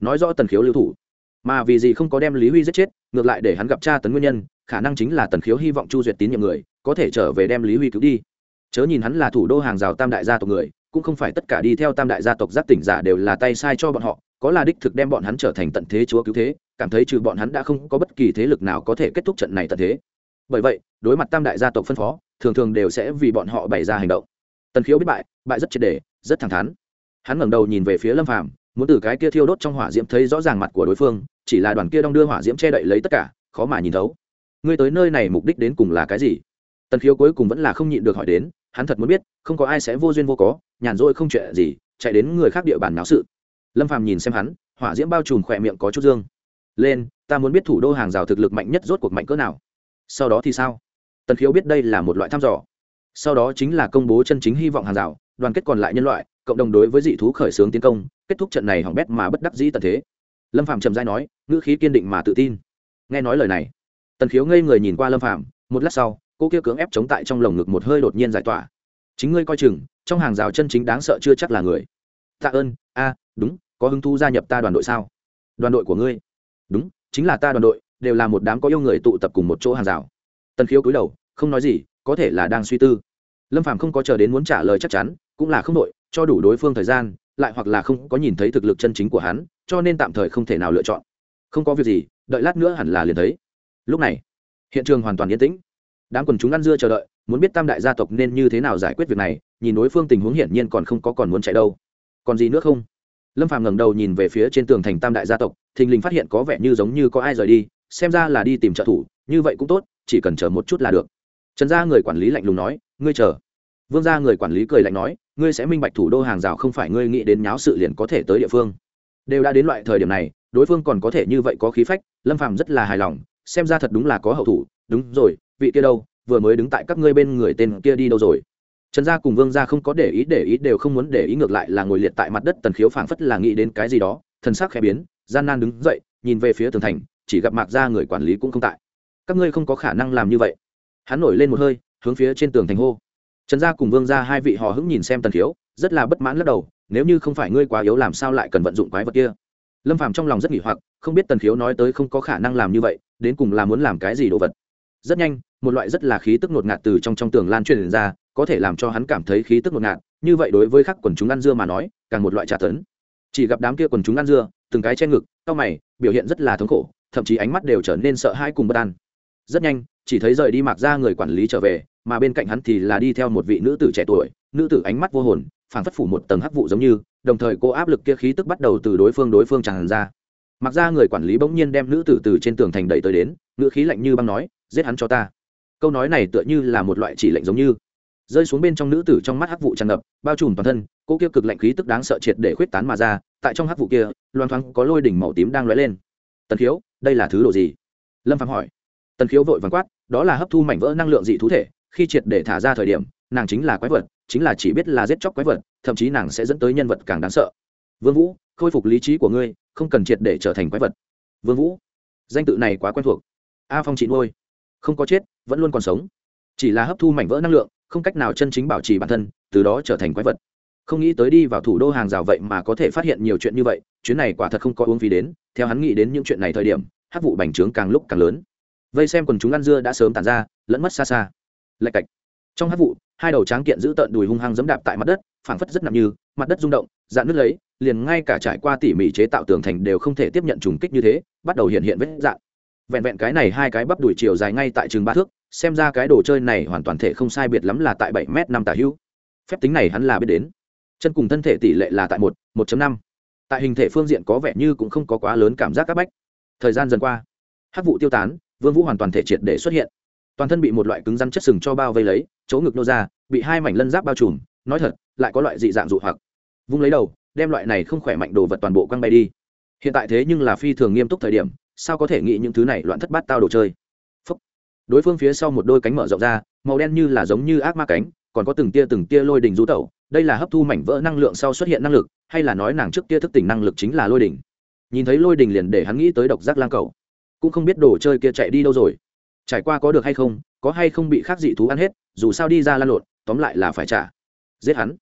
Nói rõ tần khiếu lưu thủ, mà vì gì không có đem lý huy giết chết, ngược lại để hắn gặp cha tấn nguyên nhân, khả năng chính là tần khiếu hy vọng chu duyệt tín nhiệm người, có thể trở về đem lý huy cứu đi. Chớ nhìn hắn là thủ đô hàng rào tam đại gia tộc người, cũng không phải tất cả đi theo tam đại gia tộc giác tỉnh giả đều là tay sai cho bọn họ, có là đích thực đem bọn hắn trở thành tận thế chúa cứu thế, cảm thấy trừ bọn hắn đã không có bất kỳ thế lực nào có thể kết thúc trận này tận thế. Bởi vậy, đối mặt tam đại gia tộc phân phó thường thường đều sẽ vì bọn họ bày ra hành động. Tần khiếu biết bại bại rất triệt đề rất thẳng thắn. Hắn ngẩng đầu nhìn về phía lâm phàm, muốn từ cái kia thiêu đốt trong hỏa diễm thấy rõ ràng mặt của đối phương, chỉ là đoàn kia đong đưa hỏa diễm che đậy lấy tất cả, khó mà nhìn thấu. Ngươi tới nơi này mục đích đến cùng là cái gì? Tần khiếu cuối cùng vẫn là không nhịn được hỏi đến, hắn thật muốn biết, không có ai sẽ vô duyên vô có, nhàn rỗi không chuyện gì, chạy đến người khác địa bàn náo sự. Lâm phàm nhìn xem hắn, hỏa diễm bao trùm khỏe miệng có chút dương. Lên, ta muốn biết thủ đô hàng rào thực lực mạnh nhất rốt cuộc mạnh cỡ nào. Sau đó thì sao? Tần khiếu biết đây là một loại thăm dò. Sau đó chính là công bố chân chính hy vọng hàng rào, đoàn kết còn lại nhân loại, cộng đồng đối với dị thú khởi xướng tiến công, kết thúc trận này hỏng bét mà bất đắc dĩ tận thế. Lâm phạm trầm dai nói, ngữ khí kiên định mà tự tin. Nghe nói lời này, tần khiếu ngây người nhìn qua lâm phạm một lát sau, cô kia cưỡng ép chống tại trong lồng ngực một hơi đột nhiên giải tỏa. Chính ngươi coi chừng, trong hàng rào chân chính đáng sợ chưa chắc là người. Tạ ơn, a, đúng, có hứng thu gia nhập ta đoàn đội sao? Đoàn đội của ngươi. Đúng, chính là ta đoàn đội, đều là một đám có yêu người tụ tập cùng một chỗ hàng rào tần khiếu cúi đầu, không nói gì, có thể là đang suy tư. Lâm phàm không có chờ đến muốn trả lời chắc chắn, cũng là không đội, cho đủ đối phương thời gian, lại hoặc là không có nhìn thấy thực lực chân chính của hắn, cho nên tạm thời không thể nào lựa chọn. Không có việc gì, đợi lát nữa hẳn là liền thấy. Lúc này, hiện trường hoàn toàn yên tĩnh. Đám quần chúng ăn dưa chờ đợi, muốn biết tam đại gia tộc nên như thế nào giải quyết việc này, nhìn đối phương tình huống hiển nhiên còn không có còn muốn chạy đâu. Còn gì nữa không? Lâm phàm ngẩng đầu nhìn về phía trên tường thành tam đại gia tộc, thình lình phát hiện có vẻ như giống như có ai rời đi, xem ra là đi tìm trợ thủ, như vậy cũng tốt chỉ cần chờ một chút là được. Trần gia người quản lý lạnh lùng nói, ngươi chờ. Vương gia người quản lý cười lạnh nói, ngươi sẽ minh bạch thủ đô hàng rào không phải ngươi nghĩ đến nháo sự liền có thể tới địa phương. Đều đã đến loại thời điểm này, đối phương còn có thể như vậy có khí phách, lâm phàm rất là hài lòng, xem ra thật đúng là có hậu thủ. Đúng rồi, vị kia đâu? Vừa mới đứng tại các ngươi bên người tên kia đi đâu rồi? Trần gia cùng vương gia không có để ý để ý đều không muốn để ý, ngược lại là ngồi liệt tại mặt đất tần khiếu phảng phất là nghĩ đến cái gì đó, thần sắc khẽ biến, gian nan đứng dậy, nhìn về phía tường thành, chỉ gặp mạc gia người quản lý cũng không tại các ngươi không có khả năng làm như vậy. Hắn nổi lên một hơi, hướng phía trên tường thành hô. Trần gia cùng vương gia hai vị hò hững nhìn xem tần khiếu rất là bất mãn lắc đầu, nếu như không phải ngươi quá yếu làm sao lại cần vận dụng quái vật kia? Lâm phàm trong lòng rất nghỉ hoặc, không biết tần khiếu nói tới không có khả năng làm như vậy, đến cùng là muốn làm cái gì đồ vật. Rất nhanh, một loại rất là khí tức ngột ngạt từ trong trong tường lan truyền ra, có thể làm cho hắn cảm thấy khí tức ngột ngạt, như vậy đối với các quần chúng ăn dưa mà nói, càng một loại trà tấn. Chỉ gặp đám kia quần chúng ăn dưa, từng cái che ngực, cau mày, biểu hiện rất là thống khổ, thậm chí ánh mắt đều trở nên sợ hãi cùng bất an rất nhanh, chỉ thấy rời đi mặc ra người quản lý trở về, mà bên cạnh hắn thì là đi theo một vị nữ tử trẻ tuổi, nữ tử ánh mắt vô hồn, phảng phất phủ một tầng hắc vụ giống như, đồng thời cô áp lực kia khí tức bắt đầu từ đối phương đối phương tràn ra. Mặc ra người quản lý bỗng nhiên đem nữ tử từ trên tường thành đẩy tới đến, ngữ khí lạnh như băng nói, giết hắn cho ta. Câu nói này tựa như là một loại chỉ lệnh giống như. Rơi xuống bên trong nữ tử trong mắt hắc vụ tràn ngập, bao trùm toàn thân, cô kia cực lạnh khí tức đáng sợ triệt để khuyết tán mà ra, tại trong hắc vụ kia loan thoáng có lôi đỉnh màu tím đang lóe lên. Tần khiếu đây là thứ đồ gì? Lâm phạm hỏi tần khiếu vội vàng quát, đó là hấp thu mảnh vỡ năng lượng dị thú thể, khi triệt để thả ra thời điểm, nàng chính là quái vật, chính là chỉ biết là giết chóc quái vật, thậm chí nàng sẽ dẫn tới nhân vật càng đáng sợ. Vương vũ, khôi phục lý trí của ngươi, không cần triệt để trở thành quái vật. Vương vũ, danh tự này quá quen thuộc. A phong chị nuôi, không có chết, vẫn luôn còn sống. Chỉ là hấp thu mảnh vỡ năng lượng, không cách nào chân chính bảo trì bản thân, từ đó trở thành quái vật. Không nghĩ tới đi vào thủ đô hàng rào vậy mà có thể phát hiện nhiều chuyện như vậy, chuyến này quả thật không có uống phí đến, theo hắn nghĩ đến những chuyện này thời điểm, hát vụ bành trướng càng lúc càng lớn vây xem quần chúng ăn dưa đã sớm tàn ra, lẫn mất xa xa. Lạch cạch. Trong hát vụ, hai đầu tráng kiện giữ tợn đùi hung hăng dẫm đạp tại mặt đất, phảng phất rất nặng như, mặt đất rung động, dạn nứt lấy, liền ngay cả trải qua tỉ mỉ chế tạo tường thành đều không thể tiếp nhận trùng kích như thế, bắt đầu hiện hiện vết dạn. Vẹn vẹn cái này hai cái bắp đùi chiều dài ngay tại trường ba thước, xem ra cái đồ chơi này hoàn toàn thể không sai biệt lắm là tại bảy m năm tả hữu. Phép tính này hắn là biết đến. Chân cùng thân thể tỷ lệ là tại một một năm. Tại hình thể phương diện có vẻ như cũng không có quá lớn cảm giác c áp bách. Thời gian dần qua, hát vụ tiêu tán vương vũ hoàn toàn thể triệt để xuất hiện toàn thân bị một loại cứng rắn chất sừng cho bao vây lấy chỗ ngực nô ra bị hai mảnh lân giáp bao trùm nói thật lại có loại dị dạng dụ hoặc vung lấy đầu đem loại này không khỏe mạnh đồ vật toàn bộ quăng bay đi hiện tại thế nhưng là phi thường nghiêm túc thời điểm sao có thể nghĩ những thứ này loạn thất bát tao đồ chơi Phúc. đối phương phía sau một đôi cánh mở rộng ra màu đen như là giống như ác ma cánh còn có từng tia từng tia lôi đỉnh rú tẩu đây là hấp thu mảnh vỡ năng lượng sau xuất hiện năng lực hay là nói nàng trước tia thức tỉnh năng lực chính là lôi đỉnh. nhìn thấy lôi đỉnh liền để hắn nghĩ tới độc giác lang cầu cũng không biết đồ chơi kia chạy đi đâu rồi. Trải qua có được hay không, có hay không bị khác dị thú ăn hết, dù sao đi ra lan lộn, tóm lại là phải trả. Giết hắn.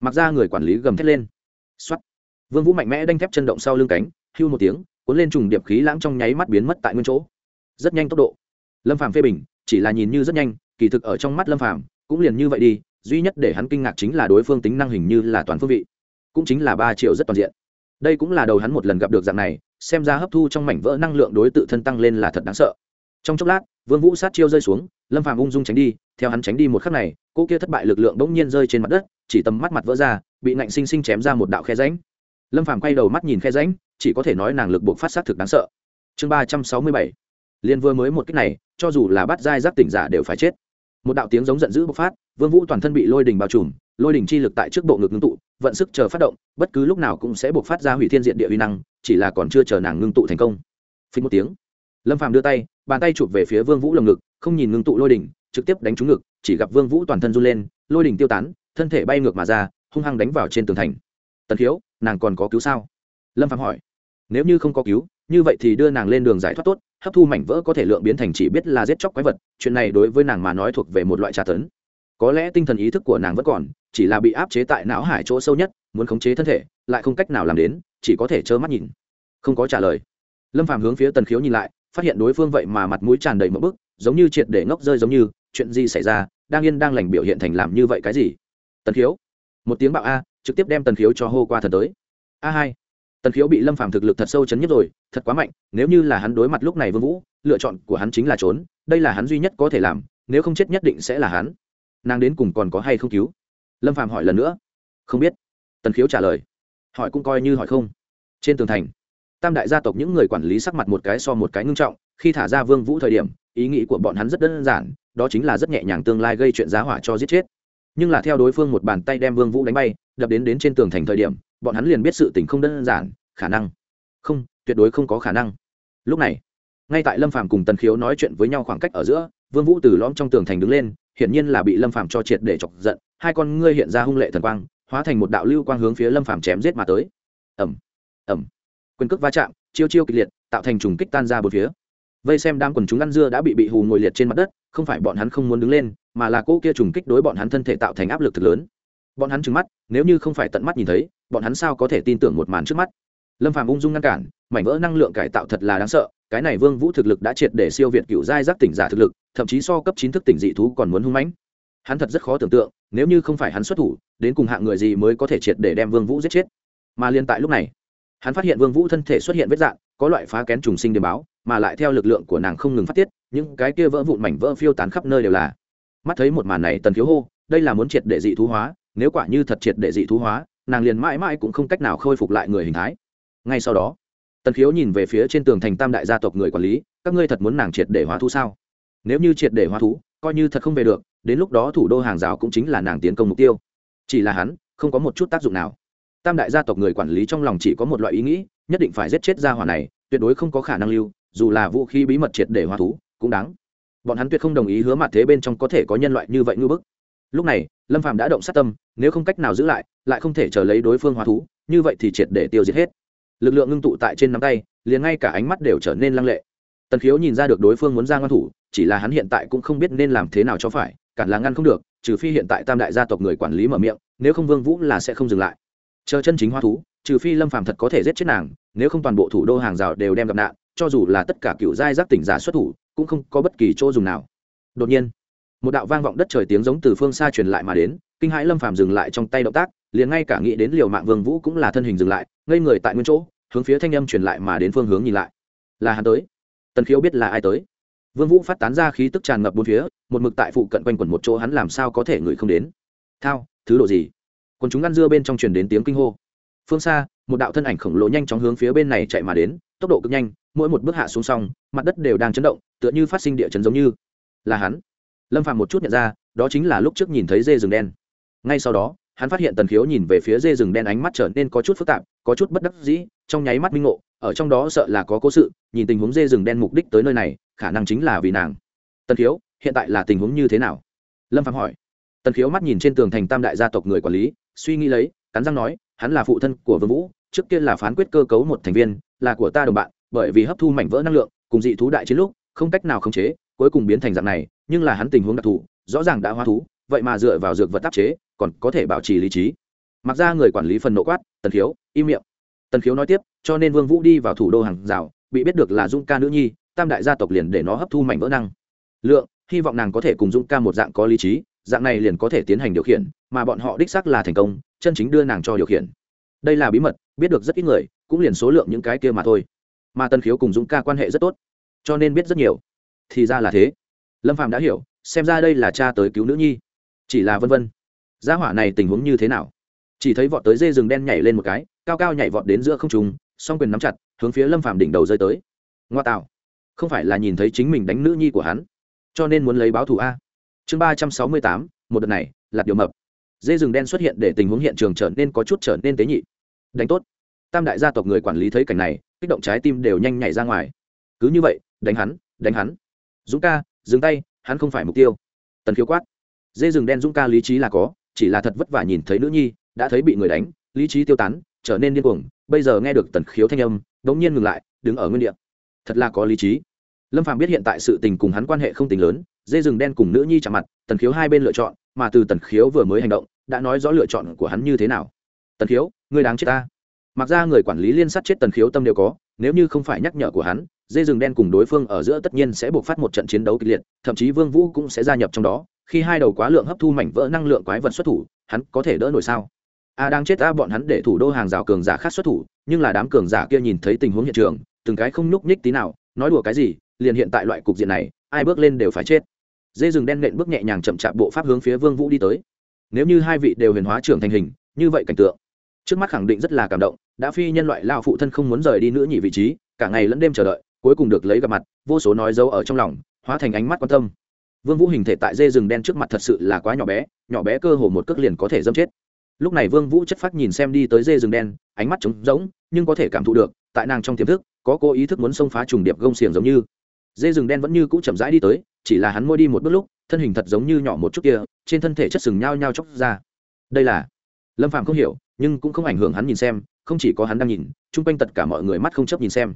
Mặc ra người quản lý gầm thét lên. X vương vũ mạnh mẽ đanh thép chân động sau lưng cánh, hưu một tiếng, cuốn lên trùng điệp khí lãng trong nháy mắt biến mất tại nguyên chỗ. Rất nhanh tốc độ. Lâm phàm phê bình, chỉ là nhìn như rất nhanh, kỳ thực ở trong mắt lâm phàm cũng liền như vậy đi, duy nhất để hắn kinh ngạc chính là đối phương tính năng hình như là toàn phương vị, cũng chính là ba triệu rất toàn diện đây cũng là đầu hắn một lần gặp được dạng này, xem ra hấp thu trong mảnh vỡ năng lượng đối tự thân tăng lên là thật đáng sợ. Trong chốc lát, vương vũ sát chiêu rơi xuống, lâm phàm ung dung tránh đi, theo hắn tránh đi một khắc này cô kia thất bại lực lượng bỗng nhiên rơi trên mặt đất, chỉ tầm mắt mặt vỡ ra, bị nạnh sinh sinh chém ra một đạo khe rãnh. Lâm phàm quay đầu mắt nhìn khe rãnh, chỉ có thể nói nàng lực buộc phát sát thực đáng sợ. Chương ba trăm sáu mươi bảy. Liên vừa mới một cách này, cho dù là bắt giai giác tỉnh giả đều phải chết một đạo tiếng giống giận dữ bộc phát, vương vũ toàn thân bị lôi đình bao trùm, lôi đình chi lực tại trước bộ ngực ngưng tụ, vận sức chờ phát động, bất cứ lúc nào cũng sẽ bộc phát ra hủy thiên diện địa uy năng, chỉ là còn chưa chờ nàng ngưng tụ thành công. Phí một tiếng, lâm phàm đưa tay, bàn tay chụp về phía vương vũ lồng ngực, không nhìn ngưng tụ lôi đình trực tiếp đánh trúng ngực, chỉ gặp vương vũ toàn thân run lên, lôi đình tiêu tán, thân thể bay ngược mà ra, hung hăng đánh vào trên tường thành. Tần thiếu, nàng còn có cứu sao? Lâm phàm hỏi. Nếu như không có cứu, như vậy thì đưa nàng lên đường giải thoát tốt hấp thu mảnh vỡ có thể lượng biến thành chỉ biết là giết chóc quái vật, chuyện này đối với nàng mà nói thuộc về một loại tra tấn. Có lẽ tinh thần ý thức của nàng vẫn còn, chỉ là bị áp chế tại não hải chỗ sâu nhất, muốn khống chế thân thể, lại không cách nào làm đến, chỉ có thể trơ mắt nhìn. Không có trả lời. Lâm phàm hướng phía tần khiếu nhìn lại, phát hiện đối phương vậy mà mặt mũi tràn đầy mỡ bức, giống như triệt để ngốc rơi giống như, chuyện gì xảy ra, đang yên đang lành biểu hiện thành làm như vậy cái gì? Tần khiếu, một tiếng bạo a, trực tiếp đem tần khiếu cho hô qua thần tới. A hai tần khiếu bị lâm phàm thực lực thật sâu chấn nhất rồi, thật quá mạnh, nếu như là hắn đối mặt lúc này vương vũ, lựa chọn của hắn chính là trốn, đây là hắn duy nhất có thể làm, nếu không chết nhất định sẽ là hắn. Nàng đến cùng còn có hay không cứu? Lâm phàm hỏi lần nữa. Không biết. Tần khiếu trả lời. Hỏi cũng coi như hỏi không. Trên tường thành, tam đại gia tộc những người quản lý sắc mặt một cái so một cái ngưng trọng, khi thả ra vương vũ thời điểm, ý nghĩ của bọn hắn rất đơn giản, đó chính là rất nhẹ nhàng tương lai gây chuyện giá hỏa cho giết chết. Nhưng là theo đối phương một bàn tay đem vương vũ đánh bay, đập đến đến trên tường thành thời điểm bọn hắn liền biết sự tình không đơn giản, khả năng. Không, tuyệt đối không có khả năng. Lúc này, ngay tại lâm phàm cùng tần khiếu nói chuyện với nhau khoảng cách ở giữa, vương vũ từ lõm trong tường thành đứng lên, hiển nhiên là bị lâm phàm cho triệt để chọc giận, hai con ngươi hiện ra hung lệ thần quang, hóa thành một đạo lưu quang hướng phía lâm phàm chém giết mà tới. Ẩm ẩm quyền cước va chạm, chiêu chiêu kịch liệt, tạo thành trùng kích tan ra bốn phía. Vây xem đám quần chúng ăn dưa đã bị bị hù ngồi liệt trên mặt đất, không phải bọn hắn không muốn đứng lên, mà là cô kia trùng kích đối bọn hắn thân thể tạo thành áp lực thật lớn. Bọn hắn trừng mắt, nếu như không phải tận mắt nhìn thấy bọn hắn sao có thể tin tưởng một màn trước mắt? Lâm phàm ung dung ngăn cản, mảnh vỡ năng lượng cải tạo thật là đáng sợ, cái này vương vũ thực lực đã triệt để siêu việt cựu giai giác tỉnh giả thực lực, thậm chí so cấp chín thức tỉnh dị thú còn muốn hung mãnh. Hắn thật rất khó tưởng tượng, nếu như không phải hắn xuất thủ, đến cùng hạng người gì mới có thể triệt để đem vương vũ giết chết. Mà liên tại lúc này, hắn phát hiện vương vũ thân thể xuất hiện vết dạng, có loại phá kén trùng sinh điểm báo, mà lại theo lực lượng của nàng không ngừng phát tiết, những cái kia vỡ vụn mảnh vỡ phiêu tán khắp nơi đều là. Mắt thấy một màn này tần khiếu hô, đây là muốn triệt để dị thú hóa, nếu quả như thật triệt để dị thú hóa nàng liền mãi mãi cũng không cách nào khôi phục lại người hình thái. Ngay sau đó, tần khiếu nhìn về phía trên tường thành tam đại gia tộc người quản lý, các ngươi thật muốn nàng triệt để hóa thú sao? Nếu như triệt để hóa thú, coi như thật không về được, đến lúc đó thủ đô hàng rào cũng chính là nàng tiến công mục tiêu. Chỉ là hắn, không có một chút tác dụng nào. Tam đại gia tộc người quản lý trong lòng chỉ có một loại ý nghĩ, nhất định phải giết chết gia hỏa này, tuyệt đối không có khả năng lưu, dù là vũ khí bí mật triệt để hóa thú, cũng đáng. Bọn hắn tuyệt không đồng ý hứa mặt thế bên trong có thể có nhân loại như vậy ngư bức. Lúc này, lâm phạm đã động sát tâm nếu không cách nào giữ lại lại không thể chờ lấy đối phương hóa thú, như vậy thì triệt để tiêu diệt hết. Lực lượng ngưng tụ tại trên nắm tay, liền ngay cả ánh mắt đều trở nên lăng lệ. Tần khiếu nhìn ra được đối phương muốn ra ngoan thủ, chỉ là hắn hiện tại cũng không biết nên làm thế nào cho phải, cản là ngăn không được, trừ phi hiện tại tam đại gia tộc người quản lý mở miệng, nếu không vương vũ là sẽ không dừng lại. Chờ chân chính hoa thú, trừ phi lâm phàm thật có thể giết chết nàng, nếu không toàn bộ thủ đô hàng rào đều đem gặp nạn, cho dù là tất cả cựu giai giác tỉnh giả xuất thủ, cũng không có bất kỳ chỗ dùng nào. Đột nhiên một đạo vang vọng đất trời tiếng giống từ phương xa truyền lại mà đến, kinh hãi lâm phàm dừng lại trong tay động tác, liền ngay cả nghĩ đến liều mạng vương vũ cũng là thân hình dừng lại, ngây người tại nguyên chỗ, hướng phía thanh âm truyền lại mà đến phương hướng nhìn lại. Là hắn tới. Tần khiếu biết là ai tới. Vương vũ phát tán ra khí tức tràn ngập bốn phía, một mực tại phụ cận quanh quẩn một chỗ hắn làm sao có thể người không đến. Thao, thứ độ gì? Còn chúng ăn dưa bên trong truyền đến tiếng kinh hô. Phương xa, một đạo thân ảnh khổng lồ nhanh chóng hướng phía bên này chạy mà đến, tốc độ cực nhanh, mỗi một bước hạ xuống song, mặt đất đều đang chấn động, tựa như phát sinh địa chấn giống như. Là hắn lâm phạm một chút nhận ra, đó chính là lúc trước nhìn thấy dê rừng đen. Ngay sau đó, hắn phát hiện tần khiếu nhìn về phía dê rừng đen ánh mắt trở nên có chút phức tạp, có chút bất đắc dĩ, trong nháy mắt minh ngộ, ở trong đó sợ là có cố sự, nhìn tình huống dê rừng đen mục đích tới nơi này, khả năng chính là vì nàng. Tần khiếu, hiện tại là tình huống như thế nào? Lâm phạm hỏi. Tần khiếu mắt nhìn trên tường thành tam đại gia tộc người quản lý, suy nghĩ lấy, cắn răng nói, hắn là phụ thân của vương vũ, trước kia là phán quyết cơ cấu một thành viên, là của ta đồng bạn, bởi vì hấp thu mảnh vỡ năng lượng, cùng dị thú đại chiến lúc, không cách nào khống chế cuối cùng biến thành dạng này, nhưng là hắn tình huống đặc thù, rõ ràng đã hóa thú, vậy mà dựa vào dược vật tác chế, còn có thể bảo trì lý trí. Mặc ra người quản lý phần nộ quát, tần khiếu, im miệng. Tần khiếu nói tiếp, cho nên vương vũ đi vào thủ đô hàng rào, bị biết được là dung ca nữ nhi, tam đại gia tộc liền để nó hấp thu mảnh vỡ năng. Lượng, hy vọng nàng có thể cùng dung ca một dạng có lý trí, dạng này liền có thể tiến hành điều khiển, mà bọn họ đích xác là thành công, chân chính đưa nàng cho điều khiển. Đây là bí mật, biết được rất ít người, cũng liền số lượng những cái kia mà thôi. Mà tân khiếu cùng dũng ca quan hệ rất tốt, cho nên biết rất nhiều thì ra là thế. Lâm phạm đã hiểu, xem ra đây là cha tới cứu nữ nhi. Chỉ là vân vân. Gia hỏa này tình huống như thế nào? Chỉ thấy vọt tới dê rừng đen nhảy lên một cái, cao cao nhảy vọt đến giữa không trùng song quyền nắm chặt, hướng phía lâm phạm đỉnh đầu rơi tới. Ngoa tạo. Không phải là nhìn thấy chính mình đánh nữ nhi của hắn. Cho nên muốn lấy báo thù a. Chương ba trăm sáu mươi tám, một đợt này là điều mập. Dê rừng đen xuất hiện để tình huống hiện trường trở nên có chút trở nên tế nhị. Đánh tốt. Tam đại gia tộc người quản lý thấy cảnh này, kích động trái tim đều nhanh nhảy ra ngoài. Cứ như vậy, đánh hắn đánh hắn dũng ca, dừng tay, hắn không phải mục tiêu. Tần khiếu quát. Dê rừng đen dũng ca lý trí là có, chỉ là thật vất vả nhìn thấy nữ nhi, đã thấy bị người đánh, lý trí tiêu tán, trở nên điên cuồng. Bây giờ nghe được tần khiếu thanh âm đ ỗ n g nhiên ngừng lại, đứng ở nguyên đ ị a thật là có lý trí. Lâm phạm biết hiện tại sự tình cùng hắn quan hệ không tính lớn, dê rừng đen cùng nữ nhi chạm mặt, tần khiếu hai bên lựa chọn, mà từ tần khiếu vừa mới hành động, đã nói rõ lựa chọn của hắn như thế nào. Tần khiếu, ngươi đáng chết ta. Mặc ra người quản lý liên sát chết tần khiếu tâm đều có, nếu như không phải nhắc nhở của hắn dê rừng đen cùng đối phương ở giữa tất nhiên sẽ buộc phát một trận chiến đấu kịch liệt, thậm chí vương vũ cũng sẽ gia nhập trong đó, khi hai đầu quá lượng hấp thu mảnh vỡ năng lượng quái vật xuất thủ, hắn có thể đỡ nổi sao? A đang chết a, bọn hắn để thủ đô hàng rào cường giả khác xuất thủ, nhưng là đám cường giả kia nhìn thấy tình huống hiện trường, từng cái không nhúc nhích tí nào, nói đùa cái gì, liền hiện tại loại cục diện này, ai bước lên đều phải chết. Dê rừng đen nện bước nhẹ nhàng chậm chạp bộ pháp hướng phía vương vũ đi tới. Nếu như hai vị đều huyền hóa trưởng thành hình, như vậy cảnh tượng. Trước mắt khẳng định rất là cảm động, đã phi nhân loại lao phụ thân không muốn rời đi nữa nhị vị trí, cả ngày lẫn đêm chờ đợi cuối cùng được lấy gặp mặt, vô số nói dấu ở trong lòng, hóa thành ánh mắt quan tâm. Vương vũ hình thể tại dê rừng đen trước mặt thật sự là quá nhỏ bé nhỏ bé cơ hồ một cước liền có thể dâm chết. Lúc này vương vũ chất phát nhìn xem đi tới dê rừng đen, ánh mắt trống rỗng, nhưng có thể cảm thụ được, tại nàng trong tiềm thức, có cô ý thức muốn xông phá trùng điệp gông xiềng giống như. Dê rừng đen vẫn như cũ chậm rãi đi tới, chỉ là hắn môi đi một bước lúc, thân hình thật giống như nhỏ một chút kia, trên thân thể chất sừng nhao nhao chóc ra. Đây là lâm phạm không hiểu, nhưng cũng không ảnh hưởng hắn nhìn xem, không chỉ có hắn đang nhìn, chung quanh tất cả mọi người mắt không chấp nhìn xem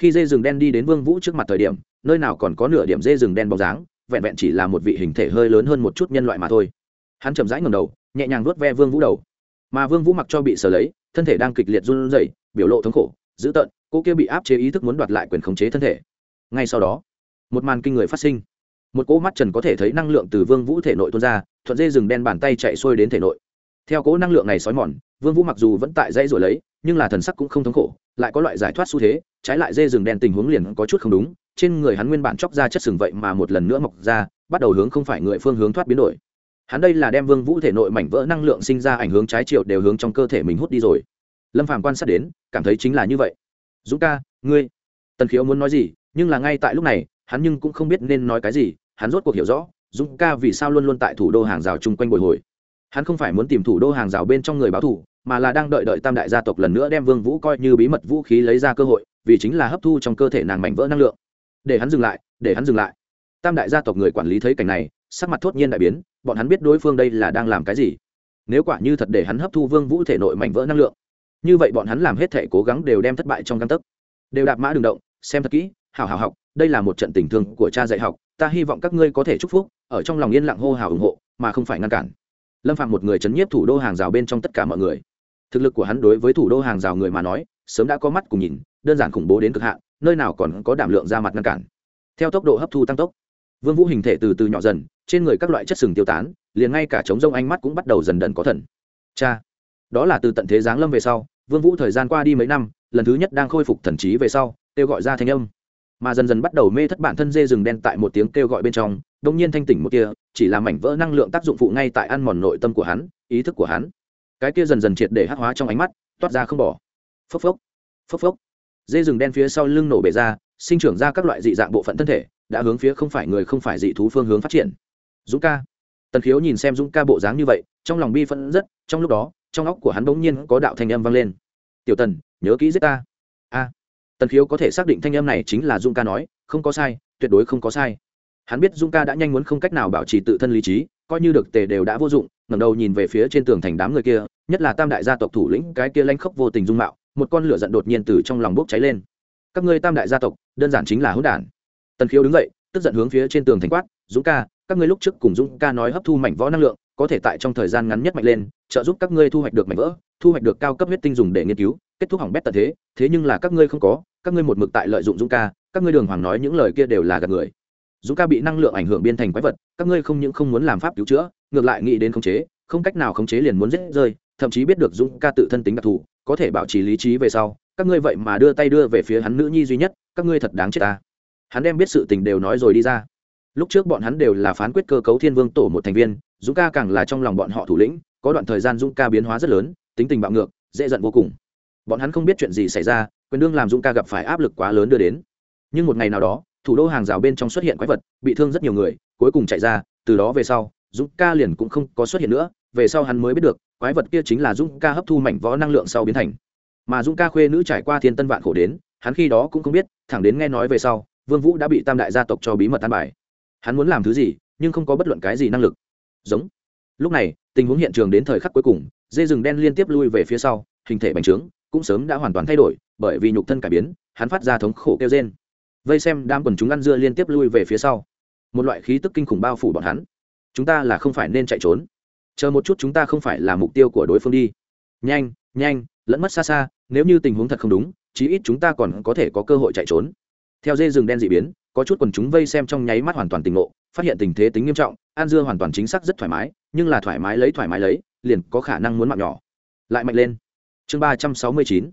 khi dê rừng đen đi đến vương vũ trước mặt thời điểm, nơi nào còn có nửa điểm dê rừng đen bóng dáng, vẹn vẹn chỉ là một vị hình thể hơi lớn hơn một chút nhân loại mà thôi. Hắn chậm rãi ngầm đầu, nhẹ nhàng vuốt ve vương vũ đầu. Mà vương vũ mặc cho bị sờ lấy, thân thể đang kịch liệt run rẩy, biểu lộ thống khổ, dữ tợn, cô kia bị áp chế ý thức muốn đoạt lại quyền khống chế thân thể. Ngay sau đó, một màn kinh người phát sinh. Một cỗ mắt trần có thể thấy năng lượng từ vương vũ thể nội tuôn ra, thuận dê rừng đen bàn tay chạy xuôi đến thể nội. Theo cỗ năng lượng này sói mòn vương vũ mặc dù vẫn tại dãy rồi lấy, nhưng là thần sắc cũng không thống khổ, lại có loại giải thoát xu thế, trái lại dê rừng đen tình huống liền có chút không đúng, trên người hắn nguyên bản chóc ra chất sừng vậy mà một lần nữa mọc ra, bắt đầu hướng không phải người phương hướng thoát biến đổi. Hắn đây là đem vương vũ thể nội mảnh vỡ năng lượng sinh ra ảnh hướng trái chiều đều hướng trong cơ thể mình hút đi rồi. Lâm phàm quan sát đến, cảm thấy chính là như vậy. Dũng ca, ngươi, tần khiếu muốn nói gì, nhưng là ngay tại lúc này, hắn nhưng cũng không biết nên nói cái gì, hắn rốt cuộc hiểu rõ, dũng ca vì sao luôn luôn tại thủ đô hàng rào chung quanh bồi hồi hắn không phải muốn tìm thủ đô hàng rào bên trong người báo thủ mà là đang đợi đợi tam đại gia tộc lần nữa đem vương vũ coi như bí mật vũ khí lấy ra cơ hội, vì chính là hấp thu trong cơ thể nàng mảnh vỡ năng lượng. Để hắn dừng lại, để hắn dừng lại. Tam đại gia tộc người quản lý thấy cảnh này, sắc mặt thốt nhiên đại biến, bọn hắn biết đối phương đây là đang làm cái gì. Nếu quả như thật để hắn hấp thu vương vũ thể nội mảnh vỡ năng lượng, như vậy bọn hắn làm hết thể cố gắng đều đem thất bại trong căn tấc. Đều đạp mã đường động, xem thật kỹ, hảo hảo học, đây là một trận tình thương của cha dạy học, ta hy vọng các ngươi có thể chúc phúc, ở trong lòng yên lặng hô hào ủng hộ, mà không phải ngăn cản lâm phạm một người chấn nhiếp thủ đô hàng rào bên trong tất cả mọi người. Thực lực của hắn đối với thủ đô hàng rào người mà nói, sớm đã có mắt cùng nhìn, đơn giản khủng bố đến cực hạn, nơi nào còn có đảm lượng ra mặt ngăn cản. Theo tốc độ hấp thu tăng tốc, vương vũ hình thể từ từ nhỏ dần, trên người các loại chất sừng tiêu tán, liền ngay cả trống rông ánh mắt cũng bắt đầu dần dần có thần. Cha, đó là từ tận thế giáng lâm về sau, vương vũ thời gian qua đi mấy năm, lần thứ nhất đang khôi phục thần trí về sau, kêu gọi ra thanh âm. Mà dần dần bắt đầu mê thất bản thân dê rừng đen tại một tiếng kêu gọi bên trong đông nhiên thanh tỉnh một kia chỉ là mảnh vỡ năng lượng tác dụng phụ ngay tại ăn mòn nội tâm của hắn, ý thức của hắn. Cái kia dần dần triệt để hắc hóa trong ánh mắt, toát ra không bỏ. Phốc phốc phốc phốc. Dê rừng đen phía sau lưng nổ bể ra, sinh trưởng ra các loại dị dạng bộ phận thân thể, đã hướng phía không phải người không phải dị thú phương hướng phát triển. Dũng ca. Tần khiếu nhìn xem dũng ca bộ dáng như vậy, trong lòng bi phẫn rất, trong lúc đó, trong óc của hắn bỗng nhiên có đạo thanh âm vang lên. Tiểu tần, nhớ kỹ giết ta. A. Tần khiếu có thể xác định thanh âm này chính là dung ca nói, không có sai, tuyệt đối không có sai hắn biết dung ca đã nhanh muốn không cách nào bảo trì tự thân lý trí, coi như được tề đều đã vô dụng, ngẩng đầu nhìn về phía trên tường thành đám người kia, nhất là tam đại gia tộc thủ lĩnh, cái kia lanh khốc vô tình dung mạo, một con lửa giận đột nhiên từ trong lòng bốc cháy lên. Các ngươi tam đại gia tộc, đơn giản chính là hỗn đản. Tần khiếu đứng dậy, tức giận hướng phía trên tường thành quát dũng ca, các ngươi lúc trước cùng dũng ca nói hấp thu mảnh võ năng lượng, có thể tại trong thời gian ngắn nhất mạnh lên, trợ giúp các ngươi thu hoạch được mảnh vỡ, thu hoạch được cao cấp huyết tinh dùng để nghiên cứu, kết thúc hỏng bét tận thế thế nhưng là các ngươi không có, các ngươi một mực tại lợi dụng dũng ca, các ngươi đường hoàng nói những lời kia đều là gạt người dũng ca bị năng lượng ảnh hưởng biên thành quái vật, các ngươi không những không muốn làm pháp cứu chữa, ngược lại nghĩ đến khống chế, không cách nào khống chế liền muốn giết rơi, thậm chí biết được dũng ca tự thân tính đặc thù, có thể bảo trì lý trí về sau, các ngươi vậy mà đưa tay đưa về phía hắn nữ nhi duy nhất, các ngươi thật đáng chết ta. Hắn đem biết sự tình đều nói rồi đi ra. Lúc trước bọn hắn đều là phán quyết cơ cấu thiên vương tổ một thành viên, dũng ca càng là trong lòng bọn họ thủ lĩnh, có đoạn thời gian dũng ca biến hóa rất lớn, tính tình bạo ngược, dễ giận vô cùng. Bọn hắn không biết chuyện gì xảy ra, quyền đương làm dũng ca gặp phải áp lực quá lớn đưa đến. Nhưng một ngày nào đó thủ đô hàng rào bên trong xuất hiện quái vật, bị thương rất nhiều người, cuối cùng chạy ra, từ đó về sau, dũng ca liền cũng không có xuất hiện nữa, về sau hắn mới biết được, quái vật kia chính là dũng ca hấp thu mảnh võ năng lượng sau biến thành. Mà dũng ca khuê nữ trải qua thiên tân vạn khổ đến, hắn khi đó cũng không biết, thẳng đến nghe nói về sau, vương vũ đã bị tam đại gia tộc cho bí mật tan bài. Hắn muốn làm thứ gì, nhưng không có bất luận cái gì năng lực. Giống. Lúc này, tình huống hiện trường đến thời khắc cuối cùng, dê rừng đen liên tiếp lui về phía sau, hình thể bành trướng, cũng sớm đã hoàn toàn thay đổi, bởi vì nhục thân cải biến, hắn phát ra thống khổ kêu trên vây xem đám quần chúng ăn dưa liên tiếp lui về phía sau. Một loại khí tức kinh khủng bao phủ bọn hắn. Chúng ta là không phải nên chạy trốn. Chờ một chút chúng ta không phải là mục tiêu của đối phương đi. Nhanh nhanh, lẫn mất xa xa, nếu như tình huống thật không đúng, chí ít chúng ta còn có thể có cơ hội chạy trốn. Theo dê rừng đen dị biến, có chút quần chúng vây xem trong nháy mắt hoàn toàn tỉnh ngộ, phát hiện tình thế tính nghiêm trọng an dưa hoàn toàn chính xác rất thoải mái, nhưng là thoải mái lấy thoải mái lấy, liền có khả năng muốn mạng nhỏ. Lại mạnh lên. Chương ba trăm sáu mươi chín.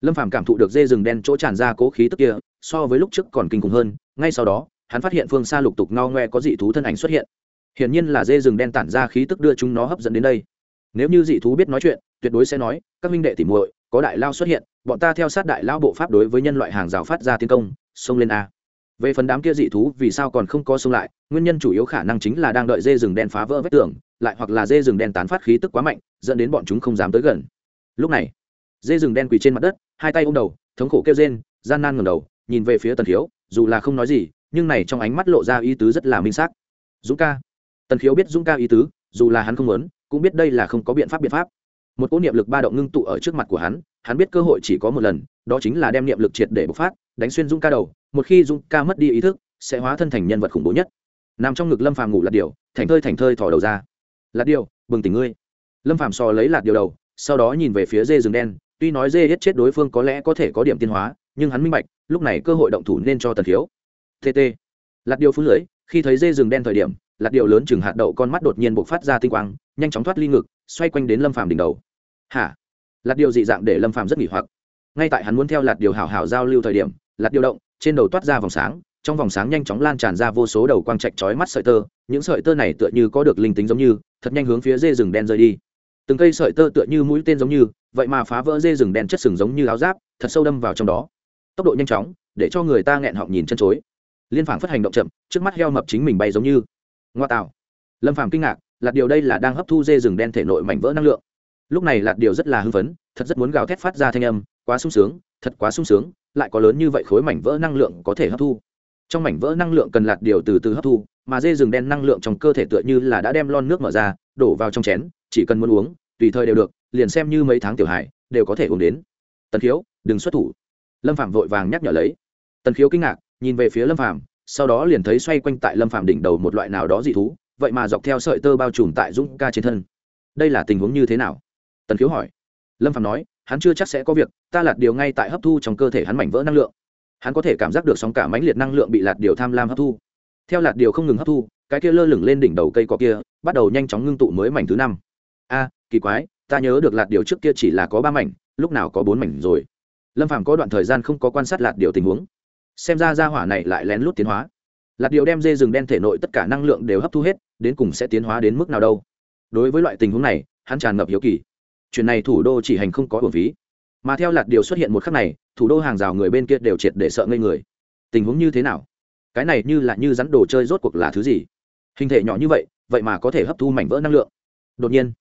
Lâm phàm cảm thụ được dê rừng đen chỗ tràn ra cố khí tức kia so với lúc trước còn kinh khủng hơn, ngay sau đó, hắn phát hiện phương xa lục tục no ngoe có dị thú thân ảnh xuất hiện. Hiển nhiên là dê rừng đen tản ra khí tức đưa chúng nó hấp dẫn đến đây. Nếu như dị thú biết nói chuyện, tuyệt đối sẽ nói, các minh đệ tỉ muội, có đại lao xuất hiện, bọn ta theo sát đại lao bộ pháp đối với nhân loại hàng rào phát ra tiến công, xông lên a. Về phần đám kia dị thú, vì sao còn không có xông lại, nguyên nhân chủ yếu khả năng chính là đang đợi dê rừng đen phá vỡ vết tường, lại hoặc là dê rừng đen tán phát khí tức quá mạnh, dẫn đến bọn chúng không dám tới gần. Lúc này, dê rừng đen quỳ trên mặt đất, hai tay ôm đầu, thống khổ kêu rên, gian nan ngầm đầu nhìn về phía tần khiếu, dù là không nói gì, nhưng này trong ánh mắt lộ ra ý tứ rất là minh xác. Dũng ca. Tần khiếu biết dũng ca ý tứ, dù là hắn không muốn, cũng biết đây là không có biện pháp biện pháp. Một cỗ niệm lực ba động ngưng tụ ở trước mặt của hắn hắn biết cơ hội chỉ có một lần, đó chính là đem niệm lực triệt để bộc phát, đánh xuyên dũng ca đầu, một khi dũng ca mất đi ý thức, sẽ hóa thân thành nhân vật khủng bố nhất. Nằm trong ngực lâm phàm ngủ lạt điều thành thơi thành thơi thò đầu ra. Lạt điều bừng tỉnh ngươi. Lâm phàm sò lấy lạt điều đầu, sau đó nhìn về phía dê rừng đen, tuy nói dê hết chết đối phương có lẽ có thể có điểm tiên hóa nhưng hắn minh bạch, lúc này cơ hội động thủ nên cho tần thiếu. Tt lạt điều phú lưới, khi thấy dê rừng đen thời điểm, lạt điều lớn chừng hạt đậu con mắt đột nhiên bộc phát ra tinh quang, nhanh chóng thoát ly ngực, xoay quanh đến lâm phàm đỉnh đầu. Hả? Lạt điều dị dạng để lâm phàm rất nghỉ hoặc. Ngay tại hắn muốn theo lạt điều hảo hảo giao lưu thời điểm, lạt điều động, trên đầu toát ra vòng sáng, trong vòng sáng nhanh chóng lan tràn ra vô số đầu quang trạch trói mắt sợi tơ, những sợi tơ này tựa như có được linh tính giống như, thật nhanh hướng phía dê rừng đen rơi đi. Từng cây sợi tơ tựa như mũi tên giống như, vậy mà phá vỡ dê rừng đen chất sừng giống như áo giáp, thật sâu đâm vào trong đó tốc độ nhanh chóng, để cho người ta nghẹn họng nhìn chân chối. Liên phảng phất hành động chậm, trước mắt heo mập chính mình bay giống như. Ngoa tạo. Lâm phàm kinh ngạc, lạt điều đây là đang hấp thu dê rừng đen thể nội mảnh vỡ năng lượng. Lúc này lạt điều rất là hưng phấn, thật rất muốn gào thét phát ra thanh âm, quá sung sướng, thật quá sung sướng, lại có lớn như vậy khối mảnh vỡ năng lượng có thể hấp thu. Trong mảnh vỡ năng lượng cần lạt điều từ từ hấp thu, mà dê rừng đen năng lượng trong cơ thể tựa như là đã đem lon nước mở ra, đổ vào trong chén, chỉ cần muốn uống, tùy thời đều được, liền xem như mấy tháng tiểu hải đều có thể uống đến. Tần khiếu, đừng xuất thủ lâm phạm vội vàng nhắc nhở lấy. Tần khiếu kinh ngạc, nhìn về phía lâm phạm sau đó liền thấy xoay quanh tại lâm phạm đỉnh đầu một loại nào đó dị thú, vậy mà dọc theo sợi tơ bao trùm tại dũng ca trên thân. Đây là tình huống như thế nào? Tần khiếu hỏi. Lâm phạm nói, hắn chưa chắc sẽ có việc, ta lạt điều ngay tại hấp thu trong cơ thể hắn mảnh vỡ năng lượng. Hắn có thể cảm giác được sóng cả mãnh liệt năng lượng bị lạt điều tham lam hấp thu. Theo lạt điều không ngừng hấp thu, cái kia lơ lửng lên đỉnh đầu cây cỏ kia, bắt đầu nhanh chóng ngưng tụ mới mảnh thứ năm. A, kỳ quái, ta nhớ được lạt điều trước kia chỉ là có ba mảnh, lúc nào có bốn mảnh rồi? Lâm phàm có đoạn thời gian không có quan sát lạt điều tình huống xem ra ra hỏa này lại lén lút tiến hóa lạt điều đem dê rừng đen thể nội tất cả năng lượng đều hấp thu hết đến cùng sẽ tiến hóa đến mức nào đâu đối với loại tình huống này hắn tràn ngập hiếu kỳ chuyện này thủ đô chỉ hành không có hồn phí mà theo lạt điều xuất hiện một khắc này thủ đô hàng rào người bên kia đều triệt để sợ ngây người tình huống như thế nào cái này như là như rắn đồ chơi rốt cuộc là thứ gì hình thể nhỏ như vậy vậy mà có thể hấp thu mảnh vỡ năng lượng đột nhiên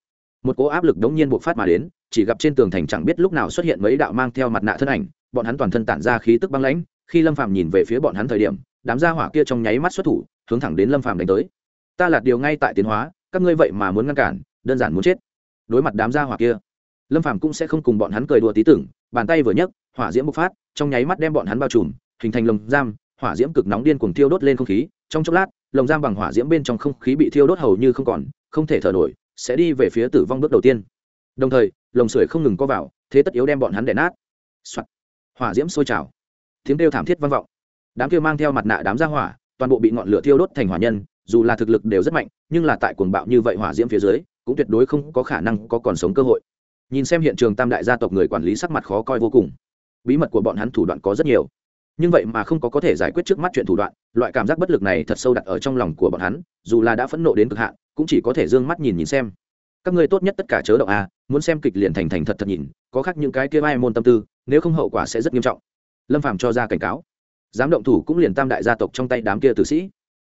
một cỗ áp lực đống nhiên bộc phát mà đến chỉ gặp trên tường thành chẳng biết lúc nào xuất hiện mấy đạo mang theo mặt nạ thân ảnh, bọn hắn toàn thân tản ra khí tức băng lãnh, khi lâm phàm nhìn về phía bọn hắn thời điểm, đám gia hỏa kia trong nháy mắt xuất thủ, hướng thẳng đến lâm phàm đánh tới. Ta lạt điều ngay tại tiến hóa, các ngươi vậy mà muốn ngăn cản, đơn giản muốn chết. Đối mặt đám gia hỏa kia, lâm phàm cũng sẽ không cùng bọn hắn cười đùa tí tưởng, bàn tay vừa nhấc, hỏa diễm bộc phát, trong nháy mắt đem bọn hắn bao trùm, hình thành lồng giam, hỏa diễm cực nóng điên cuồng thiêu đốt lên không khí, trong chốc lát, lồng giam bằng hỏa diễm bên trong không khí bị thiêu đốt hầu như không còn, không thể thở nổi, sẽ đi về phía tử vong bước đầu tiên. Đồng thời lồng sưởi không ngừng có vào, thế tất yếu đem bọn hắn đè nát、Soạn. hỏa diễm sôi trào. Tiếng kêu thảm thiết vang vọng. Đám kia mang theo mặt nạ đám ra hỏa, toàn bộ bị ngọn lửa thiêu đốt thành hỏa nhân, dù là thực lực đều rất mạnh, nhưng là tại cuồng bạo như vậy hỏa diễm phía dưới, cũng tuyệt đối không có khả năng có còn sống cơ hội. Nhìn xem hiện trường tam đại gia tộc người quản lý sắc mặt khó coi vô cùng. Bí mật của bọn hắn thủ đoạn có rất nhiều. Nhưng vậy mà không có có thể giải quyết trước mắt chuyện thủ đoạn, loại cảm giác bất lực này thật sâu đặt ở trong lòng của bọn hắn, dù là đã phẫn nộ đến cực hạn, cũng chỉ có thể d ư ơ n g mắt nhìn nhìn xem các ngươi tốt nhất tất cả chớ động a à, muốn xem kịch liền thành thành thật thật nhìn, có khác những cái kia ai môn tâm tư, nếu không hậu quả sẽ rất nghiêm trọng. Lâm phàm cho ra cảnh cáo. Dám động thủ cũng liền tam đại gia tộc trong tay đám kia tử sĩ.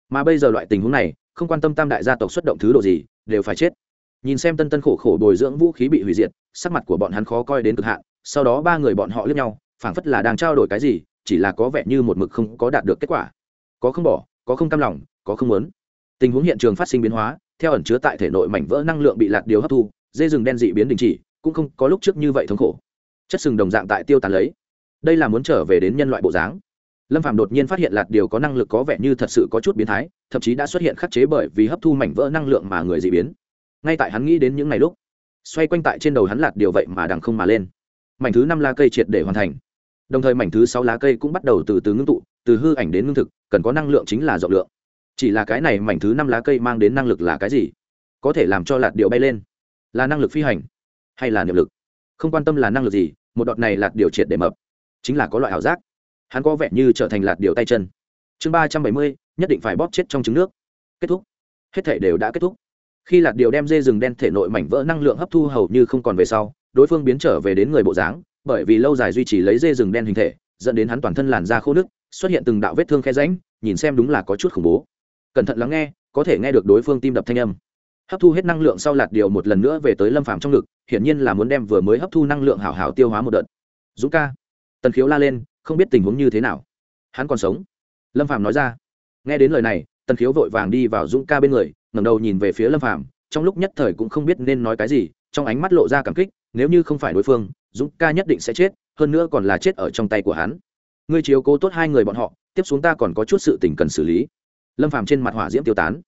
Mà bây giờ loại tình huống này, không quan tâm tam đại gia tộc xuất động thứ độ gì, đều phải chết. Nhìn xem tân tân khổ khổ bồi dưỡng vũ khí bị hủy diệt, sắc mặt của bọn hắn khó coi đến cực hạn, sau đó ba người bọn họ lướt nhau, phảng phất là đang trao đổi cái gì, chỉ là có vẻ như một mực không có đạt được kết quả. Có không bỏ, có không cam lòng, có không muốn. Tình huống hiện trường phát sinh biến hóa theo ẩn chứa tại thể nội mảnh vỡ năng lượng bị lạt điều hấp thu, dê rừng đen dị biến đình chỉ, cũng không có lúc trước như vậy thống khổ. Chất sừng đồng dạng tại tiêu tàn lấy. Đây là muốn trở về đến nhân loại bộ dáng. Lâm phạm đột nhiên phát hiện lạt điều có năng lực có vẻ như thật sự có chút biến thái, thậm chí đã xuất hiện khắc chế bởi vì hấp thu mảnh vỡ năng lượng mà người dị biến. Ngay tại hắn nghĩ đến những ngày lúc, xoay quanh tại trên đầu hắn lạt điều vậy mà đằng không mà lên. Mảnh thứ năm lá cây triệt để hoàn thành. Đồng thời mảnh thứ sáu lá cây cũng bắt đầu từ từ ngưng tụ, từ hư ảnh đến ngưng thực, cần có năng lượng chính là rộng lượng chỉ là cái này mảnh thứ năm lá cây mang đến năng lực là cái gì? Có thể làm cho lạt điệu bay lên. Là năng lực phi hành hay là niệm lực? Không quan tâm là năng lực gì, một đọt này lạt điều triệt để mập. Chính là có loại ảo giác. Hắn có vẻ như trở thành lạt điều tay chân. Chương ba trăm bảy mươi, nhất định phải bóp chết trong trứng nước. Kết thúc. Hết thể đều đã kết thúc. Khi lạt điều đem dê rừng đen thể nội mảnh vỡ năng lượng hấp thu hầu như không còn về sau, đối phương biến trở về đến người bộ dáng, bởi vì lâu dài duy trì lấy dê rừng đen hình thể, dẫn đến hắn toàn thân làn da khô nước xuất hiện từng đạo vết thương khe ránh nhìn xem đúng là có chút khủng bố cẩn thận lắng nghe, có thể nghe được đối phương tim đập thanh âm. Hấp thu hết năng lượng sau lạt điều một lần nữa về tới lâm phàm trong ngực, hiển nhiên là muốn đem vừa mới hấp thu năng lượng hảo hảo tiêu hóa một đợt. Dũng ca. Tần khiếu la lên, không biết tình huống như thế nào. Hắn còn sống. Lâm phạm nói ra. Nghe đến lời này, tần khiếu vội vàng đi vào dũng ca bên người, ngẩng đầu nhìn về phía lâm phạm trong lúc nhất thời cũng không biết nên nói cái gì, trong ánh mắt lộ ra cảm kích, nếu như không phải đối phương, dũng ca nhất định sẽ chết, hơn nữa còn là chết ở trong tay của hắn. Ngươi chiếu cố tốt hai người bọn họ, tiếp xuống ta còn có chút sự tình cần xử lý lâm phàm trên mặt hỏa diễm tiêu tán.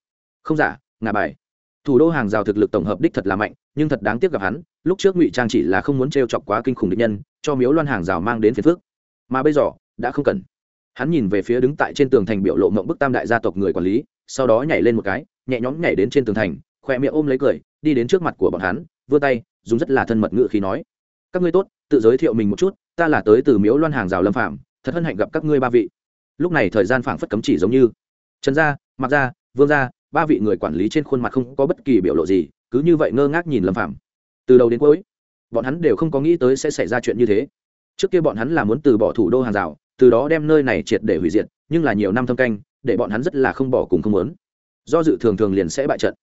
Không giả ngà bài. Thủ đô hàng rào thực lực tổng hợp đích thật là mạnh, nhưng thật đáng tiếc gặp hắn, lúc trước ngụy trang chỉ là không muốn t chọc quá kinh khủng địch nhân, cho miếu loan hàng rào mang đến phiền phước mà bây giờ, đã không cần. Hắn nhìn về phía đứng tại trên tường thành biểu lộ mộng bức tam đại gia tộc người quản lý, sau đó nhảy lên một cái, nhẹ nhõm nhảy đến trên tường thành khoe miệng ôm lấy cười, đi đến trước mặt của bọn hắn, vươn tay, dùng rất là thân mật ngự khi nói. Các ngươi tốt, tự giới thiệu mình một chút, ta là tới từ miếu loan hàng rào lâm phạm thật hân hạnh gặp các ngươi ba vị. Lúc này thời gian phảng phất cấm chỉ giống như trần gia mặc gia, vương gia, ba vị người quản lý trên khuôn mặt không có bất kỳ biểu lộ gì, cứ như vậy ngơ ngác nhìn lâm phạm từ đầu đến cuối, bọn hắn đều không có nghĩ tới sẽ xảy ra chuyện như thế. Trước kia bọn hắn là muốn từ bỏ thủ đô hàng rào, từ đó đem nơi này triệt để hủy diệt, nhưng là nhiều năm thâm canh, để bọn hắn rất là không bỏ cùng không muốn. Do dự thường thường liền sẽ bại trận.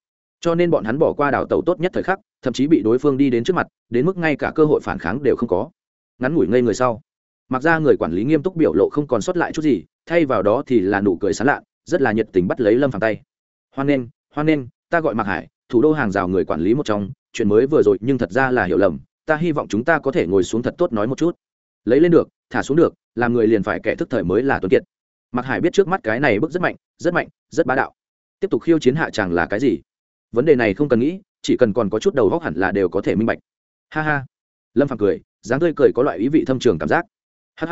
Cho nên bọn hắn bỏ qua đảo tàu tốt nhất thời khắc, thậm chí bị đối phương đi đến trước mặt, đến mức ngay cả cơ hội phản kháng đều không có. Ngắn ngủi ngây người sau mặc ra người quản lý nghiêm túc biểu lộ không còn sót lại chút gì, thay vào đó thì là nụ cười sán lạ rất là nhiệt tình bắt lấy lâm phàm tay. Hoan nghênh hoan nghênh, ta gọi mạc hải, thủ đô hàng rào người quản lý một trong, chuyện mới vừa rồi nhưng thật ra là hiểu lầm, ta hy vọng chúng ta có thể ngồi xuống thật tốt nói một chút. Lấy lên được, thả xuống được, làm người liền phải kẻ thức thời mới là tuấn kiệt. Mạc hải biết trước mắt cái này bức rất mạnh rất mạnh, rất bá đạo. Tiếp tục khiêu chiến hạ chàng là cái gì? Vấn đề này không cần nghĩ, chỉ cần còn có chút đầu góc hẳn là đều có thể minh bạch. Ha ha. Lâm phàm cười, dáng tươi cười có loại ý vị thâm trường cảm giác. Hh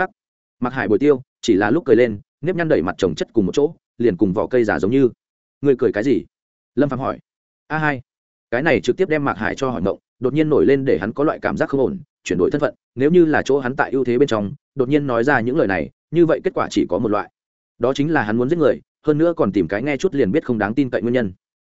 mặc hải bồi tiêu, chỉ là lúc cười lên, nếp nhăn đẩy mặt chồng chất cùng một chỗ liền cùng vỏ cây giả giống như. Người cười cái gì? Lâm phạm hỏi. A hai. Cái này trực tiếp đem mạc hải cho hỏi mộng đột nhiên nổi lên để hắn có loại cảm giác không ổn, chuyển đổi thân phận, nếu như là chỗ hắn tại ưu thế bên trong, đột nhiên nói ra những lời này, như vậy kết quả chỉ có một loại. Đó chính là hắn muốn giết người, hơn nữa còn tìm cái nghe chút liền biết không đáng tin cậy nguyên nhân.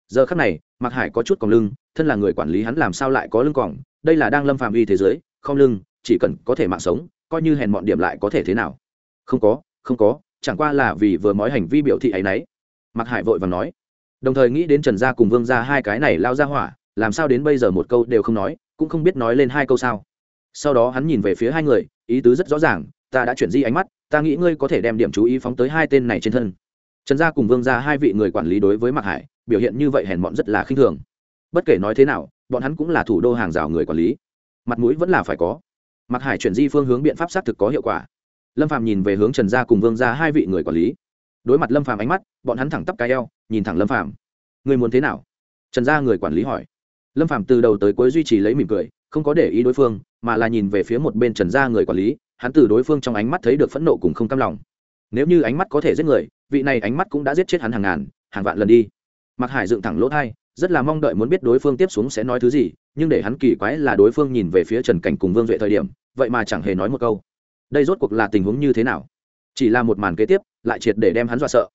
Giờ khắc này, mạc hải có chút còn lưng, thân là người quản lý hắn làm sao lại có lưng còng, đây là đang lâm phạm uy thế giới, không lưng, chỉ cần có thể mạng sống, coi như hèn mọn điểm lại có thể thế nào. Không có không có chẳng qua là vì vừa mói hành vi biểu thị ấy nấy. Mặc hải vội và nói, đồng thời nghĩ đến trần gia cùng vương gia hai cái này lao ra hỏa, làm sao đến bây giờ một câu đều không nói, cũng không biết nói lên hai câu sao. Sau đó hắn nhìn về phía hai người, ý tứ rất rõ ràng, ta đã chuyển di ánh mắt, ta nghĩ ngươi có thể đem điểm chú ý phóng tới hai tên này trên thân. Trần gia cùng vương gia hai vị người quản lý đối với mạc hải, biểu hiện như vậy hèn mọn rất là khinh thường. Bất kể nói thế nào, bọn hắn cũng là thủ đô hàng rào người quản lý. Mặt mũi vẫn là phải có. Mặc hải chuyển di phương hướng biện pháp xác thực có hiệu quả lâm phàm nhìn về hướng trần gia cùng vương gia hai vị người quản lý. Đối mặt lâm phàm ánh mắt, bọn hắn thẳng tắp cái eo, nhìn thẳng lâm phàm. Người muốn thế nào? Trần gia người quản lý hỏi. Lâm phàm từ đầu tới cuối duy trì lấy mỉm cười, không có để ý đối phương, mà là nhìn về phía một bên trần gia người quản lý, hắn từ đối phương trong ánh mắt thấy được phẫn nộ cùng không cam lòng. Nếu như ánh mắt có thể giết người, vị này ánh mắt cũng đã giết chết hắn hàng ngàn, hàng vạn lần đi. Mặc hải dựng thẳng lỗ thai, rất là mong đợi muốn biết đối phương tiếp xuống sẽ nói thứ gì, nhưng để hắn kỳ quái là đối phương nhìn về phía trần cảnh cùng vương duệ thời điểm, vậy mà chẳng hề nói một câu đây rốt cuộc là tình huống như thế nào? Chỉ là một màn kế tiếp, lại triệt để đem hắn dọa sợ.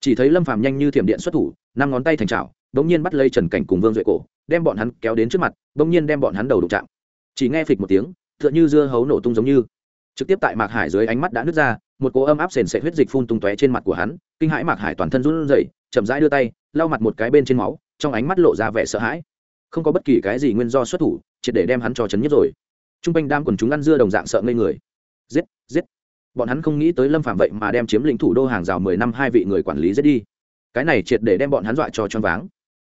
Chỉ thấy lâm phàm nhanh như thiểm điện xuất thủ, năm ngón tay thành trào bỗng nhiên bắt lấy trần cảnh cùng vương duệ cổ, đem bọn hắn kéo đến trước mặt bỗng nhiên đem bọn hắn đầu đụng chạm. Chỉ nghe phịch một tiếng, tựa như dưa hấu nổ tung giống như. Trực tiếp tại mạc hải dưới ánh mắt đã nứt ra, một cỗ âm áp sền sệt huyết dịch phun tung tóe trên mặt của hắn, kinh hãi mạc hải toàn thân run rẩy, chậm rãi đưa tay, lau mặt một cái bên trên máu, trong ánh mắt lộ ra vẻ sợ hãi. Không có bất kỳ cái gì nguyên do xuất thủ, triệt để đem hắn cho chấn nhất rồi. T r u n g quanh đam quần chúng ăn dưa đồng dạng sợ ngây người giết. Bọn hắn không nghĩ tới lâm phạm vậy mà đem chiếm lĩnh thủ đô hàng rào mười năm hai vị người quản lý giết đi. Cái này triệt để đem bọn hắn dọa cho choáng váng.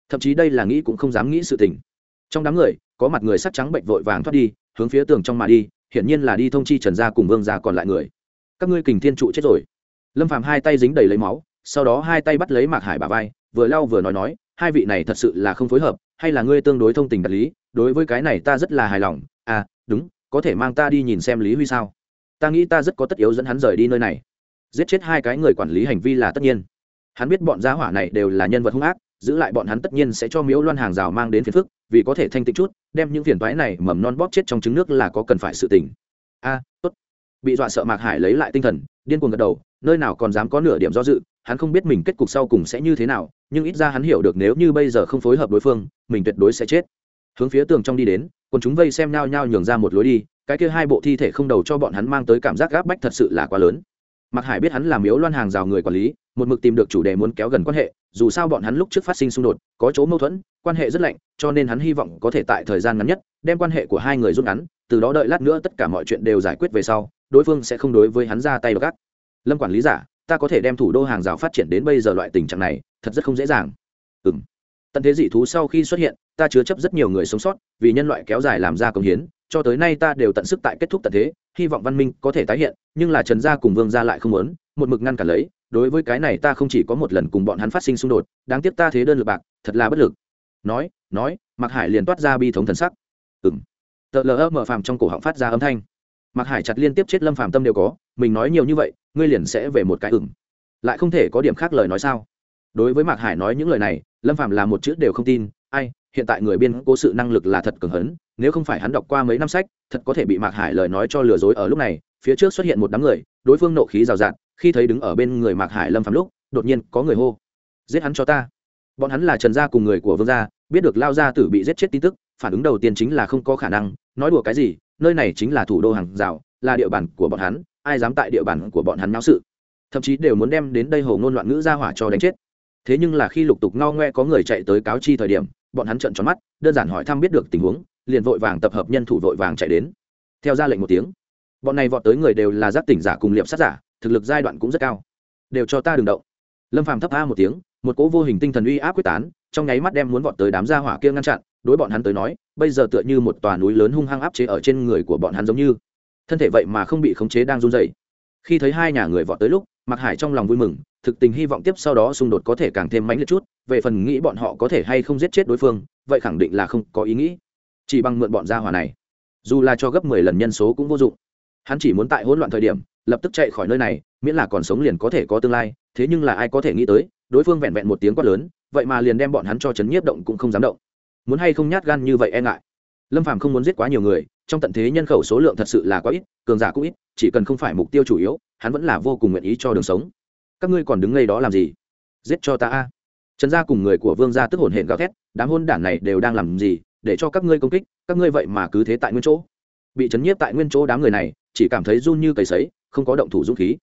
Thậm chí đây là nghĩ cũng không dám nghĩ sự tình. Trong đám người, có mặt người sắc trắng bệnh vội vàng thoát đi, hướng phía tường trong mà đi, hiển nhiên là đi thông chi trần gia cùng vương gia còn lại người. Các ngươi kình thiên trụ chết rồi. Lâm phạm hai tay dính đầy lấy máu, sau đó hai tay bắt lấy mạc hải bà vai, vừa lau vừa nói nói, hai vị này thật sự là không phối hợp, hay là ngươi tương đối thông tình đạt lý, đối với cái này ta rất là hài lòng. À đúng, có thể mang ta đi nhìn xem lý huy sao? Ta nghĩ ta rất có tất yếu dẫn hắn rời đi nơi này. Giết chết hai cái người quản lý hành vi là tất nhiên. Hắn biết bọn gia hỏa này đều là nhân vật hung ác, giữ lại bọn hắn tất nhiên sẽ cho miếu loan hàng rào mang đến phiền phức, vì có thể thanh tịnh chút, đem những phiền toái này mầm non bóp chết trong trứng nước là có cần phải sự tình. A, tốt. Bị dọa sợ mạc hải lấy lại tinh thần, điên cuồng gật đầu, nơi nào còn dám có nửa điểm do dự, hắn không biết mình kết cục sau cùng sẽ như thế nào, nhưng ít ra hắn hiểu được nếu như bây giờ không phối hợp đối phương, mình tuyệt đối sẽ chết. Hướng phía tường trong đi đến còn chúng vây xem nhau nhao nhường ra một lối đi cái kia hai bộ thi thể không đầu cho bọn hắn mang tới cảm giác gáp bách thật sự là quá lớn. Mặc hải biết hắn làm yếu loan hàng rào người quản lý, một mực tìm được chủ đề muốn kéo gần quan hệ, dù sao bọn hắn lúc trước phát sinh xung đột, có chỗ mâu thuẫn, quan hệ rất lạnh, cho nên hắn hy vọng có thể tại thời gian ngắn nhất, đem quan hệ của hai người rút ngắn, từ đó đợi lát nữa tất cả mọi chuyện đều giải quyết về sau, đối phương sẽ không đối với hắn ra tay gắt lâm quản lý giả, ta có thể đem thủ đô hàng rào phát triển đến bây giờ loại tình trạng này, thật rất không dễ dàng. Ừ m tận thế dị thú sau khi xuất hiện, ta chứa chấp rất nhiều người sống sót, vì nhân loại kéo dài làm ra công hiến cho tới nay ta đều tận sức tại kết thúc tận thế, hy vọng văn minh có thể tái hiện, nhưng là trần gia cùng vương gia lại không muốn, một mực ngăn cản lấy, đối với cái này ta không chỉ có một lần cùng bọn hắn phát sinh xung đột, đáng tiếc ta thế đơn lực bạc, thật là bất lực. Nói nói mặc hải liền toát ra bi thống thần sắc. Ừng tờ lờ mở phàm trong cổ họng phát ra âm thanh. Mặc hải chặt liên tiếp chết lâm phàm tâm đều có, mình nói nhiều như vậy, ngươi liền sẽ về một cái ừng lại không thể có điểm khác lời nói sao? Đối với mạc hải nói những lời này, lâm phàm là một chữ đều không tin, ai hiện tại người biên cố sự năng lực là thật cường hấn, nếu không phải hắn đọc qua mấy năm sách, thật có thể bị mạc hải lời nói cho lừa dối ở lúc này. Phía trước xuất hiện một đám người, đối phương nộ khí rào rạt, khi thấy đứng ở bên người mạc hải lâm Phạm lúc, đột nhiên có người hô, giết hắn cho ta! Bọn hắn là trần gia cùng người của vương gia, biết được lao gia tử bị giết chết tin tức, phản ứng đầu tiên chính là không có khả năng, nói đùa cái gì, nơi này chính là thủ đô hàng rào, là địa bàn của bọn hắn, ai dám tại địa bàn của bọn hắn náo sự. Thậm chí đều muốn đem đến đây hồ ngôn loạn ngữ ra hỏa cho đánh chết. Thế nhưng là khi lục tục ngao ngoe có người chạy tới cáo chi thời điểm bọn hắn trợn tròn mắt, đơn giản hỏi thăm biết được tình huống, liền vội vàng tập hợp nhân thủ vội vàng chạy đến. Theo ra lệnh một tiếng, bọn này vọt tới người đều là giác tỉnh giả cùng liệp sát giả, thực lực giai đoạn cũng rất cao. Đều cho ta đừng động. Lâm phàm thấp a một tiếng, một cỗ vô hình tinh thần uy áp quyết tán, trong nháy mắt đem muốn vọt tới đám gia hỏa kia ngăn chặn, đối bọn hắn tới nói, bây giờ tựa như một tòa núi lớn hung hăng áp chế ở trên người của bọn hắn giống như. Thân thể vậy mà không bị khống chế đang run rẩy. khi thấy hai nhà người vọt tới lúc mặc hải trong lòng vui mừng, thực tình hy vọng tiếp sau đó xung đột có thể càng thêm mãnh liệt chút, về phần nghĩ bọn họ có thể hay không giết chết đối phương, vậy khẳng định là không có ý nghĩ. Chỉ bằng mượn bọn gia hỏa này. Dù là cho gấp mười lần nhân số cũng vô dụng. Hắn chỉ muốn tại hỗn loạn thời điểm, lập tức chạy khỏi nơi này, miễn là còn sống liền có thể có tương lai, thế nhưng là ai có thể nghĩ tới, đối phương vẹn vẹn một tiếng quát lớn, vậy mà liền đem bọn hắn cho chấn nhiếp động cũng không dám động. Muốn hay không nhát gan như vậy e ngại. Lâm phàm không muốn giết quá nhiều người trong tận thế nhân khẩu số lượng thật sự là quá ít, cường giả cũng ít, chỉ cần không phải mục tiêu chủ yếu, hắn vẫn là vô cùng nguyện ý cho đường sống. Các ngươi còn đứng ngay đó làm gì? Giết cho ta a. Trần gia cùng người của vương gia tức hồn hển gào thét, đám hôn đản này đều đang làm gì, để cho các ngươi công kích, các ngươi vậy mà cứ thế tại nguyên chỗ. Bị chấn nhiếp tại nguyên chỗ đám người này, chỉ cảm thấy run như cầy sấy, không có động thủ dũng khí.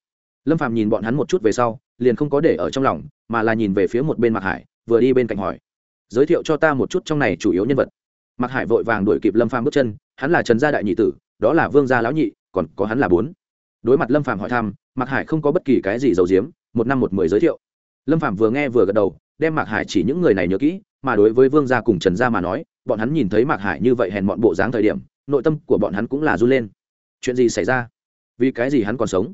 Lâm phàm nhìn bọn hắn một chút về sau, liền không có để ở trong lòng, mà là nhìn về phía một bên mạc hải, vừa đi bên cạnh hỏi. Giới thiệu cho ta một chút trong này chủ yếu nhân vật. Mạc hải vội vàng đuổi kịp lâm phàm bước chân hắn là trần gia đại nhị tử, đó là vương gia lão nhị, còn có hắn là bốn. Đối mặt lâm phàm hỏi thăm, mạc hải không có bất kỳ cái gì giấu giếm, một năm một mười giới thiệu. Lâm phàm vừa nghe vừa gật đầu, đem mạc hải chỉ những người này nhớ kỹ, mà đối với vương gia cùng trần gia mà nói, bọn hắn nhìn thấy mạc hải như vậy hèn mọn bộ dáng thời điểm, nội tâm của bọn hắn cũng là run lên. Chuyện gì xảy ra? Vì cái gì hắn còn sống?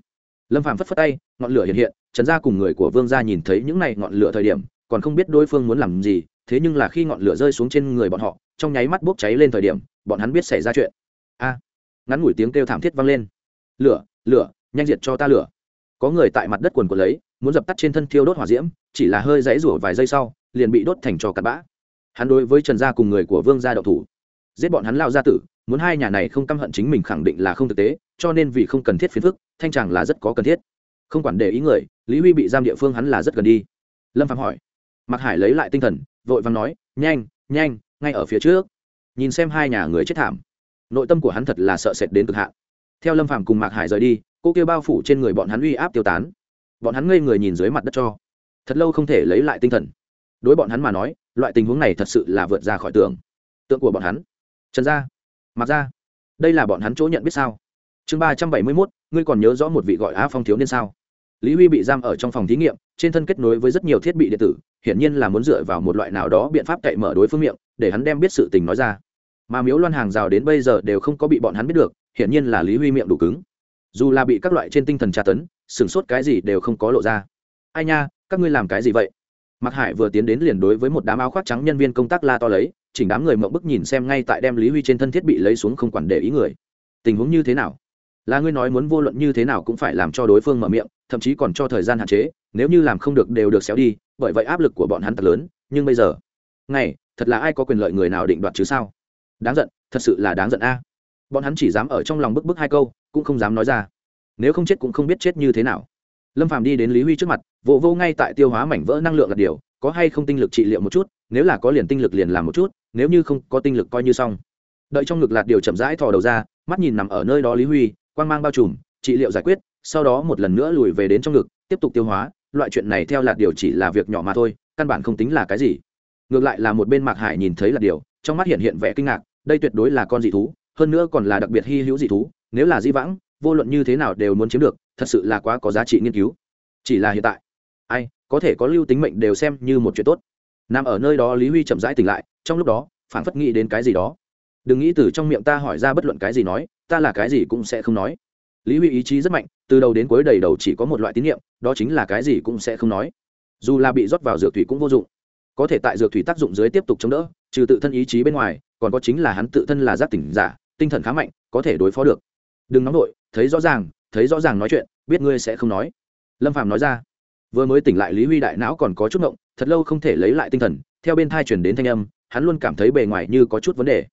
Lâm phàm phất phất tay, ngọn lửa hiện hiện, trần gia cùng người của vương gia nhìn thấy những này ngọn lửa thời điểm, còn không biết đối phương muốn làm gì, thế nhưng là khi ngọn lửa rơi xuống trên người bọn họ trong nháy mắt bốc cháy lên thời điểm, bọn hắn biết xảy ra chuyện. A, ngắn ngủi tiếng kêu thảm thiết vang lên. Lửa lửa, nhanh diệt cho ta lửa. Có người tại mặt đất quần của lấy, muốn dập tắt trên thân thiêu đốt hỏa diễm, chỉ là hơi dãy rủa vài giây sau, liền bị đốt thành trò cặn bã. Hắn đối với trần gia cùng người của vương gia đậu thủ. Giết bọn hắn lao gia tử, muốn hai nhà này không căm hận chính mình khẳng định là không thực tế, cho nên vì không cần thiết phiền phức, thanh tràng là rất có cần thiết. Không quản để ý người, lý huy bị giam địa phương hắn là rất gần đi. Lâm phạm hỏi. Mặc hải lấy lại tinh thần, vội vàng nói, nhanh nhanh ngay ở phía trước. Nhìn xem hai nhà người chết thảm. Nội tâm của hắn thật là sợ sệt đến cực hạn. Theo lâm Phàm cùng mạc hải rời đi, cô kêu bao phủ trên người bọn hắn uy áp tiêu tán. Bọn hắn ngây người nhìn dưới mặt đất cho. Thật lâu không thể lấy lại tinh thần. Đối bọn hắn mà nói, loại tình huống này thật sự là vượt ra khỏi tường tượng của bọn hắn. Trần gia mặc ra đây là bọn hắn chỗ nhận biết sao? Chương ba trăm bảy mươi mốt, ngươi còn nhớ rõ một vị gọi á phong thiếu niên sao? Lý huy bị giam ở trong phòng thí nghiệm, trên thân kết nối với rất nhiều thiết bị điện tử, hiển nhiên là muốn dựa vào một loại nào đó biện pháp cậy mở đối phương miệng để hắn đem biết sự tình nói ra. Mà miếu loan hàng rào đến bây giờ đều không có bị bọn hắn biết được, hiển nhiên là lý huy miệng đủ cứng. Dù là bị các loại trên tinh thần tra tấn, sửng sốt cái gì đều không có lộ ra. Ai nha, các ngươi làm cái gì vậy? Mặc hải vừa tiến đến liền đối với một đám áo khoác trắng nhân viên công tác la to lấy, chỉnh đám người mộng bức nhìn xem ngay tại đem lý huy trên thân thiết bị lấy xuống không quản để ý người. Tình huống như thế nào? Là ngươi nói muốn vô luận như thế nào cũng phải làm cho đối phương mở miệng, thậm chí còn cho thời gian hạn chế, nếu như làm không được đều được xéo đi, bởi vậy áp lực của bọn hắn thật lớn, nhưng bây giờ này thật là ai có quyền lợi người nào định đoạt chứ sao? Đáng giận thật sự là đáng giận a. Bọn hắn chỉ dám ở trong lòng bức bức hai câu cũng không dám nói ra. Nếu không chết cũng không biết chết như thế nào. Lâm phàm đi đến lý huy trước mặt vỗ vô, vô ngay tại tiêu hóa mảnh vỡ năng lượng là điều có hay không tinh lực trị liệu một chút nếu là có liền tinh lực liền làm một chút nếu như không có tinh lực coi như xong. Đợi trong ngực lạt điều chậm rãi thò đầu ra mắt nhìn nằm ở nơi đó lý huy quang mang bao trùm trị liệu giải quyết sau đó một lần nữa lùi về đến trong ngực tiếp tục tiêu hóa loại chuyện này theo lạt điều chỉ là việc nhỏ mà thôi căn bản không tính là cái gì ngược lại là một bên mạc hải nhìn thấy là điều, trong mắt hiện hiện vẻ kinh ngạc, đây tuyệt đối là con dị thú, hơn nữa còn là đặc biệt hy hữu dị thú, nếu là di vãng, vô luận như thế nào đều muốn chiếm được, thật sự là quá có giá trị nghiên cứu. Chỉ là hiện tại, ai, có thể có lưu tính mệnh đều xem như một chuyện tốt. Nằm ở nơi đó lý huy chậm rãi tỉnh lại, trong lúc đó phản phất nghĩ đến cái gì đó. Đừng nghĩ từ trong miệng ta hỏi ra bất luận cái gì nói, ta là cái gì cũng sẽ không nói. Lý huy ý chí rất mạnh, từ đầu đến cuối đầy đầu chỉ có một loại tín nhiệm đó chính là cái gì cũng sẽ không nói. Dù là bị rót vào dược thủy cũng vô dụng có thể tại dược thủy tác dụng dưới tiếp tục chống đỡ, trừ tự thân ý chí bên ngoài, còn có chính là hắn tự thân là giác tỉnh giả, tinh thần khá mạnh, có thể đối phó được. Đừng nóng nổi thấy rõ ràng, thấy rõ ràng nói chuyện, biết ngươi sẽ không nói. Lâm phạm nói ra. Vừa mới tỉnh lại lý huy đại não còn có chút ngộng, thật lâu không thể lấy lại tinh thần, theo bên thai chuyển đến thanh âm, hắn luôn cảm thấy bề ngoài như có chút vấn đề.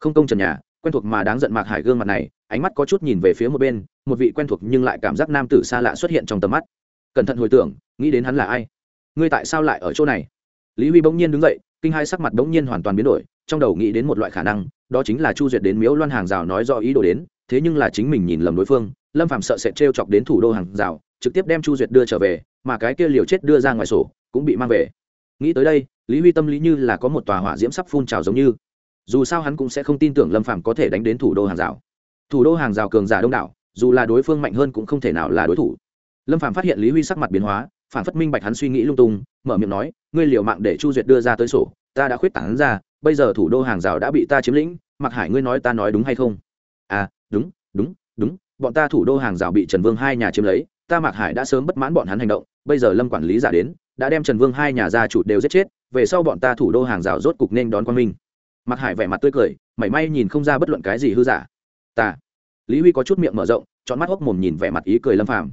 Không công trần nhà, quen thuộc mà đáng giận mạc hải gương mặt này, ánh mắt có chút nhìn về phía một bên, một vị quen thuộc nhưng lại cảm giác nam tử xa lạ xuất hiện trong tầm mắt. Cẩn thận hồi tưởng, nghĩ đến hắn là ai? Ngươi tại sao lại ở chỗ này? Lý huy bỗng nhiên đứng dậy, kinh hai sắc mặt bỗng nhiên hoàn toàn biến đổi, trong đầu nghĩ đến một loại khả năng, đó chính là chu duyệt đến miếu loan hàng rào nói do ý đồ đến, thế nhưng là chính mình nhìn lầm đối phương, lâm phạm sợ sẽ t chọc đến thủ đô hàng rào, trực tiếp đem chu duyệt đưa trở về, mà cái kia liều chết đưa ra ngoài sổ, cũng bị mang về. Nghĩ tới đây, lý huy tâm lý như là có một tòa hỏa diễm sắp phun trào giống như. Dù sao hắn cũng sẽ không tin tưởng lâm phạm có thể đánh đến thủ đô hàng rào. Thủ đô hàng rào cường giả đông đảo, dù là đối phương mạnh hơn cũng không thể nào là đối thủ. Lâm phạm phát hiện lý huy sắc mặt biến hóa phản phất minh bạch hắn suy nghĩ lung tung, mở miệng nói, ngươi liều mạng để chu duyệt đưa ra tới sổ, ta đã khuyết tảng ra, bây giờ thủ đô hàng rào đã bị ta chiếm lĩnh mặc hải ngươi nói ta nói đúng hay không? À đúng đúng đúng, bọn ta thủ đô hàng rào bị trần vương hai nhà chiếm lấy, ta mạc hải đã sớm bất mãn bọn hắn hành động, bây giờ lâm quản lý giả đến, đã đem trần vương hai nhà gia chủ đều giết chết, về sau bọn ta thủ đô hàng rào rốt cục nên đón quan minh. Mạc hải vẻ mặt tươi cười, mảy may nhìn không ra bất luận cái gì hư giả. Ta. Lý huy có chút miệng mở rộng chọn mắt hốc mồm nhìn vẻ mặt ý cười lâm phàm.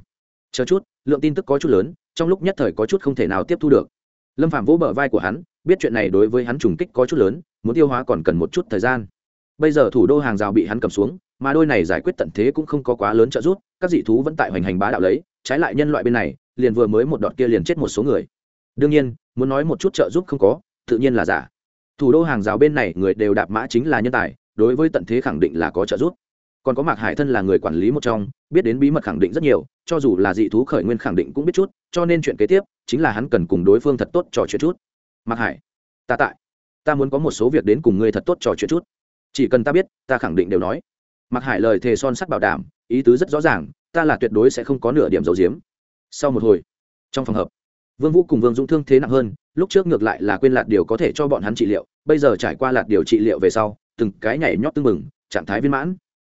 Chờ chút, lượng tin tức có chút lớn trong lúc nhất thời có chút không thể nào tiếp thu được. Lâm phạm vỗ bờ vai của hắn, biết chuyện này đối với hắn trùng kích có chút lớn, muốn tiêu hóa còn cần một chút thời gian. Bây giờ thủ đô hàng rào bị hắn cầm xuống, mà đôi này giải quyết tận thế cũng không có quá lớn trợ giúp, các dị thú vẫn tại hoành hành bá đạo lấy, trái lại nhân loại bên này, liền vừa mới một đoạn kia liền chết một số người. Đương nhiên, muốn nói một chút trợ giúp không có, tự nhiên là giả. Thủ đô hàng rào bên này người đều đạp mã chính là nhân tài, đối với tận thế khẳng định là có trợ giúp còn có mạc hải thân là người quản lý một trong, biết đến bí mật khẳng định rất nhiều, cho dù là dị thú khởi nguyên khẳng định cũng biết chút, cho nên chuyện kế tiếp chính là hắn cần cùng đối phương thật tốt trò chuyện chút. Mạc hải, ta tại. Ta muốn có một số việc đến cùng ngươi thật tốt trò chuyện chút. Chỉ cần ta biết, ta khẳng định đều nói. Mạc hải lời thề son sắt bảo đảm, ý tứ rất rõ ràng, ta là tuyệt đối sẽ không có nửa điểm dầu diếm sau một hồi, trong phòng hợp vương vũ cùng vương dũng thương thế nặng hơn, lúc trước ngược lại là quên lạt điều có thể cho bọn hắn trị liệu, bây giờ trải qua lạt điều trị liệu về sau, từng cái nhảy nhót tương mừng trạng thái viên mãn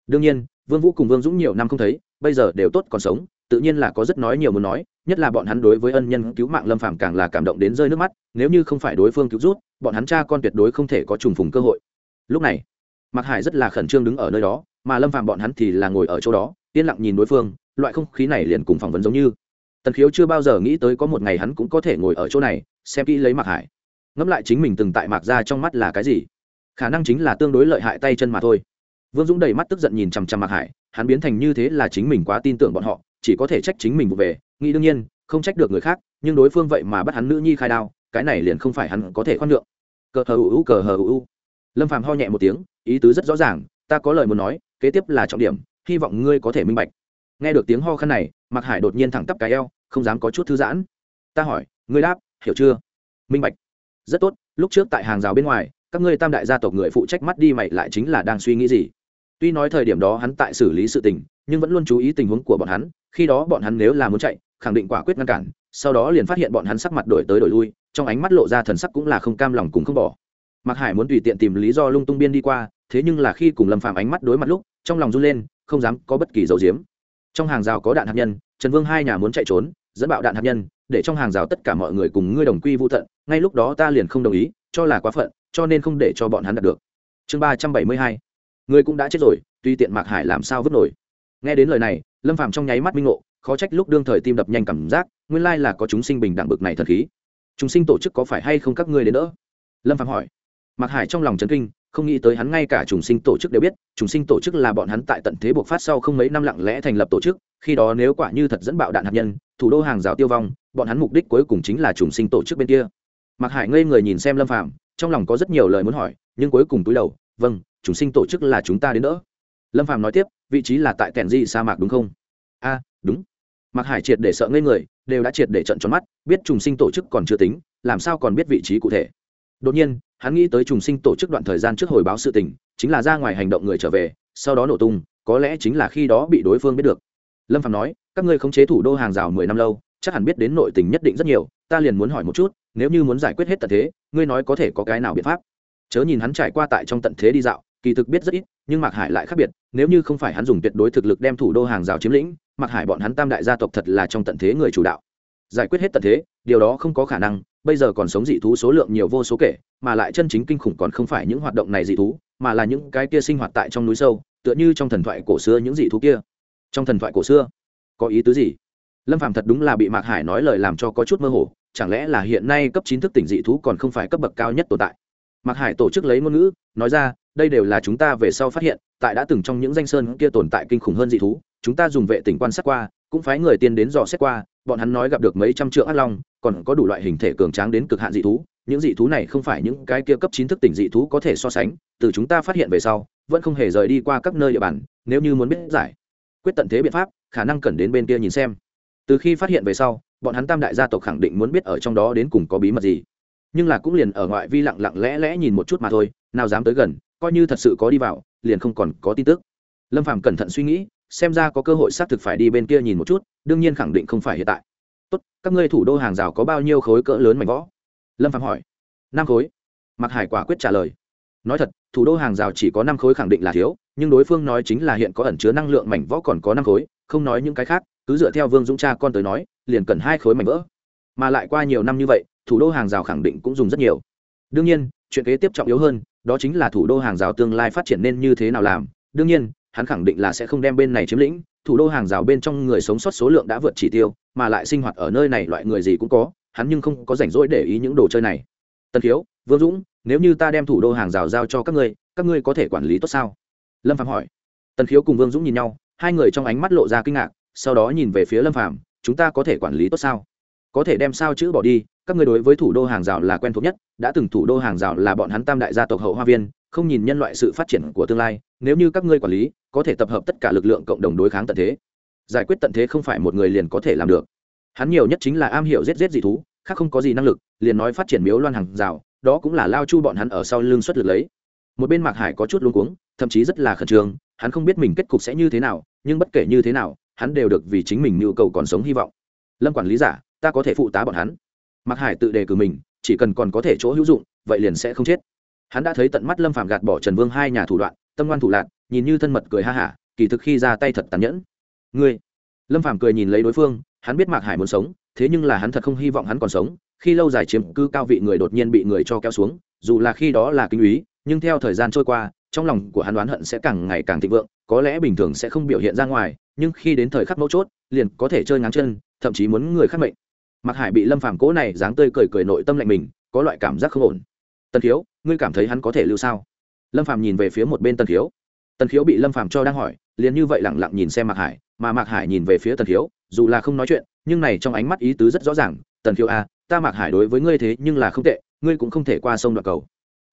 đương nhiên, vương vũ cùng vương dũng nhiều năm không thấy, bây giờ đều tốt còn sống, tự nhiên là có rất nói nhiều muốn nói, nhất là bọn hắn đối với ân nhân cứu mạng lâm phạm càng là cảm động đến rơi nước mắt, nếu như không phải đối phương cứu rút bọn hắn cha con tuyệt đối không thể có trùng phùng cơ hội. Lúc này, mạc hải rất là khẩn trương đứng ở nơi đó, mà lâm phạm bọn hắn thì là ngồi ở chỗ đó, yên lặng nhìn đối phương, loại không khí này liền cùng phỏng vấn giống như. Tần khiếu chưa bao giờ nghĩ tới có một ngày hắn cũng có thể ngồi ở chỗ này, xem kỹ lấy mạc hải. Ngẫm lại chính mình từng tại mạc ra trong mắt là cái gì. Khả năng chính là tương đối lợi hại tay chân mà thôi vương dũng đầy mắt tức giận nhìn chằm chằm mạc hải, hắn biến thành như thế là chính mình quá tin tưởng bọn họ, chỉ có thể trách chính mình vụ về. Nghĩ đương nhiên, không trách được người khác, nhưng đối phương vậy mà bắt hắn nữ nhi khai đao, cái này liền không phải hắn có thể khoan nhượng. Cờ hờ u cờ hờ ưu lâm phàm ho nhẹ một tiếng, ý tứ rất rõ ràng, ta có lời muốn nói, kế tiếp là trọng điểm, hy vọng ngươi có thể minh bạch. Nghe được tiếng ho khăn này, mạc hải đột nhiên thẳng tắp cái eo, không dám có chút thư giãn. Ta hỏi, ngươi đáp, hiểu chưa? Minh bạch. Rất tốt, lúc trước tại hàng rào bên ngoài, các ngươi tam đại gia tộc người phụ trách mắt đi mày lại chính là đang suy nghĩ gì? Tuy nói thời điểm đó hắn tại xử lý sự tình, nhưng vẫn luôn chú ý tình huống của bọn hắn, khi đó bọn hắn nếu là muốn chạy, khẳng định quả quyết ngăn cản, sau đó liền phát hiện bọn hắn sắc mặt đổi tới đổi lui, trong ánh mắt lộ ra thần sắc cũng là không cam lòng cùng không bỏ. Mạc hải muốn tùy tiện tìm lý do lung tung biên đi qua, thế nhưng là khi cùng lâm phạm ánh mắt đối mặt lúc, trong lòng run lên, không dám có bất kỳ dấu diếm. Trong hàng rào có đạn hạt nhân, trần vương hai nhà muốn chạy trốn, dẫn bạo đạn hạt nhân, để trong hàng rào tất cả mọi người cùng ngươi đồng quy vô tận, ngay lúc đó ta liền không đồng ý, cho là quá phận, cho nên không để cho bọn hắn đạt được. Chương ba trăm bảy mươi hai người cũng đã chết rồi, tuy tiện mạc hải làm sao vứt nổi. Nghe đến lời này, lâm phạm trong nháy mắt minh ngộ, khó trách lúc đương thời tim đập nhanh cảm giác, nguyên lai là có chúng sinh bình đẳng bực này thật khí. Chúng sinh tổ chức có phải hay không các ngươi đến đỡ? Lâm phạm hỏi. Mạc hải trong lòng chấn kinh, không nghĩ tới hắn ngay cả trùng sinh tổ chức đều biết trùng sinh tổ chức là bọn hắn tại tận thế buộc phát sau không mấy năm lặng lẽ thành lập tổ chức, khi đó nếu quả như thật dẫn bạo đạn hạt nhân, thủ đô hàng rào tiêu vong, bọn hắn mục đích cuối cùng chính là trùng sinh tổ chức bên kia. Mạc hải ngây người nhìn xem lâm phạm trong lòng có rất nhiều lời muốn hỏi, nhưng cuối cùng túi đầu vâng trùng sinh tổ chức là chúng ta đến đỡ. Lâm phạm nói tiếp, vị trí là tại tẻn di sa mạc đúng không? A, đúng. Mạc hải triệt để sợ ngây người, đều đã triệt để trận tròn mắt, biết trùng sinh tổ chức còn chưa tính, làm sao còn biết vị trí cụ thể. Đột nhiên, hắn nghĩ tới trùng sinh tổ chức đoạn thời gian trước hồi báo sự tình, chính là ra ngoài hành động người trở về, sau đó nổ tung, có lẽ chính là khi đó bị đối phương biết được. Lâm phạm nói, các ngươi khống chế thủ đô hàng rào mười năm lâu, chắc hẳn biết đến nội tình nhất định rất nhiều, ta liền muốn hỏi một chút, nếu như muốn giải quyết hết tật thế, ngươi nói có thể có cái nào biện pháp? Chớ nhìn hắn trải qua tại trong tận thế đi dạo, kỳ thực biết rất ít, nhưng mạc hải lại khác biệt, nếu như không phải hắn dùng tuyệt đối thực lực đem thủ đô hàng rào chiếm lĩnh, mạc hải bọn hắn tam đại gia tộc thật là trong tận thế người chủ đạo. Giải quyết hết tận thế, điều đó không có khả năng, bây giờ còn sống dị thú số lượng nhiều vô số kể, mà lại chân chính kinh khủng còn không phải những hoạt động này dị thú, mà là những cái kia sinh hoạt tại trong núi sâu, tựa như trong thần thoại cổ xưa những dị thú kia. Trong thần thoại cổ xưa, có ý tứ gì? Lâm phạm thật đúng là bị mạc hải nói lời làm cho có chút mơ hồ, chẳng lẽ là hiện nay cấp chín thức tỉnh dị thú còn không phải cấp bậc cao nhất tồn tại? Mạc hải tổ chức lấy ngôn ngữ, nói ra, đây đều là chúng ta về sau phát hiện, tại đã từng trong những danh sơn kia tồn tại kinh khủng hơn dị thú, chúng ta dùng vệ tỉnh quan sát qua, cũng phái người tiên đến dò xét qua, bọn hắn nói gặp được mấy trăm triệu ác long, còn có đủ loại hình thể cường tráng đến cực hạn dị thú, những dị thú này không phải những cái kia cấp chín thức tỉnh dị thú có thể so sánh, từ chúng ta phát hiện về sau, vẫn không hề rời đi qua các nơi địa bàn, nếu như muốn biết giải, quyết tận thế biện pháp, khả năng cần đến bên kia nhìn xem. Từ khi phát hiện về sau, bọn hắn tam đại gia tộc khẳng định muốn biết ở trong đó đến cùng có bí mật gì nhưng là cũng liền ở ngoại vi lặng lặng lẽ lẽ nhìn một chút mà thôi, nào dám tới gần, coi như thật sự có đi vào, liền không còn có tin tức. Lâm phàm cẩn thận suy nghĩ, xem ra có cơ hội xác thực phải đi bên kia nhìn một chút, đương nhiên khẳng định không phải hiện tại. Tốt, các ngươi thủ đô hàng rào có bao nhiêu khối cỡ lớn mảnh võ lâm phàm hỏi. Năm khối. Mặc hải quả quyết trả lời. Nói thật, thủ đô hàng rào chỉ có năm khối khẳng định là thiếu, nhưng đối phương nói chính là hiện có ẩn chứa năng lượng mảnh võ còn có năm khối, không nói những cái khác, cứ dựa theo vương dũng cha con tới nói, liền cần hai khối mảnh vỡ mà lại qua nhiều năm như vậy, thủ đô hàng rào khẳng định cũng dùng rất nhiều. Đương nhiên, chuyện kế tiếp trọng yếu hơn, đó chính là thủ đô hàng rào tương lai phát triển nên như thế nào làm. Đương nhiên, hắn khẳng định là sẽ không đem bên này chiếm lĩnh, thủ đô hàng rào bên trong người sống sót số lượng đã vượt chỉ tiêu, mà lại sinh hoạt ở nơi này loại người gì cũng có, hắn nhưng không có rảnh rỗi để ý những đồ chơi này. Tân khiếu, vương dũng, nếu như ta đem thủ đô hàng rào giao cho các ngươi các ngươi có thể quản lý tốt sao? Lâm phạm hỏi. Tân khiếu cùng vương dũng nhìn nhau, hai người trong ánh mắt lộ ra kinh ngạc, sau đó nhìn về phía lâm phạm chúng ta có thể quản lý tốt sao? Có thể đem sao chữ bỏ đi, các người đối với thủ đô hàng rào là quen thuộc nhất, đã từng thủ đô hàng rào là bọn hắn tam đại gia tộc hậu hoa viên, không nhìn nhân loại sự phát triển của tương lai, nếu như các ngươi quản lý, có thể tập hợp tất cả lực lượng cộng đồng đối kháng tận thế. Giải quyết tận thế không phải một người liền có thể làm được. Hắn nhiều nhất chính là am hiểu rết rết dị thú, khác không có gì năng lực, liền nói phát triển miếu loan hàng rào, đó cũng là lao chu bọn hắn ở sau lưng xuất lực lấy. Một bên mạc hải có chút luống cuống, thậm chí rất là khẩn trương, hắn không biết mình kết cục sẽ như thế nào, nhưng bất kể như thế nào, hắn đều được vì chính mình nhu cầu còn sống hy vọng. Lâm quản lý giả ta có thể phụ tá bọn hắn. Mặc hải tự đề cử mình, chỉ cần còn có thể chỗ hữu dụng, vậy liền sẽ không chết. Hắn đã thấy tận mắt lâm phạm gạt bỏ trần vương hai nhà thủ đoạn, tâm ngoan thủ lạc nhìn như thân mật cười ha hả, kỳ thực khi ra tay thật tàn nhẫn. Ngươi? Lâm phạm cười nhìn lấy đối phương, hắn biết mạc hải muốn sống, thế nhưng là hắn thật không hy vọng hắn còn sống, khi lâu dài chiếm cư cao vị người đột nhiên bị người cho kéo xuống, dù là khi đó là kinh úy, nhưng theo thời gian trôi qua, trong lòng của hắn đoán hận sẽ càng ngày càng thịnh vượng, có lẽ bình thường sẽ không biểu hiện ra ngoài, nhưng khi đến thời khắc mấu chốt, liền có thể chơi ngáng chân, thậm chí muốn người khác mệnh mặc hải bị lâm phàm cố này dáng tươi cười cười nội tâm lạnh mình có loại cảm giác không ổn. Tần khiếu ngươi cảm thấy hắn có thể lưu sao? Lâm phàm nhìn về phía một bên tần khiếu. Tần khiếu bị lâm phàm cho đang hỏi liền như vậy lẳng lặng nhìn xem mạc hải mà mạc hải nhìn về phía tần khiếu dù là không nói chuyện nhưng này trong ánh mắt ý tứ rất rõ ràng tần khiếu a à, ta mạc hải đối với ngươi thế nhưng là không tệ ngươi cũng không thể qua sông đoạn cầu.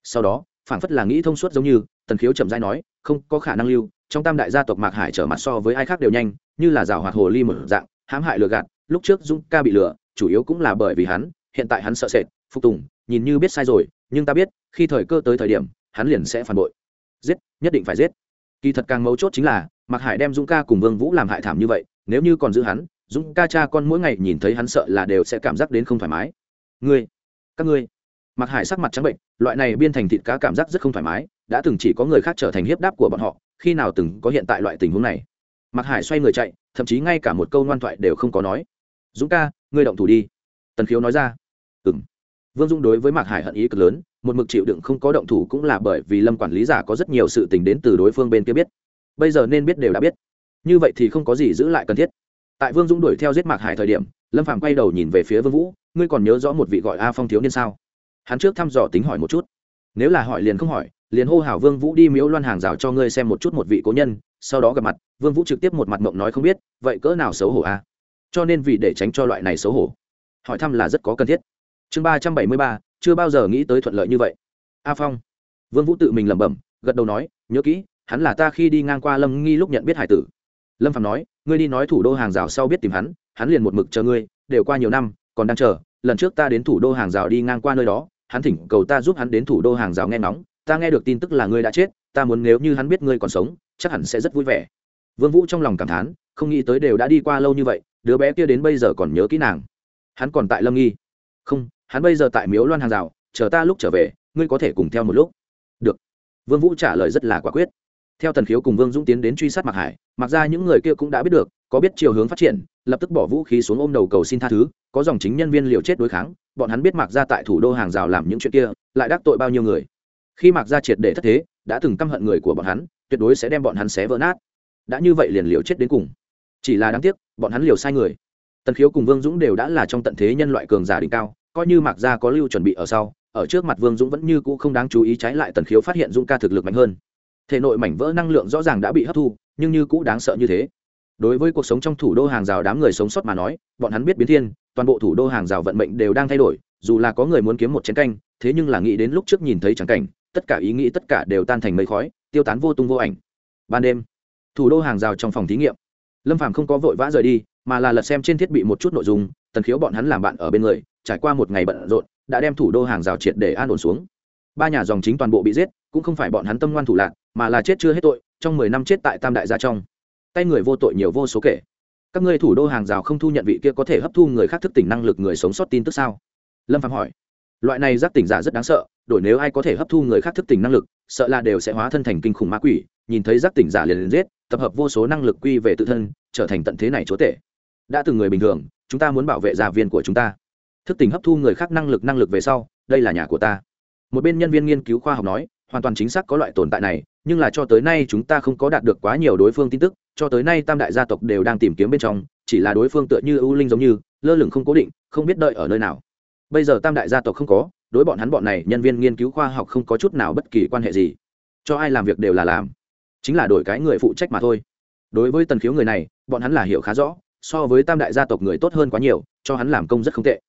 Sau đó phảng phất là nghĩ thông suốt giống như tần khiếu chậm rãi nói không có khả năng lưu trong tam đại gia tộc mạc hải trở mặt so với ai khác đều nhanh như là rào hoạt hồ ly một dạng hãm hại lừa gạt lúc trước dũng ca bị lừa chủ yếu cũng là bởi vì hắn, hiện tại hắn sợ sệt, phục tùng, nhìn như biết sai rồi, nhưng ta biết, khi thời cơ tới thời điểm, hắn liền sẽ phản bội. Giết, nhất định phải giết. Kỳ thật càng mấu chốt chính là, mạc hải đem dũng ca cùng vương vũ làm hại thảm như vậy, nếu như còn giữ hắn, dũng ca cha con mỗi ngày nhìn thấy hắn sợ là đều sẽ cảm giác đến không thoải mái. Ngươi, các ngươi. Mạc hải sắc mặt trắng bệnh, loại này biên thành thịt cá cảm giác rất không thoải mái, đã từng chỉ có người khác trở thành hiếp đáp của bọn họ, khi nào từng có hiện tại loại tình huống này? Mạc hải xoay người chạy, thậm chí ngay cả một câu ngoan thoại đều không có nói. Dũng ca ngươi động thủ đi. Tần khiếu nói ra. Ừ m vương dung đối với mạc hải hận ý cực lớn, một mực chịu đựng không có động thủ cũng là bởi vì lâm quản lý giả có rất nhiều sự tình đến từ đối phương bên kia biết. Bây giờ nên biết đều đã biết. Như vậy thì không có gì giữ lại cần thiết. Tại vương dung đuổi theo giết mạc hải thời điểm, lâm phàm quay đầu nhìn về phía vương vũ, ngươi còn nhớ rõ một vị gọi a phong thiếu niên sao? Hắn trước thăm dò tính hỏi một chút. Nếu là hỏi liền không hỏi, liền hô hào vương vũ đi miếu loan hàng rào cho ngươi xem một chút một vị cố nhân, sau đó gặp mặt. Vương vũ trực tiếp một mặt mộng nói không biết, vậy cỡ nào xấu hổ a? Cho nên vì để tránh cho loại này xấu hổ. Hỏi thăm là rất có cần thiết. Chương ba trăm bảy mươi ba, chưa bao giờ nghĩ tới thuận lợi như vậy. A phong. Vương vũ tự mình lẩm bẩm, gật đầu nói, nhớ kỹ, hắn là ta khi đi ngang qua lâm nghi lúc nhận biết hải tử. Lâm phạm nói, ngươi đi nói thủ đô hàng rào sau biết tìm hắn hắn liền một mực chờ ngươi, đều qua nhiều năm, còn đang chờ, lần trước ta đến thủ đô hàng rào đi ngang qua nơi đó, hắn thỉnh cầu ta giúp hắn đến thủ đô hàng rào nghe ngóng, ta nghe được tin tức là ngươi đã chết, ta muốn nếu như hắn biết ngươi còn sống, chắc hẳn sẽ rất vui vẻ. Vương vũ trong lòng cảm thán, không nghĩ tới đều đã đi qua lâu như vậy đứa bé kia đến bây giờ còn nhớ kỹ nàng. Hắn còn tại lâm nghi. Không, hắn bây giờ tại miếu loan hàng rào, chờ ta lúc trở về, ngươi có thể cùng theo một lúc. Được. Vương vũ trả lời rất là quả quyết. Theo tần khiếu cùng vương dũng tiến đến truy sát mạc hải, mặc ra những người kia cũng đã biết được, có biết chiều hướng phát triển, lập tức bỏ vũ khí xuống ôm đầu cầu xin tha thứ, có dòng chính nhân viên liều chết đối kháng, bọn hắn biết mạc ra tại thủ đô hàng rào làm những chuyện kia, lại đắc tội bao nhiêu người. Khi mạc ra triệt để thất thế, đã từng căm hận người của bọn hắn, tuyệt đối sẽ đem bọn hắn xé vỡ nát. Đã như vậy liền liều chết đến cùng. Chỉ là đáng tiếc bọn hắn liều sai người. Tần khiếu cùng vương dũng đều đã là trong tận thế nhân loại cường giả đỉnh cao, coi như mạc gia có lưu chuẩn bị ở sau, ở trước mặt vương dũng vẫn như cũ không đáng chú ý trái lại tần khiếu phát hiện dũng ca thực lực mạnh hơn. Thể nội mảnh vỡ năng lượng rõ ràng đã bị hấp thu, nhưng như cũ đáng sợ như thế. Đối với cuộc sống trong thủ đô hàng rào đám người sống sót mà nói, bọn hắn biết biến thiên, toàn bộ thủ đô hàng rào vận mệnh đều đang thay đổi, dù là có người muốn kiếm một chiến canh, thế nhưng là nghĩ đến lúc trước nhìn thấy trắng cảnh, tất cả ý nghĩ tất cả đều tan thành mây khói, tiêu tán vô tung vô ảnh. Ban đêm, thủ đô hàng rào trong phòng thí nghiệm lâm phàm không có vội vã rời đi, mà là lật xem trên thiết bị một chút nội dung, tần khiếu bọn hắn làm bạn ở bên người, trải qua một ngày bận rộn, đã đem thủ đô hàng rào triệt để an ổn xuống. Ba nhà dòng chính toàn bộ bị giết, cũng không phải bọn hắn tâm ngoan thủ lạc, mà là chết chưa hết tội, trong mười năm chết tại tam đại gia trong. Tay người vô tội nhiều vô số kể. Các ngươi thủ đô hàng rào không thu nhận vị kia có thể hấp thu người khác thức tỉnh năng lực người sống sót tin tức sao? Lâm phạm hỏi loại này giác tỉnh giả rất đáng sợ, đổi nếu ai có thể hấp thu người khác thức tỉnh năng lực, sợ là đều sẽ hóa thân thành kinh khủng ma quỷ, nhìn thấy giác tỉnh giả liền liền giết, tập hợp vô số năng lực quy về tự thân, trở thành tận thế này chúa tể. Đã từng người bình thường, chúng ta muốn bảo vệ gia viên của chúng ta. Thức tỉnh hấp thu người khác năng lực năng lực về sau, đây là nhà của ta. Một bên nhân viên nghiên cứu khoa học nói, hoàn toàn chính xác có loại tồn tại này, nhưng là cho tới nay chúng ta không có đạt được quá nhiều đối phương tin tức, cho tới nay tam đại gia tộc đều đang tìm kiếm bên trong, chỉ là đối phương tựa như ưu linh giống như, lơ lửng không cố định, không biết đợi ở nơi nào bây giờ tam đại gia tộc không có, đối bọn hắn bọn này nhân viên nghiên cứu khoa học không có chút nào bất kỳ quan hệ gì. Cho ai làm việc đều là làm. Chính là đổi cái người phụ trách mà thôi. Đối với tần khiếu người này, bọn hắn là hiểu khá rõ, so với tam đại gia tộc người tốt hơn quá nhiều, cho hắn làm công rất không tệ.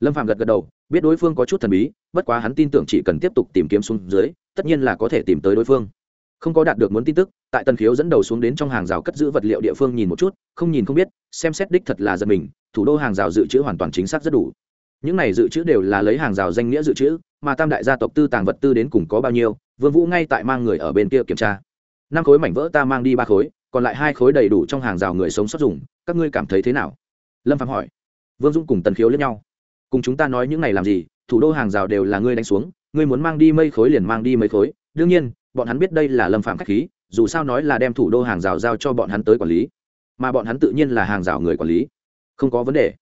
Lâm phạm gật gật đầu, biết đối phương có chút thần bí, bất quá hắn tin tưởng chỉ cần tiếp tục tìm kiếm xuống dưới, tất nhiên là có thể tìm tới đối phương. Không có đạt được muốn tin tức, tại tần khiếu dẫn đầu xuống đến trong hàng rào cất giữ vật liệu địa phương nhìn một chút, không nhìn không biết, xem xét đích thật là giật mình, thủ đô hàng rào dự trữ hoàn toàn chính xác rất đủ những này dự trữ đều là lấy hàng rào danh nghĩa dự trữ, mà tam đại gia tộc tư tàng vật tư đến cùng có bao nhiêu, vương vũ ngay tại mang người ở bên kia kiểm tra. Năm khối mảnh vỡ ta mang đi ba khối, còn lại hai khối đầy đủ trong hàng rào người sống sót dùng, các ngươi cảm thấy thế nào? Lâm phạm hỏi. Vương dũng cùng tần khiếu lẫn nhau. Cùng chúng ta nói những này làm gì, thủ đô hàng rào đều là ngươi đánh xuống, ngươi muốn mang đi mấy khối liền mang đi mấy khối. Đương nhiên, bọn hắn biết đây là lâm phạm khách khí, dù sao nói là đem thủ đô hàng rào giao cho bọn hắn tới quản lý. Mà bọn hắn tự nhiên là hàng rào người quản lý. Không có vấn đề.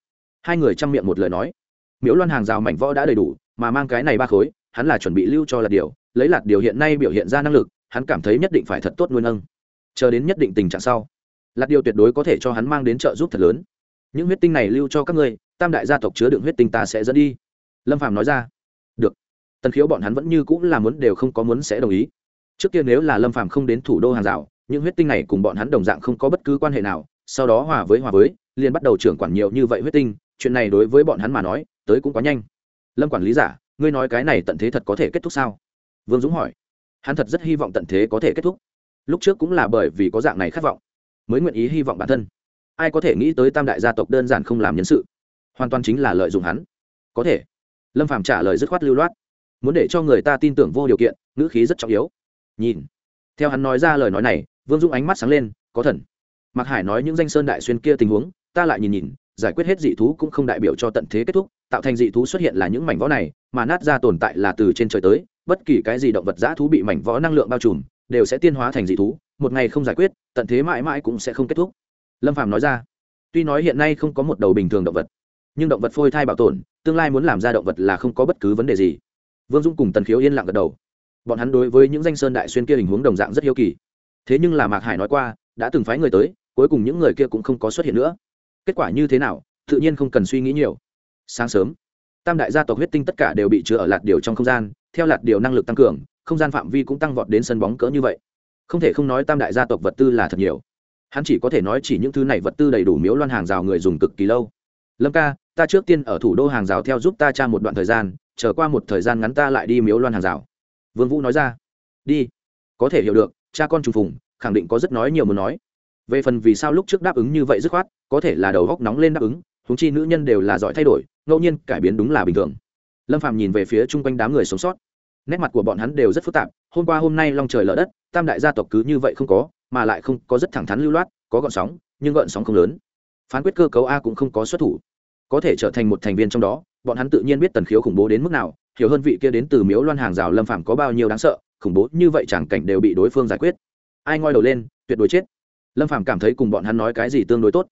Hai người chăm miệng một lời nói miễu loan hàng rào mảnh võ đã đầy đủ, mà mang cái này ba khối, hắn là chuẩn bị lưu cho lạt điều. Lấy lạt điều hiện nay biểu hiện ra năng lực, hắn cảm thấy nhất định phải thật tốt nuôi nâng. Chờ đến nhất định tình trạng sau, lạt điều tuyệt đối có thể cho hắn mang đến trợ giúp thật lớn. Những huyết tinh này lưu cho các ngươi, tam đại gia tộc chứa đựng huyết tinh ta sẽ dẫn đi. Lâm phàm nói ra. Được. Tần khiếu bọn hắn vẫn như cũng là muốn đều không có muốn sẽ đồng ý. Trước kia nếu là lâm phàm không đến thủ đô hàng rào, những huyết tinh này cùng bọn hắn đồng dạng không có bất cứ quan hệ nào, sau đó hòa với hòa với, liền bắt đầu trưởng quản nhiều như vậy huyết tinh chuyện này đối với bọn hắn mà nói, tới cũng quá nhanh. Lâm quản lý giả, ngươi nói cái này tận thế thật có thể kết thúc sao? Vương dũng hỏi. Hắn thật rất hy vọng tận thế có thể kết thúc. Lúc trước cũng là bởi vì có dạng này khát vọng, mới nguyện ý hy vọng bản thân. Ai có thể nghĩ tới tam đại gia tộc đơn giản không làm nhân sự? Hoàn toàn chính là lợi dụng hắn. Có thể. Lâm phàm trả lời dứt khoát lưu loát. Muốn để cho người ta tin tưởng vô điều kiện, ngữ khí rất trọng yếu. Nhìn. Theo hắn nói ra lời nói này, vương dũng ánh mắt sáng lên, có thần. Mạc hải nói những danh sơn đại xuyên kia tình huống, ta lại nhìn nhìn giải quyết hết dị thú cũng không đại biểu cho tận thế kết thúc, tạo thành dị thú xuất hiện là những mảnh võ này, mà nát ra tồn tại là từ trên trời tới, bất kỳ cái gì động vật dã thú bị mảnh võ năng lượng bao trùm, đều sẽ tiên hóa thành dị thú, một ngày không giải quyết, tận thế mãi mãi cũng sẽ không kết thúc. Lâm phàm nói ra, tuy nói hiện nay không có một đầu bình thường động vật, nhưng động vật phôi thai bảo tồn, tương lai muốn làm ra động vật là không có bất cứ vấn đề gì. Vương dung cùng tần khiếu yên lặng gật đầu. Bọn hắn đối với những danh sơn đại xuyên kia hình huống đồng dạng rất hiếu kỳ. Thế nhưng là mạc hải nói qua, đã từng phái người tới, cuối cùng những người kia cũng không có xuất hiện nữa kết quả như thế nào, tự nhiên không cần suy nghĩ nhiều. Sáng sớm, tam đại gia tộc huyết tinh tất cả đều bị chứa ở lạt điều trong không gian, theo lạt điều năng lực tăng cường, không gian phạm vi cũng tăng vọt đến sân bóng cỡ như vậy. Không thể không nói tam đại gia tộc vật tư là thật nhiều. Hắn chỉ có thể nói chỉ những thứ này vật tư đầy đủ miếu loan hàng rào người dùng cực kỳ lâu. Lâm ca, ta trước tiên ở thủ đô hàng rào theo giúp ta cha một đoạn thời gian trở qua một thời gian ngắn ta lại đi miếu loan hàng rào. Vương vũ nói ra. Đi. Có thể hiểu được, cha con trùng phùng, khẳng định có rất nói nhiều muốn nói về phần vì sao lúc trước đáp ứng như vậy dứt khoát, có thể là đầu góc nóng lên đáp ứng húng chi nữ nhân đều là giỏi thay đổi, ngẫu nhiên cải biến đúng là bình thường. Lâm phạm nhìn về phía chung quanh đám người sống sót. Nét mặt của bọn hắn đều rất phức tạp, hôm qua hôm nay long trời lở đất, tam đại gia tộc cứ như vậy không có, mà lại không có rất thẳng thắn lưu loát, có gọn sóng, nhưng gọn sóng không lớn. Phán quyết cơ cấu a cũng không có xuất thủ. Có thể trở thành một thành viên trong đó, bọn hắn tự nhiên biết tần khiếu khủng bố đến mức nào, hiểu hơn vị kia đến từ miếu loan hàng rào lâm phạm có bao nhiêu đáng sợ, khủng bố như vậy chẳng cảnh đều bị đối phương giải quyết. Ai ngoi đầu lên, tuyệt đối chết lâm phạm cảm thấy cùng bọn hắn nói cái gì tương đối tốt.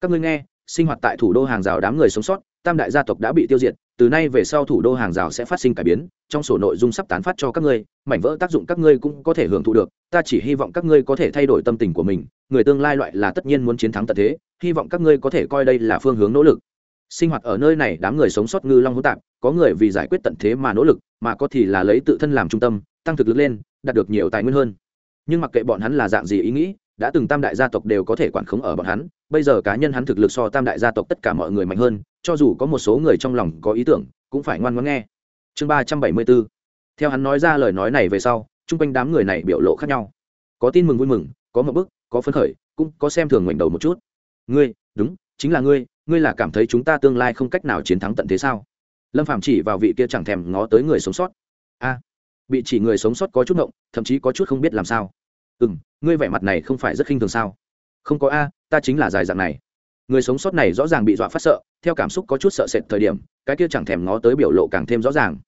Các ngươi nghe, sinh hoạt tại thủ đô hàng rào đám người sống sót, tam đại gia tộc đã bị tiêu diệt, từ nay về sau thủ đô hàng rào sẽ phát sinh cải biến, trong sổ nội dung sắp tán phát cho các ngươi, mảnh vỡ tác dụng các ngươi cũng có thể hưởng thụ được, ta chỉ hy vọng các ngươi có thể thay đổi tâm tình của mình, người tương lai loại là tất nhiên muốn chiến thắng tận thế, hy vọng các ngươi có thể coi đây là phương hướng nỗ lực. Sinh hoạt ở nơi này, đám người sống sót ngư long hữu tạp, có người vì giải quyết tận thế mà nỗ lực, mà có thì là lấy tự thân làm trung tâm, tăng thực lực lên, đạt được nhiều tài nguyên hơn. Nhưng mặc kệ bọn hắn là dạng gì ý nghĩ đã từng tam đại gia tộc đều có thể quản khống ở bọn hắn, bây giờ cá nhân hắn thực lực so tam đại gia tộc tất cả mọi người mạnh hơn, cho dù có một số người trong lòng có ý tưởng, cũng phải ngoan ngoãn nghe. Chương ba trăm bảy mươi bốn. Theo hắn nói ra lời nói này về sau, chung quanh đám người này biểu lộ khác nhau. Có tin mừng vui mừng, có một bức, có phấn khởi, cũng có xem thường ngoảnh đầu một chút. Ngươi, đúng, chính là ngươi ngươi là cảm thấy chúng ta tương lai không cách nào chiến thắng tận thế sao? Lâm phạm chỉ vào vị kia chẳng thèm ngó tới người sống sót. A, bị chỉ người sống sót có chút động thậm chí có chút không biết làm sao. Ừ m ngươi vẻ mặt này không phải rất khinh thường sao? Không có a, ta chính là dài dạng này. Người sống sót này rõ ràng bị dọa phát sợ, theo cảm xúc có chút sợ sệt thời điểm, cái kia chẳng thèm ngó tới biểu lộ càng thêm rõ ràng.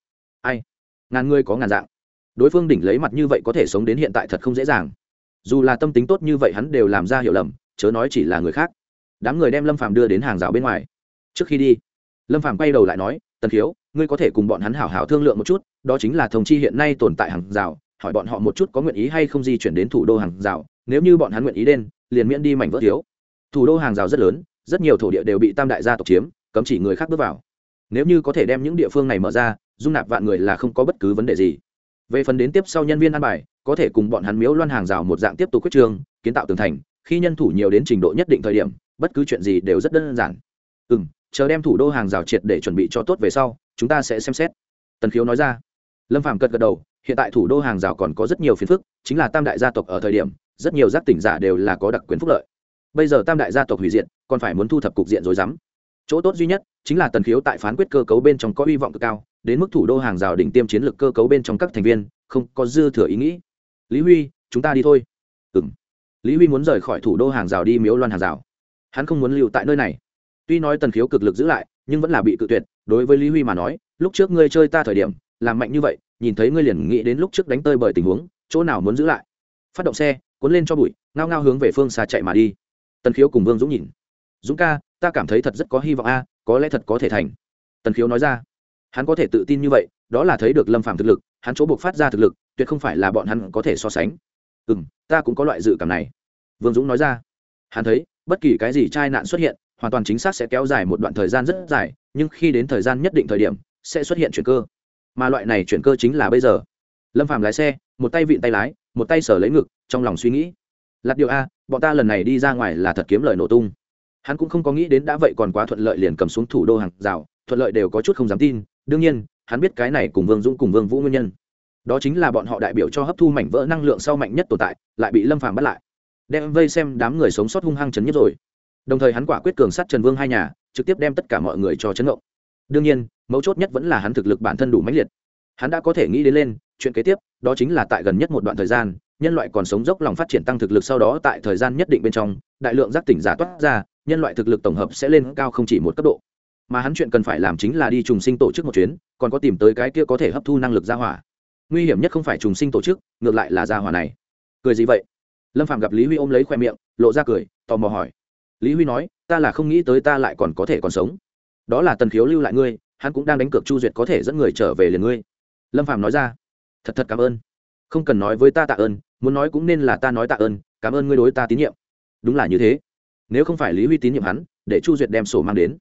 Ai? Ngàn ngươi có ngàn dạng. Đối phương đỉnh lấy mặt như vậy có thể sống đến hiện tại thật không dễ dàng. Dù là tâm tính tốt như vậy hắn đều làm ra hiểu lầm, chớ nói chỉ là người khác. Đám người đem lâm phàm đưa đến hàng rào bên ngoài. Trước khi đi, lâm phàm quay đầu lại nói, tần khiếu, ngươi có thể cùng bọn hắn hảo hảo thương lượng một chút, đó chính là thông chi hiện nay tồn tại hàng rào hỏi bọn họ một chút có nguyện ý hay không di chuyển đến thủ đô hàng rào, nếu như bọn hắn nguyện ý đến, liền miễn đi mảnh vỡ thiếu. Thủ đô hàng rào rất lớn, rất nhiều thổ địa đều bị tam đại gia tộc chiếm, cấm chỉ người khác bước vào. Nếu như có thể đem những địa phương này mở ra, dung nạp vạn người là không có bất cứ vấn đề gì. Về phần đến tiếp sau nhân viên ăn bài, có thể cùng bọn hắn miếu loan hàng rào một dạng tiếp tục quyết trường, kiến tạo tường thành, khi nhân thủ nhiều đến trình độ nhất định thời điểm, bất cứ chuyện gì đều rất đơn giản. Ừ m chờ đem thủ đô hàng rào triệt để chuẩn bị cho tốt về sau, chúng ta sẽ xem xét. Tần khiếu nói ra. Lâm phạm cật gật đầu hiện tại thủ đô hàng rào còn có rất nhiều phiền phức, chính là tam đại gia tộc ở thời điểm, rất nhiều giác tỉnh giả đều là có đặc quyền phúc lợi. Bây giờ tam đại gia tộc hủy diện còn phải muốn thu thập cục diện rồi dám. Chỗ tốt duy nhất chính là tần khiếu tại phán quyết cơ cấu bên trong có hy vọng cực cao, đến mức thủ đô hàng rào đỉnh tiêm chiến lược cơ cấu bên trong các thành viên, không có dư thừa ý nghĩ. Lý huy, chúng ta đi thôi. Ừ m lý huy muốn rời khỏi thủ đô hàng rào đi miếu loan hàng rào. Hắn không muốn lưu tại nơi này. Tuy nói tần khiếu cực lực giữ lại, nhưng vẫn là bị cự tuyệt. Đối với lý huy mà nói, lúc trước ngươi chơi ta thời điểm, làm mạnh như vậy nhìn thấy ngươi liền nghĩ đến lúc trước đánh tơi bởi tình huống, chỗ nào muốn giữ lại. Phát động xe, cuốn lên cho bụi, ngao ngao hướng về phương xa chạy mà đi. Tần khiếu cùng vương dũng nhìn. Dũng ca, ta cảm thấy thật rất có hy vọng a, có lẽ thật có thể thành. Tần khiếu nói ra. Hắn có thể tự tin như vậy, đó là thấy được lâm phạm thực lực, hắn chỗ buộc phát ra thực lực, tuyệt không phải là bọn hắn có thể so sánh. Ừ m ta cũng có loại dự cảm này. Vương dũng nói ra. Hắn thấy, bất kỳ cái gì tai nạn xuất hiện, hoàn toàn chính xác sẽ kéo dài một đoạn thời gian rất dài, nhưng khi đến thời gian nhất định thời điểm, sẽ xuất hiện chuyển cơ mà loại này chuyển cơ chính là bây giờ. Lâm phàm lái xe, một tay vịn tay lái, một tay sở lấy ngực, trong lòng suy nghĩ. Lặt điều a, bọn ta lần này đi ra ngoài là thật kiếm lời nổ tung. Hắn cũng không có nghĩ đến đã vậy còn quá thuận lợi liền cầm xuống thủ đô hàng rào, thuận lợi đều có chút không dám tin. Đương nhiên, hắn biết cái này cùng vương dũng cùng vương vũ nguyên nhân. Đó chính là bọn họ đại biểu cho hấp thu mảnh vỡ năng lượng sau mạnh nhất tồn tại, lại bị lâm phàm bắt lại. Đem vây xem đám người sống sót hung hăng chấn nhất rồi. Đồng thời hắn quả quyết cường sát trần vương hai nhà, trực tiếp đem tất cả mọi người cho chấn động đương nhiên mấu chốt nhất vẫn là hắn thực lực bản thân đủ mãnh liệt. Hắn đã có thể nghĩ đến lên, chuyện kế tiếp, đó chính là tại gần nhất một đoạn thời gian, nhân loại còn sống dốc lòng phát triển tăng thực lực sau đó tại thời gian nhất định bên trong, đại lượng giác tỉnh giả toát ra, nhân loại thực lực tổng hợp sẽ lên cao không chỉ một cấp độ. Mà hắn chuyện cần phải làm chính là đi trùng sinh tổ chức một chuyến, còn có tìm tới cái kia có thể hấp thu năng lực gia hỏa. Nguy hiểm nhất không phải trùng sinh tổ chức, ngược lại là gia hỏa này. Cười gì vậy? Lâm phạm gặp lý huy ôm lấy khoe miệng, lộ ra cười, tò mò hỏi. Lý huy nói, ta là không nghĩ tới ta lại còn có thể còn sống. Đó là tần khiếu lưu lại ngươi hắn cũng đang đánh cược chu duyệt có thể dẫn người trở về liền ngươi. Lâm phạm nói ra. Thật thật cảm ơn. Không cần nói với ta tạ ơn, muốn nói cũng nên là ta nói tạ ơn, cảm ơn ngươi đối ta tín nhiệm. Đúng là như thế. Nếu không phải lý huy tín nhiệm hắn, để chu duyệt đem sổ mang đến.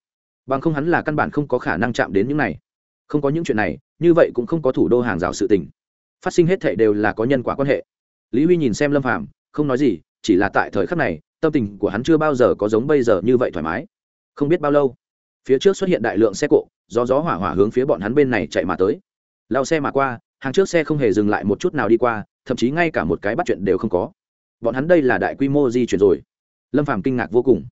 Bằng không hắn là căn bản không có khả năng chạm đến những này. Không có những chuyện này, như vậy cũng không có thủ đô hàng rào sự tình. Phát sinh hết thệ đều là có nhân quả quan hệ. Lý huy nhìn xem lâm phạm không nói gì, chỉ là tại thời khắc này, tâm tình của hắn chưa bao giờ có giống bây giờ như vậy thoải mái. Không biết bao lâu phía trước xuất hiện đại lượng xe cộ do gió hỏa hỏa hướng phía bọn hắn bên này chạy mà tới. Lao xe mà qua, hàng trước xe không hề dừng lại một chút nào đi qua, thậm chí ngay cả một cái bắt chuyện đều không có. Bọn hắn đây là đại quy mô di chuyển rồi. Lâm phàm kinh ngạc vô cùng.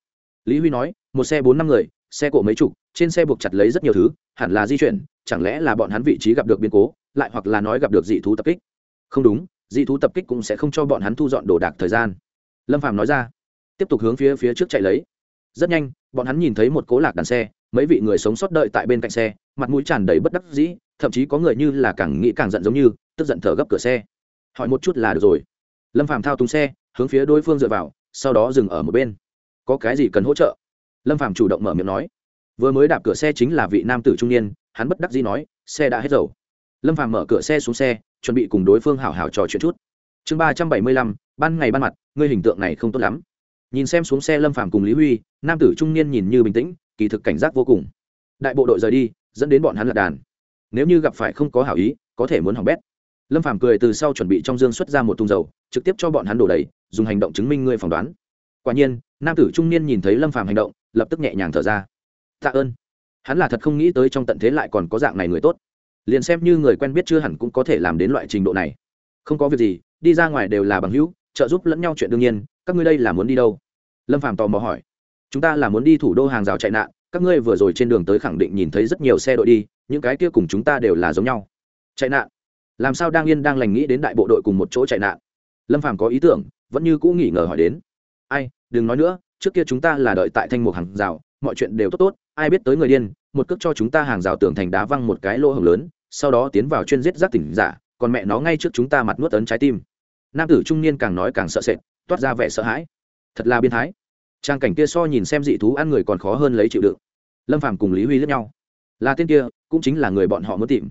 Lý huy nói, một xe bốn năm người, xe cộ mấy chục, trên xe buộc chặt lấy rất nhiều thứ, hẳn là di chuyển, chẳng lẽ là bọn hắn vị trí gặp được biến cố, lại hoặc là nói gặp được dị thú tập kích? Không đúng, dị thú tập kích cũng sẽ không cho bọn hắn thu dọn đồ đạc thời gian. Lâm phàm nói ra. Tiếp tục hướng phía phía trước chạy lấy. Rất nhanh, bọn hắn nhìn thấy một cố lạc đàn xe mấy vị người sống sót đợi tại bên cạnh xe, mặt mũi tràn đầy bất đắc dĩ, thậm chí có người như là càng nghĩ càng giận giống như, tức giận thở gấp cửa xe. Hỏi một chút là được rồi. Lâm phàm thao túng xe, hướng phía đối phương dựa vào, sau đó dừng ở một bên. Có cái gì cần hỗ trợ? Lâm phàm chủ động mở miệng nói. Vừa mới đạp cửa xe chính là vị nam tử trung niên, hắn bất đắc dĩ nói, xe đã hết dầu. Lâm phàm mở cửa xe xuống xe, chuẩn bị cùng đối phương hào hào trò chuyện chút. Chương ba trăm bảy mươi lăm, ban ngày ban mặt, ngươi hình tượng này không tốt lắm. Nhìn xem xuống xe lâm phàm cùng lý huy, nam tử trung niên nhìn như bình tĩnh kỳ thực cảnh giác vô cùng. Đại bộ đội rời đi, dẫn đến bọn hắn lật đàn. Nếu như gặp phải không có hảo ý, có thể muốn hỏng bét. Lâm phàm cười từ sau chuẩn bị trong dương xuất ra một thùng dầu, trực tiếp cho bọn hắn đổ đầy, dùng hành động chứng minh ngươi phỏng đoán. Quả nhiên, nam tử trung niên nhìn thấy lâm phàm hành động, lập tức nhẹ nhàng thở ra. Tạ ơn. Hắn là thật không nghĩ tới trong tận thế lại còn có dạng này người tốt. Liền xem như người quen biết chưa hẳn cũng có thể làm đến loại trình độ này. Không có việc gì, đi ra ngoài đều là bằng hữu, trợ giúp lẫn nhau chuyện đương nhiên, các ngươi đây là muốn đi đâu? Lâm phàm tò mò hỏi chúng ta là muốn đi thủ đô hàng rào chạy nạn, các ngươi vừa rồi trên đường tới khẳng định nhìn thấy rất nhiều xe đội đi, những cái kia cùng chúng ta đều là giống nhau. Chạy nạn? Làm sao đang yên đang lành nghĩ đến đại bộ đội cùng một chỗ chạy nạn? Lâm phàm có ý tưởng, vẫn như cũ nghỉ ngờ hỏi đến. Ai, đừng nói nữa, trước kia chúng ta là đợi tại thanh mục hàng rào, mọi chuyện đều tốt tốt, ai biết tới người điên, một cước cho chúng ta hàng rào tưởng thành đá văng một cái lỗ hồng lớn, sau đó tiến vào chuyên giết giác tỉnh giả, còn mẹ nó ngay trước chúng ta mặt nuốt ấn trái tim. Nam tử trung niên càng nói càng sợ sệt, toát ra vẻ sợ hãi. Thật là biên thái trang cảnh kia so nhìn xem dị thú ăn người còn khó hơn lấy chịu đựng. Lâm phàm cùng lý huy lẫn nhau. Là tên kia, cũng chính là người bọn họ muốn tìm.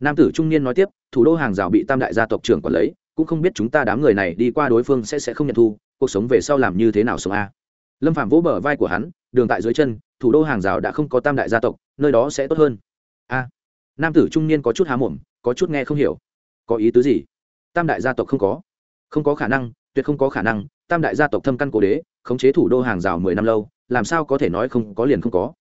Nam tử trung niên nói tiếp, thủ đô hàng rào bị tam đại gia tộc trưởng quản lấy, cũng không biết chúng ta đám người này đi qua đối phương sẽ sẽ không nhận thu, cuộc sống về sau làm như thế nào sống a? Lâm phạm vỗ bờ vai của hắn, đường tại dưới chân, thủ đô hàng rào đã không có tam đại gia tộc, nơi đó sẽ tốt hơn. A. Nam tử trung niên có chút há mồm, có chút nghe không hiểu. Có ý tứ gì? Tam đại gia tộc không có. Không có khả năng, tuyệt không có khả năng tam đại gia tộc thâm căn cố đế, khống chế thủ đô hàng rào mười năm lâu, làm sao có thể nói không, có liền không có.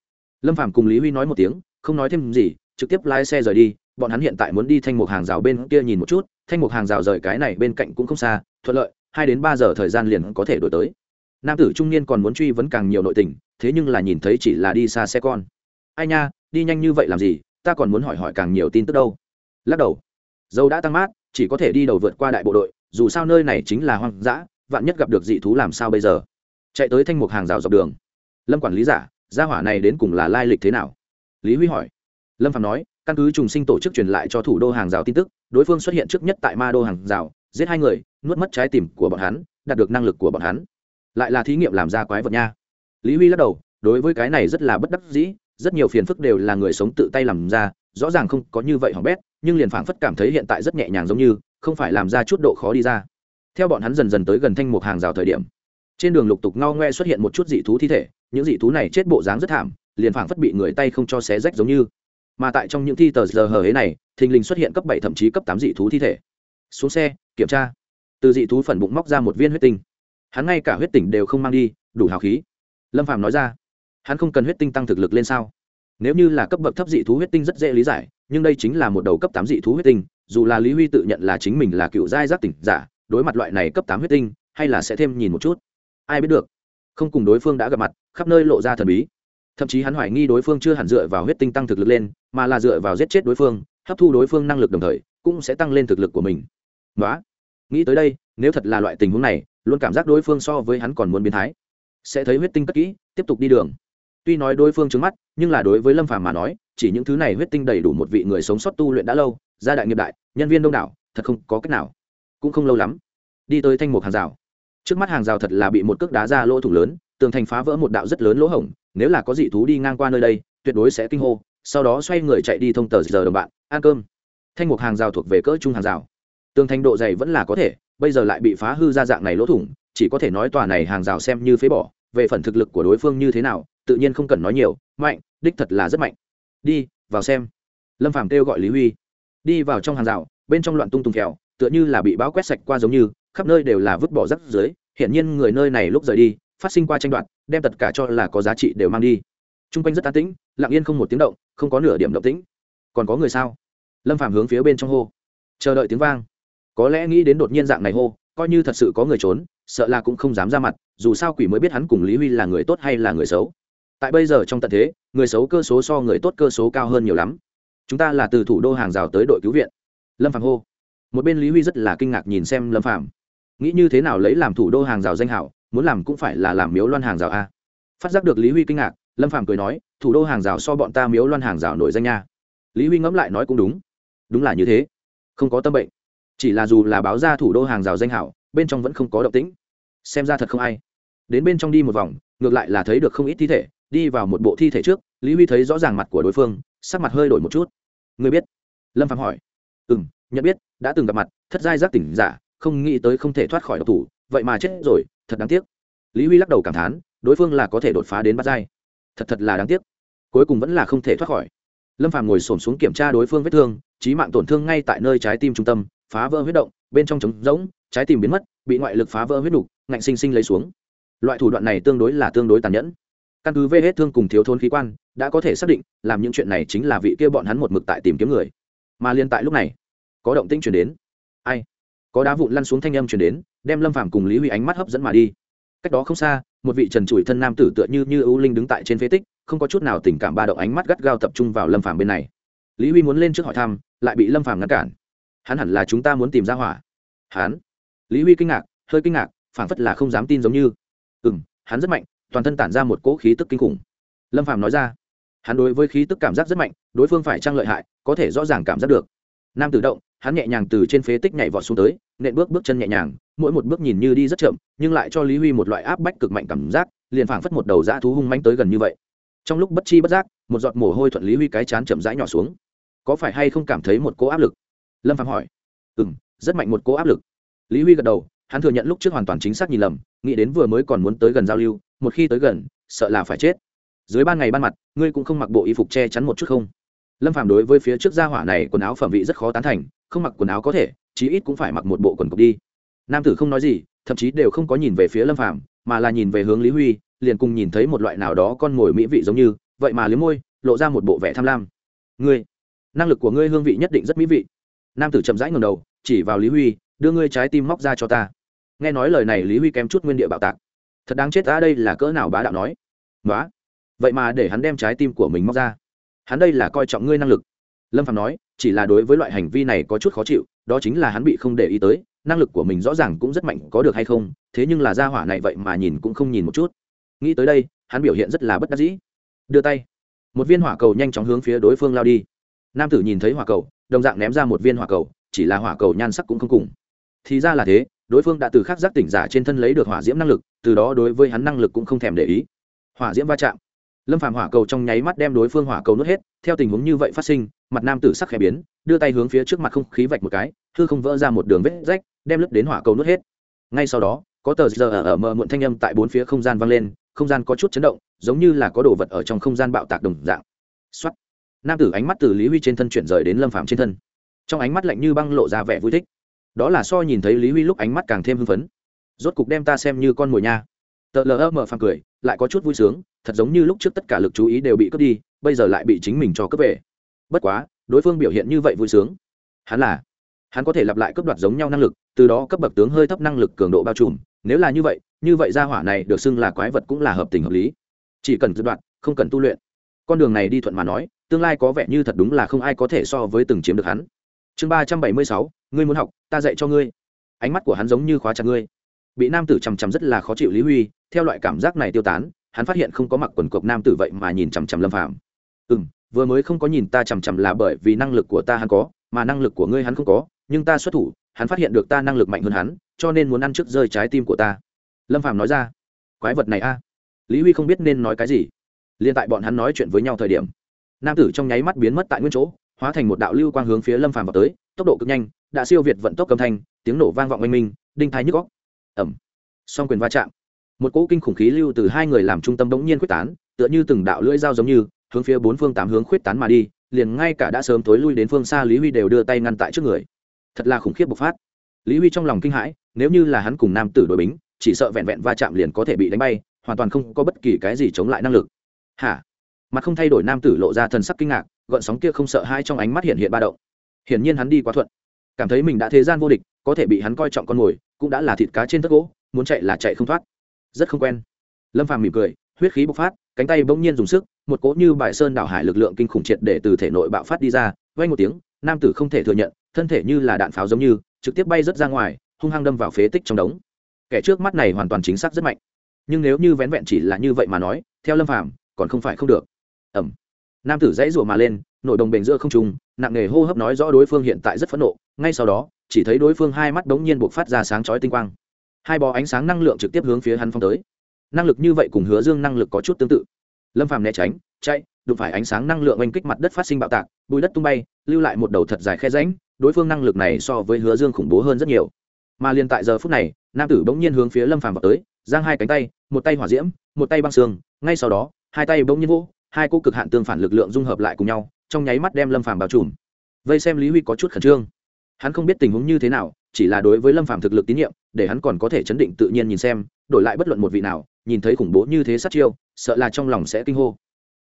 Lâm phạm cùng lý huy nói một tiếng, không nói thêm gì, trực tiếp lái xe rời đi, bọn hắn hiện tại muốn đi thanh mục hàng rào bên kia nhìn một chút, thanh mục hàng rào rời cái này bên cạnh cũng không xa, thuận lợi, hai đến ba giờ thời gian liền có thể đổi tới. Nam tử trung niên còn muốn truy vấn càng nhiều nội tình, thế nhưng là nhìn thấy chỉ là đi xa xe con. Ai nha, đi nhanh như vậy làm gì, ta còn muốn hỏi hỏi càng nhiều tin tức đâu. Lắc đầu. Dầu đã tăng mát, chỉ có thể đi đầu vượt qua đại bộ đội, dù sao nơi này chính là hoang dã vạn nhất gặp được dị thú làm sao bây giờ? Chạy tới thanh mục hàng rào dọc đường. Lâm quản lý giả, gia hỏa này đến cùng là lai lịch thế nào? Lý huy hỏi. Lâm phạm nói, căn cứ trùng sinh tổ chức truyền lại cho thủ đô hàng rào tin tức, đối phương xuất hiện trước nhất tại ma đô hàng rào, giết hai người, nuốt mất trái tim của bọn hắn, đạt được năng lực của bọn hắn. Lại là thí nghiệm làm ra quái vật nha. Lý huy lắc đầu, đối với cái này rất là bất đắc dĩ, rất nhiều phiền phức đều là người sống tự tay làm ra, rõ ràng không có như vậy hỏng bét, nhưng liền phảng phất cảm thấy hiện tại rất nhẹ nhàng giống như, không phải làm ra chút độ khó đi ra theo bọn hắn dần dần tới gần thanh mục hàng rào thời điểm, trên đường lục tục ngao ngoe xuất hiện một chút dị thú thi thể, những dị thú này chết bộ dáng rất thảm, liền phảng phất bị người tay không cho xé rách giống như. Mà tại trong những thi tờ giờ hờ hế này, thình lình xuất hiện cấp bảy thậm chí cấp tám dị thú thi thể. Xuống xe, kiểm tra. Từ dị thú phần bụng móc ra một viên huyết tinh. Hắn ngay cả huyết tỉnh đều không mang đi, đủ hào khí. Lâm phàm nói ra, hắn không cần huyết tinh tăng thực lực lên sao? Nếu như là cấp bậc thấp dị thú huyết tinh rất dễ lý giải, nhưng đây chính là một đầu cấp tám dị thú huyết tinh, dù là lý huy tự nhận là chính mình là cựu giai giác tỉnh giả đối mặt loại này cấp tám huyết tinh, hay là sẽ thêm nhìn một chút. Ai biết được. Không cùng đối phương đã gặp mặt, khắp nơi lộ ra thần bí. Thậm chí hắn hoài nghi đối phương chưa hẳn dựa vào huyết tinh tăng thực lực lên, mà là dựa vào giết chết đối phương, hấp thu đối phương năng lực đồng thời, cũng sẽ tăng lên thực lực của mình. Nói nghĩ tới đây, nếu thật là loại tình huống này, luôn cảm giác đối phương so với hắn còn muốn biến thái. Sẽ thấy huyết tinh cất kỹ, tiếp tục đi đường. Tuy nói đối phương trứng mắt, nhưng là đối với lâm phàm mà nói, chỉ những thứ này huyết tinh đầy đủ một vị người sống sót tu luyện đã lâu, gia đại nghiệp đại, nhân viên đông đảo, thật không có cách nào cũng không lâu lắm, đi tới thanh mục hàng rào. Trước mắt hàng rào thật là bị một cước đá ra lỗ thủng lớn, tường thành phá vỡ một đạo rất lớn lỗ hổng, nếu là có dị thú đi ngang qua nơi đây, tuyệt đối sẽ kinh hô, sau đó xoay người chạy đi thông tờ giờ đồng bạn, ăn cơm. Thanh mục hàng rào thuộc về cỡ trung hàng rào. Tường thành độ dày vẫn là có thể, bây giờ lại bị phá hư ra dạng này lỗ thủng, chỉ có thể nói tòa này hàng rào xem như phế bỏ, về phần thực lực của đối phương như thế nào, tự nhiên không cần nói nhiều, mạnh, đích thật là rất mạnh. Đi, vào xem. Lâm phàm kêu gọi lý huy. Đi vào trong hàng rào, bên trong loạn tung tung kẹo tựa như là bị bão quét sạch qua giống như, khắp nơi đều là vứt bỏ rác dưới hiện nhiên người nơi này lúc rời đi, phát sinh qua tranh đoạt, đem tất cả cho là có giá trị đều mang đi. T r u n g quanh rất an tĩnh, lặng yên không một tiếng động, không có nửa điểm động tĩnh. Còn có người sao? Lâm phạm hướng phía bên trong hô. Chờ đợi tiếng vang. Có lẽ nghĩ đến đột nhiên dạng này hô, coi như thật sự có người trốn, sợ là cũng không dám ra mặt, dù sao quỷ mới biết hắn cùng lý huy là người tốt hay là người xấu. Tại bây giờ trong tận thế, người xấu cơ số so người tốt cơ số cao hơn nhiều lắm. Chúng ta là từ thủ đô hàng rào tới đội cứu viện. Lâm phạm hô một bên lý huy rất là kinh ngạc nhìn xem lâm phạm nghĩ như thế nào lấy làm thủ đô hàng rào danh hảo muốn làm cũng phải là làm miếu loan hàng rào a phát giác được lý huy kinh ngạc lâm phạm cười nói thủ đô hàng rào so bọn ta miếu loan hàng rào nổi danh nha lý huy ngẫm lại nói cũng đúng đúng là như thế không có tâm bệnh chỉ là dù là báo ra thủ đô hàng rào danh hảo bên trong vẫn không có động tĩnh xem ra thật không ai đến bên trong đi một vòng ngược lại là thấy được không ít thi thể đi vào một bộ thi thể trước lý huy thấy rõ ràng mặt của đối phương sắc mặt hơi đổi một chút người biết lâm phạm hỏi ừ m nhận biết đã từng gặp mặt, thất giai giác tỉnh giả, không nghĩ tới không thể thoát khỏi độc thủ, vậy mà chết rồi, thật đáng tiếc. Lý huy lắc đầu cảm thán, đối phương là có thể đột phá đến bắt giai. Thật thật là đáng tiếc. Cuối cùng vẫn là không thể thoát khỏi. Lâm phàm ngồi s ổ xuống kiểm tra đối phương vết thương trí mạng tổn thương ngay tại nơi trái tim trung tâm, phá vỡ huyết động, bên trong trống rỗng, trái tim biến mất, bị ngoại lực phá vỡ huyết đục ngạnh sinh sinh lấy xuống. Loại thủ đoạn này tương đối là tương đối tàn nhẫn. Căn cứ vê hết thương cùng thiếu thốn khí quan, đã có thể xác định, làm những chuyện này chính là vị kia bọn hắn một mực tại tìm kiếm người. Mà liên tại lúc này có động tĩnh chuyển đến. Ai? Có đá vụn lăn xuống thanh âm chuyển đến, đem lâm phàm cùng lý huy ánh mắt hấp dẫn mà đi. Cách đó không xa, một vị trần trụi thân nam tử tựa như như ưu linh đứng tại trên phế tích, không có chút nào tình cảm ba động ánh mắt gắt gao tập trung vào lâm phàm bên này. Lý huy muốn lên trước hỏi thăm, lại bị lâm phàm ngăn cản. Hắn hẳn là chúng ta muốn tìm ra hỏa. Hắn? Lý huy kinh ngạc, hơi kinh ngạc, phảng phất là không dám tin giống như. Ừ m hắn rất mạnh, toàn thân tản ra một cỗ khí tức kinh khủng. Lâm phàm nói ra. Hắn đối với khí tức cảm giác rất mạnh, đối phương phải trang lợi hại, có thể rõ ràng cảm giác được. Nam tự động hắn nhẹ nhàng từ trên phế tích nhảy vọt xuống tới, nện bước bước chân nhẹ nhàng, mỗi một bước nhìn như đi rất chậm, nhưng lại cho lý huy một loại áp bách cực mạnh cảm giác, liền phảng phất một đầu dã thú hung manh tới gần như vậy. Trong lúc bất chi bất giác, một giọt mồ hôi thuận lý huy cái chán chậm rãi nhỏ xuống. Có phải hay không cảm thấy một cỗ áp lực? Lâm phạm hỏi. Ừ m rất mạnh một cỗ áp lực. Lý huy gật đầu, hắn thừa nhận lúc trước hoàn toàn chính xác nhìn lầm, nghĩ đến vừa mới còn muốn tới gần giao lưu, một khi tới gần, sợ là phải chết. Dưới ban ngày ban mặt, ngươi cũng không mặc bộ y phục che chắn một chút không? Lâm phạm đối với phía trước gia hỏa này quần áo phẩm vị rất khó tán thành, không mặc quần áo có thể, chí ít cũng phải mặc một bộ quần cộc đi. Nam tử không nói gì, thậm chí đều không có nhìn về phía lâm phạm mà là nhìn về hướng lý huy, liền cùng nhìn thấy một loại nào đó con mồi mỹ vị giống như, vậy mà liếm môi, lộ ra một bộ vẻ tham lam. Ngươi, năng lực của ngươi hương vị nhất định rất mỹ vị. Nam tử chậm rãi ngầm đầu, chỉ vào lý huy, đưa ngươi trái tim móc ra cho ta. Nghe nói lời này lý huy kém chút nguyên địa bạo tạc. Thật đáng chết ta, đây là cỡ nào bá đạo nói. Nói vậy mà để hắn đem trái tim của mình móc ra hắn đây là coi trọng ngươi năng lực. Lâm phạm nói, chỉ là đối với loại hành vi này có chút khó chịu, đó chính là hắn bị không để ý tới, năng lực của mình rõ ràng cũng rất mạnh, có được hay không, thế nhưng là ra hỏa này vậy mà nhìn cũng không nhìn một chút. Nghĩ tới đây, hắn biểu hiện rất là bất đắc dĩ. Đưa tay. Một viên hỏa cầu nhanh chóng hướng phía đối phương lao đi. Nam tử nhìn thấy hỏa cầu, đồng dạng ném ra một viên hỏa cầu, chỉ là hỏa cầu nhan sắc cũng không cùng. Thì ra là thế, đối phương đã từ khắc giác tỉnh giả trên thân lấy được hỏa diễm năng lực, từ đó đối với hắn năng lực cũng không thèm để ý. Hỏa diễm va chạm lâm phàm hỏa cầu trong nháy mắt đem đối phương hỏa cầu nuốt hết, theo tình huống như vậy phát sinh, mặt nam tử sắc khẽ biến, đưa tay hướng phía trước mặt không khí vạch một cái, hư không vỡ ra một đường vết rách, đem lướt đến hỏa cầu nuốt hết. Ngay sau đó, có tờ giờ ở mờ muộn thanh âm tại bốn phía không gian vang lên, không gian có chút chấn động, giống như là có đồ vật ở trong không gian bạo tạc đồng dạng. Xuất nam tử ánh mắt từ lý huy trên thân chuyển rời đến lâm phạm trên thân. Trong ánh mắt lạnh như băng lộ ra vẻ vui thích. Đó là so nhìn thấy lý huy lúc ánh mắt càng thêm hưng phấn. Rốt cục đem ta xem như con mồi nha tờ lờ mờ phang cười, lại có chút vui sướng, thật giống như lúc trước tất cả lực chú ý đều bị cướp đi, bây giờ lại bị chính mình cho cướp về. Bất quá, đối phương biểu hiện như vậy vui sướng. Hắn là, hắn có thể lặp lại cấp đoạt giống nhau năng lực, từ đó cấp bậc tướng hơi thấp năng lực cường độ bao trùm, nếu là như vậy như vậy gia hỏa này được xưng là quái vật cũng là hợp tình hợp lý. Chỉ cần dự đoạn không cần tu luyện. Con đường này đi thuận mà nói, tương lai có vẻ như thật đúng là không ai có thể so với từng chiếm được hắn. Chương ba trăm bảy mươi sáu, ngươi muốn học, ta dạy cho ngươi. Ánh mắt của hắn giống như khóa chặt ngươi bị nam tử chằm chằm rất là khó chịu lý huy, theo loại cảm giác này tiêu tán, hắn phát hiện không có mặc quần cộc nam tử vậy mà nhìn chằm chằm lâm phạm ừ m vừa mới không có nhìn ta chằm chằm là bởi vì năng lực của ta hắn có, mà năng lực của ngươi hắn không có, nhưng ta xuất thủ, hắn phát hiện được ta năng lực mạnh hơn hắn, cho nên muốn ăn trước rơi trái tim của ta. Lâm phạm nói ra. Quái vật này a. Lý huy không biết nên nói cái gì. Liên tại bọn hắn nói chuyện với nhau thời điểm, nam tử trong nháy mắt biến mất tại nguyên chỗ, hóa thành một đạo lưu quang hướng phía lâm phàm vào tới, tốc độ cực nhanh, đã siêu việt vận tốc cầm thanh, tiếng nổ vang vọng oanh minh, đinh thái nhức góc ẩm. Song quyền va chạm. Một cỗ kinh khủng khí lưu từ hai người làm trung tâm bỗng nhiên quyết tán, tựa như từng đạo lưỡi dao giống như, hướng phía bốn phương tám hướng khuyết tán mà đi, liền ngay cả đã sớm tối lui đến phương xa lý huy đều đưa tay ngăn tại trước người. Thật là khủng khiếp bộc phát. Lý huy trong lòng kinh hãi, nếu như là hắn cùng nam tử đội bính, chỉ sợ vẹn vẹn va chạm liền có thể bị đánh bay, hoàn toàn không có bất kỳ cái gì chống lại năng lực. Hả? Mặt không thay đổi nam tử lộ ra thần sắc kinh ngạc gợn sóng kia không sợ hai trong ánh mắt hiện hiện ba động. Hiển nhiên hắn đi quá thuận. Cảm thấy mình đã thế gian vô địch, có thể bị hắn coi trọng con mồi cũng đã là thịt cá trên tất gỗ, muốn chạy là chạy không thoát. Rất không quen. Lâm phàm mỉm cười, huyết khí bộc phát, cánh tay bỗng nhiên dùng sức, một cỗ như bài sơn đảo hải lực lượng kinh khủng triệt để từ thể nội bạo phát đi ra vay một tiếng, nam tử không thể thừa nhận, thân thể như là đạn pháo giống như, trực tiếp bay rớt ra ngoài, hung hăng đâm vào phế tích trong đống. Kẻ trước mắt này hoàn toàn chính xác rất mạnh. Nhưng nếu như vén vẹn chỉ là như vậy mà nói, theo lâm phàm, còn không phải không được. Ẩm nam tử dãy rủa mà lên, nội đồng bền giữa không trùng nặng nề hô hấp nói rõ đối phương hiện tại rất phẫn nộ, ngay sau đó chỉ thấy đối phương hai mắt đống nhiên buộc phát ra sáng chói tinh quang. Hai bó ánh sáng năng lượng trực tiếp hướng phía hắn phong tới. Năng lực như vậy cùng hứa dương năng lực có chút tương tự. Lâm phàm né tránh, chạy, đụng phải ánh sáng năng lượng oanh kích mặt đất phát sinh bạo tạc bùi đất tung bay, lưu lại một đầu thật dài khe ránh đối phương năng lực này so với hứa dương khủng bố hơn rất nhiều. Mà liền tại giờ phút này, nam tử bỗng nhiên hướng phía lâm phàm vào tới, giang hai cánh tay, một tay hỏa diễm, một tay băng xương, ngay sau đó, hai tay bỗng nhiên vô hai cô cực hạn tương phản lực lượng dung hợp lại cùng nhau, trong nháy mắt đem lâm phàm bao trùm. Vây xem lý huy có chút khẩn trương hắn không biết tình huống như thế nào, chỉ là đối với lâm Phạm thực lực tín nhiệm, để hắn còn có thể chấn định tự nhiên nhìn xem, đổi lại bất luận một vị nào, nhìn thấy khủng bố như thế sát chiêu, sợ là trong lòng sẽ kinh hô.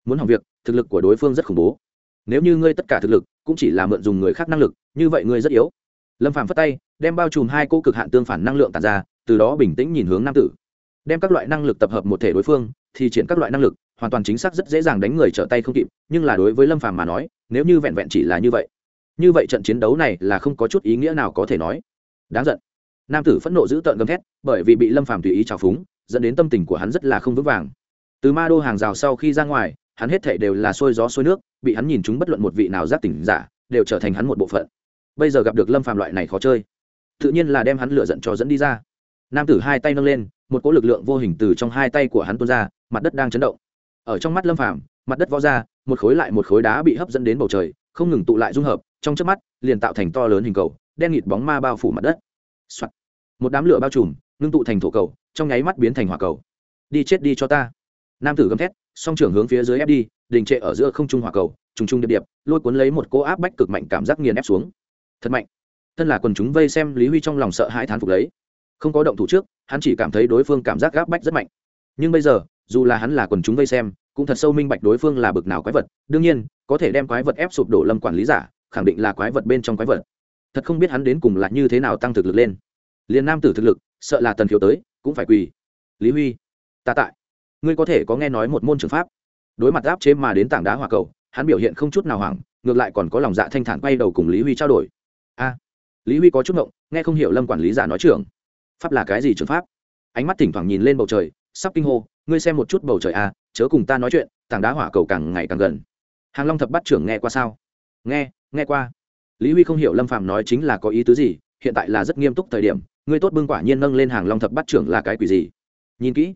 Muốn hỏng việc, thực lực của đối phương rất khủng bố. Nếu như ngươi tất cả thực lực cũng chỉ là mượn dùng người khác năng lực, như vậy ngươi rất yếu. Lâm Phạm phất tay, đem bao trùm hai cô cực hạn tương phản năng lượng tàn ra, từ đó bình tĩnh nhìn hướng nam tử. Đem các loại năng lực tập hợp một thể đối phương thì triển các loại năng lực, hoàn toàn chính xác rất dễ dàng đánh người trở tay không kịp, nhưng là đối với lâm phàm mà nói, nếu như vẹn vẹn chỉ là như vậy như vậy trận chiến đấu này là không có chút ý nghĩa nào có thể nói. Đáng giận. Nam tử phẫn nộ giữ tợn gầm thét, bởi vì bị lâm phàm tùy ý trào phúng, dẫn đến tâm tình của hắn rất là không vững vàng. Từ ma đô hàng rào sau khi ra ngoài, hắn hết thảy đều là xôi gió xôi nước, bị hắn nhìn chúng bất luận một vị nào giác tỉnh giả, đều trở thành hắn một bộ phận. Bây giờ gặp được lâm phàm loại này khó chơi, tự nhiên là đem hắn lựa giận cho dẫn đi ra. Nam tử hai tay nâng lên, một cỗ lực lượng vô hình từ trong hai tay của hắn tuôn ra, mặt đất đang chấn động. Ở trong mắt lâm phàm, mặt đất võ ra, một khối lại một khối đá bị hấp dẫn đến bầu trời, không ngừng tụ lại dung hợp trong chớp mắt, liền tạo thành to lớn hình cầu, đen nghịt bóng ma bao phủ mặt đất、Soạn. một đám lửa bao trùm, ngưng tụ thành thổ cầu, trong nháy mắt biến thành hỏa cầu. Đi chết đi cho ta. Nam tử gầm thét, song trưởng hướng phía dưới ép đi, đình trệ ở giữa không trung hỏa cầu, trùng trùng điệp điệp, lôi cuốn lấy một cô áp bách cực mạnh cảm giác nghiền ép xuống. Thật mạnh. Thân là quần chúng vây xem lý huy trong lòng sợ hãi thán phục lấy. Không có động thủ trước, hắn chỉ cảm thấy đối phương cảm giác gáp bách rất mạnh. Nhưng bây giờ, dù là hắn là quần chúng vây xem, cũng thật sâu minh bạch đối phương là bực nào quái vật. Đương nhiên, có thể đem quái vật ép sụp đổ lâm quản lý giả khẳng định là quái vật bên trong quái vật. Thật không biết hắn đến cùng là như thế nào tăng thực lực lên. Liền nam tử thực lực, sợ là tần khiếu tới, cũng phải quỳ. Lý huy, ta tại. Ngươi có thể có nghe nói một môn trường pháp? Đối mặt áp chế mà đến tảng đá hòa cầu, hắn biểu hiện không chút nào hoảng, ngược lại còn có lòng dạ thanh thản quay đầu cùng lý huy trao đổi. A, lý huy có chút ngộng, nghe không hiểu lâm quản lý giả nói trưởng. Pháp là cái gì trường pháp? Ánh mắt thỉnh thoảng nhìn lên bầu trời, sắp kinh hô, ngươi xem một chút bầu trời a chớ cùng ta nói chuyện, tảng đá hỏa cầu càng ngày càng gần. Hàng long thập bắt trưởng nghe qua sao? Nghe nghe qua. Lý huy không hiểu lâm phạm nói chính là có ý tứ gì, hiện tại là rất nghiêm túc thời điểm ngươi tốt bưng quả nhiên nâng lên hàng long thập bắt trưởng là cái quỷ gì? Nhìn kỹ.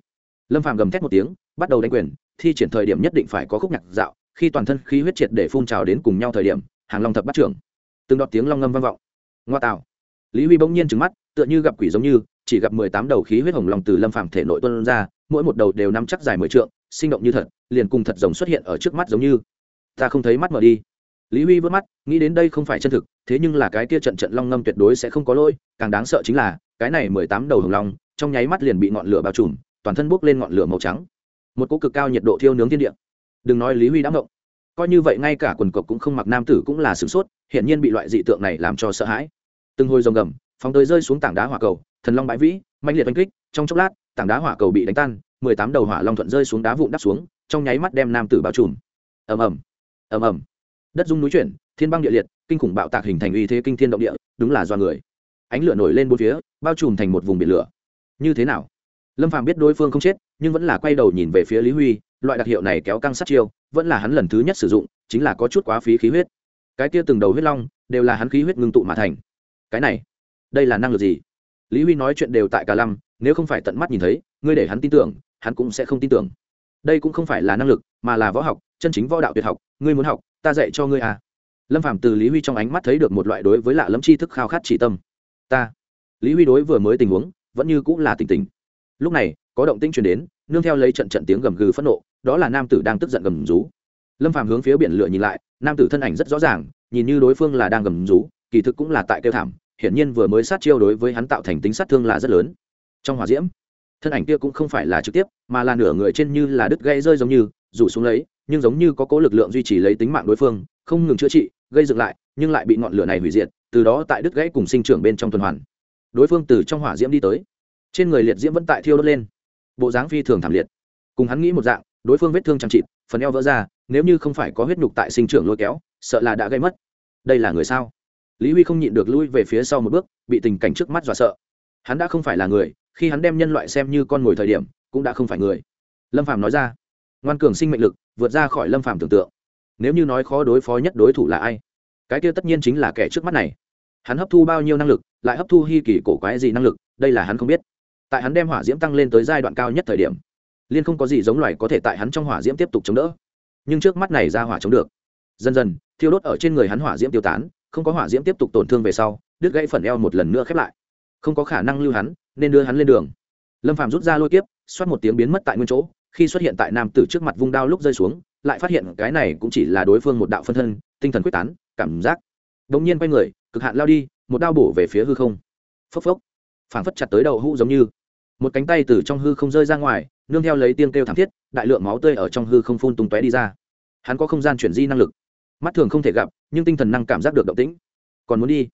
Lâm phạm gầm thét một tiếng, bắt đầu đánh quyền, thi triển thời điểm nhất định phải có khúc nhạc dạo, khi toàn thân khí huyết triệt để phun trào đến cùng nhau thời điểm, hàng long thập bắt trưởng. Từng đọt tiếng long ngâm vang vọng. Ngoa tạo. Lý huy bỗng nhiên trừng mắt, tựa như gặp quỷ giống như, chỉ gặp mười tám đầu khí huyết hồng long từ lâm phàm thể nội tuân ra, mỗi một đầu đều nắm chắc dài mười trượng, sinh động như thật, liền cùng thật rồng xuất hiện ở trước mắt giống như. Ta không thấy mắt mở đi lý huy vớt mắt, nghĩ đến đây không phải chân thực, thế nhưng là cái kia trận trận long ngâm tuyệt đối sẽ không có lỗi, càng đáng sợ chính là, cái này mười tám đầu hồng long, trong nháy mắt liền bị ngọn lửa bao trùm, toàn thân bốc lên ngọn lửa màu trắng. Một cỗ cực cao nhiệt độ thiêu nướng thiên địa. Đừng nói lý huy đã ngộng. Coi như vậy ngay cả quần cộc cũng không mặc, nam tử cũng là sửng sốt hiện nhiên bị loại dị tượng này làm cho sợ hãi. Từng hồi rồng gầm, phóng tới rơi xuống tảng đá hỏa cầu, thần long bãi vĩ mạnh liệt oanh kích, trong chốc lát, tảng đá hỏa cầu bị đánh tan, mười tám đầu hỏa long thuận rơi xuống đá vụn đắp xuống, trong nháy mắt đem nam tử bao trùm. Ầm ầm. Ầm ầm đất dung núi chuyển, thiên băng địa liệt, kinh khủng bạo tạc hình thành uy thế kinh thiên động địa, đúng là do người. Ánh lửa nổi lên bốn phía, bao trùm thành một vùng biển lửa. Như thế nào? Lâm phàm biết đối phương không chết, nhưng vẫn là quay đầu nhìn về phía lý huy, loại đặc hiệu này kéo căng sát chiêu, vẫn là hắn lần thứ nhất sử dụng, chính là có chút quá phí khí huyết. Cái kia từng đầu huyết long, đều là hắn khí huyết ngưng tụ mà thành. Cái này, đây là năng lực gì? Lý huy nói chuyện đều tại cả lâm, nếu không phải tận mắt nhìn thấy, ngươi để hắn tin tưởng, hắn cũng sẽ không tin tưởng. Đây cũng không phải là năng lực, mà là võ học, chân chính võ đạo tuyệt học, ngươi muốn học ta dạy cho ngươi à. Lâm phạm từ lý huy trong ánh mắt thấy được một loại đối với lạ lẫm tri thức khao khát chỉ tâm. Ta, lý huy đối vừa mới tình huống, vẫn như cũng là tỉnh tỉnh. Lúc này, có động tinh truyền đến, nương theo lấy trận trận tiếng gầm gừ phẫn nộ, đó là nam tử đang tức giận gầm rú. Lâm Phạm hướng phía biển lửa nhìn lại, nam tử thân ảnh rất rõ ràng, nhìn như đối phương là đang gầm rú, kỳ thực cũng là tại kêu thảm, hiển nhiên vừa mới sát chiêu đối với hắn tạo thành tính sát thương là rất lớn. Trong hỏa diễm, thân ảnh kia cũng không phải là trực tiếp, mà là nửa người trên như là đứt gãy rơi giống như rủ xuống lấy, nhưng giống như có cố lực lượng duy trì lấy tính mạng đối phương, không ngừng chữa trị, gây dựng lại, nhưng lại bị ngọn lửa này hủy diệt, từ đó tại đứt gãy cùng sinh trưởng bên trong tuần hoàn. Đối phương từ trong hỏa diễm đi tới. Trên người liệt diễm vẫn tại thiêu đốt lên. Bộ dáng phi thường thảm liệt. Cùng hắn nghĩ một dạng, đối phương vết thương chẳng chịt, phần eo vỡ ra, nếu như không phải có huyết nhục tại sinh trưởng lôi kéo, sợ là đã gây mất. Đây là người sao? Lý huy không nhịn được lui về phía sau một bước, bị tình cảnh trước mắt dọa sợ. Hắn đã không phải là người, khi hắn đem nhân loại xem như con mồi thời điểm, cũng đã không phải người. Lâm phàm nói ra ngoan cường sinh mệnh lực, vượt ra khỏi lâm phàm tưởng tượng. Nếu như nói khó đối phó nhất đối thủ là ai, cái kia tất nhiên chính là kẻ trước mắt này. Hắn hấp thu bao nhiêu năng lực, lại hấp thu hy kỳ cổ quái gì năng lực, đây là hắn không biết. Tại hắn đem hỏa diễm tăng lên tới giai đoạn cao nhất thời điểm, liên không có gì giống loài có thể tại hắn trong hỏa diễm tiếp tục chống đỡ. Nhưng trước mắt này ra hỏa chống được. Dần dần, thiêu đốt ở trên người hắn hỏa diễm tiêu tán, không có hỏa diễm tiếp tục tổn thương về sau, đứt gãy phần eo một lần nữa khép lại. Không có khả năng lưu hắn, nên đưa hắn lên đường. Lâm phàm rút ra lôi kiếp, xoát một tiếng biến mất tại nguyên chỗ khi xuất hiện tại nam tử trước mặt vung đao lúc rơi xuống, lại phát hiện cái này cũng chỉ là đối phương một đạo phân thân, tinh thần quyết tán, cảm giác. Đ ỗ n g nhiên quay người, cực hạn lao đi, một đao bổ về phía hư không. Phốc phốc. Phảng phất chặt tới đầu hũ giống như. Một cánh tay từ trong hư không rơi ra ngoài, nương theo lấy tiên kêu thảm thiết, đại lượng máu tươi ở trong hư không phun tung tóe đi ra. Hắn có không gian chuyển di năng lực. Mắt thường không thể gặp, nhưng tinh thần năng cảm giác được động tĩnh. Còn muốn đi.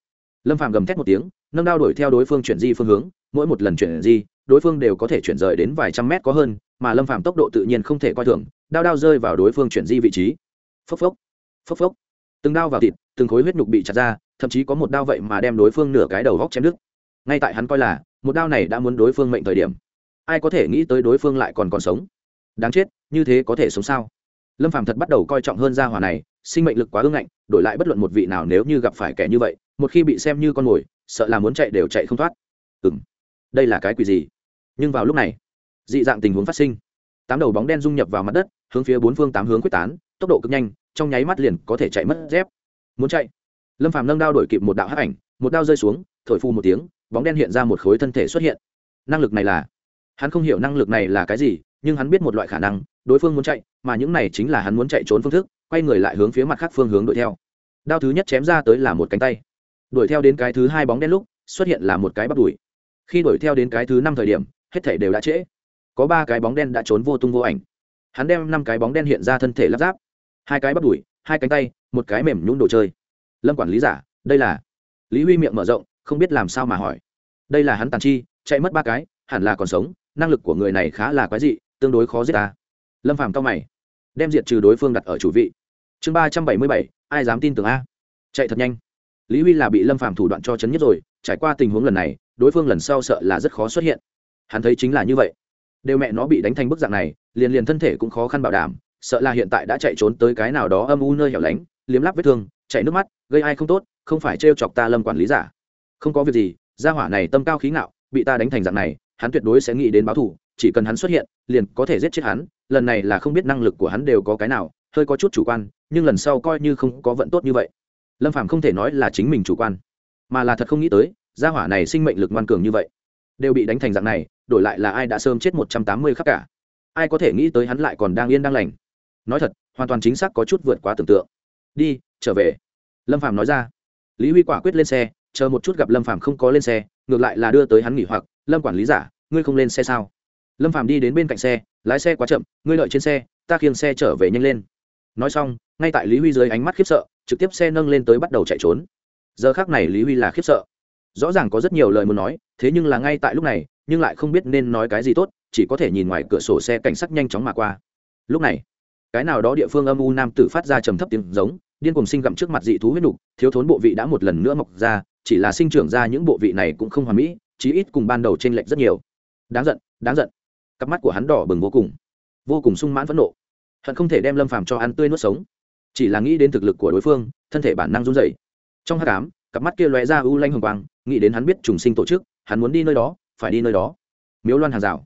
Lâm phàm gầm thét một tiếng, nâng đao đuổi theo đối phương chuyển di phương hướng, mỗi một lần chuyển di, đối phương đều có thể chuyển rời đến vài trăm mét có hơn mà lâm phàm tốc độ tự nhiên không thể coi thường, đao đao rơi vào đối phương chuyển di vị trí. Phốc phốc phốc phốc. Từng đao vào thịt, từng khối huyết nhục bị chặt ra, thậm chí có một đao vậy mà đem đối phương nửa cái đầu góc chém đứt. Ngay tại hắn coi là, một đao này đã muốn đối phương mệnh thời điểm. Ai có thể nghĩ tới đối phương lại còn còn sống? Đáng chết, như thế có thể sống sao? Lâm phàm thật bắt đầu coi trọng hơn gia hỏa này, sinh mệnh lực quá ưng ngạnh, đổi lại bất luận một vị nào nếu như gặp phải kẻ như vậy, một khi bị xem như con mồi, sợ là muốn chạy đều chạy không thoát. Ừ đây là cái quỷ gì? Nhưng vào lúc này dị dạng tình huống phát sinh. Tám đầu bóng đen dung nhập vào mặt đất, hướng phía bốn phương tám hướng quyết tán, tốc độ cực nhanh, trong nháy mắt liền có thể chạy mất dép. Muốn chạy? Lâm phàm nâng đao đổi kịp một đạo hắc ảnh, một đao rơi xuống, thổi phu một tiếng, bóng đen hiện ra một khối thân thể xuất hiện. Năng lực này là? Hắn không hiểu năng lực này là cái gì, nhưng hắn biết một loại khả năng, đối phương muốn chạy, mà những này chính là hắn muốn chạy trốn phương thức, quay người lại hướng phía mặt khác phương hướng đuổi theo. Đao thứ nhất chém ra tới là một cánh tay. Đuổi theo đến cái thứ hai bóng đen lúc, xuất hiện là một cái bắp đùi. Khi đuổi theo đến cái thứ năm thời điểm, hết thể đều đã trễ có ba cái bóng đen đã trốn vô tung vô ảnh. Hắn đem năm cái bóng đen hiện ra thân thể lắp ráp. Hai cái bắt đùi hai cánh tay, một cái mềm nhún đồ chơi. Lâm quản lý giả, đây là. Lý huy miệng mở rộng, không biết làm sao mà hỏi. Đây là hắn tàn chi, chạy mất ba cái, hẳn là còn sống, năng lực của người này khá là quái dị, tương đối khó giết ta. Lâm phàm cao mày, đem diệt trừ đối phương đặt ở chủ vị. Chương ba trăm bảy mươi bảy, ai dám tin tưởng a? Chạy thật nhanh. Lý huy là bị lâm phàm thủ đoạn cho chấn nhất rồi, trải qua tình huống lần này, đối phương lần sau sợ là rất khó xuất hiện. Hắn thấy chính là như vậy đều mẹ nó bị đánh thành bức dạng này, liền liền thân thể cũng khó khăn bảo đảm, sợ là hiện tại đã chạy trốn tới cái nào đó âm u nơi hẻo lánh, liếm lắp vết thương chạy nước mắt, gây ai không tốt, không phải trêu chọc ta lâm quản lý giả. Không có việc gì, gia hỏa này tâm cao khí ngạo, bị ta đánh thành dạng này, hắn tuyệt đối sẽ nghĩ đến báo thù, chỉ cần hắn xuất hiện, liền có thể giết chết hắn, lần này là không biết năng lực của hắn đều có cái nào, hơi có chút chủ quan, nhưng lần sau coi như không có vận tốt như vậy. Lâm phàm không thể nói là chính mình chủ quan, mà là thật không nghĩ tới, gia hỏa này sinh mệnh lực ngoan cường như vậy đều bị đánh thành dạng này, đổi lại là ai đã sớm chết một trăm tám mươi khắc cả. Ai có thể nghĩ tới hắn lại còn đang yên đang lành. Nói thật, hoàn toàn chính xác có chút vượt quá tưởng tượng. Đi, trở về. Lâm phàm nói ra. Lý huy quả quyết lên xe, chờ một chút gặp lâm phàm không có lên xe, ngược lại là đưa tới hắn nghỉ hoặc. Lâm quản lý giả, ngươi không lên xe sao? Lâm phàm đi đến bên cạnh xe, lái xe quá chậm, ngươi đợi trên xe, ta khiêng xe trở về nhanh lên. Nói xong, ngay tại lý huy dưới ánh mắt khiếp sợ, trực tiếp xe nâng lên tới bắt đầu chạy trốn. Giờ khác này lý huy là khiếp sợ rõ ràng có rất nhiều lời muốn nói, thế nhưng là ngay tại lúc này, nhưng lại không biết nên nói cái gì tốt, chỉ có thể nhìn ngoài cửa sổ xe cảnh sát nhanh chóng mà qua. Lúc này, cái nào đó địa phương âm u nam tử phát ra trầm thấp tiếng giống, điên cùng sinh gặm trước mặt dị thú huyết nục, thiếu thốn bộ vị đã một lần nữa mọc ra, chỉ là sinh trưởng ra những bộ vị này cũng không hoàn mỹ, chí ít cùng ban đầu t r ê n lệch rất nhiều. Đáng giận đáng giận. Cặp mắt của hắn đỏ bừng vô cùng vô cùng sung mãn phẫn nộ. Hận không thể đem lâm phàm cho ăn tươi nuốt sống. Chỉ là nghĩ đến thực lực của đối phương, thân thể bản năng run dày trong h tám cặp mắt kia lóe ra u lanh hồng quang nghĩ đến hắn biết trùng sinh tổ chức, hắn muốn đi nơi đó, phải đi nơi đó. Miếu loan hàng rào.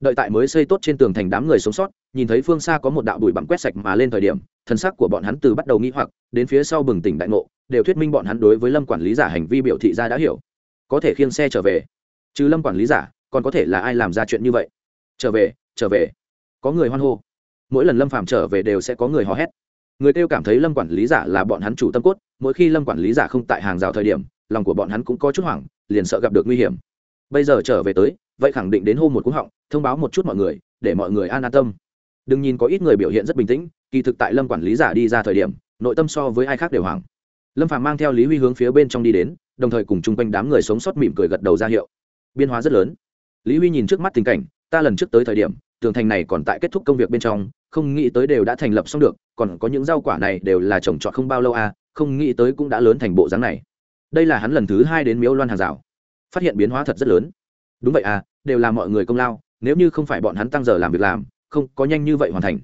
Đợi tại mới xây tốt trên tường thành đám người sống sót, nhìn thấy phương xa có một đạo bụi bặm quét sạch mà lên thời điểm, thân sắc của bọn hắn từ bắt đầu nghĩ hoặc, đến phía sau bừng tỉnh đại ngộ, đều thuyết minh bọn hắn đối với lâm quản lý giả hành vi biểu thị ra đã hiểu. Có thể khiêng xe trở về. Chứ lâm quản lý giả, còn có thể là ai làm ra chuyện như vậy? Trở về trở về. Có người hoan hô. Mỗi lần lâm phàm trở về đều sẽ có người hò hét. Người kêu cảm thấy lâm quản lý giả là bọn hắn chủ tâm cốt, mỗi khi lâm quản lý giả không tại hàng rào thời điểm lòng của bọn hắn cũng có chút hoảng, liền sợ gặp được nguy hiểm. Bây giờ trở về tới, vậy khẳng định đến hô một cú họng, thông báo một chút mọi người, để mọi người an an tâm. Đừng nhìn có ít người biểu hiện rất bình tĩnh, kỳ thực tại lâm quản lý giả đi ra thời điểm, nội tâm so với ai khác đều hoảng. Lâm phàm mang theo lý huy hướng phía bên trong đi đến, đồng thời cùng chung quanh đám người sống sót mỉm cười gật đầu ra hiệu. Biên hóa rất lớn. Lý huy nhìn trước mắt tình cảnh, ta lần trước tới thời điểm, tường thành này còn tại kết thúc công việc bên trong, không nghĩ tới đều đã thành lập xong được, còn có những rau quả này đều là trồng trọt không bao lâu à không nghĩ tới cũng đã lớn thành bộ dáng này đây là hắn lần thứ hai đến miếu loan hàng rào. Phát hiện biến hóa thật rất lớn. Đúng vậy à đều là mọi người công lao, nếu như không phải bọn hắn tăng giờ làm việc làm, không có nhanh như vậy hoàn thành.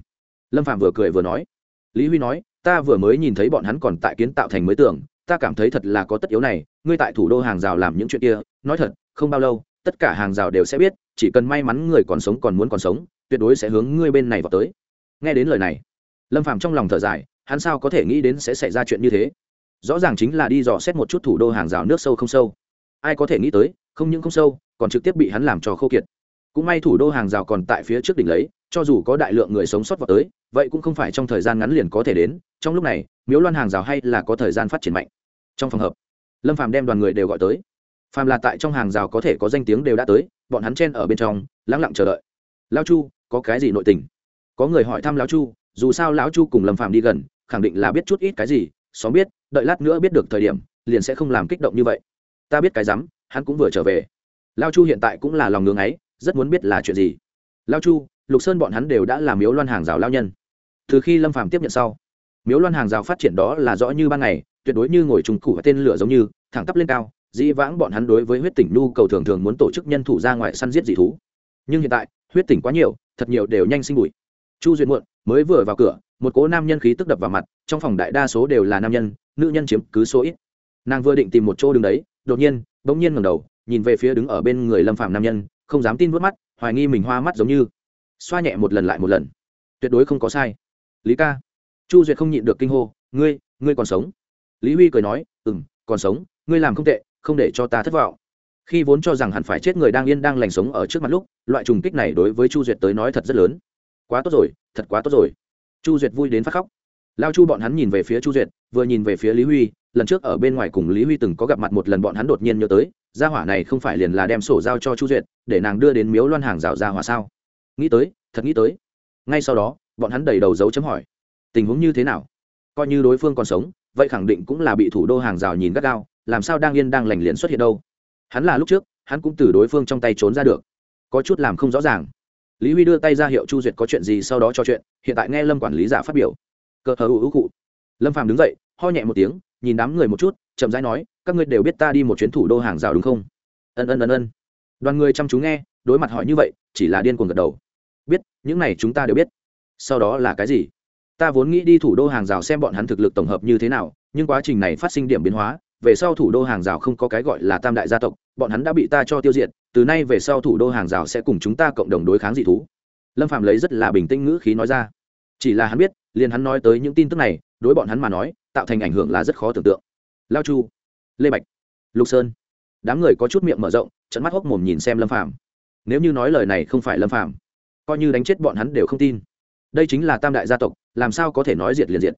Lâm phạm vừa cười vừa nói. Lý huy nói, ta vừa mới nhìn thấy bọn hắn còn tại kiến tạo thành mới tưởng ta cảm thấy thật là có tất yếu này, ngươi tại thủ đô hàng rào làm những chuyện kia, nói thật, không bao lâu, tất cả hàng rào đều sẽ biết, chỉ cần may mắn người còn sống còn muốn còn sống, tuyệt đối sẽ hướng ngươi bên này vào tới. Nghe đến lời này, lâm phạm trong lòng thở dài, hắn sao có thể nghĩ đến sẽ xảy ra chuyện như thế? Rõ ràng chính là đi dò xét một chút thủ đô hàng rào nước sâu không sâu. Ai có thể nghĩ tới, không những không sâu, còn trực tiếp bị hắn làm cho khô kiệt. Cũng may thủ đô hàng rào còn tại phía trước đỉnh lấy, cho dù có đại lượng người sống sót vào tới, vậy cũng không phải trong thời gian ngắn liền có thể đến, trong lúc này, miếu loan hàng rào hay là có thời gian phát triển mạnh. Trong phòng hợp lâm phàm đem đoàn người đều gọi tới. Phàm là tại trong hàng rào có thể có danh tiếng đều đã tới, bọn hắn chen ở bên trong lắng lặng chờ đợi. Lao chu, có cái gì nội tình? Có người hỏi thăm lão chu, dù sao lão chu cùng lâm phàm đi gần, khẳng định là biết chút ít cái gì xóm biết, đợi lát nữa biết được thời điểm, liền sẽ không làm kích động như vậy. Ta biết cái rắm, hắn cũng vừa trở về. Lao chu hiện tại cũng là lòng ngưng ấy, rất muốn biết là chuyện gì. Lao chu, lục sơn bọn hắn đều đã làm miếu loan hàng rào lao nhân. Từ khi lâm phàm tiếp nhận sau, miếu loan hàng rào phát triển đó là rõ như ban ngày, tuyệt đối như ngồi trùng củ và tên lửa giống như, thẳng tắp lên cao, dĩ vãng bọn hắn đối với huyết tỉnh nhu cầu thường thường muốn tổ chức nhân thủ ra ngoài săn giết dị thú. Nhưng hiện tại, huyết tỉnh quá nhiều, thật nhiều đều nhanh sinh bụi. Chu duyệt muộn, mới vừa vào cửa một cố nam nhân khí tức đập vào mặt, trong phòng đại đa số đều là nam nhân, nữ nhân chiếm cứ số ít. Nàng vừa định tìm một chỗ đứng đấy, đột nhiên, bỗng nhiên ngẩng đầu, nhìn về phía đứng ở bên người lâm phạm nam nhân, không dám tin vớt mắt, hoài nghi mình hoa mắt giống như. Xoa nhẹ một lần lại một lần. Tuyệt đối không có sai. Lý ca. Chu duyệt không nhịn được kinh hô, ngươi ngươi còn sống? Lý huy cười nói ừ m còn sống, ngươi làm không tệ, không để cho ta thất vọng. Khi vốn cho rằng hẳn phải chết người đang yên đang lành sống ở trước mặt lúc, loại trùng kích này đối với chu duyệt tới nói thật rất lớn. Quá tốt rồi, thật quá tốt rồi chu duyệt vui đến phát khóc. Lao chu bọn hắn nhìn về phía chu duyệt, vừa nhìn về phía lý huy, lần trước ở bên ngoài cùng lý huy từng có gặp mặt một lần bọn hắn đột nhiên nhớ tới, gia hỏa này không phải liền là đem sổ giao cho chu duyệt, để nàng đưa đến miếu loan hàng rào gia hỏa sao? Nghĩ tới, thật nghĩ tới. Ngay sau đó, bọn hắn đầy đầu dấu chấm hỏi, tình huống như thế nào? Coi như đối phương còn sống, vậy khẳng định cũng là bị thủ đô hàng rào nhìn gắt gao, làm sao đang yên đang lành liền xuất hiện đâu? Hắn là lúc trước, hắn cũng từ đối phương trong tay trốn ra được. Có chút làm không rõ ràng lý huy đưa tay ra hiệu chu duyệt có chuyện gì sau đó cho chuyện, hiện tại nghe lâm quản lý giả phát biểu. Cờ hờ hữu cụ. Lâm phàm đứng dậy, ho nhẹ một tiếng, nhìn đám người một chút, chậm rãi nói, các ngươi đều biết ta đi một chuyến thủ đô hàng rào đúng không? Ân ân ân ân. Đoàn người chăm chú nghe, đối mặt hỏi như vậy, chỉ là điên cuồng gật đầu. Biết, những này chúng ta đều biết. Sau đó là cái gì? Ta vốn nghĩ đi thủ đô hàng rào xem bọn hắn thực lực tổng hợp như thế nào, nhưng quá trình này phát sinh điểm biến hóa về sau thủ đô hàng rào không có cái gọi là tam đại gia tộc, bọn hắn đã bị ta cho tiêu diệt, từ nay về sau thủ đô hàng rào sẽ cùng chúng ta cộng đồng đối kháng dị thú. Lâm phạm lấy rất là bình tĩnh ngữ khí nói ra. Chỉ là hắn biết, liền hắn nói tới những tin tức này, đối bọn hắn mà nói, tạo thành ảnh hưởng là rất khó tưởng tượng. Lao chu, lê bạch, lục sơn. Đám người có chút miệng mở rộng trận mắt hốc mồm nhìn xem lâm phạm nếu như nói lời này không phải lâm phạm coi như đánh chết bọn hắn đều không tin. Đây chính là tam đại gia tộc, làm sao có thể nói diệt liền diệt.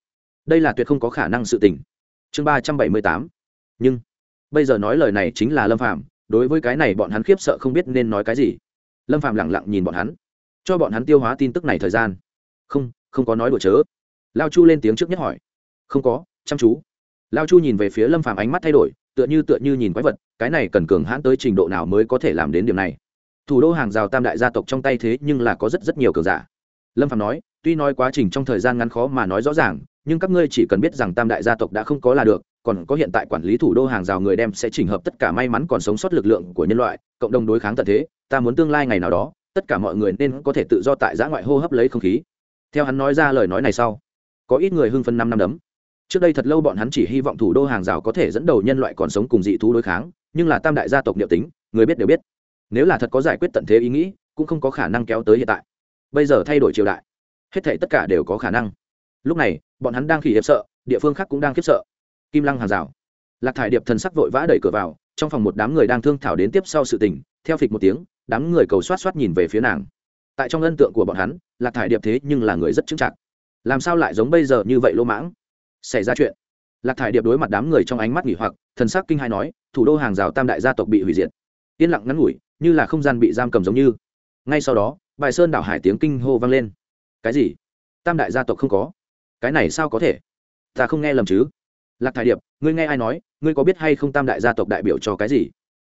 Đây là tuyệt không có khả năng sự tình. Chương ba trăm bảy mươi tám nhưng, bây giờ nói lời này chính là lâm phạm đối với cái này bọn hắn khiếp sợ không biết nên nói cái gì. Lâm phạm lẳng lặng nhìn bọn hắn, cho bọn hắn tiêu hóa tin tức này thời gian. Không không có nói đùa chớ. Lao chu lên tiếng trước nhất hỏi. Không có, chăm chú. Lao chu nhìn về phía lâm phạm ánh mắt thay đổi, tựa như tựa như nhìn quái vật, cái này cần cường hãn tới trình độ nào mới có thể làm đến điểm này. Thủ đô hàng rào tam đại gia tộc trong tay thế nhưng là có rất rất nhiều cường giả. Lâm phạm nói, tuy nói quá trình trong thời gian ngắn khó mà nói rõ ràng, nhưng các ngươi chỉ cần biết rằng tam đại gia tộc đã không có là được còn có hiện tại quản lý thủ đô hàng rào người đem sẽ chỉnh hợp tất cả may mắn còn sống sót lực lượng của nhân loại, cộng đồng đối kháng tận thế, ta muốn tương lai ngày nào đó, tất cả mọi người nên có thể tự do tại giã ngoại hô hấp lấy không khí. Theo hắn nói ra lời nói này sau, có ít người hưng phân năm năm đấm. Trước đây thật lâu bọn hắn chỉ hy vọng thủ đô hàng rào có thể dẫn đầu nhân loại còn sống cùng dị thú đối kháng, nhưng là tam đại gia tộc niệu tính, người biết đều biết. Nếu là thật có giải quyết tận thế ý nghĩ, cũng không có khả năng kéo tới hiện tại. Bây giờ thay đổi triều đại, hết thể tất cả đều có khả năng. Lúc này, bọn hắn đang khỉ hiệp sợ, địa phương khác cũng đang khiếp sợ kim lăng hàng rào. Lạc thải điệp thần sắc vội vã đẩy cửa vào, trong phòng một đám người đang thương thảo đến tiếp sau sự tình, theo phịch một tiếng, đám người cầu soát soát nhìn về phía nàng. Tại trong ân tượng của bọn hắn, lạc thải điệp thế nhưng là người rất chững chạc. Làm sao lại giống bây giờ như vậy lô mãng? Xảy ra chuyện. Lạc thải điệp đối mặt đám người trong ánh mắt nghỉ hoặc, thần sắc kinh hai nói, thủ đô hàng rào tam đại gia tộc bị hủy diệt. Yên lặng ngắn ngủi, như là không gian bị giam cầm giống như. Ngay sau đó, bài sơn đảo hải tiếng kinh hô vang lên. Cái gì? Tam đại gia tộc không có. Cái này sao có thể? Ta không nghe lầm chứ lạc thải điệp, ngươi nghe ai nói, ngươi có biết hay không tam đại gia tộc đại biểu cho cái gì?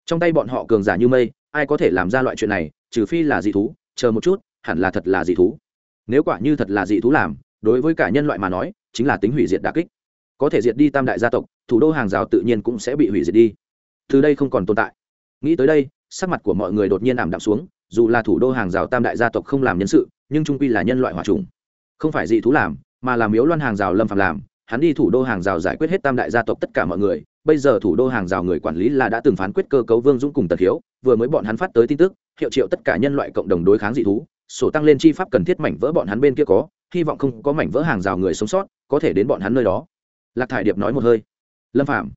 Trong tay bọn họ cường giả như mây, ai có thể làm ra loại chuyện này, trừ phi là dị thú, chờ một chút, hẳn là thật là dị thú. Nếu quả như thật là dị thú làm, đối với cả nhân loại mà nói, chính là tính hủy diệt đà kích. Có thể diệt đi tam đại gia tộc, thủ đô hàng rào tự nhiên cũng sẽ bị hủy diệt đi. Từ đây không còn tồn tại. Nghĩ tới đây, sắc mặt của mọi người đột nhiên ảm đạm xuống, dù là thủ đô hàng rào tam đại gia tộc không làm nhân sự, nhưng trung quy là nhân loại hòa trùng không phải dị thú làm, mà làm miếu loan hàng rào lâm phạm làm hắn đi thủ đô hàng rào giải quyết hết tam đại gia tộc tất cả mọi người, bây giờ thủ đô hàng rào người quản lý là đã từng phán quyết cơ cấu vương dũng cùng tật hiếu, vừa mới bọn hắn phát tới tin tức, hiệu triệu tất cả nhân loại cộng đồng đối kháng dị thú, sổ tăng lên chi pháp cần thiết mảnh vỡ bọn hắn bên kia có, hy vọng không có mảnh vỡ hàng rào người sống sót, có thể đến bọn hắn nơi đó. Lạc thải điệp nói một hơi. Lâm phạm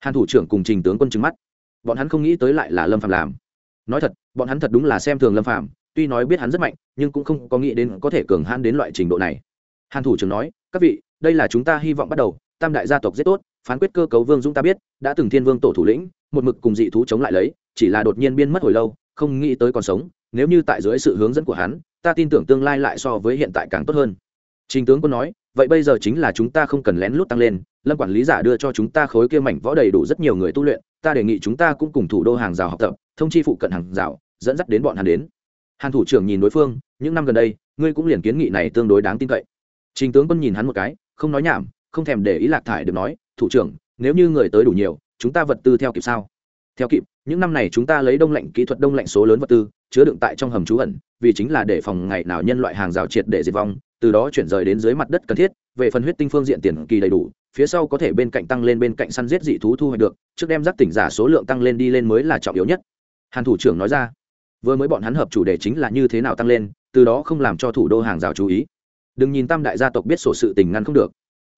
hàn thủ trưởng cùng trình tướng quân trừng mắt. Bọn hắn không nghĩ tới lại là lâm phạm làm. Nói thật, bọn hắn thật đúng là xem thường lâm phạm tuy nói biết hắn rất mạnh, nhưng cũng không có nghĩ đến có thể cường hãn đến loại trình độ này. Hàn thủ trưởng nói, các vị đây là chúng ta hy vọng bắt đầu, tam đại gia tộc rất tốt, phán quyết cơ cấu vương dũng ta biết, đã từng thiên vương tổ thủ lĩnh, một mực cùng dị thú chống lại lấy, chỉ là đột nhiên biên mất hồi lâu, không nghĩ tới còn sống, nếu như tại dưới sự hướng dẫn của hắn, ta tin tưởng tương lai lại so với hiện tại càng tốt hơn. Trình tướng quân nói, vậy bây giờ chính là chúng ta không cần lén lút tăng lên, lâm quản lý giả đưa cho chúng ta khối kia mảnh võ đầy đủ rất nhiều người tu luyện, ta đề nghị chúng ta cũng cùng thủ đô hàng rào học tập, thông chi phụ cận hàng rào, dẫn dắt đến bọn hắn đến. Hàn thủ trưởng nhìn đối phương, những năm gần đây, ngươi cũng liền kiến nghị này tương đối đáng tin cậy. Trình tướng quân nhìn hắn một cái không nói nhảm, không thèm để ý lạc thải được nói, thủ trưởng, nếu như người tới đủ nhiều, chúng ta vật tư theo kịp sao? Theo kịp, những năm này chúng ta lấy đông lạnh kỹ thuật đông lạnh số lớn vật tư, chứa đựng tại trong hầm trú ẩn, vì chính là để phòng ngày nào nhân loại hàng rào triệt để diệt vong, từ đó chuyển rời đến dưới mặt đất cần thiết, về phần huyết tinh phương diện tiền kỳ đầy đủ, phía sau có thể bên cạnh tăng lên bên cạnh săn giết dị thú thu hoạch được, trước đem giác tỉnh giả số lượng tăng lên đi lên mới là trọng yếu nhất. Hàn thủ trưởng nói ra. Vừa mới bọn hắn hợp chủ đề chính là như thế nào tăng lên, từ đó không làm cho thủ đô hàng rào chú ý đừng nhìn tam đại gia tộc biết sổ sự tình ngăn không được.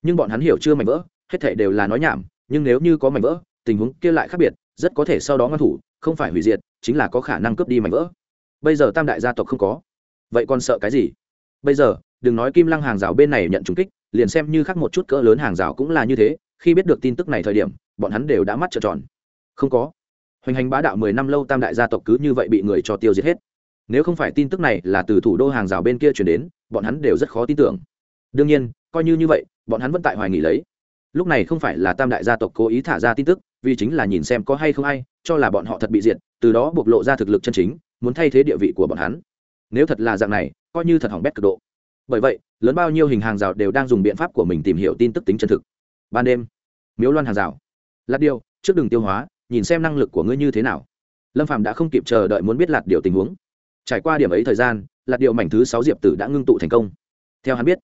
Nhưng bọn hắn hiểu chưa mảnh vỡ, hết thể đều là nói nhảm, nhưng nếu như có mảnh vỡ, tình huống kia lại khác biệt, rất có thể sau đó ngăn thủ, không phải hủy diệt, chính là có khả năng cướp đi mảnh vỡ. Bây giờ tam đại gia tộc không có. Vậy còn sợ cái gì? Bây giờ, đừng nói kim lăng hàng rào bên này nhận trúng kích, liền xem như khác một chút cỡ lớn hàng rào cũng là như thế, khi biết được tin tức này thời điểm, bọn hắn đều đã mắt trợn tròn. Không có. Hoành hành bá đạo mười năm lâu tam đại gia tộc cứ như vậy bị người cho tiêu diệt hết nếu không phải tin tức này là từ thủ đô hàng rào bên kia chuyển đến, bọn hắn đều rất khó tin tưởng. Đương nhiên, coi như như vậy, bọn hắn vẫn tại hoài nghỉ lấy. Lúc này không phải là tam đại gia tộc cố ý thả ra tin tức, vì chính là nhìn xem có hay không ai, cho là bọn họ thật bị diệt, từ đó bộc lộ ra thực lực chân chính, muốn thay thế địa vị của bọn hắn. Nếu thật là dạng này, coi như thật hỏng bét cực độ. Bởi vậy, lớn bao nhiêu hình hàng rào đều đang dùng biện pháp của mình tìm hiểu tin tức tính chân thực. Ban đêm, miếu loan hàng rào. Lạt điều, trước đường tiêu hóa, nhìn xem năng lực của ngươi như thế nào. Lâm phạm đã không kịp chờ đợi muốn biết lạt điều tình huống trải qua điểm ấy thời gian lạt điều mảnh thứ sáu diệp tử đã ngưng tụ thành công. Theo hắn biết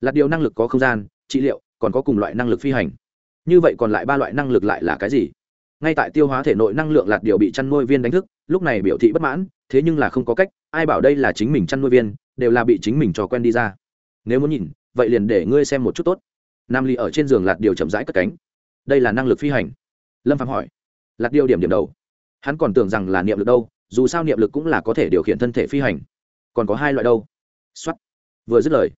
lạt điều năng lực có không gian, trị liệu, còn có cùng loại năng lực phi hành. Như vậy còn lại ba loại năng lực lại là cái gì? Ngay tại tiêu hóa thể nội năng lượng lạt điều bị chăn nuôi viên đánh thức, lúc này biểu thị bất mãn, thế nhưng là không có cách, ai bảo đây là chính mình chăn nuôi viên, đều là bị chính mình cho quen đi ra. Nếu muốn nhìn, vậy liền để ngươi xem một chút tốt. Nam ly ở trên giường lạt điều chậm rãi cất cánh. Đây là năng lực phi hành. Lâm phạm hỏi. Lạt điều điểm điểm đầu. Hắn còn tưởng rằng là niệm lực đâu dù sao niệm lực cũng là có thể điều khiển thân thể phi hành. Còn có hai loại đâu? X o á t vừa dứt lời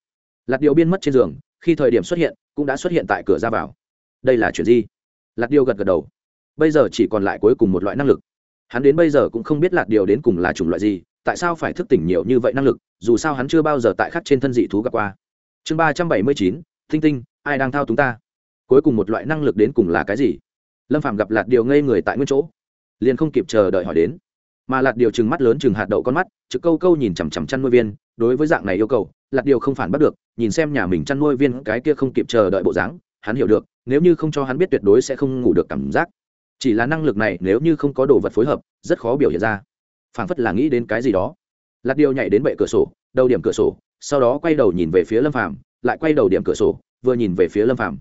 lạt điều biên mất trên giường, khi thời điểm xuất hiện, cũng đã xuất hiện tại cửa ra vào. Đây là chuyện gì? Lạt điều gật gật đầu. Bây giờ chỉ còn lại cuối cùng một loại năng lực. Hắn đến bây giờ cũng không biết lạt điều đến cùng là chủng loại gì, tại sao phải thức tỉnh nhiều như vậy năng lực, dù sao hắn chưa bao giờ tại khắc trên thân dị thú gặp qua. Chương ba trăm bảy mươi chín, thinh tinh, ai đang thao túng ta? Cuối cùng một loại năng lực đến cùng là cái gì? Lâm phạm gặp lạt điều ngây người tại nguyên chỗ, liền không kịp chờ đợi hỏi đến mà lạt điều chừng mắt lớn chừng hạt đậu con mắt, trực câu câu nhìn chằm chằm chăn nuôi viên, đối với dạng này yêu cầu, lạt điều không phản bắt được, nhìn xem nhà mình chăn nuôi viên cái kia không kịp chờ đợi bộ dáng, hắn hiểu được, nếu như không cho hắn biết tuyệt đối sẽ không ngủ được cảm giác. Chỉ là năng lực này nếu như không có đồ vật phối hợp, rất khó biểu hiện ra. Phảng phất là nghĩ đến cái gì đó. Lạt điều nhảy đến bệ cửa sổ, đầu điểm cửa sổ, sau đó quay đầu nhìn về phía lâm phàm, lại quay đầu điểm cửa sổ, vừa nhìn về phía lâm phàm.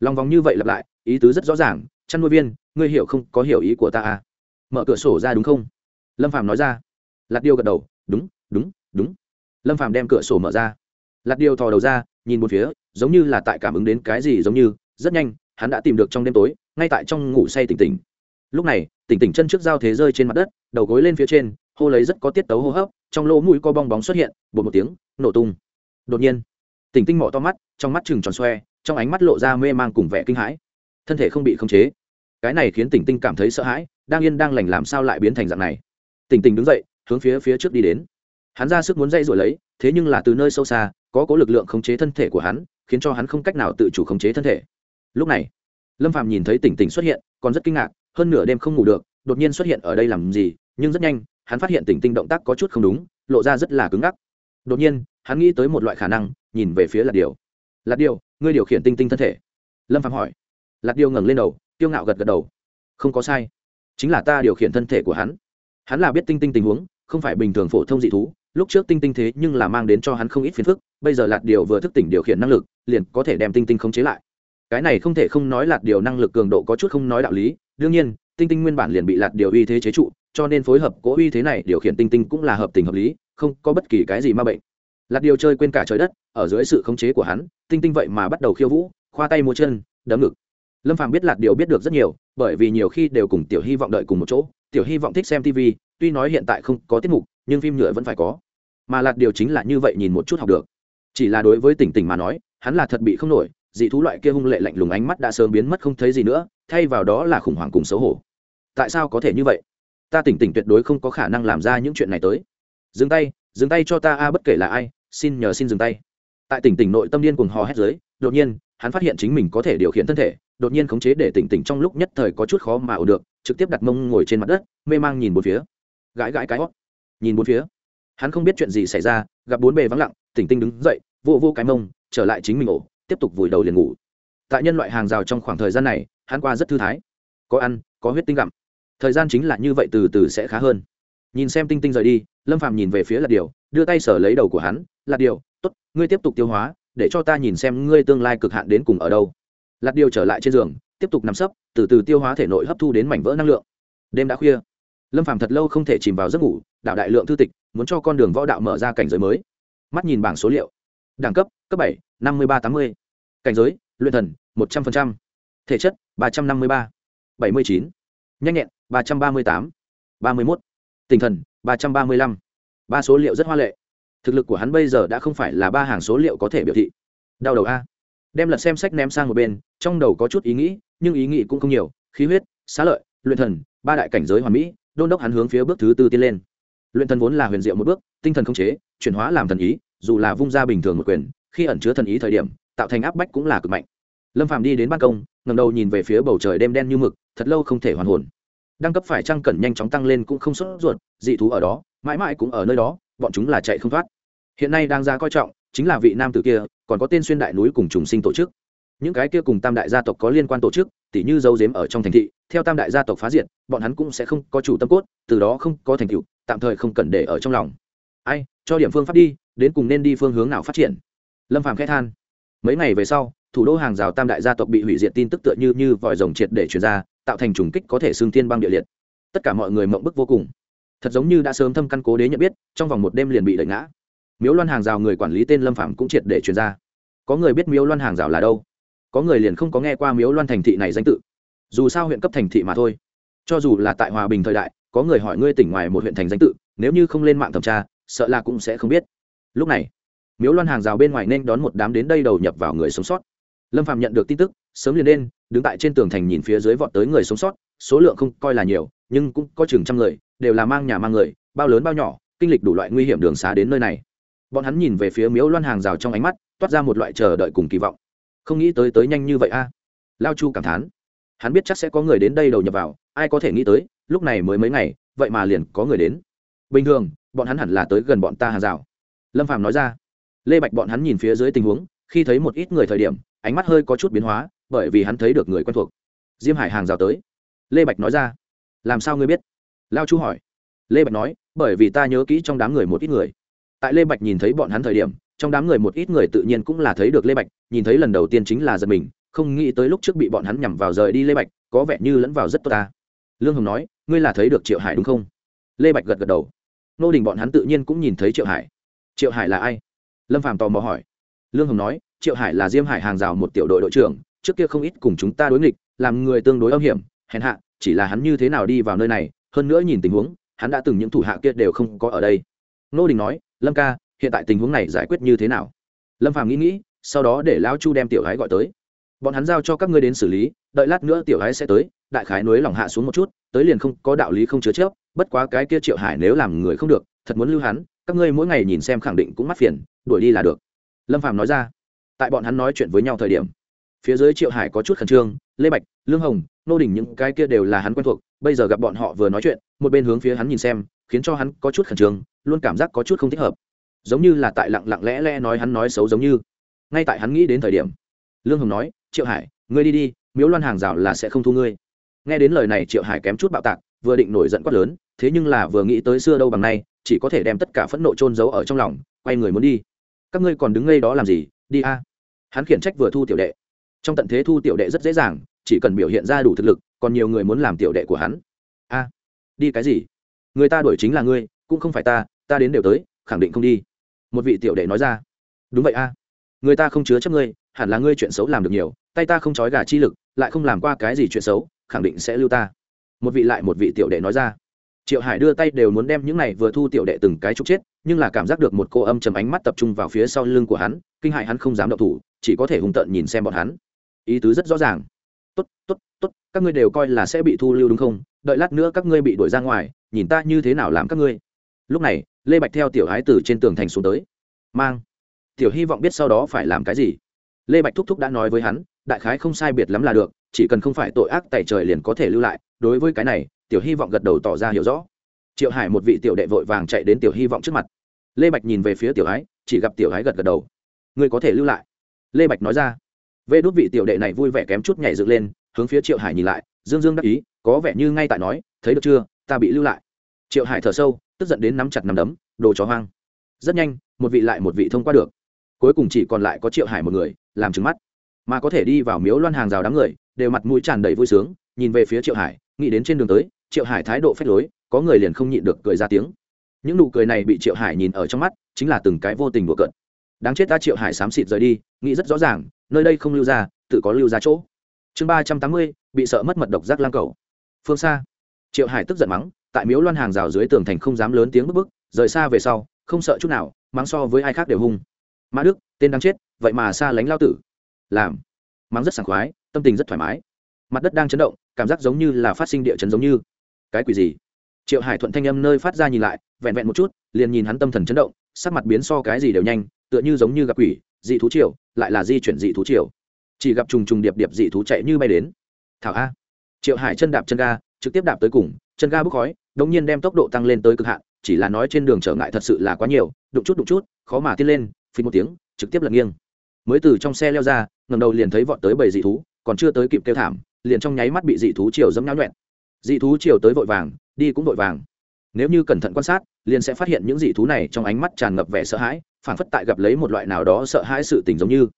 Lòng vòng như vậy lặp lại, ý tứ rất rõ ràng, chăn nuôi viên, ngươi hiểu không, có hiểu ý của ta à? Mở cửa sổ ra đúng không? Lâm Phạm nói ra. Lạt Điêu gật đầu, đúng đúng đúng. Lâm Phạm đem cửa sổ mở ra. Lạt Điêu thò đầu ra, nhìn một phía, giống như là tại cảm ứng đến cái gì giống như. Rất nhanh, hắn đã tìm được trong đêm tối, ngay tại trong ngủ say tỉnh tỉnh. Lúc này, tỉnh tỉnh chân trước dao thế rơi trên mặt đất, đầu gối lên phía trên, hô lấy rất có tiết tấu hô hấp, trong lỗ mũi co bong bóng xuất hiện, bột một tiếng, nổ tung. Đột nhiên, tỉnh tinh mỏ to mắt, trong mắt chừng tròn xoe, trong ánh mắt lộ ra mê mang cùng vẻ kinh hãi. Thân thể không bị khống chế. Cái này khiến tỉnh tinh cảm thấy sợ hãi, đang yên đang lành làm sao lại biến thành dạng này? Tỉnh tình đứng dậy, hướng phía phía trước đi đến. Hắn ra sức muốn dây rồi lấy, thế nhưng là từ nơi sâu xa, có cố lực lượng khống chế thân thể của hắn, khiến cho hắn không cách nào tự chủ khống chế thân thể. Lúc này, lâm phàm nhìn thấy tỉnh tỉnh xuất hiện, còn rất kinh ngạc, hơn nửa đêm không ngủ được, đột nhiên xuất hiện ở đây làm gì, nhưng rất nhanh, hắn phát hiện tỉnh tinh động tác có chút không đúng, lộ ra rất là cứng ngắc. Đột nhiên, hắn nghĩ tới một loại khả năng, nhìn về phía lạt điều. Lạt điều, ngươi điều khiển tinh tinh thân thể? Lâm phạm hỏi. Lạt điều ngẩng lên đầu tiêu ngạo gật gật đầu. Không có sai. Chính là ta điều khiển thân thể của hắn hắn là biết tinh tinh tình huống, không phải bình thường phổ thông dị thú, lúc trước tinh tinh thế nhưng là mang đến cho hắn không ít phiền phức, bây giờ lạt điều vừa thức tỉnh điều khiển năng lực, liền có thể đem tinh tinh khống chế lại. Cái này không thể không nói lạt điều năng lực cường độ có chút không nói đạo lý, đương nhiên, tinh tinh nguyên bản liền bị lạt điều uy thế chế trụ, cho nên phối hợp cố uy thế này điều khiển tinh tinh cũng là hợp tình hợp lý, không có bất kỳ cái gì ma bệnh. Lạt điều chơi quên cả trời đất, ở dưới sự khống chế của hắn, tinh tinh vậy mà bắt đầu khiêu vũ, khoa tay múa chân, đấm ngực lâm phàm biết lạt điều biết được rất nhiều, bởi vì nhiều khi đều cùng tiểu hy vọng đợi cùng một chỗ. Tiểu hy vọng thích xem tv tuy nói hiện tại không có tiết mục, nhưng phim nhựa vẫn phải có. Mà lạt điều chính là như vậy nhìn một chút học được. Chỉ là đối với tỉnh tỉnh mà nói, hắn là thật bị không nổi, dị thú loại kia hung lệ lạnh lùng ánh mắt đã sớm biến mất không thấy gì nữa, thay vào đó là khủng hoảng cùng xấu hổ. Tại sao có thể như vậy? Ta tỉnh tỉnh tuyệt đối không có khả năng làm ra những chuyện này tới. Dừng tay dừng tay cho ta a, bất kể là ai, xin nhờ xin dừng tay. Tại tỉnh tỉnh nội tâm điên cuồng hò hét dưới, đột nhiên hắn phát hiện chính mình có thể điều khiển thân thể, đột nhiên khống chế để tỉnh tỉnh trong lúc nhất thời có chút khó mà ổn được, trực tiếp đặt mông ngồi trên mặt đất, mê mang nhìn bốn phía. Gãi gãi cái hót, nhìn bốn phía. Hắn không biết chuyện gì xảy ra, gặp bốn bề vắng lặng, tỉnh tinh đứng dậy, vô vô cái mông, trở lại chính mình ổ, tiếp tục vùi đầu liền ngủ. Tại nhân loại hàng rào trong khoảng thời gian này, hắn qua rất thư thái. Có ăn, có huyết tinh gặm. Thời gian chính là như vậy từ từ sẽ khá hơn. Nhìn xem tinh tinh rời đi, lâm phàm nhìn về phía lạt điều, đưa tay sở lấy đầu của hắn. Lạt điều t ố t ngươi tiếp tục tiêu hóa để cho ta nhìn xem ngươi tương lai cực hạn đến cùng ở đâu. Lạt điều trở lại trên giường, tiếp tục nằm sấp, từ từ tiêu hóa thể nội hấp thu đến mảnh vỡ năng lượng. Đêm đã khuya. Lâm phàm thật lâu không thể chìm vào giấc ngủ đạo đại lượng thư tịch, muốn cho con đường võ đạo mở ra cảnh giới mới. Mắt nhìn bảng số liệu. Đẳng cấp cấp bảy, năm mươi ba tám mươi. Cảnh giới, luyện thần, một trăm linh thể chất, ba trăm năm mươi ba. bảy mươi chín. Nhanh nhẹn, ba trăm ba mươi tám, ba mươi một tinh thần, ba trăm ba mươi lăm. Ba số liệu rất hoa lệ thực lực của hắn bây giờ đã không phải là ba hàng số liệu có thể biểu thị. Đau đầu a. Đem lật xem sách ném sang một bên, trong đầu có chút ý nghĩ, nhưng ý nghĩ cũng không nhiều, khí huyết, xá lợi, luyện thần, ba đại cảnh giới hoàn mỹ, đôn đốc hắn hướng phía bước thứ tư tiến lên. Luyện thần vốn là huyền diệu một bước, tinh thần không chế, chuyển hóa làm thần ý, dù là vung ra bình thường một quyền, khi ẩn chứa thần ý thời điểm, tạo thành áp bách cũng là cực mạnh. Lâm phàm đi đến ban công ngầm đầu nhìn về phía bầu trời đêm đen như mực, thật lâu không thể hoàn hồn. Đăng cấp phải trăng cẩn nhanh chóng tăng lên cũng không sốt ruột, dị thú ở đó, mãi mãi cũng ở nơi đó, bọn chúng là chạy không thoát hiện nay đang ra coi trọng chính là vị nam tử kia, còn có tên xuyên đại núi cùng trùng sinh tổ chức. Những cái kia cùng tam đại gia tộc có liên quan tổ chức, tỉ như dấu dếm ở trong thành thị, theo tam đại gia tộc phá diệt, bọn hắn cũng sẽ không có chủ tâm cốt, từ đó không có thành tựu, tạm thời không cần để ở trong lòng. Ai, cho điểm phương pháp đi, đến cùng nên đi phương hướng nào phát triển? Lâm phàm khẽ than. Mấy ngày về sau, thủ đô hàng rào tam đại gia tộc bị hủy diệt tin tức tựa như như vòi rồng triệt để truyền ra, tạo thành trùng kích có thể xương thiên băng địa liệt. Tất cả mọi người mộng bức vô cùng. Thật giống như đã sớm thâm căn cố đế nhận biết, trong vòng một đêm liền bị đẩy ngã miếu loan hàng rào người quản lý tên lâm phạm cũng triệt để truyền ra có người biết miếu loan hàng rào là đâu có người liền không có nghe qua miếu loan thành thị này danh tự dù sao huyện cấp thành thị mà thôi cho dù là tại hòa bình thời đại có người hỏi ngươi tỉnh ngoài một huyện thành danh tự nếu như không lên mạng thẩm tra sợ là cũng sẽ không biết lúc này miếu loan hàng rào bên ngoài nên đón một đám đến đây đầu nhập vào người sống sót lâm phạm nhận được tin tức sớm liền lên đứng tại trên tường thành nhìn phía dưới vọt tới người sống sót số lượng không coi là nhiều nhưng cũng có chừng trăm người đều là mang nhà mang người bao lớn bao nhỏ kinh lịch đủ loại nguy hiểm đường xá đến nơi này bọn hắn nhìn về phía miếu loan hàng rào trong ánh mắt, toát ra một loại chờ đợi cùng kỳ vọng. Không nghĩ tới tới nhanh như vậy a. Lao chu cảm thán. Hắn biết chắc sẽ có người đến đây đầu nhập vào, ai có thể nghĩ tới, lúc này mới mấy ngày, vậy mà liền có người đến. Bình thường, bọn hắn hẳn là tới gần bọn ta hàng rào. Lâm phàm nói ra. Lê bạch bọn hắn nhìn phía dưới tình huống, khi thấy một ít người thời điểm, ánh mắt hơi có chút biến hóa, bởi vì hắn thấy được người quen thuộc. Diêm hải hàng rào tới. Lê bạch nói ra. Làm sao ngươi biết? Lao chu hỏi. Lê bạch nói, bởi vì ta nhớ kỹ trong đám người một ít người tại lê bạch nhìn thấy bọn hắn thời điểm, trong đám người một ít người tự nhiên cũng là thấy được lê bạch, nhìn thấy lần đầu tiên chính là giật mình, không nghĩ tới lúc trước bị bọn hắn nhằm vào rời đi lê bạch, có vẻ như lẫn vào rất tốt ta. Lương hồng nói, ngươi là thấy được triệu hải đúng không? Lê bạch gật gật đầu. Nô đình bọn hắn tự nhiên cũng nhìn thấy triệu hải. Triệu hải là ai? Lâm phàm tò mò hỏi. Lương hồng nói, triệu hải là diêm hải hàng rào một tiểu đội đội trưởng, trước kia không ít cùng chúng ta đối nghịch, làm người tương đối âm hiểm, hèn hạ, chỉ là hắn như thế nào đi vào nơi này, hơn nữa nhìn tình huống, hắn đã từng những thủ hạ kia đều không có ở đây. Nô đình nói lâm ca, hiện tại tình huống này giải quyết như thế nào? Lâm phàm nghĩ nghĩ, sau đó để lão chu đem tiểu gái gọi tới. Bọn hắn giao cho các ngươi đến xử lý, đợi lát nữa tiểu gái sẽ tới, đại khái nối lòng hạ xuống một chút, tới liền không, có đạo lý không chứa chấp, bất quá cái kia triệu hải nếu làm người không được, thật muốn lưu hắn, các ngươi mỗi ngày nhìn xem khẳng định cũng mắt phiền, đuổi đi là được. Lâm phàm nói ra. Tại bọn hắn nói chuyện với nhau thời điểm, phía dưới triệu hải có chút khẩn trương, lê bạch, lương hồng, nô đình những cái kia đều là hắn quen thuộc, bây giờ gặp bọn họ vừa nói chuyện, một bên hướng phía hắn nhìn xem khiến cho hắn có chút khẩn trương, luôn cảm giác có chút không thích hợp. Giống như là tại lặng lặng lẽ lẽ nói hắn nói xấu giống như. Ngay tại hắn nghĩ đến thời điểm, lương hồng nói, triệu hải, ngươi đi đi, miếu loan hàng rào là sẽ không thu ngươi. Nghe đến lời này, triệu hải kém chút bạo tạc, vừa định nổi giận quát lớn, thế nhưng là vừa nghĩ tới xưa đâu bằng nay, chỉ có thể đem tất cả phẫn nộ trôn giấu ở trong lòng, quay người muốn đi. Các ngươi còn đứng ngây đó làm gì? Đi a. Hắn khiển trách vừa thu tiểu đệ. Trong tận thế thu tiểu đệ rất dễ dàng, chỉ cần biểu hiện ra đủ thực lực, còn nhiều người muốn làm tiểu đệ của hắn. A, đi cái gì? Người ta đuổi chính là ngươi, cũng không phải ta ta đến đều tới, khẳng định không đi. Một vị tiểu đệ nói ra. Đúng vậy a. Người ta không chứa chấp ngươi, hẳn là ngươi chuyện xấu làm được nhiều, tay ta không trói gà chi lực, lại không làm qua cái gì chuyện xấu, khẳng định sẽ lưu ta. Một vị lại một vị tiểu đệ nói ra. Triệu hải đưa tay đều muốn đem những này vừa thu tiểu đệ từng cái trục chết, nhưng là cảm giác được một cô âm chầm ánh mắt tập trung vào phía sau lưng của hắn, kinh hại hắn không dám động thủ, chỉ có thể hung tợn nhìn xem bọn hắn. Ý tứ rất rõ ràng. Tốt tốt tốt, các ngươi đều coi là sẽ bị thu lưu đúng không? Đợi lát nữa các ngươi bị đuổi ra ngoài, nhìn ta như thế nào làm các ngươi. Lúc này, lê bạch theo tiểu ái từ trên tường thành xuống tới. Mang. Tiểu hy vọng biết sau đó phải làm cái gì. Lê bạch thúc thúc đã nói với hắn, đại khái không sai biệt lắm là được, chỉ cần không phải tội ác tại trời liền có thể lưu lại. Đối với cái này, tiểu hy vọng gật đầu tỏ ra hiểu rõ. Triệu hải một vị tiểu đệ vội vàng chạy đến tiểu hy vọng trước mặt. Lê bạch nhìn về phía tiểu ái chỉ gặp tiểu ái gật gật đầu. Ngươi có thể lưu lại. Lê bạch nói ra. Vê đốt vị tiểu đệ này vui vẻ kém chút nhảy dựng lên, hướng phía triệu hải nhìn lại, dương dương đắc ý có vẻ như ngay tại nói, thấy được chưa, ta bị lưu lại. Triệu hải thở sâu, tức giận đến nắm chặt nắm đấm, đồ chó hoang. Rất nhanh, một vị lại một vị thông qua được. Cuối cùng chỉ còn lại có triệu hải một người, làm trứng mắt. Mà có thể đi vào miếu loan hàng rào đám người, đều mặt mũi tràn đầy vui sướng, nhìn về phía triệu hải, nghĩ đến trên đường tới, triệu hải thái độ phách lối, có người liền không nhịn được cười ra tiếng. Những nụ cười này bị triệu hải nhìn ở trong mắt, chính là từng cái vô tình đùa cợt. Đáng chết ta triệu hải xám xịt rời đi, nghĩ rất rõ ràng, nơi đây không lưu ra, tự có lưu ra chỗ. Chương ba trăm tám mươi, bị sợ mất mật độc giác lang cầu phương xa. Triệu hải tức giận mắng, tại miếu loan hàng rào dưới tường thành không dám lớn tiếng bức bức, rời xa về sau, không sợ chút nào, mắng so với ai khác đều hung. Mã đức, tên đang chết, vậy mà xa lánh lao tử. Làm. Mắng rất sảng khoái, tâm tình rất thoải mái. Mặt đất đang chấn động, cảm giác giống như là phát sinh địa chấn giống như. Cái quỷ gì? Triệu hải thuận thanh âm nơi phát ra nhìn lại, vẹn vẹn một chút, liền nhìn hắn tâm thần chấn động, sắc mặt biến so cái gì đều nhanh, tựa như giống như gặp quỷ, dị thú triều, lại là di chuyển dị thú triều. Chỉ gặp trùng trùng điệp điệp dị thú chạy như bay đến. Thảo a triệu hải chân đạp chân ga, trực tiếp đạp tới cùng, chân ga bốc khói, đống nhiên đem tốc độ tăng lên tới cực hạn, chỉ là nói trên đường trở ngại thật sự là quá nhiều, đụng chút đụng chút, khó mà tiến lên, phí một tiếng, trực tiếp lật nghiêng. Mới từ trong xe leo ra ngầm đầu liền thấy vọt tới bầy dị thú, còn chưa tới kịp kêu thảm, liền trong nháy mắt bị dị thú chiều dẫm nháo nhuẹn. Dị thú chiều tới vội vàng, đi cũng vội vàng. Nếu như cẩn thận quan sát, liền sẽ phát hiện những dị thú này trong ánh mắt tràn ngập vẻ sợ hãi phản phất tại gặp lấy một loại nào đó sợ hãi sự tình giống như.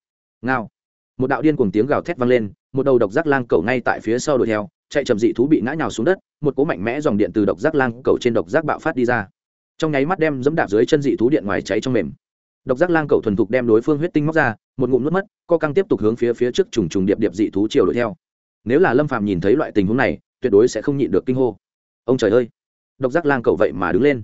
Ngao. Một đạo điên cuồng tiếng gào thét vang lên, một đầu độc giác lang cầu ngay tại phía sau đuổi theo chạy chậm dị thú bị ngã nhào xuống đất, một cú mạnh mẽ dòng điện từ độc giác lang cầu trên độc giác bạo phát đi ra. Trong nháy mắt đem dẫm đạp dưới chân dị thú điện ngoài cháy trong mềm. Độc giác lang cầu thuần thục đem đối phương huyết tinh móc ra, một ngụm nuốt mất, co căng tiếp tục hướng phía phía trước trùng trùng điệp điệp dị thú chiều đuổi theo. Nếu là lâm Phàm nhìn thấy loại tình huống này, tuyệt đối sẽ không nhịn được kinh hô. Ông trời ơi! Độc giác lang cầu vậy mà đứng lên.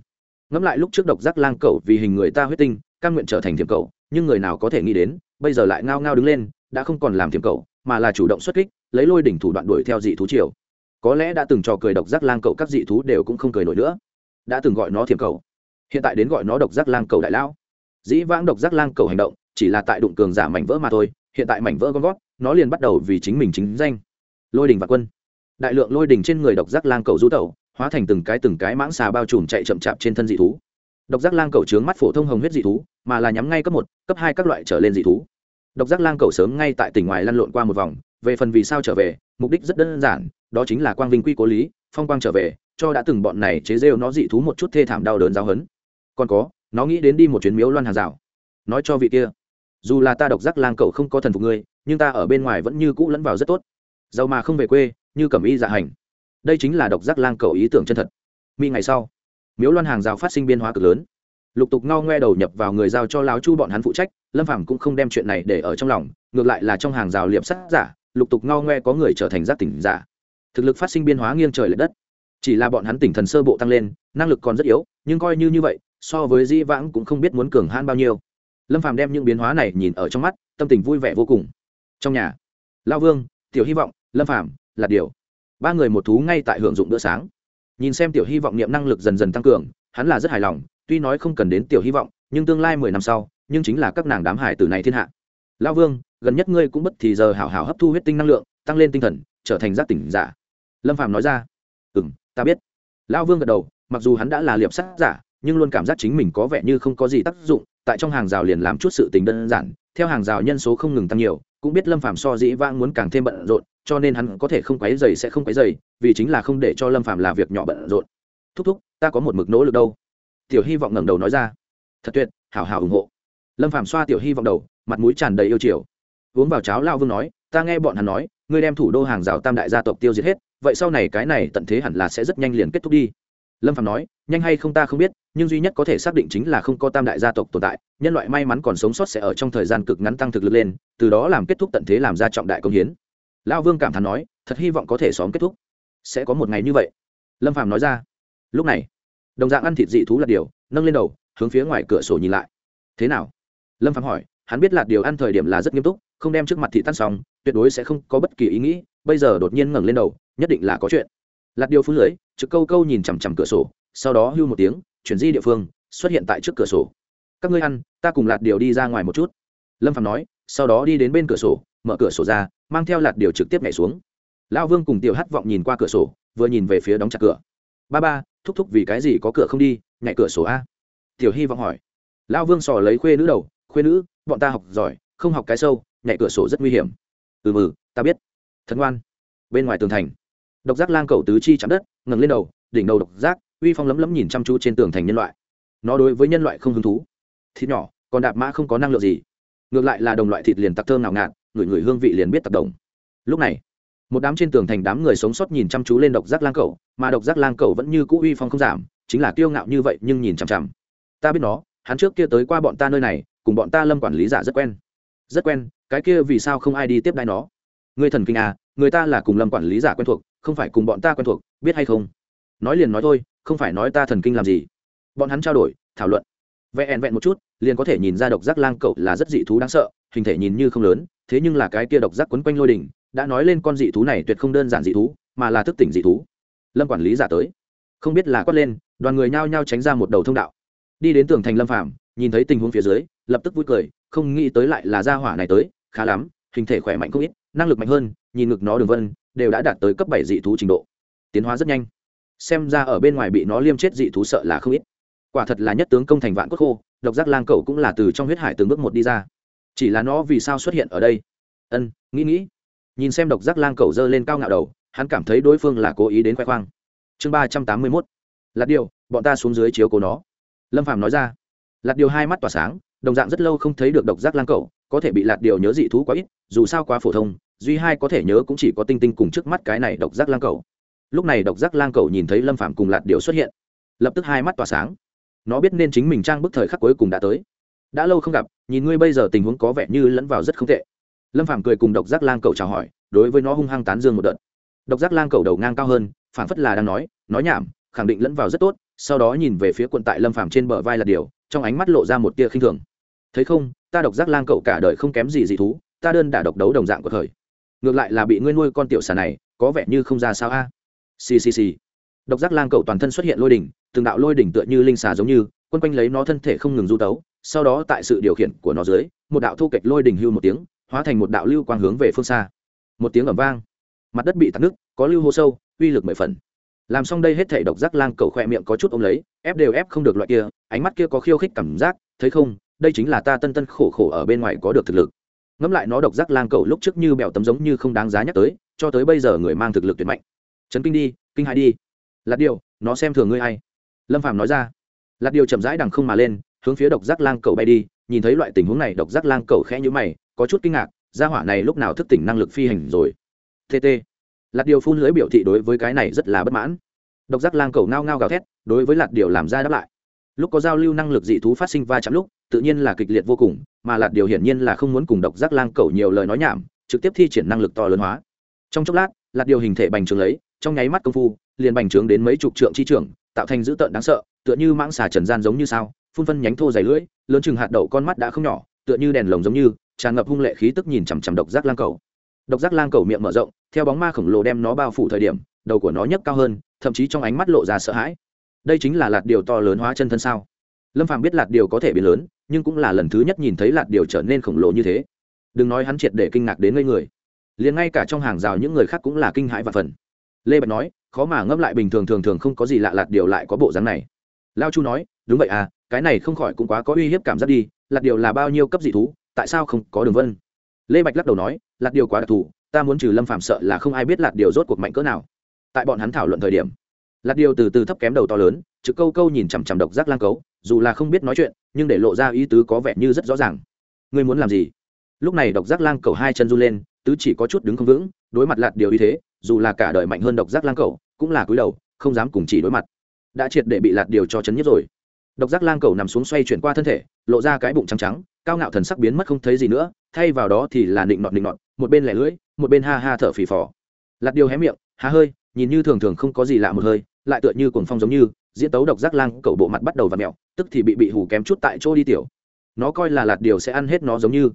Ngẫm lại lúc trước độc giác lang cầu vì hình người ta huyết tinh căn nguyện trở thành thiểm cầu, nhưng người nào có thể nghĩ đến, bây giờ lại ngao ngao đứng lên, đã không còn làm thiểm cầu mà là chủ động xuất kích, lấy lôi đỉnh thủ đoạn đuổi theo dị thú triều. Có lẽ đã từng trò cười độc giác lang cầu các dị thú đều cũng không cười nổi nữa. Đã từng gọi nó thiểm cầu. Hiện tại đến gọi nó độc giác lang cầu đại lão. Dĩ vãng độc giác lang cầu hành động, chỉ là tại đụng cường giả mảnh vỡ mà thôi, hiện tại mảnh vỡ con gót nó liền bắt đầu vì chính mình chính danh. Lôi đình và quân. Đại lượng lôi đình trên người độc giác lang cầu rú tẩu, hóa thành từng cái từng cái mãng xà bao trùm chạy chậm chạp trên thân dị thú. Độc giác lang cầu trướng mắt phổ thông hồng huyết dị thú, mà là nhắm ngay cấp một, cấp hai các loại trở lên dị thú độc giác lang cầu sớm ngay tại tỉnh ngoài lăn lộn qua một vòng, về phần vì sao trở về, mục đích rất đơn giản, đó chính là quang vinh quy cố lý, phong quang trở về, cho đã từng bọn này chế rêu nó dị thú một chút thê thảm đau đớn giáo hấn còn có, nó nghĩ đến đi một chuyến miếu loan hàng rào. Nói cho vị kia, dù là ta độc giác lang cầu không có thần phục ngươi, nhưng ta ở bên ngoài vẫn như cũ lẫn vào rất tốt. Giàu mà không về quê, như cẩm y dạ hành. Đây chính là độc giác lang cầu ý tưởng chân thật. Mi ngày sau, miếu loan hàng rào phát sinh biên hóa cực lớn lục tục ngao ngoe đầu nhập vào người giao cho láo chu bọn hắn phụ trách, lâm phàm cũng không đem chuyện này để ở trong lòng, ngược lại là trong hàng rào liệp sắt giả, lục tục ngao ngoe có người trở thành giác tỉnh giả. Thực lực phát sinh biên hóa nghiêng trời l ệ đất. Chỉ là bọn hắn tỉnh thần sơ bộ tăng lên, năng lực còn rất yếu, nhưng coi như như vậy, so với di vãng cũng không biết muốn cường han bao nhiêu. Lâm phàm đem những biến hóa này nhìn ở trong mắt, tâm tình vui vẻ vô cùng. Trong nhà lao vương, tiểu hy vọng, lâm phàm là điều. Ba người một thú ngay tại hưởng dụng bữa sáng. Nhìn xem tiểu hy vọng niệm năng lực dần dần tăng cường, hắn là rất hài lòng tuy nói không cần đến tiểu hy vọng, nhưng tương lai mười năm sau, nhưng chính là các nàng đám hải từ này thiên hạ. Lao vương, gần nhất ngươi cũng bất thì giờ hảo hảo hấp thu huyết tinh năng lượng, tăng lên tinh thần, trở thành giác tỉnh giả. Lâm Phạm nói ra. Ừ m ta biết. Lao vương gật đầu, mặc dù hắn đã là liệp sát giả, nhưng luôn cảm giác chính mình có vẻ như không có gì tác dụng, tại trong hàng rào liền làm chút sự tình đơn giản, theo hàng rào nhân số không ngừng tăng nhiều, cũng biết lâm Phạm so dĩ vãng muốn càng thêm bận rộn, cho nên hắn có thể không quấy dày sẽ không quấy dày vì chính là không để cho lâm Phạm là việc nhỏ bận rộn. Thúc thúc, ta có một mực nỗ lực đâu tiểu hy vọng ngẩng đầu nói ra. Thật tuyệt, hảo hảo ủng hộ. Lâm phạm xoa tiểu hy vọng đầu, mặt mũi tràn đầy yêu chiều. Uống vào cháo lao vương nói, ta nghe bọn hắn nói, ngươi đem thủ đô hàng rào tam đại gia tộc tiêu diệt hết, vậy sau này cái này tận thế hẳn là sẽ rất nhanh liền kết thúc đi. Lâm phạm nói, nhanh hay không ta không biết, nhưng duy nhất có thể xác định chính là không có tam đại gia tộc tồn tại, nhân loại may mắn còn sống sót sẽ ở trong thời gian cực ngắn tăng thực lực lên, từ đó làm kết thúc tận thế làm ra trọng đại công hiến. Lao vương cảm thán nói, thật hy vọng có thể xóm kết thúc. Sẽ có một ngày như vậy. Lâm phạm nói ra. Lúc này đồng dạng ăn thịt dị thú là điều, nâng lên đầu, hướng phía ngoài cửa sổ nhìn lại. Thế nào? Lâm phạm hỏi, hắn biết là điều ăn thời điểm là rất nghiêm túc, không đem trước mặt thị tan xong, tuyệt đối sẽ không có bất kỳ ý nghĩ, bây giờ đột nhiên ngẩng lên đầu, nhất định là có chuyện. Lạt điều phun lưới, trực câu câu nhìn chằm chằm cửa sổ, sau đó hưu một tiếng, chuyển di địa phương, xuất hiện tại trước cửa sổ. Các ngươi ăn, ta cùng lạt điều đi ra ngoài một chút. Lâm phạm nói, sau đó đi đến bên cửa sổ, mở cửa sổ ra, mang theo lạt điều trực tiếp nhảy xuống. Lão vương cùng tiểu hát vọng nhìn qua cửa sổ, vừa nhìn về phía đóng chặt cửa. Ba ba thúc thúc vì cái gì có cửa không đi, nhảy cửa sổ a. Tiểu hy vọng hỏi. Lão vương sò lấy khuê nữ đầu, khuê nữ, bọn ta học giỏi, không học cái sâu, nhảy cửa sổ rất nguy hiểm. Ừ mừ, ta biết. Thật ngoan. Bên ngoài tường thành, độc giác lang cầu tứ chi chạm đất, ngẩng lên đầu, đỉnh đầu độc giác, uy phong lấm lấm nhìn chăm chú trên tường thành nhân loại. Nó đối với nhân loại không hứng thú. Thịt nhỏ, còn đạp mã không có năng lượng gì. Ngược lại là đồng loại thịt liền tặc thơm nào ngạt, người người hương vị liền biết tặc đồng. Lúc này một đám trên tường thành đám người sống sót nhìn chăm chú lên độc giác lang cầu mà độc giác lang cầu vẫn như cũ uy phong không giảm, chính là kiêu ngạo như vậy nhưng nhìn chằm chằm. Ta biết nó, hắn trước kia tới qua bọn ta nơi này, cùng bọn ta lâm quản lý giả rất quen. Rất quen, cái kia vì sao không ai đi tiếp đai nó? Người thần kinh à người ta là cùng lâm quản lý giả quen thuộc, không phải cùng bọn ta quen thuộc, biết hay không? Nói liền nói thôi, không phải nói ta thần kinh làm gì? Bọn hắn trao đổi, thảo luận. Vẹn vẹn một chút, liền có thể nhìn ra độc giác lang cậu là rất dị thú đáng sợ, hình thể nhìn như không lớn, thế nhưng là cái kia độc giác quấn quanh lôi đỉnh đã nói lên con dị thú này tuyệt không đơn giản dị thú, mà là thức tỉnh dị thú. Lâm quản lý giả tới. Không biết là quát lên, đoàn người nhao nhao tránh ra một đầu thông đạo. Đi đến tường thành lâm phạm nhìn thấy tình huống phía dưới, lập tức vui cười, không nghĩ tới lại là gia hỏa này tới, khá lắm, hình thể khỏe mạnh không ít, năng lực mạnh hơn, nhìn ngực nó đường vân, đều đã đạt tới cấp bảy dị thú trình độ. Tiến hóa rất nhanh. Xem ra ở bên ngoài bị nó liêm chết dị thú sợ là không ít. Quả thật là nhất tướng công thành vạn cốt khô, độc giác lang cầu cũng là từ trong huyết hải từng bước một đi ra. Chỉ là nó vì sao xuất hiện ở đây? Ân, nghĩ nghĩ nhìn xem độc giác lang cầu dơ lên cao ngạo đầu, hắn cảm thấy đối phương là cố ý đến khoe khoang. Chương ba trăm tám mươi mốt. Lạt điều, bọn ta xuống dưới chiếu cố nó. Lâm phạm nói ra. Lạt điều hai mắt tỏa sáng, đồng dạng rất lâu không thấy được độc giác lang cầu, có thể bị lạt điều nhớ dị thú quá ít, dù sao quá phổ thông, duy hai có thể nhớ cũng chỉ có tinh tinh cùng trước mắt cái này độc giác lang cầu. Lúc này độc giác lang cầu nhìn thấy lâm phạm cùng lạt điều xuất hiện, lập tức hai mắt tỏa sáng. Nó biết nên chính mình trang bức thời khắc cuối cùng đã tới. Đã lâu không gặp, nhìn ngươi bây giờ tình huống có vẻ như lẫn vào rất không tệ lâm Phàm cười cùng độc giác lang cầu chào hỏi, đối với nó hung hăng tán dương một đợt. Độc giác lang cầu đầu ngang cao hơn phản phất là đang nói nói nhảm, khẳng định lẫn vào rất tốt, sau đó nhìn về phía quận tại lâm Phàm trên bờ vai là điều, trong ánh mắt lộ ra một tia khinh thường. Thấy không, ta độc giác lang cậu cả đời không kém gì dị thú, ta đơn đả độc đấu đồng dạng của thời. Ngược lại là bị ngươi nuôi con tiểu xà này, có vẻ như không ra sao a. Ccc độc giác lang cậu toàn thân xuất hiện lôi đỉnh, từng đạo lôi đỉnh tựa như linh xà giống như quân quanh lấy nó thân thể không ngừng du tấu, sau đó tại sự điều khiển của nó dưới, một đạo thu kịch lôi đỉnh hưu một tiếng hóa thành một đạo lưu quang hướng về phương xa. Một tiếng ẩm vang. Mặt đất bị tắt nước có lưu hô sâu, uy lực mười phần. Làm xong đây hết thể độc giác lang cầu khoe miệng có chút ôm lấy, ép đều ép không được loại kia, ánh mắt kia có khiêu khích cảm giác, thấy không, đây chính là ta tân tân khổ khổ ở bên ngoài có được thực lực. Ngẫm lại nó độc giác lang cầu lúc trước như bẹo tấm giống như không đáng giá nhắc tới, cho tới bây giờ người mang thực lực tuyệt mạnh. Chấn kinh đi, kinh hại đi. Lạt điều, nó xem thường ngươi hay lâm phạm nói ra. Lạt điều chậm rãi đằng không mà lên, hướng phía độc giác lang cầu bay đi, nhìn thấy loại tình huống này, độc giác lang cầu khẽ nhíu mày có chút kinh ngạc, gia hỏa này lúc nào thức tỉnh năng lực phi hành rồi. Tt lạt điều phun lưới biểu thị đối với cái này rất là bất mãn. Độc giác lang cầu ngao ngao gào thét, đối với lạt điều làm ra đáp lại. Lúc có giao lưu năng lực dị thú phát sinh va chạm lúc, tự nhiên là kịch liệt vô cùng, mà lạt điều hiển nhiên là không muốn cùng độc giác lang cầu nhiều lời nói nhảm, trực tiếp thi triển năng lực to lớn hóa. Trong chốc lát, lạt điều hình thể bành trướng lấy, trong nháy mắt công phu, liền bành trướng đến mấy chục trượng chi trưởng, tạo thành dữ tợn đáng sợ, tựa như mãng xà trần gian giống như sao, phun phân nhánh thô dày lưỡi, lớn chừng hạt đậu con mắt đã không nhỏ, tựa như đèn lồng giống như tràn ngập hung lệ khí tức nhìn chằm chằm độc giác lang cầu. Độc giác lang cầu miệng mở rộng, theo bóng ma khổng lồ đem nó bao phủ thời điểm, đầu của nó nhấc cao hơn, thậm chí trong ánh mắt lộ ra sợ hãi. Đây chính là lạt điều to lớn hóa chân thân sao? Lâm phàm biết lạt điều có thể biến lớn, nhưng cũng là lần thứ nhất nhìn thấy lạt điều trở nên khổng lồ như thế. Đừng nói hắn triệt để kinh ngạc đến ngây người. Liền ngay cả trong hàng rào những người khác cũng là kinh hãi và phần lê bạch nói, khó mà ngẫm lại bình thường thường thường không có gì lạ lạt điều lại có bộ dáng này. Lao chu nói, đúng vậy à cái này không khỏi cũng quá có uy hiếp cảm giác đi, lạt điều là bao nhiêu cấp dị thú tại sao không có đường vân? Lê bạch lắc đầu nói, lạt điều quá đặc thù, ta muốn trừ lâm phạm sợ là không ai biết lạt điều rốt cuộc mạnh cỡ nào. Tại bọn hắn thảo luận thời điểm, lạt điều từ từ thấp kém đầu to lớn, trực câu câu nhìn chằm chằm độc giác lang cấu, dù là không biết nói chuyện, nhưng để lộ ra ý tứ có vẻ như rất rõ ràng. Ngươi muốn làm gì? Lúc này độc giác lang cầu hai chân run lên, tứ chỉ có chút đứng không vững, đối mặt lạt điều ý thế, dù là cả đời mạnh hơn độc giác lang cầu cũng là cúi đầu, không dám cùng chỉ đối mặt. Đã triệt để bị lạt điều cho chấn nhất rồi độc giác lang cầu nằm xuống xoay chuyển qua thân thể, lộ ra cái bụng trắng trắng, cao ngạo thần sắc biến mất không thấy gì nữa, thay vào đó thì là định nọt định nọt, một bên lẻ lưỡi, một bên ha ha thở phì phò. Lạt điều hé miệng, há hơi, nhìn như thường thường không có gì lạ một hơi, lại tựa như cuồng phong giống như, diễn tấu độc giác lang cầu bộ mặt bắt đầu và mẹo tức thì bị bị hủ kém chút tại chỗ đi tiểu. Nó coi là lạt điều sẽ ăn hết nó giống như.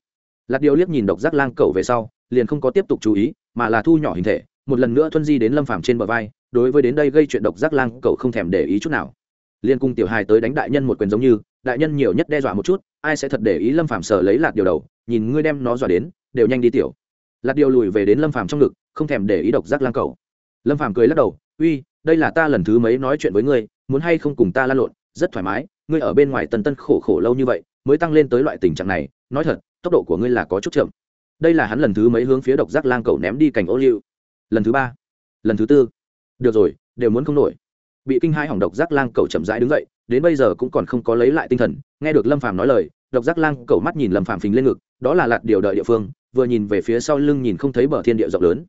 Lạt điều liếc nhìn độc giác lang cầu về sau, liền không có tiếp tục chú ý, mà là thu nhỏ hình thể, một lần nữa thuân di đến lâm phàm trên bờ vai, đối với đến đây gây chuyện độc giác lang cầu không thèm để ý chút nào liên cung tiểu hài tới đánh đại nhân một quyền giống như, đại nhân nhiều nhất đe dọa một chút, ai sẽ thật để ý lâm phàm sở lấy lạt điều đầu, nhìn ngươi đem nó dọa đến, đều nhanh đi tiểu. Lạt điều lùi về đến lâm phàm trong ngực, không thèm để ý độc giác lang cầu. Lâm phàm cười lắc đầu, uy, đây là ta lần thứ mấy nói chuyện với ngươi, muốn hay không cùng ta lan lộn, rất thoải mái, ngươi ở bên ngoài tần tân khổ khổ lâu như vậy, mới tăng lên tới loại tình trạng này, nói thật, tốc độ của ngươi là có chút chậm. Đây là hắn lần thứ mấy hướng phía độc giác lang cầu ném đi cành ô liu. Lần thứ ba, lần thứ tư. Được rồi, đều muốn không nổi bị kinh hai hỏng độc giác lang cầu chậm rãi đứng dậy, đến bây giờ cũng còn không có lấy lại tinh thần, nghe được lâm phàm nói lời, độc giác lang cầu mắt nhìn lâm phàm phình lên ngực, đó là lạt điều đợi địa phương, vừa nhìn về phía sau lưng nhìn không thấy bờ thiên địa rộng lớn.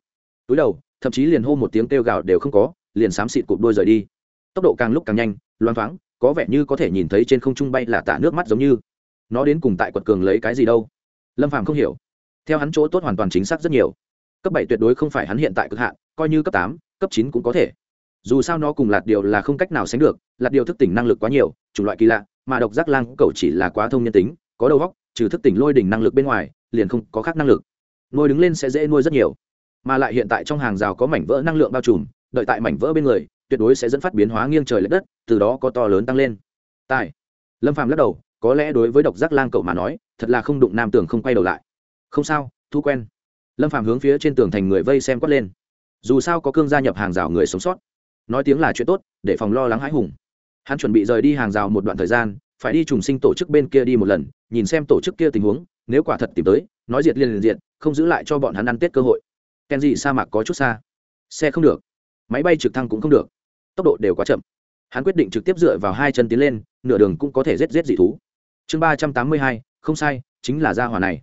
Túi đầu, thậm chí liền hô một tiếng kêu gào đều không có, liền xám xịt cụp đôi rời đi. Tốc độ càng lúc càng nhanh, loang thoáng, có vẻ như có thể nhìn thấy trên không trung bay là tả nước mắt giống như. Nó đến cùng tại quật cường lấy cái gì đâu? Lâm phàm không hiểu. Theo hắn chỗ tốt hoàn toàn chính xác rất nhiều. Cấp bảy tuyệt đối không phải hắn hiện tại cực hạn, coi như cấp tám, cấp chín cũng có thể dù sao nó cùng lạt điều là không cách nào sánh được, lạt điều thức tỉnh năng lực quá nhiều, chủng loại kỳ lạ, mà độc giác lang cầu chỉ là quá thông nhân tính, có đầu góc trừ thức tỉnh lôi đỉnh năng lực bên ngoài, liền không có khác năng lực. Nuôi đứng lên sẽ dễ nuôi rất nhiều. Mà lại hiện tại trong hàng rào có mảnh vỡ năng lượng bao trùm, đợi tại mảnh vỡ bên người, tuyệt đối sẽ dẫn phát biến hóa nghiêng trời l ệ đất, từ đó có to lớn tăng lên. Tài. Lâm phàm lắc đầu, có lẽ đối với độc giác lang cậu mà nói, thật là không đụng nam tường không quay đầu lại. Không sao, thu quen. Lâm phàm hướng phía trên tường thành người vây xem quát lên. Dù sao có cương gia nhập hàng rào người sống sót nói tiếng là chuyện tốt, để phòng lo lắng hãi hùng. Hắn chuẩn bị rời đi hàng rào một đoạn thời gian, phải đi trùng sinh tổ chức bên kia đi một lần, nhìn xem tổ chức kia tình huống, nếu quả thật tìm tới, nói diệt liền liền diệt, không giữ lại cho bọn hắn ăn tết cơ hội. Ken gì sa mạc có chút xa. Xe không được. Máy bay trực thăng cũng không được. Tốc độ đều quá chậm. Hắn quyết định trực tiếp dựa vào hai chân tiến lên, nửa đường cũng có thể rết rết dị thú. Chương ba trăm tám mươi hai, không sai, chính là gia hỏa này.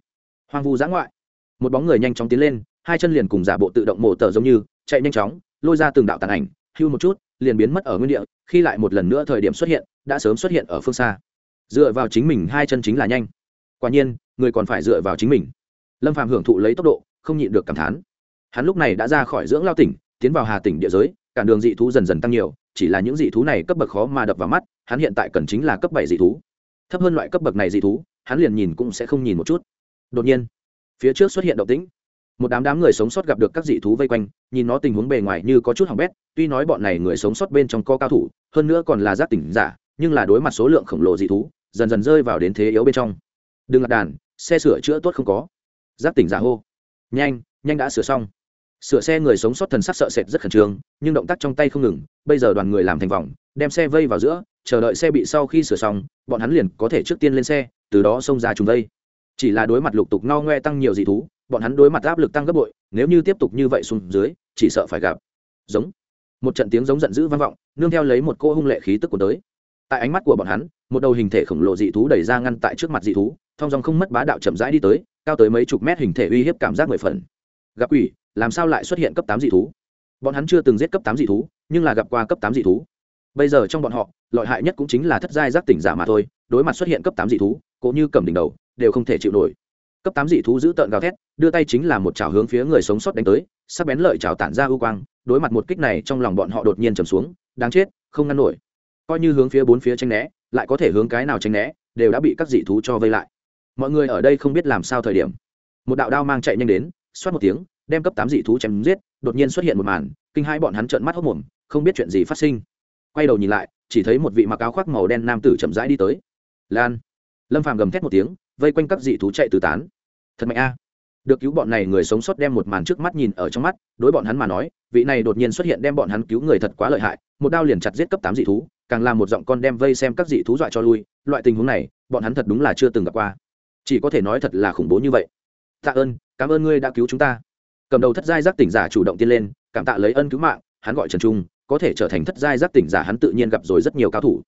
Hoang vu giã ngoại. Một bóng người nhanh chóng tiến lên, hai chân liền cùng giả bộ tự động mổ tờ giống như, chạy nhanh chóng, lôi ra từng đạo tàn ảnh hưu một chút, liền biến mất ở nguyên địa, khi lại một lần nữa thời điểm xuất hiện, đã sớm xuất hiện ở phương xa. Dựa vào chính mình hai chân chính là nhanh. Quả nhiên, người còn phải dựa vào chính mình. Lâm phàm hưởng thụ lấy tốc độ, không nhịn được cảm thán. Hắn lúc này đã ra khỏi dưỡng lao tỉnh, tiến vào hà tỉnh địa giới cản đường dị thú dần dần tăng nhiều, chỉ là những dị thú này cấp bậc khó mà đập vào mắt, hắn hiện tại cần chính là cấp bảy dị thú. Thấp hơn loại cấp bậc này dị thú, hắn liền nhìn cũng sẽ không nhìn một chút. Đột nhiên, phía trước xuất hiện động tĩnh. Một đám đám người sống sót gặp được các dị thú vây quanh, nhìn nó tình huống bề ngoài như có chút hỏng bét tuy nói bọn này người sống sót bên trong có cao thủ, hơn nữa còn là giác tỉnh giả, nhưng là đối mặt số lượng khổng lồ dị thú, dần dần rơi vào đến thế yếu bên trong. Đừng lạc đàn, xe sửa chữa tốt không có. Giác tỉnh giả hô. Nhanh nhanh đã sửa xong. Sửa xe người sống sót thần sắc sợ sệt rất khẩn trương, nhưng động tác trong tay không ngừng, bây giờ đoàn người làm thành vòng, đem xe vây vào giữa, chờ đợi xe bị sau khi sửa xong, bọn hắn liền có thể trước tiên lên xe, từ đó xông ra trùng vây. Chỉ là đối mặt lục tục no ngoe tăng nhiều dị thú, bọn hắn đối mặt áp lực tăng gấp bội, nếu như tiếp tục như vậy xuống dưới, chỉ sợ phải gặp. Giống một trận tiếng giống giận dữ vang vọng, nương theo lấy một cô hung lệ khí tức của tới. Tại ánh mắt của bọn hắn, một đầu hình thể khổng lồ dị thú đẩy ra ngăn tại trước mặt dị thú, thong dòng không mất bá đạo chậm rãi đi tới, cao tới mấy chục mét hình thể uy hiếp cảm giác mười phần. Gặp quỷ, làm sao lại xuất hiện cấp tám dị thú? Bọn hắn chưa từng giết cấp tám dị thú, nhưng là gặp qua cấp tám dị thú. Bây giờ trong bọn họ, lợi hại nhất cũng chính là thất giai giác tỉnh giả mà thôi, đối mặt xuất hiện cấp tám dị thú cũng như cầm đỉnh đầu, đều không thể chịu nổi cấp tám dị thú giữ tợn gào thét, đưa tay chính là một chảo hướng phía người sống sót đánh tới, sắc bén lợi chảo tản ra ưu quang, đối mặt một kích này trong lòng bọn họ đột nhiên trầm xuống, đáng chết, không ngăn nổi. Coi như hướng phía bốn phía tranh né, lại có thể hướng cái nào tranh né, đều đã bị các dị thú cho vây lại. Mọi người ở đây không biết làm sao thời điểm, một đạo đao mang chạy nhanh đến, xoát một tiếng, đem cấp tám dị thú chém giết, đột nhiên xuất hiện một màn, kinh hai bọn hắn trợn mắt hốc mồm, không biết chuyện gì phát sinh. Quay đầu nhìn lại, chỉ thấy một vị mặc áo khoác màu đen nam tử chậm rãi đi tới. Lan. Lâm phàm gầm thét một tiếng, vây quanh các dị thú chạy từ tán thật mạnh a. Được cứu bọn này người sống sót đem một màn trước mắt nhìn ở trong mắt, đối bọn hắn mà nói, vị này đột nhiên xuất hiện đem bọn hắn cứu người thật quá lợi hại, một đao liền chặt giết cấp tám dị thú, càng làm một giọng con đem vây xem các dị thú dọa cho lui, loại tình huống này, bọn hắn thật đúng là chưa từng gặp qua. Chỉ có thể nói thật là khủng bố như vậy. Tạ ơn, cảm ơn ngươi đã cứu chúng ta. Cầm đầu thất giai giác tỉnh giả chủ động tiên lên, cảm tạ lấy ân cứu mạng, hắn gọi trần trung, có thể trở thành thất giai giác tỉnh giả hắn tự nhiên gặp rồi rất nhiều cao thủ.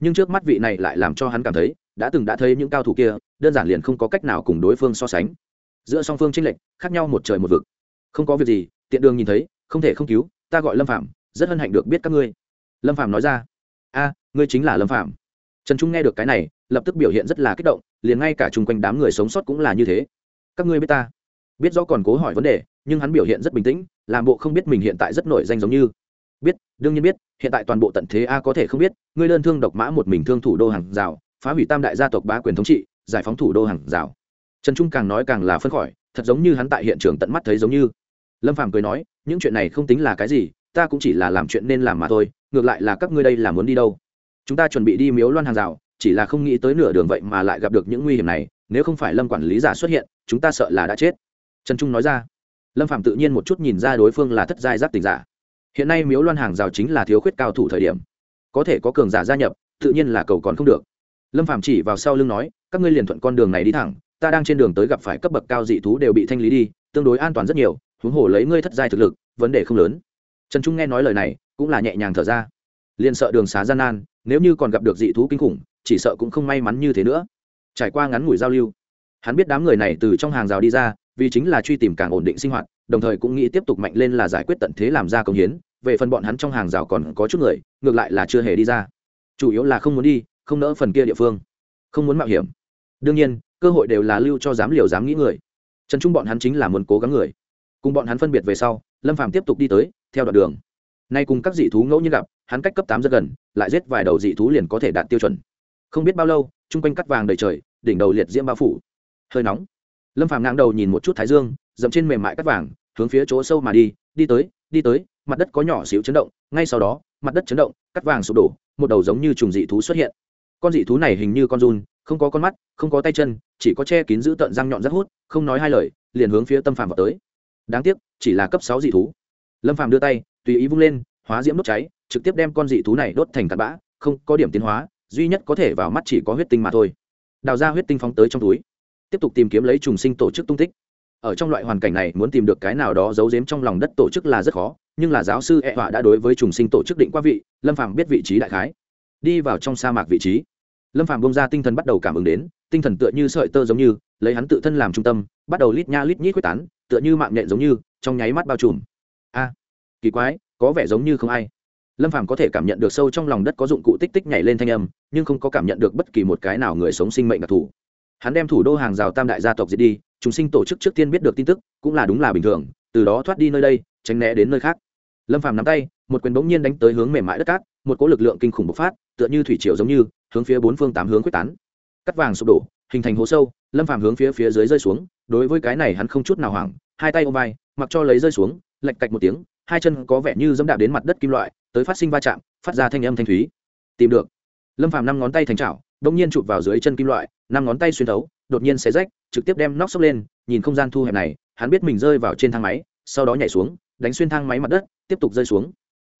Nhưng trước mắt vị này lại làm cho hắn cảm thấy đã từng đã thấy những cao thủ kia, đơn giản liền không có cách nào cùng đối phương so sánh. Giữa song phương tranh lệch, khác nhau một trời một vực. Không có việc gì, tiện đường nhìn thấy, không thể không cứu, ta gọi lâm phạm rất hân hạnh được biết các ngươi. Lâm phạm nói ra. A, ngươi chính là lâm phạm trần trung nghe được cái này, lập tức biểu hiện rất là kích động, liền ngay cả chung quanh đám người sống sót cũng là như thế. Các ngươi biết ta? Biết rõ còn cố hỏi vấn đề, nhưng hắn biểu hiện rất bình tĩnh, làm bộ không biết mình hiện tại rất nổi danh giống như. Biết, đương nhiên biết, hiện tại toàn bộ tận thế a có thể không biết, ngươi đơn thương độc mã một mình thương thủ đô hàng rào phá hủy tam đại gia tộc bá quyền thống trị, giải phóng thủ đô hàng rào. Trần trung càng nói càng là phân khỏi thật giống như hắn tại hiện trường tận mắt thấy giống như. Lâm phàm cười nói, những chuyện này không tính là cái gì, ta cũng chỉ là làm chuyện nên làm mà thôi, ngược lại là các ngươi đây là muốn đi đâu. Chúng ta chuẩn bị đi miếu loan hàng rào, chỉ là không nghĩ tới nửa đường vậy mà lại gặp được những nguy hiểm này, nếu không phải lâm quản lý giả xuất hiện, chúng ta sợ là đã chết. Trần trung nói ra. Lâm phạm tự nhiên một chút nhìn ra đối phương là thất giai giác tình giả. Hiện nay miếu loan hàng rào chính là thiếu khuyết cao thủ thời điểm. Có thể có cường giả gia nhập, tự nhiên là cầu còn không được lâm phạm chỉ vào sau lưng nói, các ngươi liền thuận con đường này đi thẳng, ta đang trên đường tới gặp phải cấp bậc cao dị thú đều bị thanh lý đi, tương đối an toàn rất nhiều, huống hồ lấy ngươi thất giai thực lực, vấn đề không lớn. Trần trung nghe nói lời này, cũng là nhẹ nhàng thở ra. Liền sợ đường xá gian nan, nếu như còn gặp được dị thú kinh khủng, chỉ sợ cũng không may mắn như thế nữa. Trải qua ngắn ngủi giao lưu, hắn biết đám người này từ trong hàng rào đi ra, vì chính là truy tìm càng ổn định sinh hoạt, đồng thời cũng nghĩ tiếp tục mạnh lên là giải quyết tận thế làm ra công hiến, về phần bọn hắn trong hàng rào còn có chút người, ngược lại là chưa hề đi ra. Chủ yếu là không muốn đi không nỡ phần kia địa phương. Không muốn mạo hiểm. Đương nhiên, cơ hội đều là lưu cho dám liều dám nghĩ người. Trần trung bọn hắn chính là muốn cố gắng người. Cùng bọn hắn phân biệt về sau, lâm phàm tiếp tục đi tới, theo đoạn đường. Nay cùng các dị thú ngẫu nhiên gặp, hắn cách cấp tám rất gần, lại giết vài đầu dị thú liền có thể đạt tiêu chuẩn. Không biết bao lâu, chung quanh cắt vàng đầy trời, đỉnh đầu liệt diễm bao phủ. Hơi nóng. Lâm phàm ngang đầu nhìn một chút thái dương, dậm trên mềm mại cắt vàng, hướng phía chỗ sâu mà đi đi tới đi tới, mặt đất có nhỏ xíu chấn động, ngay sau đó, mặt đất chấn động, cắt vàng sụp đổ, một đầu giống như trùng dị thú xuất hiện con dị thú này hình như con run, không có con mắt, không có tay chân, chỉ có che kín giữ tận răng nhọn rất hút, không nói hai lời, liền hướng phía tâm phàm vào tới. Đáng tiếc, chỉ là cấp sáu dị thú. Lâm phàm đưa tay, tùy ý vung lên, hóa diễm đốt cháy, trực tiếp đem con dị thú này đốt thành cặn bã, không có điểm tiến hóa, duy nhất có thể vào mắt chỉ có huyết tinh mà thôi. Đào ra huyết tinh phóng tới trong túi, tiếp tục tìm kiếm lấy trùng sinh tổ chức tung tích. Ở trong loại hoàn cảnh này, muốn tìm được cái nào đó giấu giếm trong lòng đất tổ chức là rất khó, nhưng là giáo sư e họa đã đối với trùng sinh tổ chức định qua vị, lâm phàm biết vị trí đại khái. Đi vào trong sa mạc vị trí lâm phàm bông ra tinh thần bắt đầu cảm ứng đến, tinh thần tựa như sợi tơ giống như, lấy hắn tự thân làm trung tâm, bắt đầu lít nha lít nhít quyết tán, tựa như mạng nhện giống như, trong nháy mắt bao trùm. A, kỳ quái, có vẻ giống như không ai. Lâm phàm có thể cảm nhận được sâu trong lòng đất có dụng cụ tích tích nhảy lên thanh âm, nhưng không có cảm nhận được bất kỳ một cái nào người sống sinh mệnh đặc thù. Hắn đem thủ đô hàng rào tam đại gia tộc diệt đi, chúng sinh tổ chức trước tiên biết được tin tức, cũng là đúng là bình thường, từ đó thoát đi nơi đây, tránh né đến nơi khác. Lâm phàm nắm tay, một quyền bỗng nhiên đánh tới hướng mềm mại đất cát, một cỗ lực lượng kinh khủng bộc phát, tựa như thủy triều giống như hướng phía bốn phương tám hướng quyết tán. Cắt vàng sụp đổ, hình thành hố sâu, lâm phàm hướng phía phía dưới rơi xuống, đối với cái này hắn không chút nào hoảng, hai tay ôm vai, mặc cho lấy rơi xuống lạch cạch một tiếng, hai chân có vẻ như dẫm đạp đến mặt đất kim loại, tới phát sinh va chạm, phát ra thanh âm thanh thúy. Tìm được. Lâm phàm năm ngón tay thành chảo đông nhiên chụp vào dưới chân kim loại, năm ngón tay xuyên thấu, đột nhiên xé rách, trực tiếp đem nóc sốc lên, nhìn không gian thu hẹp này, hắn biết mình rơi vào trên thang máy, sau đó nhảy xuống, đánh xuyên thang máy mặt đất, tiếp tục rơi xuống.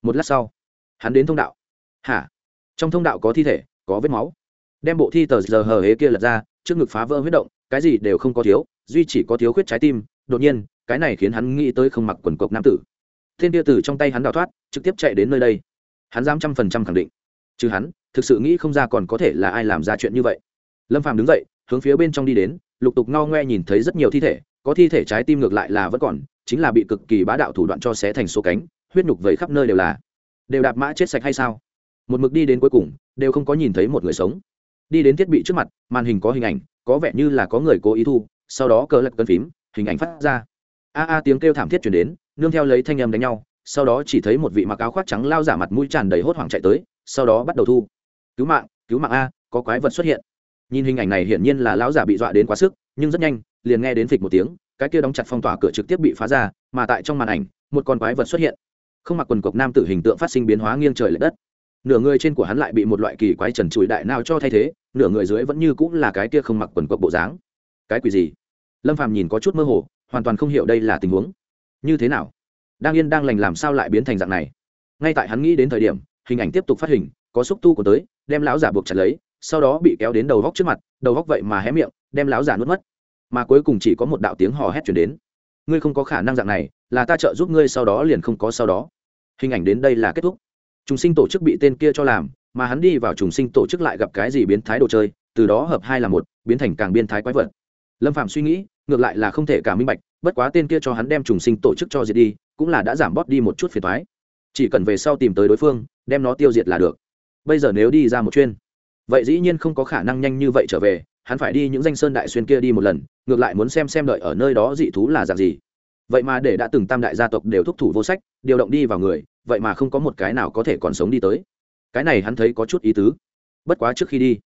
Một lát sau, hắn đến thông đạo. Hả? Trong thông đạo có thi thể có vết máu. Đem bộ thi tờ giờ hờ hế kia lật ra, trước ngực phá vỡ huyết động, cái gì đều không có thiếu, duy chỉ có thiếu khuyết trái tim. Đột nhiên, cái này khiến hắn nghĩ tới không mặc quần cộc nam tử. Thiên tia từ trong tay hắn đào thoát, trực tiếp chạy đến nơi đây. Hắn dám trăm phần trăm khẳng định. Chứ hắn, thực sự nghĩ không ra còn có thể là ai làm ra chuyện như vậy. Lâm phàm đứng dậy, hướng phía bên trong đi đến, lục tục ngao ngoe nhìn thấy rất nhiều thi thể, có thi thể trái tim ngược lại là vẫn còn, chính là bị cực kỳ bá đạo thủ đoạn cho xé thành số cánh, huyết nhục vẩy khắp nơi đều là. Đều đạp mã chết sạch hay sao? Một mực đi đến cuối cùng, đều không có nhìn thấy một người sống. Đi đến thiết bị trước mặt, màn hình có hình ảnh, có vẻ như là có người cố ý thu, sau đó cờ lật cân phím, hình ảnh phát ra. A a tiếng kêu thảm thiết chuyển đến, nương theo lấy thanh âm đánh nhau, sau đó chỉ thấy một vị mặc áo khoác trắng lao giả mặt mũi tràn đầy hốt hoảng chạy tới, sau đó bắt đầu thu. Cứu mạng cứu mạng a, có quái vật xuất hiện. Nhìn hình ảnh này hiển nhiên là lão giả bị dọa đến quá sức, nhưng rất nhanh, liền nghe đến phịch một tiếng, cái kia đóng chặt phong tỏa cửa trực tiếp bị phá ra, mà tại trong màn ảnh, một con quái vật xuất hiện. Không mặc quần cộc nam tử hình tượng phát sinh biến hóa nghiêng trời l ệ đất nửa người trên của hắn lại bị một loại kỳ quái trần trụi đại nào cho thay thế, nửa người dưới vẫn như cũng là cái kia không mặc quần cộc bộ dáng. Cái quỷ gì? Lâm phàm nhìn có chút mơ hồ, hoàn toàn không hiểu đây là tình huống. Như thế nào? Đang yên đang lành làm sao lại biến thành dạng này? Ngay tại hắn nghĩ đến thời điểm, hình ảnh tiếp tục phát hình, có xúc tu của tới, đem lão giả buộc chặt lấy, sau đó bị kéo đến đầu góc trước mặt, đầu góc vậy mà hé miệng, đem lão giả nuốt mất. Mà cuối cùng chỉ có một đạo tiếng hò hét chuyển đến. Ngươi không có khả năng dạng này, là ta trợ giúp ngươi sau đó liền không có sau đó. Hình ảnh đến đây là kết thúc trùng sinh tổ chức bị tên kia cho làm, mà hắn đi vào trùng sinh tổ chức lại gặp cái gì biến thái đồ chơi, từ đó hợp hai là một, biến thành càng biến thái quái vật. Lâm phạm suy nghĩ, ngược lại là không thể cả minh bạch, bất quá tên kia cho hắn đem trùng sinh tổ chức cho diệt đi, cũng là đã giảm bóp đi một chút phiền thoái chỉ cần về sau tìm tới đối phương, đem nó tiêu diệt là được. Bây giờ nếu đi ra một chuyên, vậy dĩ nhiên không có khả năng nhanh như vậy trở về, hắn phải đi những danh sơn đại xuyên kia đi một lần, ngược lại muốn xem xem đợi ở nơi đó dị thú là dạng gì. Vậy mà để đã từng tam đại gia tộc đều thúc thủ vô sách, điều động đi vào người vậy mà không có một cái nào có thể còn sống đi tới. Cái này hắn thấy có chút ý tứ. Bất quá trước khi đi,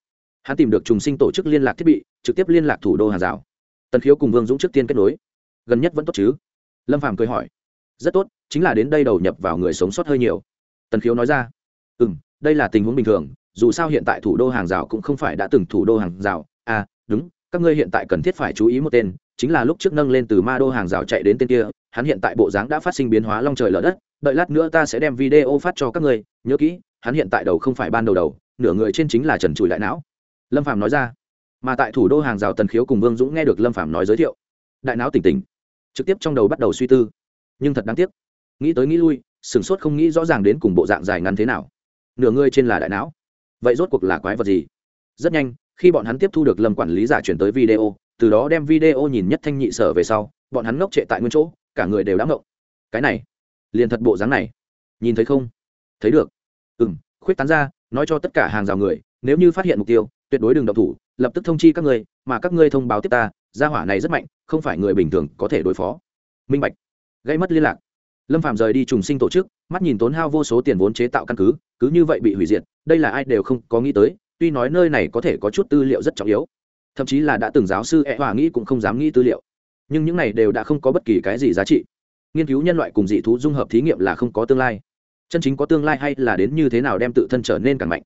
hắn tìm được trùng sinh tổ chức liên lạc thiết bị, trực tiếp liên lạc thủ đô hàng rào. Tần khiếu cùng vương dũng trước tiên kết nối. Gần nhất vẫn tốt chứ? Lâm phàm cười hỏi. Rất tốt, chính là đến đây đầu nhập vào người sống sót hơi nhiều. Tần khiếu nói ra. Ừ m đây là tình huống bình thường, dù sao hiện tại thủ đô hàng rào cũng không phải đã từng thủ đô hàng rào. À đúng, các ngươi hiện tại cần thiết phải chú ý một tên, chính là lúc trước nâng lên từ ma đô hàng rào chạy đến tên kia hắn hiện tại bộ dáng đã phát sinh biến hóa long trời lở đất, đợi lát nữa ta sẽ đem video phát cho các ngươi, nhớ kỹ, hắn hiện tại đầu không phải ban đầu đầu, nửa người trên chính là trần trụi đại não. Lâm phạm nói ra. Mà tại thủ đô hàng rào tần khiếu cùng vương dũng nghe được lâm phạm nói giới thiệu. Đại não tỉnh tỉnh, trực tiếp trong đầu bắt đầu suy tư. Nhưng thật đáng tiếc, nghĩ tới nghĩ lui, sửng sốt không nghĩ rõ ràng đến cùng bộ dạng dài ngắn thế nào. Nửa người trên là đại não. Vậy rốt cuộc là quái vật gì? Rất nhanh, khi bọn hắn tiếp thu được lâm quản lý giả chuyển tới video, từ đó đem video nhìn nhất thanh nhị sở về sau, bọn hắn ngốc trệ tại nguyên chỗ cả người đều đã ngộng. Cái này, liền thật bộ dáng này. Nhìn thấy không? Thấy được. Ừ m khuyết tán ra, nói cho tất cả hàng rào người, nếu như phát hiện mục tiêu, tuyệt đối đừng độc thủ, lập tức thông chi các ngươi, mà các ngươi thông báo tiếp ta, gia hỏa này rất mạnh, không phải người bình thường có thể đối phó. Minh bạch. Gây mất liên lạc. Lâm phạm rời đi trùng sinh tổ chức, mắt nhìn tốn hao vô số tiền vốn chế tạo căn cứ cứ như vậy bị hủy diệt, đây là ai đều không có nghĩ tới, tuy nói nơi này có thể có chút tư liệu rất trọng yếu. Thậm chí là đã từng giáo sư e hòa nghĩ cũng không dám nghĩ tư liệu nhưng những này đều đã không có bất kỳ cái gì giá trị. Nghiên cứu nhân loại cùng dị thú dung hợp thí nghiệm là không có tương lai. Chân chính có tương lai hay là đến như thế nào đem tự thân trở nên càng mạnh?